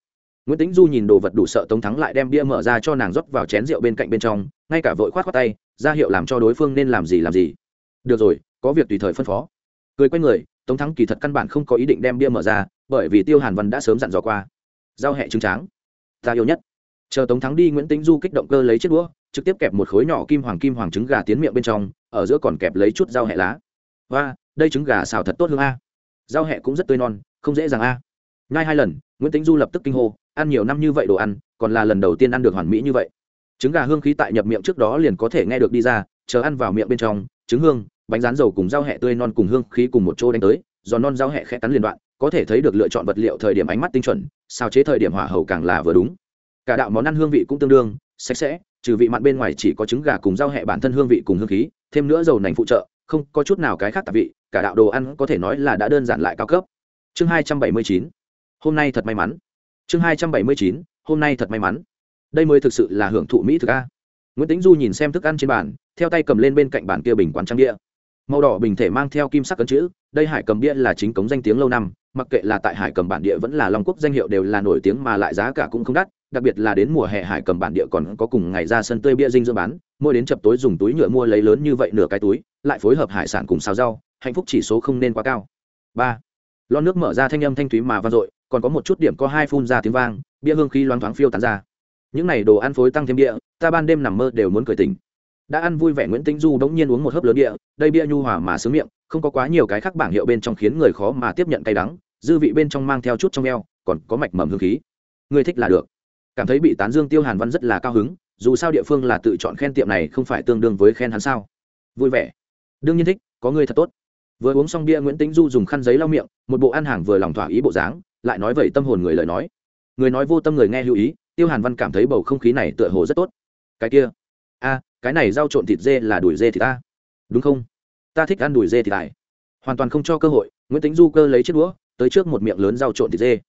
Nguyễn tính du nhìn đồ vật đủ sợ tống thắng lại đem bia mở ra cho nàng rót vào chén rượu bên cạnh bên trong, ngay cả vội khoát khoát tay, ra hiệu làm cho đối phương nên làm gì làm gì. Được rồi, có việc tùy thời phân phó. Cười quay người, tống thắng kỳ thật căn bản không có ý định đem bia mở ra, bởi vì tiêu hàn văn đã sớm dặn dò qua. Giao hẹ trứng tráng. Ta yêu nhất. Chờ tống thắng đi, nguyễn tính du kích động cơ lấy chiếc đũa, trực tiếp kẹp một khối nhỏ kim hoàng kim hoàng trứng gà tiến miệng bên trong, ở giữa còn kẹp lấy chút rau hẹ lá. Và đây trứng gà xào thật tốt hương a. Rau hẹ cũng rất tươi non, không dễ dàng a ngay hai lần, nguyễn Tĩnh du lập tức kinh hô, ăn nhiều năm như vậy đồ ăn, còn là lần đầu tiên ăn được hoàn mỹ như vậy. Trứng gà hương khí tại nhập miệng trước đó liền có thể nghe được đi ra, chờ ăn vào miệng bên trong, trứng hương, bánh rán dầu cùng rau hẹ tươi non cùng hương khí cùng một chỗ đánh tới, giòn non rau hẹ khẽ cắn liền đoạn, có thể thấy được lựa chọn vật liệu thời điểm ánh mắt tinh chuẩn sao chế thời điểm hỏa hầu càng là vừa đúng. Cả đạo món ăn hương vị cũng tương đương, sạch sẽ, trừ vị mặn bên ngoài chỉ có trứng gà cùng rau hẹ bản thân hương vị cùng hương khí, thêm nữa dầu nành phụ trợ, không có chút nào cái khác tạp vị, cả đạo đồ ăn có thể nói là đã đơn giản lại cao cấp. Chương hai trăm bảy mươi chín hôm nay thật may mắn. Chương hai trăm bảy mươi chín, hôm nay thật may mắn. Đây mới thực sự là hưởng thụ mỹ thực a. Nguyễn tính du nhìn xem thức ăn trên bàn, theo tay cầm lên bên cạnh bàn kia bình quán trang địa màu đỏ bình thể mang theo kim sắc cấn chữ, đây hải cầm bia là chính cống danh tiếng lâu năm, mặc kệ là tại hải cầm bản địa vẫn là long quốc danh hiệu đều là nổi tiếng mà lại giá cả cũng không đắt, đặc biệt là đến mùa hè hải cầm bản địa còn có cùng ngày ra sân tươi bia dinh dưỡng bán, mỗi đến chập tối dùng túi nhựa mua lấy lớn như vậy nửa cái túi, lại phối hợp hải sản cùng xào rau, hạnh phúc chỉ số không nên quá cao. Ba. Lon nước mở ra thanh âm thanh thúy mà vang dội còn có một chút điểm có hai phun ra tiếng vang, bia hương khí loáng thoáng phiêu tán ra. Những này đồ ăn phối tăng thêm địa ta ban đêm nằm mơ đều muốn cười tỉnh. Đã ăn vui vẻ nguyễn tĩnh du đống nhiên uống một hớp lớn địa, đây bia nhu hòa mà sướng miệng, không có quá nhiều cái khác bảng hiệu bên trong khiến người khó mà tiếp nhận cay đắng, dư vị bên trong mang theo chút trong eo, còn có mạch mầm hương khí. Người thích là được. Cảm thấy bị tán dương tiêu hàn văn rất là cao hứng, dù sao địa phương là tự chọn khen tiệm này không phải tương đương với khen hắn sao. Vui vẻ. Đương nhiên thích, có người thật tốt. Vừa uống xong bia nguyễn tĩnh du dùng khăn giấy lau miệng, một bộ ăn hàng vừa lòng thỏa ý bộ dáng lại nói vậy tâm hồn người lời nói. Người nói vô tâm người nghe lưu ý, tiêu hàn văn cảm thấy bầu không khí này tựa hồ rất tốt. Cái kia, a, cái này rau trộn thịt dê là đùi dê thì ta. Đúng không? Ta thích ăn đùi dê thì tài hoàn toàn không cho cơ hội, nguyễn tính du cơ lấy chiếc đũa, tới trước một miệng lớn rau trộn thịt dê.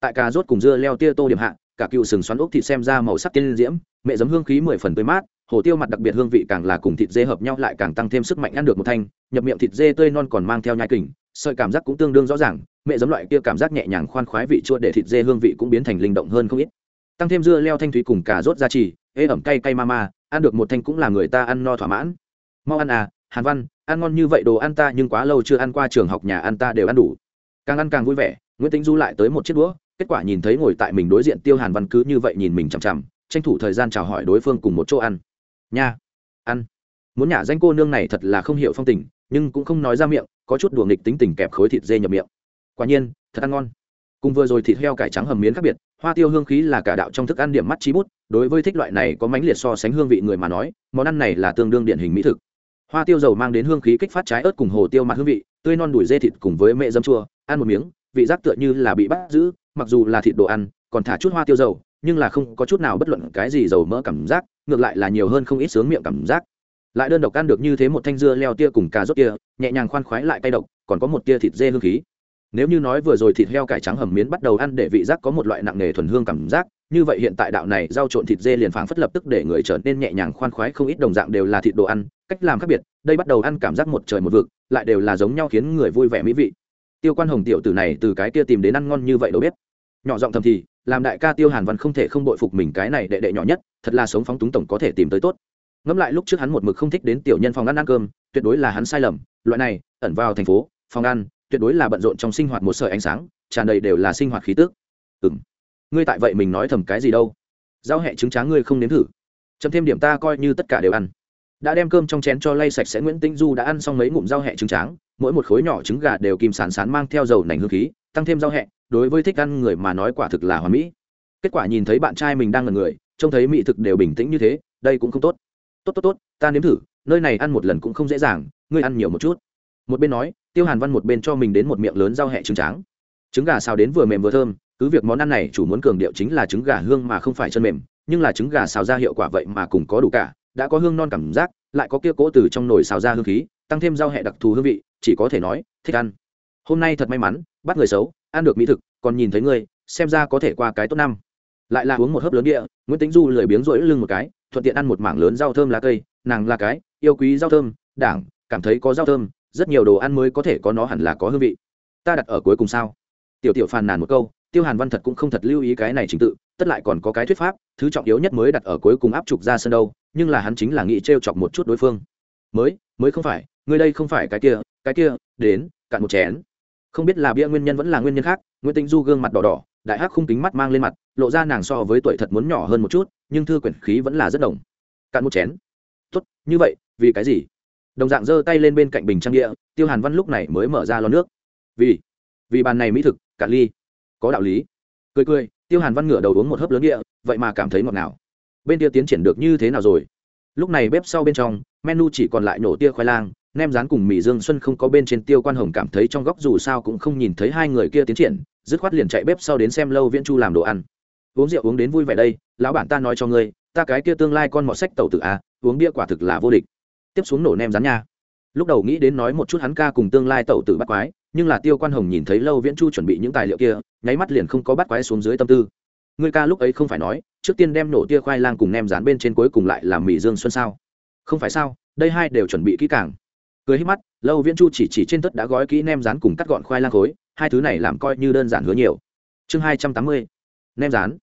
Tại cà rốt cùng dưa leo tia tô điểm hạ, cả cựu sừng xoắn ốc thịt xem ra màu sắc tiên diễm, mẹ giấm hương khí mười phần tươi mát, hồ tiêu mặt đặc biệt hương vị càng là cùng thịt dê hợp nhau lại càng tăng thêm sức mạnh ăn được một thanh, nhập miệng thịt dê tươi non còn mang theo nhai kình sợi cảm giác cũng tương đương rõ ràng, mẹ giấm loại kia cảm giác nhẹ nhàng khoan khoái vị chua để thịt dê hương vị cũng biến thành linh động hơn không ít. Tăng thêm dưa leo thanh thúy cùng cà rốt gia trì, ê ẩm cay cay ma ma, ăn được một thanh cũng là người ta ăn no thỏa mãn. Mau ăn à hàn văn, ăn ngon như vậy đồ ăn ta nhưng quá lâu chưa ăn qua trường học nhà ăn ta đều ăn đủ. Càng ăn càng vui vẻ, nguyễn tính du lại tới một chiếc đũa, kết quả nhìn thấy ngồi tại mình đối diện tiêu hàn văn cứ như vậy nhìn mình chằm chằm, tranh thủ thời gian chào hỏi đối phương cùng một chỗ ăn. Nha, ăn. Muốn nhả danh cô nương này thật là không hiểu phong tình, nhưng cũng không nói ra miệng có chút đùa nghịch tính tình kẹp khối thịt dê nhập miệng. Quả nhiên, thật ăn ngon. Cùng vừa rồi thịt heo cải trắng hầm miến khác biệt, hoa tiêu hương khí là cả đạo trong thức ăn điểm mắt trí bút, đối với thích loại này có mánh liệt so sánh hương vị người mà nói, món ăn này là tương đương điển hình mỹ thực. Hoa tiêu dầu mang đến hương khí kích phát trái ớt cùng hồ tiêu mặt hương vị, tươi non đùi dê thịt cùng với mẹ dâm chua, ăn một miếng, vị giác tựa như là bị bắt giữ, mặc dù là thịt đồ ăn, còn thả chút hoa tiêu dầu, nhưng là không có chút nào bất luận cái gì dầu mỡ cảm giác, ngược lại là nhiều hơn không ít sướng miệng cảm giác lại đơn độc ăn được như thế một thanh dưa leo tia cùng cà rốt tia nhẹ nhàng khoan khoái lại cay độc, còn có một tia thịt dê hương khí. Nếu như nói vừa rồi thịt heo cải trắng hầm miến bắt đầu ăn để vị giác có một loại nặng nề thuần hương cảm giác, như vậy hiện tại đạo này rau trộn thịt dê liền phảng phất lập tức để người trở nên nhẹ nhàng khoan khoái không ít đồng dạng đều là thịt đồ ăn, cách làm khác biệt, đây bắt đầu ăn cảm giác một trời một vực, lại đều là giống nhau khiến người vui vẻ mỹ vị. Tiêu quan hồng tiểu tử này từ cái kia tìm đến ăn ngon như vậy đâu biết. Nhỏ giọng thầm thì, làm đại ca tiêu hàn văn không thể không bội phục mình cái này đệ đệ nhỏ nhất, thật là sống phóng túng tổng có thể tìm tới tốt ngẫm lại lúc trước hắn một mực không thích đến tiểu nhân phòng ăn ăn cơm, tuyệt đối là hắn sai lầm. Loại này, ẩn vào thành phố, phòng ăn, tuyệt đối là bận rộn trong sinh hoạt một sợi ánh sáng, tràn đầy đều là sinh hoạt khí tức. Ừng ngươi tại vậy mình nói thầm cái gì đâu? Giao hẹ trứng tráng ngươi không nếm thử. Chấm thêm điểm ta coi như tất cả đều ăn. Đã đem cơm trong chén cho lay sạch sẽ nguyễn tĩnh du đã ăn xong mấy ngụm rau hẹ trứng tráng, mỗi một khối nhỏ trứng gà đều kìm sán sán mang theo dầu nành hương khí, tăng thêm rau hẹ, đối với thích ăn người mà nói quả thực là hoàn mỹ. Kết quả nhìn thấy bạn trai mình đang là người, trông thấy mỹ thực đều bình tĩnh như thế, đây cũng không tốt tốt tốt tốt, ta nếm thử, nơi này ăn một lần cũng không dễ dàng, ngươi ăn nhiều một chút. Một bên nói, tiêu hàn văn một bên cho mình đến một miệng lớn rau hẹ trứng tráng. Trứng gà xào đến vừa mềm vừa thơm, cứ việc món ăn này chủ muốn cường điệu chính là trứng gà hương mà không phải chân mềm, nhưng là trứng gà xào ra hiệu quả vậy mà cùng có đủ cả, đã có hương non cảm giác, lại có kia cố từ trong nồi xào ra hương khí, tăng thêm rau hẹ đặc thù hương vị, chỉ có thể nói, thích ăn. Hôm nay thật may mắn, bắt người xấu, ăn được mỹ thực, còn nhìn thấy ngươi, xem ra có thể qua cái tốt năm. Lại là uống một hớp lớn địa, nguyễn tính du lười biếng rỗi lưng một cái thuận tiện ăn một mảng lớn rau thơm lá cây, nàng là cái yêu quý rau thơm, đảng, cảm thấy có rau thơm, rất nhiều đồ ăn mới có thể có nó hẳn là có hương vị. Ta đặt ở cuối cùng sao? Tiểu tiểu phàn nàn một câu, tiêu hàn văn thật cũng không thật lưu ý cái này trình tự, tất lại còn có cái thuyết pháp, thứ trọng yếu nhất mới đặt ở cuối cùng áp trục ra sân đâu, nhưng là hắn chính là nghĩ t r e o chọc một chút đối phương. Mới mới không phải, người đây không phải cái kia cái kia, đến, cạn một chén. Không biết là bia nguyên nhân vẫn là nguyên nhân khác, nguyễn tĩnh du gương mặt đỏ đỏ đại hắc khung kính mắt mang lên mặt, lộ ra nàng so với tuổi thật muốn nhỏ hơn một chút, nhưng thư quyển khí vẫn là rất đồng. Cạn một chén. Tốt, như vậy, vì cái gì? Đồng dạng giơ tay lên bên cạnh bình trang địa, tiêu hàn văn lúc này mới mở ra lon nước. Vì vì bàn này mỹ thực, cạn ly. Có đạo lý. Cười cười, tiêu hàn văn ngửa đầu uống một hớp lớn địa, vậy mà cảm thấy ngọt ngào. Bên kia tiến triển được như thế nào rồi? Lúc này bếp sau bên trong, menu chỉ còn lại nổ tia khoai lang nem rán cùng mì dương xuân không có bên trên tiêu quan hồng cảm thấy trong góc dù sao cũng không nhìn thấy hai người kia tiến triển, dứt khoát liền chạy bếp sau đến xem lâu viễn chu làm đồ ăn. Uống rượu uống đến vui vẻ đây, lão bản ta nói cho ngươi, ta cái kia tương lai con mọt sách tàu tử a uống bia quả thực là vô địch. Tiếp xuống nổ nem rán nha. Lúc đầu nghĩ đến nói một chút hắn ca cùng tương lai tàu tử bắt quái, nhưng là tiêu quan hồng nhìn thấy lâu viễn chu chuẩn bị những tài liệu kia, nháy mắt liền không có bắt quái xuống dưới tâm tư. Ngươi ca lúc ấy không phải nói, trước tiên đem nổ tia khoai lang cùng nem rán bên trên cuối cùng lại làm mì dương xuân sao? Không phải sao, đây hai đều chuẩn bị kỹ càng cười hít mắt, lâu viễn chu chỉ chỉ trên tất đã gói kỹ nem rán cùng cắt gọn khoai lang khối, hai thứ này làm coi như đơn giản hứa nhiều. Chương hai trăm tám mươi, nem rán.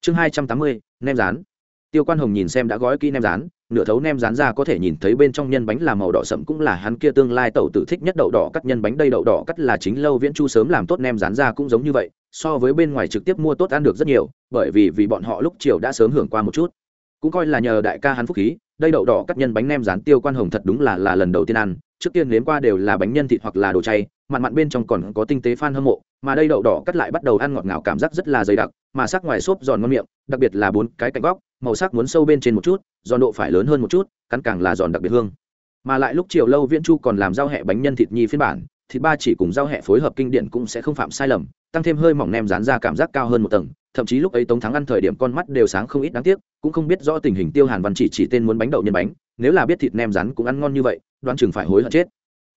Chương hai trăm tám mươi, nem rán. Tiêu quan hồng nhìn xem đã gói kỹ nem rán, nửa thấu nem rán ra có thể nhìn thấy bên trong nhân bánh là màu đỏ sậm cũng là hắn kia tương lai tẩu tử thích nhất đậu đỏ cắt nhân bánh đây đậu đỏ cắt là chính lâu viễn chu sớm làm tốt nem rán ra cũng giống như vậy, so với bên ngoài trực tiếp mua tốt ăn được rất nhiều, bởi vì vì bọn họ lúc chiều đã sớm hưởng qua một chút. Cũng coi là nhờ đại ca hắn phúc khí đây đậu đỏ cắt nhân bánh nem rán tiêu quan hồng thật đúng là là lần đầu tiên ăn. Trước tiên nếm qua đều là bánh nhân thịt hoặc là đồ chay, mặn mặn bên trong còn có tinh tế phan hâm mộ, mà đây đậu đỏ cắt lại bắt đầu ăn ngọt ngào, cảm giác rất là dày đặc, mà sắc ngoài xốp giòn ngon miệng, đặc biệt là bốn cái cạnh góc, màu sắc muốn sâu bên trên một chút, giòn độ phải lớn hơn một chút, cắn càng là giòn đặc biệt hương. Mà lại lúc chiều lâu viễn chu còn làm rau hẹ bánh nhân thịt nhi phiên bản, thịt ba chỉ cùng rau hẹ phối hợp kinh điển cũng sẽ không phạm sai lầm, tăng thêm hơi mỏng nem rán ra cảm giác cao hơn một tầng thậm chí lúc ấy tống thắng ăn thời điểm con mắt đều sáng không ít đáng tiếc, cũng không biết rõ tình hình tiêu hàn văn chỉ chỉ tên muốn bánh đậu nhân bánh, nếu là biết thịt nem rán cũng ăn ngon như vậy, đoán chừng phải hối hận chết.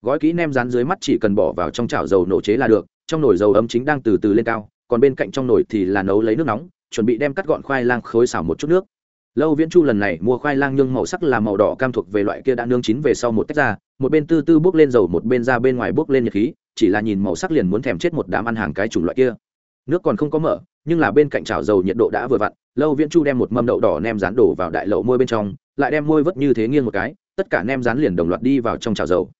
Gói kỹ nem rán dưới mắt chỉ cần bỏ vào trong chảo dầu nổ chế là được, trong nồi dầu ấm chính đang từ từ lên cao, còn bên cạnh trong nồi thì là nấu lấy nước nóng, chuẩn bị đem cắt gọn khoai lang khối xào một chút nước. Lâu viễn chu lần này mua khoai lang nhưng màu sắc là màu đỏ cam thuộc về loại kia đã nương chín về sau một tách ra, một bên tư tư bốc lên dầu, một bên ra bên ngoài bốc lên nhiệt khí, chỉ là nhìn màu sắc liền muốn thèm chết một đám ăn hàng cái chủng loại kia. Nước còn không có mở nhưng là bên cạnh chảo dầu nhiệt độ đã vừa vặn, lâu viễn chu đem một mâm đậu đỏ nem rán đổ vào đại lậu môi bên trong, lại đem môi vớt như thế nghiêng một cái, tất cả nem rán liền đồng loạt đi vào trong chảo dầu.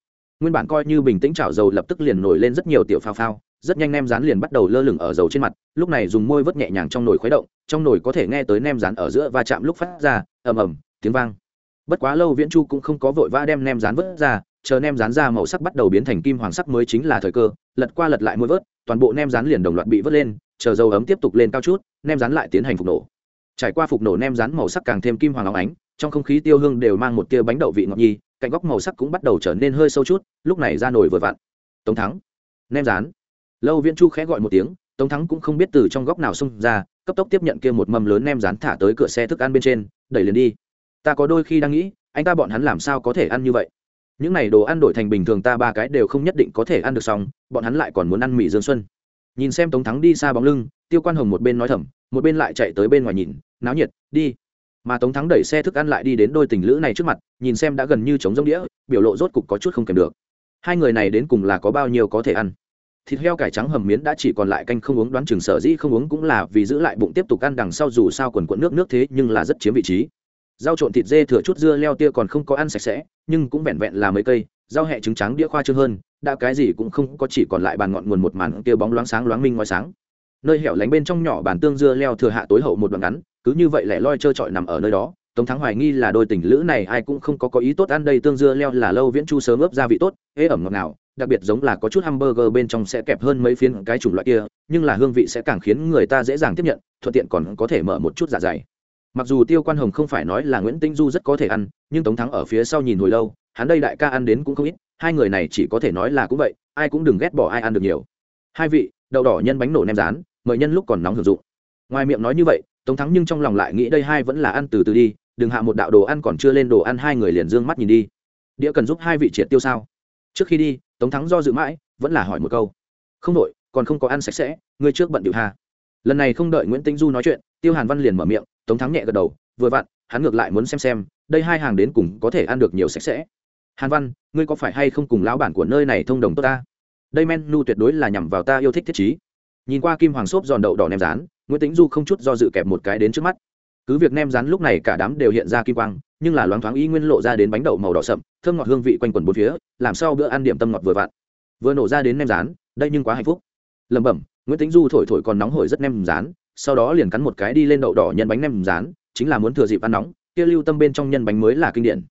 Nguyên bản coi như bình tĩnh chảo dầu lập tức liền nổi lên rất nhiều tiểu phao phao, rất nhanh nem rán liền bắt đầu lơ lửng ở dầu trên mặt, lúc này dùng môi vớt nhẹ nhàng trong nồi khuấy động, trong nồi có thể nghe tới nem rán ở giữa va chạm lúc phát ra, ầm ầm, tiếng vang. Bất quá lâu viễn chu cũng không có vội vã đem nem rán vớt ra, chờ nem rán ra màu sắc bắt đầu biến thành kim hoàng sắc mới chính là thời cơ, lật qua lật lại môi vớt, toàn bộ nem rán liền đồng loạt bị vớt lên chờ dầu ấm tiếp tục lên cao chút, nem rán lại tiến hành phục nổ. Trải qua phục nổ, nem rán màu sắc càng thêm kim hoàng óng ánh, trong không khí tiêu hương đều mang một tia bánh đậu vị ngọt nhi, cạnh góc màu sắc cũng bắt đầu trở nên hơi sâu chút, lúc này ra nổi vừa vặn. Tống thắng, nem rán. Lâu viễn chu khẽ gọi một tiếng, tống thắng cũng không biết từ trong góc nào xông ra, cấp tốc tiếp nhận kia một mâm lớn nem rán thả tới cửa xe thức ăn bên trên, đẩy liền đi. Ta có đôi khi đang nghĩ, anh ta bọn hắn làm sao có thể ăn như vậy? Những này đồ ăn đổi thành bình thường ta ba cái đều không nhất định có thể ăn được xong, bọn hắn lại còn muốn ăn mì dương xuân nhìn xem tống thắng đi xa bóng lưng, tiêu quan hồng một bên nói thầm, một bên lại chạy tới bên ngoài nhìn, náo nhiệt, đi. Mà tống thắng đẩy xe thức ăn lại đi đến đôi tình lữ này trước mặt, nhìn xem đã gần như chống rông đĩa, biểu lộ rốt cục có chút không kèm được. Hai người này đến cùng là có bao nhiêu có thể ăn? Thịt heo cải trắng hầm miến đã chỉ còn lại canh không uống, đoán chừng sở dĩ không uống cũng là vì giữ lại bụng tiếp tục ăn đằng sau dù sao quần quận nước nước thế nhưng là rất chiếm vị trí. Rau trộn thịt dê thừa chút dưa leo tia còn không có ăn sạch sẽ, nhưng cũng vẹn vẹn là mấy cây, rau hẹ trứng trắng đĩa khoa trương hơn đã cái gì cũng không có, chỉ còn lại bàn ngọn nguồn một màn kia bóng loáng sáng loáng minh ngoài sáng. Nơi hẻo lánh bên trong nhỏ bàn tương dưa leo thừa hạ tối hậu một đoạn ngắn, cứ như vậy lẻ loi trơ trọi nằm ở nơi đó. Tống thắng hoài nghi là đôi tình lữ này ai cũng không có có ý tốt ăn đây tương dưa leo là lâu viễn chu sớm ướp gia vị tốt, ế ẩm ngọt ngào, đặc biệt giống là có chút hamburger bên trong sẽ kẹp hơn mấy phiên cái chủng loại kia, nhưng là hương vị sẽ càng khiến người ta dễ dàng tiếp nhận, thuận tiện còn có thể mở một chút dạ dày. Mặc dù tiêu quan hồng không phải nói là nguyễn tinh du rất có thể ăn, nhưng tống thắng ở phía sau nhìn hồi lâu, hắn đây đại ca ăn đến cũng không ít hai người này chỉ có thể nói là cũng vậy, ai cũng đừng ghét bỏ ai ăn được nhiều. Hai vị, đậu đỏ nhân bánh nổ nem rán, mời nhân lúc còn nóng hưởng dụng. Ngoài miệng nói như vậy, tống thắng nhưng trong lòng lại nghĩ đây hai vẫn là ăn từ từ đi, đừng hạ một đạo đồ ăn còn chưa lên đồ ăn hai người liền d ư ơ n g mắt nhìn đi. Đĩa cần giúp hai vị triệt tiêu sao? Trước khi đi, tống thắng do dự mãi, vẫn là hỏi một câu. Không đội còn không có ăn sạch sẽ, ngươi trước bận điệu hà lần này không đợi nguyễn tĩnh du nói chuyện, tiêu hàn văn liền mở miệng, tống thắng nhẹ gật đầu, vừa vặn, hắn ngược lại muốn xem xem, đây hai hàng đến cùng có thể ăn được nhiều sạch sẽ hàn văn, ngươi có phải hay không cùng lão bản của nơi này thông đồng tốt ta? Đây menu tuyệt đối là nhằm vào ta yêu thích thiết chí nhìn qua kim hoàng xốp giòn đậu đỏ nem rán, nguyễn tính du không chút do dự kẹp một cái đến trước mắt. Cứ việc nem rán lúc này cả đám đều hiện ra kim quang, nhưng là loáng thoáng y nguyên lộ ra đến bánh đậu màu đỏ sậm, thơm ngọt hương vị quanh quần bốn phía, làm sao bữa ăn điểm tâm ngọt vừa vặn. Vừa nổ ra đến nem rán, đây nhưng quá hạnh phúc. Lẩm bẩm, nguyễn tính du thổi thổi còn nóng hổi rất nem rán, sau đó liền cắn một cái đi lên đậu đỏ nhân bánh nem rán, chính là muốn thừa dịp ăn nóng, kia lưu tâm bên trong nhân bánh mới là kinh điển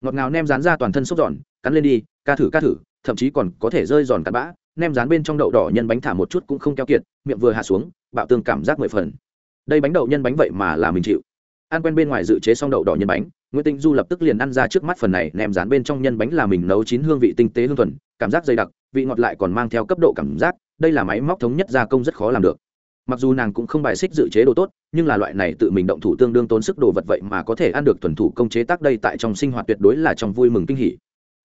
ngọt ngào nem rán ra toàn thân sốc giòn, cắn lên đi, ca thử ca thử, thậm chí còn có thể rơi giòn cắt bã. Nem rán bên trong đậu đỏ nhân bánh thả một chút cũng không keo kiệt, miệng vừa hạ xuống, bạo tương cảm giác mười phần. Đây bánh đậu nhân bánh vậy mà là mình chịu. Ăn quen bên ngoài dự chế xong đậu đỏ nhân bánh, nguyễn tinh du lập tức liền ăn ra trước mắt phần này, nem rán bên trong nhân bánh là mình nấu chín hương vị tinh tế hương thuần, cảm giác dày đặc, vị ngọt lại còn mang theo cấp độ cảm giác, đây là máy móc thống nhất gia công rất khó làm được mặc dù nàng cũng không bài xích dự chế đồ tốt, nhưng là loại này tự mình động thủ tương đương tốn sức đồ vật vậy mà có thể ăn được thuần thủ công chế tác đây tại trong sinh hoạt tuyệt đối là trong vui mừng kinh hỉ.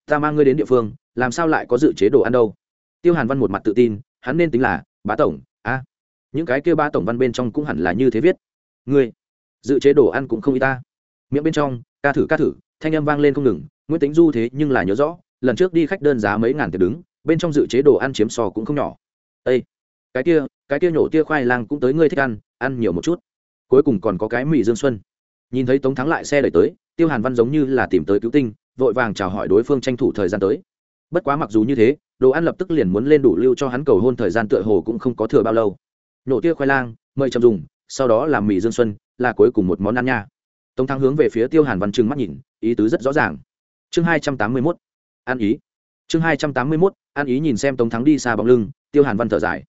Ta mang ngươi đến địa phương, làm sao lại có dự chế đồ ăn đâu? Tiêu hàn văn một mặt tự tin, hắn nên tính là, bá tổng, a, những cái kêu ba tổng văn bên trong cũng hẳn là như thế viết. Ngươi, dự chế đồ ăn cũng không y ta. Miệng bên trong, ca thử ca thử, thanh âm vang lên không ngừng, nguyễn tính du thế nhưng là nhớ rõ, lần trước đi khách đơn giá mấy ngàn tiền đứng, bên trong dự chế đồ ăn chiếm sò cũng không nhỏ. Ây cái kia cái kia nhổ tia khoai lang cũng tới ngươi thích ăn ăn nhiều một chút. Cuối cùng còn có cái mì dương xuân. Nhìn thấy tống thắng lại xe đẩy tới, tiêu hàn văn giống như là tìm tới cứu tinh, vội vàng chào hỏi đối phương tranh thủ thời gian tới. Bất quá mặc dù như thế, đồ ăn lập tức liền muốn lên đủ lưu cho hắn cầu hôn thời gian tựa hồ cũng không có thừa bao lâu. Nổ tia khoai lang, mời chậm dùng, sau đó làm mì dương xuân, là cuối cùng một món ăn nha. Tống thắng hướng về phía tiêu hàn văn trừng mắt nhìn, ý tứ rất rõ ràng. Chương hai trăm tám mươi mốt. Ăn ý. Chương hai trăm tám mươi mốt, ăn ý nhìn xem tống thắng đi xa bóng lưng, tiêu hàn văn thở dài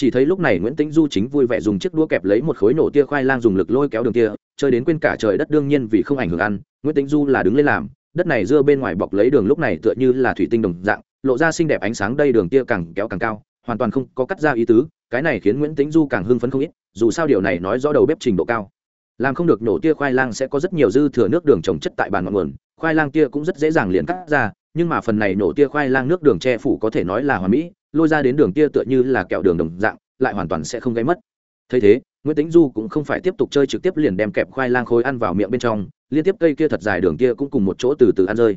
chỉ thấy lúc này nguyễn tĩnh du chính vui vẻ dùng chiếc đũa kẹp lấy một khối nổ tia khoai lang dùng lực lôi kéo đường tia, chơi đến quên cả trời đất đương nhiên vì không ảnh hưởng ăn, nguyễn tĩnh du là đứng lên làm, đất này dưa bên ngoài bọc lấy đường lúc này tựa như là thủy tinh đồng dạng, lộ ra xinh đẹp ánh sáng đây đường tia càng kéo càng cao, hoàn toàn không có cắt ra ý tứ, cái này khiến nguyễn tĩnh du càng hưng phấn không ít, dù sao điều này nói rõ đầu bếp trình độ cao. Làm không được nổ tia khoai lang sẽ có rất nhiều dư thừa nước đường trồng chất tại bàn ngọn nguồn, khoai lang tia cũng rất dễ dàng liền cắt ra, nhưng mà phần này nổ tia khoai lang nước đường che phủ có thể nói là hoàn mỹ lôi ra đến đường tia tựa như là kẹo đường đồng dạng, lại hoàn toàn sẽ không gây mất. Thấy thế, nguyễn tĩnh du cũng không phải tiếp tục chơi trực tiếp liền đem kẹp khoai lang khối ăn vào miệng bên trong, liên tiếp cây kia thật dài đường kia cũng cùng một chỗ từ từ ăn rơi.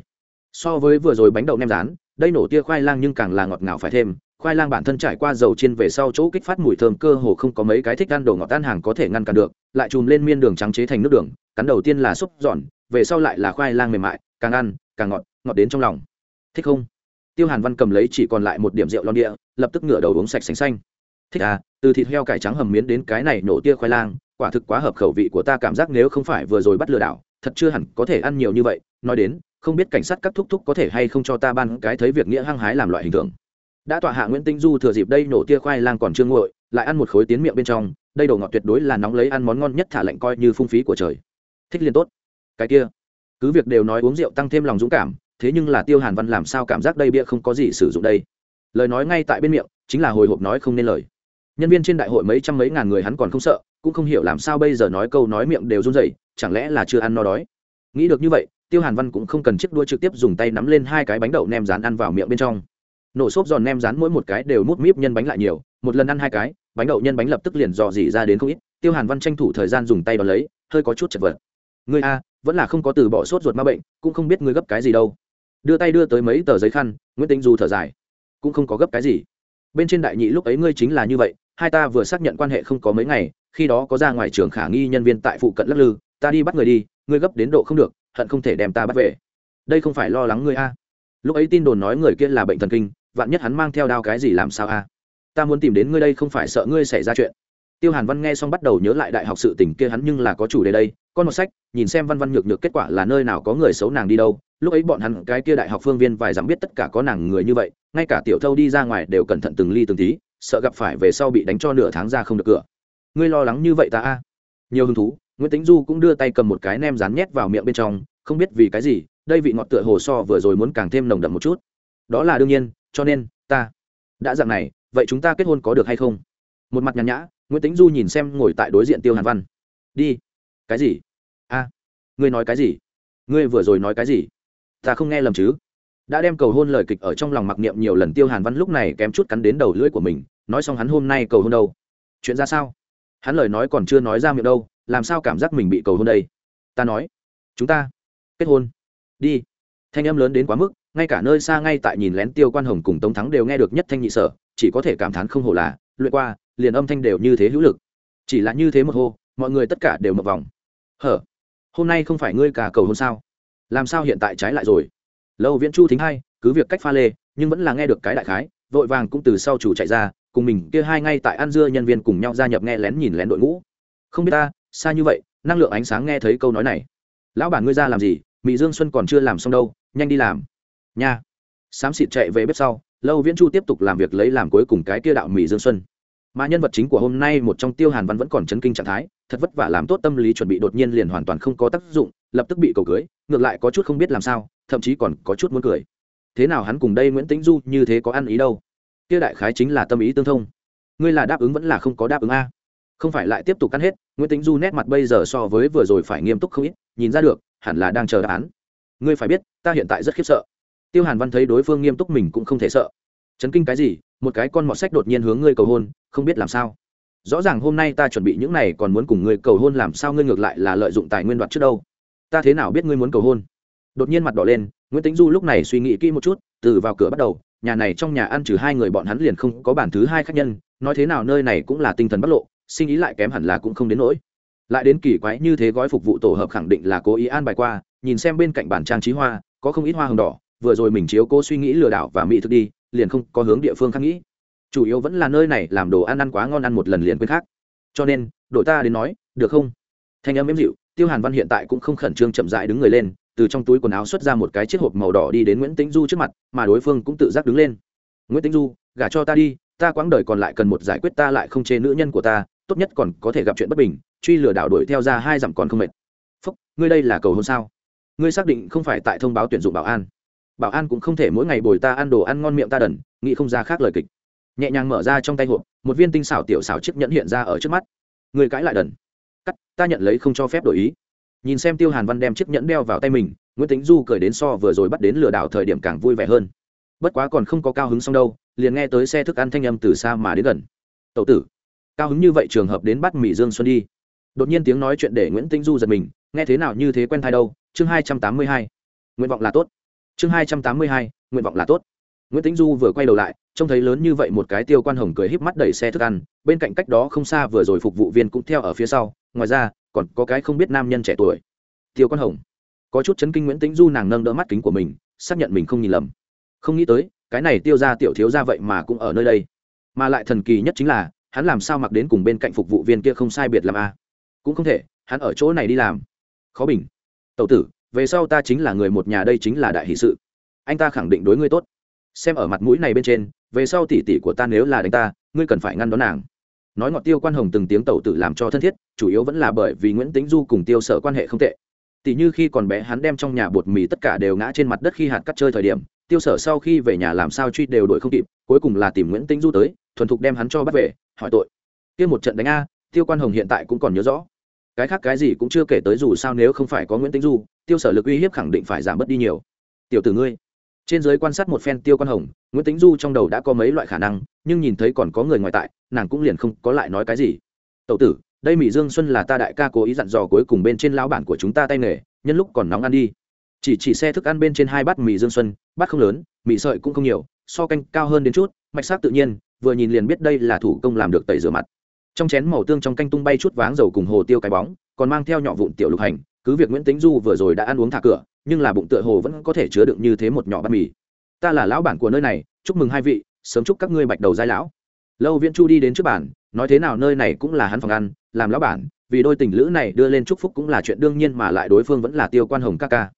So với vừa rồi bánh đậu nem rán, đây nổ tia khoai lang nhưng càng là ngọt ngào phải thêm, khoai lang bản thân trải qua dầu chiên về sau chỗ kích phát mùi thơm cơ hồ không có mấy cái thích ăn đồ ngọt tan hàng có thể ngăn cản được, lại chùm lên miên đường trắng chế thành nước đường, cắn đầu tiên là xúc giòn, về sau lại là khoai lang mềm mại, càng ăn, càng ngọt ngọt đến trong lòng. Thích không? Tiêu hàn văn cầm lấy chỉ còn lại một điểm rượu lon địa lập tức ngửa đầu uống sạch sành xanh. Thích à từ thịt heo cải trắng hầm miến đến cái này nổ tia khoai lang, quả thực quá hợp khẩu vị của ta cảm giác nếu không phải vừa rồi bắt lừa đảo, thật chưa hẳn có thể ăn nhiều như vậy. Nói đến, không biết cảnh sát các thúc thúc có thể hay không cho ta ban cái thấy việc nghĩa hăng hái làm loại hình tượng. Đã tọa hạ nguyễn tinh du thừa dịp đây nổ tia khoai lang còn chưa nguội, lại ăn một khối tiến miệng bên trong, đây đồ ngọt tuyệt đối là nóng lấy ăn món ngon nhất thả lạnh coi như phung phí của trời. Thích liên tốt. Cái kia, cứ việc đều nói uống rượu tăng thêm lòng dũng cảm thế nhưng là tiêu hàn văn làm sao cảm giác đây bia không có gì sử dụng đây? Lời nói ngay tại bên miệng, chính là hồi hộp nói không nên lời. Nhân viên trên đại hội mấy trăm mấy ngàn người hắn còn không sợ, cũng không hiểu làm sao bây giờ nói câu nói miệng đều run rẩy, chẳng lẽ là chưa ăn no đói? Nghĩ được như vậy, tiêu hàn văn cũng không cần chiếc đua trực tiếp dùng tay nắm lên hai cái bánh đậu nem rán ăn vào miệng bên trong. Nổ xốp giòn nem rán mỗi một cái đều mút míp nhân bánh lại nhiều, một lần ăn hai cái, bánh đậu nhân bánh lập tức liền dò dỉ ra đến không ít, tiêu hàn văn tranh thủ thời gian dùng tay đón lấy, hơi có chút chật vật. Người a, vẫn là không có từ bỏ sốt ruột ma bệnh, cũng không biết ngươi gấp cái gì đâu đưa tay đưa tới mấy tờ giấy khăn, nguyễn tính du thở dài. Cũng không có gấp cái gì. Bên trên đại nhị lúc ấy ngươi chính là như vậy, hai ta vừa xác nhận quan hệ không có mấy ngày, khi đó có ra ngoài trường khả nghi nhân viên tại phụ cận lắc lư, ta đi bắt người đi, ngươi gấp đến độ không được, hận không thể đem ta bắt về. Đây không phải lo lắng ngươi a? Lúc ấy tin đồn nói người kia là bệnh thần kinh, vạn nhất hắn mang theo đao cái gì làm sao a? Ta muốn tìm đến ngươi đây không phải sợ ngươi xảy ra chuyện. Tiêu hàn văn nghe xong bắt đầu nhớ lại đại học sự tình kia hắn nhưng là có chủ đề đây, con một sách, nhìn xem văn văn nhược nhược kết quả là nơi nào có người xấu nàng đi đâu lúc ấy bọn hắn cái kia đại học phương viên vài dặm biết tất cả có nàng người như vậy, ngay cả tiểu thâu đi ra ngoài đều cẩn thận từng ly từng tí, sợ gặp phải về sau bị đánh cho nửa tháng ra không được cửa. Ngươi lo lắng như vậy ta a? À? Nhiều hứng thú, nguyễn tính du cũng đưa tay cầm một cái nem rán nhét vào miệng bên trong, không biết vì cái gì, đây vị ngọt tựa hồ so vừa rồi muốn càng thêm nồng đậm một chút. Đó là đương nhiên, cho nên, ta đã dạng này, vậy chúng ta kết hôn có được hay không? Một mặt nhàn nhã, nguyễn tính du nhìn xem ngồi tại đối diện tiêu hàn văn. Đi. Cái gì? A. Ngươi nói cái gì? Ngươi vừa rồi nói cái gì? Ta không nghe lầm chứ? Đã đem cầu hôn lời kịch ở trong lòng mặc niệm nhiều lần tiêu hàn văn lúc này kém chút cắn đến đầu lưỡi của mình, nói xong hắn hôm nay cầu hôn đâu? Chuyện ra sao? Hắn lời nói còn chưa nói ra miệng đâu, làm sao cảm giác mình bị cầu hôn đây? Ta nói, chúng ta kết hôn. Đi. Thanh âm lớn đến quá mức, ngay cả nơi xa ngay tại nhìn lén tiêu quan hồng cùng tống thắng đều nghe được nhất thanh nhị sở, chỉ có thể cảm thán không hổ là luyện qua, liền âm thanh đều như thế hữu lực. Chỉ là như thế một hô, mọi người tất cả đều một vòng. Hở, hôm nay không phải ngươi cả cầu hôn sao? Làm sao hiện tại trái lại rồi? Lâu viễn chu thính hay cứ việc cách pha lê, nhưng vẫn là nghe được cái đại khái, vội vàng cũng từ sau chủ chạy ra, cùng mình kia hai ngay tại ăn dưa nhân viên cùng nhau gia nhập nghe lén nhìn lén đội ngũ. Không biết ta, xa như vậy, năng lượng ánh sáng nghe thấy câu nói này. Lão bản ngươi ra làm gì? Mỹ dương xuân còn chưa làm xong đâu, nhanh đi làm. Nha. Xám xịt chạy về bếp sau, lâu viễn chu tiếp tục làm việc lấy làm cuối cùng cái kia đạo mỹ dương xuân. Mà nhân vật chính của hôm nay một trong tiêu hàn văn vẫn còn chấn kinh trạng thái, thật vất vả làm tốt tâm lý chuẩn bị đột nhiên liền hoàn toàn không có tác dụng, lập tức bị cầu cưới ngược lại có chút không biết làm sao, thậm chí còn có chút muốn cười. Thế nào hắn cùng đây nguyễn tĩnh du như thế có ăn ý đâu? Kia đại khái chính là tâm ý tương thông. Ngươi là đáp ứng vẫn là không có đáp ứng a? Không phải lại tiếp tục cắn hết, nguyễn tĩnh du nét mặt bây giờ so với vừa rồi phải nghiêm túc không ít, nhìn ra được, hẳn là đang chờ đáp án. Ngươi phải biết, ta hiện tại rất khiếp sợ. Tiêu hàn văn thấy đối phương nghiêm túc mình cũng không thể sợ. Chấn kinh cái gì, một cái con mọt sách đột nhiên hướng ngươi cầu hôn, không biết làm sao. Rõ ràng hôm nay ta chuẩn bị những này còn muốn cùng ngươi cầu hôn làm sao ngươi ngược lại là lợi dụng tài nguyên đoạt trước đâu ta thế nào biết ngươi muốn cầu hôn? Đột nhiên mặt đỏ lên, nguyễn tĩnh du lúc này suy nghĩ kỹ một chút, từ vào cửa bắt đầu, nhà này trong nhà ăn trừ hai người bọn hắn liền không có bản thứ hai khách nhân, nói thế nào nơi này cũng là tinh thần bất lộ, sinh ý lại kém hẳn là cũng không đến nỗi. Lại đến kỳ quái như thế gói phục vụ tổ hợp khẳng định là cố ý an bài qua, nhìn xem bên cạnh bản trang trí hoa, có không ít hoa hồng đỏ, vừa rồi mình chiếu cố suy nghĩ lừa đảo và mỹ thực đi, liền không có hướng địa phương khác nghĩ. Chủ yếu vẫn là nơi này làm đồ ăn ăn quá ngon ăn một lần liền quên khác. Cho nên, đội ta đến nói, được không? Thanh âm ếm dịu tiêu hàn văn hiện tại cũng không khẩn trương chậm dại đứng người lên, từ trong túi quần áo xuất ra một cái chiếc hộp màu đỏ đi đến nguyễn tĩnh du trước mặt, mà đối phương cũng tự giác đứng lên. Nguyễn tĩnh du, gả cho ta đi, ta quãng đời còn lại cần một giải quyết ta lại không chê nữ nhân của ta, tốt nhất còn có thể gặp chuyện bất bình, truy lừa đảo đuổi theo ra hai dặm còn không mệt. Phúc, ngươi đây là cầu hôn sao? Ngươi xác định không phải tại thông báo tuyển dụng bảo an. Bảo an cũng không thể mỗi ngày bồi ta ăn đồ ăn ngon miệng ta đần, nghĩ không ra khác lời kịch. Nhẹ nhàng mở ra trong tay hộp, một viên tinh xảo tiểu xảo chiếc nhẫn hiện ra ở trước mắt. Người cãi lại đần cắt, ta nhận lấy không cho phép đổi ý. Nhìn xem tiêu hàn văn đem chiếc nhẫn đeo vào tay mình, nguyễn tính du cười đến so vừa rồi bắt đến lừa đảo thời điểm càng vui vẻ hơn. Bất quá còn không có cao hứng xong đâu, liền nghe tới xe thức ăn thanh âm từ xa mà đến gần. Tậu tử, cao hứng như vậy trường hợp đến bắt mỹ dương xuân đi. Đột nhiên tiếng nói chuyện để nguyễn Tinh du giật mình, nghe thế nào như thế quen thai đâu, chương hai trăm tám mươi hai, nguyện vọng là tốt. Chương hai trăm tám mươi hai, nguyện vọng là tốt. Nguyễn Tinh du vừa quay đầu lại, trông thấy lớn như vậy một cái tiêu quan hồng cười híp mắt đẩy xe thức ăn, bên cạnh cách đó không xa vừa rồi phục vụ viên cũng theo ở phía sau ngoài ra, còn có cái không biết nam nhân trẻ tuổi. Tiêu quan hồng. Có chút chấn kinh nguyễn tĩnh du nàng nâng đỡ mắt kính của mình, xác nhận mình không nhìn lầm. Không nghĩ tới, cái này tiêu ra tiểu thiếu ra vậy mà cũng ở nơi đây. Mà lại thần kỳ nhất chính là, hắn làm sao mặc đến cùng bên cạnh phục vụ viên kia không sai biệt làm a à? cũng không thể, hắn ở chỗ này đi làm. Khó bình. Tậu tử, về sau ta chính là người một nhà đây chính là đại hỷ sự. Anh ta khẳng định đối ngươi tốt. Xem ở mặt mũi này bên trên, về sau tỷ tỷ của ta nếu là đánh ta, ngươi cần phải ngăn đón nàng nói ngọt tiêu quan hồng từng tiếng tẩu tử làm cho thân thiết, chủ yếu vẫn là bởi vì nguyễn tính du cùng tiêu sở quan hệ không tệ. Tỷ như khi còn bé hắn đem trong nhà bột mì tất cả đều ngã trên mặt đất khi hạt cắt chơi thời điểm, tiêu sở sau khi về nhà làm sao truy đều đổi không kịp, cuối cùng là tìm nguyễn tính du tới, thuần thục đem hắn cho bắt về, hỏi tội. Kia một trận đánh a, tiêu quan hồng hiện tại cũng còn nhớ rõ. Cái khác cái gì cũng chưa kể tới dù sao nếu không phải có nguyễn tính du, tiêu sở lực uy hiếp khẳng định phải giảm bớt đi nhiều. Tiểu tử ngươi trên giới quan sát một phen tiêu quan hồng, nguyễn tính du trong đầu đã có mấy loại khả năng, nhưng nhìn thấy còn có người ngoài tại, nàng cũng liền không có lại nói cái gì. Tậu tử, đây mỹ dương xuân là ta đại ca cố ý dặn dò cuối cùng bên trên lao bản của chúng ta tay nghề, nhân lúc còn nóng ăn đi. Chỉ chỉ xe thức ăn bên trên hai bát mì dương xuân, bát không lớn mì sợi cũng không nhiều, so canh cao hơn đến chút, mạch sắc tự nhiên, vừa nhìn liền biết đây là thủ công làm được tẩy rửa mặt. Trong chén màu tương trong canh tung bay chút váng dầu cùng hồ tiêu cái bóng, còn mang theo nhỏ vụn tiểu lục hành, cứ việc nguyễn tính du vừa rồi đã ăn uống thả cửa nhưng là bụng tựa hồ vẫn có thể chứa đựng như thế một nhỏ bát mì. Ta là lão bản của nơi này, chúc mừng hai vị, sớm chúc các ngươi bạch đầu giai lão. Lâu viễn chu đi đến trước bản nói thế nào nơi này cũng là hắn phòng ăn, làm lão bản, vì đôi tình lữ này đưa lên chúc phúc cũng là chuyện đương nhiên mà lại đối phương vẫn là tiêu quan hồng ca ca.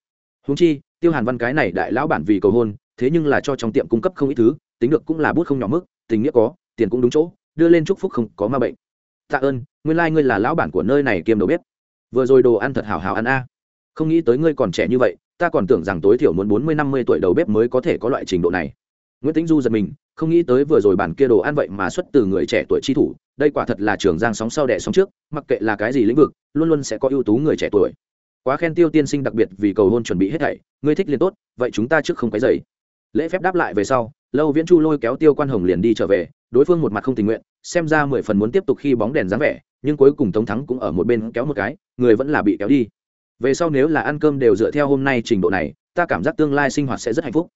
Húng chi, tiêu hàn văn cái này đại lão bản vì cầu hôn, thế nhưng là cho trong tiệm cung cấp không ít thứ, tính được cũng là bút không nhỏ mức, tình nghĩa có, tiền cũng đúng chỗ, đưa lên chúc phúc không có ma bệnh. Tạ ơn, nguyên lai、like、ngươi là lão bản của nơi này kiêm đầu bếp. Vừa rồi đồ ăn thật hảo hảo ăn a không nghĩ tới ngươi còn trẻ như vậy, ta còn tưởng rằng tối thiểu muốn bốn mươi, năm mươi tuổi đầu bếp mới có thể có loại trình độ này. Nguyễn tính du giật mình, không nghĩ tới vừa rồi bản kia đồ ăn vậy mà xuất từ người trẻ tuổi chi thủ, đây quả thật là trường giang sóng sau đẻ sóng trước, mặc kệ là cái gì lĩnh vực, luôn luôn sẽ có ưu tú người trẻ tuổi. Quá khen tiêu tiên sinh đặc biệt vì cầu hôn chuẩn bị hết thảy, ngươi thích liền tốt, vậy chúng ta trước không cái dày lễ phép đáp lại về sau, lâu viễn chu lôi kéo tiêu quan hồng liền đi trở về, đối phương một mặt không tình nguyện, xem ra mười phần muốn tiếp tục khi bóng đèn dáng vẻ, nhưng cuối cùng tống thắng cũng ở một bên kéo một cái, người vẫn là bị kéo đi về sau nếu là ăn cơm đều dựa theo hôm nay trình độ này, ta cảm giác tương lai sinh hoạt sẽ rất hạnh phúc.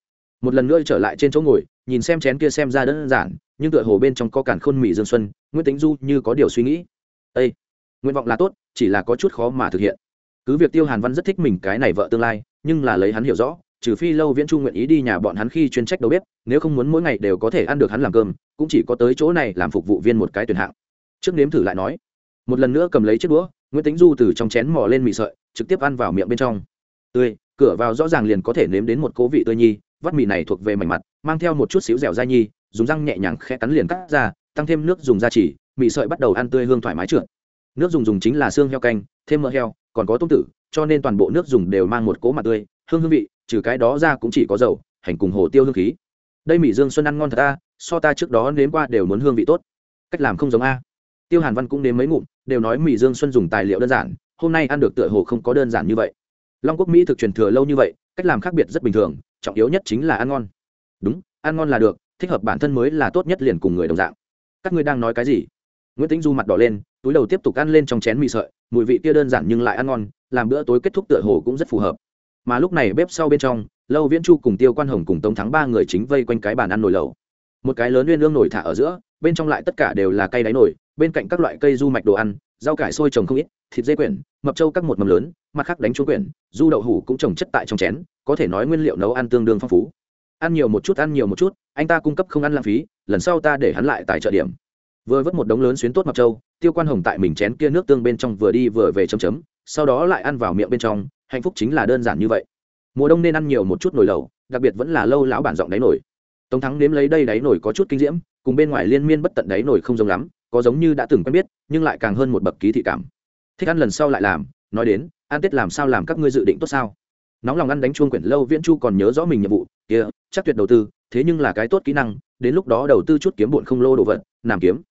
Một lần nữa trở lại trên chỗ ngồi, nhìn xem chén kia xem ra đơn giản, nhưng tựa hồ bên trong có cản khôn mỹ dương xuân, nguyễn tính du như có điều suy nghĩ. Â nguyện vọng là tốt, chỉ là có chút khó mà thực hiện. Cứ việc tiêu hàn văn rất thích mình cái này vợ tương lai, nhưng là lấy hắn hiểu rõ, trừ phi lâu viễn chu nguyện ý đi nhà bọn hắn khi chuyên trách đầu bếp, nếu không muốn mỗi ngày đều có thể ăn được hắn làm cơm, cũng chỉ có tới chỗ này làm phục vụ viên một cái tuyển hạng. Trước nếm thử lại nói. Một lần nữa cầm lấy chiếc đũa, nguyễn tính du từ trong chén mò lên mì sợi trực tiếp ăn vào miệng bên trong. Tươi, cửa vào rõ ràng liền có thể nếm đến một cố vị tươi nhi, vắt mì này thuộc về mảnh mặt, mang theo một chút xíu dẻo dai nhi, dùng răng nhẹ nhàng khẽ cắn liền cắt ra, tăng thêm nước dùng da chỉ, mì sợi bắt đầu ăn tươi hương thoải mái trượt. Nước dùng dùng chính là xương heo canh, thêm mỡ heo, còn có tôm tử, cho nên toàn bộ nước dùng đều mang một cỗ mặt tươi, hương hương vị, trừ cái đó ra cũng chỉ có dầu, hành cùng hồ tiêu hương khí. Đây mì dương xuân ăn ngon thật a, so ta trước đó nếm qua đều muốn hương vị tốt. Cách làm không giống a. Tiêu hàn văn cũng nếm mấy ngụm, đều nói mì dương xuân dùng tài liệu đơn giản hôm nay ăn được tựa hồ không có đơn giản như vậy. Long quốc mỹ thực truyền thừa lâu như vậy, cách làm khác biệt rất bình thường, trọng yếu nhất chính là ăn ngon. Đúng, ăn ngon là được, thích hợp bản thân mới là tốt nhất liền cùng người đồng dạng. Các ngươi đang nói cái gì? Nguyễn tĩnh du mặt đỏ lên, túi đầu tiếp tục ăn lên trong chén mì sợi, mùi vị kia đơn giản nhưng lại ăn ngon, làm bữa tối kết thúc tựa hồ cũng rất phù hợp. Mà lúc này bếp sau bên trong, lâu viễn chu cùng tiêu quan hồng cùng tống thắng ba người chính vây quanh cái bàn ăn nồi lẩu. Một cái lớn nguyên lương nổi thả ở giữa, bên trong lại tất cả đều là cây đáy nổi bên cạnh các loại cây du mạch đồ ăn rau cải sôi trồng không ít, thịt dê quyển, mập trâu các một mầm lớn, mặt khác đánh trúng quyển, du đậu hủ cũng trồng chất tại trong chén, có thể nói nguyên liệu nấu ăn tương đương phong phú. Ăn nhiều một chút, ăn nhiều một chút, anh ta cung cấp không ăn lãng phí, lần sau ta để hắn lại tại chợ điểm. Vừa vớt một đống lớn xuyến tốt mập trâu, tiêu quan hồng tại mình chén kia nước tương bên trong vừa đi vừa về chấm chấm, sau đó lại ăn vào miệng bên trong, hạnh phúc chính là đơn giản như vậy. Mùa đông nên ăn nhiều một chút nồi lẩu, đặc biệt vẫn là lâu lão bản giọng đáy nổi. Tống thắng nếm lấy đây đáy nổi có chút kinh diễm, cùng bên ngoài liên miên bất tận đáy nổi không giống lắm có giống như đã từng quen biết, nhưng lại càng hơn một bậc ký thị cảm. Thích ăn lần sau lại làm, nói đến, ăn tết làm sao làm các ngươi dự định tốt sao? Nóng lòng ăn đánh chuông quyển lâu viễn chu còn nhớ rõ mình nhiệm vụ, kia, chắc tuyệt đầu tư, thế nhưng là cái tốt kỹ năng, đến lúc đó đầu tư chút kiếm bụn không lô đồ vật làm kiếm.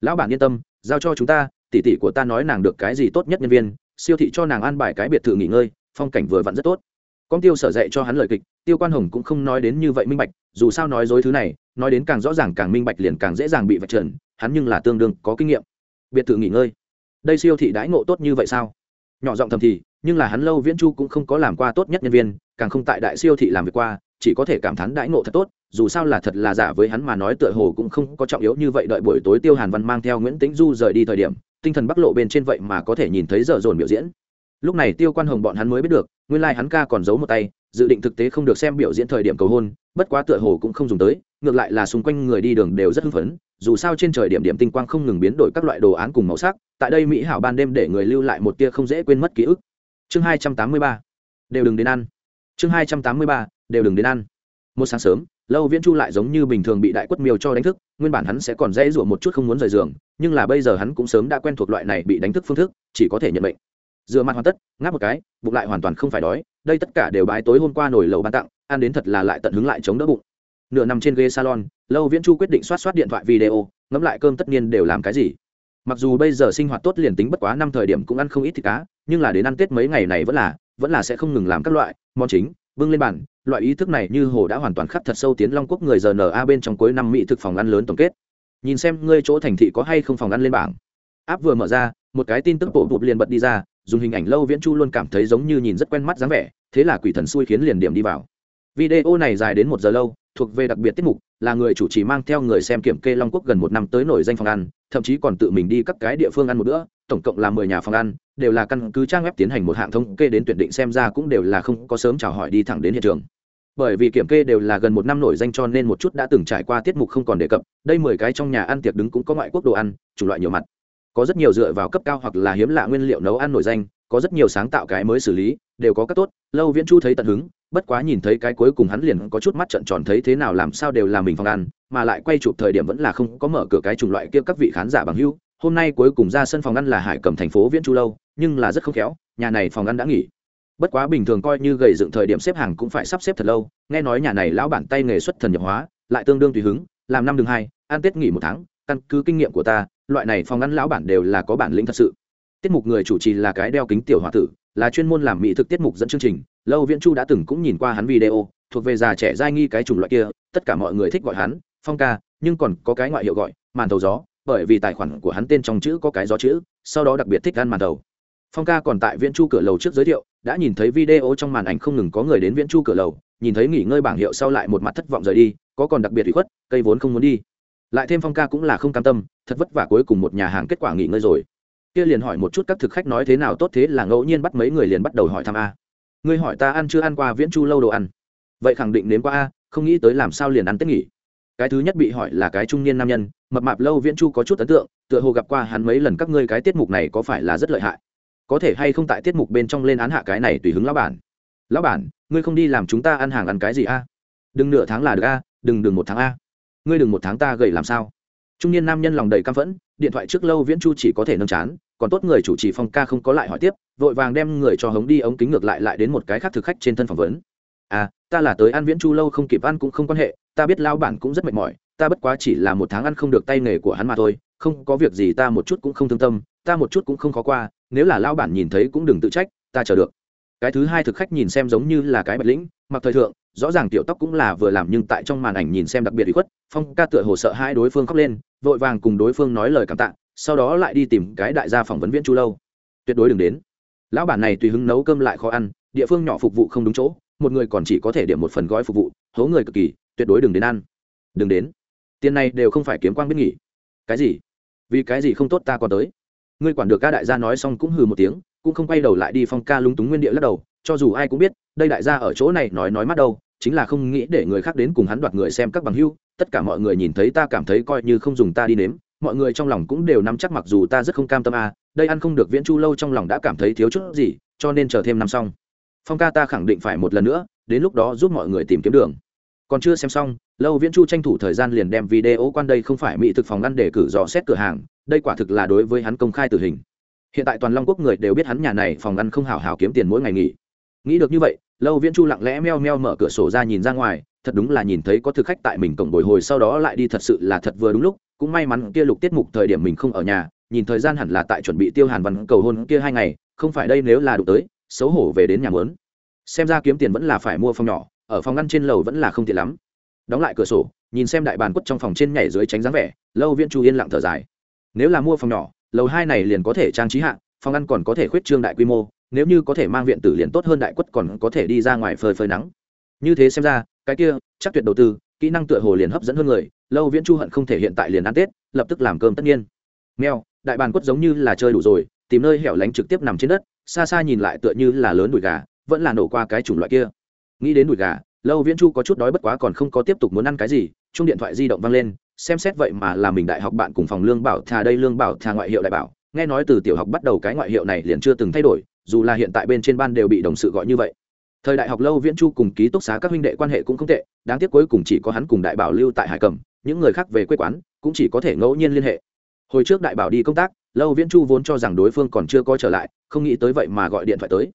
Lão bản yên tâm, giao cho chúng ta, tỷ tỷ của ta nói nàng được cái gì tốt nhất nhân viên, siêu thị cho nàng ăn bài cái biệt thự nghỉ ngơi, phong cảnh vừa vặn rất tốt. Con tiêu sở dạy cho hắn lời kịch, tiêu quan hồng cũng không nói đến như vậy minh bạch, dù sao nói dối thứ này, nói đến càng rõ ràng càng minh bạch liền càng dễ dàng bị vạch trần hắn nhưng là tương đương có kinh nghiệm. Biệt thự nghỉ ngơi. Đây siêu thị đãi ngộ tốt như vậy sao? Nhỏ giọng thầm thì, nhưng là hắn lâu viễn chu cũng không có làm qua tốt nhất nhân viên, càng không tại đại siêu thị làm việc qua, chỉ có thể cảm thán đãi ngộ thật tốt, dù sao là thật là giả với hắn mà nói tựa hồ cũng không có trọng yếu như vậy đợi buổi tối tiêu hàn văn mang theo nguyễn tĩnh du rời đi thời điểm, tinh thần bắc lộ bên trên vậy mà có thể nhìn thấy dở dồn biểu diễn lúc này tiêu quan hồng bọn hắn mới biết được, nguyên lai、like、hắn ca còn giấu một tay, dự định thực tế không được xem biểu diễn thời điểm cầu hôn, bất quá tựa hồ cũng không dùng tới, ngược lại là xung quanh người đi đường đều rất hưng phấn, dù sao trên trời điểm điểm tinh quang không ngừng biến đổi các loại đồ án cùng màu sắc, tại đây mỹ hảo ban đêm để người lưu lại một tia không dễ quên mất ký ức. Chương hai trăm tám mươi ba, đều đừng đến ăn. Chương hai trăm tám mươi ba, đều đừng đến ăn. Một sáng sớm, lâu viễn chu lại giống như bình thường bị đại quất miêu cho đánh thức, nguyên bản hắn sẽ còn dễ dụa một chút không muốn rời giường, nhưng là bây giờ hắn cũng sớm đã quen thuộc loại này bị đánh thức phương thức, chỉ có thể nhận bệnh rửa mặt hoàn tất, ngáp một cái, bụng lại hoàn toàn không phải đói, đây tất cả đều bái tối hôm qua nổi lầu ban tặng, ăn đến thật là lại tận hứng lại chống đỡ bụng. Nửa nằm trên ghế salon, lâu viễn chu quyết định soát soát điện thoại video, ngẫm lại cơm tất nhiên đều làm cái gì. Mặc dù bây giờ sinh hoạt tốt liền tính bất quá năm thời điểm cũng ăn không ít thịt cá, nhưng là đến ăn tết mấy ngày này vẫn là vẫn là sẽ không ngừng làm các loại, món chính, bưng lên bàn, loại ý thức này như hồ đã hoàn toàn khắc thật sâu tiến long quốc người giờ na bên trong cuối năm mỹ thực phòng ăn lớn tổng kết. Nhìn xem ngươi chỗ thành thị có hay không phòng ăn lên bảng. Áp vừa mở ra, một cái tin tức bộ bụp liền bật đi ra dùng hình ảnh lâu viễn chu luôn cảm thấy giống như nhìn rất quen mắt dáng vẻ, thế là quỷ thần xui khiến liền điểm đi vào. Video này dài đến một giờ lâu, thuộc về đặc biệt tiết mục, là người chủ trì mang theo người xem kiểm kê long quốc gần một năm tới nổi danh phòng ăn, thậm chí còn tự mình đi các cái địa phương ăn một bữa, tổng cộng là mười nhà phòng ăn, đều là căn cứ trang web tiến hành một hạng thống kê đến tuyển định xem ra cũng đều là không có sớm chào hỏi đi thẳng đến hiện trường. Bởi vì kiểm kê đều là gần một năm nổi danh cho nên một chút đã từng trải qua tiết mục không còn đề cập, đây mười cái trong nhà ăn tiệc đứng cũng có ngoại quốc đồ ăn chủng loại nhiều mặt có rất nhiều dựa vào cấp cao hoặc là hiếm lạ nguyên liệu nấu ăn nổi danh, có rất nhiều sáng tạo cái mới xử lý, đều có các tốt. Lâu viễn chu thấy tận hứng, bất quá nhìn thấy cái cuối cùng hắn liền có chút mắt trận tròn thấy thế nào làm sao đều là mình phòng ăn, mà lại quay chụp thời điểm vẫn là không có mở cửa cái chủng loại kia các vị khán giả bằng hưu hôm nay cuối cùng ra sân phòng ăn là hải cầm thành phố viễn chu lâu, nhưng là rất không khéo, nhà này phòng ăn đã nghỉ. Bất quá bình thường coi như gầy dựng thời điểm xếp hàng cũng phải sắp xếp thật lâu, nghe nói nhà này lão bản tay nghề xuất thần nhập hóa, lại tương đương tùy hứng, làm năm đường hai, ăn tết nghỉ một tháng, căn cứ kinh nghiệm của ta loại này phòng ngăn lão bản đều là có bản lĩnh thật sự. Tiết mục người chủ trì là cái đeo kính tiểu h tử, là chuyên môn làm mỹ thực tiết mục dẫn chương trình. Lâu viễn chu đã từng cũng nhìn qua hắn video, thuộc về già trẻ giai nghi cái chủng loại kia, tất cả mọi người thích gọi hắn, phong ca, nhưng còn có cái ngoại hiệu gọi, màn thầu gió, bởi vì tài khoản của hắn tên trong chữ có cái gió chữ, sau đó đặc biệt thích ăn màn thầu. Phong ca còn tại viễn chu cửa lầu trước giới thiệu, đã nhìn thấy video trong màn ảnh không ngừng có người đến viễn chu cửa lầu, nhìn thấy nghỉ ngơi bảng hiệu sau lại một mặt thất vọng rời đi, có còn đặc biệt bị khuất, cây vốn không muốn đi lại thêm phong ca cũng là không cam tâm, thật vất vả cuối cùng một nhà hàng kết quả nghỉ ngơi rồi. Kia liền hỏi một chút các thực khách nói thế nào tốt thế là ngẫu nhiên bắt mấy người liền bắt đầu hỏi thăm a. Ngươi hỏi ta ăn chưa ăn qua viễn chu lâu đồ ăn? Vậy khẳng định đến qua a, không nghĩ tới làm sao liền ăn tết nghỉ. Cái thứ nhất bị hỏi là cái trung niên nam nhân, mập mạp lâu viễn chu có chút ấn tượng, tựa hồ gặp qua hắn mấy lần các ngươi cái tiết mục này có phải là rất lợi hại? Có thể hay không tại tiết mục bên trong lên án hạ cái này tùy hứng lão bản? Lão bản, ngươi không đi làm chúng ta ăn hàng ăn cái gì a? Đừng nửa tháng là được a, đừng đừng một tháng a ngươi đừng một tháng ta gầy làm sao? Trung niên nam nhân lòng đầy căm phẫn, điện thoại trước lâu viễn chu chỉ có thể nâng chán, còn tốt người chủ trì phong ca không có lại hỏi tiếp, vội vàng đem người cho hống đi ống kính ngược lại lại đến một cái khác thực khách trên thân phỏng vấn. À ta là tới ăn viễn chu lâu không kịp ăn cũng không quan hệ, ta biết lao bản cũng rất mệt mỏi, ta bất quá chỉ là một tháng ăn không được tay nghề của hắn mà thôi, không có việc gì ta một chút cũng không thương tâm, ta một chút cũng không khó qua, nếu là lao bản nhìn thấy cũng đừng tự trách, ta chờ được. Cái thứ hai thực khách nhìn xem giống như là cái bạch lĩnh, mặc thời thượng rõ ràng tiểu tóc cũng là vừa làm nhưng tại trong màn ảnh nhìn xem đặc biệt bị khuất, phong ca tựa hồ sợ hai đối phương khóc lên, vội vàng cùng đối phương nói lời cảm tạ, sau đó lại đi tìm cái đại gia phỏng vấn viễn chu lâu. Tuyệt đối đừng đến. Lão bản này tùy hứng nấu cơm lại khó ăn, địa phương nhỏ phục vụ không đúng chỗ, một người còn chỉ có thể điểm một phần gói phục vụ, hố người cực kỳ, tuyệt đối đừng đến ăn. Đừng đến. Tiền này đều không phải kiếm quang biết nghỉ. Cái gì? Vì cái gì không tốt ta còn tới? Ngươi quản được ca đại gia nói xong cũng hừ một tiếng, cũng không quay đầu lại đi phong ca lúng túng nguyên địa lắc đầu, cho dù ai cũng biết, đây đại gia ở chỗ này nói nói mắt đâu chính là không nghĩ để người khác đến cùng hắn đoạt người xem các bằng hưu, tất cả mọi người nhìn thấy ta cảm thấy coi như không dùng ta đi nếm, mọi người trong lòng cũng đều nắm chắc mặc dù ta rất không cam tâm à đây ăn không được viễn chu lâu trong lòng đã cảm thấy thiếu chút gì, cho nên chờ thêm năm xong. Phong ca ta khẳng định phải một lần nữa, đến lúc đó giúp mọi người tìm kiếm đường. Còn chưa xem xong, lâu viễn chu tranh thủ thời gian liền đem video quan đây không phải mỹ thực phòng ngăn để cử dò xét cửa hàng, đây quả thực là đối với hắn công khai tử hình. Hiện tại toàn long quốc người đều biết hắn nhà này phòng ngăn không hào hào kiếm tiền mỗi ngày nghỉ nghĩ được như vậy, lâu viễn chu lặng lẽ meo meo mở cửa sổ ra nhìn ra ngoài, thật đúng là nhìn thấy có thực khách tại mình cổng bồi hồi sau đó lại đi thật sự là thật vừa đúng lúc, cũng may mắn kia lục tiết mục thời điểm mình không ở nhà, nhìn thời gian hẳn là tại chuẩn bị tiêu hàn văn cầu hôn kia hai ngày, không phải đây nếu là đủ tới, xấu hổ về đến nhà mướn xem ra kiếm tiền vẫn là phải mua phòng nhỏ, ở phòng ngăn trên lầu vẫn là không tiện lắm. Đóng lại cửa sổ, nhìn xem đại bàn quất trong phòng trên nhảy dưới tránh dáng vẻ, lâu viễn chu yên lặng thở dài. Nếu là mua phòng nhỏ, lầu hai này liền có thể trang trí hạ, phòng ăn còn có thể khuyết trương đại quy mô nếu như có thể mang viện tử liền tốt hơn đại quất còn có thể đi ra ngoài phơi phơi nắng. Như thế xem ra, cái kia, chắc tuyệt đầu tư, kỹ năng tựa hồ liền hấp dẫn hơn người, lâu viễn chu hận không thể hiện tại liền ăn tết, lập tức làm cơm tất nhiên. Mèo, đại bàn quất giống như là chơi đủ rồi, tìm nơi hẻo lánh trực tiếp nằm trên đất, xa xa nhìn lại tựa như là lớn đùi gà, vẫn là nổ qua cái chủng loại kia. Nghĩ đến đùi gà, lâu viễn chu có chút đói bất quá còn không có tiếp tục muốn ăn cái gì chung điện thoại di động văng lên, xem xét vậy mà là mình đại học bạn cùng phòng lương bảo thà đây lương bảo thà ngoại hiệu đại bảo, nghe nói từ tiểu học bắt đầu cái ngoại hiệu này liền chưa từng thay đổi dù là hiện tại bên trên ban đều bị đồng sự gọi như vậy. Thời đại học lâu viễn chu cùng ký túc xá các huynh đệ quan hệ cũng không tệ, đáng tiếc cuối cùng chỉ có hắn cùng đại bảo lưu tại hải cầm, những người khác về quê quán cũng chỉ có thể ngẫu nhiên liên hệ. Hồi trước đại bảo đi công tác, lâu viễn chu vốn cho rằng đối phương còn chưa có trở lại, không nghĩ tới vậy mà gọi điện thoại tới.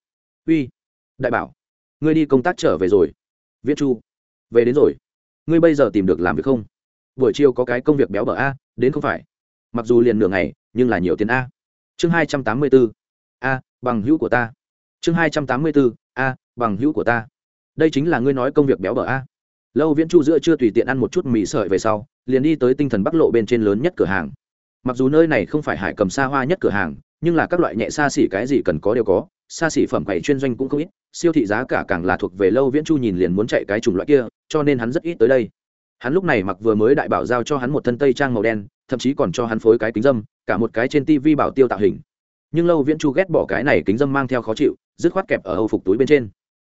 Uy, đại bảo, ngươi đi công tác trở về rồi. Viễn chu, về đến rồi. Ngươi bây giờ tìm được làm việc không? Buổi chiều có cái công việc béo bở a, đến không phải. Mặc dù liền nửa ngày, nhưng là nhiều tiền a. Chương hai trăm tám mươi bốn a, bằng hữu của ta. Chương hai trăm tám mươi bốn a, bằng hữu của ta. Đây chính là ngươi nói công việc béo bở a. Lâu viễn chu giữa chưa tùy tiện ăn một chút mì sợi về sau, liền đi tới tinh thần bắc lộ bên trên lớn nhất cửa hàng. Mặc dù nơi này không phải hải cầm xa hoa nhất cửa hàng, nhưng là các loại nhẹ xa xỉ cái gì cần có đều có, xa xỉ phẩm quầy chuyên doanh cũng không ít, siêu thị giá cả càng là thuộc về lâu viễn chu nhìn liền muốn chạy cái chủng loại kia, cho nên hắn rất ít tới đây. Hắn lúc này mặc vừa mới đại bảo giao cho hắn một thân tây trang màu đen, thậm chí còn cho hắn phối cái kính dâm, cả một cái trên tivi bảo tiêu tạo hình nhưng lâu viễn chu ghét bỏ cái này kính dâm mang theo khó chịu dứt khoát kẹp ở âu phục túi bên trên.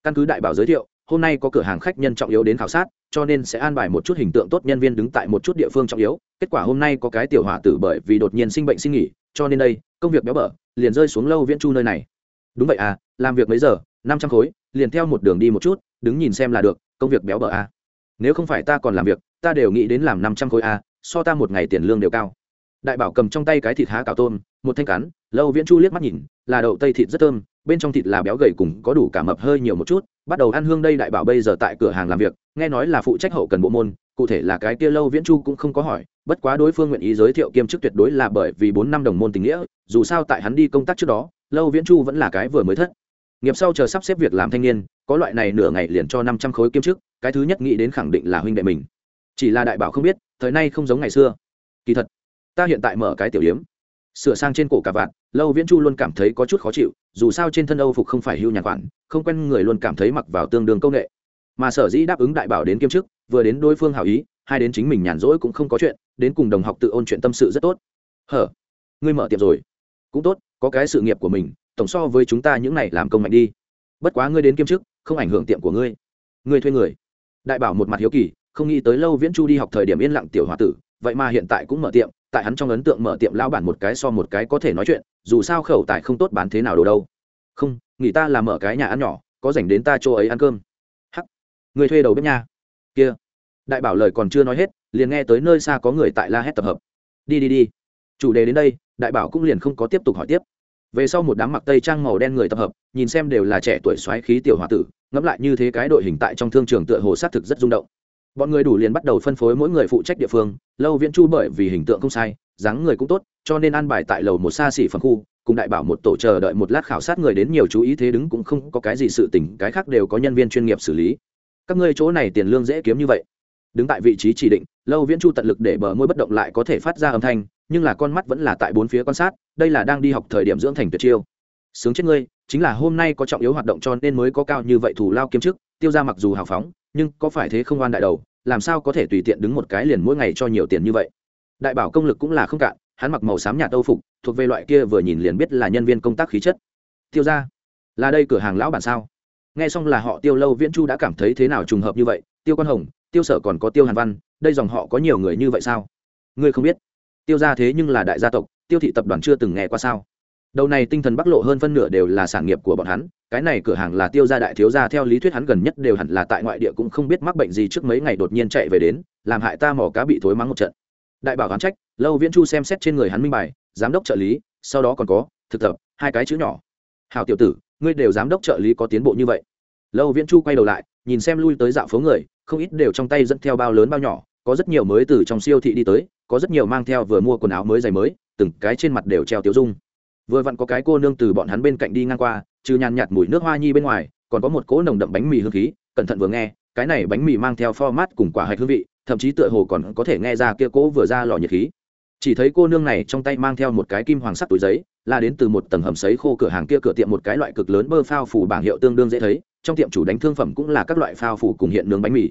Căn cứ đại bảo giới thiệu hôm nay có cửa hàng khách nhân trọng yếu đến khảo sát cho nên sẽ an bài một chút hình tượng tốt nhân viên đứng tại một chút địa phương trọng yếu. Kết quả hôm nay có cái tiểu hỏa tử bởi vì đột nhiên sinh bệnh xin nghỉ cho nên đây công việc béo bở liền rơi xuống lâu viễn chu nơi này. Đúng vậy à làm việc mấy giờ? Năm trăm khối liền theo một đường đi một chút đứng nhìn xem là được công việc béo bở à. nếu không phải ta còn làm việc ta đều nghĩ đến làm năm trăm khối à, so ta một ngày tiền lương đều cao. Đại bảo cầm trong tay cái thịt há cào tôm một thanh cắn, lâu viễn chu liếc mắt nhìn, là đậu tây thịt rất thơm, bên trong thịt là béo gầy cùng có đủ cả mập hơi nhiều một chút, bắt đầu ăn hương đây đại bảo bây giờ tại cửa hàng làm việc, nghe nói là phụ trách hậu cần bộ môn, cụ thể là cái kia lâu viễn chu cũng không có hỏi, bất quá đối phương nguyện ý giới thiệu kiêm chức tuyệt đối là bởi vì bốn năm đồng môn tình nghĩa, dù sao tại hắn đi công tác trước đó, lâu viễn chu vẫn là cái vừa mới thất. Nghiệp sau chờ sắp xếp việc làm thanh niên, có loại này nửa ngày liền cho năm trăm khối kiêm chức, cái thứ nhất nghĩ đến khẳng định là huynh đệ mình. Chỉ là đại bảo không biết, thời nay không giống ngày xưa. Kỳ thật, ta hiện tại mở cái tiểu điếm sửa sang trên cổ cả vạn lâu viễn chu luôn cảm thấy có chút khó chịu, dù sao trên thân âu phục không phải hưu nhàn khoản không quen người luôn cảm thấy mặc vào tương đương công nghệ. Mà sở dĩ đáp ứng đại bảo đến kiêm chức, vừa đến đối phương hảo ý, hai đến chính mình nhàn rỗi cũng không có chuyện, đến cùng đồng học tự ôn chuyện tâm sự rất tốt. Hở, ngươi mở tiệm rồi. Cũng tốt, có cái sự nghiệp của mình, tổng so với chúng ta những này làm công mạnh đi. Bất quá ngươi đến kiêm chức, không ảnh hưởng tiệm của ngươi. Ngươi thuê người. Đại bảo một mặt hiếu kỳ, không nghĩ tới lâu viễn chu đi học thời điểm yên lặng tiểu h tử, vậy mà hiện tại cũng mở tiệm tại hắn trong ấn tượng mở tiệm lao bản một cái so một cái có thể nói chuyện, dù sao khẩu tài không tốt bán thế nào đồ đâu. Không nghĩ ta là mở cái nhà ăn nhỏ, có dành đến ta chỗ ấy ăn cơm. Hắc, người thuê đầu bếp nha. Kia, đại bảo lời còn chưa nói hết, liền nghe tới nơi xa có người tại la hét tập hợp. Đi đi đi. Chủ đề đến đây, đại bảo cũng liền không có tiếp tục hỏi tiếp. Về sau một đám mặc tây trang màu đen người tập hợp, nhìn xem đều là trẻ tuổi xoáy khí tiểu h o a tử, ngẫm lại như thế cái đội hình tại trong thương trường tựa hồ s á t thực rất rung động bọn người đủ liền bắt đầu phân phối mỗi người phụ trách địa phương, lâu viễn chu bởi vì hình tượng không sai, dáng người cũng tốt, cho nên an bài tại lầu một xa xỉ phần khu, cùng đại bảo một tổ chờ đợi một lát khảo sát người đến nhiều chú ý thế đứng cũng không có cái gì sự tỉnh cái khác đều có nhân viên chuyên nghiệp xử lý. Các ngươi chỗ này tiền lương dễ kiếm như vậy. Đứng tại vị trí chỉ định, lâu viễn chu tận lực để bờ môi bất động lại có thể phát ra âm thanh, nhưng là con mắt vẫn là tại bốn phía quan sát, đây là đang đi học thời điểm dưỡng thành tuyệt chiêu. Sướng chết ngươi, chính là hôm nay có trọng yếu hoạt động cho nên mới có cao như vậy thủ lao kiếm chức, tiêu ra mặc dù hào phóng nhưng có phải thế không oan đại đầu, làm sao có thể tùy tiện đứng một cái liền mỗi ngày cho nhiều tiền như vậy? Đại bảo công lực cũng là không cạn, hắn mặc màu xám nhạt âu phục, thuộc về loại kia vừa nhìn liền biết là nhân viên công tác khí chất. Tiêu ra là đây cửa hàng lão bản sao? Nghe xong là họ tiêu lâu viễn chu đã cảm thấy thế nào trùng hợp như vậy? Tiêu quan hồng, tiêu sở còn có tiêu hàn văn, đây dòng họ có nhiều người như vậy sao? Ngươi không biết. Tiêu ra thế nhưng là đại gia tộc, tiêu thị tập đoàn chưa từng nghe qua sao? Đầu này tinh thần bắc lộ hơn phân nửa đều là sản nghiệp của bọn hắn, cái này cửa hàng là tiêu gia đại thiếu gia, theo lý thuyết hắn gần nhất đều hẳn là tại ngoại địa cũng không biết mắc bệnh gì trước mấy ngày đột nhiên chạy về đến, làm hại ta mỏ cá bị thối mắng một trận. Đại bảo hắn trách, lâu viễn chu xem xét trên người hắn minh bài, giám đốc trợ lý, sau đó còn có, thực tập, hai cái chữ nhỏ. Hào tiểu tử, ngươi đều giám đốc trợ lý có tiến bộ như vậy. Lâu viễn chu quay đầu lại, nhìn xem lui tới dạo phố người, không ít đều trong tay dẫn theo bao lớn bao nhỏ, có rất nhiều mới từ trong siêu thị đi tới, có rất nhiều mang theo vừa mua quần áo mới giày mới, từng cái trên mặt đều treo tiêu dung vừa vặn có cái cô nương từ bọn hắn bên cạnh đi ngang qua, trừ nhàn nhạt mùi nước hoa nhi bên ngoài, còn có một cỗ nồng đậm bánh mì hương khí, cẩn thận vừa nghe, cái này bánh mì mang theo format cùng quả hạch hương vị, thậm chí tựa hồ còn có thể nghe ra kia cỗ vừa ra lò nhiệt khí. Chỉ thấy cô nương này trong tay mang theo một cái kim hoàng sắc túi giấy là đến từ một tầng hầm sấy khô cửa hàng kia cửa tiệm một cái loại cực lớn bơ phao phủ bảng hiệu tương đương dễ thấy, trong tiệm chủ đánh thương phẩm cũng là các loại phao phủ cùng hiện nướng bánh mì.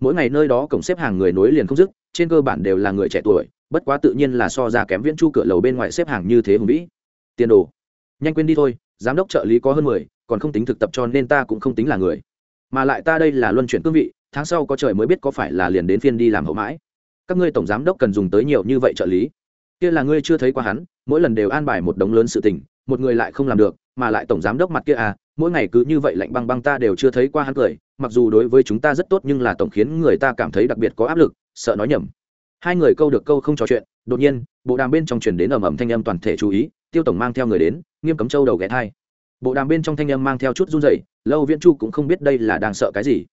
Mỗi ngày nơi đó cổng xếp hàng người nối liền không dứt, trên cơ bản đều là người trẻ tuổi, bất quá tự nhiên là so ra kém viễn chu cửa lầu bên ngoài xếp hàng như thế hùng vĩ tiền đồ. Nhanh quên đi thôi, giám đốc trợ lý có hơn mười, còn không tính thực tập cho nên ta cũng không tính là người. Mà lại ta đây là luân chuyển cương vị, tháng sau có trời mới biết có phải là liền đến phiên đi làm hậu mãi. Các ngươi tổng giám đốc cần dùng tới nhiều như vậy trợ lý. Kia là ngươi chưa thấy qua hắn, mỗi lần đều an bài một đống lớn sự tình, một người lại không làm được, mà lại tổng giám đốc mặt kia à mỗi ngày cứ như vậy lạnh băng băng ta đều chưa thấy qua hắn cười, mặc dù đối với chúng ta rất tốt nhưng là tổng khiến người ta cảm thấy đặc biệt có áp lực, sợ nói nhầm. Hai người câu được câu không trò chuyện, đột nhiên, bộ đàm bên trong truyền đến ầm ầm thanh âm toàn thể chú ý tiêu tổng mang theo người đến, nghiêm cấm châu đầu ghé thai. Bộ đàm bên trong thanh âm mang theo chút run dậy lâu viễn chu cũng không biết đây là đang sợ cái gì.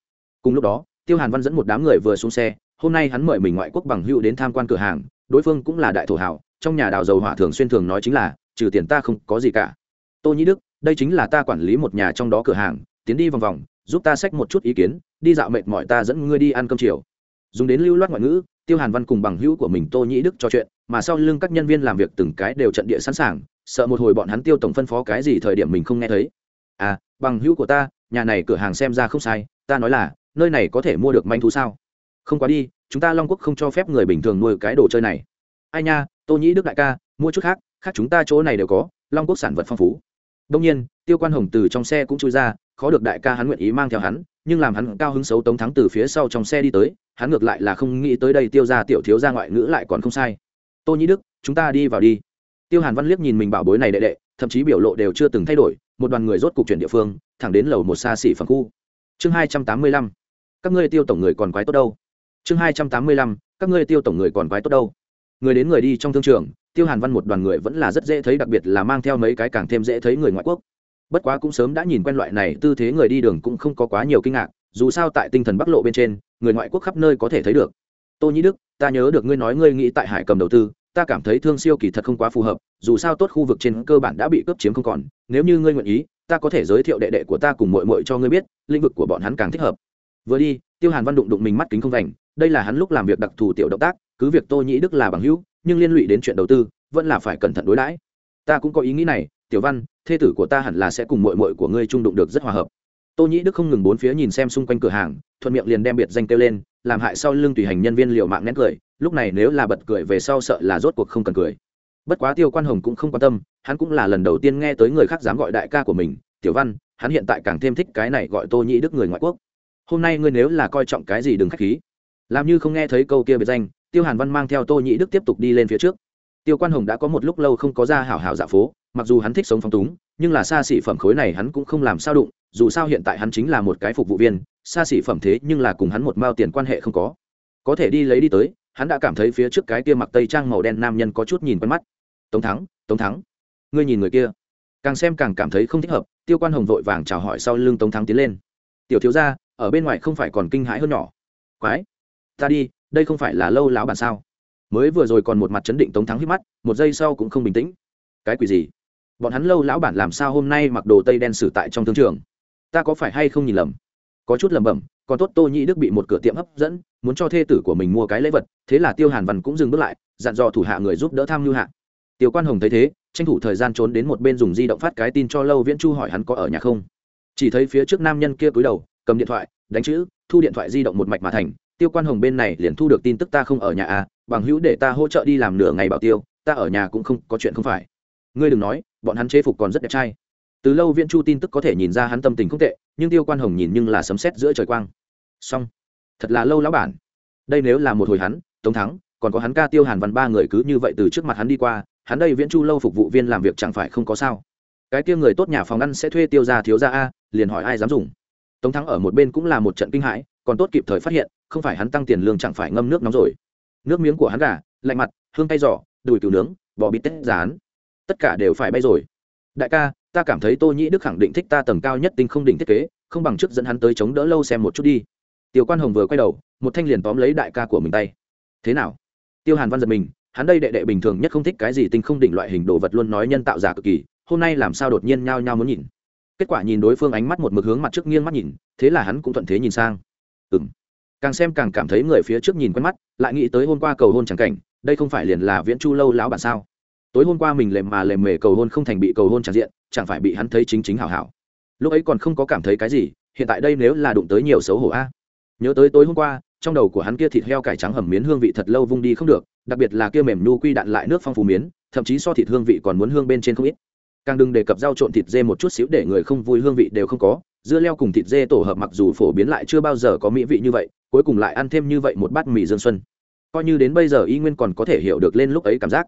Cùng lúc đó, tiêu hàn văn dẫn một đám người vừa xuống xe, hôm nay hắn mời mình ngoại quốc bằng hữu đến tham quan cửa hàng, đối phương cũng là đại thổ hảo, trong nhà đào dầu hỏa thường xuyên thường nói chính là, trừ tiền ta không có gì cả. Tô nhĩ đức, đây chính là ta quản lý một nhà trong đó cửa hàng, tiến đi vòng vòng, giúp ta xách một chút ý kiến, đi dạo mệt mỏi ta dẫn ngươi đi ăn cơm chiều. Dùng đến lưu loát ngoại ngữ, tiêu hàn văn cùng bằng hữu của mình tô nhĩ đức trò chuyện mà sau lưng các nhân viên làm việc từng cái đều trận địa sẵn sàng, sợ một hồi bọn hắn tiêu tổng phân phó cái gì thời điểm mình không nghe thấy. À bằng hữu của ta, nhà này cửa hàng xem ra không sai, ta nói là, nơi này có thể mua được manh thú sao? Không quá đi, chúng ta long quốc không cho phép người bình thường nuôi cái đồ chơi này. Ai nha, tô nhĩ đức đại ca, mua chút khác khác chúng ta chỗ này đều có, long quốc sản vật phong phú. Đông nhiên, tiêu quan hồng từ trong xe cũng chui ra, khó được đại ca hắn nguyện ý mang theo hắn, nhưng làm hắn cao hứng xấu tống thắng từ phía sau trong xe đi tới, hắn ngược lại là không nghĩ tới đây tiêu ra tiểu thiếu ra ngoại ngữ lại còn không sai tô nhĩ đức, chúng ta đi vào đi. Tiêu hàn văn liếc nhìn mình bảo bối này đệ đệ, thậm chí biểu lộ đều chưa từng thay đổi, một đoàn người rốt cục chuyển địa phương, thẳng đến lầu một xa xỉ phần khu. Chương hai trăm tám mươi lăm. Các ngươi tiêu tổng người còn quái tốt đâu? Chương hai trăm tám mươi lăm, các ngươi tiêu tổng người còn quái tốt đâu? Người đến người đi trong thương trường, tiêu hàn văn một đoàn người vẫn là rất dễ thấy, đặc biệt là mang theo mấy cái càng thêm dễ thấy người ngoại quốc. Bất quá cũng sớm đã nhìn quen loại này, tư thế người đi đường cũng không có quá nhiều kinh ngạc, dù sao tại tinh thần bắc lộ bên trên, người ngoại quốc khắp nơi có thể thấy được tô nhĩ đức, ta nhớ được ngươi nói ngươi nghĩ tại hải cầm đầu tư, ta cảm thấy thương siêu kỳ thật không quá phù hợp, dù sao tốt khu vực trên cơ bản đã bị cướp chiếm không còn, nếu như ngươi nguyện ý, ta có thể giới thiệu đệ đệ của ta cùng mội mội cho ngươi biết, lĩnh vực của bọn hắn càng thích hợp. Vừa đi, tiêu hàn văn đụng đụng mình mắt kính không vành, đây là hắn lúc làm việc đặc thù tiểu động tác, cứ việc tô nhĩ đức là bằng hữu, nhưng liên lụy đến chuyện đầu tư, vẫn là phải cẩn thận đối đãi. Ta cũng có ý nghĩ này, tiểu văn, thê tử của ta hẳn là sẽ cùng mội mội của ngươi trung đụng được rất hòa hợp. Tô nhĩ đức không ngừng bốn phía nhìn xem xung quanh cửa hàng, thuận miệng liền đem biệt danh kêu lên làm hại sau lưng tùy hành nhân viên liệu mạng nén cười, lúc này nếu là bật cười về sau sợ là rốt cuộc không cần cười. Bất quá tiêu quan hồng cũng không quan tâm, hắn cũng là lần đầu tiên nghe tới người khác dám gọi đại ca của mình, tiểu văn, hắn hiện tại càng thêm thích cái này gọi tô nhĩ đức người ngoại quốc. Hôm nay ngươi nếu là coi trọng cái gì đừng k h á c h khí. Làm như không nghe thấy câu kia biệt danh, tiêu hàn văn mang theo tô nhĩ đức tiếp tục đi lên phía trước. Tiêu quan hồng đã có một lúc lâu không có ra hảo hảo dạ phố, mặc dù hắn thích sống phong túng, nhưng là xa xỉ phẩm khối này hắn cũng không làm sao đụng dù sao hiện tại hắn chính là một cái phục vụ viên, xa xỉ phẩm thế nhưng là cùng hắn một mao tiền quan hệ không có. Có thể đi lấy đi tới, hắn đã cảm thấy phía trước cái kia mặc tây trang màu đen nam nhân có chút nhìn quen mắt. Tống thắng tống thắng, ngươi nhìn người kia. Càng xem càng cảm thấy không thích hợp, tiêu quan hồng vội vàng chào hỏi sau lưng tống thắng tiến lên. Tiểu thiếu gia, ở bên ngoài không phải còn kinh hãi hơn nhỏ. Quái, ta đi, đây không phải là lâu láo bản sao? Mới vừa rồi còn một mặt chấn định tống thắng hít mắt, một giây sau cũng không bình tĩnh. Cái quỷ gì? Bọn hắn lâu lão bản làm sao hôm nay mặc đồ tây đen xử tại trong thương trường? Ta có phải hay không nhìn lầm? Có chút lầm bẩm, còn tốt tô nhĩ đức bị một cửa tiệm hấp dẫn, muốn cho thê tử của mình mua cái lễ vật, thế là tiêu hàn văn cũng dừng bước lại, dặn dò thủ hạ người giúp đỡ tham mưu hạ. Tiêu quan hồng thấy thế, tranh thủ thời gian trốn đến một bên dùng di động phát cái tin cho lâu viễn chu hỏi hắn có ở nhà không. Chỉ thấy phía trước nam nhân kia cúi đầu, cầm điện thoại, đánh chữ, thu điện thoại di động một mạch mà thành. Tiêu quan hồng bên này liền thu được tin tức ta không ở nhà à bằng hữu để ta hỗ trợ đi làm nửa ngày bảo tiêu, ta ở nhà cũng không có chuyện không phải. Ngươi đừng nói, bọn hắn chế phục còn rất đẹp trai từ lâu viễn chu tin tức có thể nhìn ra hắn tâm tình không tệ, nhưng tiêu quan hồng nhìn nhưng là sấm sét giữa trời quang. Xong. Thật là lâu lão bản. Đây nếu là một hồi hắn, tống thắng, còn có hắn ca tiêu hàn văn ba người cứ như vậy từ trước mặt hắn đi qua, hắn đây viễn chu lâu phục vụ viên làm việc chẳng phải không có sao? Cái kia người tốt nhà phòng ăn sẽ thuê tiêu ra thiếu ra a, liền hỏi ai dám dùng? Tống thắng ở một bên cũng là một trận kinh hãi, còn tốt kịp thời phát hiện, không phải hắn tăng tiền lương chẳng phải ngâm nước nóng rồi. Nước miếng của hắn gà, lạnh mặt, hương tay giỏ đùi cừu nướng, bò bít tết rán. Tất cả đều phải bay rồi đại ca, ta cảm thấy tô nhĩ đức khẳng định thích ta tầng cao nhất tinh không đỉnh thiết kế, không bằng trước dẫn hắn tới chống đỡ lâu xem một chút đi. Tiêu quan hồng vừa quay đầu, một thanh liền tóm lấy đại ca của mình tay. Thế nào? Tiêu hàn văn giật mình, hắn đây đệ đệ bình thường nhất không thích cái gì tinh không đỉnh loại hình đồ vật luôn nói nhân tạo giả cực kỳ, hôm nay làm sao đột nhiên nhao nhao muốn nhìn. Kết quả nhìn đối phương ánh mắt một mực hướng mặt trước nghiêng mắt nhìn, thế là hắn cũng thuận thế nhìn sang. Ừ m càng xem càng cảm thấy người phía trước nhìn quen mắt, lại nghĩ tới hôm qua cầu hôn chẳng cảnh, đây không phải liền là viễn chu lâu lão bản sao? Tối hôm qua mình lềm mà lềm mề cầu hôn không thành bị cầu hôn tràn diện, chẳng phải bị hắn thấy chính chính hảo hảo. Lúc ấy còn không có cảm thấy cái gì, hiện tại đây nếu là đụng tới nhiều xấu hổ a. Nhớ tới tối hôm qua, trong đầu của hắn kia thịt heo cải trắng hầm miến hương vị thật lâu vung đi không được, đặc biệt là kia mềm nhu quy đạn lại nước phong phú miến, thậm chí so thịt hương vị còn muốn hương bên trên không ít. Càng đừng đề cập rau trộn thịt dê một chút xíu để người không vui hương vị đều không có, dưa leo cùng thịt dê tổ hợp mặc dù phổ biến lại chưa bao giờ có mỹ vị như vậy, cuối cùng lại ăn thêm như vậy một bát mì dương xuân. Coi như đến bây giờ y nguyên còn có thể hiểu được lên lúc ấy cảm giác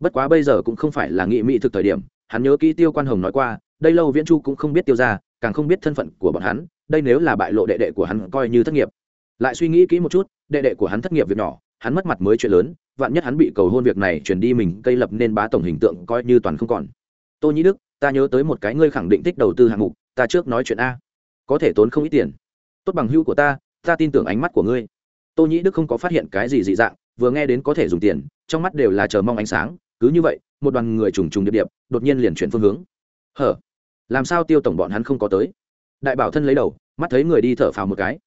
bất quá bây giờ cũng không phải là nghị mỹ thực thời điểm, hắn nhớ kỹ tiêu quan hồng nói qua, đây lâu viễn chu cũng không biết tiêu ra càng không biết thân phận của bọn hắn, đây nếu là bại lộ đệ đệ của hắn coi như thất nghiệp. Lại suy nghĩ kỹ một chút, đệ đệ của hắn thất nghiệp việc nhỏ, hắn mất mặt mới chuyện lớn, vạn nhất hắn bị cầu hôn việc này chuyển đi mình cây lập nên bá tổng hình tượng coi như toàn không còn. Tô nhĩ đức, ta nhớ tới một cái ngươi khẳng định thích đầu tư hạng mục, ta trước nói chuyện a. Có thể tốn không ít tiền. Tốt bằng hữu của ta ta tin tưởng ánh mắt của ngươi. Tô nhĩ đức không có phát hiện cái gì dị dạng, vừa nghe đến có thể dùng tiền, trong mắt đều là chờ mong ánh sáng cứ như vậy, một đoàn người trùng trùng điệp điệp, đột nhiên liền chuyển phương hướng. Hở? Làm sao tiêu tổng bọn hắn không có tới? Đại bảo thân lấy đầu, mắt thấy người đi thở phào một cái.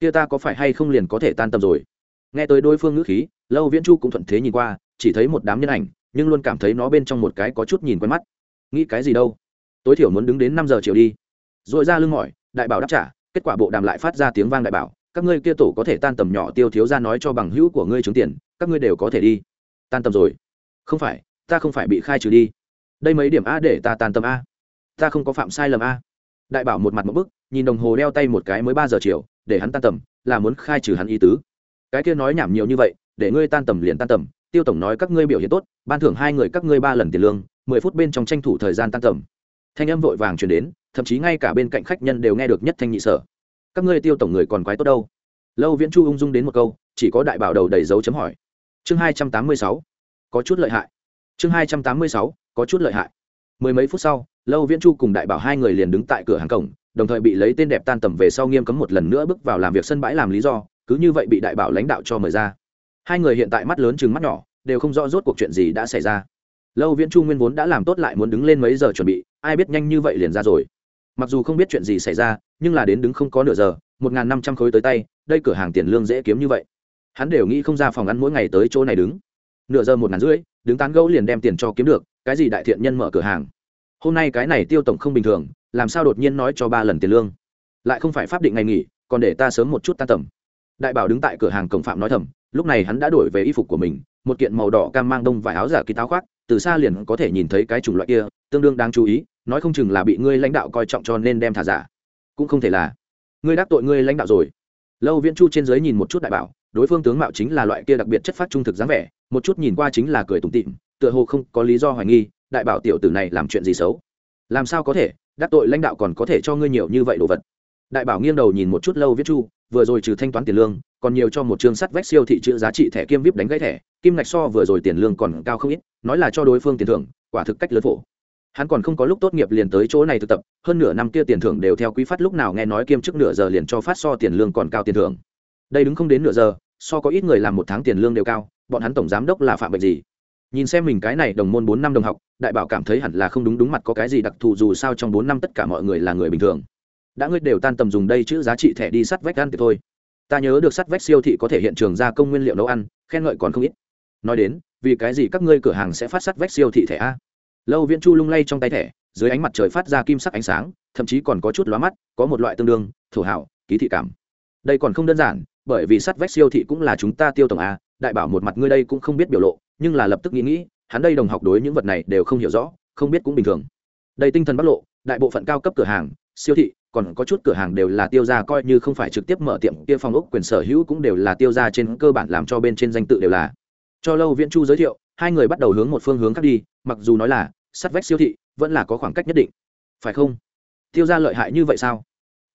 Kia ta có phải hay không liền có thể tan tầm rồi? Nghe tới đối phương ngữ khí, lâu viễn chu cũng thuận thế nhìn qua, chỉ thấy một đám nhân ảnh, nhưng luôn cảm thấy nó bên trong một cái có chút nhìn quen mắt. Nghĩ cái gì đâu? Tối thiểu muốn đứng đến năm giờ chiều đi. R ồ i ra lưng mỏi, đại bảo đáp trả, kết quả bộ đàm lại phát ra tiếng vang đại bảo, các ngươi kia tổ có thể tan tầm nhỏ tiêu thiếu ra nói cho bằng hữu của ngươi trúng tiền, các ngươi đều có thể đi. Tan tầm rồi không phải, ta không phải bị khai trừ đi. Đây mấy điểm a để ta tan tâm a. Ta không có phạm sai lầm a. Đại bảo một mặt một bức, nhìn đồng hồ đeo tay một cái mới ba giờ chiều, để hắn tan tầm, là muốn khai trừ hắn ý tứ. Cái kia nói nhảm nhiều như vậy, để ngươi tan tầm liền tan tầm, tiêu tổng nói các ngươi biểu hiện tốt, ban thưởng hai người các ngươi ba lần tiền lương, mười phút bên trong tranh thủ thời gian tan tầm. Thanh âm vội vàng chuyển đến, thậm chí ngay cả bên cạnh khách nhân đều nghe được nhất thanh nhị sở. Các ngươi tiêu tổng người còn quái tốt đâu? Lâu viễn chu ung dung đến một câu, chỉ có đại bảo đầu đầy dấu chấm hỏi. Chương hai trăm tám mươi sáu có chút lợi hại. Chương hai trăm tám mươi sáu, có chút lợi hại. Mười mấy phút sau, lâu viễn chu cùng đại bảo hai người liền đứng tại cửa hàng cổng, đồng thời bị lấy tên đẹp tan tầm về sau nghiêm cấm một lần nữa bước vào làm việc sân bãi làm lý do, cứ như vậy bị đại bảo lãnh đạo cho mời ra. Hai người hiện tại mắt lớn chừng mắt nhỏ, đều không rõ rốt cuộc chuyện gì đã xảy ra. Lâu viễn chu nguyên vốn đã làm tốt lại muốn đứng lên mấy giờ chuẩn bị, ai biết nhanh như vậy liền ra rồi. Mặc dù không biết chuyện gì xảy ra, nhưng là đến đứng không có nửa giờ, một n g h n năm trăm khối tới tay, đây cửa hàng tiền lương dễ kiếm như vậy. Hắn đều nghĩ không ra phòng ăn mỗi ngày tới chỗ này đứng nửa giờ một ngàn rưỡi, đứng tán gẫu liền đem tiền cho kiếm được, cái gì đại thiện nhân mở cửa hàng. Hôm nay cái này tiêu tổng không bình thường, làm sao đột nhiên nói cho ba lần tiền lương? Lại không phải pháp định ngày nghỉ, còn để ta sớm một chút tan tầm. Đại bảo đứng tại cửa hàng cổng phạm nói thầm, lúc này hắn đã đổi về y phục của mình, một kiện màu đỏ cam mang đông vải áo giả kín táo khoác, từ xa liền có thể nhìn thấy cái chủng loại kia, tương đương đáng chú ý, nói không chừng là bị ngươi lãnh đạo coi trọng cho nên đem thả giả. Cũng không thể là. Ngươi đắc tội ngươi lãnh đạo rồi. Lâu viễn chu trên dưới nhìn một chút đại bảo đối phương tướng mạo chính là loại kia đặc biệt chất phát trung thực dáng vẻ, một chút nhìn qua chính là cười tủm tịm tựa hồ không có lý do hoài nghi, đại bảo tiểu tử này làm chuyện gì xấu? Làm sao có thể, đắc tội lãnh đạo còn có thể cho ngươi nhiều như vậy đồ vật? Đại bảo nghiêng đầu nhìn một chút lâu viết chu, vừa rồi trừ thanh toán tiền lương, còn nhiều cho một chương sắt vách siêu thị chữ giá trị thẻ kiêm vip đánh gãy thẻ, kim ngạch so vừa rồi tiền lương còn cao không ít, nói là cho đối phương tiền thưởng, quả thực cách lớn phổ. Hắn còn không có lúc tốt nghiệp liền tới chỗ này thực tập, hơn nửa năm kia tiền thưởng đều theo quý phát lúc nào nghe nói kiêm chức nửa giờ liền cho phát so tiền lương còn cao tiền thưởng đây đứng không đến nửa giờ, so có ít người làm một tháng tiền lương đều cao, bọn hắn tổng giám đốc là phạm bệnh gì? Nhìn xem mình cái này đồng môn bốn năm đồng học, đại bảo cảm thấy hẳn là không đúng đúng mặt có cái gì đặc thù dù sao trong bốn năm tất cả mọi người là người bình thường. Đã ngươi đều tan tầm dùng đây chữ giá trị thẻ đi sắt vách ăn thì thôi. Ta nhớ được sắt vách siêu thị có thể hiện trường gia công nguyên liệu nấu ăn, khen ngợi còn không ít. Nói đến, vì cái gì các ngươi cửa hàng sẽ phát sắt vách siêu thị thẻ a? Lâu viễn chu lung lay trong tay thẻ, dưới ánh mặt trời phát ra kim sắc ánh sáng, thậm chí còn có chút lóa mắt, có một loại tương đương, thổ hảo ký thị cảm. Đây còn không đơn giản bởi vì sắt vách siêu thị cũng là chúng ta tiêu tổng a, đại bảo một mặt ngươi đây cũng không biết biểu lộ, nhưng là lập tức nghĩ nghĩ, hắn đây đồng học đối những vật này đều không hiểu rõ, không biết cũng bình thường. Đây tinh thần bắt lộ, đại bộ phận cao cấp cửa hàng, siêu thị, còn có chút cửa hàng đều là tiêu ra coi như không phải trực tiếp mở tiệm kia phòng ốc quyền sở hữu cũng đều là tiêu ra trên cơ bản làm cho bên trên danh tự đều là. Cho lâu viễn chu giới thiệu, hai người bắt đầu hướng một phương hướng khác đi, mặc dù nói là sắt vách siêu thị vẫn là có khoảng cách nhất định. Phải không? Tiêu ra lợi hại như vậy sao?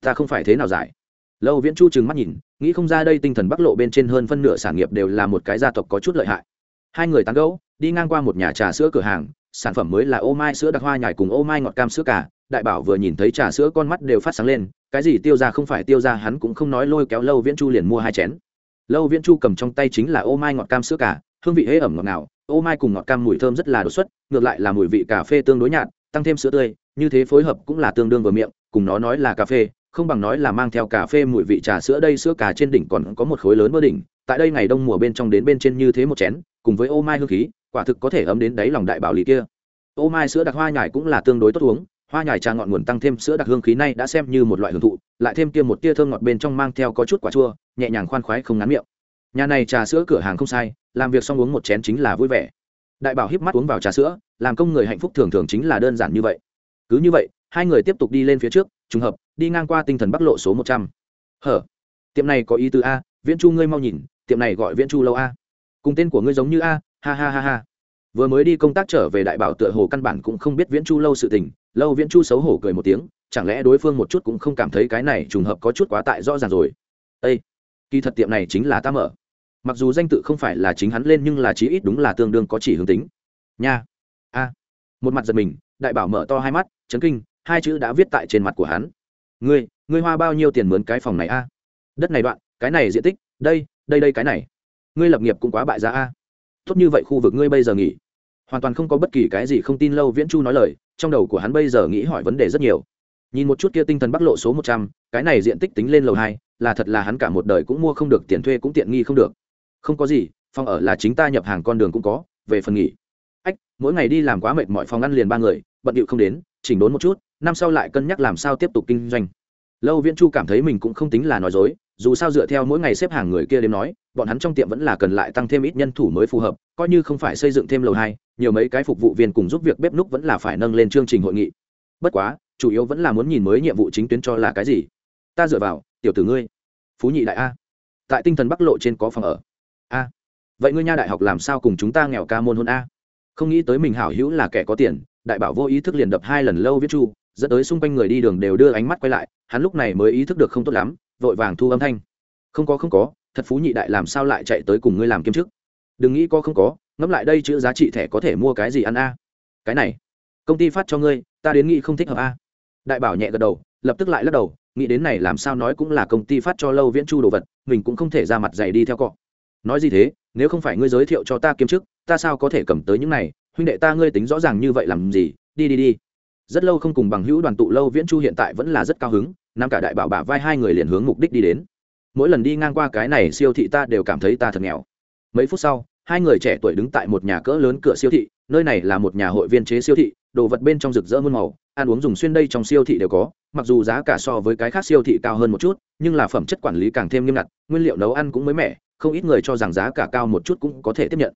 Ta không phải thế nào giải lâu viễn chu trừng mắt nhìn, nghĩ không ra đây tinh thần bắc lộ bên trên hơn phân nửa sản nghiệp đều là một cái gia tộc có chút lợi hại. Hai người tán gẫu, đi ngang qua một nhà trà sữa cửa hàng, sản phẩm mới là ô mai sữa đặc hoa nhài cùng ô mai ngọt cam sữa cả. Đại bảo vừa nhìn thấy trà sữa con mắt đều phát sáng lên, cái gì tiêu ra không phải tiêu ra, hắn cũng không nói lôi kéo lâu viễn chu liền mua hai chén. Lâu viễn chu cầm trong tay chính là ô mai ngọt cam sữa cả, hương vị hễ ẩm ngọt nào ô mai cùng ngọt cam mùi thơm rất là đột xuất, ngược lại là mùi vị cà phê tương đối nhạt, tăng thêm sữa tươi, như thế phối hợp cũng là tương đương vừa miệng, cùng nó nói là cà phê không bằng nói là mang theo cà phê mùi vị trà sữa đây, sữa cà trên đỉnh còn có một khối lớn bơ đỉnh. Tại đây ngày đông mùa bên trong đến bên trên như thế một chén, cùng với ô mai hương khí, quả thực có thể ấm đến đáy lòng đại bảo lý kia. Ô mai sữa đặc hoa nhài cũng là tương đối tốt uống, hoa nhài trà ngọn nguồn tăng thêm sữa đặc hương khí này đã xem như một loại hưởng thụ, lại thêm kia một tia thơm ngọt bên trong mang theo có chút quả chua, nhẹ nhàng khoan khoái không ngán miệng. Nhà này trà sữa cửa hàng không sai, làm việc xong uống một chén chính là vui vẻ. Đại bảo híp mắt uống vào trà sữa, làm công người hạnh phúc thường thường chính là đơn giản như vậy. Cứ như vậy, hai người tiếp tục đi lên phía trước trùng hợp, đi ngang qua tinh thần bắc lộ số một trăm. Hở? Tiệm này có ý tứ a, viễn chu ngươi mau nhìn, tiệm này gọi viễn chu lâu a. Cùng tên của ngươi giống như a, ha ha ha ha. Vừa mới đi công tác trở về đại bảo tựa hồ căn bản cũng không biết viễn chu lâu sự tình, lâu viễn chu xấu hổ cười một tiếng, chẳng lẽ đối phương một chút cũng không cảm thấy cái này trùng hợp có chút quá tại rõ ràng rồi? Ây kỳ thật tiệm này chính là ta mở. Mặc dù danh tự không phải là chính hắn lên nhưng là chí ít đúng là tương đương có chỉ hướng tính. Nha! A! Một mặt giật mình, đại bảo mở to hai mắt, chấn kinh hai chữ đã viết tại trên mặt của hắn. Ngươi ngươi hoa bao nhiêu tiền mướn cái phòng này a? Đất này đoạn, cái này diện tích, đây đây đây cái này. Ngươi lập nghiệp cũng quá bại giá a. Tốt như vậy khu vực ngươi bây giờ nghỉ. Hoàn toàn không có bất kỳ cái gì không tin lâu viễn chu nói lời, trong đầu của hắn bây giờ nghĩ hỏi vấn đề rất nhiều. Nhìn một chút kia tinh thần bắc lộ số một trăm, cái này diện tích tính lên lầu hai, là thật là hắn cả một đời cũng mua không được, tiền thuê cũng tiện nghi không được. Không có gì, phòng ở là chính ta nhập hàng con đường cũng có, về phần nghỉ. Ách, mỗi ngày đi làm quá mệt mọi phòng ăn liền ba người, bận điệu không đến, chỉnh đốn một chút năm sau lại cân nhắc làm sao tiếp tục kinh doanh. Lâu viễn chu cảm thấy mình cũng không tính là nói dối, dù sao dựa theo mỗi ngày xếp hàng người kia đến nói, bọn hắn trong tiệm vẫn là cần lại tăng thêm ít nhân thủ mới phù hợp, coi như không phải xây dựng thêm lầu hai, nhiều mấy cái phục vụ viên cùng giúp việc bếp núc vẫn là phải nâng lên chương trình hội nghị. Bất quá, chủ yếu vẫn là muốn nhìn mới nhiệm vụ chính tuyến cho là cái gì. Ta dựa vào, tiểu tử ngươi. Phú nhị đại a. Tại tinh thần bắc lộ trên có phòng ở. A. Vậy ngươi nha đại học làm sao cùng chúng ta nghèo ca môn hôn a? Không nghĩ tới mình hảo hữu là kẻ có tiền, đại bảo vô ý thức liền đập hai lần lâu viết chu dẫn tới xung quanh người đi đường đều đưa ánh mắt quay lại, hắn lúc này mới ý thức được không tốt lắm, vội vàng thu âm thanh. Không có không có, thật phú nhị đại làm sao lại chạy tới cùng ngươi làm kiêm chức? Đừng nghĩ có không có, ngẫm lại đây chữ giá trị thẻ có thể mua cái gì ăn a? Cái này, công ty phát cho ngươi, ta đến nghĩ không thích hợp a. Đại bảo nhẹ gật đầu, lập tức lại lắc đầu, nghĩ đến này làm sao nói cũng là công ty phát cho lâu viễn chu đồ vật, mình cũng không thể ra mặt dày đi theo cọ. Nói gì thế, nếu không phải ngươi giới thiệu cho ta kiêm chức, ta sao có thể cầm tới những này? Huynh đệ ta ngươi tính rõ ràng như vậy làm gì? Đi đi đi rất lâu không cùng bằng hữu đoàn tụ lâu viễn chu hiện tại vẫn là rất cao hứng, nam cả đại bảo bả vai hai người liền hướng mục đích đi đến. Mỗi lần đi ngang qua cái này siêu thị ta đều cảm thấy ta thật nghèo. Mấy phút sau, hai người trẻ tuổi đứng tại một nhà cỡ lớn cửa siêu thị, nơi này là một nhà hội viên chế siêu thị, đồ vật bên trong rực rỡ muôn màu, ăn uống dùng xuyên đây trong siêu thị đều có, mặc dù giá cả so với cái khác siêu thị cao hơn một chút, nhưng là phẩm chất quản lý càng thêm nghiêm ngặt, nguyên liệu nấu ăn cũng mới mẻ, không ít người cho rằng giá cả cao một chút cũng có thể tiếp nhận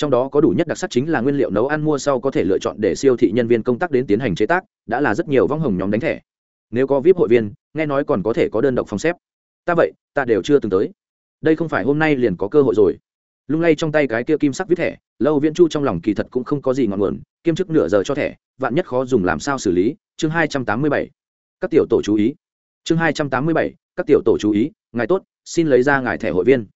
trong đó có đủ nhất đặc sắc chính là nguyên liệu nấu ăn mua sau có thể lựa chọn để siêu thị nhân viên công tác đến tiến hành chế tác, đã là rất nhiều vong hồng nhóm đánh thẻ. Nếu có vip hội viên, nghe nói còn có thể có đơn độc phòng xếp. Ta vậy, ta đều chưa từng tới. Đây không phải hôm nay liền có cơ hội rồi. Lung lay trong tay cái kia kim sắc viết thẻ, lâu viễn chu trong lòng kỳ thật cũng không có gì ngọn nguồn, kiêm chức nửa giờ cho thẻ, vạn nhất khó dùng làm sao xử lý, chương hai trăm tám mươi bảy. Các tiểu tổ chú ý. Chương hai trăm tám mươi bảy, các tiểu tổ chú ý, ngài tốt, xin lấy ra ngài thẻ hội viên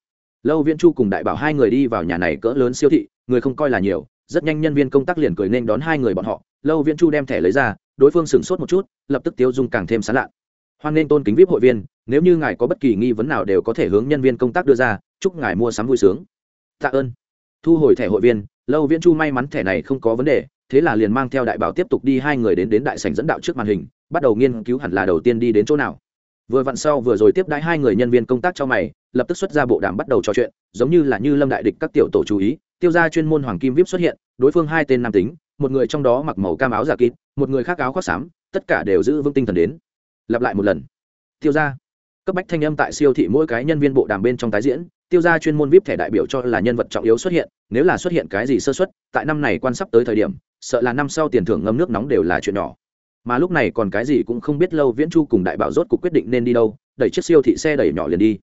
lâu viễn chu cùng đại bảo hai người đi vào nhà này cỡ lớn siêu thị, người không coi là nhiều, rất nhanh nhân viên công tác liền cười nên đón hai người bọn họ. Lâu viễn chu đem thẻ lấy ra, đối phương sửng sốt một chút, lập tức tiêu dung càng thêm sán lạ hoan nên tôn kính vip hội viên, nếu như ngài có bất kỳ nghi vấn nào đều có thể hướng nhân viên công tác đưa ra, chúc ngài mua sắm vui sướng. Tạ ơn. Thu hồi thẻ hội viên, lâu viễn chu may mắn thẻ này không có vấn đề, thế là liền mang theo đại bảo tiếp tục đi hai người đến đến đại sảnh dẫn đạo trước màn hình, bắt đầu nghiên cứu hẳn là đầu tiên đi đến chỗ nào vừa vặn sau vừa rồi tiếp đãi hai người nhân viên công tác cho mày, lập tức xuất ra bộ đàm bắt đầu trò chuyện, giống như là như lâm đại địch các tiểu tổ chú ý, tiêu gia chuyên môn hoàng kim vip xuất hiện, đối phương hai tên nam tính, một người trong đó mặc màu cam áo giả kín một người khác áo khoác xám, tất cả đều giữ vững tinh thần đến. Lặp lại một lần. Tiêu gia. Cấp bách thanh âm tại siêu thị mỗi cái nhân viên bộ đàm bên trong tái diễn, tiêu gia chuyên môn vip thẻ đại biểu cho là nhân vật trọng yếu xuất hiện, nếu là xuất hiện cái gì sơ xuất tại năm này quan sắp tới thời điểm, sợ là năm sau tiền thưởng ngâm nước nóng đều là chuyện nhỏ mà lúc này còn cái gì cũng không biết lâu viễn chu cùng đại bảo rốt cuộc quyết định nên đi đâu, đẩy chiếc siêu thị xe đẩy nhỏ liền đi.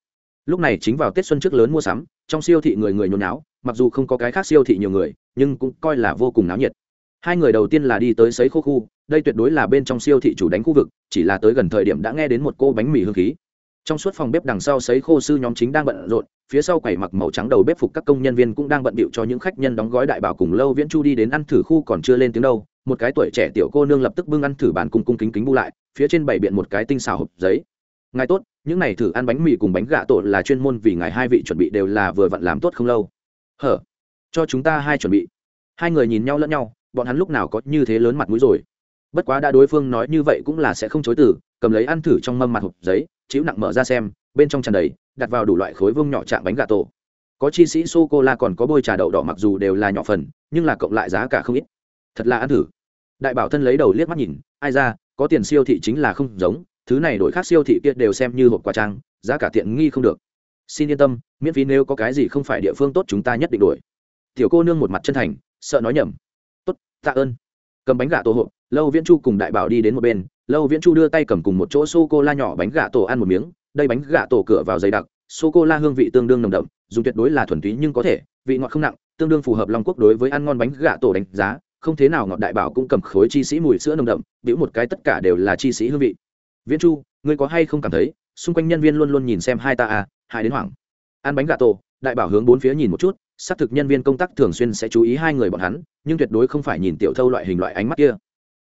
Lúc này chính vào tết xuân trước lớn mua sắm, trong siêu thị người người nhốn náo mặc dù không có cái khác siêu thị nhiều người, nhưng cũng coi là vô cùng náo nhiệt. Hai người đầu tiên là đi tới sấy khô khu, đây tuyệt đối là bên trong siêu thị chủ đánh khu vực, chỉ là tới gần thời điểm đã nghe đến một cô bánh mì hương khí. Trong suốt phòng bếp đằng sau sấy khô sư nhóm chính đang bận rộn, phía sau quầy mặc màu trắng đầu bếp phục các công nhân viên cũng đang bận bịu cho những khách nhân đóng gói đại bảo cùng lâu viễn chu đi đến ăn thử khu còn chưa lên tiếng đâu một cái tuổi trẻ tiểu cô nương lập tức bưng ăn thử bàn cung cung kính kính bu lại, phía trên bảy biện một cái tinh xào hộp giấy. Ngài tốt, những này thử ăn bánh mì cùng bánh gà tổ là chuyên môn vì ngài hai vị chuẩn bị đều là vừa vặn làm tốt không lâu. Hở, cho chúng ta hai chuẩn bị. Hai người nhìn nhau lẫn nhau, bọn hắn lúc nào có như thế lớn mặt mũi rồi. Bất quá đã đối phương nói như vậy cũng là sẽ không chối từ, cầm lấy ăn thử trong mâm mặt hộp giấy, chịu nặng mở ra xem, bên trong tràn đầy, đặt vào đủ loại khối vương nhỏ chạm bánh gà tổ. Có chi sĩ sô cô la còn có bôi trà đậu đỏ mặc dù đều là nhỏ phần, nhưng là cộng lại giá cả không ít thật là ăn thử. Đại bảo thân lấy đầu liếc mắt nhìn, ai ra, có tiền siêu thị chính là không giống, thứ này đổi khác siêu thị kia đều xem như hộp quà trang, giá cả tiện nghi không được. Xin yên tâm, miễn phí nếu có cái gì không phải địa phương tốt chúng ta nhất định đổi. Tiểu cô nương một mặt chân thành, sợ nói nhầm. Tốt, tạ ơn. Cầm bánh gà tổ hộp, lâu viễn chu cùng đại bảo đi đến một bên, lâu viễn chu đưa tay cầm cùng một chỗ sô cô la nhỏ bánh gà tổ ăn một miếng, đây bánh gà tổ cửa vào dày đặc sô cô la hương vị tương đương nồng đậm, dùng tuyệt đối là thuần túy nhưng có thể, vị ngọt không nặng, tương đương phù hợp long quốc đối với ăn ngon bánh gà tổ đánh giá không thế nào ngọt đại bảo cũng cầm khối chi sĩ mùi sữa nồng đậm biểu một cái tất cả đều là chi sĩ hương vị. Viễn chu, ngươi có hay không cảm thấy, xung quanh nhân viên luôn luôn nhìn xem hai ta à hai đến hoảng. Ăn bánh gà tổ, đại bảo hướng bốn phía nhìn một chút, xác thực nhân viên công tác thường xuyên sẽ chú ý hai người bọn hắn, nhưng tuyệt đối không phải nhìn tiểu thâu loại hình loại ánh mắt kia.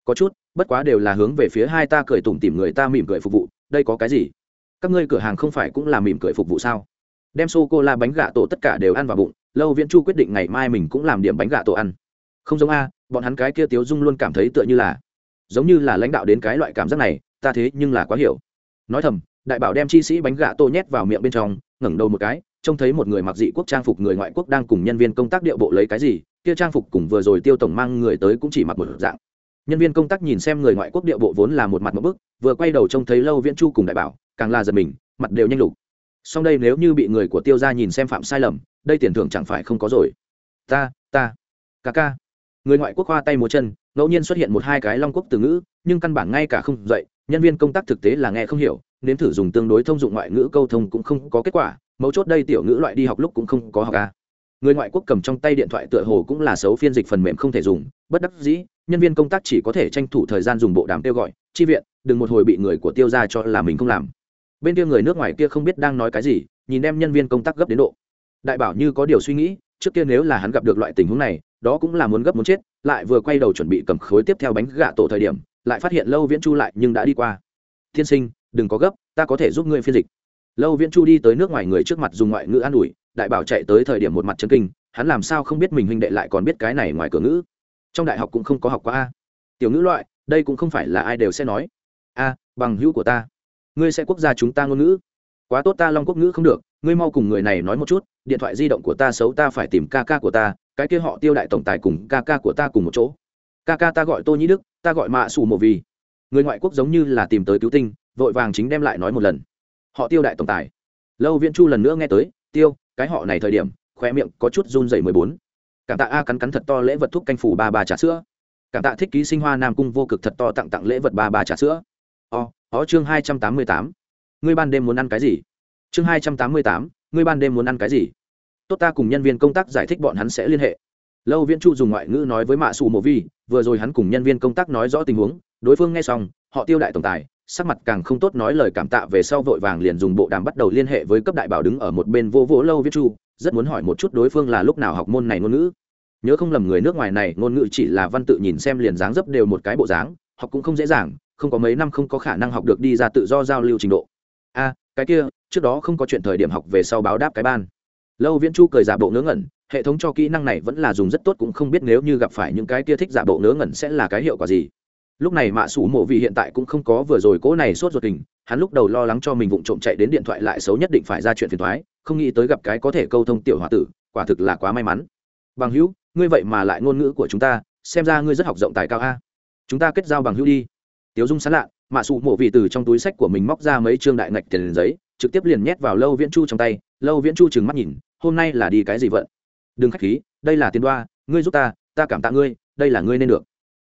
Có chút, bất quá đều là hướng về phía hai ta cười tủm tỉm người ta mỉm cười phục vụ, đây có cái gì? Các ngươi cửa hàng không phải cũng là mỉm cười phục vụ sao? Đem sô cô la bánh gà tổ tất cả đều ăn vào bụng, lâu viễn chu quyết định ngày mai mình cũng làm điểm bánh gà tổ ăn. Không giống a bọn hắn cái kia tiếu dung luôn cảm thấy tựa như là, giống như là lãnh đạo đến cái loại cảm giác này, ta thế nhưng là quá hiểu. Nói thầm, đại bảo đem chi sĩ bánh gà tô nhét vào miệng bên trong, ngẩng đầu một cái, trông thấy một người mặc dị quốc trang phục người ngoại quốc đang cùng nhân viên công tác điệu bộ lấy cái gì, kia trang phục cùng vừa rồi tiêu tổng mang người tới cũng chỉ mặc một dạng. Nhân viên công tác nhìn xem người ngoại quốc điệu bộ vốn là một mặt một bức, vừa quay đầu trông thấy lâu viễn chu cùng đại bảo, càng là giật mình, mặt đều nhanh lục. Song đây nếu như bị người của tiêu ra nhìn xem phạm sai lầm, đây tiền thưởng chẳng phải không có rồi. Ta ta, ca ca người ngoại quốc khoa tay múa chân, ngẫu nhiên xuất hiện một hai cái long quốc từ ngữ, nhưng căn bản ngay cả không dậy nhân viên công tác thực tế là nghe không hiểu, nếm thử dùng tương đối thông dụng ngoại ngữ câu thông cũng không có kết quả, mấu chốt đây tiểu ngữ loại đi học lúc cũng không có học ca người ngoại quốc cầm trong tay điện thoại tựa hồ cũng là xấu phiên dịch phần mềm không thể dùng, bất đắc dĩ, nhân viên công tác chỉ có thể tranh thủ thời gian dùng bộ đàm kêu gọi, chi viện, đừng một hồi bị người của tiêu ra cho là mình không làm. Bên kia người nước ngoài kia không biết đang nói cái gì, nhìn đem nhân viên công tác gấp đến độ. Đại bảo như có điều suy nghĩ, trước kia nếu là hắn gặp được loại tình huống này đó cũng là muốn gấp muốn chết, lại vừa quay đầu chuẩn bị cầm khối tiếp theo bánh gạ tổ thời điểm, lại phát hiện lâu viễn chu lại nhưng đã đi qua. Thiên sinh, đừng có gấp, ta có thể giúp ngươi phiên dịch. Lâu viễn chu đi tới nước ngoài người trước mặt dùng ngoại ngữ an ủi, đại bảo chạy tới thời điểm một mặt chân kinh, hắn làm sao không biết mình huynh đệ lại còn biết cái này ngoài cửa ngữ? Trong đại học cũng không có học qua a. Tiểu ngữ loại, đây cũng không phải là ai đều sẽ nói. A, bằng hữu của ta. Ngươi sẽ quốc gia chúng ta ngôn ngữ. Quá tốt ta long quốc ngữ không được, ngươi mau cùng người này nói một chút, điện thoại di động của ta xấu ta phải tìm ca ca của ta cái kia họ tiêu đại tổng tài cùng ca ca của ta cùng một chỗ. Ca ca ta gọi tô nhĩ đức, ta gọi mạ xù mộ vì. Người ngoại quốc giống như là tìm tới cứu tinh, vội vàng chính đem lại nói một lần. Họ tiêu đại tổng tài. Lâu viễn chu lần nữa nghe tới, tiêu, cái họ này thời điểm khoe miệng có chút run dày mười bốn. Cảm tạ a cắn cắn thật to lễ vật thuốc canh phủ ba ba trà sữa. Cảm tạ thích ký sinh hoa nam cung vô cực thật to tặng tặng lễ vật ba ba trà sữa. O ó chương hai trăm tám mươi tám. Ngươi ban đêm muốn ăn cái gì? Chương hai trăm tám mươi tám. Ngươi ban đêm muốn ăn cái gì? Tốt ta cùng nhân viên công tác giải thích bọn hắn sẽ liên hệ. Lâu viễn chu dùng ngoại ngữ nói với mạ xù mộ vi, vừa rồi hắn cùng nhân viên công tác nói rõ tình huống, đối phương nghe xong, họ tiêu đại tổng tài, sắc mặt càng không tốt nói lời cảm tạ về sau vội vàng liền dùng bộ đàm bắt đầu liên hệ với cấp đại bảo đứng ở một bên vô vỗ lâu viễn chu, rất muốn hỏi một chút đối phương là lúc nào học môn này ngôn ngữ. Nhớ không lầm người nước ngoài này ngôn ngữ chỉ là văn tự nhìn xem liền dáng dấp đều một cái bộ dáng, học cũng không dễ dàng, không có mấy năm không có khả năng học được đi ra tự do giao lưu trình độ. A, cái kia, trước đó không có chuyện thời điểm học về sau báo đáp cái ban lâu viễn chu cười giả bộ ngớ ngẩn, hệ thống cho kỹ năng này vẫn là dùng rất tốt cũng không biết nếu như gặp phải những cái kia thích giả bộ ngớ ngẩn sẽ là cái hiệu quả gì. Lúc này mạ sủ mộ vì hiện tại cũng không có vừa rồi cỗ này sốt ruột tình, hắn lúc đầu lo lắng cho mình vụng trộm chạy đến điện thoại lại xấu nhất định phải ra chuyện phiền thoái không nghĩ tới gặp cái có thể câu thông tiểu h o a tử, quả thực là quá may mắn. Bằng hữu, ngươi vậy mà lại ngôn ngữ của chúng ta, xem ra ngươi rất học rộng tài cao a. Chúng ta kết giao bằng hữu đi. Tiếu dung sán lạ, mạ sụ mộ vị từ trong túi sách của mình móc ra mấy trương đại ngạch tiền giấy, trực tiếp liền nhét vào lâu viễn chu trong tay. Lâu viễn chu trừng mắt nhìn hôm nay là đi cái gì vận? Đừng khách khí, đây là tiền đoa, ngươi giúp ta ta cảm tạ ngươi, đây là ngươi nên được.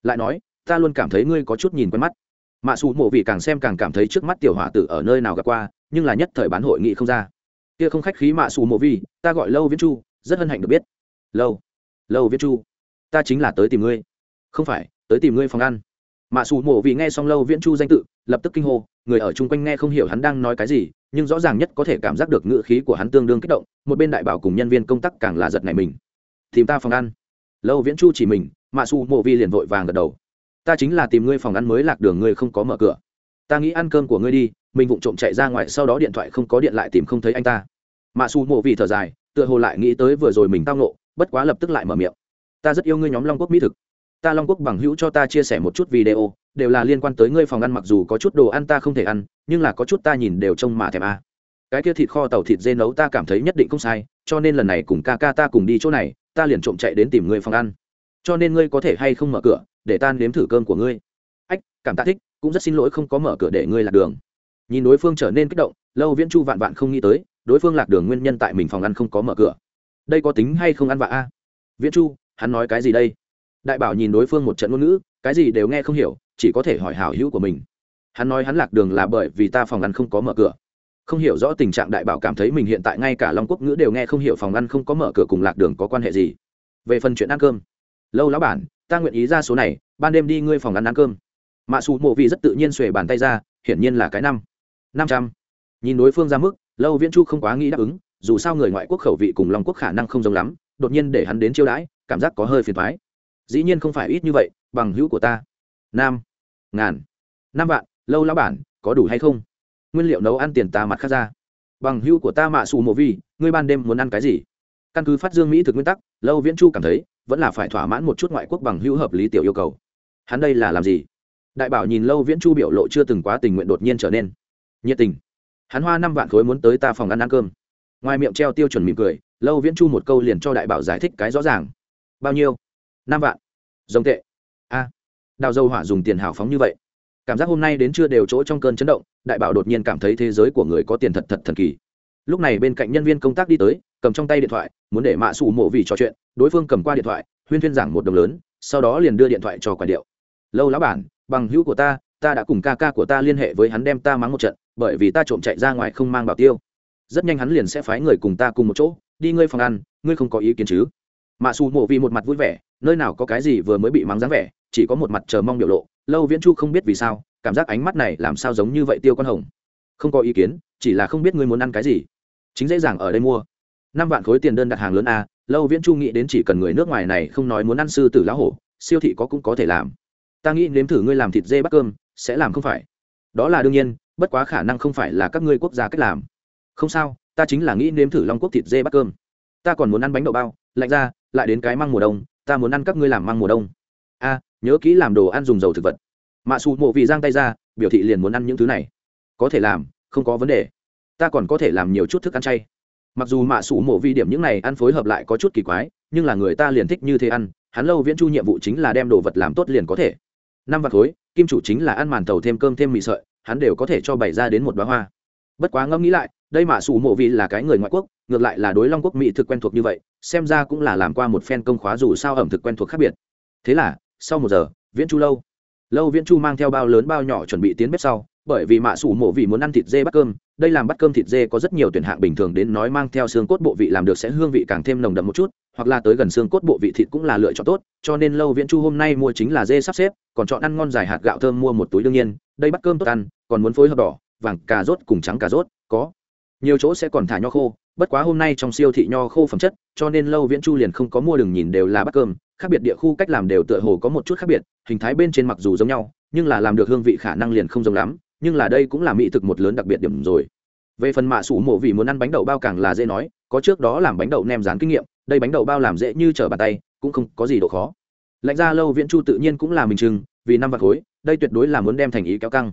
Lại nói, ta luôn cảm thấy ngươi có chút nhìn quen mắt. Mạ xù mộ vị càng xem càng cảm thấy trước mắt tiểu hỏa tử ở nơi nào gặp qua, nhưng là nhất thời bán hội nghị không ra. Kia không khách khí mạ xù mộ vi ta gọi lâu viễn chu, rất hân hạnh được biết. Lâu lâu viễn chu, ta chính là tới tìm ngươi. Không phải, tới tìm ngươi phòng ăn. Mạ xù mộ vì nghe xong lâu viễn chu danh tự, lập tức kinh hô người ở chung quanh nghe không hiểu hắn đang nói cái gì, nhưng rõ ràng nhất có thể cảm giác được ngữ khí của hắn tương đương kích động, một bên đại bảo cùng nhân viên công tác càng là giật này mình. Tìm ta phòng ăn. Lâu viễn chu chỉ mình, mạ xù mộ vi liền vội vàng gật đầu. Ta chính là tìm ngươi phòng ăn mới lạc đường, ngươi không có mở cửa. Ta nghĩ ăn cơm của ngươi đi, mình vụng trộm chạy ra ngoài, sau đó điện thoại không có điện lại tìm không thấy anh ta. Mạ xù mộ Vi thở dài, tựa hồ lại nghĩ tới vừa rồi mình tao nộ bất quá lập tức lại mở miệng. Ta rất yêu ngươi nhóm long quốc mỹ thực. Ta long quốc bằng hữu cho ta chia sẻ một chút video đều là liên quan tới ngươi phòng ăn, mặc dù có chút đồ ăn ta không thể ăn, nhưng là có chút ta nhìn đều trông mà thèm a. À. cái kia thịt kho tàu thịt dê nấu ta cảm thấy nhất định không sai, cho nên lần này cùng ca ca ta cùng đi chỗ này, ta liền trộm chạy đến tìm ngươi phòng ăn. Cho nên ngươi có thể hay không mở cửa, để ta nếm thử cơm của ngươi. Ách, cảm ta thích, cũng rất xin lỗi không có mở cửa để ngươi lạc đường. Nhìn đối phương trở nên kích động, lâu viễn chu vạn vạn không nghĩ tới, đối phương lạc đường nguyên nhân tại mình phòng ăn không có mở cửa. Đây có tính hay không ăn vạ a? Viễn chu, hắn nói cái gì đây? Đại bảo nhìn đối phương một trận ngôn ngữ, cái gì đều nghe không hiểu chỉ có thể hỏi hảo hữu của mình. Hắn nói hắn lạc đường là bởi vì ta phòng ăn không có mở cửa. Không hiểu rõ tình trạng đại bảo cảm thấy mình hiện tại ngay cả long quốc ngữ đều nghe không hiểu phòng ăn không có mở cửa cùng lạc đường có quan hệ gì. Về phần chuyện ăn cơm. Lâu lão bản, ta nguyện ý ra số này, ban đêm đi ngươi phòng ăn ăn cơm. Mạ xù mộ vị rất tự nhiên xuề bàn tay ra, hiển nhiên là cái năm. Năm trăm. Nhìn đối phương ra mức, lâu viễn chu không quá nghĩ đáp ứng, dù sao người ngoại quốc khẩu vị cùng long quốc khả năng không giống lắm, đột nhiên để hắn đến chiêu đãi, cảm giác có hơi phiền thoái dĩ nhiên không phải ít như vậy, bằng hữu của ta. Nam ngàn, năm vạn, lâu lão bản, có đủ hay không? Nguyên liệu nấu ăn tiền ta mặt khác ra. Bằng hữu của ta mạ xù mộ vi, ngươi ban đêm muốn ăn cái gì? Căn cứ phát dương mỹ thực nguyên tắc, lâu viễn chu cảm thấy, vẫn là phải thỏa mãn một chút ngoại quốc bằng hữu hợp lý tiểu yêu cầu. Hắn đây là làm gì? Đại bảo nhìn lâu viễn chu biểu lộ chưa từng quá tình nguyện đột nhiên trở nên. Nhiệt tình. Hắn hoa năm vạn khối muốn tới ta phòng ăn ăn cơm. Ngoài miệng treo tiêu chuẩn mỉm cười, lâu viễn chu một câu liền cho đại bảo giải thích cái rõ ràng. Bao nhiêu? Năm vạn. Giống tệ đào dâu hỏa dùng tiền hào phóng như vậy. Cảm giác hôm nay đến chưa đều chỗ trong cơn chấn động, đại bảo đột nhiên cảm thấy thế giới của người có tiền thật thật thần kỳ. Lúc này bên cạnh nhân viên công tác đi tới, cầm trong tay điện thoại, muốn để mạ xù mộ vì trò chuyện, đối phương cầm qua điện thoại, huyên thuyên giảng một đồng lớn, sau đó liền đưa điện thoại cho quả điệu. Lâu lão bản, bằng hữu của ta ta đã cùng ca ca của ta liên hệ với hắn đem ta mắng một trận, bởi vì ta trộm chạy ra ngoài không mang bảo tiêu. Rất nhanh hắn liền sẽ phái người cùng ta cùng một chỗ, đi ngươi phòng ăn, ngươi không có ý kiến chứ? Mạ xù mộ vì một mặt vui vẻ, nơi nào có cái gì vừa mới bị mắng dáng vẻ, chỉ có một mặt chờ mong biểu lộ. Lâu viễn chu không biết vì sao, cảm giác ánh mắt này làm sao giống như vậy tiêu con hồng. Không có ý kiến, chỉ là không biết ngươi muốn ăn cái gì. Chính dễ dàng ở đây mua. Năm vạn khối tiền đơn đặt hàng lớn a, lâu viễn chu nghĩ đến chỉ cần người nước ngoài này không nói muốn ăn sư tử lá hổ, siêu thị có cũng có thể làm. Ta nghĩ nếm thử ngươi làm thịt dê bắt cơm, sẽ làm không phải. Đó là đương nhiên, bất quá khả năng không phải là các ngươi quốc gia cách làm. Không sao, ta chính là nghĩ nếm thử long quốc thịt dê bắt cơm. Ta còn muốn ăn bánh đậu bao, lạnh ra lại đến cái măng mùa đông, ta muốn ăn các ngươi làm măng mùa đông. A, nhớ kỹ làm đồ ăn dùng dầu thực vật. Mạ xù mộ vị giang tay ra, biểu thị liền muốn ăn những thứ này. Có thể làm, không có vấn đề. Ta còn có thể làm nhiều chút thức ăn chay. Mặc dù mạ xù mộ vi điểm những này ăn phối hợp lại có chút kỳ quái, nhưng là người ta liền thích như thế ăn, hắn lâu viễn chu nhiệm vụ chính là đem đồ vật làm tốt liền có thể. Năm vạt khối, kim chủ chính là ăn màn tàu thêm cơm thêm mì sợi, hắn đều có thể cho bày ra đến một bá hoa. Bất quá ngẫm nghĩ lại đây mà Sủ mộ vì là cái người ngoại quốc, ngược lại là đối long quốc mỹ thực quen thuộc như vậy, xem ra cũng là làm qua một phen công khóa dù sao ẩm thực quen thuộc khác biệt. Thế là, sau một giờ, viễn chu lâu. Lâu viễn chu mang theo bao lớn bao nhỏ chuẩn bị tiến bếp sau, bởi vì mạ sủ mộ vị muốn ăn thịt dê bắt cơm, đây làm bắt cơm thịt dê có rất nhiều tuyển hạng bình thường đến nói mang theo xương cốt bộ vị làm được sẽ hương vị càng thêm nồng đậm một chút, hoặc là tới gần xương cốt bộ vị thịt cũng là lựa chọn tốt, cho nên lâu viễn chu hôm nay mua chính là dê sắp xếp, còn chọn ăn ngon dài hạt gạo thơm mua một túi đương nhiên, đây bắt cơm tốt ăn, còn muốn phối hợp đỏ, vàng, cà rốt cùng trắng cà rốt, có nhiều chỗ sẽ còn thả nho khô, bất quá hôm nay trong siêu thị nho khô phẩm chất, cho nên lâu viễn chu liền không có mua đừng nhìn đều là bắt cơm, khác biệt địa khu cách làm đều tựa hồ có một chút khác biệt, hình thái bên trên mặc dù giống nhau, nhưng là làm được hương vị khả năng liền không giống lắm, nhưng là đây cũng là mỹ thực một lớn đặc biệt điểm rồi. Về phần mạ sủ mộ vì muốn ăn bánh đậu bao càng là dễ nói, có trước đó làm bánh đậu nem rán kinh nghiệm, đây bánh đậu bao làm dễ như trở bàn tay, cũng không có gì độ khó. Lạnh ra lâu viễn chu tự nhiên cũng là mình chừng, vì năm vạt khối, đây tuyệt đối là muốn đem thành ý kéo căng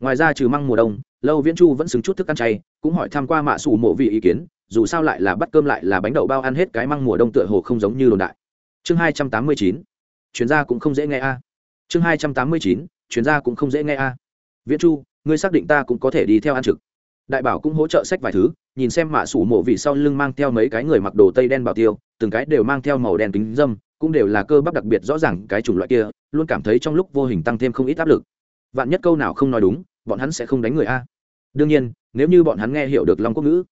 ngoài ra trừ măng mùa đông, lâu viễn chu vẫn xứng chút thức ăn chay, cũng hỏi tham q u a mạ sủ mộ vì ý kiến, dù sao lại là bắt cơm lại là bánh đậu bao ăn hết cái măng mùa đông tựa hồ không giống như đồn đại. Chương hai trăm tám mươi chín, chuyên gia cũng không dễ nghe a. Chương hai trăm tám mươi chín, chuyên gia cũng không dễ nghe a. Viễn chu, ngươi xác định ta cũng có thể đi theo ăn trực. Đại bảo cũng hỗ trợ sách vài thứ, nhìn xem mạ sủ mộ vì sau lưng mang theo mấy cái người mặc đồ tây đen bảo tiêu, từng cái đều mang theo màu đen kính dâm, cũng đều là cơ bắp đặc biệt rõ ràng cái chủng loại kia, luôn cảm thấy trong lúc vô hình tăng thêm không ít áp lực vạn nhất câu nào không nói đúng, bọn hắn sẽ không đánh người a. Đương nhiên, nếu như bọn hắn nghe hiểu được long quốc ngữ,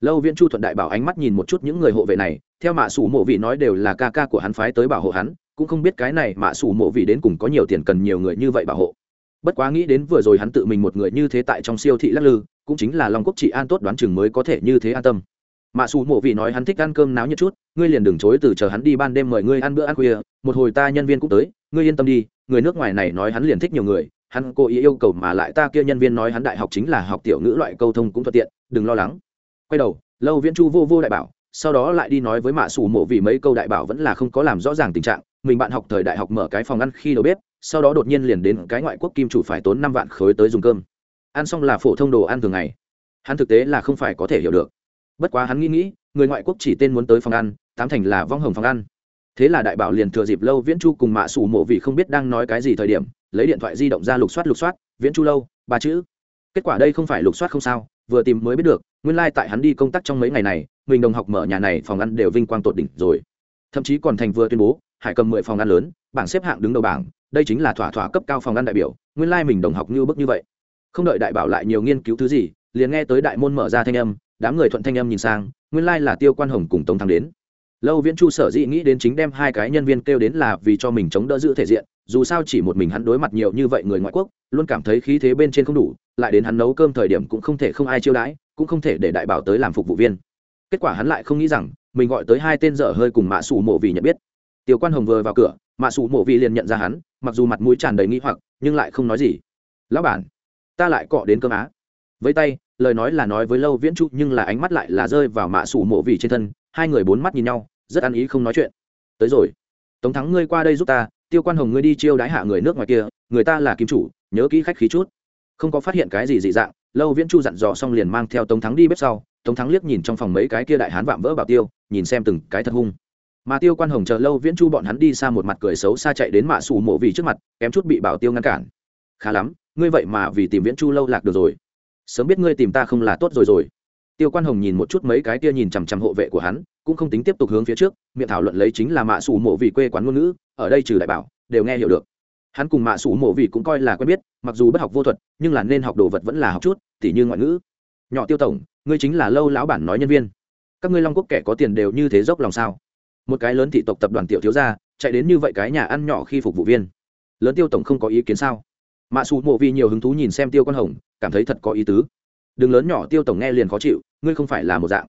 lâu viễn chu thuận đại bảo ánh mắt nhìn một chút những người hộ vệ này, theo mạ sủ mộ vị nói đều là ca ca của hắn phái tới bảo hộ hắn, cũng không biết cái này mạ sủ mộ vị đến cùng có nhiều tiền cần nhiều người như vậy bảo hộ. Bất quá nghĩ đến vừa rồi hắn tự mình một người như thế tại trong siêu thị lắc lư, cũng chính là long quốc trị an tốt đoán chừng mới có thể như thế an tâm. Mạ xù mộ vị nói hắn thích ăn cơm náo nhiệt chút, ngươi liền đừng chối từ chờ hắn đi ban đêm mời ngươi ăn bữa ăn khuya, một hồi ta nhân viên cũng tới, ngươi yên tâm đi, người nước ngoài này nói hắn liền thích nhiều người hắn cố ý yêu cầu mà lại ta kia nhân viên nói hắn đại học chính là học tiểu ngữ loại câu thông cũng thuận tiện, đừng lo lắng. Quay đầu, lâu viễn chu vô vô đại bảo, sau đó lại đi nói với mạ xù mộ vì mấy câu đại bảo vẫn là không có làm rõ ràng tình trạng, mình bạn học thời đại học mở cái phòng ăn khi đầu bếp, sau đó đột nhiên liền đến cái ngoại quốc kim chủ phải tốn năm vạn khối tới dùng cơm. Ăn xong là phổ thông đồ ăn thường ngày. Hắn thực tế là không phải có thể hiểu được. Bất quá hắn nghĩ nghĩ, người ngoại quốc chỉ tên muốn tới phòng ăn, tám thành là vong hồng phòng ăn thế là đại bảo liền thừa dịp lâu viễn chu cùng mạ sủ mộ vì không biết đang nói cái gì thời điểm, lấy điện thoại di động ra lục soát lục soát, viễn chu lâu, ba chữ. Kết quả đây không phải lục soát không sao, vừa tìm mới biết được, nguyên lai、like、tại hắn đi công tác trong mấy ngày này, mình đồng học mở nhà này phòng ăn đều vinh quang tột đỉnh rồi. Thậm chí còn thành vừa tuyên bố, hải cầm mười phòng ăn lớn, bảng xếp hạng đứng đầu bảng, đây chính là thỏa thỏa cấp cao phòng ăn đại biểu, nguyên lai、like、mình đồng học như bức như vậy. Không đợi đại bảo lại nhiều nghiên cứu thứ gì, liền nghe tới đại môn mở ra thanh âm, đám người thuận thanh âm nhìn sang, nguyên lai là tiêu quan hồng cùng tống thắng đến lâu viễn chu sở dĩ nghĩ đến chính đem hai cái nhân viên kêu đến là vì cho mình chống đỡ giữ thể diện, dù sao chỉ một mình hắn đối mặt nhiều như vậy người ngoại quốc, luôn cảm thấy khí thế bên trên không đủ, lại đến hắn nấu cơm thời điểm cũng không thể không ai chiêu đãi, cũng không thể để đại bảo tới làm phục vụ viên. Kết quả hắn lại không nghĩ rằng, mình gọi tới hai tên dở hơi cùng mạ Sủ mộ vì nhận biết. Tiểu quan hồng vừa vào cửa, mạ Sủ mộ vì liền nhận ra hắn, mặc dù mặt mũi tràn đầy nghĩ hoặc, nhưng lại không nói gì. Lão bản, ta lại cọ đến cơm á. Với tay, lời nói là nói với lâu viễn chu, nhưng là ánh mắt lại là rơi vào mạ Sủ mộ vì trên thân hai người bốn mắt nhìn nhau, rất ăn ý không nói chuyện. Tới rồi. Tống thắng ngươi qua đây giúp ta, tiêu quan hồng ngươi đi chiêu đái hạ người nước ngoài kia, người ta là kim chủ, nhớ kỹ khách khí chút. Không có phát hiện cái gì dị dạng, lâu viễn chu dặn dò xong liền mang theo tống thắng đi bếp sau. Tống thắng liếc nhìn trong phòng mấy cái kia đại hán vạm vỡ bảo tiêu, nhìn xem từng cái thật hung. Mà tiêu quan hồng chờ lâu viễn chu bọn hắn đi xa một mặt cười xấu xa chạy đến mạ xù mộ vì trước mặt, kém chút bị bảo tiêu ngăn cản. Khá lắm, ngươi vậy mà vì tìm viễn chu lâu lạc được rồi. Sớm biết ngươi tìm ta không là tốt rồi rồi tiêu quan hồng nhìn một chút mấy cái kia nhìn chằm chằm hộ vệ của hắn, cũng không tính tiếp tục hướng phía trước, miệng thảo luận lấy chính là mạ sủ mộ vì quê quán ngôn ngữ, ở đây trừ đại bảo, đều nghe hiểu được. Hắn cùng mạ sủ mộ vì cũng coi là quen biết, mặc dù bất học vô thuật, nhưng là nên học đồ vật vẫn là học chút, tỉ như ngoại ngữ. Nhỏ tiêu tổng, ngươi chính là lâu lão bản nói nhân viên. Các ngươi long quốc kẻ có tiền đều như thế dốc lòng sao? Một cái lớn thị tộc tập đoàn tiểu thiếu gia, chạy đến như vậy cái nhà ăn nhỏ khi phục vụ viên. Lớn tiêu tổng không có ý kiến sao? Mạ sủ mộ vì nhiều hứng thú nhìn xem tiêu Quan hồng, cảm thấy thật có ý tứ đường lớn nhỏ tiêu tổng nghe liền khó chịu, ngươi không phải là một dạng.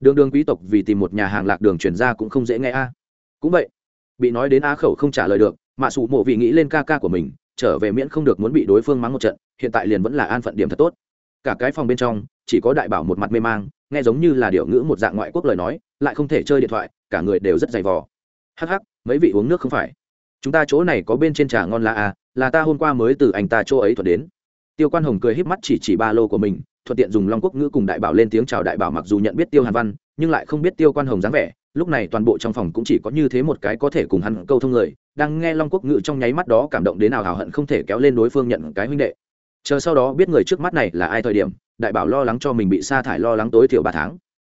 Đường đường quý tộc vì tìm một nhà hàng lạc đường chuyển ra cũng không dễ nghe a. Cũng vậy, bị nói đến á khẩu không trả lời được, mạ xù mộ vị nghĩ lên ca ca của mình, trở về miễn không được muốn bị đối phương mắng một trận, hiện tại liền vẫn là an phận điểm thật tốt. Cả cái phòng bên trong, chỉ có đại bảo một mặt mê mang, nghe giống như là điệu ngữ một dạng ngoại quốc lời nói, lại không thể chơi điện thoại, cả người đều rất dày vò. Hắc hắc, mấy vị uống nước không phải? Chúng ta chỗ này có bên trên trà ngon là à là ta hôm qua mới từ anh ta chỗ ấy thuật đến. Tiêu quan hồng cười híp mắt chỉ chỉ ba lô của mình thuận tiện dùng long quốc ngữ cùng đại bảo lên tiếng chào đại bảo mặc dù nhận biết tiêu hàn văn, nhưng lại không biết tiêu quan hồng dáng vẻ. Lúc này toàn bộ trong phòng cũng chỉ có như thế một cái có thể cùng hắn câu thông người, đang nghe long quốc ngữ trong nháy mắt đó cảm động đến nào hào hận không thể kéo lên đối phương nhận cái huynh đệ. Chờ sau đó biết người trước mắt này là ai thời điểm, đại bảo lo lắng cho mình bị sa thải lo lắng tối thiểu ba tháng.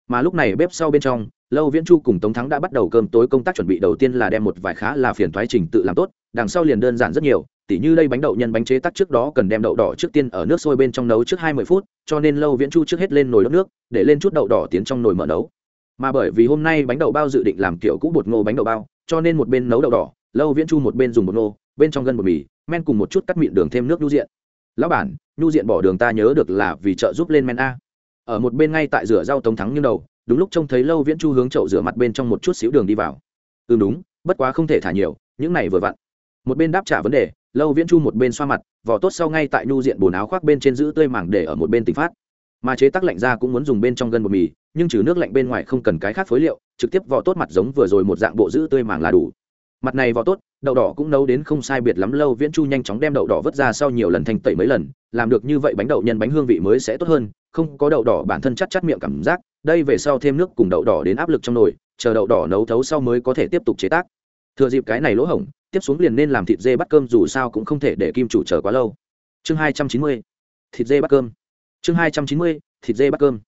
Mà lúc này bếp sau bên trong, lâu viễn chu cùng tống thắng đã bắt đầu cơm tối công tác chuẩn bị đầu tiên là đem một vài khá là phiền thoái trình tự làm tốt, đằng sau liền đơn giản rất nhiều tỉ như đây bánh đậu nhân bánh chế tắc trước đó cần đem đậu đỏ trước tiên ở nước sôi bên trong nấu trước hai mươi phút, cho nên lâu viễn chu trước hết lên nồi đốt nước, để lên chút đậu đỏ tiến trong nồi mở nấu. Mà bởi vì hôm nay bánh đậu bao dự định làm kiểu cũ bột ngô bánh đậu bao, cho nên một bên nấu đậu đỏ, lâu viễn chu một bên dùng bột ngô, bên trong gân bột mì, men cùng một chút cắt mịn đường thêm nước nhu diện. Lão bản, nhu diện bỏ đường ta nhớ được là vì trợ giúp lên men a. Ở một bên ngay tại rửa rau tống thắng như đầu, đúng lúc trông thấy lâu viễn chu hướng chậu rửa mặt bên trong một chút xíu đường đi vào. Ừ đúng, bất quá không thể thả nhiều, những này vừa vặn. Một bên đáp trả vấn đề lâu viễn chu một bên xoa mặt vỏ tốt sau ngay tại nhu diện bồn áo khoác bên trên giữ tươi mảng để ở một bên tỉnh phát. Mà chế tắc lạnh ra cũng muốn dùng bên trong gân bột mì, nhưng trừ nước lạnh bên ngoài không cần cái khác phối liệu, trực tiếp vỏ tốt mặt giống vừa rồi một dạng bộ giữ tươi mảng là đủ. Mặt này vỏ tốt, đậu đỏ cũng nấu đến không sai biệt lắm, lâu viễn chu nhanh chóng đem đậu đỏ vớt ra sau nhiều lần thanh tẩy mấy lần, làm được như vậy bánh đậu nhân bánh hương vị mới sẽ tốt hơn, không có đậu đỏ bản thân chắc chắc miệng cảm giác, đây về sau thêm nước cùng đậu đỏ đến áp lực trong nồi, chờ đậu đỏ nấu thấu sau mới có thể tiếp tục chế tác thừa dịp cái này lỗ hổng, tiếp xuống liền nên làm thịt dê bắt cơm, dù sao cũng không thể để kim chủ chờ quá lâu. Chương hai trăm chín mươi, thịt dê bắt cơm. Chương hai trăm chín mươi, thịt dê bắt cơm.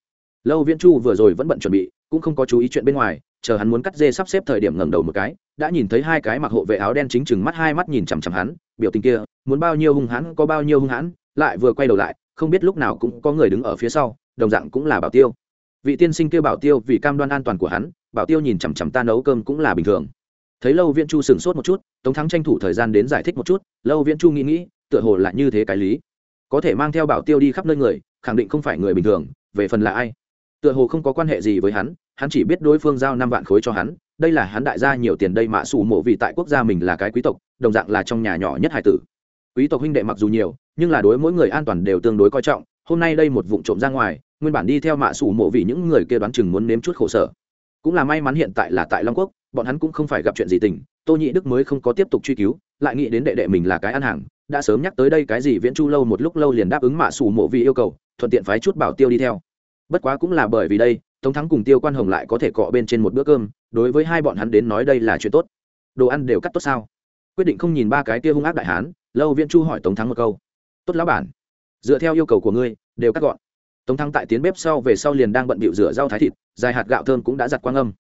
Lâu viễn chu vừa rồi vẫn bận chuẩn bị, cũng không có chú ý chuyện bên ngoài, chờ hắn muốn cắt dê sắp xếp thời điểm ngẩng đầu một cái, đã nhìn thấy hai cái mặc hộ vệ áo đen chính chừng mắt hai mắt nhìn chằm chằm hắn, biểu tình kia, muốn bao nhiêu hung hãn có bao nhiêu hung hãn, lại vừa quay đầu lại, không biết lúc nào cũng có người đứng ở phía sau, đồng dạng cũng là bảo tiêu. Vị tiên sinh kêu bảo tiêu vì cam đoan an toàn của hắn, bảo tiêu nhìn chằm chằm ta nấu cơm cũng là bình thường thấy lâu viễn chu sửng sốt một chút, tống thắng tranh thủ thời gian đến giải thích một chút, lâu viễn chu nghĩ nghĩ, tựa hồ là như thế cái lý. Có thể mang theo bảo tiêu đi khắp nơi người, khẳng định không phải người bình thường, về phần là ai? Tựa hồ không có quan hệ gì với hắn hắn chỉ biết đối phương giao năm vạn khối cho hắn, đây là hắn đại gia nhiều tiền đây mạ xù mộ vì tại quốc gia mình là cái quý tộc, đồng dạng là trong nhà nhỏ nhất hải tử. Quý tộc huynh đệ mặc dù nhiều, nhưng là đối mỗi người an toàn đều tương đối coi trọng, hôm nay đây một vụ trộm ra ngoài, nguyên bản đi theo mạ xù mộ vì những người kia đoán chừng muốn nếm chút khổ sở. Cũng là may mắn hiện tại là tại long quốc bọn hắn cũng không phải gặp chuyện gì tình, tô nhị đức mới không có tiếp tục truy cứu, lại nghĩ đến đệ đệ mình là cái ăn hàng, đã sớm nhắc tới đây cái gì viễn chu lâu một lúc lâu liền đáp ứng mạ xù mộ vì yêu cầu, thuận tiện phái chút bảo tiêu đi theo. Bất quá cũng là bởi vì đây, tống thắng cùng tiêu quan hồng lại có thể cọ bên trên một bữa cơm, đối với hai bọn hắn đến nói đây là chuyện tốt. Đồ ăn đều cắt tốt sao? Quyết định không nhìn ba cái kia hung ác đại hán, lâu viễn chu hỏi tống thắng một câu. Tốt lão bản, dựa theo yêu cầu của ngươi, đều cắt gọn. Tống thắng tại tiến bếp sau về sau liền đang bận bịu rửa rau thái thịt, dài hạt gạo thơm cũng đã giặt quang âm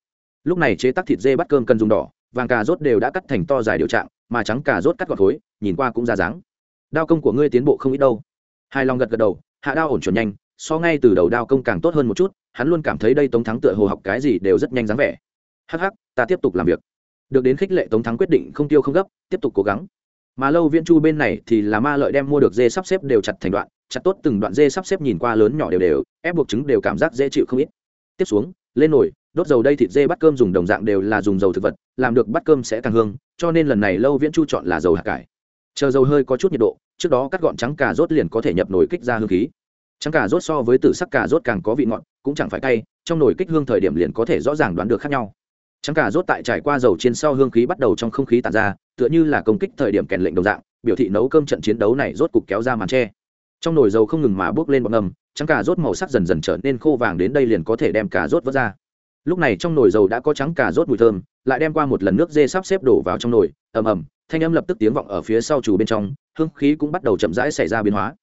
lúc này chế tác thịt dê bắt cơm cần dùng đỏ, vàng cà rốt đều đã cắt thành to dài điều trạng, mà trắng cà rốt cắt gọt khối, nhìn qua cũng ra dáng. Đao công của ngươi tiến bộ không ít đâu. Hai lòng gật gật đầu, hạ đao ổn chuẩn nhanh, so ngay từ đầu đao công càng tốt hơn một chút, hắn luôn cảm thấy đây tống thắng tựa hồ học cái gì đều rất nhanh dáng vẻ. Hắc hắc, ta tiếp tục làm việc. Được đến khích lệ tống thắng quyết định không tiêu không gấp, tiếp tục cố gắng. Mà lâu viễn chu bên này thì là ma lợi đem mua được dê sắp xếp đều chặt thành đoạn, chặt tốt từng đoạn dê sắp xếp nhìn qua lớn nhỏ đều đều, ép buộc trứng đều cảm giác dễ chịu không ít. Tiếp xuống lên nồi, đốt dầu đây thịt dê bắt cơm dùng đồng dạng đều là dùng dầu thực vật, làm được bắt cơm sẽ càng hương, cho nên lần này lâu viễn chu chọn là dầu hạt cải. Chờ dầu hơi có chút nhiệt độ, trước đó cắt gọn trắng cà rốt liền có thể nhập nồi kích ra hương khí. Trắng cà rốt so với tử sắc cà rốt càng có vị ngọt, cũng chẳng phải cay, trong nồi kích hương thời điểm liền có thể rõ ràng đoán được khác nhau. Trắng cà rốt tại trải qua dầu chiên sau hương khí bắt đầu trong không khí tàn ra, tựa như là công kích thời điểm kèn lệnh đồng dạng, biểu thị nấu cơm trận chiến đấu này rốt cục kéo ra màn tre trong nồi dầu không ngừng mà bước lên bọt ngầm, trắng cà rốt màu sắc dần dần trở nên khô vàng đến đây liền có thể đem cà rốt vớt ra. Lúc này trong nồi dầu đã có trắng cà rốt mùi thơm, lại đem qua một lần nước dê sắp xếp đổ vào trong nồi, ầm ầm, thanh âm lập tức tiếng vọng ở phía sau chủ bên trong, hương khí cũng bắt đầu chậm rãi xảy ra biến hóa.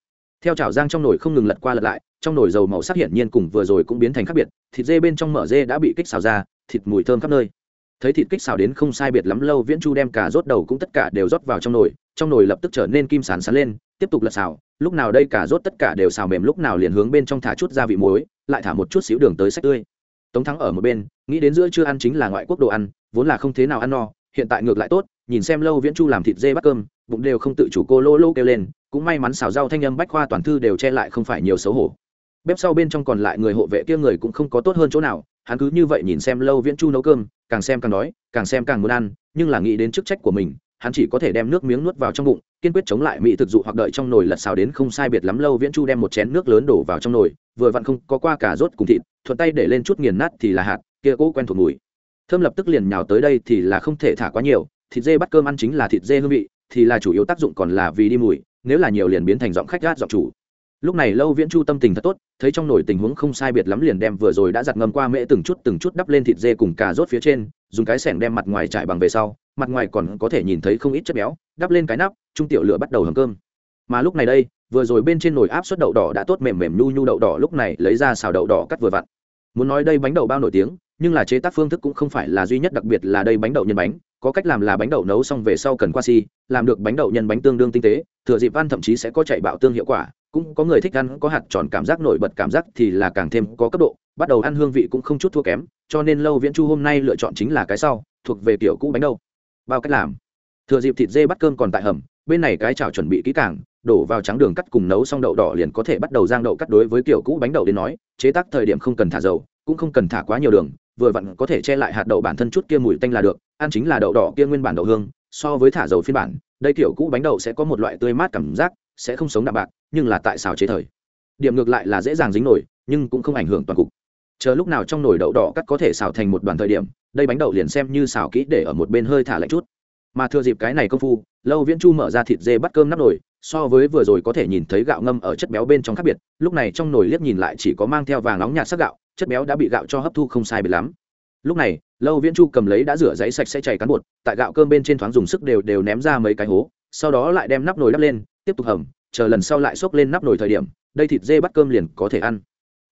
Theo chảo giang trong nồi không ngừng lật qua lật lại, trong nồi dầu màu sắc hiển nhiên cùng vừa rồi cũng biến thành khác biệt, thịt dê bên trong mở dê đã bị kích xào ra, thịt mùi thơm khắp nơi. Thấy thịt kích xào đến không sai biệt lắm, lâu viễn chu đem cả rốt đầu cũng tất cả đều rót vào trong nồi trong nồi lập tức trở nên kim sán sán lên, tiếp tục lật xào lúc nào đây cả rốt tất cả đều xào mềm lúc nào liền hướng bên trong thả chút gia vị muối, lại thả một chút xíu đường tới sách tươi. Tống thắng ở một bên, nghĩ đến giữa chưa ăn chính là ngoại quốc đồ ăn, vốn là không thế nào ăn no, hiện tại ngược lại tốt, nhìn xem lâu viễn chu làm thịt dê bắt cơm, bụng đều không tự chủ cô lô lô kêu lên, cũng may mắn xào rau thanh âm bách khoa toàn thư đều che lại không phải nhiều xấu hổ. Bếp sau bên trong còn lại người hộ vệ kia người cũng không có tốt hơn chỗ nào, hắn cứ như vậy nhìn xem lâu viễn chu nấu cơm, càng xem càng đói, càng xem càng muốn ăn, nhưng là nghĩ đến chức trách của mình hắn chỉ có thể đem nước miếng nuốt vào trong bụng, kiên quyết chống lại mỹ thực dụ hoặc đợi trong nồi lật xào đến không sai biệt lắm lâu viễn chu đem một chén nước lớn đổ vào trong nồi, vừa vặn không có qua cả rốt cùng thịt, thuận tay để lên chút nghiền nát thì là hạt, kia cỗ quen thuộc mùi. Thơm lập tức liền nhào tới đây thì là không thể thả quá nhiều, thịt dê bắt cơm ăn chính là thịt dê hương vị, thì là chủ yếu tác dụng còn là vì đi mùi, nếu là nhiều liền biến thành giọng khách gát giọng chủ. Lúc này lâu viễn chu tâm tình thật tốt, thấy trong nồi tình huống không sai biệt lắm liền đem vừa rồi đã giặt ngâm qua mễ từng chút từng chút đắp lên thịt dê cùng cà rốt phía trên dùng cái sẻng đem mặt ngoài trải bằng về sau, mặt ngoài còn có thể nhìn thấy không ít chất béo, đắp lên cái nắp trung tiểu lửa bắt đầu hầm cơm. Mà lúc này đây, vừa rồi bên trên nồi áp suất đậu đỏ đã tốt mềm mềm nhu nhu đậu đỏ lúc này lấy ra xào đậu đỏ cắt vừa vặn. Muốn nói đây bánh đậu bao nổi tiếng nhưng là chế tác phương thức cũng không phải là duy nhất, đặc biệt là đây bánh đậu nhân bánh, có cách làm là bánh đậu nấu xong về sau cần qua si, làm được bánh đậu nhân bánh tương đương tinh tế, thừa dịp ăn thậm chí sẽ có chạy bạo tương hiệu quả, cũng có người thích ăn, có hạt tròn cảm giác nổi bật cảm giác thì là càng thêm có cấp độ, bắt đầu ăn hương vị cũng không chút thua kém, cho nên lâu viễn chu hôm nay lựa chọn chính là cái sau, thuộc về kiểu cũ bánh đậu. Bao cách làm. Thừa dịp thịt dê bắt cơm còn tại hầm, bên này cái chảo chuẩn bị kỹ càng, đổ vào trắng đường cắt cùng nấu xong đậu đỏ liền có thể bắt đầu rang đậu cắt đối với kiểu cũ bánh đậu đến nói, chế tác thời điểm không cần thả dầu cũng không cần thả quá nhiều đường, vừa vặn có thể che lại hạt đậu bản thân chút kia mùi tanh là được, ăn chính là đậu đỏ kia nguyên bản đậu hương, so với thả dầu phiên bản, đây kiểu cũ bánh đậu sẽ có một loại tươi mát cảm giác, sẽ không sống đạm bạc, nhưng là tại xào chế thời. Điểm ngược lại là dễ dàng dính nổi, nhưng cũng không ảnh hưởng toàn cục. Chờ lúc nào trong nồi đậu đỏ cắt có thể xào thành một đoàn thời điểm, đây bánh đậu liền xem như xào kỹ để ở một bên hơi thả lạnh chút. Mà thừa dịp cái này công phu, lâu viễn chu mở ra thịt dê bắt cơm nắp nồi, so với vừa rồi có thể nhìn thấy gạo ngâm ở chất béo bên trong khác biệt, lúc này trong nồi liếc nhìn lại chỉ có mang theo vàng nóng nhạt sắc gạo chất béo đã bị gạo cho hấp thu không sai biệt lắm. Lúc này, lâu viễn chu cầm lấy đã rửa giấy sạch sẽ chảy cán bột, tại gạo cơm bên trên thoáng dùng sức đều đều ném ra mấy cái hố, sau đó lại đem nắp nồi đắp lên, tiếp tục hầm, chờ lần sau lại xốc lên nắp nồi thời điểm, đây thịt dê bắt cơm liền có thể ăn.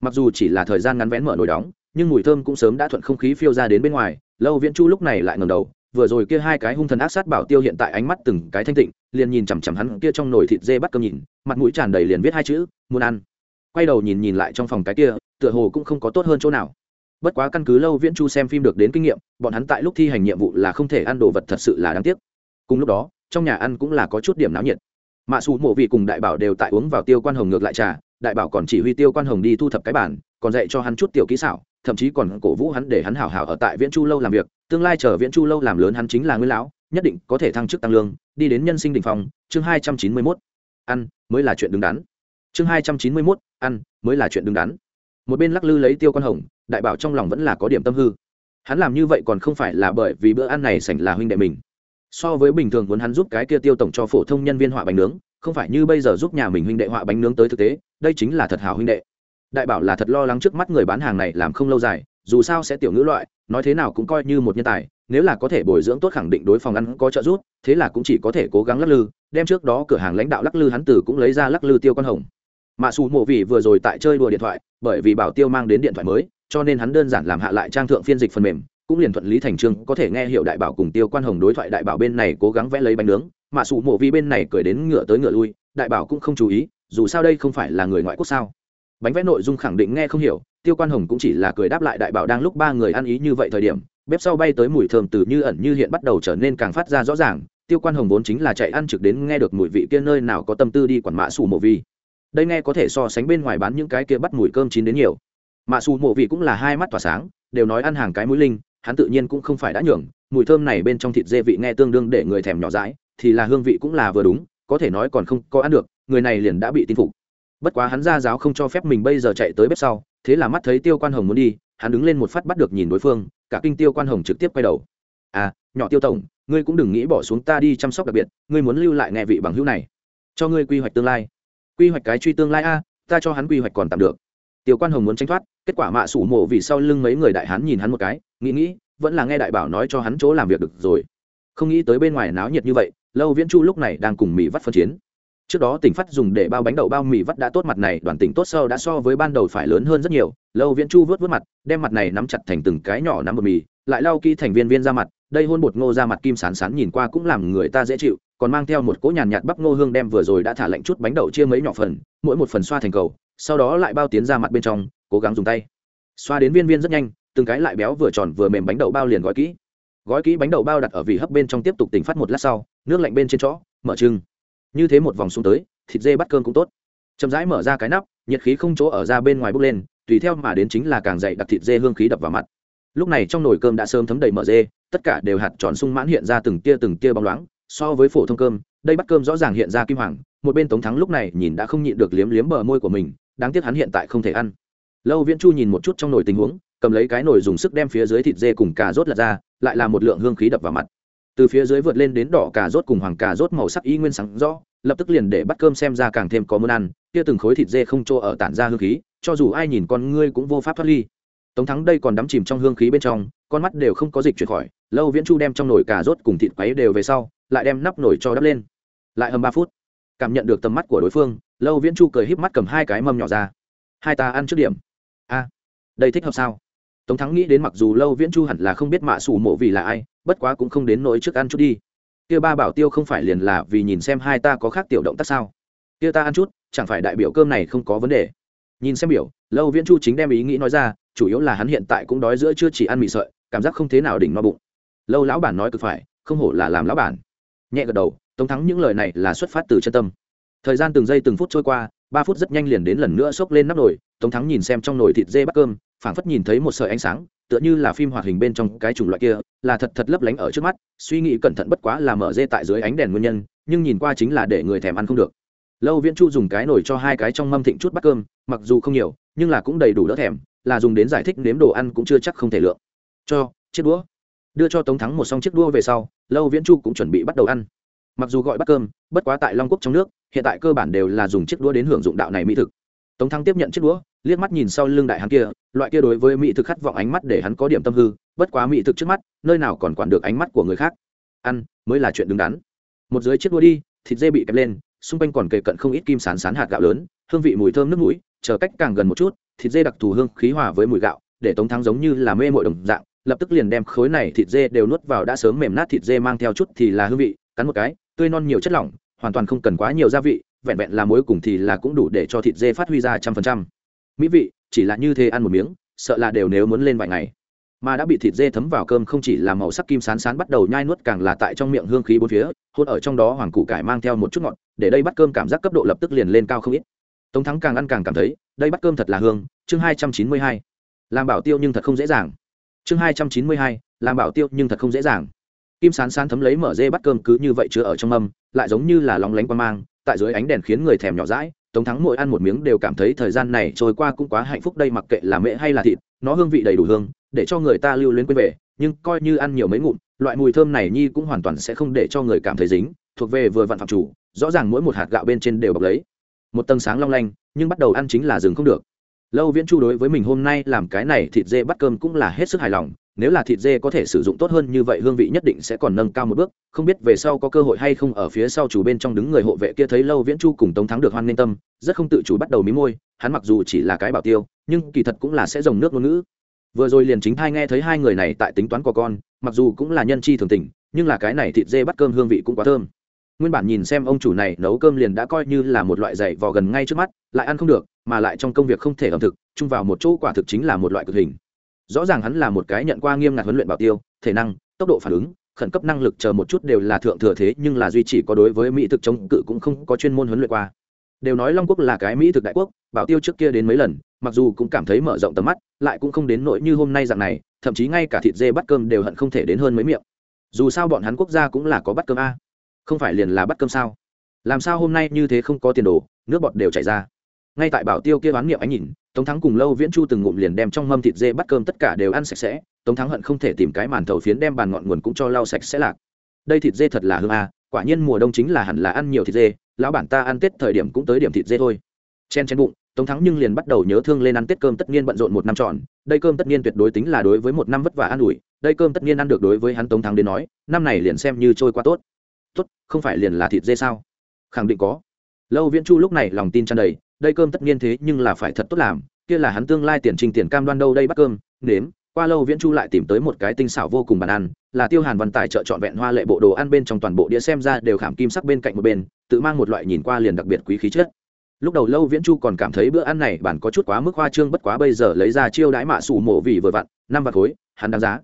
Mặc dù chỉ là thời gian ngắn vén mở nồi đóng, nhưng mùi thơm cũng sớm đã thuận không khí phiêu ra đến bên ngoài, lâu viễn chu lúc này lại ngầm đầu, vừa rồi kia hai cái hung thần ác sát bảo tiêu hiện tại ánh mắt từng cái thanh tịnh, liền nhìn chằm chằm hắn kia trong nồi thịt dê bắt cơm nhìn, mặt mũi tràn đầy liền viết hai chữ, muốn ăn. Quay đầu nhìn nhìn lại trong phòng cái kia tựa hồ cũng không có tốt hơn chỗ nào. Bất quá căn cứ lâu viễn chu xem phim được đến kinh nghiệm, bọn hắn tại lúc thi hành nhiệm vụ là không thể ăn đồ vật thật sự là đáng tiếc. Cùng lúc đó, trong nhà ăn cũng là có chút điểm náo nhiệt. Mạ xù mộ vị cùng đại bảo đều tại uống vào tiêu quan hồng ngược lại trà, đại bảo còn chỉ huy tiêu quan hồng đi thu thập cái bản còn dạy cho hắn chút tiểu kỹ xảo, thậm chí còn cổ vũ hắn để hắn hảo hảo ở tại viễn chu lâu làm việc, tương lai chờ viễn chu lâu làm lớn hắn chính là nguyên lão, nhất định có thể thăng chức tăng lương, đi đến nhân sinh đỉnh phòng chương hai trăm chín mươi mốt. Ăn mới là chuyện đứng đắn. Chương hai trăm chín mươi mốt, ăn mới là chuyện đứng đắn một bên lắc lư lấy tiêu quan hồng, đại bảo trong lòng vẫn là có điểm tâm hư. Hắn làm như vậy còn không phải là bởi vì bữa ăn này sảnh là huynh đệ mình. So với bình thường muốn hắn giúp cái kia tiêu tổng cho phổ thông nhân viên họa bánh nướng, không phải như bây giờ giúp nhà mình huynh đệ họa bánh nướng tới thực tế, đây chính là thật hảo huynh đệ. Đại bảo là thật lo lắng trước mắt người bán hàng này làm không lâu dài, dù sao sẽ tiểu ngữ loại, nói thế nào cũng coi như một nhân tài, nếu là có thể bồi dưỡng tốt khẳng định đối phòng ăn có trợ giúp, thế là cũng chỉ có thể cố gắng lắc lư, đem trước đó cửa hàng lãnh đạo lắc lư hắn tử cũng lấy ra lắc lư tiêu con hồng mạ xù mộ vì vừa rồi tại chơi đùa điện thoại, bởi vì bảo tiêu mang đến điện thoại mới, cho nên hắn đơn giản làm hạ lại trang thượng phiên dịch phần mềm, cũng liền thuận lý thành trương có thể nghe hiệu đại bảo cùng tiêu quan hồng đối thoại đại bảo bên này cố gắng vẽ lấy bánh nướng. Mạ xù mộ vì bên này cười đến ngựa tới ngựa lui, đại bảo cũng không chú ý, dù sao đây không phải là người ngoại quốc sao. Bánh vẽ nội dung khẳng định nghe không hiểu, tiêu quan hồng cũng chỉ là cười đáp lại đại bảo đang lúc ba người ăn ý như vậy thời điểm, bếp sau bay tới mùi thơm từ như ẩn như hiện bắt đầu trở nên càng phát ra rõ ràng. Tiêu quan hồng vốn chính là chạy ăn trực đến nghe được mùi vị kia nơi nào có tâm tư đi quản mạ xù mộ vi đây nghe có thể so sánh bên ngoài bán những cái kia bắt mùi cơm chín đến nhiều. Mạ xù mộ vị cũng là hai mắt tỏa sáng, đều nói ăn hàng cái mũi linh, hắn tự nhiên cũng không phải đã nhường, mùi thơm này bên trong thịt dê vị nghe tương đương để người thèm nhỏ dãi, thì là hương vị cũng là vừa đúng, có thể nói còn không có ăn được, người này liền đã bị tin phục. Bất quá hắn ra giáo không cho phép mình bây giờ chạy tới bếp sau, thế là mắt thấy tiêu quan hồng muốn đi, hắn đứng lên một phát bắt được nhìn đối phương, cả kinh tiêu quan hồng trực tiếp quay đầu. À nhỏ tiêu tổng, ngươi cũng đừng nghĩ bỏ xuống ta đi chăm sóc đặc biệt, ngươi muốn lưu lại nghe vị bằng hữu này. Cho ngươi quy hoạch tương lai quy hoạch cái truy tương lai a, ta cho hắn quy hoạch còn tạm được. Tiểu quan hồng muốn tranh thoát, kết quả mạ sủ mộ vì sau lưng mấy người đại hắn nhìn hắn một cái, nghĩ nghĩ, vẫn là nghe đại bảo nói cho hắn chỗ làm việc được rồi. Không nghĩ tới bên ngoài náo nhiệt như vậy, lâu viễn chu lúc này đang cùng mỹ vắt phân chiến. Trước đó tỉnh phát dùng để bao bánh đậu bao mì vắt đã tốt mặt này, đoàn tỉnh tốt sâu đã so với ban đầu phải lớn hơn rất nhiều. Lâu viễn chu vớt vớt mặt, đem mặt này nắm chặt thành từng cái nhỏ nắm bột mì, lại lau kỹ thành viên viên ra mặt đây hôn bột ngô ra mặt kim sán sán nhìn qua cũng làm người ta dễ chịu, còn mang theo một cỗ nhàn nhạt bắp ngô hương đem vừa rồi đã thả lạnh chút bánh đậu chia mấy nhỏ phần, mỗi một phần xoa thành cầu, sau đó lại bao tiến ra mặt bên trong, cố gắng dùng tay. Xoa đến viên viên rất nhanh, từng cái lại béo vừa tròn vừa mềm bánh đậu bao liền gói kỹ. Gói kỹ bánh đậu bao đặt ở vị hấp bên trong tiếp tục tỉnh phát một lát sau, nước lạnh bên trên chó, mở trưng. Như thế một vòng xuống tới, thịt dê bắt cơm cũng tốt. Chậm rãi mở ra cái nắp, nhiệt khí không chỗ ở ra bên ngoài bốc lên, tùy theo mà đến chính là càng dày đặc thịt dê hương khí đập vào mặt. Lúc này trong nồi cơm đã sớm thấm đầy mở dê tất cả đều hạt tròn sung mãn hiện ra từng tia từng tia bóng loáng, so với phổ thông cơm, đây bắt cơm rõ ràng hiện ra kim hoàng, một bên tống thắng lúc này nhìn đã không nhịn được liếm liếm bờ môi của mình, đáng tiếc hắn hiện tại không thể ăn. Lâu viễn chu nhìn một chút trong nồi tình huống, cầm lấy cái nồi dùng sức đem phía dưới thịt dê cùng cà rốt lật ra, lại là một lượng hương khí đập vào mặt. Từ phía dưới vượt lên đến đỏ cà rốt cùng hoàng cà rốt màu sắc y nguyên sáng rõ, lập tức liền để bắt cơm xem ra càng thêm có muốn ăn, kia từng khối thịt dê không trô ở tản ra hương khí, cho dù ai nhìn con ngươi cũng vô pháp thoát ly tống thắng đây còn đắm chìm trong hương khí bên trong, con mắt đều không có dịch chuyển khỏi, lâu viễn chu đem trong nồi cà rốt cùng thịt quấy đều về sau, lại đem nắp nồi cho đắp lên. Lại hầm ba phút, cảm nhận được tầm mắt của đối phương, lâu viễn chu cười híp mắt cầm hai cái mâm nhỏ ra. Hai ta ăn trước điểm. A, đây thích hợp sao? Tống thắng nghĩ đến mặc dù lâu viễn chu hẳn là không biết mạ xù mộ vì là ai, bất quá cũng không đến nỗi trước ăn chút đi. Kia ba bảo tiêu không phải liền là vì nhìn xem hai ta có khác tiểu động tác sao? Kia ta ăn chút, chẳng phải đại biểu cơm này không có vấn đề nhìn xem biểu, lâu viễn chu chính đem ý nghĩ nói ra, chủ yếu là hắn hiện tại cũng đói giữa chưa chỉ ăn mì sợi, cảm giác không thế nào đỉnh no bụng. Lâu lão bản nói cực phải, không hổ là làm lão bản. Nhẹ gật đầu, tống thắng những lời này là xuất phát từ chân tâm. Thời gian từng giây từng phút trôi qua, ba phút rất nhanh liền đến lần nữa xốc lên nắp nồi, tống thắng nhìn xem trong nồi thịt dê bắt cơm, phảng phất nhìn thấy một sợi ánh sáng, tựa như là phim hoạt hình bên trong cái chủng loại kia, là thật thật lấp lánh ở trước mắt, suy nghĩ cẩn thận bất quá là mở dê tại dưới ánh đèn nguyên nhân, nhưng nhìn qua chính là để người thèm ăn không được. Lâu viễn chu dùng cái nồi cho hai cái trong mâm thịnh chút bắt cơm mặc dù không nhiều, nhưng là cũng đầy đủ đỡ thèm, là dùng đến giải thích nếm đồ ăn cũng chưa chắc không thể lượng. Cho, chiếc đũa. Đưa cho tống thắng một xong chiếc đũa về sau, lâu viễn chu cũng chuẩn bị bắt đầu ăn. Mặc dù gọi bắt cơm, bất quá tại long quốc trong nước, hiện tại cơ bản đều là dùng chiếc đũa đến hưởng dụng đạo này mỹ thực. Tống thắng tiếp nhận chiếc đũa, liếc mắt nhìn sau lưng đại hắn kia, loại kia đối với mỹ thực khát vọng ánh mắt để hắn có điểm tâm hư, bất quá mỹ thực trước mắt, nơi nào còn quản được ánh mắt của người khác. Ăn, mới là chuyện đứng đắn. Một dưới chiếc đũa đi, thịt dê bị kẹp lên, xung quanh còn kề cận không ít kim sán sán hạt gạo lớn, hương vị mùi thơm nước mũi chờ cách càng gần một chút, thịt dê đặc thù hương khí hòa với mùi gạo, để tống thắng giống như là mê mội đồng dạng, lập tức liền đem khối này thịt dê đều nuốt vào đã sớm mềm nát thịt dê mang theo chút thì là hương vị, cắn một cái, tươi non nhiều chất lỏng, hoàn toàn không cần quá nhiều gia vị, vẹn vẹn là muối cùng thì là cũng đủ để cho thịt dê phát huy ra trăm phần trăm. Mỹ vị, chỉ là như thế ăn một miếng, sợ là đều nếu muốn lên vài ngày. Mà đã bị thịt dê thấm vào cơm không chỉ là màu sắc kim sán sán bắt đầu nhai nuốt càng là tại trong miệng hương khí bốn phía hôn ở trong đó hoàng củ cải mang theo một chút ngọt, để đây bắt cơm cảm giác cấp độ lập tức liền lên cao không ít tống thắng càng ăn càng cảm thấy, đây bắt cơm thật là hương, chương hai trăm chín mươi hai. Làm bảo tiêu nhưng thật không dễ dàng. Chương hai trăm chín mươi hai, làm bảo tiêu nhưng thật không dễ dàng. Kim sán sán thấm lấy mở dê bắt cơm cứ như vậy chứa ở trong mâm, lại giống như là lóng lánh qua mang, tại dưới ánh đèn khiến người thèm nhỏ rãi tống thắng mỗi ăn một miếng đều cảm thấy thời gian này trôi qua cũng quá hạnh phúc đây mặc kệ là mễ hay là thịt, nó hương vị đầy đủ hương, để cho người ta lưu luyến quên về, nhưng coi như ăn nhiều mấy ngụm, loại mùi thơm này nhi cũng hoàn toàn sẽ không để cho người cảm thấy dính, thuộc về vừa vặn phạm chủ, rõ ràng mỗi một hạt gạo bên trên đều bọc lấy một tầng sáng long lanh, nhưng bắt đầu ăn chính là dừng không được. Lâu viễn chu đối với mình hôm nay làm cái này thịt dê bắt cơm cũng là hết sức hài lòng, nếu là thịt dê có thể sử dụng tốt hơn như vậy hương vị nhất định sẽ còn nâng cao một bước, không biết về sau có cơ hội hay không ở phía sau chủ bên trong đứng người hộ vệ kia thấy lâu viễn chu cùng tống thắng được hoan n tâm, rất không tự chủ bắt đầu mí môi, hắn mặc dù chỉ là cái bảo tiêu, nhưng kỳ thật cũng là sẽ dòng nước ngôn ngữ. Vừa rồi liền chính thai nghe thấy hai người này tại tính toán của con, mặc dù cũng là nhân chi thường tình, nhưng là cái này thịt dê bắt cơm hương vị cũng quá thơm nguyên bản nhìn xem ông chủ này nấu cơm liền đã coi như là một loại dày vò gần ngay trước mắt, lại ăn không được, mà lại trong công việc không thể ẩm thực, chung vào một chỗ quả thực chính là một loại cực hình. Rõ ràng hắn là một cái nhận qua nghiêm ngặt huấn luyện bảo tiêu, thể năng, tốc độ phản ứng, khẩn cấp năng lực chờ một chút đều là thượng thừa thế, nhưng là duy chỉ có đối với mỹ thực chống cự cũng không có chuyên môn huấn luyện qua. Đều nói long quốc là cái mỹ thực đại quốc, bảo tiêu trước kia đến mấy lần, mặc dù cũng cảm thấy mở rộng tầm mắt, lại cũng không đến nỗi như hôm nay dạng này, thậm chí ngay cả thịt dê bắt cơm đều hận không thể đến hơn mấy miệng. Dù sao bọn hắn quốc gia cũng là có bắt cơm a không phải liền là bắt cơm sao? Làm sao hôm nay như thế không có tiền đồ, nước bọt đều chảy ra? Ngay tại bảo tiêu kia bán niệm ánh nhìn, tống thắng cùng lâu viễn chu từng ngụm liền đem trong mâm thịt dê bắt cơm tất cả đều ăn sạch sẽ, tống thắng hận không thể tìm cái màn thầu phiến đem bàn ngọn nguồn cũng cho lau sạch sẽ lạc. Đây thịt dê thật là hương a, quả nhiên mùa đông chính là hẳn là ăn nhiều thịt dê, lão bản ta ăn tết thời điểm cũng tới điểm thịt dê thôi. Chen chen bụng, tống thắng nhưng liền bắt đầu nhớ thương lên ăn tết cơm tất nhiên bận rộn một năm tròn, đây cơm tất nhiên tuyệt đối tính là đối với một năm vất vả ăn ủi, đây cơm tất nhiên ăn được đối với hắn tống thắng đến nói, năm này liền xem như trôi qua tốt tốt, không phải liền là thịt dê sao? Khẳng định có. Lâu viễn chu lúc này lòng tin tràn đầy, đây cơm tất nhiên thế nhưng là phải thật tốt làm, kia là hắn tương lai tiền trình tiền cam đoan đâu đây bắt cơm, nếm, qua lâu viễn chu lại tìm tới một cái tinh xảo vô cùng bàn ăn, là tiêu hàn văn tài trợ trọn vẹn hoa lệ bộ đồ ăn bên trong toàn bộ đĩa xem ra đều khảm kim sắc bên cạnh một bên, tự mang một loại nhìn qua liền đặc biệt quý khí chất. Lúc đầu lâu viễn chu còn cảm thấy bữa ăn này bản có chút quá mức hoa trương bất quá bây giờ lấy ra chiêu đãi mạ sủ mộ vì vừa vặn, năm vạt khối, hắn đáng giá.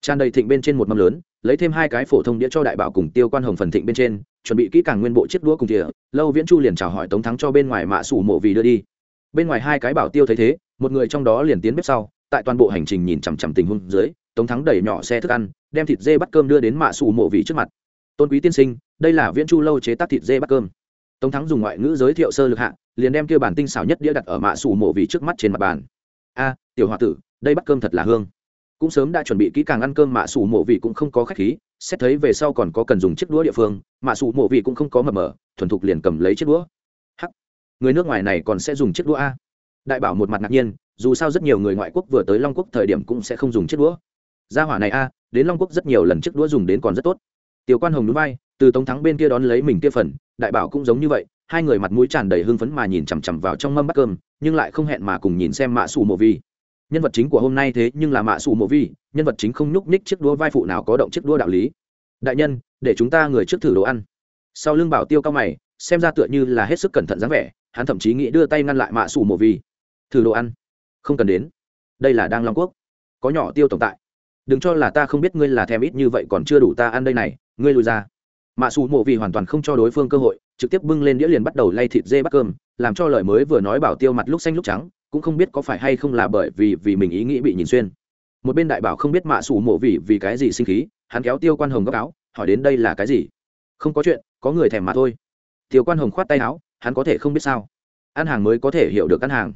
Tràn đầy thịnh bên trên một mâm lớn lấy thêm hai cái phổ thông đĩa cho đại bảo cùng tiêu quan hồng phần thịnh bên trên, chuẩn bị kỹ càng nguyên bộ chiếc đũa cùng thìa, lâu viễn chu liền chào hỏi tống thắng cho bên ngoài mạ sủ mộ vì đưa đi. Bên ngoài hai cái bảo tiêu thấy thế, một người trong đó liền tiến bếp sau, tại toàn bộ hành trình nhìn chằm chằm tình huống dưới, tống thắng đẩy nhỏ xe thức ăn, đem thịt dê bắt cơm đưa đến mạ sủ mộ vị trước mặt. Tôn quý tiên sinh, đây là viễn chu lâu chế tác thịt dê bắt cơm. Tống thắng dùng ngoại ngữ giới thiệu sơ lược hạ, liền đem kia bản tinh xảo nhất đĩa đặt ở mạ sủ mộ vị trước mắt trên mặt bàn. A, tiểu h o a tử, đây bắt cơm thật là hương cũng sớm đã chuẩn bị kỹ càng ăn cơm, mạ sủ mộ vị cũng không có khách khí, xét thấy về sau còn có cần dùng chiếc đũa địa phương, mạ sủ mộ vị cũng không có mập mờ, thuần thục liền cầm lấy chiếc đũa. Hắc, người nước ngoài này còn sẽ dùng chiếc đũa a đại bảo một mặt ngạc nhiên, dù sao rất nhiều người ngoại quốc vừa tới long quốc thời điểm cũng sẽ không dùng chiếc đũa. Gia hỏa này a đến long quốc rất nhiều lần chiếc đũa dùng đến còn rất tốt. Tiểu quan hồng núi bay, từ tống thắng bên kia đón lấy mình kia phần, đại bảo cũng giống như vậy, hai người mặt mũi tràn đầy hưng phấn mà nhìn chằm chằm vào trong mâm bát cơm, nhưng lại không hẹn mà cùng nhìn xem mạ Sủ mộ vi nhân vật chính của hôm nay thế nhưng là mạ sủ mộ vi, nhân vật chính không nhúc nhích chiếc đua vai phụ nào có động chiếc đua đạo lý. Đại nhân, để chúng ta người trước thử đồ ăn. Sau lưng bảo tiêu cao mày, xem ra tựa như là hết sức cẩn thận dáng vẻ, hắn thậm chí nghĩ đưa tay ngăn lại mạ sủ mộ vi. Thử đồ ăn. Không cần đến. Đây là đang long quốc. Có nhỏ tiêu tổng tại. Đừng cho là ta không biết ngươi là thèm ít như vậy còn chưa đủ ta ăn đây này, ngươi lùi ra. Mạ sủ mộ vi hoàn toàn không cho đối phương cơ hội trực tiếp bưng lên đĩa liền bắt đầu lay thịt dê bắt cơm, làm cho lời mới vừa nói bảo tiêu mặt lúc xanh lúc trắng, cũng không biết có phải hay không là bởi vì vì mình ý nghĩ bị nhìn xuyên. Một bên đại bảo không biết mạ xù mộ vì vì cái gì sinh khí, hắn kéo tiêu quan hồng góc áo, hỏi đến đây là cái gì? Không có chuyện, có người thèm mà thôi. Tiêu quan hồng khoát tay áo, hắn có thể không biết sao. Ăn hàng mới có thể hiểu được ăn hàng.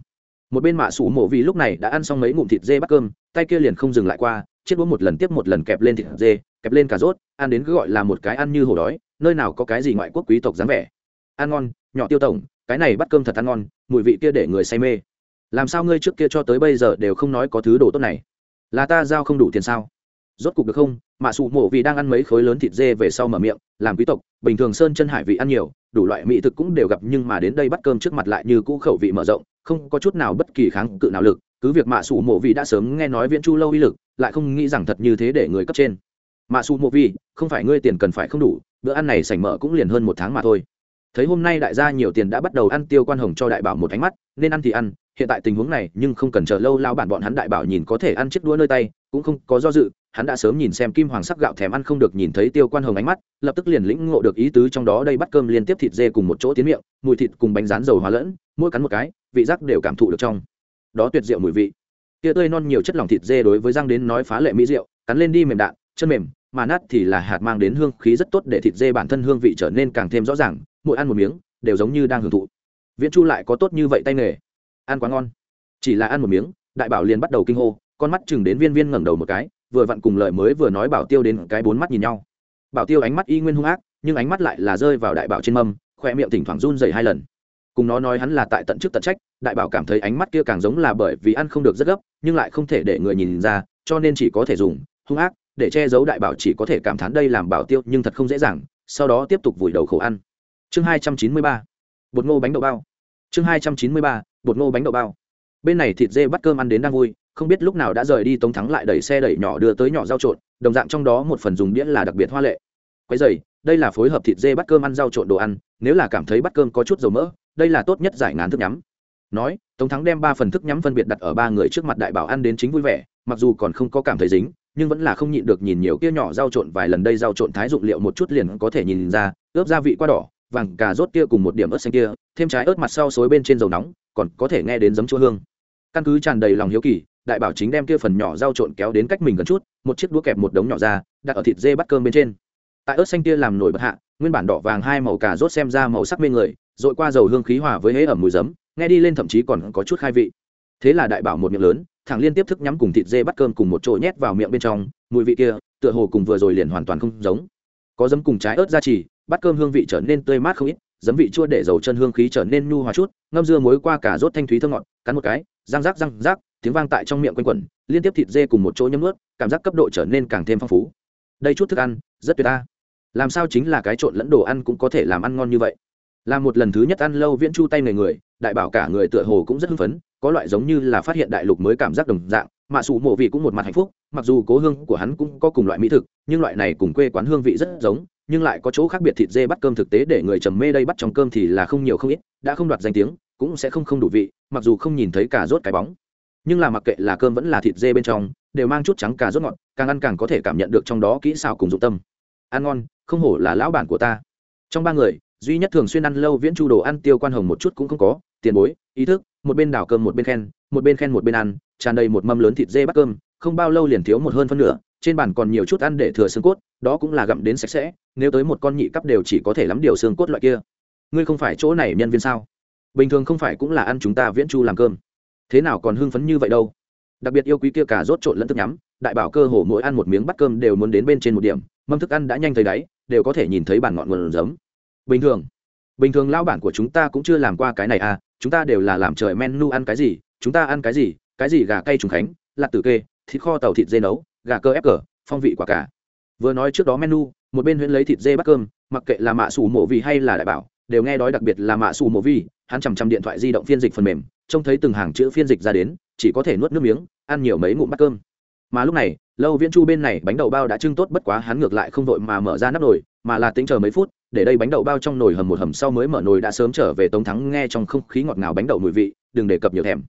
Một bên mạ sủ mộ vì lúc này đã ăn xong mấy ngụm thịt dê bắt cơm, tay kia liền không dừng lại qua, chiếc đũa một lần tiếp một lần kẹp lên thịt dê, kẹp lên cà rốt, ăn đến cứ gọi là một cái ăn như hổ đói, nơi nào có cái gì ngoại quốc quý tộc dáng vẻ ăn ngon nhỏ tiêu tổng cái này bắt cơm thật ăn ngon mùi vị kia để người say mê. Làm sao ngươi trước kia cho tới bây giờ đều không nói có thứ đồ tốt này? Là ta giao không đủ tiền sao? Rốt cục được không? Mạ sụ mộ vì đang ăn mấy khối lớn thịt dê về sau mở miệng làm quý tộc bình thường sơn chân hải vị ăn nhiều đủ loại mỹ thực cũng đều gặp nhưng mà đến đây bắt cơm trước mặt lại như cũ khẩu vị mở rộng không có chút nào bất kỳ kháng cự nào lực cứ việc mạ sụ mộ vì đã sớm nghe nói viễn chu lâu uy lực lại không nghĩ rằng thật như thế để người cấp trên. Mạ sụ mộ vì, không phải ngươi tiền cần phải không đủ bữa ăn này sảnh mở cũng liền hơn một tháng mà thôi thấy hôm nay đại gia nhiều tiền đã bắt đầu ăn tiêu quan hồng cho đại bảo một ánh mắt, nên ăn thì ăn, hiện tại tình huống này nhưng không cần chờ lâu lao bản bọn hắn đại bảo nhìn có thể ăn chiếc đũa nơi tay, cũng không có do dự, hắn đã sớm nhìn xem kim hoàng sắc gạo thèm ăn không được nhìn thấy tiêu quan hồng ánh mắt, lập tức liền lĩnh ngộ được ý tứ trong đó, đây bắt cơm liên tiếp thịt dê cùng một chỗ tiến miệng, mùi thịt cùng bánh rán dầu hóa lẫn, mỗi cắn một cái, vị giác đều cảm thụ được trong đó tuyệt diệu mùi vị. Tia tươi non nhiều chất lỏng thịt dê đối với răng đến nói phá lệ mỹ rượu cắn lên đi mềm đạn, chân mềm, mà nát thì là hạt mang đến hương khí rất tốt để thịt dê bản thân hương vị trở nên càng thêm rõ ràng mỗi ăn một miếng, đều giống như đang hưởng thụ. Viễn chu lại có tốt như vậy tay nghề. Ăn quá ngon. Chỉ là ăn một miếng, đại bảo liền bắt đầu kinh hô, con mắt chừng đến viên viên ngẩng đầu một cái, vừa vặn cùng lời mới vừa nói bảo tiêu đến cái bốn mắt nhìn nhau. Bảo tiêu ánh mắt y nguyên hung ác, nhưng ánh mắt lại là rơi vào đại bảo trên mâm khoe miệng thỉnh thoảng run dày hai lần. Cùng nó nói hắn là tại tận chức tận trách, đại bảo cảm thấy ánh mắt kia càng giống là bởi vì ăn không được rất gấp, nhưng lại không thể để người nhìn ra, cho nên chỉ có thể dùng, hung ác, để che giấu đại bảo chỉ có thể cảm thán đây làm bảo tiêu nhưng thật không dễ dàng, sau đó tiếp tục vùi đầu khẩu ăn chương hai trăm chín mươi ba, bột ngô bánh đậu bao. Chương hai trăm chín mươi ba, bột ngô bánh đậu bao. Bên này thịt dê bắt cơm ăn đến đang vui, không biết lúc nào đã rời đi tống thắng lại đẩy xe đẩy nhỏ đưa tới nhỏ rau trộn, đồng dạng trong đó một phần dùng đĩa là đặc biệt hoa lệ. Quấy dày đây là phối hợp thịt dê bắt cơm ăn rau trộn đồ ăn, nếu là cảm thấy bắt cơm có chút dầu mỡ, đây là tốt nhất giải ngán thức nhắm. Nói, tống thắng đem ba phần thức nhắm phân biệt đặt ở ba người trước mặt đại bảo ăn đến chính vui vẻ, mặc dù còn không có cảm thấy dính, nhưng vẫn là không nhịn được nhìn nhiều kia nhỏ rau trộn vài lần đây rau trộn thái dụng liệu một chút liền có thể nhìn ra, ướp gia vị qua đỏ vàng cà rốt kia cùng một điểm ớt xanh kia, thêm trái ớt mặt sau xối bên trên dầu nóng, còn có thể nghe đến giấm chua hương. Căn cứ tràn đầy lòng hiếu kỳ, đại bảo chính đem kia phần nhỏ rau trộn kéo đến cách mình gần chút, một chiếc đũa kẹp một đống nhỏ ra, đặt ở thịt dê bắt cơm bên trên. Tại ớt xanh kia làm nổi bật hạ, nguyên bản đỏ vàng hai màu cà rốt xem ra màu sắc mê người, dội qua dầu hương khí hòa với hế ẩm mùi giấm, nghe đi lên thậm chí còn có chút khai vị. Thế là đại bảo một miệng lớn, thẳng liên tiếp thức nhắm cùng thịt dê bắt cơm cùng một chỗ nhét vào miệng bên trong, mùi vị kia, tựa hồ cùng vừa rồi liền hoàn toàn không giống. Có giấm cùng trái ớt ra chỉ bát cơm hương vị trở nên tươi mát không ít, giấm vị chua để dầu chân hương khí trở nên nhu hòa chút, ngâm dưa muối qua cả rốt thanh thúy thơm ngọt, cắn một cái, răng rác răng rác, tiếng vang tại trong miệng quanh quẩn, liên tiếp thịt dê cùng một chỗ nhấm ướt cảm giác cấp độ trở nên càng thêm phong phú. Đây chút thức ăn, rất tuyệt ta làm sao chính là cái trộn lẫn đồ ăn cũng có thể làm ăn ngon như vậy? Là một lần thứ nhất ăn lâu viễn chu tay người người, đại bảo cả người tựa hồ cũng rất hưng phấn, có loại giống như là phát hiện đại lục mới cảm giác đồng dạng mạ sủ mộ vị cũng một mặt hạnh phúc, mặc dù cố hương của hắn cũng có cùng loại mỹ thực, nhưng loại này cùng quê quán hương vị rất giống, nhưng lại có chỗ khác biệt thịt dê bắt cơm thực tế để người trầm mê đây bắt trong cơm thì là không nhiều không ít, đã không đoạt danh tiếng, cũng sẽ không không đủ vị, mặc dù không nhìn thấy cả rốt cái bóng. Nhưng là mặc kệ là cơm vẫn là thịt dê bên trong, đều mang chút trắng cà rốt ngọt, càng ăn càng có thể cảm nhận được trong đó kỹ xảo cùng dụng tâm. Ăn ngon, không hổ là lão bản của ta. Trong ba người, duy nhất thường xuyên ăn lâu viễn chu đồ ăn tiêu quan hồng một chút cũng không có, tiền bối, ý thức một bên đảo cơm một bên khen, một bên khen một bên ăn, tràn đầy một mâm lớn thịt dê bắt cơm, không bao lâu liền thiếu một hơn phân nửa, trên bàn còn nhiều chút ăn để thừa xương cốt, đó cũng là gặm đến sạch sẽ, nếu tới một con nhị cấp đều chỉ có thể lắm điều xương cốt loại kia. Ngươi không phải chỗ này nhân viên sao? Bình thường không phải cũng là ăn chúng ta viễn chu làm cơm. Thế nào còn hưng phấn như vậy đâu? Đặc biệt yêu quý kia cả rốt trộn lẫn thức nhắm, đại bảo cơ hồ mỗi ăn một miếng bắt cơm đều muốn đến bên trên một điểm, mâm thức ăn đã nhanh thấy đáy, đều có thể nhìn thấy bản ngọn nguồn giống. bình thường bình thường lao bản của chúng ta cũng chưa làm qua cái này à chúng ta đều là làm trời menu ăn cái gì, chúng ta ăn cái gì cái gì gà cay trùng khánh lạc tử kê, thịt kho tàu thịt dê nấu, gà cơ ép cờ, phong vị quả cả. Vừa nói trước đó menu, một bên huyễn lấy thịt dê bắt cơm, mặc kệ là mạ sủ mổ vị hay là đại bảo, đều nghe đói đặc biệt là mạ sủ mổ vi hắn chằm chằm điện thoại di động phiên dịch phần mềm, trông thấy từng hàng chữ phiên dịch ra đến, chỉ có thể nuốt nước miếng, ăn nhiều mấy ngụm bát cơm. Mà lúc này, lâu viễn chu bên này bánh đậu bao đã trưng tốt bất quá hắn ngược lại không vội mà mở ra nắp nồi, mà là tính chờ mấy phút để đây bánh đậu bao trong nồi hầm một hầm sau mới mở nồi đã sớm trở về tống thắng nghe trong không khí ngọt ngào bánh đậu mùi vị, đừng đề cập nhiều thèm.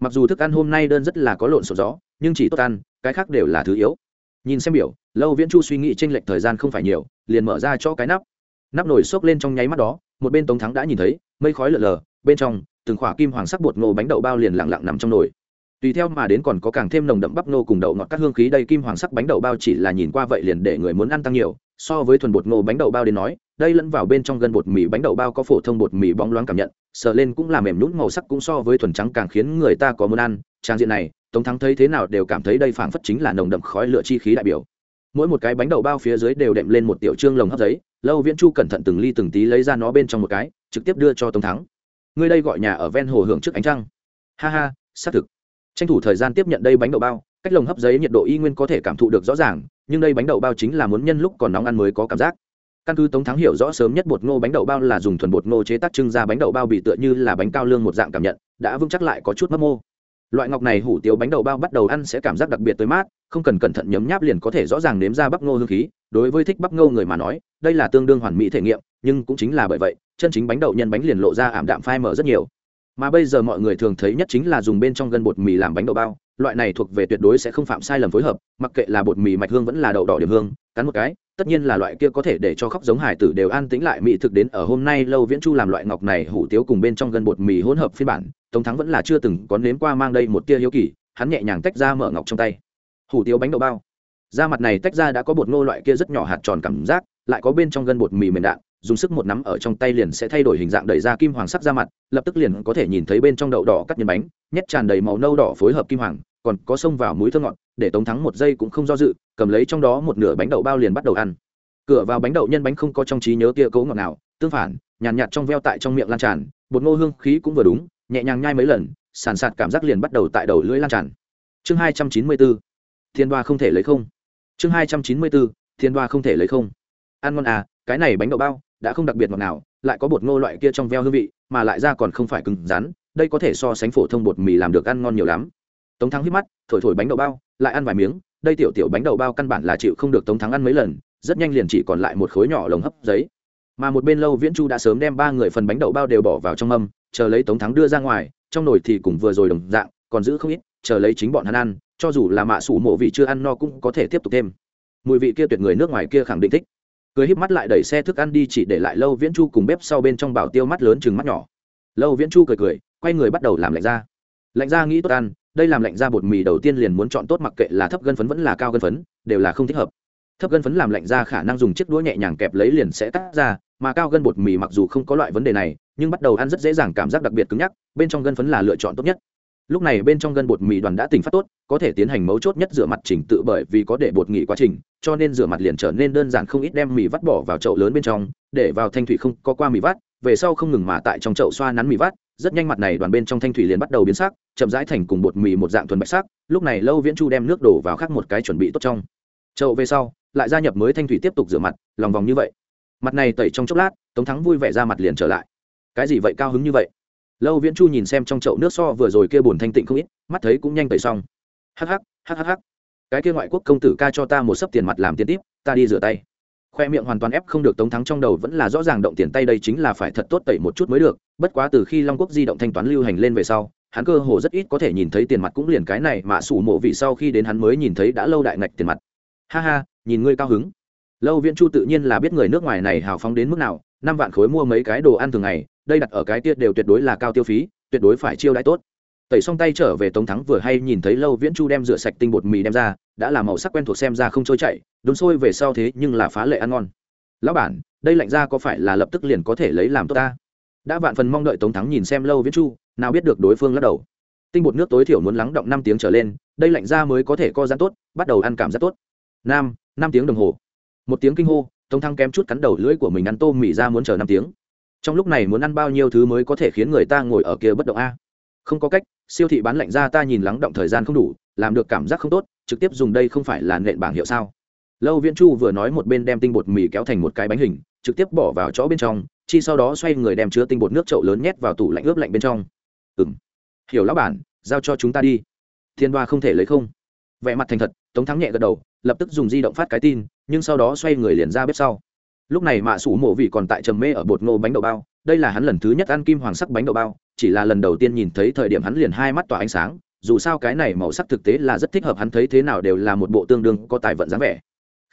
Mặc dù thức ăn hôm nay đơn rất là có lộn xộn gió nhưng chỉ tốt ăn, cái khác đều là thứ yếu. Nhìn xem biểu, lâu viễn chu suy nghĩ tranh lệch thời gian không phải nhiều, liền mở ra cho cái nắp. Nắp nồi xốc lên trong nháy mắt đó, một bên tống thắng đã nhìn thấy, mây khói lợn lờ bên trong, từng khỏa kim hoàng sắc bột ngô bánh đậu bao liền lặng lặng nằm trong nồi. Tùy theo mà đến còn có càng thêm nồng đậm bắp ngô cùng đậu ngọt các hương khí, đây kim hoàng sắc bánh đậu bao chỉ là nhìn qua vậy liền để người muốn ăn tăng nhiều, so với thuần bột ngô bánh đậu bao đến nói đây lẫn vào bên trong gân bột mì bánh đậu bao có phổ thông bột mì bóng loáng cảm nhận, sờ lên cũng là mềm nhún màu sắc cũng so với thuần trắng càng khiến người ta có muốn ăn. Trang diện này, tống thắng thấy thế nào đều cảm thấy đây phảng phất chính là nồng đậm khói lửa chi khí đại biểu. Mỗi một cái bánh đậu bao phía dưới đều đệm lên một tiểu trương lồng hấp giấy, lâu viễn chu cẩn thận từng ly từng tí lấy ra nó bên trong một cái, trực tiếp đưa cho tống thắng. Người đây gọi nhà ở ven hồ hưởng trước ánh trăng. Ha ha, xác thực. Tranh thủ thời gian tiếp nhận đây bánh đậu bao, cách lồng hấp giấy nhiệt độ y nguyên có thể cảm thụ được rõ ràng, nhưng đây bánh đậu bao chính là muốn nhân lúc còn nóng ăn mới có cảm giác căn cứ tống thắng hiểu rõ sớm nhất bột ngô bánh đậu bao là dùng thuần bột ngô chế tác trưng ra bánh đậu bao bị tựa như là bánh cao lương một dạng cảm nhận, đã vững chắc lại có chút mấp mô. Loại ngọc này hủ tiếu bánh đậu bao bắt đầu ăn sẽ cảm giác đặc biệt tới mát, không cần cẩn thận nhấm nháp liền có thể rõ ràng nếm ra bắp ngô hương khí. Đối với thích bắp ngô người mà nói, đây là tương đương hoàn mỹ thể nghiệm, nhưng cũng chính là bởi vậy, chân chính bánh đậu nhân bánh liền lộ ra ảm đạm phai mở rất nhiều. Mà bây giờ mọi người thường thấy nhất chính là dùng bên trong gân bột mì làm bánh đậu bao, loại này thuộc về tuyệt đối sẽ không phạm sai lầm phối hợp, mặc kệ là bột mì mạch hương vẫn là đậu đỏ điểm hương, cắn một cái tất nhiên là loại kia có thể để cho khóc giống hải tử đều an tĩnh lại mỹ thực đến ở hôm nay lâu viễn chu làm loại ngọc này hủ tiếu cùng bên trong gân bột mì hỗn hợp phiên bản, tống thắng vẫn là chưa từng có nếm qua mang đây một tia hiếu kỳ, hắn nhẹ nhàng tách ra mở ngọc trong tay. Hủ tiếu bánh đậu bao. Da mặt này tách ra đã có bột ngô loại kia rất nhỏ hạt tròn cảm giác, lại có bên trong gân bột mì mềm đạn dùng sức một nắm ở trong tay liền sẽ thay đổi hình dạng đẩy ra kim hoàng sắc ra mặt, lập tức liền có thể nhìn thấy bên trong đậu đỏ cắt nhân bánh, nhét tràn đầy màu nâu đỏ phối hợp kim hoàng, còn có xông vào mũi thơ ngọt để tống thắng một giây cũng không do dự cầm lấy trong đó một nửa bánh đậu bao liền bắt đầu ăn. Cửa vào bánh đậu nhân bánh không có trong trí nhớ kia cấu ngọt nào tương phản nhàn nhạt, nhạt trong veo tại trong miệng lan tràn bột ngô hương khí cũng vừa đúng nhẹ nhàng nhai mấy lần sàn sạt cảm giác liền bắt đầu tại đầu lưỡi lan tràn. Chương hai trăm chín mươi bốn thiên đoa không thể lấy không. Chương hai trăm chín mươi bốn thiên đoa không thể lấy không. Ăn ngon à cái này bánh đậu bao đã không đặc biệt ngọt nào lại có bột ngô loại kia trong veo hương vị mà lại ra còn không phải cứng rắn đây có thể so sánh phổ thông bột mì làm được ăn ngon nhiều lắm tống thắng hít mắt, thổi thổi bánh đậu bao, lại ăn vài miếng. Đây tiểu tiểu bánh đậu bao căn bản là chịu không được tống thắng ăn mấy lần, rất nhanh liền chỉ còn lại một khối nhỏ lồng hấp giấy. Mà một bên lâu viễn chu đã sớm đem ba người phần bánh đậu bao đều bỏ vào trong mâm, chờ lấy tống thắng đưa ra ngoài, trong nồi thì cùng vừa rồi đồng dạng, còn giữ không ít, chờ lấy chính bọn hắn ăn, cho dù là mạ sủ mộ vị chưa ăn no cũng có thể tiếp tục thêm. Mùi vị kia tuyệt người nước ngoài kia khẳng định thích. Cười híp mắt lại đẩy xe thức ăn đi chỉ để lại lâu viễn chu cùng bếp sau bên trong bảo tiêu mắt lớn chừng mắt nhỏ. Lâu viễn chu cười cười, quay người bắt đầu làm lạnh ra lạnh ra nghĩ tốt ăn đây làm lạnh ra bột mì đầu tiên liền muốn chọn tốt mặc kệ là thấp gân phấn vẫn là cao gân phấn, đều là không thích hợp. Thấp gân phấn làm lạnh ra khả năng dùng chiếc đũa nhẹ nhàng kẹp lấy liền sẽ tắt ra, mà cao gân bột mì mặc dù không có loại vấn đề này, nhưng bắt đầu ăn rất dễ dàng cảm giác đặc biệt cứng nhắc, bên trong gân phấn là lựa chọn tốt nhất. Lúc này bên trong gân bột mì đoàn đã tỉnh phát tốt, có thể tiến hành mấu chốt nhất rửa mặt chỉnh tự bởi vì có để bột nghỉ quá trình, cho nên rửa mặt liền trở nên đơn giản không ít đem mì vắt bỏ vào chậu lớn bên trong, để vào thanh thủy không có qua mì vắt, về sau không ngừng mà tại trong chậu xoa nắn mì vắt rất nhanh mặt này đoàn bên trong thanh thủy liền bắt đầu biến sắc, chậm rãi thành cùng bột mì một dạng thuần bạch sắc, lúc này lâu viễn chu đem nước đổ vào khác một cái chuẩn bị tốt trong. Chậu về sau, lại gia nhập mới thanh thủy tiếp tục rửa mặt, lòng vòng như vậy. Mặt này tẩy trong chốc lát, tống thắng vui vẻ ra mặt liền trở lại. Cái gì vậy cao hứng như vậy? Lâu viễn chu nhìn xem trong chậu nước so vừa rồi kia bùn thanh tịnh không ít, mắt thấy cũng nhanh tẩy xong. Hắc hắc hắc hắc. Cái kia ngoại quốc công tử ca cho ta một sấp tiền mặt làm tiền tiếp, ta đi rửa tay khoe miệng hoàn toàn ép không được tống thắng trong đầu vẫn là rõ ràng động tiền tay đây chính là phải thật tốt tẩy một chút mới được, bất quá từ khi long quốc di động thanh toán lưu hành lên về sau, hắn cơ hồ rất ít có thể nhìn thấy tiền mặt cũng liền cái này mà sủ mộ vị sau khi đến hắn mới nhìn thấy đã lâu đại ngạch tiền mặt. Ha ha, nhìn ngươi cao hứng. Lâu viễn chu tự nhiên là biết người nước ngoài này hào phóng đến mức nào, năm vạn khối mua mấy cái đồ ăn thường ngày, đây đặt ở cái tiết đều tuyệt đối là cao tiêu phí, tuyệt đối phải chiêu đãi tốt. Tẩy xong tay trở về tống thắng vừa hay nhìn thấy lâu viễn chu đem rửa sạch tinh bột mì đem ra đã là màu sắc quen thuộc xem ra không trôi chảy đun sôi về sau thế nhưng là phá lệ ăn ngon. Lão bản, đây lạnh ra có phải là lập tức liền có thể lấy làm tốt ta? Đã vạn phần mong đợi tống thắng nhìn xem lâu viễn chu, nào biết được đối phương lắc đầu. Tinh bột nước tối thiểu muốn lắng động năm tiếng trở lên, đây lạnh ra mới có thể co giãn tốt, bắt đầu ăn cảm giác tốt. Năm năm tiếng đồng hồ. Một tiếng kinh hô, tống thắng kém chút cắn đầu lưỡi của mình ăn tôm mì ra muốn chờ năm tiếng. Trong lúc này muốn ăn bao nhiêu thứ mới có thể khiến người ta ngồi ở kia bất động a? Không có cách, siêu thị bán lạnh ra ta nhìn lắng động thời gian không đủ, làm được cảm giác không tốt trực tiếp dùng đây không phải là nện bảng hiệu sao? Lâu viễn chu vừa nói một bên đem tinh bột mì kéo thành một cái bánh hình, trực tiếp bỏ vào chỗ bên trong, chi sau đó xoay người đem chứa tinh bột nước trậu lớn nhét vào tủ lạnh ướp lạnh bên trong. Ừ m hiểu lão bản, giao cho chúng ta đi. Thiên đoa không thể lấy không. Vẻ mặt thành thật, tống thắng nhẹ gật đầu, lập tức dùng di động phát cái tin, nhưng sau đó xoay người liền ra bếp sau. Lúc này mạ sủ mộ vị còn tại trầm mê ở bột ngô bánh đậu bao, đây là hắn lần thứ nhất ăn kim hoàng sắc bánh đậu bao, chỉ là lần đầu tiên nhìn thấy thời điểm hắn liền hai mắt tỏa ánh sáng dù sao cái này màu sắc thực tế là rất thích hợp, hắn thấy thế nào đều là một bộ tương đương có tài vận dáng vẻ.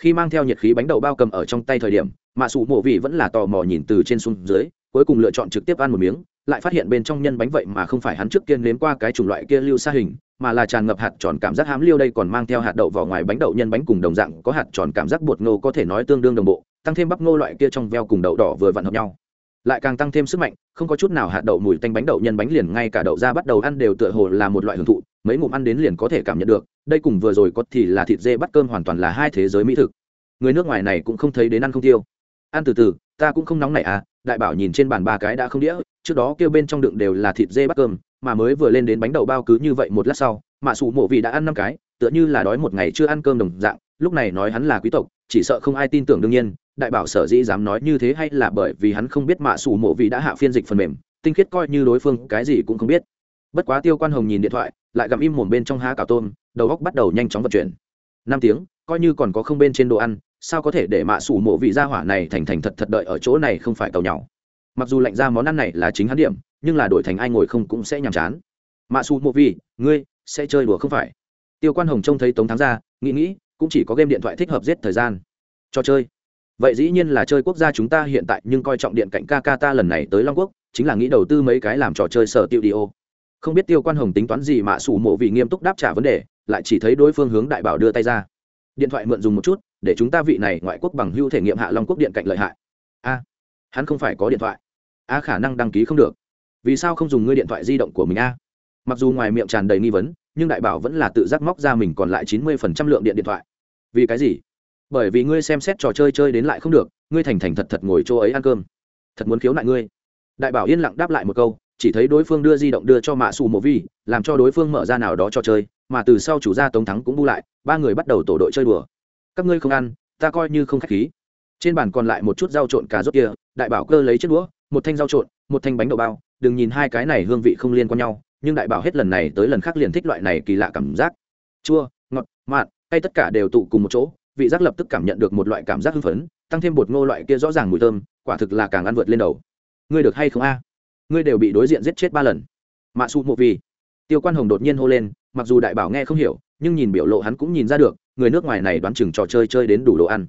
Khi mang theo nhiệt khí bánh đậu bao cầm ở trong tay thời điểm, mạ sủ mộ vị vẫn là tò mò nhìn từ trên xuống dưới, cuối cùng lựa chọn trực tiếp ăn một miếng, lại phát hiện bên trong nhân bánh vậy mà không phải hắn trước tiên nếm qua cái chủng loại kia lưu sa hình, mà là tràn ngập hạt tròn cảm giác hám liêu đây còn mang theo hạt đậu vào ngoài bánh đậu nhân bánh cùng đồng dạng có hạt tròn cảm giác bột ngô có thể nói tương đương đồng bộ, tăng thêm bắp ngô loại kia trong veo cùng đậu đỏ vừa vặn hợp nhau lại càng tăng thêm sức mạnh, không có chút nào hạt đậu mùi tanh bánh đậu nhân bánh liền ngay cả đậu ra bắt đầu ăn đều tựa hồ là một loại hưởng thụ, mấy ngụm ăn đến liền có thể cảm nhận được, đây cùng vừa rồi có thì là thịt dê bắt cơm hoàn toàn là hai thế giới mỹ thực. Người nước ngoài này cũng không thấy đến ăn không tiêu. Ăn từ từ, ta cũng không nóng này à đại bảo nhìn trên bàn ba cái đã không đĩa, trước đó kêu bên trong đựng đều là thịt dê bắt cơm, mà mới vừa lên đến bánh đậu bao cứ như vậy một lát sau, mạ sủ mộ vị đã ăn năm cái, tựa như là đói một ngày chưa ăn cơm đồng dạng, lúc này nói hắn là quý tộc, chỉ sợ không ai tin tưởng đương nhiên đại bảo sở dĩ dám nói như thế hay là bởi vì hắn không biết mạ sủ mộ vị đã hạ phiên dịch phần mềm, tinh khiết coi như đối phương cái gì cũng không biết. Bất quá tiêu quan hồng nhìn điện thoại, lại gặm im mồm bên trong há cào tôm, đầu góc bắt đầu nhanh chóng vận chuyển. Năm tiếng, coi như còn có không bên trên đồ ăn, sao có thể để mạ sủ mộ vị gia hỏa này thành thành thật thật đợi ở chỗ này không phải tàu nhau mặc dù lạnh ra món ăn này là chính hắn điểm, nhưng là đổi thành ai ngồi không cũng sẽ nhàm chán. Mạ sủ mộ vị, ngươi, sẽ chơi đùa không phải? Tiêu quan hồng trông thấy tống thắng ra, nghĩ nghĩ, cũng chỉ có game điện thoại thích hợp giết thời gian. Cho chơi vậy dĩ nhiên là chơi quốc gia chúng ta hiện tại, nhưng coi trọng điện cạnh ca ta lần này tới long quốc, chính là nghĩ đầu tư mấy cái làm trò chơi sở tiêu đi ô. Không biết tiêu quan hồng tính toán gì mà sủ mộ vì nghiêm túc đáp trả vấn đề, lại chỉ thấy đối phương hướng đại bảo đưa tay ra. Điện thoại mượn dùng một chút, để chúng ta vị này ngoại quốc bằng hưu thể nghiệm hạ long quốc điện cạnh lợi hại. A, hắn không phải có điện thoại. A khả năng đăng ký không được. Vì sao không dùng ngươi điện thoại di động của mình a? Mặc dù ngoài miệng tràn đầy nghi vấn, nhưng đại bảo vẫn là tự giác móc ra mình còn lại chín mươi phần trăm lượng điện điện thoại. Vì cái gì? Bởi vì ngươi xem xét trò chơi chơi đến lại không được, ngươi thành thành thật thật ngồi chỗ ấy ăn cơm. Thật muốn khiếu nại ngươi. Đại bảo yên lặng đáp lại một câu, chỉ thấy đối phương đưa di động đưa cho mạ xù mộ vi, làm cho đối phương mở ra nào đó cho chơi, mà từ sau chủ gia tống thắng cũng bu lại, ba người bắt đầu tổ đội chơi đùa. Các ngươi không ăn, ta coi như không k h á c h khí. Trên bàn còn lại một chút rau trộn cà rốt kia, đại bảo cơ lấy chiếc đũa, một thanh rau trộn, một thanh bánh đậu bao, đừng nhìn hai cái này hương vị không liên quan nhau, nhưng đại bảo hết lần này tới lần khác liền thích loại này kỳ lạ cảm giác. Chua, ngọt, mặn hay tất cả đều tụ cùng một chỗ vị giác lập tức cảm nhận được một loại cảm giác hưng phấn, tăng thêm bột ngô loại kia rõ ràng mùi thơm, quả thực là càng ăn vượt lên đầu. Ngươi được hay không a? Ngươi đều bị đối diện giết chết ba lần. Mạ su mộ vì tiêu quan hồng đột nhiên hô lên, mặc dù đại bảo nghe không hiểu, nhưng nhìn biểu lộ hắn cũng nhìn ra được, người nước ngoài này đoán chừng trò chơi chơi đến đủ đồ ăn.